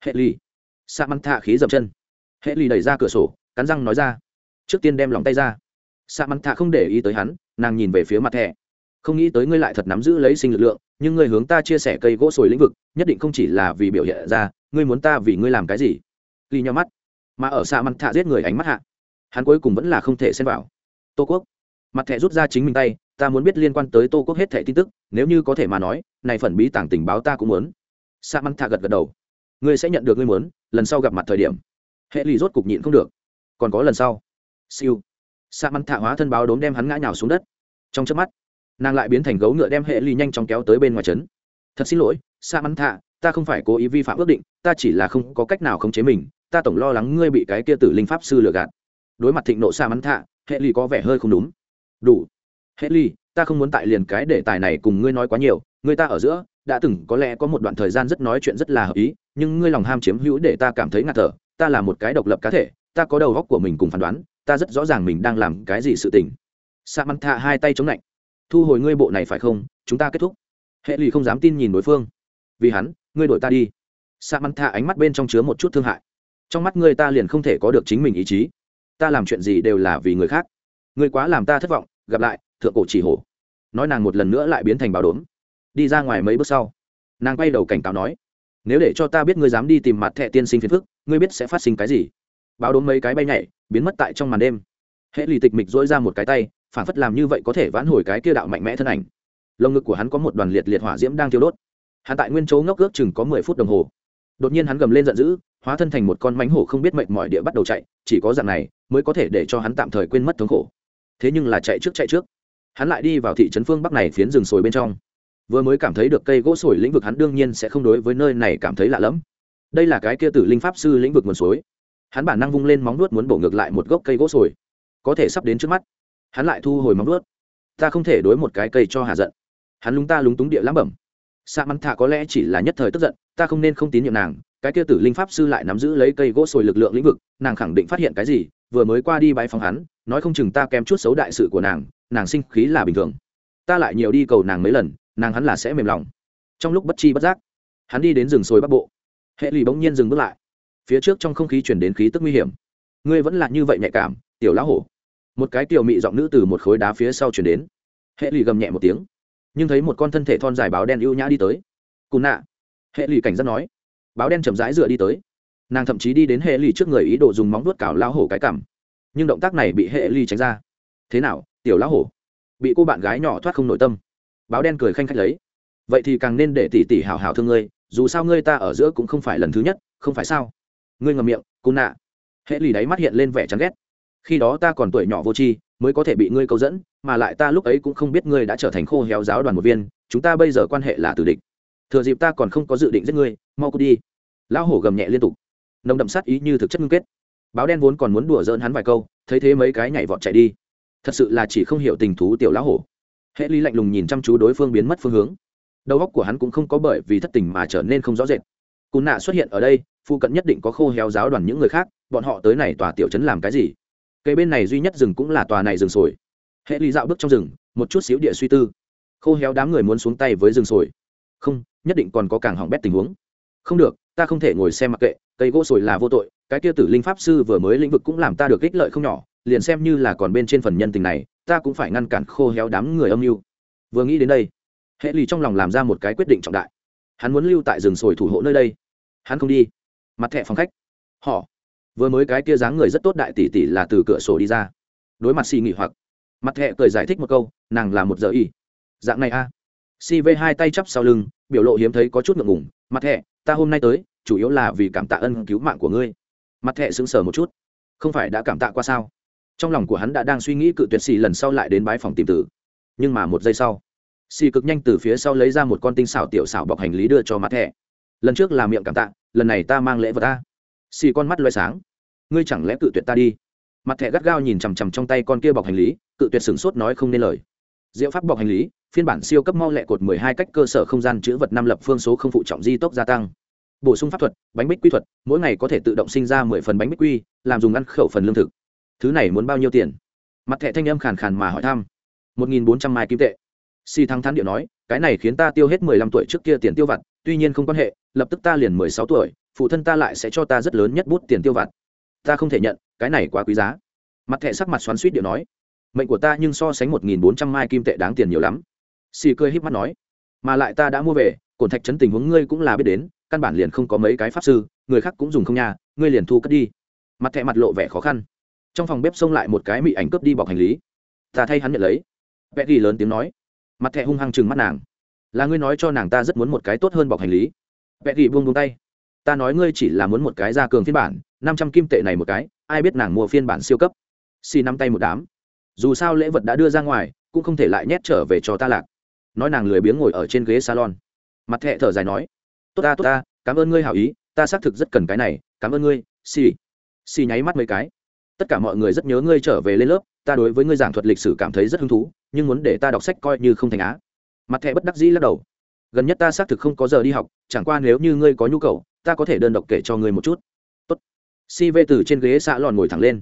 Hệ lì. Sa măng thạ khí dập chân. Hệ lì đẩy ra cửa sổ, cắn răng nói ra. Trước tiên đem lòng tay ra. Sa măng thạ không để ý tới hắn nàng nhìn về phía mặt thẻ. Không nghĩ tới ngươi lại thật nắm giữ lấy sinh lực lượng, nhưng ngươi hướng ta chia sẻ cây gỗ sồi lĩnh vực, nhất định không chỉ là vì biểu hiện ra, ngươi muốn ta vì ngươi làm cái gì? Ghi nhau mắt. Mà ở xa mặt thạ giết người ánh mắt hạ, hắn cuối cùng vẫn là không thể xem vào. Tô quốc. Mặt thẻ rút ra chính mình tay, ta muốn biết liên quan tới tô quốc hết thẻ tin tức, nếu như có thể mà nói, này phần bí tàng tình báo ta cũng muốn. Sa mặt thạ gật gật đầu. Ngươi sẽ nhận được ngươi muốn, lần sau gặp mặt thời điểm. Hệ lì rốt cục nhịn không được. Còn có lần sau. Siêu. Sa mặt thạ hóa thân báo đốm đem hắn ngã nhào xuống đất trong chớp mắt, nàng lại biến thành gấu ngựa đem hệ ly nhanh chóng kéo tới bên ngoài trấn. Thật xin lỗi, sa mắn thạ, ta không phải cố ý vi phạm ước định, ta chỉ là không có cách nào khống chế mình, ta tổng lo lắng ngươi bị cái kia tử linh pháp sư lừa gạt. Đối mặt thịnh nộ sa mắn thạ, hệ ly có vẻ hơi không đúng. Đủ. Hệ ly ta không muốn tại liền cái đề tài này cùng ngươi nói quá nhiều, người ta ở giữa đã từng có lẽ có một đoạn thời gian rất nói chuyện rất là hợp ý, nhưng ngươi lòng ham chiếm hữu để ta cảm thấy ngạt thở, ta là một cái độc lập cá thể, ta có đầu góc của mình cùng phán đoán, ta rất rõ ràng mình đang làm cái gì sự tình sa mắn thạ hai tay chống lạnh. Thu hồi ngươi bộ này phải không? Chúng ta kết thúc. Hệ lì không dám tin nhìn đối phương. Vì hắn, ngươi đổi ta đi. Sa mắn thạ ánh mắt bên trong chứa một chút thương hại. Trong mắt ngươi ta liền không thể có được chính mình ý chí. Ta làm chuyện gì đều là vì người khác. Ngươi quá làm ta thất vọng, gặp lại, thượng cổ chỉ hổ. Nói nàng một lần nữa lại biến thành báo đốm. Đi ra ngoài mấy bước sau, nàng quay đầu cảnh cáo nói, nếu để cho ta biết ngươi dám đi tìm mặt thẹ tiên sinh phiền phức, ngươi biết sẽ phát sinh cái gì. Báo đốm mấy cái bay nhảy, biến mất tại trong màn đêm. Hệ lì tịch mịch dỗi ra một cái tay phản phất làm như vậy có thể vãn hồi cái kia đạo mạnh mẽ thân ảnh. Lồng ngực của hắn có một đoàn liệt liệt hỏa diễm đang thiêu đốt. Hắn tại nguyên chỗ ngốc ước chừng có mười phút đồng hồ. Đột nhiên hắn gầm lên giận dữ, hóa thân thành một con mánh hổ không biết mệnh mọi địa bắt đầu chạy, chỉ có dạng này mới có thể để cho hắn tạm thời quên mất thống khổ. Thế nhưng là chạy trước chạy trước. Hắn lại đi vào thị trấn phương bắc này phiến rừng sồi bên trong. Vừa mới cảm thấy được cây gỗ sồi lĩnh vực hắn đương nhiên sẽ không đối với nơi này cảm thấy lạ lẫm. Đây là cái kia tử linh pháp sư lĩnh vực nguồn suối. Hắn bản năng vung lên móng nuốt muốn bổ ngược lại một gốc cây gỗ sồi. Có thể sắp đến trước mắt hắn lại thu hồi móng vuốt. Ta không thể đối một cái cây cho hạ giận. Hắn lúng ta lúng túng địa lắm bẩm. Sa mắn thạ có lẽ chỉ là nhất thời tức giận, ta không nên không tín nhiệm nàng. Cái kia tử linh pháp sư lại nắm giữ lấy cây gỗ sồi lực lượng lĩnh vực, nàng khẳng định phát hiện cái gì, vừa mới qua đi bãi phòng hắn, nói không chừng ta kém chút xấu đại sự của nàng nàng sinh khí là bình thường. Ta lại nhiều đi cầu nàng mấy lần, nàng hắn là sẽ mềm lòng. Trong lúc bất chi bất giác, hắn đi đến rừng sồi bắc bộ. Hệ lì bỗng nhiên dừng bước lại. Phía trước trong không khí chuyển đến khí tức nguy hiểm. Ngươi vẫn là như vậy nhạy cảm, tiểu lão hổ một cái tiểu mị giọng nữ từ một khối đá phía sau chuyển đến. Hệ lì gầm nhẹ một tiếng, nhưng thấy một con thân thể thon dài báo đen ưu nhã đi tới. Cùn nạ, hệ lì cảnh giác nói, báo đen chậm rãi dựa đi tới. Nàng thậm chí đi đến hệ lì trước người ý đồ dùng móng vuốt cào lao hổ cái cảm nhưng động tác này bị hệ lì tránh ra. Thế nào, tiểu lão hổ? Bị cô bạn gái nhỏ thoát không nội tâm. Báo đen cười khanh khách lấy, vậy thì càng nên để tỷ tỷ hào hào thương ngươi, dù sao ngươi ta ở giữa cũng không phải lần thứ nhất, không phải sao? Ngươi ngầm miệng cùn nạ. Hệ lì đáy mắt hiện lên vẻ chán ghét khi đó ta còn tuổi nhỏ vô tri, mới có thể bị ngươi câu dẫn, mà lại ta lúc ấy cũng không biết ngươi đã trở thành khô héo giáo đoàn một viên, chúng ta bây giờ quan hệ là tử địch. Thừa dịp ta còn không có dự định giết ngươi, mau cút đi. Lão hổ gầm nhẹ liên tục. Nồng đậm sát ý như thực chất ngưng kết. Báo đen vốn còn muốn đùa dỡn hắn vài câu, thấy thế mấy cái nhảy vọt chạy đi. Thật sự là chỉ không hiểu tình thú tiểu lão hổ. Hệ ly lạnh lùng nhìn chăm chú đối phương biến mất phương hướng. Đầu óc của hắn cũng không có bởi vì thất tình mà trở nên không rõ rệt. Cùn nạ xuất hiện ở đây phụ cận nhất định có khô héo giáo đoàn những người khác, bọn họ tới này tòa tiểu trấn làm cái gì? Cây bên này duy nhất rừng cũng là tòa này rừng sồi. Hệ lý dạo bước trong rừng, một chút xíu địa suy tư. Khô héo đám người muốn xuống tay với rừng sồi. Không, nhất định còn có càng hỏng bét tình huống. Không được, ta không thể ngồi xem mặc kệ, cây gỗ sồi là vô tội, cái kia tử linh pháp sư vừa mới lĩnh vực cũng làm ta được ích lợi không nhỏ, liền xem như là còn bên trên phần nhân tình này, ta cũng phải ngăn cản khô héo đám người âm mưu. Vừa nghĩ đến đây, hệ lì trong lòng làm ra một cái quyết định trọng đại. Hắn muốn lưu tại rừng sồi thủ hộ nơi đây. Hắn không đi. Mặt thẻ phòng khách. Họ vừa mới cái kia dáng người rất tốt đại tỷ tỷ là từ cửa sổ đi ra. Đối mặt xì nghỉ hoặc. Mặt thẹ cười giải thích một câu, nàng là một giờ y. Dạng này a. À. si v hai tay chắp sau lưng, biểu lộ hiếm thấy có chút ngượng ngùng. Mặt thẹ, ta hôm nay tới, chủ yếu là vì cảm tạ ân cứu mạng của ngươi. Mặt thẹ sững sờ một chút. Không phải đã cảm tạ qua sao? Trong lòng của hắn đã đang suy nghĩ cự tuyệt xì lần sau lại đến bái phòng tìm tử. Nhưng mà một giây sau, xì cực nhanh từ phía sau lấy ra một con tinh xảo tiểu xảo bọc hành lý đưa cho mặt thẹ. Lần trước là miệng cảm tạ, lần này ta mang lễ vật ta. Xì con mắt loay sáng ngươi chẳng lẽ cự tuyệt ta đi? Mặt thẻ gắt gao nhìn chằm chằm trong tay con kia bọc hành lý, cự tuyệt sửng sốt nói không nên lời. Diệu pháp bọc hành lý, phiên bản siêu cấp mau lẹ cột 12 cách cơ sở không gian chữ vật năm lập phương số không phụ trọng di tốc gia tăng. Bổ sung pháp thuật, bánh bích quy thuật, mỗi ngày có thể tự động sinh ra 10 phần bánh bích quy, làm dùng ăn khẩu phần lương thực. Thứ này muốn bao nhiêu tiền? Mặt thẻ thanh âm khàn khàn mà hỏi thăm. 1.400 mai kim tệ. Si thắng thắn điệu nói, cái này khiến ta tiêu hết 15 tuổi trước kia tiền tiêu vặt, tuy nhiên không quan hệ, lập tức ta liền 16 tuổi, phụ thân ta lại sẽ cho ta rất lớn nhất bút tiền tiêu vặt ta không thể nhận, cái này quá quý giá. Mặt thẻ sắc mặt xoắn suýt điệu nói, mệnh của ta nhưng so sánh một nghìn bốn trăm mai kim tệ đáng tiền nhiều lắm. Xì cười híp mắt nói, mà lại ta đã mua về, cổn thạch chấn tình huống ngươi cũng là biết đến, căn bản liền không có mấy cái pháp sư, người khác cũng dùng không nhà ngươi liền thu cất đi. Mặt thẹ mặt lộ vẻ khó khăn. Trong phòng bếp xông lại một cái mị ảnh cướp đi bọc hành lý. Ta thay hắn nhận lấy. Vẽ ghi lớn tiếng nói. Mặt thẹ hung hăng chừng mắt nàng. Là ngươi nói cho nàng ta rất muốn một cái tốt hơn bọc hành lý. Vẽ ghi buông buông tay. Ta nói ngươi chỉ là muốn một cái ra cường phiên bản năm trăm kim tệ này một cái, ai biết nàng mua phiên bản siêu cấp. Xì nắm tay một đám. Dù sao lễ vật đã đưa ra ngoài, cũng không thể lại nhét trở về cho ta lạc. Nói nàng lười biếng ngồi ở trên ghế salon. Mặt thẹ thở dài nói, tốt ta tốt ta, cảm ơn ngươi hảo ý, ta xác thực rất cần cái này, cảm ơn ngươi, xì. Xì nháy mắt mấy cái. Tất cả mọi người rất nhớ ngươi trở về lên lớp, ta đối với ngươi giảng thuật lịch sử cảm thấy rất hứng thú, nhưng muốn để ta đọc sách coi như không thành á. Mặt thẹ bất đắc dĩ lắc đầu. Gần nhất ta xác thực không có giờ đi học, chẳng qua nếu như ngươi có nhu cầu, ta có thể đơn độc kể cho ngươi một chút si vê từ trên ghế xạ lòn ngồi thẳng lên.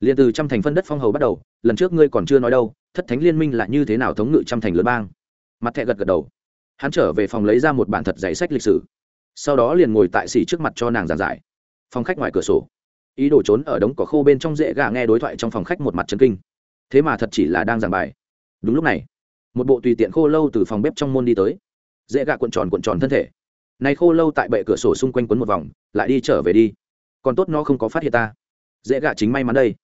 Liền từ trăm thành phân đất phong hầu bắt đầu, lần trước ngươi còn chưa nói đâu, thất thánh liên minh là như thế nào thống ngự trăm thành lớn bang? Mặt thẹ gật gật đầu. Hắn trở về phòng lấy ra một bản thật giấy sách lịch sử. Sau đó liền ngồi tại xỉ trước mặt cho nàng giảng giải. Phòng khách ngoài cửa sổ. Ý đồ trốn ở đống cỏ khô bên trong dễ gà nghe đối thoại trong phòng khách một mặt chân kinh. Thế mà thật chỉ là đang giảng bài. Đúng lúc này, một bộ tùy tiện khô lâu từ phòng bếp trong môn đi tới. Dễ gà cuộn tròn cuộn tròn thân thể. Này khô lâu tại bệ cửa sổ xung quanh quấn một vòng, lại đi trở về đi còn tốt nó không có phát hiện ta. Dễ gạ chính may mắn đây.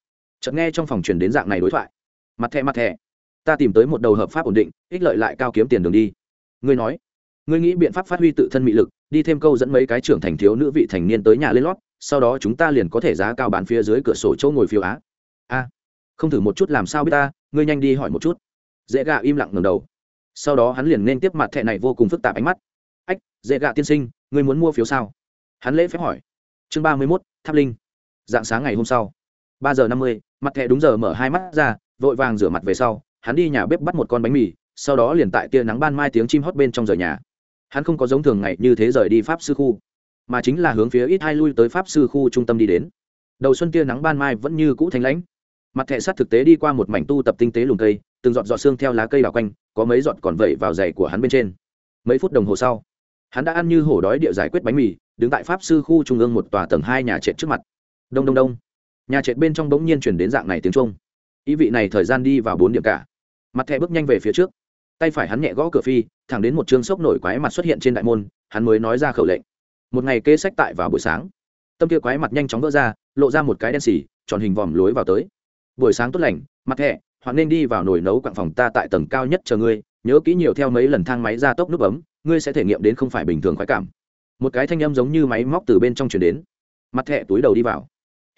Chợt nghe trong phòng truyền đến dạng này đối thoại. Mặt thẻ mặt thẻ. Ta tìm tới một đầu hợp pháp ổn định, ích lợi lại cao kiếm tiền đường đi. Ngươi nói, ngươi nghĩ biện pháp phát huy tự thân mị lực, đi thêm câu dẫn mấy cái trưởng thành thiếu nữ vị thành niên tới nhà lên lót, sau đó chúng ta liền có thể giá cao bán phía dưới cửa sổ chỗ ngồi phiếu á. A, không thử một chút làm sao biết ta, ngươi nhanh đi hỏi một chút. Dễ gạ im lặng ngầm đầu. Sau đó hắn liền nên tiếp mặt thẹ này vô cùng phức tạp ánh mắt. Ách, dễ gạ tiên sinh, ngươi muốn mua phiếu sao? Hắn lễ phép hỏi. Chương ba mươi mốt tháp linh. Dạng sáng ngày hôm sau, ba giờ năm mươi, mặt thẻ đúng giờ mở hai mắt ra, vội vàng rửa mặt về sau, hắn đi nhà bếp bắt một con bánh mì, sau đó liền tại tia nắng ban mai tiếng chim hót bên trong rời nhà. Hắn không có giống thường ngày như thế rời đi pháp sư khu, mà chính là hướng phía ít hai lui tới pháp sư khu trung tâm đi đến. Đầu xuân tia nắng ban mai vẫn như cũ thanh lãnh. Mặt thẻ sắt thực tế đi qua một mảnh tu tập tinh tế lùm cây, từng giọt giọt xương theo lá cây đào quanh, có mấy giọt còn vẩy vào giày của hắn bên trên. Mấy phút đồng hồ sau, hắn đã ăn như hổ đói địa giải quyết bánh mì đứng tại pháp sư khu trung ương một tòa tầng hai nhà trệt trước mặt. Đông đông đông. Nhà trệt bên trong bỗng nhiên chuyển đến dạng này tiếng trung ý vị này thời gian đi vào bốn điểm cả. Mặt thẻ bước nhanh về phía trước. Tay phải hắn nhẹ gõ cửa phi, thẳng đến một chương sốc nổi quái mặt xuất hiện trên đại môn, hắn mới nói ra khẩu lệnh. Một ngày kê sách tại vào buổi sáng. Tâm kia quái mặt nhanh chóng vỡ ra, lộ ra một cái đen xì, tròn hình vòm lối vào tới. Buổi sáng tốt lành, mặt thẻ hoặc nên đi vào nồi nấu quặng phòng ta tại tầng cao nhất chờ ngươi, nhớ kỹ nhiều theo mấy lần thang máy ra tốc nút ấm ngươi sẽ thể nghiệm đến không phải bình thường khoái cảm một cái thanh âm giống như máy móc từ bên trong chuyển đến. Mặt thẻ túi đầu đi vào.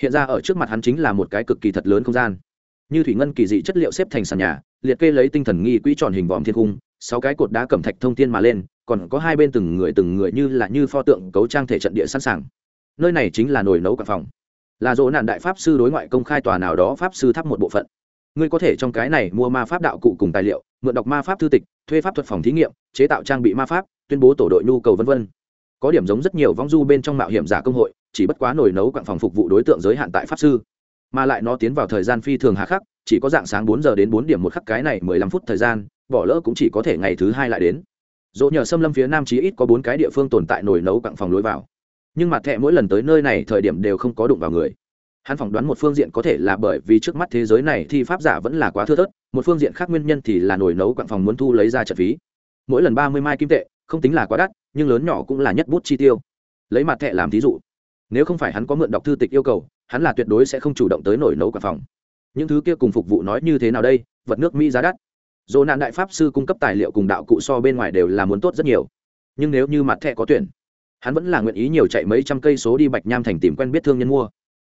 Hiện ra ở trước mặt hắn chính là một cái cực kỳ thật lớn không gian. Như thủy ngân kỳ dị chất liệu xếp thành sàn nhà, liệt kê lấy tinh thần nghi quỹ tròn hình vòm thiên cung sáu cái cột đá cẩm thạch thông thiên mà lên, còn có hai bên từng người từng người như là như pho tượng cấu trang thể trận địa sẵn sàng. Nơi này chính là nồi nấu cả phòng. Là dỗ nạn đại pháp sư đối ngoại công khai tòa nào đó pháp sư thắp một bộ phận. Ngươi có thể trong cái này mua ma pháp đạo cụ cùng tài liệu, mượn đọc ma pháp thư tịch, thuê pháp thuật phòng thí nghiệm, chế tạo trang bị ma pháp, tuyên bố tổ đội nhu cầu v v có điểm giống rất nhiều vong du bên trong mạo hiểm giả công hội, chỉ bất quá nồi nấu quặng phòng phục vụ đối tượng giới hạn tại pháp sư. Mà lại nó tiến vào thời gian phi thường hà khắc, chỉ có dạng sáng bốn giờ đến bốn điểm một khắc cái này mười lăm phút thời gian, bỏ lỡ cũng chỉ có thể ngày thứ hai lại đến. Dỗ nhờ xâm lâm phía nam chí ít có bốn cái địa phương tồn tại nồi nấu cặn phòng lối vào. Nhưng mặt thẹ mỗi lần tới nơi này thời điểm đều không có đụng vào người. Hắn phỏng đoán một phương diện có thể là bởi vì trước mắt thế giới này thì pháp giả vẫn là quá thưa thớt, một phương diện khác nguyên nhân thì là nồi nấu quặng phòng muốn thu lấy ra trận phí. Mỗi lần ba mươi mai kim tệ, không tính là quá đắt nhưng lớn nhỏ cũng là nhất bút chi tiêu. Lấy mặt thẹ làm thí dụ, nếu không phải hắn có mượn đọc thư tịch yêu cầu, hắn là tuyệt đối sẽ không chủ động tới nổi nấu quặng phòng. Những thứ kia cùng phục vụ nói như thế nào đây, vật nước mỹ giá đắt. Dồ nạn đại pháp sư cung cấp tài liệu cùng đạo cụ so bên ngoài đều là muốn tốt rất nhiều. Nhưng nếu như mặt thẻ có tuyển, hắn vẫn là nguyện ý nhiều chạy mấy trăm cây số đi bạch nham thành tìm quen biết thương nhân mua.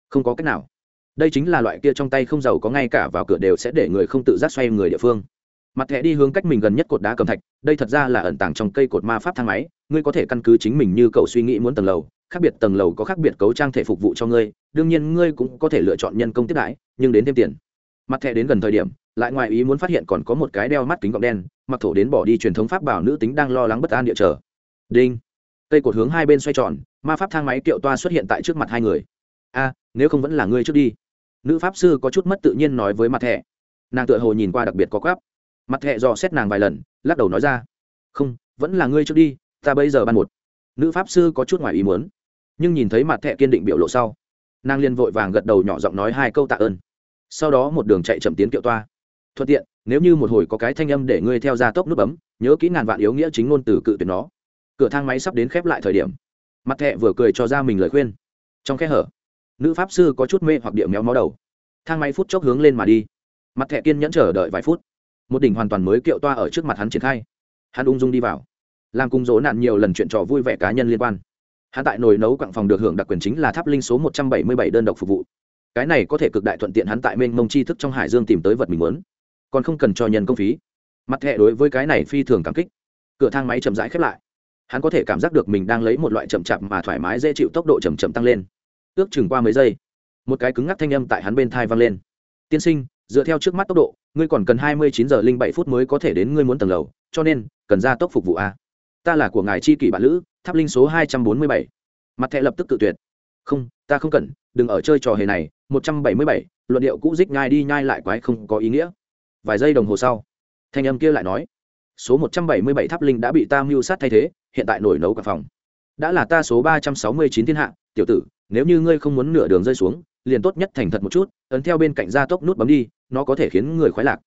Không có cách nào. Đây chính là loại kia trong tay không giàu có ngay cả vào cửa đều sẽ để người không tự giác xoay người địa phương. Mặt thẻ đi hướng cách mình gần nhất cột đá cầm thạch, đây thật ra là ẩn tàng trong cây cột ma pháp thang máy ngươi có thể căn cứ chính mình như cậu suy nghĩ muốn tầng lầu, khác biệt tầng lầu có khác biệt cấu trang thể phục vụ cho ngươi, đương nhiên ngươi cũng có thể lựa chọn nhân công tiếp đãi, nhưng đến thêm tiền. Mặt thẻ đến gần thời điểm, lại ngoài ý muốn phát hiện còn có một cái đeo mắt kính gọng đen, mặc thổ đến bỏ đi truyền thống pháp bảo nữ tính đang lo lắng bất an địa trở đinh. Cây cột hướng hai bên xoay tròn, ma pháp thang máy kiệu toa xuất hiện tại trước mặt hai người. A, nếu không vẫn là ngươi trước đi. Nữ pháp sư có chút mất tự nhiên nói với mặt thẻ. Nàng tựa hồ nhìn qua đặc biệt có quáp. Mặt thẹ dò xét nàng vài lần, lắc đầu nói ra. Không, vẫn là ngươi trước đi ta bây giờ ban một. Nữ pháp sư có chút ngoài ý muốn, nhưng nhìn thấy mặt thẹ kiên định biểu lộ sau, nàng liền vội vàng gật đầu nhỏ giọng nói hai câu tạ ơn. Sau đó một đường chạy chậm tiến kiệu toa. Thuận tiện, nếu như một hồi có cái thanh âm để ngươi theo ra tốc nút bấm, nhớ kỹ ngàn vạn yếu nghĩa chính ngôn từ cự tuyệt nó. Cửa thang máy sắp đến khép lại thời điểm. Mặt thẹ vừa cười cho ra mình lời khuyên. Trong khe hở, nữ pháp sư có chút mê hoặc địa méo mó đầu. Thang máy phút chốc hướng lên mà đi. Mặt thẹ kiên nhẫn chờ đợi vài phút. Một đỉnh hoàn toàn mới kiệu toa ở trước mặt hắn triển khai. Hắn ung dung đi vào làm cùng dỗ nạn nhiều lần chuyện trò vui vẻ cá nhân liên quan. Hắn tại nồi nấu quặng phòng được hưởng đặc quyền chính là tháp linh số một trăm bảy mươi bảy đơn độc phục vụ. Cái này có thể cực đại thuận tiện hắn tại mênh mông chi thức trong hải dương tìm tới vật mình muốn. Còn không cần cho nhân công phí. Mặt thẹ đối với cái này phi thường cảm kích. Cửa thang máy chậm rãi khép lại. Hắn có thể cảm giác được mình đang lấy một loại chậm chạp mà thoải mái dễ chịu tốc độ chậm chậm tăng lên. Ước chừng qua mấy giây, một cái cứng ngắc thanh âm tại hắn bên thai vang lên. Tiên sinh, dựa theo trước mắt tốc độ, ngươi còn cần hai mươi chín giờ linh bảy phút mới có thể đến ngươi muốn tầng lầu, cho nên cần ra tốc phục vụ a ta là của ngài chi kỷ bạn lữ, tháp linh số hai trăm bốn mươi bảy. Mặt thẻ lập tức tự tuyệt. Không, ta không cần, đừng ở chơi trò hề này, một trăm bảy mươi bảy, luận điệu cũ dích nhai đi nhai lại quái không có ý nghĩa. Vài giây đồng hồ sau, thanh âm kia lại nói, số một trăm bảy mươi bảy tháp linh đã bị ta mưu sát thay thế, hiện tại nổi nấu cả phòng. Đã là ta số ba trăm sáu mươi chín thiên hạ, tiểu tử, nếu như ngươi không muốn nửa đường rơi xuống, liền tốt nhất thành thật một chút, ấn theo bên cạnh gia tốc nút bấm đi, nó có thể khiến người khoái lạc.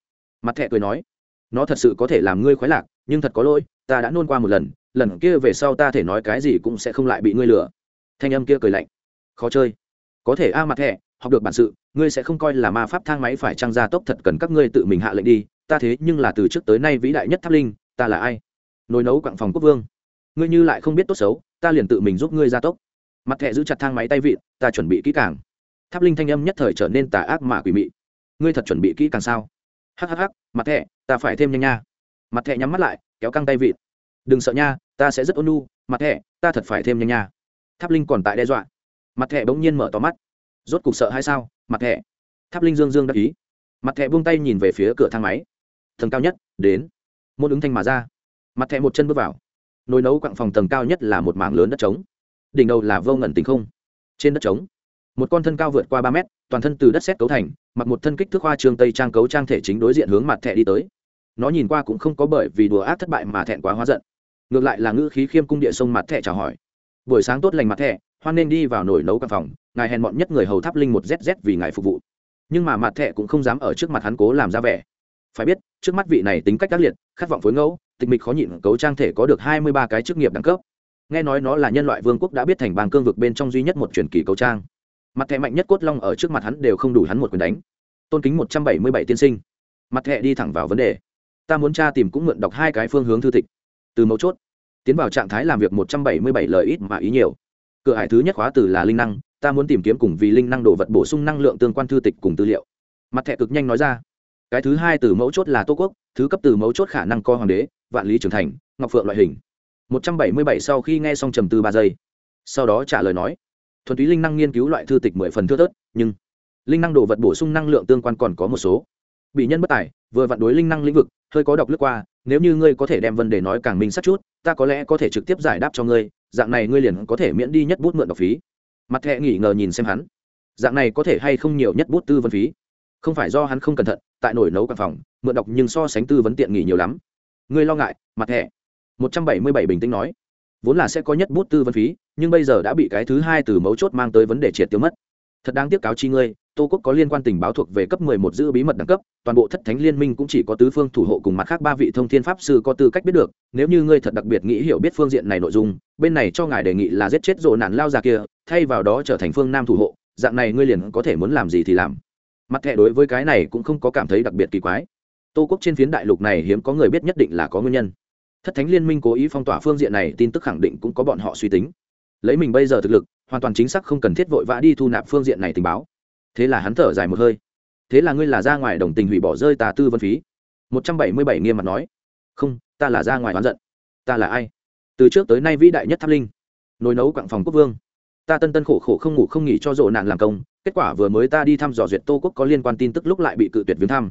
Mặt thẹ cười nói, nó thật sự có thể làm ngươi khoái lạc, nhưng thật có lỗi ta đã nôn qua một lần lần kia về sau ta thể nói cái gì cũng sẽ không lại bị ngươi lừa. Thanh âm kia cười lạnh. Khó chơi. Có thể a, mặt thẻ học được bản sự, ngươi sẽ không coi là ma pháp thang máy phải trăng ra tốc thật cần các ngươi tự mình hạ lệnh đi. Ta thế nhưng là từ trước tới nay vĩ đại nhất tháp linh, ta là ai? Nồi nấu quặng phòng quốc vương. Ngươi như lại không biết tốt xấu, ta liền tự mình giúp ngươi ra tốc. Mặt thẻ giữ chặt thang máy tay vịn, ta chuẩn bị kỹ càng. Tháp linh thanh âm nhất thời trở nên tà ác mà quỷ mị. Ngươi thật chuẩn bị kỹ càng sao? Hhh mặt thẻ ta phải thêm nhanh nha mặt thẹ nhắm mắt lại, kéo căng tay vịt. Đừng sợ nha, ta sẽ rất ôn nu mặt thẹ ta thật phải thêm nhanh nha. Tháp linh còn tại đe dọa. Mặt thẹ bỗng nhiên mở tò mắt. Rốt cục sợ hay sao, mặt thẹ tháp linh dương dương đắc ý. Mặt thẹ buông tay nhìn về phía cửa thang máy. Tầng cao nhất, đến. Môn ứng thanh mà ra. Mặt thẹ một chân bước vào. Nồi nấu quặng phòng tầng cao nhất là một mảng lớn đất trống. Đỉnh đầu là vô ngẩn tình không. Trên đất trống, một con thân cao vượt qua ba mét, toàn thân từ đất xét cấu thành, mặc một thân kích thước hoa trường tây trang cấu trang thể chính đối diện hướng mặt thẻ đi tới nó nhìn qua cũng không có bởi vì đùa ác thất bại mà thẹn quá hóa giận. Ngược lại là ngữ khí khiêm cung địa sông mặt thẻ chào hỏi. Buổi sáng tốt lành mặt thẻ, hoan nên đi vào nồi nấu căn phòng, ngài hèn mọn nhất người hầu tháp linh một zz vì ngài phục vụ. Nhưng mà mặt thẻ cũng không dám ở trước mặt hắn cố làm ra vẻ. Phải biết, trước mắt vị này tính cách tác liệt, khát vọng phối ngẫu, tịch mịch khó nhịn, cấu trang thể có được hai mươi ba cái chức nghiệp đẳng cấp. Nghe nói nó là nhân loại vương quốc đã biết thành bang cương vực bên trong duy nhất một truyền kỳ cấu trang. Mặt thẻ mạnh nhất cốt long ở trước mặt hắn đều không đủ hắn một quyền đánh. Tôn kính một trăm bảy mươi bảy tiên sinh. Mặt thẻ đi thẳng vào vấn đề ta muốn tra tìm cũng mượn đọc hai cái phương hướng thư tịch. Từ mấu chốt, tiến vào trạng thái làm việc một trăm bảy mươi bảy lời ít mà ý nhiều. Cửa hải thứ nhất khóa từ là linh năng, ta muốn tìm kiếm cùng vì linh năng đồ vật bổ sung năng lượng tương quan thư tịch cùng tư liệu. Mặt thẻ cực nhanh nói ra. Cái thứ hai từ mấu chốt là tô quốc, thứ cấp từ mấu chốt khả năng co hoàng đế, vạn lý trưởng thành, ngọc phượng loại hình. một trăm bảy mươi bảy sau khi nghe xong trầm từ ba giây, sau đó trả lời nói, thuần túy linh năng nghiên cứu loại thư tịch mười phần thưa thớt, nhưng linh năng đồ vật bổ sung năng lượng tương quan còn có một số bị nhân bất tài, vừa vặn đối linh năng lĩnh vực, hơi có đọc lướt qua, nếu như ngươi có thể đem vấn đề nói càng minh sắc chút, ta có lẽ có thể trực tiếp giải đáp cho ngươi, dạng này ngươi liền có thể miễn đi nhất bút mượn đọc phí. Mặt thẹ nghỉ ngờ nhìn xem hắn. Dạng này có thể hay không nhiều nhất bút tư vấn phí? Không phải do hắn không cẩn thận, tại nổi nấu căn phòng, mượn đọc nhưng so sánh tư vấn tiện nghỉ nhiều lắm. Ngươi lo ngại, mặt thẻ một trăm bảy mươi bảy bình tĩnh nói. Vốn là sẽ có nhất bút tư vấn phí, nhưng bây giờ đã bị cái thứ hai từ mấu chốt mang tới vấn đề triệt tiêu mất. Thật đáng tiếc cáo chi ngươi tô quốc có liên quan tình báo thuộc về cấp mười một giữ bí mật đẳng cấp, toàn bộ thất thánh liên minh cũng chỉ có tứ phương thủ hộ cùng mặt khác ba vị thông thiên pháp sư có tư cách biết được, nếu như ngươi thật đặc biệt nghĩ hiểu biết phương diện này nội dung, bên này cho ngài đề nghị là giết chết rộ nạn lao ra kia, thay vào đó trở thành phương nam thủ hộ, dạng này ngươi liền có thể muốn làm gì thì làm. Mặt thẻ đối với cái này cũng không có cảm thấy đặc biệt kỳ quái. Tô quốc trên phiến đại lục này hiếm có người biết nhất định là có nguyên nhân. Thất thánh liên minh cố ý phong tỏa phương diện này, tin tức khẳng định cũng có bọn họ suy tính. Lấy mình bây giờ thực lực, hoàn toàn chính xác không cần thiết vội vã đi thu nạp phương diện này tình báo thế là hắn thở dài một hơi. Thế là ngươi là ra ngoài đồng tình hủy bỏ rơi tà tư vân phí. Một trăm bảy mươi bảy nghiêm mặt nói. Không, ta là ra ngoài oán giận. Ta là ai? Từ trước tới nay vĩ đại nhất tháp linh. Nồi nấu quặng phòng quốc vương. Ta tân tân khổ khổ không ngủ không nghỉ cho rộ nạn làm công. Kết quả vừa mới ta đi thăm dò duyệt tô quốc có liên quan tin tức lúc lại bị cự tuyệt viếng thăm.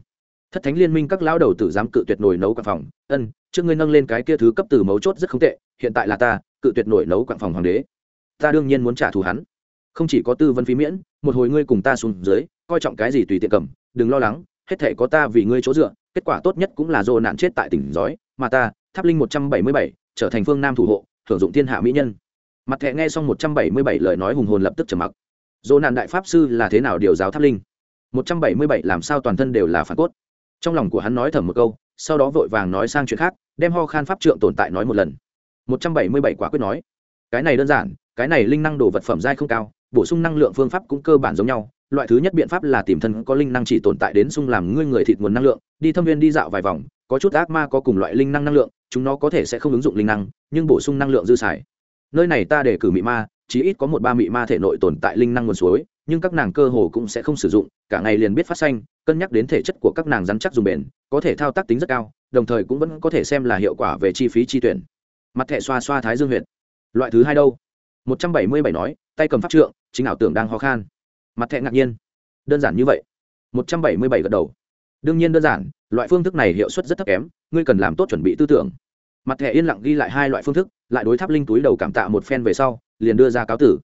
Thất thánh liên minh các lão đầu tử dám cự tuyệt nồi nấu quặng phòng. Ân, trước ngươi nâng lên cái kia thứ cấp từ mấu chốt rất không tệ, hiện tại là ta, cự tuyệt nổi nấu quặng phòng hoàng đế. Ta đương nhiên muốn trả thù hắn không chỉ có tư vấn phí miễn, một hồi ngươi cùng ta xuống dưới, coi trọng cái gì tùy tiện cầm, đừng lo lắng, hết thể có ta vì ngươi chỗ dựa, kết quả tốt nhất cũng là dồ nạn chết tại tỉnh giói, mà ta, tháp linh một trăm bảy mươi bảy, trở thành phương nam thủ hộ, thưởng dụng thiên hạ mỹ nhân. Mặt thẹ nghe xong một trăm bảy mươi bảy lời nói hùng hồn lập tức trầm mặc. Dồ nạn đại pháp sư là thế nào điều giáo tháp linh? Một trăm bảy mươi bảy, làm sao toàn thân đều là phản cốt? Trong lòng của hắn nói thầm một câu, sau đó vội vàng nói sang chuyện khác, đem ho khan pháp trượng tồn tại nói một lần. Một trăm bảy mươi bảy quả quyết nói, cái này đơn giản, cái này linh năng đồ vật phẩm giai không cao bổ sung năng lượng phương pháp cũng cơ bản giống nhau. Loại thứ nhất biện pháp là tìm thân có linh năng chỉ tồn tại đến sung làm ngươi người thịt nguồn năng lượng, đi thâm viên đi dạo vài vòng, có chút ác ma có cùng loại linh năng năng lượng, chúng nó có thể sẽ không ứng dụng linh năng, nhưng bổ sung năng lượng dư xài. Nơi này ta để cử mị ma, chí ít có một ba mị ma thể nội tồn tại linh năng nguồn suối, nhưng các nàng cơ hồ cũng sẽ không sử dụng, cả ngày liền biết phát xanh cân nhắc đến thể chất của các nàng rắn chắc dùng bền, có thể thao tác tính rất cao, đồng thời cũng vẫn có thể xem là hiệu quả về chi phí chi tuyển. Mặt thẻ xoa xoa thái dương huyệt. Loại thứ hai đâu? Một trăm bảy mươi bảy nói tay cầm pháp trượng, chính ảo tưởng đang ho khan. Mặt thẹn ngạc nhiên. Đơn giản như vậy. Một trăm bảy mươi bảy gật đầu. Đương nhiên đơn giản, loại phương thức này hiệu suất rất thấp kém, ngươi cần làm tốt chuẩn bị tư tưởng. Mặt thẻ yên lặng ghi lại hai loại phương thức, lại đối tháp linh túi đầu cảm tạ một phen về sau, liền đưa ra cáo tử.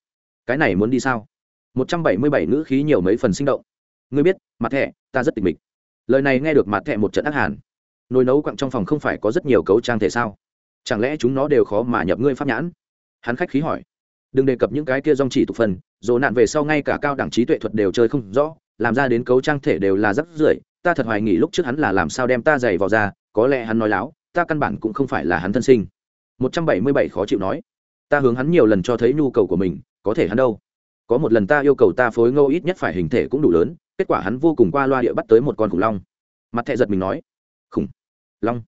Cái này muốn đi sao? Một trăm bảy mươi bảy ngữ khí nhiều mấy phần sinh động. Ngươi biết, mặt thẻ, ta rất tịch mịch. Lời này nghe được mặt thẻ một trận ác hàn. Nồi nấu quặng trong phòng không phải có rất nhiều cấu trang thể sao? Chẳng lẽ chúng nó đều khó mà nhập ngươi pháp nhãn? Hắn khách khí hỏi đừng đề cập những cái kia dòng chỉ tục phần dồn nạn về sau ngay cả cao đẳng trí tuệ thuật đều chơi không rõ, làm ra đến cấu trang thể đều là rất rưởi, ta thật hoài nghỉ lúc trước hắn là làm sao đem ta giày vào ra, có lẽ hắn nói láo, ta căn bản cũng không phải là hắn thân sinh. Một trăm bảy mươi bảy khó chịu nói. Ta hướng hắn nhiều lần cho thấy nhu cầu của mình, có thể hắn đâu? Có một lần ta yêu cầu ta phối ngô ít nhất phải hình thể cũng đủ lớn, kết quả hắn vô cùng qua loa địa bắt tới một con khủng long. Mặt thẹ giật mình nói. Khủng long.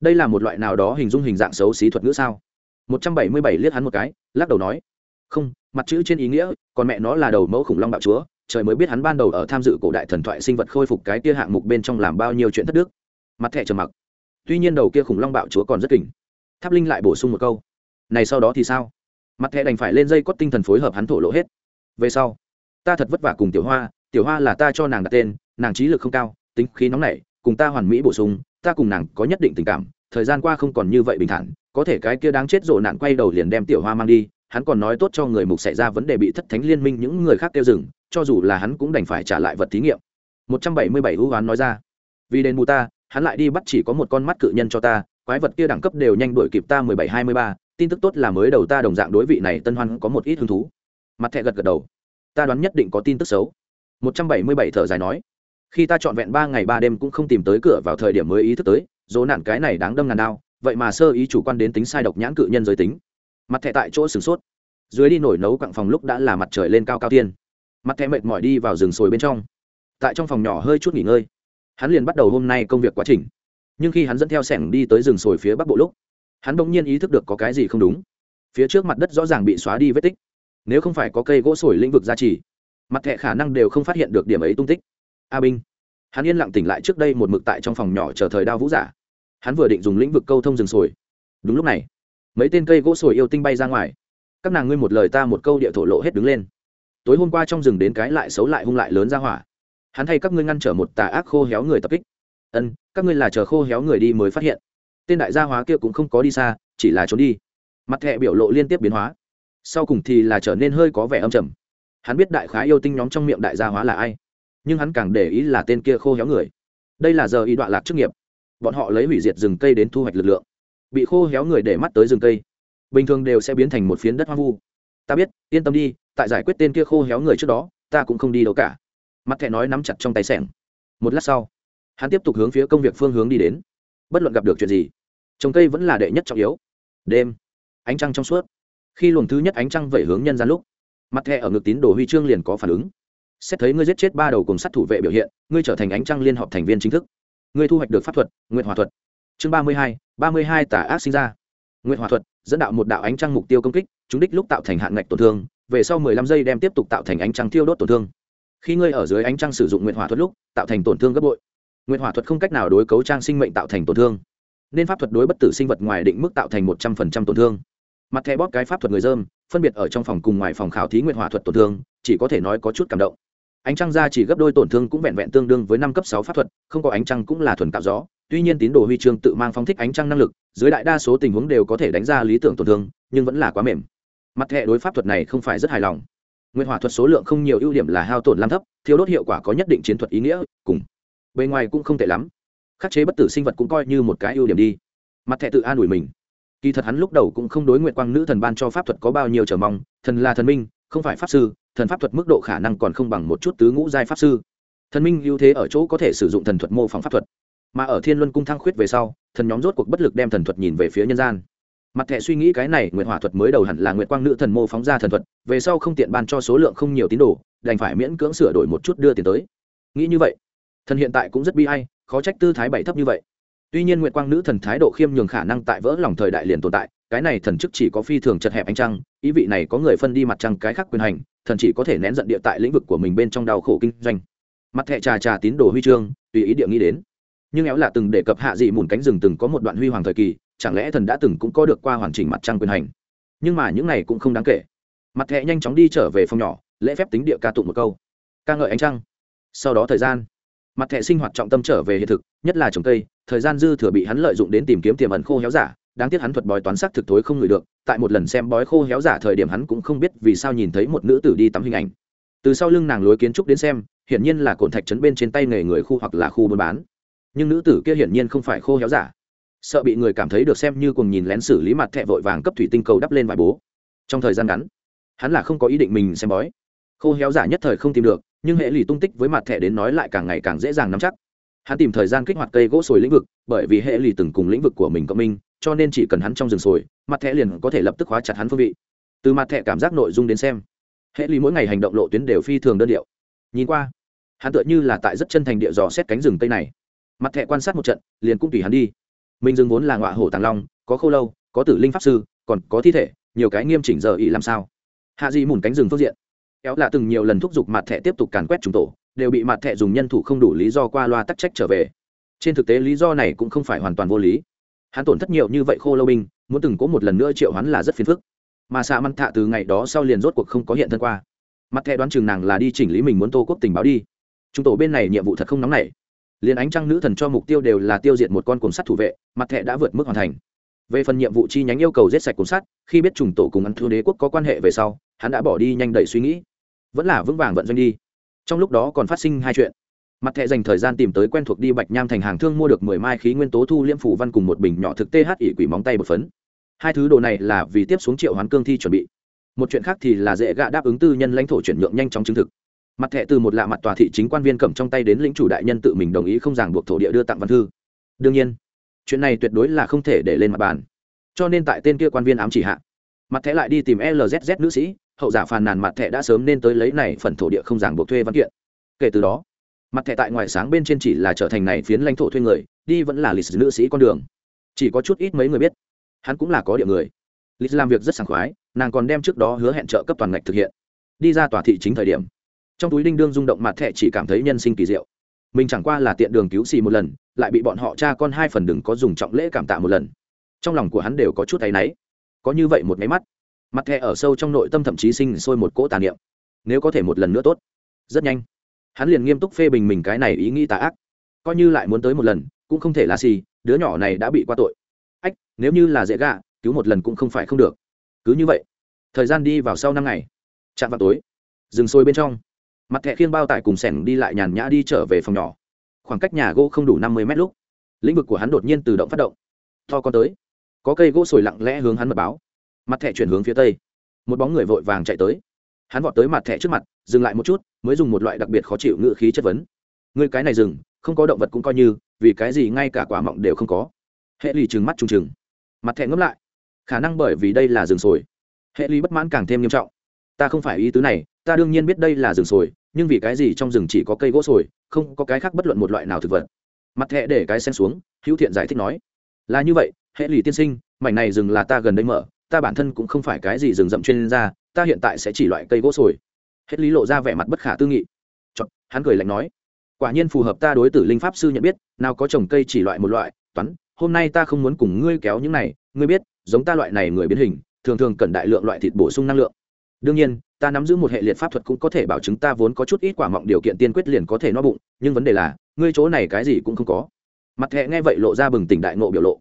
Đây là một loại nào đó hình dung hình dạng xấu xí thuật ngữ sao? Một trăm bảy mươi bảy liếc hắn một cái, lắc đầu nói không, mặt chữ trên ý nghĩa, còn mẹ nó là đầu mẫu khủng long bạo chúa, trời mới biết hắn ban đầu ở tham dự cổ đại thần thoại sinh vật khôi phục cái kia hạng mục bên trong làm bao nhiêu chuyện thất đức. Mặt thẻ trầm mặc. Tuy nhiên đầu kia khủng long bạo chúa còn rất kỉnh tháp linh lại bổ sung một câu. Này sau đó thì sao? Mặt thẻ đành phải lên dây cót tinh thần phối hợp hắn thổ lộ hết. Về sau, ta thật vất vả cùng tiểu hoa tiểu hoa là ta cho nàng đặt tên, nàng trí lực không cao, tính khí nóng nảy, cùng ta hoàn mỹ bổ sung, ta cùng nàng có nhất định tình cảm, thời gian qua không còn như vậy bình thản, có thể cái kia đáng chết rộ nạn quay đầu liền đem tiểu hoa mang đi hắn còn nói tốt cho người mục xảy ra vấn đề bị thất thánh liên minh những người khác kêu dừng, cho dù là hắn cũng đành phải trả lại vật thí nghiệm. Một trăm bảy mươi bảy hữu hoán nói ra. Vì đền bù ta, hắn lại đi bắt chỉ có một con mắt cự nhân cho ta, quái vật kia đẳng cấp đều nhanh đuổi kịp ta mười bảy hai mươi ba, tin tức tốt là mới đầu ta đồng dạng đối vị này tân hoan có một ít hứng thú. Mặt thẹ gật gật đầu. Ta đoán nhất định có tin tức xấu. Một trăm bảy mươi bảy thở dài nói. Khi ta trọn vẹn ba ngày ba đêm cũng không tìm tới cửa vào thời điểm mới ý thức tới, dỗ nạn cái này đáng đâm ngàn đao, vậy mà sơ ý chủ quan đến tính sai độc nhãn cự nhân giới tính mặt thẻ tại chỗ sửng sốt. Dưới đi nổi nấu cặng phòng lúc đã là mặt trời lên cao cao tiên mặt thẻ mệt mỏi đi vào rừng sồi bên trong. Tại trong phòng nhỏ hơi chút nghỉ ngơi, hắn liền bắt đầu hôm nay công việc quá trình. Nhưng khi hắn dẫn theo sẻng đi tới rừng sồi phía bắc bộ lúc, hắn bỗng nhiên ý thức được có cái gì không đúng. Phía trước mặt đất rõ ràng bị xóa đi vết tích. Nếu không phải có cây gỗ sồi lĩnh vực gia trì, mặt thẻ khả năng đều không phát hiện được điểm ấy tung tích. A binh. Hắn yên lặng tỉnh lại trước đây một mực tại trong phòng nhỏ chờ thời đao vũ giả. Hắn vừa định dùng lĩnh vực câu thông rừng sồi. Đúng lúc này mấy tên cây gỗ sồi yêu tinh bay ra ngoài. Các nàng ngươi một lời ta một câu địa thổ lộ hết đứng lên. Tối hôm qua trong rừng đến cái lại xấu lại hung lại lớn ra hỏa. Hắn thay các ngươi ngăn trở một tà ác khô héo người tập kích. Ân, các ngươi là chờ khô héo người đi mới phát hiện. Tên đại gia hóa kia cũng không có đi xa, chỉ là trốn đi. Mặt thẹ biểu lộ liên tiếp biến hóa. Sau cùng thì là trở nên hơi có vẻ âm trầm. Hắn biết đại khá yêu tinh nhóm trong miệng đại gia hóa là ai. Nhưng hắn càng để ý là tên kia khô héo người. Đây là giờ y đoạn lạc chức nghiệp. Bọn họ lấy hủy diệt rừng cây đến thu hoạch lực lượng bị khô héo người để mắt tới rừng cây. Bình thường đều sẽ biến thành một phiến đất hoang vu. Ta biết, yên tâm đi, tại giải quyết tên kia khô héo người trước đó, ta cũng không đi đâu cả. Mặt thẻ nói nắm chặt trong tay sẻng. Một lát sau, hắn tiếp tục hướng phía công việc phương hướng đi đến. Bất luận gặp được chuyện gì, trồng cây vẫn là đệ nhất trọng yếu. Đêm, ánh trăng trong suốt. Khi luồng thứ nhất ánh trăng vẩy hướng nhân gian lúc, mặt thẻ ở ngực tín đồ huy chương liền có phản ứng. Xét thấy ngươi giết chết ba đầu cùng sát thủ vệ biểu hiện, ngươi trở thành ánh trăng liên họp thành viên chính thức. Ngươi thu hoạch được pháp thuật, nguyện hòa thuật chương ba mươi hai, ba mươi hai tả ác sinh ra. Nguyện hòa thuật dẫn đạo một đạo ánh trăng mục tiêu công kích, chúng đích lúc tạo thành hạn ngạch tổn thương, về sau mười lăm giây đem tiếp tục tạo thành ánh trăng thiêu đốt tổn thương. Khi ngươi ở dưới ánh trăng sử dụng nguyện hòa thuật lúc, tạo thành tổn thương gấp bội. Nguyện hỏa thuật không cách nào đối cấu trang sinh mệnh tạo thành tổn thương. Nên pháp thuật đối bất tử sinh vật ngoài định mức tạo thành một trăm phần trăm tổn thương. Mặt thẻ bóp cái pháp thuật người dơm, phân biệt ở trong phòng cùng ngoài phòng khảo thí nguyện hỏa thuật tổn thương, chỉ có thể nói có chút cảm động ánh trăng ra chỉ gấp đôi tổn thương cũng vẹn vẹn tương đương với năm cấp sáu pháp thuật, không có ánh trăng cũng là thuần tạo gió. Tuy nhiên tín đồ huy chương tự mang phong thích ánh trăng năng lực, dưới đại đa số tình huống đều có thể đánh ra lý tưởng tổn thương, nhưng vẫn là quá mềm. Mặt thẻ đối pháp thuật này không phải rất hài lòng. Nguyên hỏa thuật số lượng không nhiều ưu điểm là hao tổn làm thấp thiếu đốt hiệu quả có nhất định chiến thuật ý nghĩa, cùng bề ngoài cũng không tệ lắm. Khắc chế bất tử sinh vật cũng coi như một cái ưu điểm đi. Mặt thẻ tự an ủi mình. Kỳ thật hắn lúc đầu cũng không đối nguyện quang nữ thần ban cho pháp thuật có bao nhiêu chờ mong, thần là thần minh không phải pháp sư, thần pháp thuật mức độ khả năng còn không bằng một chút tứ ngũ giai pháp sư. Thần minh ưu thế ở chỗ có thể sử dụng thần thuật mô phỏng pháp thuật. Mà ở thiên luân cung thăng khuyết về sau, thần nhóm rốt cuộc bất lực đem thần thuật nhìn về phía nhân gian. Mặt thẻ suy nghĩ cái này nguyện hỏa thuật mới đầu hẳn là nguyện quang nữ thần mô phóng ra thần thuật, về sau không tiện ban cho số lượng không nhiều tín đồ, đành phải miễn cưỡng sửa đổi một chút đưa tiền tới. Nghĩ như vậy, thần hiện tại cũng rất bi hay khó trách tư thái bảy thấp như vậy. Tuy nhiên nguyện quang nữ thần thái độ khiêm nhường khả năng tại vỡ lòng thời đại liền tồn tại cái này thần chức chỉ có phi thường chật hẹp ánh trăng, ý vị này có người phân đi mặt trăng cái khác quyền hành, thần chỉ có thể nén giận địa tại lĩnh vực của mình bên trong đau khổ kinh doanh. Mặt thẹ trà trà tín đồ huy chương, tùy ý địa nghĩ đến. Nhưng éo là từng đề cập hạ dị mùn cánh rừng từng có một đoạn huy hoàng thời kỳ, chẳng lẽ thần đã từng cũng có được qua hoàn chỉnh mặt trăng quyền hành? Nhưng mà những này cũng không đáng kể. Mặt thẹ nhanh chóng đi trở về phòng nhỏ, lễ phép tính địa ca tụng một câu. Ca ngợi ánh trăng. Sau đó thời gian, mặt thẹ sinh hoạt trọng tâm trở về hiện thực, nhất là trồng cây, thời gian dư thừa bị hắn lợi dụng đến tìm kiếm tiềm ẩn khô héo giả đáng tiếc hắn thuật bói toán sắc thực thối không ngửi được, tại một lần xem bói khô héo giả thời điểm hắn cũng không biết vì sao nhìn thấy một nữ tử đi tắm hình ảnh. Từ sau lưng nàng lối kiến trúc đến xem, hiển nhiên là cồn thạch trấn bên trên tay nghề người khu hoặc là khu buôn bán. Nhưng nữ tử kia hiển nhiên không phải khô héo giả. Sợ bị người cảm thấy được xem như cùng nhìn lén xử lý mặt thẹ vội vàng cấp thủy tinh cầu đắp lên vài bố. Trong thời gian ngắn, hắn là không có ý định mình xem bói. Khô héo giả nhất thời không tìm được, nhưng hệ lụy tung tích với mặt thẻ đến nói lại càng ngày càng dễ dàng nắm chắc. Hắn tìm thời gian kích hoạt cây gỗ sồi lĩnh vực, bởi vì hệ lụy từng cùng lĩnh vực của mình cộng minh cho nên chỉ cần hắn trong rừng sồi, mặt thẻ liền có thể lập tức hóa chặt hắn phương vị. Từ mặt thẻ cảm giác nội dung đến xem, hệ lý mỗi ngày hành động lộ tuyến đều phi thường đơn điệu. Nhìn qua, hắn tựa như là tại rất chân thành địa dò xét cánh rừng tây này. Mặt thẻ quan sát một trận, liền cũng tùy hắn đi. Mình rừng vốn là ngọa hổ tàng long, có khô lâu, có tử linh pháp sư, còn có thi thể, nhiều cái nghiêm chỉnh giờ ý làm sao. Hạ di mùn cánh rừng phương diện. Kéo là từng nhiều lần thúc giục mặt thẻ tiếp tục càn quét trùng tổ, đều bị mặt thẻ dùng nhân thủ không đủ lý do qua loa tắc trách trở về. Trên thực tế lý do này cũng không phải hoàn toàn vô lý hắn tổn thất nhiều như vậy khô lâu binh, muốn từng có một lần nữa triệu hắn là rất phiền phức. Mà xạ măn thạ từ ngày đó sau liền rốt cuộc không có hiện thân qua. Mặt thẻ đoán chừng nàng là đi chỉnh lý mình muốn tô quốc tình báo đi. Trung tổ bên này nhiệm vụ thật không nóng nảy. Liền ánh trăng nữ thần cho mục tiêu đều là tiêu diệt một con cồn sắt thủ vệ, mặt thẻ đã vượt mức hoàn thành. Về phần nhiệm vụ chi nhánh yêu cầu giết sạch cồn sắt, khi biết trùng tổ cùng ăn thua đế quốc có quan hệ về sau, hắn đã bỏ đi nhanh đầy suy nghĩ. Vẫn là vững vàng vận doanh đi. Trong lúc đó còn phát sinh hai chuyện mặt thẻ dành thời gian tìm tới quen thuộc đi bạch nham thành hàng thương mua được mười mai khí nguyên tố thu liễm phủ văn cùng một bình nhỏ thực th ỉ quỷ móng tay một phấn. Hai thứ đồ này là vì tiếp xuống triệu hoán cương thi chuẩn bị. Một chuyện khác thì là dễ gạ đáp ứng tư nhân lãnh thổ chuyển nhượng nhanh chóng chứng thực. Mặt thẻ từ một lạ mặt tòa thị chính quan viên cầm trong tay đến lĩnh chủ đại nhân tự mình đồng ý không ràng buộc thổ địa đưa tặng văn thư. Đương nhiên, chuyện này tuyệt đối là không thể để lên mặt bàn. Cho nên tại tên kia quan viên ám chỉ hạ, mặt thẻ lại đi tìm lzz nữ sĩ, hậu giả phàn nàn mặt thẻ đã sớm nên tới lấy này phần thổ địa không ràng buộc thuê văn kiện. Kể từ đó mặt thẻ tại ngoài sáng bên trên chỉ là trở thành này phiến lãnh thổ thuê người, đi vẫn là lịch sử nữ sĩ con đường. Chỉ có chút ít mấy người biết, hắn cũng là có địa người. Lịch làm việc rất sảng khoái, nàng còn đem trước đó hứa hẹn trợ cấp toàn ngạch thực hiện. Đi ra tòa thị chính thời điểm, trong túi đinh đương rung động mặt thẻ chỉ cảm thấy nhân sinh kỳ diệu. Mình chẳng qua là tiện đường cứu xì một lần, lại bị bọn họ cha con hai phần đừng có dùng trọng lễ cảm tạ một lần. Trong lòng của hắn đều có chút thấy náy. Có như vậy một máy mắt, mặt thẻ ở sâu trong nội tâm thậm chí sinh sôi một cỗ tà niệm. Nếu có thể một lần nữa tốt, rất nhanh hắn liền nghiêm túc phê bình mình cái này ý nghĩ tà ác. Coi như lại muốn tới một lần, cũng không thể là gì đứa nhỏ này đã bị qua tội. Ách, nếu như là dễ gạ, cứu một lần cũng không phải không được. Cứ như vậy, thời gian đi vào sau năm ngày. Chạm vào tối, rừng sôi bên trong. Mặt thẻ khiêng bao tải cùng sẻng đi lại nhàn nhã đi trở về phòng nhỏ. Khoảng cách nhà gỗ không đủ năm mươi mét lúc, lĩnh vực của hắn đột nhiên tự động phát động. To con tới, có cây gỗ sồi lặng lẽ hướng hắn mật báo. Mặt thẻ chuyển hướng phía tây. Một bóng người vội vàng chạy tới hắn vọt tới mặt thẻ trước mặt, dừng lại một chút, mới dùng một loại đặc biệt khó chịu ngự khí chất vấn. Người cái này dừng, không có động vật cũng coi như, vì cái gì ngay cả quả mọng đều không có? Hệ lì trừng mắt trùng trừng. Mặt thẻ ngẫm lại. Khả năng bởi vì đây là rừng sồi. Hệ lì bất mãn càng thêm nghiêm trọng. Ta không phải ý tứ này, ta đương nhiên biết đây là rừng sồi, nhưng vì cái gì trong rừng chỉ có cây gỗ sồi, không có cái khác bất luận một loại nào thực vật? Mặt thẻ để cái sen xuống, hữu thiện giải thích nói. Là như vậy, hệ lì tiên sinh, mảnh này rừng là ta gần đây mở ta bản thân cũng không phải cái gì rừng rậm chuyên gia ta hiện tại sẽ chỉ loại cây gỗ sồi. Hết lý lộ ra vẻ mặt bất khả tư nghị. Chọn, hắn cười lạnh nói quả nhiên phù hợp ta đối tử linh pháp sư nhận biết nào có trồng cây chỉ loại một loại toán hôm nay ta không muốn cùng ngươi kéo những này ngươi biết giống ta loại này người biến hình thường thường cần đại lượng loại thịt bổ sung năng lượng. Đương nhiên ta nắm giữ một hệ liệt pháp thuật cũng có thể bảo chứng ta vốn có chút ít quả mọng điều kiện tiên quyết liền có thể no bụng nhưng vấn đề là ngươi chỗ này cái gì cũng không có. Mặt hệ nghe vậy lộ ra bừng tỉnh đại nộ biểu lộ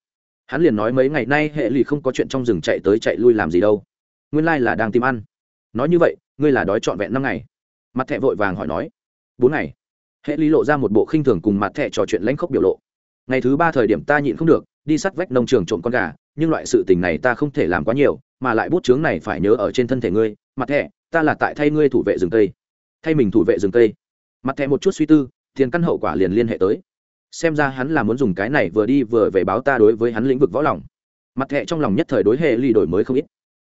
hắn liền nói mấy ngày nay hệ lì không có chuyện trong rừng chạy tới chạy lui làm gì đâu. Nguyên lai là đang tìm ăn. Nói như vậy, ngươi là đói trọn vẹn năm ngày. Mặt thẹ vội vàng hỏi nói, bốn ngày. Hệ lì lộ ra một bộ khinh thường cùng mặt thẹ trò chuyện lãnh khốc biểu lộ. Ngày thứ ba thời điểm ta nhịn không được, đi sắt vách nông trường trộm con gà, nhưng loại sự tình này ta không thể làm quá nhiều, mà lại bút chướng này phải nhớ ở trên thân thể ngươi. Mặt thẹ ta là tại thay ngươi thủ vệ rừng tây. thay mình thủ vệ rừng tây. mặt thẹ một chút suy tư, tiền căn hậu quả liền liên hệ tới xem ra hắn là muốn dùng cái này vừa đi vừa về báo ta đối với hắn lĩnh vực võ lòng. Mặt thẹ trong lòng nhất thời đối hệ lì đổi mới không ít.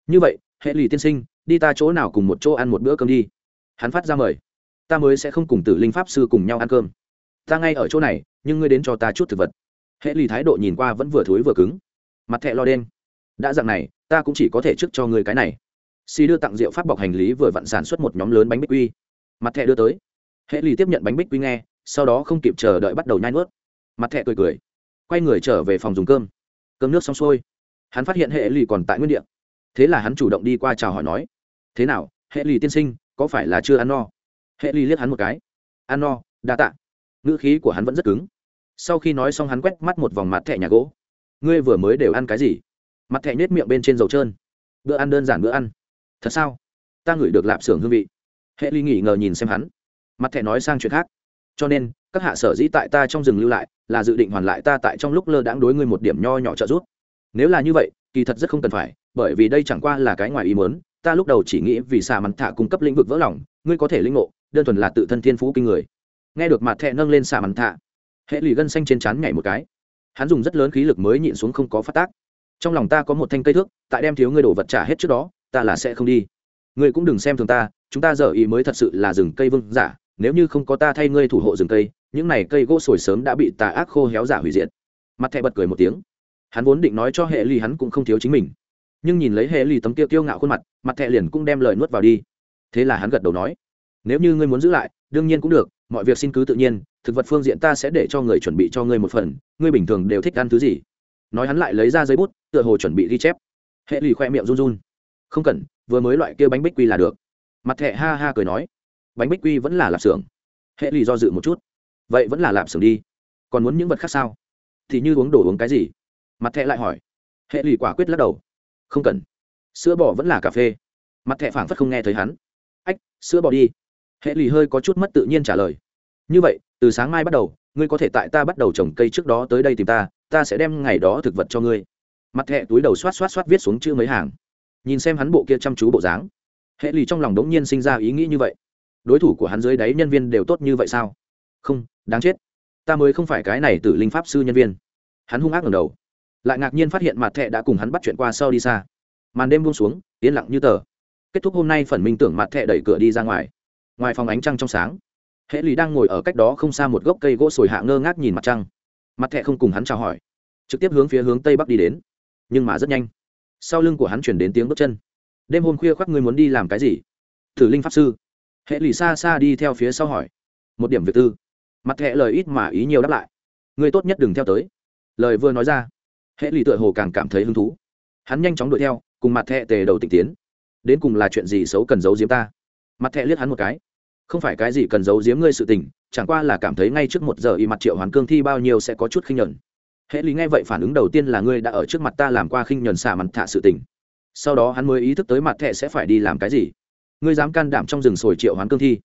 Như vậy, hệ lì tiên sinh, đi ta chỗ nào cùng một chỗ ăn một bữa cơm đi. Hắn phát ra mời. Ta mới sẽ không cùng tử linh pháp sư cùng nhau ăn cơm. Ta ngay ở chỗ này, nhưng ngươi đến cho ta chút thực vật. Hệ lì thái độ nhìn qua vẫn vừa thối vừa cứng. Mặt thẹ lo đen. Đã dặn này, ta cũng chỉ có thể trước cho ngươi cái này. Xì đưa tặng rượu pháp bọc hành lý vừa vặn sản xuất một nhóm lớn bánh bích quy. Mặt thẹ đưa tới. Hệ lì tiếp nhận bánh bích quy nghe sau đó không kịp chờ đợi bắt đầu nhai nuốt. Mặt thẹ cười cười, quay người trở về phòng dùng cơm. Cơm nước xong xuôi, hắn phát hiện hệ lì còn tại nguyên đ ị a thế là hắn chủ động đi qua chào hỏi nói, thế nào, hệ lì tiên sinh, có phải là chưa ăn no? Hệ lì liếc hắn một cái, ăn no, đa tạ. Ngữ khí của hắn vẫn rất cứng. Sau khi nói xong hắn quét mắt một vòng mặt thẻ nhà gỗ. Ngươi vừa mới đều ăn cái gì? Mặt thẻ nhét miệng bên trên dầu trơn. Bữa ăn đơn giản bữa ăn. Thật sao? Ta ngửi được lạp xưởng hương vị. Hệ ly nghỉ ngờ nhìn xem hắn. Mặt thẻ nói sang chuyện khác cho nên, các hạ sở dĩ tại ta trong rừng lưu lại, là dự định hoàn lại ta tại trong lúc lơ đãng đối ngươi một điểm nho nhỏ trợ giúp. Nếu là như vậy, kỳ thật rất không cần phải, bởi vì đây chẳng qua là cái ngoài ý mớn ta lúc đầu chỉ nghĩ vì xà mắn thạ cung cấp lĩnh vực vỡ lòng, ngươi có thể linh ngộ, đơn thuần là tự thân thiên phú kinh người. Nghe được mặt thẹ nâng lên xà mắn thạ hệ lì gân xanh trên chắn nhảy một cái. Hắn dùng rất lớn khí lực mới nhịn xuống không có phát tác. Trong lòng ta có một thanh cây thước, tại đem thiếu ngươi đổ vật trả hết trước đó, ta là sẽ không đi. Ngươi cũng đừng xem thường ta, chúng ta giờ ý mới thật sự là rừng cây vương giả nếu như không có ta thay ngươi thủ hộ rừng cây, những này cây gỗ sồi sớm đã bị tà ác khô héo giả hủy diệt. Mặt thẹ bật cười một tiếng. Hắn vốn định nói cho hệ ly hắn cũng không thiếu chính mình. Nhưng nhìn lấy hệ ly tấm kia kiêu ngạo khuôn mặt mặt thẹ liền cũng đem lời nuốt vào đi. Thế là hắn gật đầu nói, nếu như ngươi muốn giữ lại, đương nhiên cũng được, mọi việc xin cứ tự nhiên, thực vật phương diện ta sẽ để cho người chuẩn bị cho ngươi một phần, ngươi bình thường đều thích ăn thứ gì. Nói hắn lại lấy ra giấy bút, tựa hồ chuẩn bị ghi chép. Hệ lì khoe miệng run run. Không cần, vừa mới loại kia bánh bích quy là được. Mặt thẹ ha ha cười nói bánh bích quy vẫn là lạp xưởng. Hệ lì do dự một chút. Vậy vẫn là lạp xưởng đi. Còn muốn những vật khác sao? Thì như uống đồ uống cái gì? Mặt thẹ lại hỏi. Hệ lì quả quyết lắc đầu. Không cần. Sữa bò vẫn là cà phê. Mặt thẹ phảng phất không nghe thấy hắn. Ách, sữa bò đi. Hệ lì hơi có chút mất tự nhiên trả lời. Như vậy, từ sáng mai bắt đầu, ngươi có thể tại ta bắt đầu trồng cây trước đó tới đây tìm ta ta sẽ đem ngày đó thực vật cho ngươi. Mặt thẹ túi đầu xoát xoát xoát viết xuống chữ mấy hàng. Nhìn xem hắn bộ kia chăm chú bộ dáng. Hệ lì trong lòng đống nhiên sinh ra ý nghĩ như vậy đối thủ của hắn dưới đáy nhân viên đều tốt như vậy sao? Không, đáng chết. Ta mới không phải cái này từ linh pháp sư nhân viên. Hắn hung ác ngầm đầu. Lại ngạc nhiên phát hiện mặt thẹ đã cùng hắn bắt chuyện qua sau đi xa. Màn đêm buông xuống, yên lặng như tờ. Kết thúc hôm nay phần minh tưởng mặt thẹ đẩy cửa đi ra ngoài. Ngoài phòng ánh trăng trong sáng hệ lì đang ngồi ở cách đó không xa một gốc cây gỗ sồi hạ ngơ ngác nhìn mặt trăng. Mặt thẹ không cùng hắn chào hỏi, trực tiếp hướng phía hướng tây bắc đi đến, nhưng mà rất nhanh. Sau lưng của hắn chuyển đến tiếng bước chân. Đêm hôm khuya khoác ngươi muốn đi làm cái gì? Thử linh pháp sư hệ lì xa xa đi theo phía sau hỏi. Một điểm việc tư. Mặt hệ lời ít mà ý nhiều đáp lại. Người tốt nhất đừng theo tới. Lời vừa nói ra, hệ lì tựa hồ càng cảm thấy hứng thú. Hắn nhanh chóng đuổi theo, cùng mặt hệ tề đầu tịch tiến. Đến cùng là chuyện gì xấu cần giấu giếm ta? Mặt hệ liếc hắn một cái. Không phải cái gì cần giấu giếm ngươi sự tình, chẳng qua là cảm thấy ngay trước một giờ y mặt triệu hoàn cương thi bao nhiêu sẽ có chút khinh nhuận hệ lý nghe vậy phản ứng đầu tiên là ngươi đã ở trước mặt ta làm qua khinh nhuận xả mặt thả sự tình. Sau đó hắn mới ý thức tới mặt thẹ sẽ phải đi làm cái gì ngươi dám can đảm trong rừng sồi triệu hoán cương thi.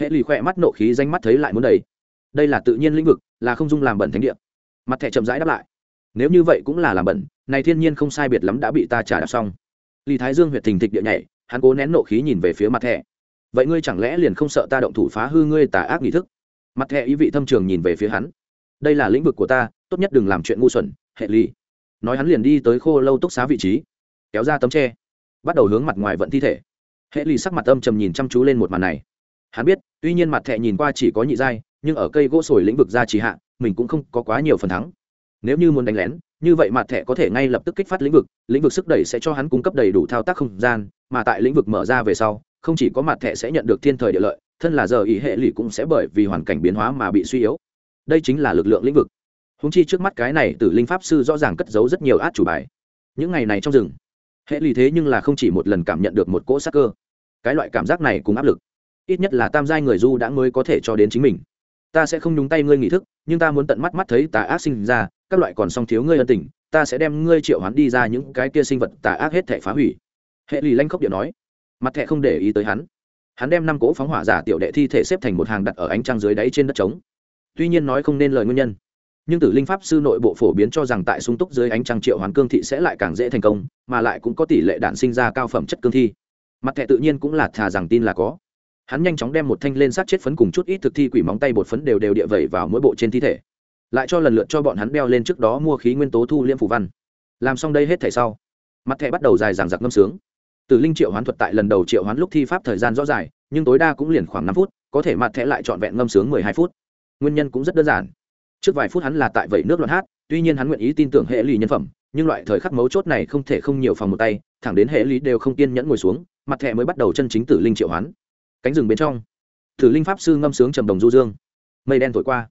Hệ lì khỏe mắt nộ khí danh mắt thấy lại muốn đầy. Đây là tự nhiên lĩnh vực, là không dung làm bẩn thánh địa. Mặt thẻ chậm rãi đáp lại. Nếu như vậy cũng là làm bẩn, này thiên nhiên không sai biệt lắm đã bị ta trả đạp xong. Lý thái dương huyệt thình thịch địa nhảy, hắn cố nén nộ khí nhìn về phía mặt thẻ. Vậy ngươi chẳng lẽ liền không sợ ta động thủ phá hư ngươi tà ác nghị thức? Mặt thẻ ý vị thâm trường nhìn về phía hắn. Đây là lĩnh vực của ta, tốt nhất đừng làm chuyện ngu xuẩn, hệ lì. nói hắn liền đi tới khô lâu túc xá vị trí, kéo ra tấm tre, bắt đầu hướng mặt ngoài vận thi thể hệ lì sắc mặt âm trầm nhìn chăm chú lên một màn này. Hắn biết, tuy nhiên mặt thẹ nhìn qua chỉ có nhị giai, nhưng ở cây gỗ sồi lĩnh vực ra trì hạ, mình cũng không có quá nhiều phần thắng. Nếu như muốn đánh lén, như vậy mặt thẻ có thể ngay lập tức kích phát lĩnh vực lĩnh vực sức đẩy sẽ cho hắn cung cấp đầy đủ thao tác không gian, mà tại lĩnh vực mở ra về sau, không chỉ có mặt thẻ sẽ nhận được thiên thời địa lợi, thân là giờ ý hệ lụy cũng sẽ bởi vì hoàn cảnh biến hóa mà bị suy yếu. Đây chính là lực lượng lĩnh vực. Húng chi trước mắt cái này từ linh pháp sư rõ ràng cất giấu rất nhiều át chủ bài. Những ngày này trong rừng hệ lì thế nhưng là không chỉ một lần cảm nhận được một cỗ sắc cơ. Cái loại cảm giác này cùng áp lực, ít nhất là tam giai người du đã mới có thể cho đến chính mình. Ta sẽ không nhúng tay ngươi nghị thức, nhưng ta muốn tận mắt mắt thấy tà ác sinh ra, các loại còn song thiếu ngươi ân tình, ta sẽ đem ngươi triệu hắn đi ra những cái kia sinh vật tà ác hết thể phá hủy. Hệ lì lanh khốc điện nói, mặt thẹ không để ý tới hắn. Hắn đem năm cỗ phóng hỏa giả tiểu đệ thi thể xếp thành một hàng đặt ở ánh trăng dưới đáy trên đất trống. Tuy nhiên nói không nên lời nguyên nhân nhưng tử linh pháp sư nội bộ phổ biến cho rằng tại sung túc dưới ánh trăng triệu hoàn cương thị sẽ lại càng dễ thành công, mà lại cũng có tỷ lệ đạn sinh ra cao phẩm chất cương thi. Mặt thẻ tự nhiên cũng là thà rằng tin là có. Hắn nhanh chóng đem một thanh lên sát chết phấn cùng chút ít thực thi quỷ móng tay bột phấn đều đều địa vẩy vào mỗi bộ trên thi thể. Lại cho lần lượt cho bọn hắn đeo lên trước đó mua khí nguyên tố thu liêm phủ văn. Làm xong đây hết thể sau, mặt thẻ bắt đầu dài dằng giặc ngâm sướng. Từ linh triệu hoán thuật tại lần đầu triệu hoán lúc thi pháp thời gian rõ dài nhưng tối đa cũng liền khoảng năm phút, có thể mặt thẻ lại trọn vẹn ngâm sướng mười hai phút. Nguyên nhân cũng rất đơn giản trước vài phút hắn là tại vậy nước loạn hát, tuy nhiên hắn nguyện ý tin tưởng hệ lì nhân phẩm, nhưng loại thời khắc mấu chốt này không thể không nhiều phòng một tay, thẳng đến hệ lý đều không kiên nhẫn ngồi xuống, mặt thẻ mới bắt đầu chân chính tử linh triệu hoán. Cánh rừng bên trong, tử linh pháp sư ngâm sướng trầm đồng du dương. Mây đen thổi qua.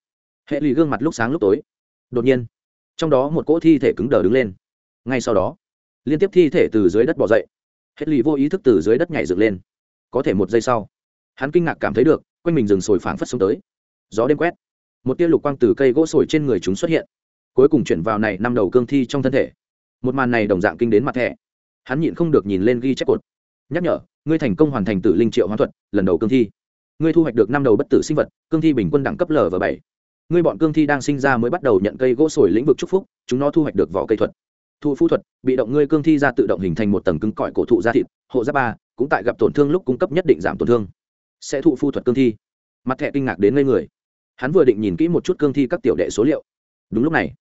Hệ lý gương mặt lúc sáng lúc tối. Đột nhiên, trong đó một cỗ thi thể cứng đờ đứng lên. Ngay sau đó, liên tiếp thi thể từ dưới đất bỏ dậy. Hệ lý vô ý thức từ dưới đất nhảy dựng lên. Có thể một giây sau, hắn kinh ngạc cảm thấy được, quanh mình rừng sồi phảng phất xuống tới. Gió đêm quét một tia lục quang từ cây gỗ sồi trên người chúng xuất hiện, cuối cùng chuyển vào này năm đầu cương thi trong thân thể. Một màn này đồng dạng kinh đến mặt thẻ. Hắn nhịn không được nhìn lên ghi chép cột. Nhắc nhở, ngươi thành công hoàn thành tử linh triệu hoán thuật, lần đầu cương thi. Ngươi thu hoạch được năm đầu bất tử sinh vật, cương thi bình quân đẳng cấp l và bảy. Ngươi bọn cương thi đang sinh ra mới bắt đầu nhận cây gỗ sồi lĩnh vực chúc phúc, chúng nó thu hoạch được vỏ cây thuật. Thụ phu thuật, bị động ngươi cương thi ra tự động hình thành một tầng cứng cỏi cổ thụ da thịt, hộ giáp ba, cũng tại gặp tổn thương lúc cung cấp nhất định giảm tổn thương. Sẽ thụ phu thuật cương thi. Mặt thẻ kinh ngạc đến ngây người hắn vừa định nhìn kỹ một chút cương thi các tiểu đệ số liệu. Đúng lúc này,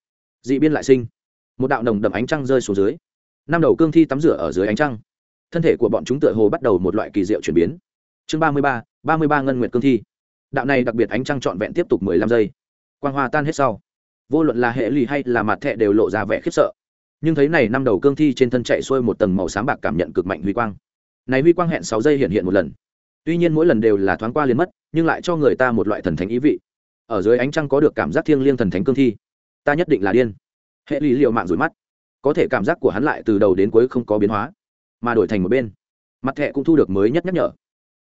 dị biên lại sinh. Một đạo nồng đậm ánh trăng rơi xuống dưới. Năm đầu cương thi tắm rửa ở dưới ánh trăng. Thân thể của bọn chúng tựa hồ bắt đầu một loại kỳ diệu chuyển biến. Chương ba mươi ba ba mươi ba ngân nguyệt cương thi. Đạo này đặc biệt ánh trăng trọn vẹn tiếp tục mười lăm giây. Quang hoa tan hết sau. Vô luận là hệ lụy hay là mặt thẹ đều lộ ra vẻ khiếp sợ. Nhưng thấy này năm đầu cương thi trên thân chạy xuôi một tầng màu sáng bạc cảm nhận cực mạnh huy quang. Này huy quang hẹn sáu giây hiện hiện một lần. Tuy nhiên mỗi lần đều là thoáng qua liền mất, nhưng lại cho người ta một loại thần thánh ý vị ở dưới ánh trăng có được cảm giác thiêng liêng thần thánh cương thi. Ta nhất định là điên. Hệ lý liệu mạng rủi mắt. Có thể cảm giác của hắn lại từ đầu đến cuối không có biến hóa, mà đổi thành một bên. Mặt thẹ cũng thu được mới nhất nhắc nhở.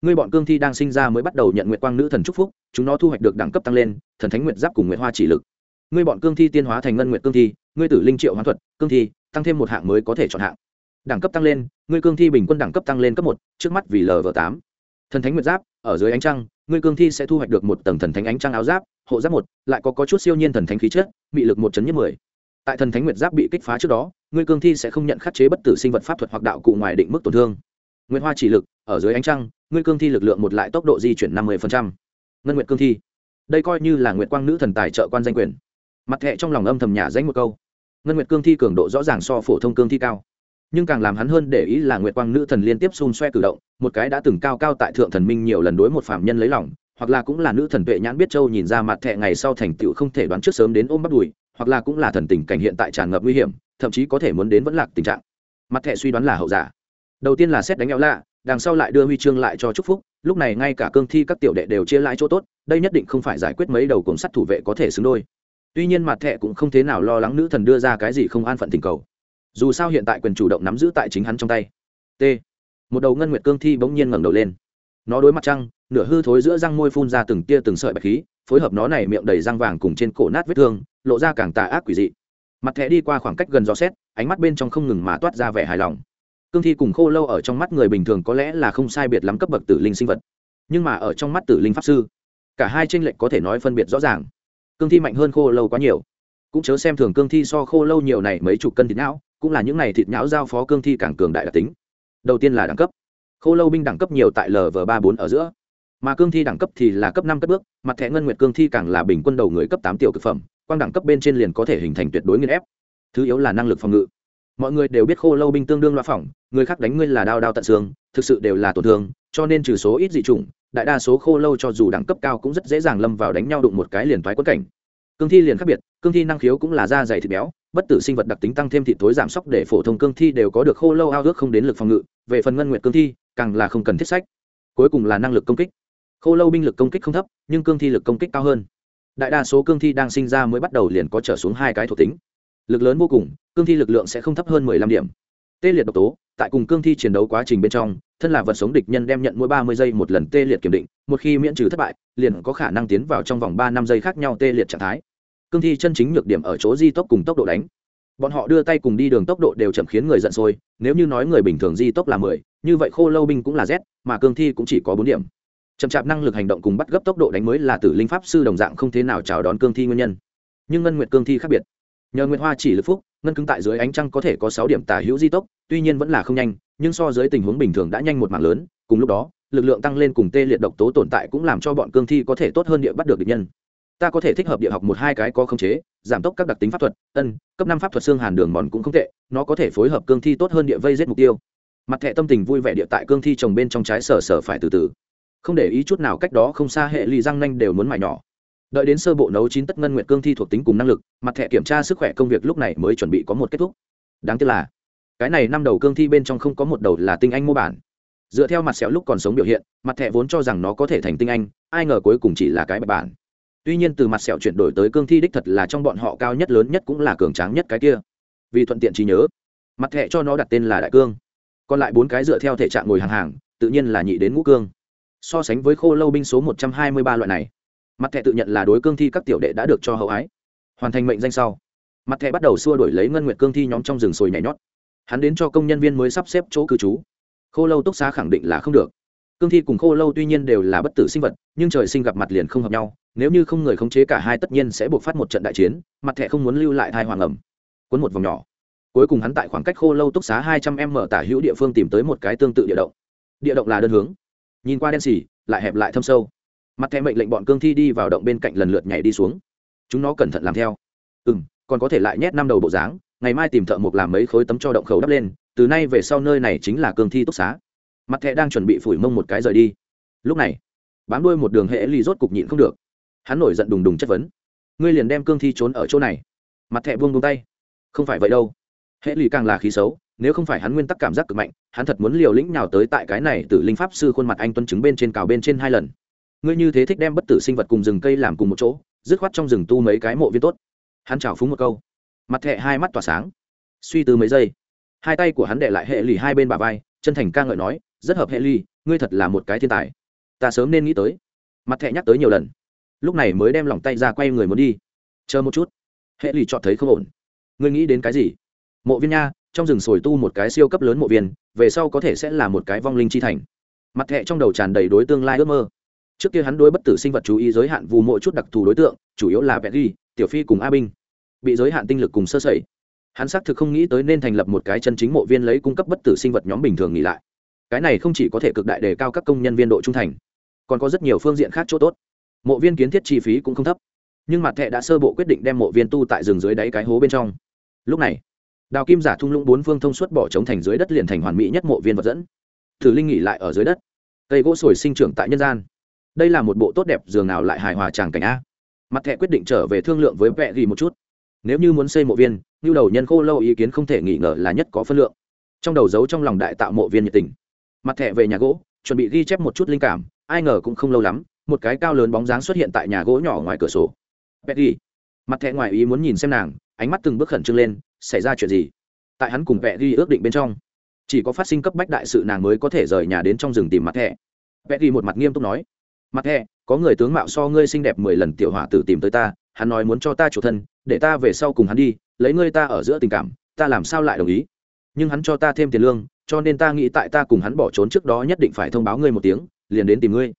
Ngươi bọn cương thi đang sinh ra mới bắt đầu nhận nguyện quang nữ thần chúc phúc, chúng nó thu hoạch được đẳng cấp tăng lên, thần thánh nguyện giáp cùng nguyện hoa chỉ lực. Ngươi bọn cương thi tiên hóa thành ngân nguyện cương thi, ngươi tử linh triệu hoán thuật, cương thi, tăng thêm một hạng mới có thể chọn hạng. Đẳng cấp tăng lên, ngươi cương thi bình quân đẳng cấp tăng lên cấp một, trước mắt vì lv tám. Thần thánh nguyện giáp, ở dưới ánh trăng ngươi cương thi sẽ thu hoạch được một tầng thần thánh ánh trăng áo giáp hộ giáp một lại có, có chút siêu nhiên thần thánh khí chất bị lực một chấn nhất mười. Tại thần thánh nguyệt giáp bị kích phá trước đó ngươi cương thi sẽ không nhận khắc chế bất tử sinh vật pháp thuật hoặc đạo cụ ngoài định mức tổn thương. Nguyên hoa chỉ lực ở dưới ánh trăng ngươi cương thi lực lượng một lại tốc độ di chuyển năm mươi ngân nguyệt cương thi. Đây coi như là nguyệt quang nữ thần tài trợ quan danh quyền. Mặt thẹ trong lòng âm thầm nhả danh một câu. Ngân nguyệt cương thi cường độ rõ ràng so phổ thông cương thi cao nhưng càng làm hắn hơn để ý là nguyệt quang nữ thần liên tiếp xun xoe cử động, một cái đã từng cao cao tại thượng thần minh nhiều lần đối một phạm nhân lấy lòng, hoặc là cũng là nữ thần tuệ nhãn biết châu nhìn ra mặt thẹ ngày sau thành tựu không thể đoán trước sớm đến ôm bắt đùi, hoặc là cũng là thần tình cảnh hiện tại tràn ngập nguy hiểm, thậm chí có thể muốn đến vẫn lạc tình trạng. Mặt thẹ suy đoán là hậu giả. Đầu tiên là xét đánh nhau lạ, đằng sau lại đưa huy chương lại cho chúc phúc, lúc này ngay cả cương thi các tiểu đệ đều chia lại chỗ tốt, đây nhất định không phải giải quyết mấy đầu cổng sắt thủ vệ có thể xứng đôi. Tuy nhiên mặt thẹ cũng không thế nào lo lắng nữ thần đưa ra cái gì không an phận tình cầu dù sao hiện tại quyền chủ động nắm giữ tại chính hắn trong tay. T. Một đầu ngân nguyệt cương thi bỗng nhiên ngẩng đầu lên. Nó đối mặt trăng, nửa hư thối giữa răng môi phun ra từng tia từng sợi bạch khí, phối hợp nó này miệng đầy răng vàng cùng trên cổ nát vết thương, lộ ra càng tà ác quỷ dị. Mặt thẻ đi qua khoảng cách gần gió xét, ánh mắt bên trong không ngừng mà toát ra vẻ hài lòng. Cương thi cùng khô lâu ở trong mắt người bình thường có lẽ là không sai biệt lắm cấp bậc tử linh sinh vật. Nhưng mà ở trong mắt tử linh pháp sư, cả hai tranh lệch có thể nói phân biệt rõ ràng. Cương thi mạnh hơn khô lâu quá nhiều. Cũng chớ xem thường cương thi so khô lâu nhiều này mấy chục cân thịt não cũng là những này thịt nhão giao phó cương thi càng cường đại đặc tính. Đầu tiên là đẳng cấp. Khô lâu binh đẳng cấp nhiều tại lv ba bốn ở giữa. Mà cương thi đẳng cấp thì là cấp năm cất bước, mặt thẻ ngân nguyệt cương thi càng là bình quân đầu người cấp tám tiểu cực phẩm, quang đẳng cấp bên trên liền có thể hình thành tuyệt đối nghiên ép. Thứ yếu là năng lực phòng ngự. Mọi người đều biết khô lâu binh tương đương loa phỏng, người khác đánh ngươi là đao đao tận xương, thực sự đều là tổn thương, cho nên trừ số ít dị chủng, đại đa số khô lâu cho dù đẳng cấp cao cũng rất dễ dàng lâm vào đánh nhau đụng một cái liền thoái quất cảnh cương thi liền khác biệt, cương thi năng khiếu cũng là da dày thịt béo, bất tử sinh vật đặc tính tăng thêm thịt thối giảm sốc để phổ thông cương thi đều có được khô lâu ao ước không đến lực phòng ngự, về phần ngân nguyện cương thi, càng là không cần thiết sách. Cuối cùng là năng lực công kích. Khô lâu binh lực công kích không thấp, nhưng cương thi lực công kích cao hơn. Đại đa số cương thi đang sinh ra mới bắt đầu liền có trở xuống hai cái thuộc tính. Lực lớn vô cùng, cương thi lực lượng sẽ không thấp hơn mười lăm điểm. Tê liệt độc tố, tại cùng cương thi chiến đấu quá trình bên trong, thân là vật sống địch nhân đem nhận mỗi ba mươi giây một lần tê liệt kiểm định, một khi miễn trừ thất bại, liền có khả năng tiến vào trong vòng ba năm giây khác nhau tê liệt trạng thái cương thi chân chính nhược điểm ở chỗ di tốc cùng tốc độ đánh. Bọn họ đưa tay cùng đi đường tốc độ đều chậm khiến người giận sôi, nếu như nói người bình thường di tốc là mười, như vậy khô lâu binh cũng là z, mà cương thi cũng chỉ có bốn điểm. Chậm chạp năng lực hành động cùng bắt gấp tốc độ đánh mới là tử linh pháp sư đồng dạng không thế nào chào đón cương thi nguyên nhân. Nhưng ngân nguyệt cương thi khác biệt. Nhờ nguyệt hoa chỉ lực phúc, ngân cứng tại dưới ánh trăng có thể có sáu điểm tả hữu di tốc, tuy nhiên vẫn là không nhanh, nhưng so với tình huống bình thường đã nhanh một mảng lớn, cùng lúc đó, lực lượng tăng lên cùng tê liệt độc tố tồn tại cũng làm cho bọn cương thi có thể tốt hơn địa bắt được địch nhân ta có thể thích hợp địa học một hai cái có khống chế, giảm tốc các đặc tính pháp thuật, ân, cấp năm pháp thuật xương hàn đường mòn cũng không tệ, nó có thể phối hợp cương thi tốt hơn địa vây giết mục tiêu. Mặt thẻ tâm tình vui vẻ địa tại cương thi trồng bên trong trái sở sở phải từ từ. Không để ý chút nào cách đó không xa hệ lì răng nanh đều muốn mải nhỏ. Đợi đến sơ bộ nấu chín tất ngân nguyện cương thi thuộc tính cùng năng lực, mặt thẻ kiểm tra sức khỏe công việc lúc này mới chuẩn bị có một kết thúc. Đáng tiếc là, cái này năm đầu cương thi bên trong không có một đầu là tinh anh mô bản. Dựa theo mặt sẹo lúc còn sống biểu hiện, mặt thẻ vốn cho rằng nó có thể thành tinh anh, ai ngờ cuối cùng chỉ là cái bạch bản tuy nhiên từ mặt sẹo chuyển đổi tới cương thi đích thật là trong bọn họ cao nhất lớn nhất cũng là cường tráng nhất cái kia. Vì thuận tiện trí nhớ, mặt thẹ cho nó đặt tên là đại cương. Còn lại bốn cái dựa theo thể trạng ngồi hàng hàng, tự nhiên là nhị đến ngũ cương. So sánh với khô lâu binh số một trăm hai mươi ba loại này, mặt thẹ tự nhận là đối cương thi các tiểu đệ đã được cho hậu ái. Hoàn thành mệnh danh sau, mặt thẹ bắt đầu xua đổi lấy ngân nguyệt cương thi nhóm trong rừng sồi nhảy nhót. Hắn đến cho công nhân viên mới sắp xếp chỗ cư trú. Khô lâu túc xá khẳng định là không được. Cương thi cùng khô lâu tuy nhiên đều là bất tử sinh vật, nhưng trời sinh gặp mặt liền không hợp nhau nếu như không người khống chế cả hai tất nhiên sẽ buộc phát một trận đại chiến, mặt thẻ không muốn lưu lại thai hoàng ẩm. Cuốn một vòng nhỏ. Cuối cùng hắn tại khoảng cách khô lâu túc xá hai trăm m tả hữu địa phương tìm tới một cái tương tự địa động. Địa động là đơn hướng. Nhìn qua đen xỉ, lại hẹp lại thâm sâu. Mặt thẻ mệnh lệnh bọn cương thi đi vào động bên cạnh lần lượt nhảy đi xuống. Chúng nó cẩn thận làm theo. Ừ m còn có thể lại nhét năm đầu bộ dáng, ngày mai tìm thợ mộc làm mấy khối tấm cho động khẩu đắp lên, từ nay về sau nơi này chính là cương thi túc xá. Mặt thẻ đang chuẩn bị phủi mông một cái rời đi. Lúc này, bám đuôi một đường hệ ly rốt cục nhịn không được hắn nổi giận đùng đùng chất vấn. Ngươi liền đem cương thi trốn ở chỗ này. Mặt thẹ buông buông tay. Không phải vậy đâu. Hệ lụy càng là khí xấu nếu không phải hắn nguyên tắc cảm giác cực mạnh hắn thật muốn liều lĩnh nào tới tại cái này từ linh pháp sư khuôn mặt anh tuân chứng bên trên cào bên trên hai lần. Ngươi như thế thích đem bất tử sinh vật cùng rừng cây làm cùng một chỗ dứt khoát trong rừng tu mấy cái mộ viên tốt. Hắn chào phúng một câu. Mặt thẹ hai mắt tỏa sáng. Suy tư mấy giây. Hai tay của hắn để lại hệ lì hai bên bà vai chân thành ca ngợi nói rất hợp hệ lì, ngươi thật là một cái thiên tài. Ta sớm nên nghĩ tới. Mặt thẹ nhắc tới nhiều lần lúc này mới đem lòng tay ra quay người muốn đi. Chờ một chút. Hệ lì chọn thấy không ổn. Ngươi nghĩ đến cái gì? Mộ viên nha, trong rừng sồi tu một cái siêu cấp lớn mộ viên, về sau có thể sẽ là một cái vong linh chi thành. Mặt thẹ trong đầu tràn đầy đối tương lai ước mơ. Trước kia hắn đối bất tử sinh vật chú ý giới hạn vù mỗi chút đặc thù đối tượng, chủ yếu là vẹn ghi, tiểu phi cùng a binh. Bị giới hạn tinh lực cùng sơ sẩy. Hắn xác thực không nghĩ tới nên thành lập một cái chân chính mộ viên lấy cung cấp bất tử sinh vật nhóm bình thường nghỉ lại. Cái này không chỉ có thể cực đại đề cao các công nhân viên độ trung thành, còn có rất nhiều phương diện khác chỗ tốt mộ viên kiến thiết chi phí cũng không thấp. Nhưng mặt thẹ đã sơ bộ quyết định đem mộ viên tu tại rừng dưới đáy cái hố bên trong. Lúc này, đào kim giả thung lũng bốn phương thông suốt bỏ trống thành dưới đất liền thành hoàn mỹ nhất mộ viên vật dẫn. Thử linh nghỉ lại ở dưới đất. Cây gỗ sồi sinh trưởng tại nhân gian. Đây là một bộ tốt đẹp giường nào lại hài hòa tràng cảnh a. Mặt thẹ quyết định trở về thương lượng với vẹ ghi một chút. Nếu như muốn xây mộ viên, như đầu nhân khô lâu ý kiến không thể nghi ngờ là nhất có phân lượng. Trong đầu giấu trong lòng đại tạo mộ viên nhiệt tình. Mặt thẹ về nhà gỗ, chuẩn bị ghi chép một chút linh cảm, ai ngờ cũng không lâu lắm một cái cao lớn bóng dáng xuất hiện tại nhà gỗ nhỏ ngoài cửa sổ petty Mặt thẻ ngoài ý muốn nhìn xem nàng, ánh mắt từng bước khẩn trương lên, xảy ra chuyện gì? Tại hắn cùng petty ước định bên trong, chỉ có phát sinh cấp bách đại sự nàng mới có thể rời nhà đến trong rừng tìm mặt thẻ. petty một mặt nghiêm túc nói, "Mặt thẻ, có người tướng mạo so ngươi xinh đẹp mười lần tiểu hỏa tử tìm tới ta, hắn nói muốn cho ta chủ thân, để ta về sau cùng hắn đi, lấy ngươi ta ở giữa tình cảm, ta làm sao lại đồng ý? Nhưng hắn cho ta thêm tiền lương, cho nên ta nghĩ tại ta cùng hắn bỏ trốn trước đó nhất định phải thông báo ngươi một tiếng, liền đến tìm ngươi."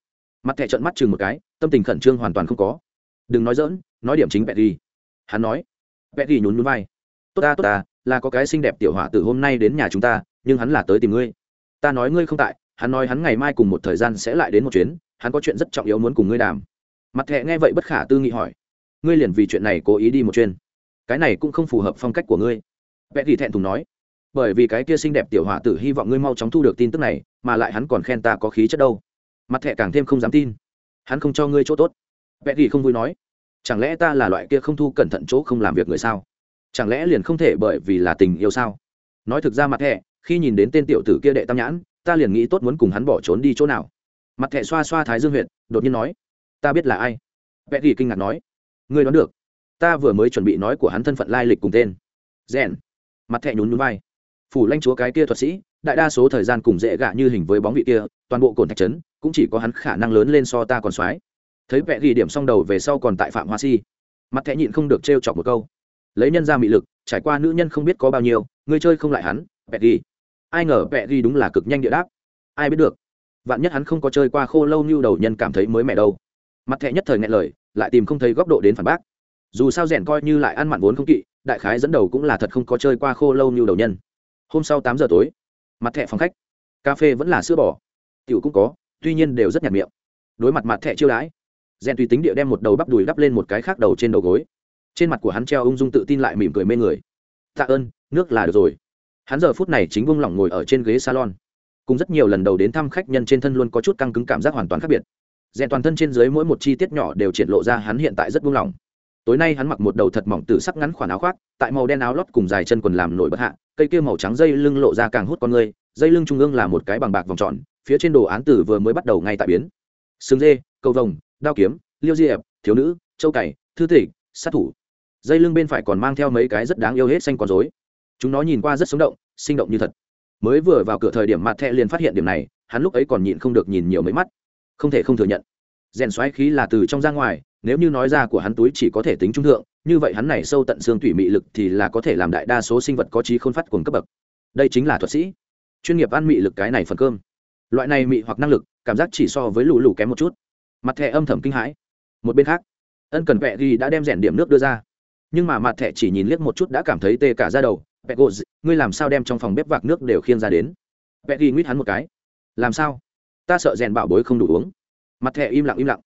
Mặt thẻ trợn mắt chừng một cái, tâm tình khẩn trương hoàn toàn không có. Đừng nói dỡn nói điểm chính petty hắn nói. Petty nhún nhún vai. Tốt ta tốt ta là có cái xinh đẹp tiểu hỏa từ hôm nay đến nhà chúng ta nhưng hắn là tới tìm ngươi. Ta nói ngươi không tại hắn nói hắn ngày mai cùng một thời gian sẽ lại đến một chuyến hắn có chuyện rất trọng yếu muốn cùng ngươi đàm. Mặt thẹ nghe vậy bất khả tư nghị hỏi. Ngươi liền vì chuyện này cố ý đi một chuyến. Cái này cũng không phù hợp phong cách của ngươi. Vẽ thì thẹn thùng nói. Bởi vì cái kia xinh đẹp tiểu hỏa tử hy vọng ngươi mau chóng thu được tin tức này mà lại hắn còn khen ta có khí chất đâu mặt thẹ càng thêm không dám tin. Hắn không cho ngươi chỗ tốt. Vẽ thì không vui nói, chẳng lẽ ta là loại kia không thu cẩn thận chỗ không làm việc người sao? Chẳng lẽ liền không thể bởi vì là tình yêu sao? Nói thực ra mặt thẻ, khi nhìn đến tên tiểu tử kia đệ tam nhãn, ta liền nghĩ tốt muốn cùng hắn bỏ trốn đi chỗ nào. Mặt thẻ xoa xoa thái dương huyện đột nhiên nói, ta biết là ai. Vẽ ghi kinh ngạc nói, ngươi đoán được, ta vừa mới chuẩn bị nói của hắn thân phận lai lịch cùng tên. Rèn, mặt thẹ nhún nhún vai, phủ lanh chúa cái kia thuật sĩ đại đa số thời gian cùng dễ gạ như hình với bóng vị kia, toàn bộ cồn thạch trấn, cũng chỉ có hắn khả năng lớn lên so ta còn soái thấy vẽ ghi điểm xong đầu về sau còn tại phạm hoa si. Mặt thẻ nhịn không được trêu chọc một câu. Lấy nhân ra mị lực, trải qua nữ nhân không biết có bao nhiêu, người chơi không lại hắn vẽ ghi. Ai ngờ vẽ ghi đúng là cực nhanh địa đáp. Ai biết được? Vạn nhất hắn không có chơi qua khô lâu như đầu nhân cảm thấy mới mẻ đâu. Mặt thẻ nhất thời nghe lời, lại tìm không thấy góc độ đến phản bác. Dù sao rèn coi như lại ăn mặn vốn không kỵ, đại khái dẫn đầu cũng là thật không có chơi qua khô lâu như đầu nhân. Hôm sau tám giờ tối mặt thẻ phòng khách. Cà phê vẫn là sữa bò. Tiểu cũng có, tuy nhiên đều rất nhạt miệng. Đối mặt mặt thẻ chiêu đãi rèn tùy tính địa đem một đầu bắp đùi đắp lên một cái khác đầu trên đầu gối. Trên mặt của hắn treo ung dung tự tin lại mỉm cười mê người. Tạ ơn, nước là được rồi. Hắn giờ phút này chính vung lỏng ngồi ở trên ghế salon. Cùng rất nhiều lần đầu đến thăm khách nhân trên thân luôn có chút căng cứng cảm giác hoàn toàn khác biệt. Rèn toàn thân trên dưới mỗi một chi tiết nhỏ đều triển lộ ra hắn hiện tại rất vung lỏng. Tối nay hắn mặc một đầu thật mỏng từ sắc ngắn khoản áo khoác, tại màu đen áo lót cùng dài chân quần làm nổi bất hạ cây kia màu trắng dây lưng lộ ra càng hút con người, dây lưng trung ương là một cái bằng bạc vòng tròn, phía trên đồ án tử vừa mới bắt đầu ngay tại biến. Sừng dê, cầu vồng, đao kiếm, liêu diệp thiếu nữ, châu cày, thư tịch, sát thủ. Dây lưng bên phải còn mang theo mấy cái rất đáng yêu hết xanh con rối. Chúng nó nhìn qua rất sống động, sinh động như thật. Mới vừa vào cửa thời điểm mặt thẹ liền phát hiện điểm này, hắn lúc ấy còn nhịn không được nhìn nhiều mấy mắt. Không thể không thừa nhận. Rèn xoáy khí là từ trong ra ngoài, nếu như nói ra của hắn túi chỉ có thể tính trung thượng như vậy hắn này sâu tận xương thủy mị lực thì là có thể làm đại đa số sinh vật có trí khôn phát cuồng cấp bậc. Đây chính là thuật sĩ. Chuyên nghiệp ăn mị lực cái này phần cơm. Loại này mị hoặc năng lực, cảm giác chỉ so với lù lù kém một chút. Mặt thẻ âm thầm kinh hãi. Một bên khác, ân cần vẹ ghi đã đem rèn điểm nước đưa ra. Nhưng mà mặt thẻ chỉ nhìn liếc một chút đã cảm thấy tê cả ra đầu. Vẹ gô ngươi làm sao đem trong phòng bếp vạc nước đều khiêng ra đến? Vẹ ghi nguyết hắn một cái. Làm sao? Ta sợ rèn bảo bối không đủ uống. Mặt thẻ im lặng im lặng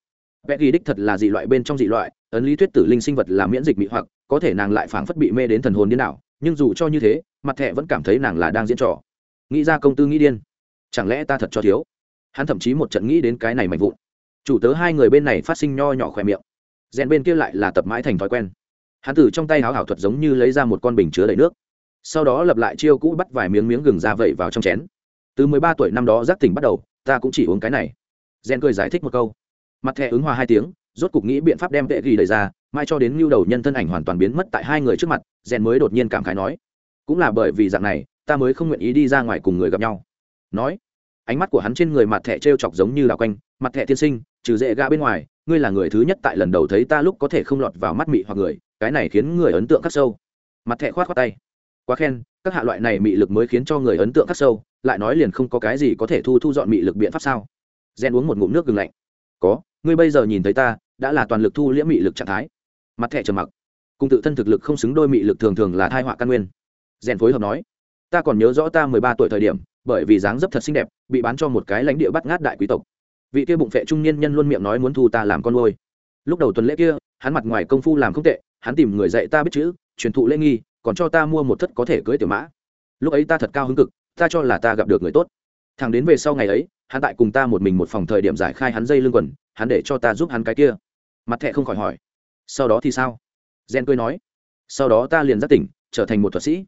vẽ ghi đích thật là dị loại bên trong dị loại, ấn lý thuyết tử linh sinh vật là miễn dịch bị hoặc, có thể nàng lại phảng phất bị mê đến thần hồn điên đảo, nhưng dù cho như thế, mặt thẻ vẫn cảm thấy nàng là đang diễn trò. Nghĩ ra công tư nghĩ điên. Chẳng lẽ ta thật cho thiếu? Hắn thậm chí một trận nghĩ đến cái này mạnh vụn. Chủ tớ hai người bên này phát sinh nho nhỏ khỏe miệng. Rèn bên kia lại là tập mãi thành thói quen. Hắn từ trong tay háo hảo thuật giống như lấy ra một con bình chứa đầy nước. Sau đó lập lại chiêu cũ bắt vài miếng miếng gừng ra vẩy vào trong chén. Từ mười ba tuổi năm đó giác tỉnh bắt đầu, ta cũng chỉ uống cái này. Rèn cười giải thích một câu mặt thẻ ứng hòa hai tiếng, rốt cục nghĩ biện pháp đem vệ ghi đẩy ra, mai cho đến lưu đầu nhân thân ảnh hoàn toàn biến mất tại hai người trước mặt, rèn mới đột nhiên cảm khái nói, cũng là bởi vì dạng này, ta mới không nguyện ý đi ra ngoài cùng người gặp nhau. Nói, ánh mắt của hắn trên người mặt thẻ t r e o chọc giống như là quanh, mặt thẻ tiên sinh, trừ dễ gã bên ngoài, ngươi là người thứ nhất tại lần đầu thấy ta lúc có thể không lọt vào mắt mị hoặc người, cái này khiến người ấn tượng khắc sâu. Mặt thẻ khoát khoát tay, quá khen, các hạ loại này mị lực mới khiến cho người ấn tượng khắc sâu, lại nói liền không có cái gì có thể thu thu dọn mị lực biện pháp sao? Gen uống một ngụm nước gừng lạnh có, ngươi bây giờ nhìn thấy ta, đã là toàn lực thu liễm mị lực trạng thái. Mặt thẻ trầm mặc. Cùng tự thân thực lực không xứng đôi mị lực thường thường là thai họa căn nguyên. Rèn phối hợp nói, ta còn nhớ rõ ta mười ba tuổi thời điểm, bởi vì dáng dấp thật xinh đẹp, bị bán cho một cái lãnh địa bắt ngát đại quý tộc. Vị kia bụng phệ trung niên nhân luôn miệng nói muốn thu ta làm con nuôi. Lúc đầu tuần lễ kia, hắn mặt ngoài công phu làm không tệ, hắn tìm người dạy ta biết chữ, truyền thụ lễ nghi, còn cho ta mua một thất có thể cưới tiểu mã. Lúc ấy ta thật cao hứng cực, ta cho là ta gặp được người tốt thằng đến về sau ngày ấy, hắn tại cùng ta một mình một phòng thời điểm giải khai hắn dây lưng quần, hắn để cho ta giúp hắn cái kia. Mặt thẹ không khỏi hỏi, sau đó thì sao? Gen cười nói, sau đó ta liền giác tỉnh, trở thành một thuật sĩ.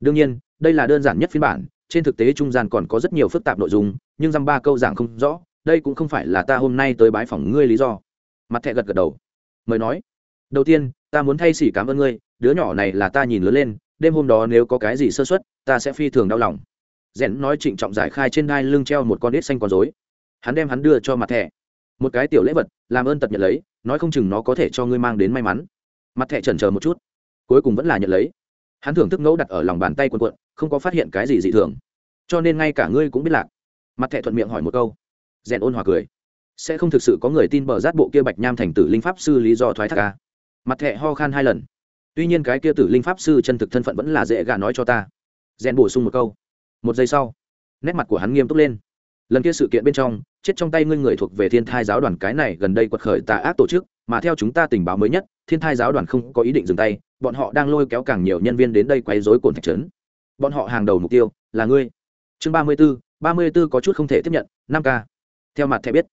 Đương nhiên, đây là đơn giản nhất phiên bản, trên thực tế trung gian còn có rất nhiều phức tạp nội dung, nhưng dăm ba câu giảng không rõ, đây cũng không phải là ta hôm nay tới bái phỏng ngươi lý do. Mặt thẹ gật gật đầu mời nói, đầu tiên, ta muốn thay xỉ cảm ơn ngươi, đứa nhỏ này là ta nhìn lớn lên, đêm hôm đó nếu có cái gì sơ xuất ta sẽ phi thường đau lòng. Rèn nói trịnh trọng giải khai trên đai lưng treo một con đít xanh con dối hắn đem hắn đưa cho mặt thẻ. Một cái tiểu lễ vật, làm ơn tật nhận lấy, nói không chừng nó có thể cho ngươi mang đến may mắn. Mặt thẻ chần chờ một chút. Cuối cùng vẫn là nhận lấy. Hắn thưởng thức ngẫu đặt ở lòng bàn tay quần quận không có phát hiện cái gì dị thường. Cho nên ngay cả ngươi cũng biết lạc. Mặt thẻ thuận miệng hỏi một câu. Rèn ôn hòa cười. Sẽ không thực sự có người tin bờ rát bộ kia bạch nham thành tử linh pháp sư lý do thoái thác ca mặt thẻ ho khan hai lần. Tuy nhiên cái kia tử linh pháp sư chân thực thân phận vẫn là dễ gà nói cho ta. Rèn bổ sung một câu một giây sau, nét mặt của hắn nghiêm túc lên. Lần kia sự kiện bên trong, chết trong tay ngươi người thuộc về thiên thai giáo đoàn cái này gần đây quật khởi tà ác tổ chức, mà theo chúng ta tình báo mới nhất, thiên thai giáo đoàn không có ý định dừng tay, bọn họ đang lôi kéo càng nhiều nhân viên đến đây quấy rối cồn thạch trấn. Bọn họ hàng đầu mục tiêu là ngươi. Chương ba mươi b ố ba mươi b ố có chút không thể tiếp nhận, năm k. Theo mặt thẻ biết,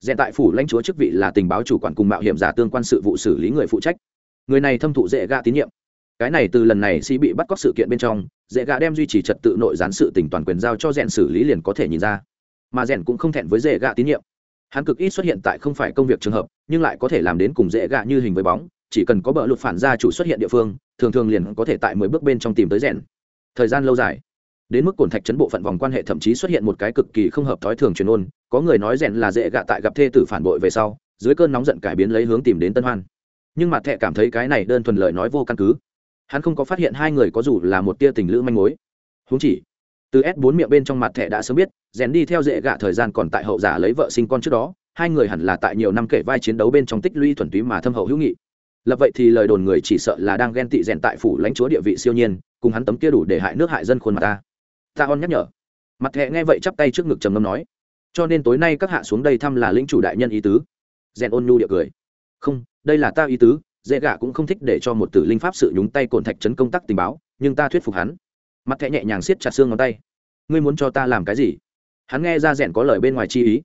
dẹn tại phủ lãnh chúa chức vị là tình báo chủ quản cùng mạo hiểm giả tương quan sự vụ xử lý người phụ trách. Người này thâm thụ dễ gạ tín nhiệm. Cái này từ lần này sĩ bị bắt cóc sự kiện bên trong dễ gạ đem duy trì trật tự nội gián sự tỉnh toàn quyền giao cho rèn xử lý liền có thể nhìn ra. Mà rèn cũng không thẹn với dễ gạ tín nhiệm. Hắn cực ít xuất hiện tại không phải công việc trường hợp, nhưng lại có thể làm đến cùng dễ gạ như hình với bóng, chỉ cần có bờ lụt phản gia chủ xuất hiện địa phương, thường thường liền có thể tại mười bước bên trong tìm tới rèn. Thời gian lâu dài, đến mức cổn thạch chấn bộ phận vòng quan hệ thậm chí xuất hiện một cái cực kỳ không hợp thói thường truyền ôn, có người nói rèn là dễ gạ tại gặp thê tử phản bội về sau, dưới cơn nóng giận cải biến lấy hướng tìm đến tân hoan. Nhưng mặt thẹ cảm thấy cái này đơn thuần lời nói vô căn cứ hắn không có phát hiện hai người có dù là một tia tình lữ manh mối. Húng chỉ, từ s 4 miệng bên trong mặt thẻ đã sớm biết, rèn đi theo dễ gạ thời gian còn tại hậu giả lấy vợ sinh con trước đó, hai người hẳn là tại nhiều năm kể vai chiến đấu bên trong tích lũy thuần túy mà thâm hậu hữu nghị. Lập vậy thì lời đồn người chỉ sợ là đang ghen tị rèn tại phủ lãnh chúa địa vị siêu nhiên, cùng hắn tấm kia đủ để hại nước hại dân khuôn mặt ta. Ta on nhắc nhở. Mặt thẹ nghe vậy chắp tay trước ngực trầm ngâm nói, cho nên tối nay các hạ xuống đây thăm là lĩnh chủ đại nhân ý tứ. Rèn ôn nhu địa cười, không, đây là ta ý tứ dễ gạ cũng không thích để cho một tử linh pháp sự nhúng tay cổn thạch chấn công tác tình báo, nhưng ta thuyết phục hắn. Mặt thẹ nhẹ nhàng siết chặt xương ngón tay. Ngươi muốn cho ta làm cái gì? Hắn nghe ra rẽn có lời bên ngoài chi ý.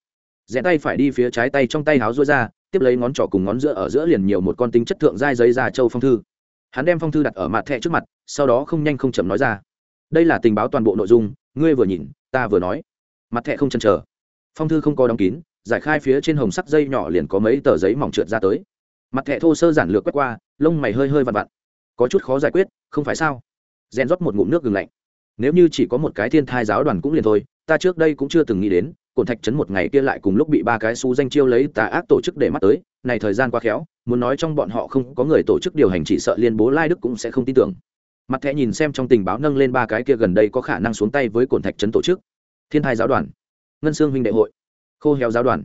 Rẽn tay phải đi phía trái tay trong tay háo rối ra, tiếp lấy ngón trỏ cùng ngón giữa ở giữa liền nhiều một con tính chất thượng dai giấy ra châu phong thư. Hắn đem phong thư đặt ở mặt thẹ trước mặt, sau đó không nhanh không chậm nói ra. Đây là tình báo toàn bộ nội dung, ngươi vừa nhìn, ta vừa nói. Mặt thẹ không chần chờ. Phong thư không có đóng kín, giải khai phía trên hồng sắc dây nhỏ liền có mấy tờ giấy mỏng trượt ra tới mặt thẹ thô sơ giản lược quét qua, lông mày hơi hơi vặn vặn. Có chút khó giải quyết, không phải sao? Rèn rót một ngụm nước gừng lạnh. Nếu như chỉ có một cái thiên thai giáo đoàn cũng liền thôi, ta trước đây cũng chưa từng nghĩ đến, cổn thạch trấn một ngày kia lại cùng lúc bị ba cái xu danh chiêu lấy tà ác tổ chức để mắt tới, này thời gian quá khéo, muốn nói trong bọn họ không có người tổ chức điều hành chỉ sợ liên bố lai đức cũng sẽ không tin tưởng. Mặt thẻ nhìn xem trong tình báo nâng lên ba cái kia gần đây có khả năng xuống tay với cổn thạch trấn tổ chức. Thiên thai giáo đoàn. Ngân sương huynh đệ hội. Khô héo giáo đoàn.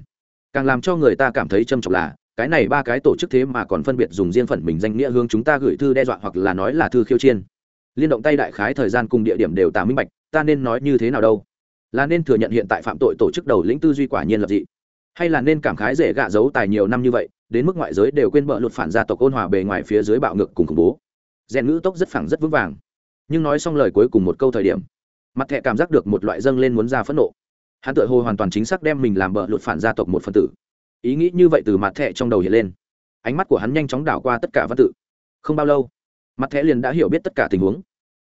Càng làm cho người ta cảm thấy trầm trọng là cái này ba cái tổ chức thế mà còn phân biệt dùng riêng phần mình danh nghĩa hướng chúng ta gửi thư đe dọa hoặc là nói là thư khiêu chiên. Liên động tay đại khái thời gian cùng địa điểm đều tả minh bạch, ta nên nói như thế nào đâu? Là nên thừa nhận hiện tại phạm tội tổ chức đầu lĩnh tư duy quả nhiên lập dị. Hay là nên cảm khái dễ gạ giấu tài nhiều năm như vậy, đến mức ngoại giới đều quên bợ luật phản gia tộc ôn hòa bề ngoài phía dưới bạo ngực cùng khủng bố. Rèn ngữ tốc rất phẳng rất vững vàng. Nhưng nói xong lời cuối cùng một câu thời điểm, mặt thẹ cảm giác được một loại dâng lên muốn ra phẫn nộ. Hắn tự hồ hoàn toàn chính xác đem mình làm bợ luật phản gia tộc một phần tử ý nghĩ như vậy từ mặt thẻ trong đầu hiện lên. Ánh mắt của hắn nhanh chóng đảo qua tất cả văn tự. Không bao lâu, mặt thẻ liền đã hiểu biết tất cả tình huống.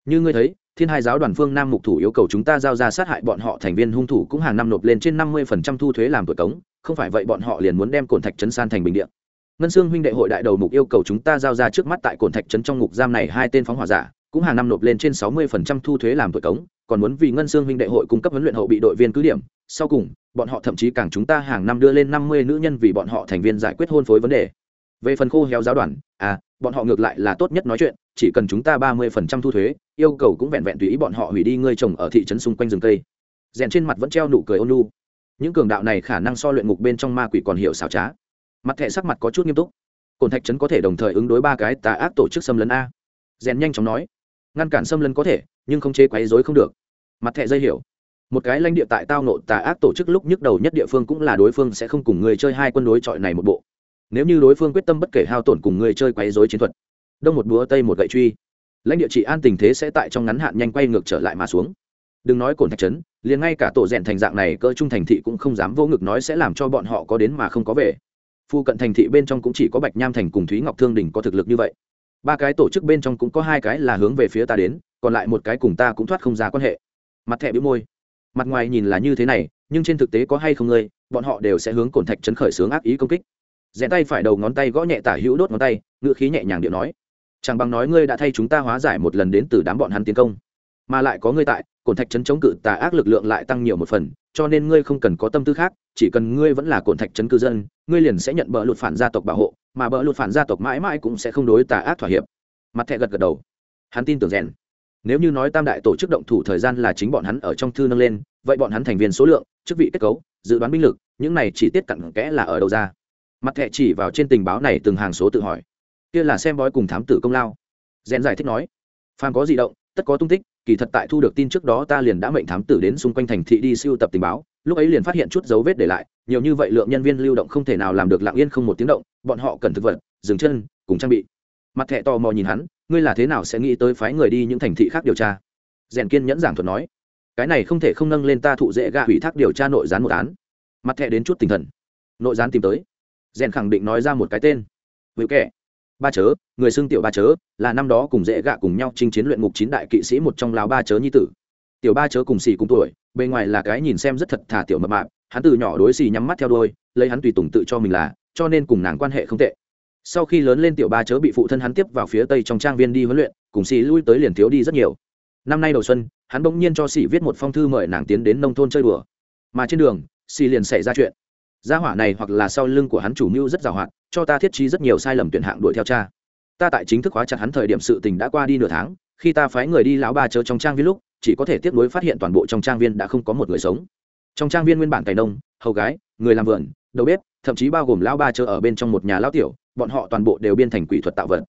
Như ngươi thấy, thiên hai giáo đoàn phương nam mục thủ yêu cầu chúng ta giao ra sát hại bọn họ thành viên hung thủ cũng hàng năm nộp lên trên năm mươi phần trăm thu thuế làm tuổi cống. Không phải vậy bọn họ liền muốn đem cồn thạch trấn san thành bình điện ngân sương huynh đệ hội đại đầu mục yêu cầu chúng ta giao ra trước mắt tại cồn thạch trấn trong ngục giam này hai tên phóng hỏa giả, cũng hàng năm nộp lên trên sáu mươi phần trăm thu thuế làm tuổi cống. Còn muốn vì ngân sương huynh đệ hội cung cấp huấn luyện hậu bị đội viên cứ điểm sau cùng, bọn họ thậm chí càng chúng ta hàng năm đưa lên năm mươi nữ nhân vì bọn họ thành viên giải quyết hôn phối vấn đề. Về phần khô héo giáo đoàn à bọn họ ngược lại là tốt nhất nói chuyện, chỉ cần chúng ta ba mươi phần trăm thu thuế, yêu cầu cũng vẹn vẹn tùy ý bọn họ hủy đi ngươi trồng ở thị trấn xung quanh rừng cây. Rèn trên mặt vẫn treo nụ cười ôn lu những cường đạo này khả năng so luyện ngục bên trong ma quỷ còn hiểu xảo trá. Mặt thẻ sắc mặt có chút nghiêm túc. Cồn thạch trấn có thể đồng thời ứng đối ba cái tà ác tổ chức xâm lấn a. Rèn nhanh chóng nói. Ngăn cản xâm lấn có thể, nhưng không chế quấy dối không được. Mặt thẻ dây hiểu một cái lãnh địa tại tao nộ tà ác tổ chức lúc nhức đầu nhất địa phương cũng là đối phương sẽ không cùng người chơi hai quân đối chọi này một bộ. Nếu như đối phương quyết tâm bất kể hao tổn cùng người chơi quấy dối chiến thuật, đông một búa, tây một gậy truy, lãnh địa trị an tình thế sẽ tại trong ngắn hạn nhanh quay ngược trở lại mà xuống. Đừng nói cồn thạch trấn, liền ngay cả tổ rèn thành dạng này cơ trung thành thị cũng không dám vô ngực nói sẽ làm cho bọn họ có đến mà không có về. Phu cận thành thị bên trong cũng chỉ có bạch nham thành cùng thúy ngọc thương đình có thực lực như vậy. Ba cái tổ chức bên trong cũng có hai cái là hướng về phía ta đến, còn lại một cái cùng ta cũng thoát không ra quan hệ. Mặt thẻ bĩu môi mặt ngoài nhìn là như thế này, nhưng trên thực tế có hay không ngươi, bọn họ đều sẽ hướng cổn thạch chấn khởi xướng ác ý công kích. Rẽ tay phải đầu ngón tay gõ nhẹ tả hữu đốt ngón tay ngựa khí nhẹ nhàng điệu nói. Chẳng bằng nói ngươi đã thay chúng ta hóa giải một lần đến từ đám bọn hắn tiến công. Mà lại có ngươi tại, cổn thạch chấn chống cự tà ác lực lượng lại tăng nhiều một phần, cho nên ngươi không cần có tâm tư khác, chỉ cần ngươi vẫn là cổn thạch chấn cư dân, ngươi liền sẽ nhận bỡ lụt phản gia tộc bảo hộ, mà bỡ lụt phản gia tộc mãi mãi cũng sẽ không đối tà ác thỏa hiệp. Mặt thẹ gật gật đầu. Hắn tin tưởng rèn nếu như nói tam đại tổ chức động thủ thời gian là chính bọn hắn ở trong thư nâng lên, vậy bọn hắn thành viên số lượng, chức vị kết cấu, dự đoán binh lực, những này chỉ tiết cặn kẽ là ở đâu ra? Mặt thẹ chỉ vào trên tình báo này từng hàng số tự hỏi. Kia là xem bói cùng thám tử công lao. Rèn giải thích nói phan có di động, tất có tung tích, kỳ thật tại thu được tin trước đó ta liền đã mệnh thám tử đến xung quanh thành thị đi siêu tập tình báo, lúc ấy liền phát hiện chút dấu vết để lại, nhiều như vậy lượng nhân viên lưu động không thể nào làm được lặng yên không một tiếng động, bọn họ cần thực vật, dừng chân, cùng trang bị mặt thẹ tò mò nhìn hắn, ngươi là thế nào sẽ nghĩ tới phái người đi những thành thị khác điều tra? Rèn kiên nhẫn giảng thuật nói, cái này không thể không nâng lên ta thụ dễ gạ ủy thác điều tra nội gián một án. Mặt thẹ đến chút tinh thần, nội gián tìm tới. Rèn khẳng định nói ra một cái tên. Hữu kẻ, ba chớ, người xưng tiểu ba chớ, là năm đó cùng dễ gạ cùng nhau chinh chiến luyện ngục chín đại kỵ sĩ một trong lào ba chớ nhi tử. Tiểu ba chớ cùng xì cùng tuổi, bề ngoài là cái nhìn xem rất thật thà tiểu mập mạp, hắn từ nhỏ đối xì nhắm mắt theo đôi lấy hắn tùy tùng tự cho mình là, cho nên cùng nàng quan hệ không tệ sau khi lớn lên tiểu ba chớ bị phụ thân hắn tiếp vào phía tây trong trang viên đi huấn luyện, cùng xì lui tới liền thiếu đi rất nhiều. Năm nay đầu xuân, hắn bỗng nhiên cho xì viết một phong thư mời nàng tiến đến nông thôn chơi đùa. Mà trên đường xì liền xảy ra chuyện. Gia hỏa này hoặc là sau lưng của hắn chủ mưu rất giàu hoạt cho ta thiết trí rất nhiều sai lầm tuyển hạng đuổi theo cha. Ta tại chính thức hóa chặt hắn thời điểm sự tình đã qua đi nửa tháng, khi ta phái người đi lão ba chớ trong trang viên lúc, chỉ có thể tiếp nối phát hiện toàn bộ trong trang viên đã không có một người sống. Trong trang viên nguyên bản cày nông, hầu gái, người làm vườn, đầu bếp, thậm chí bao gồm lão ba chớ ở bên trong một nhà lão tiểu bọn họ toàn bộ đều biên thành quỷ thuật tạo vật.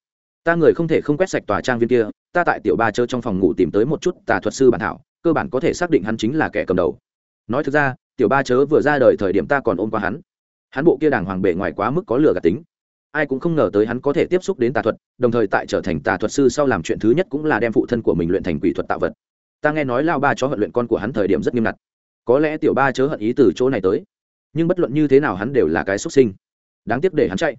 Ta người không thể không quét sạch tòa trang viên kia, ta tại tiểu ba chớ trong phòng ngủ tìm tới một chút tà thuật sư bản thảo, cơ bản có thể xác định hắn chính là kẻ cầm đầu. Nói thực ra, tiểu ba chớ vừa ra đời thời điểm ta còn ôm qua hắn. Hắn bộ kia đàng hoàng bề ngoài quá mức có lừa gạt tính. Ai cũng không ngờ tới hắn có thể tiếp xúc đến tà thuật, đồng thời tại trở thành tà thuật sư sau làm chuyện thứ nhất cũng là đem phụ thân của mình luyện thành quỷ thuật tạo vật. Ta nghe nói lao ba chó hận luyện con của hắn thời điểm rất nghiêm ngặt. Có lẽ tiểu ba chớ hận ý từ chỗ này tới. Nhưng bất luận như thế nào hắn đều là cái xuất sinh. Đáng tiếc để hắn chạy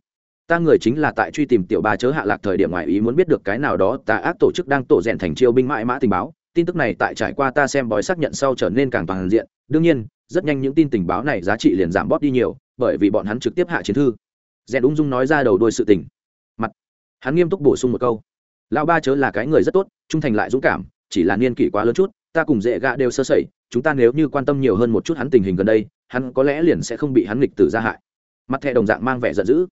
ta người chính là tại truy tìm tiểu ba chớ hạ lạc thời điểm ngoài ý muốn biết được cái nào đó ta ác tổ chức đang tổ rèn thành chiêu binh mãi mã tình báo. Tin tức này tại trải qua ta xem bói xác nhận sau trở nên càng toàn diện. Đương nhiên, rất nhanh những tin tình báo này giá trị liền giảm bóp đi nhiều, bởi vì bọn hắn trực tiếp hạ chiến thư. Rèn ung dung nói ra đầu đôi sự tình. Mặt. Hắn nghiêm túc bổ sung một câu. Lão ba chớ là cái người rất tốt, trung thành lại dũng cảm, chỉ là niên kỷ quá lớn chút, ta cùng dễ gạ đều sơ sẩy, chúng ta nếu như quan tâm nhiều hơn một chút hắn tình hình gần đây, hắn có lẽ liền sẽ không bị hắn nghịch tử ra hại. Mặt thẻ đồng dạng mang vẻ giận dữ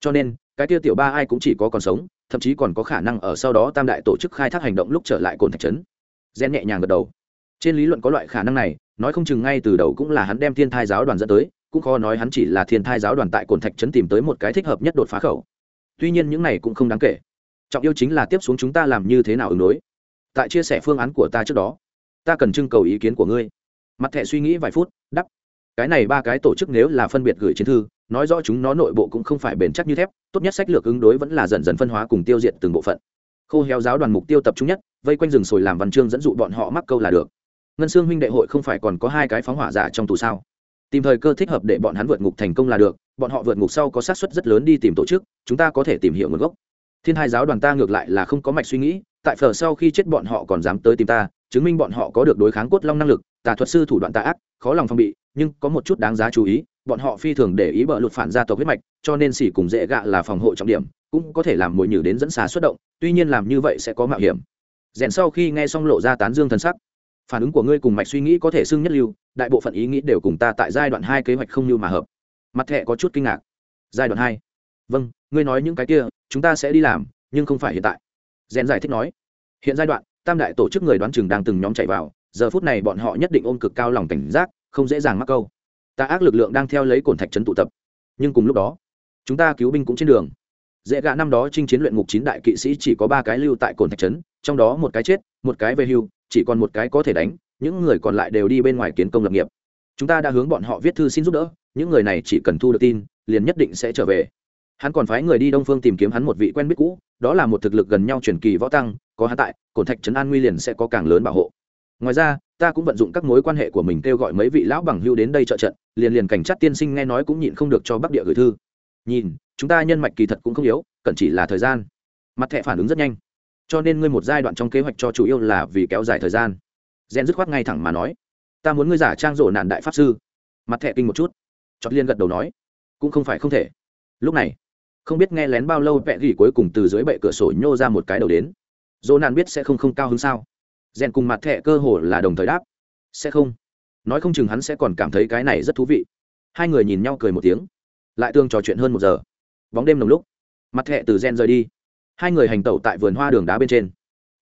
cho nên, cái kia tiểu ba ai cũng chỉ có còn sống, thậm chí còn có khả năng ở sau đó tam đại tổ chức khai thác hành động lúc trở lại cồn thạch trấn. Gen nhẹ nhàng gật đầu. Trên lý luận có loại khả năng này, nói không chừng ngay từ đầu cũng là hắn đem thiên thai giáo đoàn dẫn tới, cũng khó nói hắn chỉ là thiên thai giáo đoàn tại cồn thạch trấn tìm tới một cái thích hợp nhất đột phá khẩu. Tuy nhiên những này cũng không đáng kể. Trọng yêu chính là tiếp xuống chúng ta làm như thế nào ứng đối. Tại chia sẻ phương án của ta trước đó, ta cần trưng cầu ý kiến của ngươi. Mặt thẻ suy nghĩ vài phút đắp cái này ba cái tổ chức nếu là phân biệt gửi chiến thư nói rõ chúng nó nội bộ cũng không phải bền chắc như thép, tốt nhất sách lược ứng đối vẫn là dần dần phân hóa cùng tiêu diệt từng bộ phận. Khô héo giáo đoàn mục tiêu tập trung nhất, vây quanh rừng sồi làm văn chương dẫn dụ bọn họ mắc câu là được. Ngân xương huynh đệ hội không phải còn có hai cái phóng hỏa giả trong tù sao? Tìm thời cơ thích hợp để bọn hắn vượt ngục thành công là được, bọn họ vượt ngục sau có sát suất rất lớn đi tìm tổ chức, chúng ta có thể tìm hiểu nguồn gốc. Thiên hai giáo đoàn ta ngược lại là không có mạch suy nghĩ, tại phở sau khi chết bọn họ còn dám tới tìm ta, chứng minh bọn họ có được đối kháng cốt long năng lực, tà thuật sư thủ đoạn tà ác, khó lòng phong bị, nhưng có một chút đáng giá chú ý bọn họ phi thường để ý bờ lụt phản gia tộc huyết mạch, cho nên xỉ cùng dễ gạ là phòng hộ trọng điểm, cũng có thể làm mồi nhử đến dẫn xà xuất động, tuy nhiên làm như vậy sẽ có mạo hiểm. Rèn sau khi nghe xong lộ ra tán dương thần sắc, phản ứng của ngươi cùng mạch suy nghĩ có thể xưng nhất lưu, đại bộ phận ý nghĩ đều cùng ta tại giai đoạn hai kế hoạch không như mà hợp. Mặt thẹ có chút kinh ngạc. Giai đoạn hai? Vâng ngươi nói những cái kia, chúng ta sẽ đi làm, nhưng không phải hiện tại. Rèn giải thích nói. Hiện giai đoạn, tam đại tổ chức người đoán chừng đang từng nhóm chạy vào, giờ phút này bọn họ nhất định ôm cực cao lòng cảnh giác, không dễ dàng mắc câu ta ác lực lượng đang theo lấy cổn thạch trấn tụ tập. Nhưng cùng lúc đó, chúng ta cứu binh cũng trên đường. Dễ gạ năm đó chinh chiến luyện ngục chín đại kỵ sĩ chỉ có ba cái lưu tại cồn thạch trấn trong đó một cái chết, một cái về hưu, chỉ còn một cái có thể đánh, những người còn lại đều đi bên ngoài kiến công lập nghiệp. Chúng ta đã hướng bọn họ viết thư xin giúp đỡ, những người này chỉ cần thu được tin, liền nhất định sẽ trở về. Hắn còn phái người đi đông phương tìm kiếm hắn một vị quen biết cũ, đó là một thực lực gần nhau truyền kỳ võ tăng, có hắn tại, cồn thạch trấn an nguy liền sẽ có càng lớn bảo hộ ngoài ra, ta cũng vận dụng các mối quan hệ của mình kêu gọi mấy vị lão bằng hưu đến đây trợ trận, liền liền cảnh sát tiên sinh nghe nói cũng nhịn không được cho bắc địa gửi thư. Nhìn, chúng ta nhân mạch kỳ thật cũng không yếu cần chỉ là thời gian. Mặt thẻ phản ứng rất nhanh. Cho nên ngươi một giai đoạn trong kế hoạch cho chủ yếu là vì kéo dài thời gian. Gen dứt khoát ngay thẳng mà nói. Ta muốn ngươi giả trang rổ nạn đại pháp sư. Mặt thẻ kinh một chút. Chót liên gật đầu nói. Cũng không phải không thể. Lúc này, không biết nghe lén bao lâu vẹ gỉ cuối cùng từ dưới bệ cửa sổ nhô ra một cái đầu đến. Dỗ nạn biết sẽ không không cao hơn sao? Rèn cùng mặt thẻ cơ hồ là đồng thời đáp. Sẽ không. Nói không chừng hắn sẽ còn cảm thấy cái này rất thú vị. Hai người nhìn nhau cười một tiếng. Lại tương trò chuyện hơn một giờ. Bóng đêm nồng lúc. Mặt thẹ từ gen rời đi. Hai người hành tẩu tại vườn hoa đường đá bên trên.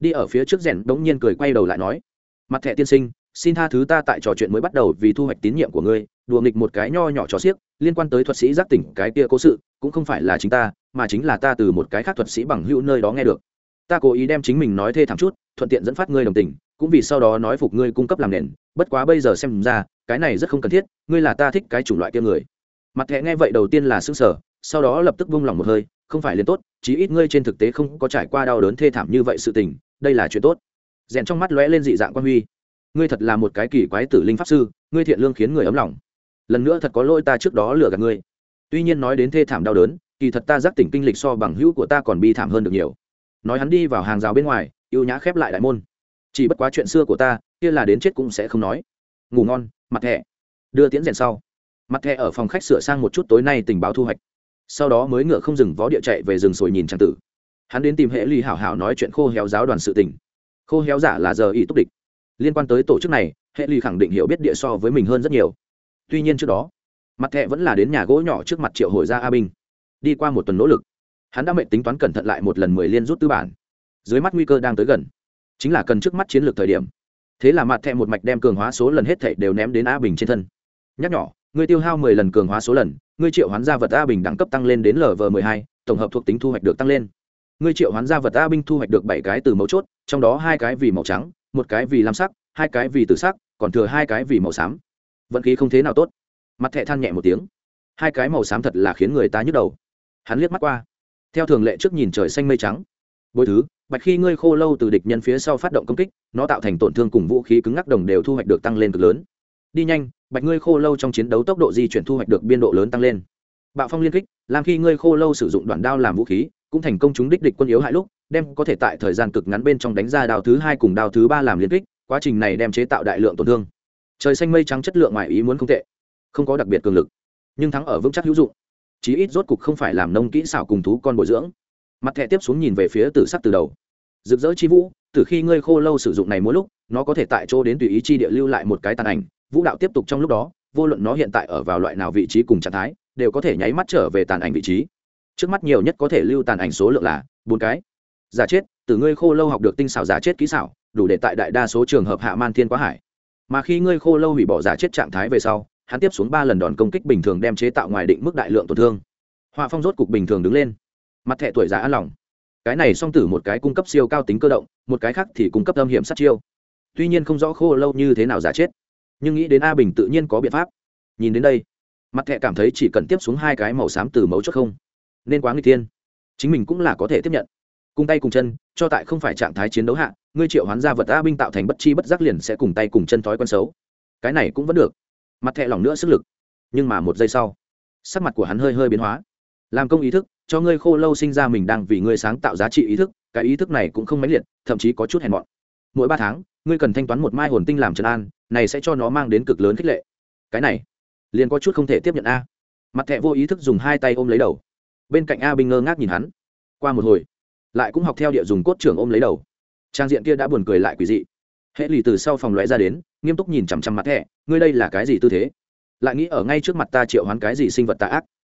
Đi ở phía trước rèn đống nhiên cười quay đầu lại nói. Mặt thẹ tiên sinh, xin tha thứ ta tại trò chuyện mới bắt đầu vì thu hoạch tín nhiệm của ngươi, đùa nghịch một cái nho nhỏ trò xiếc, liên quan tới thuật sĩ giác tỉnh cái kia cố sự, cũng không phải là chính ta, mà chính là ta từ một cái khác thuật sĩ bằng hữu nơi đó nghe được. Ta cố ý đem chính mình nói thê thảm chút thuận tiện dẫn phát ngươi đồng tình, cũng vì sau đó nói phục ngươi cung cấp làm nền, bất quá bây giờ xem ra, cái này rất không cần thiết, ngươi là ta thích cái chủng loại kia người. Mặt thẹ nghe vậy đầu tiên là xương sở sau đó lập tức vung lòng một hơi, không phải liền tốt, chí ít ngươi trên thực tế không có trải qua đau đớn thê thảm như vậy sự tình, đây là chuyện tốt. Rèn trong mắt lóe lên dị dạng quan huy. Ngươi thật là một cái kỳ quái tử linh pháp sư, ngươi thiện lương khiến người ấm lòng. Lần nữa thật có lỗi ta trước đó lừa gạt ngươi. Tuy nhiên nói đến thê thảm đau đớn, kỳ thật ta giác tỉnh kinh lịch so bằng hữu của ta còn bi thảm hơn được nhiều. Nói hắn đi vào hàng rào bên ngoài yêu nhã khép lại đại môn. Chỉ bất quá chuyện xưa của ta, kia là đến chết cũng sẽ không nói. Ngủ ngon, mặt thẻ đưa tiễn rèn sau. Mặt thẻ ở phòng khách sửa sang một chút tối nay tình báo thu hoạch. Sau đó mới ngựa không dừng vó địa chạy về rừng sồi nhìn trang tử. Hắn đến tìm hệ ly hảo hảo nói chuyện khô héo giáo đoàn sự tình. Khô héo giả là giờ ý túc địch. Liên quan tới tổ chức này, hệ ly khẳng định hiểu biết địa so với mình hơn rất nhiều. Tuy nhiên trước đó, mặt thẹ vẫn là đến nhà gỗ nhỏ trước mặt triệu hồi ra a binh. Đi qua một tuần nỗ lực. Hắn đã mệnh tính toán cẩn thận lại một lần mười liên rút tư bản dưới mắt nguy cơ đang tới gần. Chính là cần trước mắt chiến lược thời điểm. Thế là mặt thẹ một mạch đem cường hóa số lần hết thảy đều ném đến a bình trên thân. Nhắc nhỏ, người tiêu hao mười lần cường hóa số lần, người triệu hoán gia vật a bình đẳng cấp tăng lên đến lv mười hai, tổng hợp thuộc tính thu hoạch được tăng lên. Người triệu hoán gia vật a binh thu hoạch được bảy cái từ mấu chốt, trong đó hai cái vì màu trắng, một cái vì lam sắc, hai cái vì tử sắc, còn thừa hai cái vì màu xám. Vận khí không thế nào tốt. Mặt thẹ than nhẹ một tiếng. Hai cái màu xám thật là khiến người ta nhức đầu. Hắn liếc mắt qua. Theo thường lệ trước nhìn trời xanh mây trắng. Bối thứ bạch khi ngươi khô lâu từ địch nhân phía sau phát động công kích, nó tạo thành tổn thương cùng vũ khí cứng ngắc đồng đều thu hoạch được tăng lên cực lớn. Đi nhanh, bạch ngươi khô lâu trong chiến đấu tốc độ di chuyển thu hoạch được biên độ lớn tăng lên. Bạo phong liên kích, làm khi ngươi khô lâu sử dụng đoạn đao làm vũ khí, cũng thành công chúng đích địch quân yếu hại lúc, đem có thể tại thời gian cực ngắn bên trong đánh ra đao thứ hai cùng đao thứ ba làm liên kích, quá trình này đem chế tạo đại lượng tổn thương. Trời xanh mây trắng chất lượng ngoài ý muốn không tệ, không có đặc biệt cường lực, nhưng thắng ở vững chắc hữu dụng. Chí ít rốt cục không phải làm nông kỹ xảo cùng thú con bồi dưỡng. Mặt thẻ tiếp xuống nhìn về phía tử sắc từ đầu rực rỡ chi vũ, từ khi ngươi khô lâu sử dụng này mỗi lúc, nó có thể tại chỗ đến tùy ý chi địa lưu lại một cái tàn ảnh. Vũ đạo tiếp tục trong lúc đó, vô luận nó hiện tại ở vào loại nào vị trí cùng trạng thái, đều có thể nháy mắt trở về tàn ảnh vị trí. Trước mắt nhiều nhất có thể lưu tàn ảnh số lượng là bốn cái. Giả chết, từ ngươi khô lâu học được tinh xảo giả chết kỹ xảo, đủ để tại đại đa số trường hợp hạ man thiên quá hải. Mà khi ngươi khô lâu hủy bỏ giả chết trạng thái về sau, hắn tiếp xuống ba lần đòn công kích bình thường đem chế tạo ngoài định mức đại lượng tổn thương. Họa phong rốt cục bình thường đứng lên. Mặt thẻ tuổi già an lòng cái này song tử một cái cung cấp siêu cao tính cơ động, một cái khác thì cung cấp âm hiểm sát chiêu. Tuy nhiên không rõ khô lâu như thế nào giả chết, nhưng nghĩ đến a bình tự nhiên có biện pháp. Nhìn đến đây, mặt thẹ cảm thấy chỉ cần tiếp xuống hai cái màu xám từ mấu chốt không, nên quá người tiên chính mình cũng là có thể tiếp nhận. Cùng tay cùng chân, cho tại không phải trạng thái chiến đấu hạ, ngươi triệu hoán ra vật a binh tạo thành bất chi bất giác liền sẽ cùng tay cùng chân thói quen xấu. Cái này cũng vẫn được. Mặt thẹ lòng nữa sức lực. Nhưng mà một giây sau, sắc mặt của hắn hơi hơi biến hóa. Làm công ý thức cho ngươi khô lâu sinh ra mình đang vì ngươi sáng tạo giá trị ý thức, cái ý thức này cũng không mãnh liệt, thậm chí có chút hèn mọn. Mỗi ba tháng, ngươi cần thanh toán một mai hồn tinh làm trần an, này sẽ cho nó mang đến cực lớn khích lệ. Cái này, liền có chút không thể tiếp nhận a. Mặt thẹ vô ý thức dùng hai tay ôm lấy đầu. Bên cạnh a binh ngơ ngác nhìn hắn. Qua một hồi, lại cũng học theo địa dùng cốt trưởng ôm lấy đầu. Trang diện kia đã buồn cười lại quỷ dị. Hệ lì từ sau phòng lóe ra đến, nghiêm túc nhìn chằm chằm mặt thẹ, ngươi đây là cái gì tư thế? Lại nghĩ ở ngay trước mặt ta triệu hoán cái gì sinh vật tà ác?